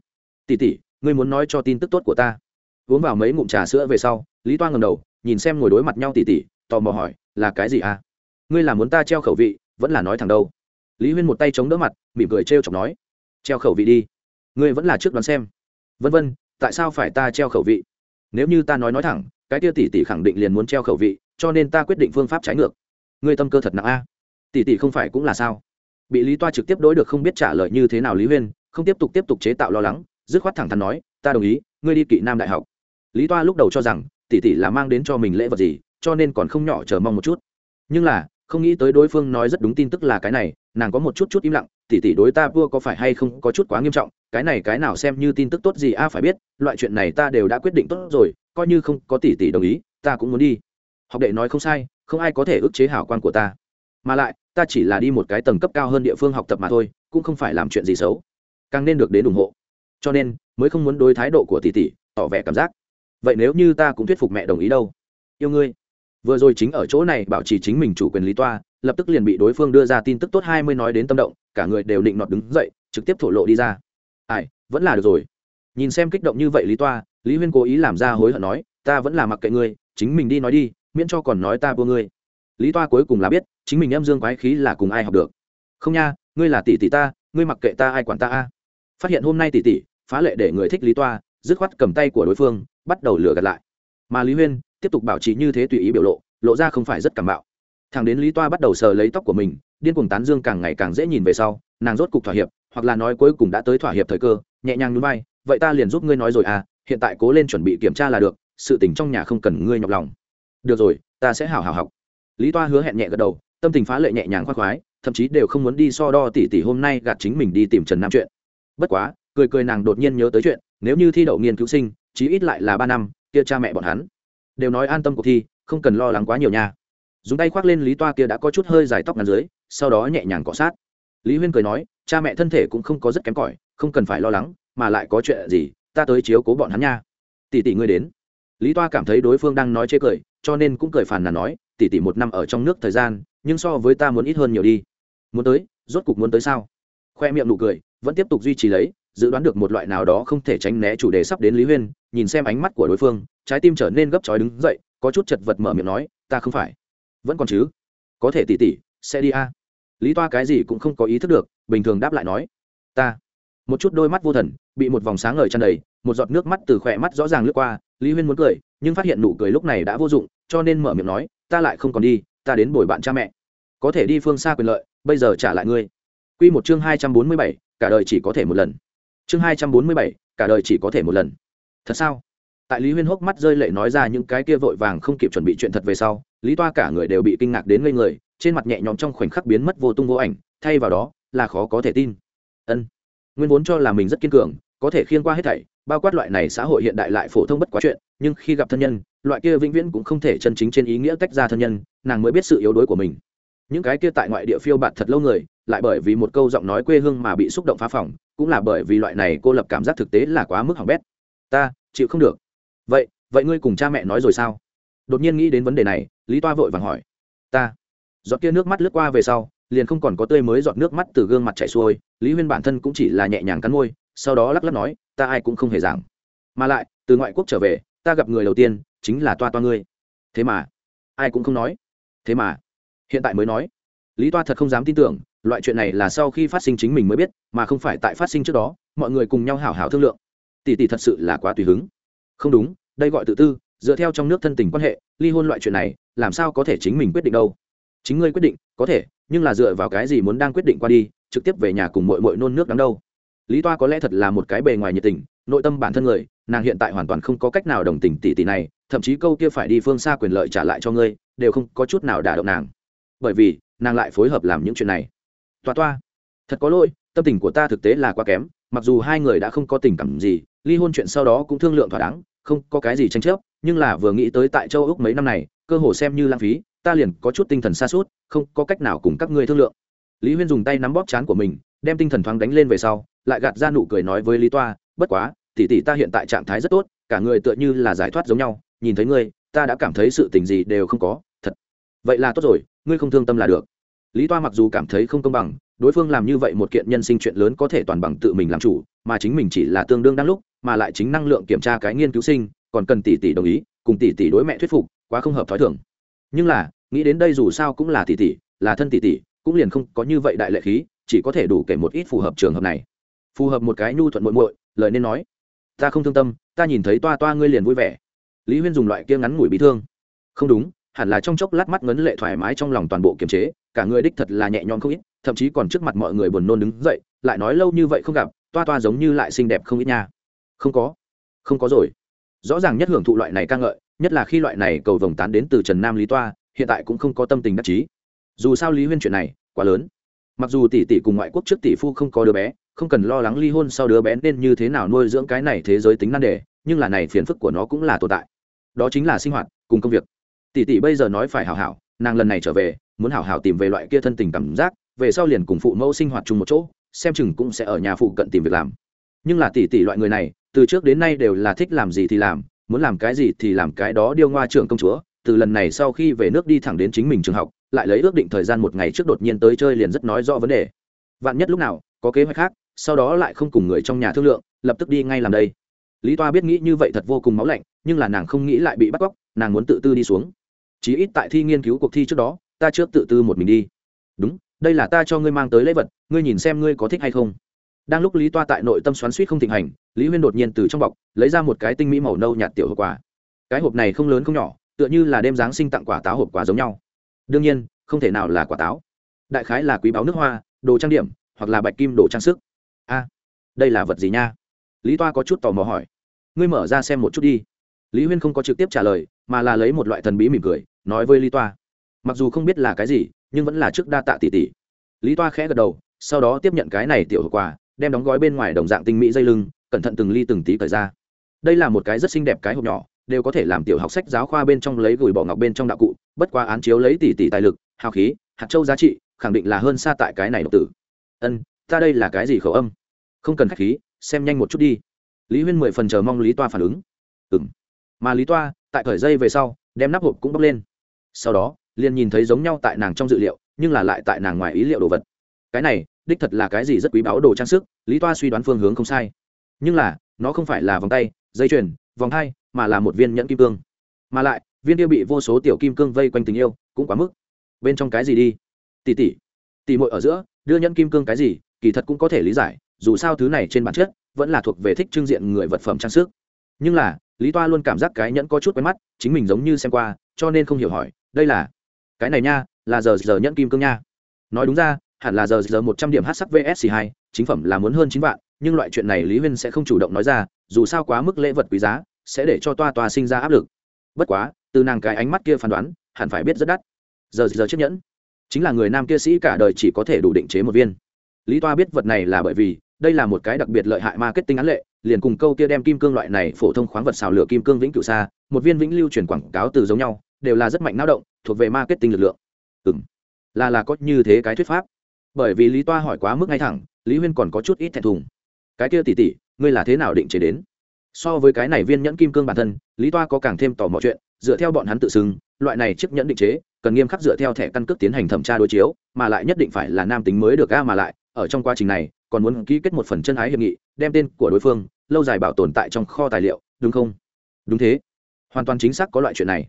S1: Tỷ tỷ, ngươi muốn nói cho tin tức tốt của ta. Uống vào mấy ngụm trà sữa về sau, lý toa ngầm đầu, nhìn xem ngồi đối mặt nhau tỷ tỷ, tò mò hỏi là cái gì à? Ngươi là muốn ta treo khẩu vị, vẫn là nói thẳng đâu? Lý huyên một tay chống đỡ mặt, mỉm cười trêu chọc nói. Treo khẩu vị đi. Ngươi vẫn là trước đoán xem. Vân vân, tại sao phải ta treo khẩu vị? Nếu như ta nói nói thẳng, cái tia tỷ tỷ khẳng định liền muốn treo khẩu vị, cho nên ta quyết định phương pháp trái ngược. Ngươi tâm cơ thật nặng a. Tỷ tỷ không phải cũng là sao? Bị lý toa trực tiếp đối được không biết trả lời như thế nào lý huyên, không tiếp tục tiếp tục chế tạo lo lắng, dứt khoát thẳng thắn nói, ta đồng ý, ngươi đi kỵ nam đại học. Lý toa lúc đầu cho rằng, tỷ tỷ là mang đến cho mình lễ vật gì cho nên còn không nhỏ chờ mong một chút. Nhưng là, không nghĩ tới đối phương nói rất đúng tin tức là cái này, nàng có một chút chút im lặng, tỷ tỷ đối ta vua có phải hay không có chút quá nghiêm trọng, cái này cái nào xem như tin tức tốt gì a, phải biết, loại chuyện này ta đều đã quyết định tốt rồi, coi như không có tỷ tỷ đồng ý, ta cũng muốn đi. Học đệ nói không sai, không ai có thể ức chế hảo quan của ta. Mà lại, ta chỉ là đi một cái tầng cấp cao hơn địa phương học tập mà thôi, cũng không phải làm chuyện gì xấu. Càng nên được đến ủng hộ. Cho nên, mới không muốn đối thái độ của tỷ tỷ, tỏ vẻ cảm giác. Vậy nếu như ta cũng thuyết phục mẹ đồng ý đâu? Yêu ngươi vừa rồi chính ở chỗ này bảo trì chính mình chủ quyền lý toa, lập tức liền bị đối phương đưa ra tin tức tốt hai mươi nói đến tâm động, cả người đều định nọt đứng dậy, trực tiếp thổ lộ đi ra. Ai, vẫn là được rồi. Nhìn xem kích động như vậy lý toa, lý huyên cố ý làm ra hối hận nói, ta vẫn là mặc kệ ngươi, chính mình đi nói đi, miễn cho còn nói ta vô ngươi. Lý toa cuối cùng là biết, chính mình em dương quái khí là cùng ai học được. Không nha, ngươi là tỷ tỷ ta, ngươi mặc kệ ta ai quản ta a. Phát hiện hôm nay tỷ tỷ, phá lệ để người thích lý toa, dứt khoát cầm tay của đối phương, bắt đầu lừa gạt lại. Mà lý huyên tiếp tục bảo trì như thế tùy ý biểu lộ lộ ra không phải rất cảm bạo thằng đến lý toa bắt đầu sờ lấy tóc của mình, điên cuồng tán dương càng ngày càng dễ nhìn về sau, nàng rốt cục thỏa hiệp, hoặc là nói cuối cùng đã tới thỏa hiệp thời cơ, nhẹ nhàng núi bay vậy ta liền giúp ngươi nói rồi à hiện tại cố lên chuẩn bị kiểm tra là được, sự tình trong nhà không cần ngươi nhọc lòng. Được rồi, ta sẽ hảo hảo học. Lý toa hứa hẹn nhẹ gật đầu, tâm tình phá lệ nhẹ nhàng khoác khoái, thậm chí đều không muốn đi so đo tỉ tỉ hôm nay gạt chính mình đi tìm trần nam chuyện. Bất quá, cười cười nàng đột nhiên nhớ tới chuyện, nếu như thi đậu nghiên cứu sinh, chí ít lại là ba năm, kia cha mẹ bọn hắn đều nói an tâm cuộc thi, không cần lo lắng quá nhiều nha. Dùng tay khoác lên lý toa kia đã có chút hơi dài tóc ngắn dưới, sau đó nhẹ nhàng cọ sát. Lý huyên cười nói, cha mẹ thân thể cũng không có rất kém cỏi, không cần phải lo lắng, mà lại có chuyện gì, ta tới chiếu cố bọn hắn nha. Tỷ tỷ ngươi đến. Lý toa cảm thấy đối phương đang nói chê cười, cho nên cũng cười phàn nàn nói, tỷ tỷ một năm ở trong nước thời gian, nhưng so với ta muốn ít hơn nhiều đi. Muốn tới, rốt cục muốn tới sao? Khoe miệng nụ cười, vẫn tiếp tục duy trì lấy, dự đoán được một loại nào đó không thể tránh né chủ đề sắp đến lý huyên, nhìn xem ánh mắt của đối phương trái tim trở nên gấp chói đứng dậy, có chút chật vật mở miệng nói, ta không phải. Vẫn còn chứ? Có thể tỉ tỉ sẽ đi a. Lý toa cái gì cũng không có ý thức được, bình thường đáp lại nói, ta. Một chút đôi mắt vô thần, bị một vòng sáng ngời tràn đầy, một giọt nước mắt từ khỏe mắt rõ ràng lướt qua, lý huyên muốn cười, nhưng phát hiện nụ cười lúc này đã vô dụng, cho nên mở miệng nói, ta lại không còn đi, ta đến bồi bạn cha mẹ. Có thể đi phương xa quyền lợi, bây giờ trả lại ngươi. Q một chương hai trăm bốn mươi bảy, cả đời chỉ có thể một lần. Chương hai trăm bốn mươi bảy, cả đời chỉ có thể một lần. Thật sao? Tại lý huyên hốc mắt rơi lệ nói ra những cái kia vội vàng không kịp chuẩn bị chuyện thật về sau, lý toa cả người đều bị kinh ngạc đến ngây người, trên mặt nhẹ nhõm trong khoảnh khắc biến mất vô tung vô ảnh, thay vào đó là khó có thể tin. Ân, nguyên vốn cho là mình rất kiên cường, có thể khiên qua hết thảy, bao quát loại này xã hội hiện đại lại phổ thông bất quá chuyện, nhưng khi gặp thân nhân, loại kia vĩnh viễn cũng không thể chân chính trên ý nghĩa tách ra thân nhân, nàng mới biết sự yếu đuối của mình. Những cái kia tại ngoại địa phiêu bạt thật lâu người, lại bởi vì một câu giọng nói quê hương mà bị xúc động phá phỏng, cũng là bởi vì loại này cô lập cảm giác thực tế là quá mức hỏng bét. Ta, chịu không được vậy vậy ngươi cùng cha mẹ nói rồi sao? Đột nhiên nghĩ đến vấn đề này, lý toa vội vàng hỏi. Ta. Giọt kia nước mắt lướt qua về sau, liền không còn có tươi mới giọt nước mắt từ gương mặt chảy xuôi, lý huyên bản thân cũng chỉ là nhẹ nhàng cắn môi, sau đó lắc lắc nói, ta ai cũng không hề giảng. Mà lại, từ ngoại quốc trở về, ta gặp người đầu tiên, chính là toa toa ngươi. Thế mà? Ai cũng không nói. Thế mà? Hiện tại mới nói. Lý toa thật không dám tin tưởng, loại chuyện này là sau khi phát sinh chính mình mới biết, mà không phải tại phát sinh trước đó, mọi người cùng nhau hảo hảo thương lượng. Tỷ tỷ thật sự là quá tùy hứng không đúng, đây gọi tự tư, dựa theo trong nước thân tình quan hệ, ly hôn loại chuyện này, làm sao có thể chính mình quyết định đâu? Chính ngươi quyết định, có thể, nhưng là dựa vào cái gì muốn đang quyết định qua đi, trực tiếp về nhà cùng mội mội nôn nước đắng đâu? Lý toa có lẽ thật là một cái bề ngoài nhiệt tình, nội tâm bản thân người, nàng hiện tại hoàn toàn không có cách nào đồng tình tỷ tỷ này, thậm chí câu kia phải đi phương xa quyền lợi trả lại cho ngươi, đều không có chút nào đả động nàng. Bởi vì, nàng lại phối hợp làm những chuyện này. Toa toa, thật có lỗi, tâm tình của ta thực tế là quá kém, mặc dù hai người đã không có tình cảm gì, ly hôn chuyện sau đó cũng thương lượng thỏa đáng không có cái gì tranh chấp, nhưng là vừa nghĩ tới tại châu úc mấy năm này, cơ hồ xem như lãng phí, ta liền có chút tinh thần xa suốt không có cách nào cùng các ngươi thương lượng. Lý huyên dùng tay nắm bóp chán của mình, đem tinh thần thoáng đánh lên về sau, lại gạt ra nụ cười nói với lý toa, bất quá, tỷ tỷ ta hiện tại trạng thái rất tốt, cả người tựa như là giải thoát giống nhau, nhìn thấy ngươi, ta đã cảm thấy sự tình gì đều không có, thật. Vậy là tốt rồi, ngươi không thương tâm là được lý toa mặc dù cảm thấy không công bằng, đối phương làm như vậy một kiện nhân sinh chuyện lớn có thể toàn bằng tự mình làm chủ, mà chính mình chỉ là tương đương đang lúc, mà lại chính năng lượng kiểm tra cái nghiên cứu sinh, còn cần tỷ tỷ đồng ý, cùng tỷ tỷ đối mẹ thuyết phục, quá không hợp thói thường. Nhưng là, nghĩ đến đây dù sao cũng là tỷ tỷ, là thân tỷ tỷ, cũng liền không có như vậy đại lệ khí, chỉ có thể đủ kể một ít phù hợp trường hợp này. Phù hợp một cái nhu thuận muội muội, lời nên nói, ta không thương tâm, ta nhìn thấy toa toa ngươi liền vui vẻ. Lý huyên dùng loại kia ngắn ngủi bị thương, không đúng hẳn là trong chốc lát mắt ngấn lệ thoải mái trong lòng toàn bộ kiềm chế, cả người đích thật là nhẹ nhõm không ít, thậm chí còn trước mặt mọi người buồn nôn đứng dậy, lại nói lâu như vậy không gặp, toa toa giống như lại xinh đẹp không ít nha. Không có. Không có rồi. Rõ ràng nhất hưởng thụ loại này ca ngợi, nhất là khi loại này cầu vồng tán đến từ trần nam lý toa, hiện tại cũng không có tâm tình đắc chí. Dù sao lý huyên chuyện này quá lớn. Mặc dù tỷ tỷ cùng ngoại quốc trước tỷ phu không có đứa bé, không cần lo lắng ly hôn sau đứa bé nên như thế nào nuôi dưỡng cái này thế giới tính nan đề, nhưng là này phiền phức của nó cũng là tồn tại. Đó chính là sinh hoạt, cùng công việc tỷ tỷ bây giờ nói phải hảo hảo, nàng lần này trở về, muốn hảo hảo tìm về loại kia thân tình cảm giác, về sau liền cùng phụ mẫu sinh hoạt chung một chỗ, xem chừng cũng sẽ ở nhà phụ cận tìm việc làm. Nhưng là tỷ tỷ loại người này, từ trước đến nay đều là thích làm gì thì làm, muốn làm cái gì thì làm cái đó điêu ngoa trưởng công chúa, từ lần này sau khi về nước đi thẳng đến chính mình trường học, lại lấy ước định thời gian một ngày trước đột nhiên tới chơi liền rất nói rõ vấn đề. Vạn nhất lúc nào, có kế hoạch khác, sau đó lại không cùng người trong nhà thương lượng, lập tức đi ngay làm đây. Lý toa biết nghĩ như vậy thật vô cùng máu lạnh, nhưng là nàng không nghĩ lại bị bắt cóc, nàng muốn tự tư đi xuống chí ít tại thi nghiên cứu cuộc thi trước đó, ta trước tự tư một mình đi. Đúng, đây là ta cho ngươi mang tới lễ vật, ngươi nhìn xem ngươi có thích hay không. Đang lúc lý toa tại nội tâm xoắn suýt không thịnh hành, lý huyên đột nhiên từ trong bọc, lấy ra một cái tinh mỹ màu nâu nhạt tiểu hộp quà. Cái hộp này không lớn không nhỏ, tựa như là đêm giáng sinh tặng quả táo hộp quà giống nhau. Đương nhiên, không thể nào là quả táo. Đại khái là quý báo nước hoa, đồ trang điểm, hoặc là bạch kim đồ trang sức. A, đây là vật gì nha? Lý toa có chút tò mò hỏi. Ngươi mở ra xem một chút đi. Lý huyên không có trực tiếp trả lời, mà là lấy một loại thần bí mỉm cười nói với lý toa. Mặc dù không biết là cái gì, nhưng vẫn là trước đa tạ tỷ tỷ. Lý toa khẽ gật đầu, sau đó tiếp nhận cái này tiểu hộp quà, đem đóng gói bên ngoài đồng dạng tinh mỹ dây lưng, cẩn thận từng ly từng tí cởi ra. Đây là một cái rất xinh đẹp cái hộp nhỏ, đều có thể làm tiểu học sách giáo khoa bên trong lấy gửi bỏ ngọc bên trong đạo cụ, bất qua án chiếu lấy tỷ tỷ tài lực, hào khí, hạt châu giá trị, khẳng định là hơn xa tại cái này độc tử. Ân, ta đây là cái gì khẩu âm? Không cần khách khí, xem nhanh một chút đi. Lý huyên mười phần chờ mong lý toa phản ứng. Ừng mà lý toa, tại cởi dây về sau, đem nắp hộp cũng bốc lên sau đó, liền nhìn thấy giống nhau tại nàng trong dự liệu, nhưng là lại tại nàng ngoài ý liệu đồ vật. Cái này, đích thật là cái gì rất quý báu đồ trang sức, lý toa suy đoán phương hướng không sai. Nhưng là, nó không phải là vòng tay, dây chuyền, vòng hai, mà là một viên nhẫn kim cương. Mà lại, viên kia bị vô số tiểu kim cương vây quanh tình yêu, cũng quá mức. Bên trong cái gì đi? Tỉ tỉ tỉ mội ở giữa, đưa nhẫn kim cương cái gì, kỳ thật cũng có thể lý giải, dù sao thứ này trên bản chất, vẫn là thuộc về thích trưng diện người vật phẩm trang sức. Nhưng là, lý toa luôn cảm giác cái nhẫn có chút quen mắt, chính mình giống như xem qua, cho nên không hiểu hỏi đây là cái này nha, là giờ giờ nhẫn kim cương nha. Nói đúng ra, hẳn là giờ giờ một trăm điểm h sắc vsc hai, chính phẩm là muốn hơn chín vạn, nhưng loại chuyện này lý huyên sẽ không chủ động nói ra, dù sao quá mức lễ vật quý giá, sẽ để cho toa toa sinh ra áp lực. Bất quá, từ nàng cái ánh mắt kia phán đoán, hẳn phải biết rất đắt. Giờ giờ chiếc nhẫn, chính là người nam kia sĩ cả đời chỉ có thể đủ định chế một viên. Lý toa biết vật này là bởi vì đây là một cái đặc biệt lợi hại marketing án lệ, liền cùng câu kia đem kim cương loại này phổ thông khoáng vật xào lửa kim cương vĩnh cửu xa, một viên vĩnh lưu truyền quảng cáo từ giống nhau, đều là rất mạnh não động, thuộc về marketing lực lượng. Ừ là là có như thế cái thuyết pháp. Bởi vì lý toa hỏi quá mức ngay thẳng, lý huyên còn có chút ít thẹn thùng. Cái kia tỉ tỉ ngươi là thế nào định chế đến? So với cái này viên nhẫn kim cương bản thân, lý toa có càng thêm tò mò chuyện, dựa theo bọn hắn tự xưng, loại này chiếc nhẫn định chế, cần nghiêm khắc dựa theo thẻ căn cước tiến hành thẩm tra đối chiếu, mà lại nhất định phải là nam tính mới được ga mà lại, ở trong quá trình này còn muốn ký kết một phần chân ái hiệp nghị, đem tên của đối phương lâu dài bảo tồn tại trong kho tài liệu, đúng không? Đúng thế. Hoàn toàn chính xác có loại chuyện này.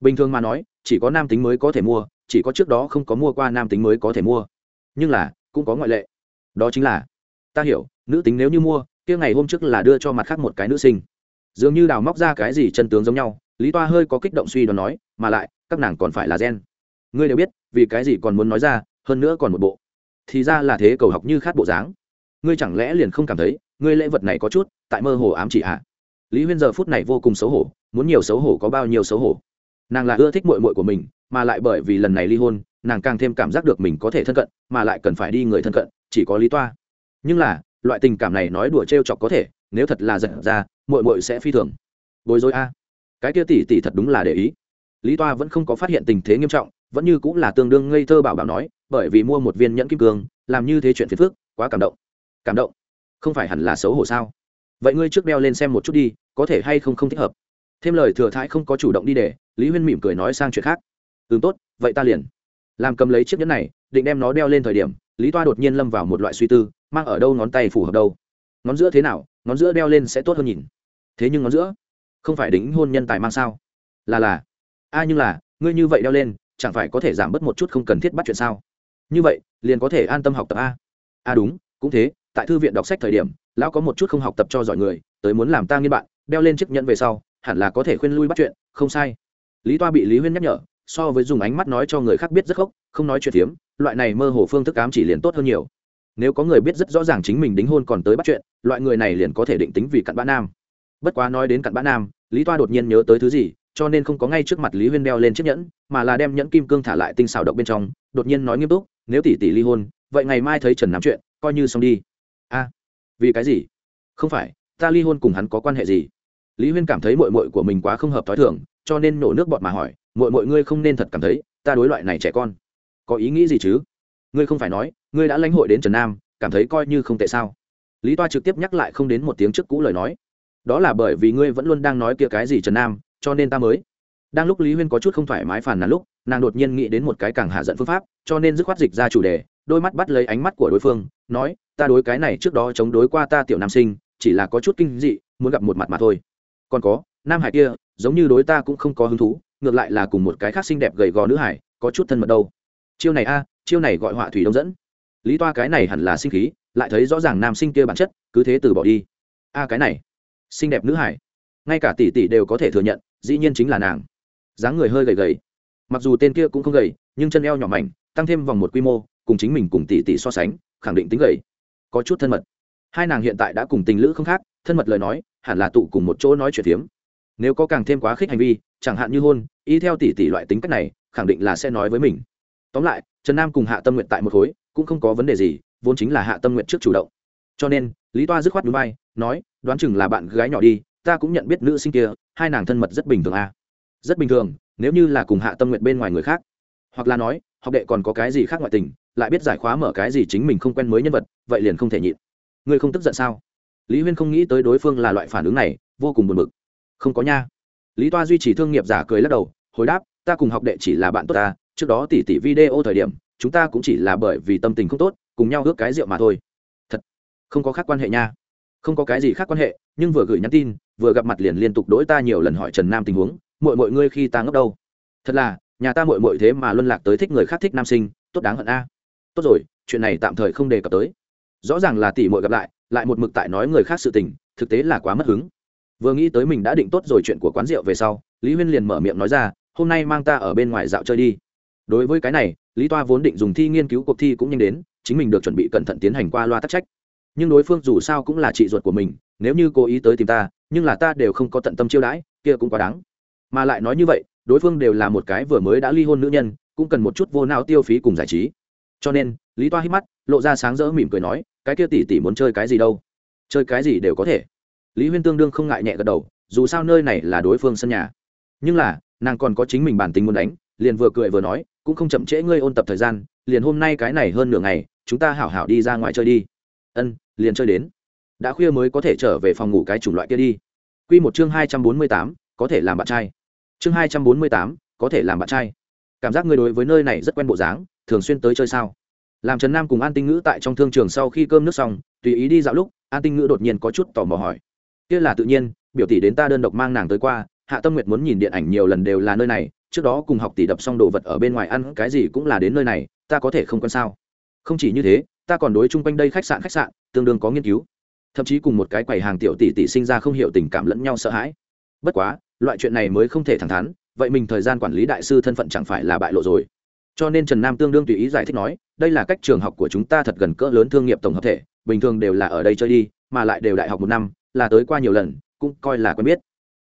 S1: Bình thường mà nói, chỉ có nam tính mới có thể mua, chỉ có trước đó không có mua qua nam tính mới có thể mua. Nhưng là, cũng có ngoại lệ. Đó chính là, ta hiểu, nữ tính nếu như mua, kia ngày hôm trước là đưa cho mặt khác một cái nữ sinh. Dường như đào móc ra cái gì chân tướng giống nhau, lý toa hơi có kích động suy đoán nói, mà lại, các nàng còn phải là gen. Ngươi đều biết, vì cái gì còn muốn nói ra, hơn nữa còn một bộ. Thì ra là thế cầu học như khát bộ dáng ngươi chẳng lẽ liền không cảm thấy, ngươi lễ vật này có chút, tại mơ hồ ám chỉ à? lý huyên giờ phút này vô cùng xấu hổ, muốn nhiều xấu hổ có bao nhiêu xấu hổ? Nàng là ưa thích mội mội của mình, mà lại bởi vì lần này ly hôn, nàng càng thêm cảm giác được mình có thể thân cận, mà lại cần phải đi người thân cận, chỉ có lý toa. Nhưng là, loại tình cảm này nói đùa t r e o chọc có thể, nếu thật là giật ra mội mội sẽ phi thường. Bối rối a. Cái kia tỷ tỷ thật đúng là để ý. Lý toa vẫn không có phát hiện tình thế nghiêm trọng, vẫn như cũng là tương đương ngây thơ bảo bảo nói, bởi vì mua một viên nhẫn kim cương, làm như thế chuyện phiền phức, quá cảm động cảm động. Không phải hẳn là xấu hổ sao? Vậy ngươi trước đeo lên xem một chút đi, có thể hay không không thích hợp? Thêm lời thừa thãi không có chủ động đi để, lý huyên mỉm cười nói sang chuyện khác. Ừ tốt, vậy ta liền. Làm cầm lấy chiếc nhẫn này, định đem nó đeo lên thời điểm, lý toa đột nhiên lâm vào một loại suy tư, mang ở đâu ngón tay phù hợp đâu? Ngón giữa thế nào, ngón giữa đeo lên sẽ tốt hơn nhìn. Thế nhưng ngón giữa, không phải đính hôn nhân tài mang sao? Là là. A nhưng là, ngươi như vậy đeo lên, chẳng phải có thể giảm bớt một chút không cần thiết bắt chuyện sao? Như vậy, liền có thể an tâm học tập a. A đúng, cũng thế tại thư viện đọc sách thời điểm, lão có một chút không học tập cho giỏi người, tới muốn làm ta nghiên bạn, đeo lên chiếc nhẫn về sau, hẳn là có thể khuyên lui bắt chuyện, không sai. Lý toa bị lý huyên nhắc nhở, so với dùng ánh mắt nói cho người khác biết rất khóc không nói chuyện tiếm loại này mơ hồ phương thức ám chỉ liền tốt hơn nhiều. Nếu có người biết rất rõ ràng chính mình đính hôn còn tới bắt chuyện, loại người này liền có thể định tính vì cặn bã nam. Bất quá nói đến cặn bã nam, lý toa đột nhiên nhớ tới thứ gì, cho nên không có ngay trước mặt lý huyên đeo lên chiếc nhẫn, mà là đem nhẫn kim cương thả lại tinh xảo động bên trong, đột nhiên nói nghiêm túc, nếu tỷ tỷ ly hôn, vậy ngày mai thấy trần nắm chuyện, coi như xong đi a vì cái gì? Không phải, ta ly hôn cùng hắn có quan hệ gì? Lý huyên cảm thấy mội mội của mình quá không hợp t h ó i thường, cho nên nổ nước bọt mà hỏi mội mội ngươi không nên thật cảm thấy, ta đối loại này trẻ con, có ý nghĩ gì chứ? Ngươi không phải nói, ngươi đã lãnh hội đến trần nam, cảm thấy coi như không tệ sao? Lý toa trực tiếp nhắc lại không đến một tiếng trước cũ lời nói. Đó là bởi vì ngươi vẫn luôn đang nói kia cái gì trần nam, cho nên ta mới. Đang lúc lý huyên có chút không thoải mái phàn nàn lúc, nàng đột nhiên nghĩ đến một cái càng hạ giận phương pháp, cho nên dứt khoát dịch ra chủ đề, đôi mắt bắt lấy ánh mắt của đối phương nói, ta đối cái này trước đó chống đối qua ta tiểu nam sinh, chỉ là có chút kinh dị, muốn gặp một mặt mà thôi. Còn có, nam hải kia, giống như đối ta cũng không có hứng thú, ngược lại là cùng một cái khác xinh đẹp gầy gò nữ hải, có chút thân mật đâu. Chiêu này a, chiêu này gọi họa thủy đông dẫn. Lý toa cái này hẳn là sinh khí, lại thấy rõ ràng nam sinh kia bản chất, cứ thế từ bỏ đi. A cái này, xinh đẹp nữ hải. Ngay cả tỷ tỷ đều có thể thừa nhận, dĩ nhiên chính là nàng. Dáng người hơi gầy gầy. Mặc dù tên kia cũng không gầy, nhưng chân eo nhỏ mảnh, tăng thêm vòng một quy mô cùng chính mình cùng tỷ tỷ so sánh, khẳng định tính gầy, có chút thân mật. Hai nàng hiện tại đã cùng tình lữ không khác, thân mật lời nói, hẳn là tụ cùng một chỗ nói chuyện phiếm. Nếu có càng thêm quá khích hành vi, chẳng hạn như hôn, y theo tỷ tỷ loại tính cách này, khẳng định là sẽ nói với mình. Tóm lại, trần nam cùng hạ tâm nguyện tại một khối, cũng không có vấn đề gì, vốn chính là hạ tâm nguyện trước chủ động. Cho nên, lý toa dứt khoát núi bay nói, đoán chừng là bạn gái nhỏ đi, ta cũng nhận biết nữ sinh kia, hai nàng thân mật rất bình thường à. rất bình thường, nếu như là cùng hạ tâm nguyện bên ngoài người khác. Hoặc là nói, học đệ còn có cái gì khác ngoại tình lại biết giải khóa mở cái gì chính mình không quen mới nhân vật, vậy liền không thể nhịn. Ngươi không tức giận sao? Lý huyên không nghĩ tới đối phương là loại phản ứng này, vô cùng buồn bực. Không có nha. Lý toa duy trì thương nghiệp giả cười lắc đầu, hồi đáp, ta cùng học đệ chỉ là bạn tốt ta, trước đó tỉ tỉ video thời điểm, chúng ta cũng chỉ là bởi vì tâm tình không tốt, cùng nhau ước cái rượu mà thôi. Thật, không có khác quan hệ nha. Không có cái gì khác quan hệ, nhưng vừa gửi nhắn tin, vừa gặp mặt liền liên tục đỗi ta nhiều lần hỏi trần nam tình huống mọi mọi ngươi khi ta ngốc đâu? Thật là, nhà ta mội mội thế mà luân lạc tới thích người khác thích nam sinh, tốt đáng hận a tốt rồi, chuyện này tạm thời không đề cập tới. Rõ ràng là tỷ mội gặp lại lại một mực tại nói người khác sự tình, thực tế là quá mất hứng. Vừa nghĩ tới mình đã định tốt rồi chuyện của quán rượu về sau, lý huyên liền mở miệng nói ra, hôm nay mang ta ở bên ngoài dạo chơi đi. Đối với cái này, lý toa vốn định dùng thi nghiên cứu cuộc thi cũng nhanh đến, chính mình được chuẩn bị cẩn thận tiến hành qua loa tắc trách. Nhưng đối phương dù sao cũng là chị ruột của mình, nếu như cố ý tới tìm ta, nhưng là ta đều không có tận tâm chiêu đãi, kia cũng quá đáng. Mà lại nói như vậy, đối phương đều là một cái vừa mới đã ly hôn nữ nhân, cũng cần một chút vô não tiêu phí cùng giải trí cho nên, lý toa hít mắt, lộ ra sáng rỡ mỉm cười nói, cái kia tỷ tỷ muốn chơi cái gì đâu? Chơi cái gì đều có thể. Lý huyên tương đương không ngại nhẹ gật đầu, dù sao nơi này là đối phương sân nhà. Nhưng là, nàng còn có chính mình bản tính muốn đánh, liền vừa cười vừa nói, cũng không chậm trễ ngươi ôn tập thời gian, liền hôm nay cái này hơn nửa ngày, chúng ta hảo hảo đi ra ngoài chơi đi. Ân, liền chơi đến. Đã khuya mới có thể trở về phòng ngủ cái chủng loại kia đi. Q một chương hai trăm bốn mươi tám, có thể làm bạn trai. Chương hai trăm bốn mươi tám, có thể làm bạn trai. Cảm giác ngươi đối với nơi này rất quen bộ dáng thường xuyên tới chơi sao? Làm trần nam cùng an tinh ngữ tại trong thương trường sau khi cơm nước xong, tùy ý đi dạo lúc, an tinh ngữ đột nhiên có chút tò mò hỏi. Kia là tự nhiên, biểu tỷ đến ta đơn độc mang nàng tới qua, hạ tâm nguyệt muốn nhìn điện ảnh nhiều lần đều là nơi này, trước đó cùng học tỷ đập xong đồ vật ở bên ngoài ăn, cái gì cũng là đến nơi này, ta có thể không quan sao? Không chỉ như thế, ta còn đối chung quanh đây khách sạn khách sạn, tương đương có nghiên cứu. Thậm chí cùng một cái quầy hàng tiểu tỷ tỷ sinh ra không hiểu tình cảm lẫn nhau sợ hãi. Bất quá, loại chuyện này mới không thể thẳng thắn, vậy mình thời gian quản lý đại sư thân phận chẳng phải là bại lộ rồi cho nên trần nam tương đương tùy ý giải thích nói, đây là cách trường học của chúng ta thật gần cỡ lớn thương nghiệp tổng hợp thể, bình thường đều là ở đây chơi đi, mà lại đều đại học một năm, là tới qua nhiều lần, cũng coi là quen biết.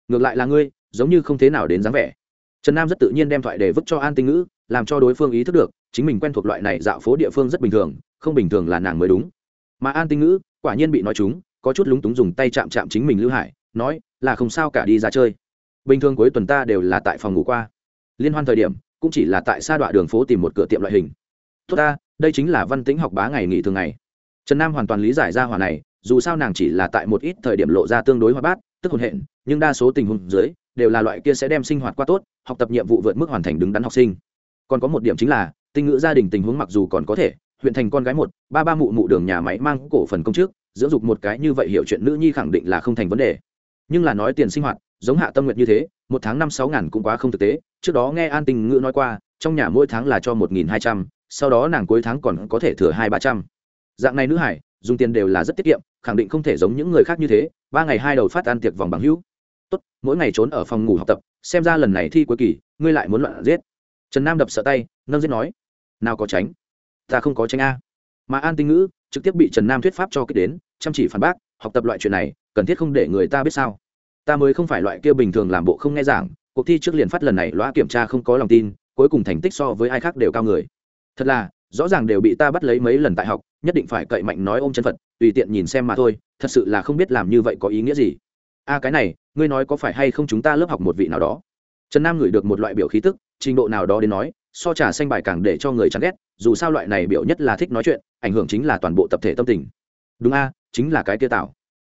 S1: Ngược lại là ngươi, giống như không thế nào đến dáng vẻ. Trần nam rất tự nhiên đem thoại để vứt cho an tinh ngữ, làm cho đối phương ý thức được, chính mình quen thuộc loại này dạo phố địa phương rất bình thường, không bình thường là nàng mới đúng. Mà an tinh ngữ, quả nhiên bị nói chúng, có chút lúng túng dùng tay chạm chạm chính mình lưu hải, nói, là không sao cả đi ra chơi. Bình thường cuối tuần ta đều là tại phòng ngủ qua. Liên hoan thời điểm cũng chỉ là tại xa đoạn đường phố tìm một cửa tiệm loại hình. Tốt ta, đây chính là văn Tĩnh học bá ngày nghỉ thường ngày. Trần nam hoàn toàn lý giải ra hòa này, dù sao nàng chỉ là tại một ít thời điểm lộ ra tương đối hoa bát, tức hồn hện, nhưng đa số tình huống dưới, đều là loại kia sẽ đem sinh hoạt qua tốt, học tập nhiệm vụ vượt mức hoàn thành đứng đắn học sinh. Còn có một điểm chính là, tinh ngữ gia đình tình huống mặc dù còn có thể, huyện thành con gái một, ba ba mụ mụ đường nhà máy mang cổ phần công chức, dưỡng dục một cái như vậy hiểu chuyện nữ nhi khẳng định là không thành vấn đề. Nhưng là nói tiền sinh hoạt, giống hạ tâm nguyện như thế, một tháng năm sáu ngàn cũng quá không thực tế trước đó nghe an tình ngữ nói qua, trong nhà mỗi tháng là cho một nghìn hai trăm, sau đó nàng cuối tháng còn có thể thừa hai ba trăm. Dạng này nữ hải, dùng tiền đều là rất tiết kiệm, khẳng định không thể giống những người khác như thế, ba ngày hai đầu phát ăn tiệc vòng bằng hữu. Tốt, mỗi ngày trốn ở phòng ngủ học tập, xem ra lần này thi cuối kỳ, ngươi lại muốn loạn giết. Trần nam đập sợ tay, nâng giết nói, nào có tránh, ta không có tránh a. Mà an tinh ngữ, trực tiếp bị trần nam thuyết pháp cho kích đến, chăm chỉ phản bác, học tập loại chuyện này, cần thiết không để người ta biết sao? Ta mới không phải loại kia bình thường làm bộ không nghe giảng cuộc thi trước liền phát lần này loa kiểm tra không có lòng tin, cuối cùng thành tích so với ai khác đều cao người. Thật là, rõ ràng đều bị ta bắt lấy mấy lần tại học, nhất định phải cậy mạnh nói ôm chân phật, tùy tiện nhìn xem mà thôi, thật sự là không biết làm như vậy có ý nghĩa gì. A, cái này, ngươi nói có phải hay không chúng ta lớp học một vị nào đó? Trần nam ngửi được một loại biểu khí tức, trình độ nào đó đến nói, so trà xanh bài càng để cho người chán ghét, dù sao loại này biểu nhất là thích nói chuyện, ảnh hưởng chính là toàn bộ tập thể tâm tình. Đúng a, chính là cái kia tạo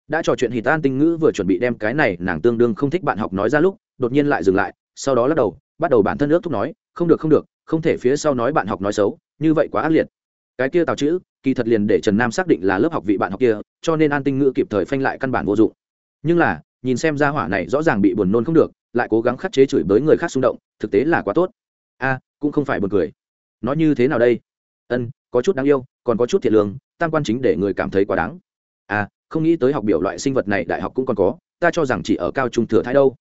S1: đã trò chuyện hì tan tinh ngữ vừa chuẩn bị đem cái này nàng tương đương không thích bạn học nói ra lúc đột nhiên lại dừng lại, sau đó lắc đầu, bắt đầu bản thân ước thúc nói, không được không được, không thể phía sau nói bạn học nói xấu, như vậy quá ác liệt. Cái kia tào chữ, kỳ thật liền để trần nam xác định là lớp học vị bạn học kia, cho nên an tinh ngữ kịp thời phanh lại căn bản vô dụng. Nhưng là, nhìn xem ra hỏa này rõ ràng bị buồn nôn không được, lại cố gắng khắc chế chửi bới người khác xung động, thực tế là quá tốt. A, cũng không phải buồn cười. Nói như thế nào đây? Ân, có chút đáng yêu, còn có chút thiệt lương, tam quan chính để người cảm thấy quá đáng. A, không nghĩ tới học biểu loại sinh vật này đại học cũng còn có, ta cho rằng chỉ ở cao trung thừa thái đâu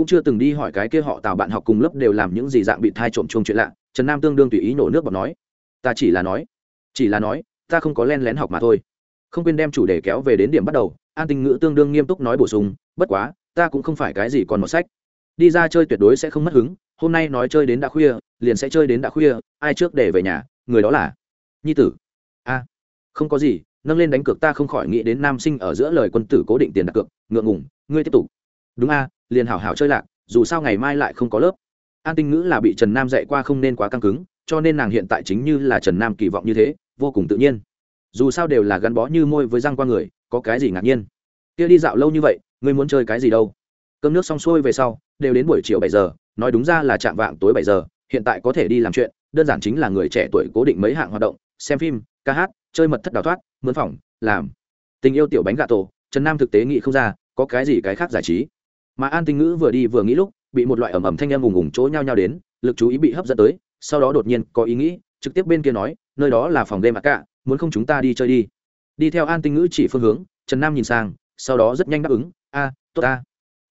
S1: cũng chưa từng đi hỏi cái kia họ tào bạn học cùng lớp đều làm những gì dạng bị thai trộm chuông chuyện lạ, trần nam tương đương tùy ý nổ nước bọt nói. Ta chỉ là nói, chỉ là nói, ta không có len lén học mà thôi. Không quên đem chủ đề kéo về đến điểm bắt đầu, an tình ngữ tương đương nghiêm túc nói bổ sung, bất quá, ta cũng không phải cái gì còn một sách. Đi ra chơi tuyệt đối sẽ không mất hứng, hôm nay nói chơi đến đã khuya, liền sẽ chơi đến đã khuya, ai trước để về nhà, người đó là nhi tử. A, không có gì, nâng lên đánh cược ta không khỏi nghĩ đến nam sinh ở giữa lời quân tử cố định tiền đặt cược, ngượng ngùng, ngươi tiếp tục đúng a, liền hảo hảo chơi lạc, dù sao ngày mai lại không có lớp. An tinh ngữ là bị trần nam dạy qua không nên quá căng cứng, cho nên nàng hiện tại chính như là trần nam kỳ vọng như thế, vô cùng tự nhiên. Dù sao đều là gắn bó như môi với răng qua người, có cái gì ngạc nhiên? Kia đi dạo lâu như vậy, ngươi muốn chơi cái gì đâu? Cơm nước xong xuôi về sau, đều đến buổi chiều bảy giờ, nói đúng ra là chạm vạng tối bảy giờ, hiện tại có thể đi làm chuyện, đơn giản chính là người trẻ tuổi cố định mấy hạng hoạt động, xem phim, ca hát, chơi mật thất đào thoát mướn phòng, làm. Tình yêu tiểu bánh gà tổ, trần nam thực tế nghĩ không ra, có cái gì cái khác giải trí? Mà an tinh ngữ vừa đi vừa nghĩ lúc, bị một loại ẩm ẩm thanh em ùng ùng chỗ nhau nhau đến, lực chú ý bị hấp dẫn tới, sau đó đột nhiên có ý nghĩ, trực tiếp bên kia nói, nơi đó là phòng đêm ạ cả, muốn không chúng ta đi chơi đi. Đi theo an tinh ngữ chỉ phương hướng, trần nam nhìn sang, sau đó rất nhanh đáp ứng, a, tốt a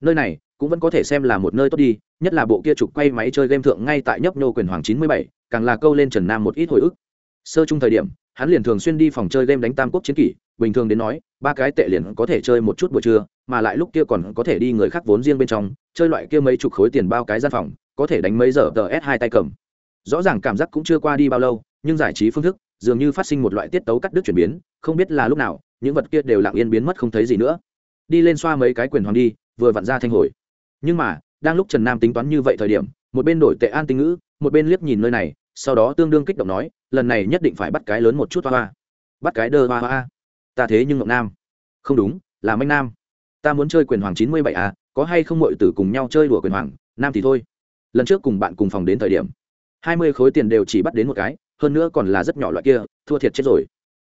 S1: nơi này cũng vẫn có thể xem là một nơi tốt đi, nhất là bộ kia trục quay máy chơi game thượng ngay tại nhấp nhô quyền hoàng chín mươi bảy, càng là câu lên trần nam một ít hồi ức. Sơ chung thời điểm, hắn liền thường xuyên đi phòng chơi game đánh tam quốc chiến kỷ bình thường đến nói, ba cái tệ liền có thể chơi một chút buổi trưa, mà lại lúc kia còn có thể đi người khác vốn riêng bên trong, chơi loại kia mấy chục khối tiền bao cái gian phòng, có thể đánh mấy giờ tờ s hai tay cầm. Rõ ràng cảm giác cũng chưa qua đi bao lâu, nhưng giải trí phương thức, dường như phát sinh một loại tiết tấu cắt đứt chuyển biến, không biết là lúc nào, những vật kia đều lặng yên biến mất không thấy gì nữa. Đi lên xoa mấy cái quyền hoàng đi, vừa vặn ra thanh hồi. Nhưng mà, đang lúc trần nam tính toán như vậy thời điểm, một bên đổi tệ an tinh ngữ, một bên liếc nhìn nơi này, sau đó tương đương kích động nói, lần này nhất định phải bắt cái lớn một chút hoa hoa. Bắt cái đơ hoa hoa ta thế nhưng ngọc nam. Không đúng, là manh nam. Ta muốn chơi quyền hoàng chín mươi bảy a, có hay không mọi tử cùng nhau chơi đùa quyền hoàng, nam thì thôi. Lần trước cùng bạn cùng phòng đến thời điểm, hai mươi khối tiền đều chỉ bắt đến một cái, hơn nữa còn là rất nhỏ loại kia, thua thiệt chết rồi.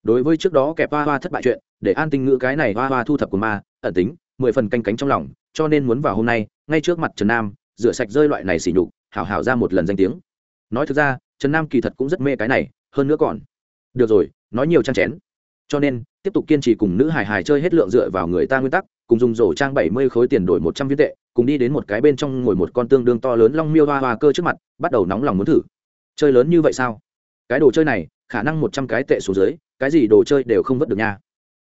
S1: Đối với trước đó kẹp hoa hoa thất bại chuyện, để an tinh ngữ cái này hoa hoa thu thập của ma, ẩn tính, mười phần canh cánh trong lòng, cho nên muốn vào hôm nay, ngay trước mặt trần nam, rửa sạch rơi loại này xỉ nhục, hảo hảo ra một lần danh tiếng. Nói thực ra, trần nam kỳ thật cũng rất mê cái này, hơn nữa còn. Được rồi, nói nhiều trang chén cho nên, tiếp tục kiên trì cùng nữ hài hài chơi hết lượng dựa vào người ta nguyên tắc, cùng dùng rổ trang bảy mươi khối tiền đổi một trăm viên tệ, cùng đi đến một cái bên trong ngồi một con tương đương to lớn long miêu hoa hoa cơ trước mặt, bắt đầu nóng lòng muốn thử. Chơi lớn như vậy sao? Cái đồ chơi này, khả năng một trăm cái tệ xuống dưới, cái gì đồ chơi đều không vớt được nha.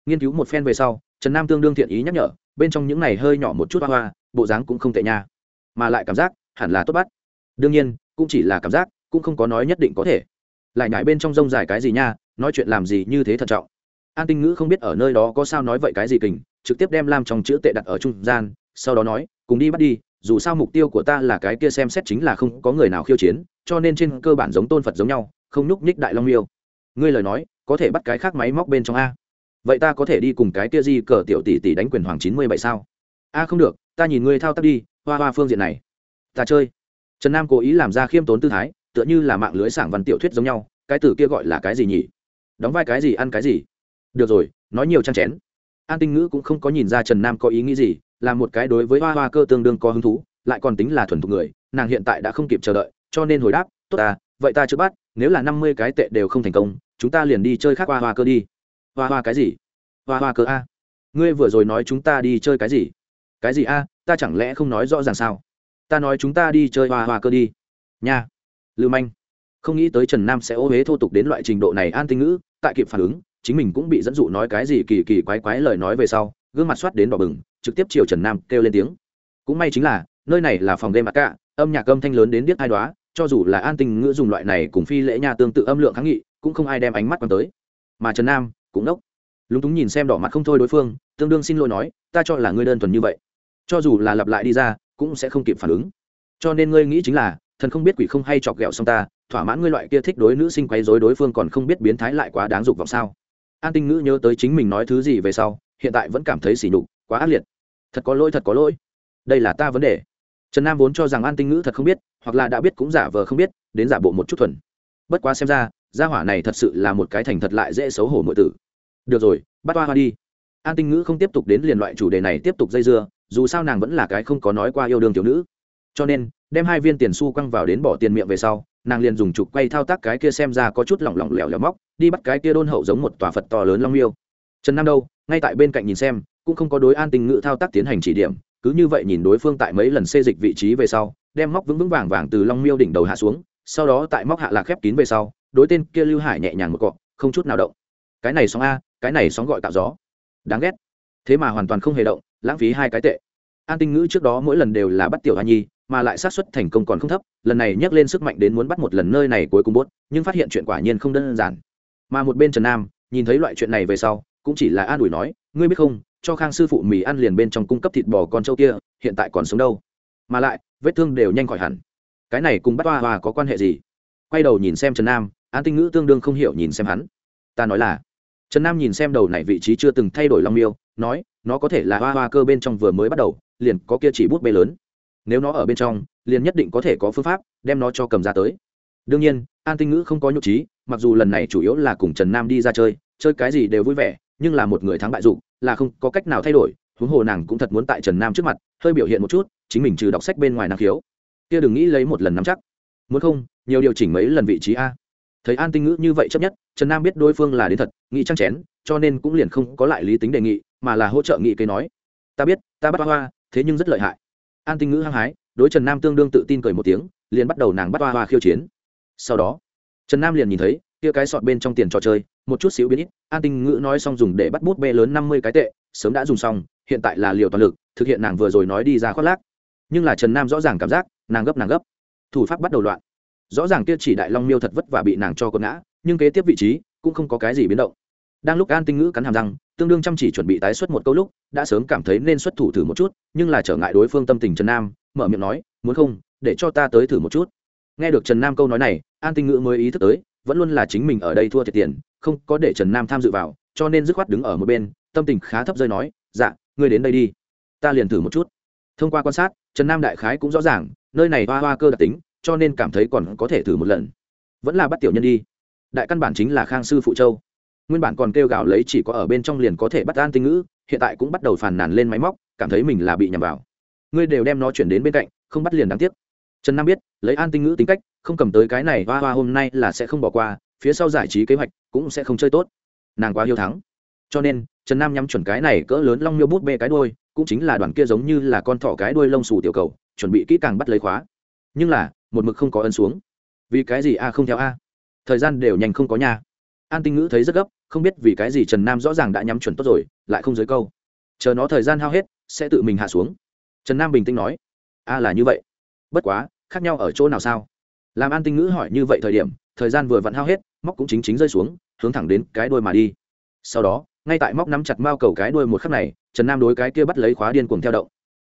S1: Nghiên cứu một phen về sau, trần nam tương đương thiện ý nhắc nhở, bên trong những này hơi nhỏ một chút hoa hoa, bộ dáng cũng không tệ nha. Mà lại cảm giác, hẳn là tốt bắt. Đương nhiên, cũng chỉ là cảm giác, cũng không có nói nhất định có thể. Lại nhải bên trong rông dài cái gì nha, nói chuyện làm gì như thế thận trọng an tinh ngữ không biết ở nơi đó có sao nói vậy cái gì kình, trực tiếp đem lam trong chữ tệ đặt ở trung gian, sau đó nói, cùng đi bắt đi, dù sao mục tiêu của ta là cái kia xem xét chính là không có người nào khiêu chiến, cho nên trên cơ bản giống tôn phật giống nhau, không nhúc nhích đại long miêu. Ngươi lời nói, có thể bắt cái khác máy móc bên trong a. Vậy ta có thể đi cùng cái kia di cờ tiểu tỷ tỷ đánh quyền hoàng chín mươi bảy sao? A, không được, ta nhìn ngươi thao tác đi, hoa hoa phương diện này. Ta chơi. Trần nam cố ý làm ra khiêm tốn tư thái, tựa như là mạng lưới sảng văn tiểu thuyết giống nhau, cái từ kia gọi là cái gì nhỉ? Đóng vai cái gì, ăn cái gì? Được rồi, nói nhiều chăn chén. An tinh ngữ cũng không có nhìn ra trần nam có ý nghĩ gì, là một cái đối với hoa hoa cơ tương đương có hứng thú, lại còn tính là thuần thục người, nàng hiện tại đã không kịp chờ đợi, cho nên hồi đáp, tốt à vậy ta chưa bắt, nếu là năm mươi cái tệ đều không thành công, chúng ta liền đi chơi khác hoa hoa cơ đi. Hoa hoa cái gì? Hoa hoa cơ a. Ngươi vừa rồi nói chúng ta đi chơi cái gì? Cái gì a, ta chẳng lẽ không nói rõ ràng sao? Ta nói chúng ta đi chơi hoa hoa cơ đi. Nha. Lưu manh. Không nghĩ tới trần nam sẽ ô huế thô tục đến loại trình độ này, an tinh ngữ, tại kịp phản ứng chính mình cũng bị dẫn dụ nói cái gì kỳ kỳ quái quái lời nói về sau, gương mặt soát đến đỏ bừng, trực tiếp chiều trần nam kêu lên tiếng. Cũng may chính là, nơi này là phòng đêm mặt cả, âm nhạc âm thanh lớn đến điếc hai đoá cho dù là an tinh ngữ dùng loại này cùng phi lễ nha tương tự âm lượng kháng nghị, cũng không ai đem ánh mắt quan tới. Mà trần nam, cũng nốc lúng túng nhìn xem đỏ mặt không thôi đối phương, tương đương xin lỗi nói, ta cho là ngươi đơn thuần như vậy. Cho dù là lặp lại đi ra, cũng sẽ không kịp phản ứng. Cho nên ngươi nghĩ chính là, thần không biết quỷ không hay chọc ghẹo xong ta, thỏa mãn ngươi loại kia thích đối nữ sinh quấy dối đối phương còn không biết biến thái lại quá đáng dục vọng sao? An tinh ngữ nhớ tới chính mình nói thứ gì về sau, hiện tại vẫn cảm thấy sỉ nhục, quá ác liệt. Thật có lỗi, thật có lỗi. Đây là ta vấn đề. Trần nam vốn cho rằng an tinh ngữ thật không biết, hoặc là đã biết cũng giả vờ không biết, đến giả bộ một chút thuần. Bất quá xem ra, gia hỏa này thật sự là một cái thành thật lại dễ xấu hổ mọi tử. Được rồi, bắt hoa hoa đi. An tinh ngữ không tiếp tục đến liền loại chủ đề này tiếp tục dây dưa, dù sao nàng vẫn là cái không có nói qua yêu đương tiểu nữ. Cho nên, đem hai viên tiền xu quăng vào đến bỏ tiền miệng về sau nàng liền dùng trục quay thao tác cái kia xem ra có chút lỏng lỏng lẻo lẻo móc, đi bắt cái kia đôn hậu giống một tòa phật to lớn long miêu. Trần nam đâu, ngay tại bên cạnh nhìn xem, cũng không có đối an tinh ngữ thao tác tiến hành chỉ điểm, cứ như vậy nhìn đối phương tại mấy lần xê dịch vị trí về sau, đem móc vững vững vàng vàng từ long miêu đỉnh đầu hạ xuống, sau đó tại móc hạ lạc khép kín về sau, đối tên kia lưu hải nhẹ nhàng một cọ, không chút nào động. Cái này sóng a, cái này sóng gọi tạo gió. Đáng ghét. Thế mà hoàn toàn không hề động, lãng phí hai cái tệ. An tinh ngữ trước đó mỗi lần đều là bắt tiểu hoa nhi mà lại sát suất thành công còn không thấp, lần này nhắc lên sức mạnh đến muốn bắt một lần nơi này cuối cùng bốt, nhưng phát hiện chuyện quả nhiên không đơn giản. Mà một bên trần nam, nhìn thấy loại chuyện này về sau, cũng chỉ là an ủi nói, ngươi biết không, cho khang sư phụ mì ăn liền bên trong cung cấp thịt bò con trâu kia, hiện tại còn sống đâu? Mà lại, vết thương đều nhanh khỏi hẳn. Cái này cùng bắt hoa hoa có quan hệ gì? Quay đầu nhìn xem trần nam an tinh ngữ tương đương không hiểu nhìn xem hắn. Ta nói là, trần nam nhìn xem đầu này vị trí chưa từng thay đổi long miêu, nói, nó có thể là hoa hoa cơ bên trong vừa mới bắt đầu, liền có kia chỉ bút bê lớn nếu nó ở bên trong, liền nhất định có thể có phương pháp đem nó cho cầm ra tới. Đương nhiên, an tinh ngữ không có nhục trí, mặc dù lần này chủ yếu là cùng trần nam đi ra chơi chơi cái gì đều vui vẻ, nhưng là một người thắng bại dụng là không có cách nào thay đổi, huống hồ nàng cũng thật muốn tại trần nam trước mặt, hơi biểu hiện một chút, chính mình trừ đọc sách bên ngoài năng khiếu. Kia đừng nghĩ lấy một lần nắm chắc. Muốn không, nhiều điều chỉnh mấy lần vị trí a. Thấy an tinh ngữ như vậy chấp nhất, trần nam biết đối phương là đến thật, nghĩ trăng chén, cho nên cũng liền không có lại lý tính đề nghị, mà là hỗ trợ nghị cây nói. Ta biết, ta bắt hoa hoa, thế nhưng rất lợi hại an tinh ngữ hăng hái, đối trần nam tương đương tự tin cười một tiếng, liền bắt đầu nàng bắt hoa hoa khiêu chiến. Sau đó, trần nam liền nhìn thấy, kia cái sọt bên trong tiền trò chơi, một chút xíu biến ít, an tinh ngữ nói xong dùng để bắt bút bê lớn năm mươi cái tệ, sớm đã dùng xong, hiện tại là liều toàn lực, thực hiện nàng vừa rồi nói đi ra khoác lác. Nhưng là trần nam rõ ràng cảm giác, nàng gấp nàng gấp. Thủ pháp bắt đầu loạn. Rõ ràng kia chỉ đại long miêu thật vất và bị nàng cho con ngã, nhưng kế tiếp vị trí cũng không có cái gì biến động. Đang lúc an tinh ngữ cắn hàm răng tương đương chăm chỉ chuẩn bị tái xuất một câu lúc, đã sớm cảm thấy nên xuất thủ thử một chút, nhưng là trở ngại đối phương tâm tình trần nam, mở miệng nói, muốn không, để cho ta tới thử một chút. Nghe được trần nam câu nói này, an tinh ngữ mới ý thức tới, vẫn luôn là chính mình ở đây thua thiệt tiền, không có để trần nam tham dự vào, cho nên dứt khoát đứng ở một bên, tâm tình khá thấp rơi nói dạ ngươi đến đây đi, ta liền thử một chút. Thông qua quan sát, trần nam đại khái cũng rõ ràng, nơi này hoa hoa cơ đặc tính, cho nên cảm thấy còn có thể thử một lần. Vẫn là bắt tiểu nhân đi. Đại căn bản chính là khang sư phụ châu nguyên bản còn kêu gào lấy chỉ có ở bên trong liền có thể bắt an tinh ngữ, hiện tại cũng bắt đầu phàn nàn lên máy móc, cảm thấy mình là bị nhầm vào. Ngươi đều đem nó chuyển đến bên cạnh, không bắt liền đáng tiếc. Trần nam biết, lấy an tinh ngữ tính cách, không cầm tới cái này, hoa hoa hôm nay là sẽ không bỏ qua, phía sau giải trí kế hoạch cũng sẽ không chơi tốt. Nàng quá hiếu thắng. Cho nên, trần nam nhắm chuẩn cái này cỡ lớn long miêu bút bê cái đôi cũng chính là đoàn kia giống như là con thỏ cái đuôi lông xù tiểu cầu, chuẩn bị kỹ càng bắt lấy khóa. Nhưng là, một mực không có ấn xuống. Vì cái gì a không theo a? Thời gian đều nhanh không có nhà an tinh ngữ thấy rất gấp, không biết vì cái gì trần nam rõ ràng đã nhắm chuẩn tốt rồi, lại không dưới câu. Chờ nó thời gian hao hết, sẽ tự mình hạ xuống. Trần nam bình tĩnh nói, a là như vậy. Bất quá, khác nhau ở chỗ nào sao? Làm an tinh ngữ hỏi như vậy thời điểm, thời gian vừa vặn hao hết, móc cũng chính chính rơi xuống, hướng thẳng đến cái đuôi mà đi. Sau đó, ngay tại móc nắm chặt mao cầu cái đuôi một khắc này, trần nam đối cái kia bắt lấy khóa điên cuồng theo động.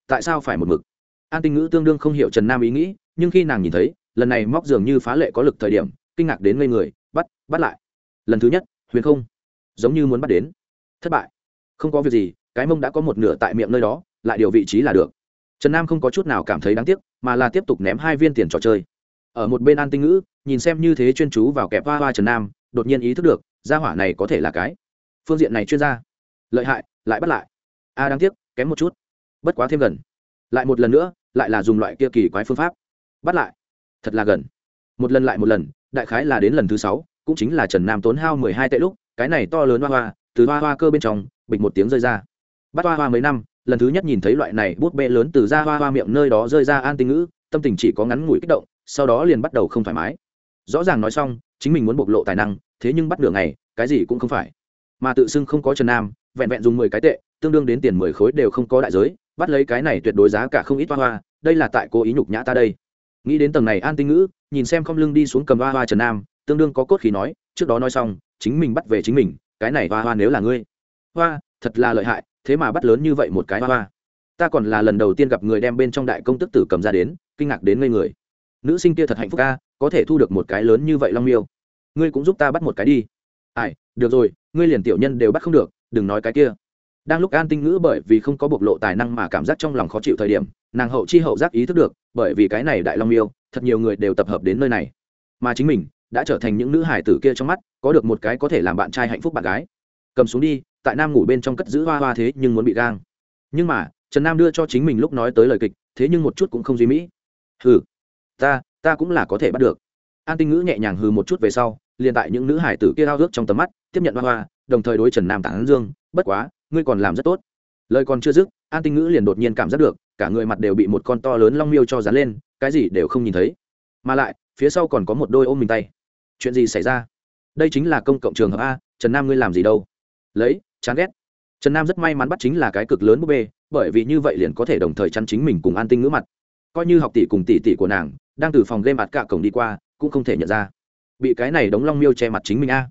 S1: Tại sao phải một mực? An tinh ngữ tương đương không hiểu trần nam ý nghĩ, nhưng khi nàng nhìn thấy, lần này móc dường như phá lệ có lực thời điểm, kinh ngạc đến ngây người, bắt bắt lại lần thứ nhất, huyền không. Giống như muốn bắt đến. Thất bại. Không có việc gì, cái mông đã có một nửa tại miệng nơi đó, lại điều vị trí là được. Trần nam không có chút nào cảm thấy đáng tiếc, mà là tiếp tục ném hai viên tiền trò chơi. Ở một bên an tinh ngữ, nhìn xem như thế chuyên chú vào kẹp hoa hoa trần nam, đột nhiên ý thức được, gia hỏa này có thể là cái. Phương diện này chuyên gia. Lợi hại, lại bắt lại. A đáng tiếc, kém một chút. Bất quá thêm gần. Lại một lần nữa, lại là dùng loại kia kỳ quái phương pháp. Bắt lại. Thật là gần. Một lần lại một lần, đại khái là đến lần thứ sáu cũng chính là trần nam tốn hao mười hai tệ lúc, cái này to lớn hoa hoa, từ hoa hoa cơ bên trong, bịch một tiếng rơi ra. Bắt hoa hoa mấy năm, lần thứ nhất nhìn thấy loại này bút bê lớn từ ra hoa hoa miệng nơi đó rơi ra an tinh ngữ, tâm tình chỉ có ngắn ngủi kích động, sau đó liền bắt đầu không thoải mái. Rõ ràng nói xong, chính mình muốn bộc lộ tài năng, thế nhưng bắt được ngày, cái gì cũng không phải. Mà tự xưng không có trần nam, vẹn vẹn dùng mười cái tệ, tương đương đến tiền mười khối đều không có đại giới, bắt lấy cái này tuyệt đối giá cả không ít hoa hoa, đây là tại cô ý nhục nhã ta đây. Nghĩ đến tầng này an tinh ngữ, nhìn xem không lưng đi xuống cầm hoa hoa trần nam tương đương có cốt khí nói, trước đó nói xong, chính mình bắt về chính mình, cái này hoa hoa nếu là ngươi. Hoa, thật là lợi hại, thế mà bắt lớn như vậy một cái hoa hoa. Ta còn là lần đầu tiên gặp người đem bên trong đại công tức tử cầm ra đến, kinh ngạc đến ngây người. Nữ sinh kia thật hạnh phúc ca có thể thu được một cái lớn như vậy long miêu. Ngươi cũng giúp ta bắt một cái đi. Ai, được rồi, ngươi liền tiểu nhân đều bắt không được, đừng nói cái kia. Đang lúc an tinh ngữ bởi vì không có bộc lộ tài năng mà cảm giác trong lòng khó chịu thời điểm, nàng hậu chi hậu giác ý thức được, bởi vì cái này đại long miêu, thật nhiều người đều tập hợp đến nơi này. Mà chính mình đã trở thành những nữ hải tử kia trong mắt, có được một cái có thể làm bạn trai hạnh phúc bạn gái. Cầm xuống đi, tại nam ngủ bên trong cất giữ hoa hoa thế nhưng muốn bị gang. Nhưng mà, trần nam đưa cho chính mình lúc nói tới lời kịch, thế nhưng một chút cũng không duy mỹ. Hừ, ta ta cũng là có thể bắt được. An tinh ngữ nhẹ nhàng hừ một chút về sau, liền tại những nữ hải tử kia ao ước trong tầm mắt, tiếp nhận hoa hoa, đồng thời đối trần nam tản dương, bất quá, ngươi còn làm rất tốt. Lời còn chưa dứt, an tinh ngữ liền đột nhiên cảm giác được, cả người mặt đều bị một con to lớn long miêu cho dán lên, cái gì đều không nhìn thấy. Mà lại, phía sau còn có một đôi ôm mình tay chuyện gì xảy ra? Đây chính là công cộng trường hợp a, trần nam ngươi làm gì đâu? Lấy, chán ghét. Trần nam rất may mắn bắt chính là cái cực lớn búp bê, bởi vì như vậy liền có thể đồng thời chăn chính mình cùng an tinh ngữ mặt. Coi như học tỷ cùng tỷ tỷ của nàng, đang từ phòng game mặt cả cổng đi qua, cũng không thể nhận ra. Bị cái này đống long miêu che mặt chính mình a.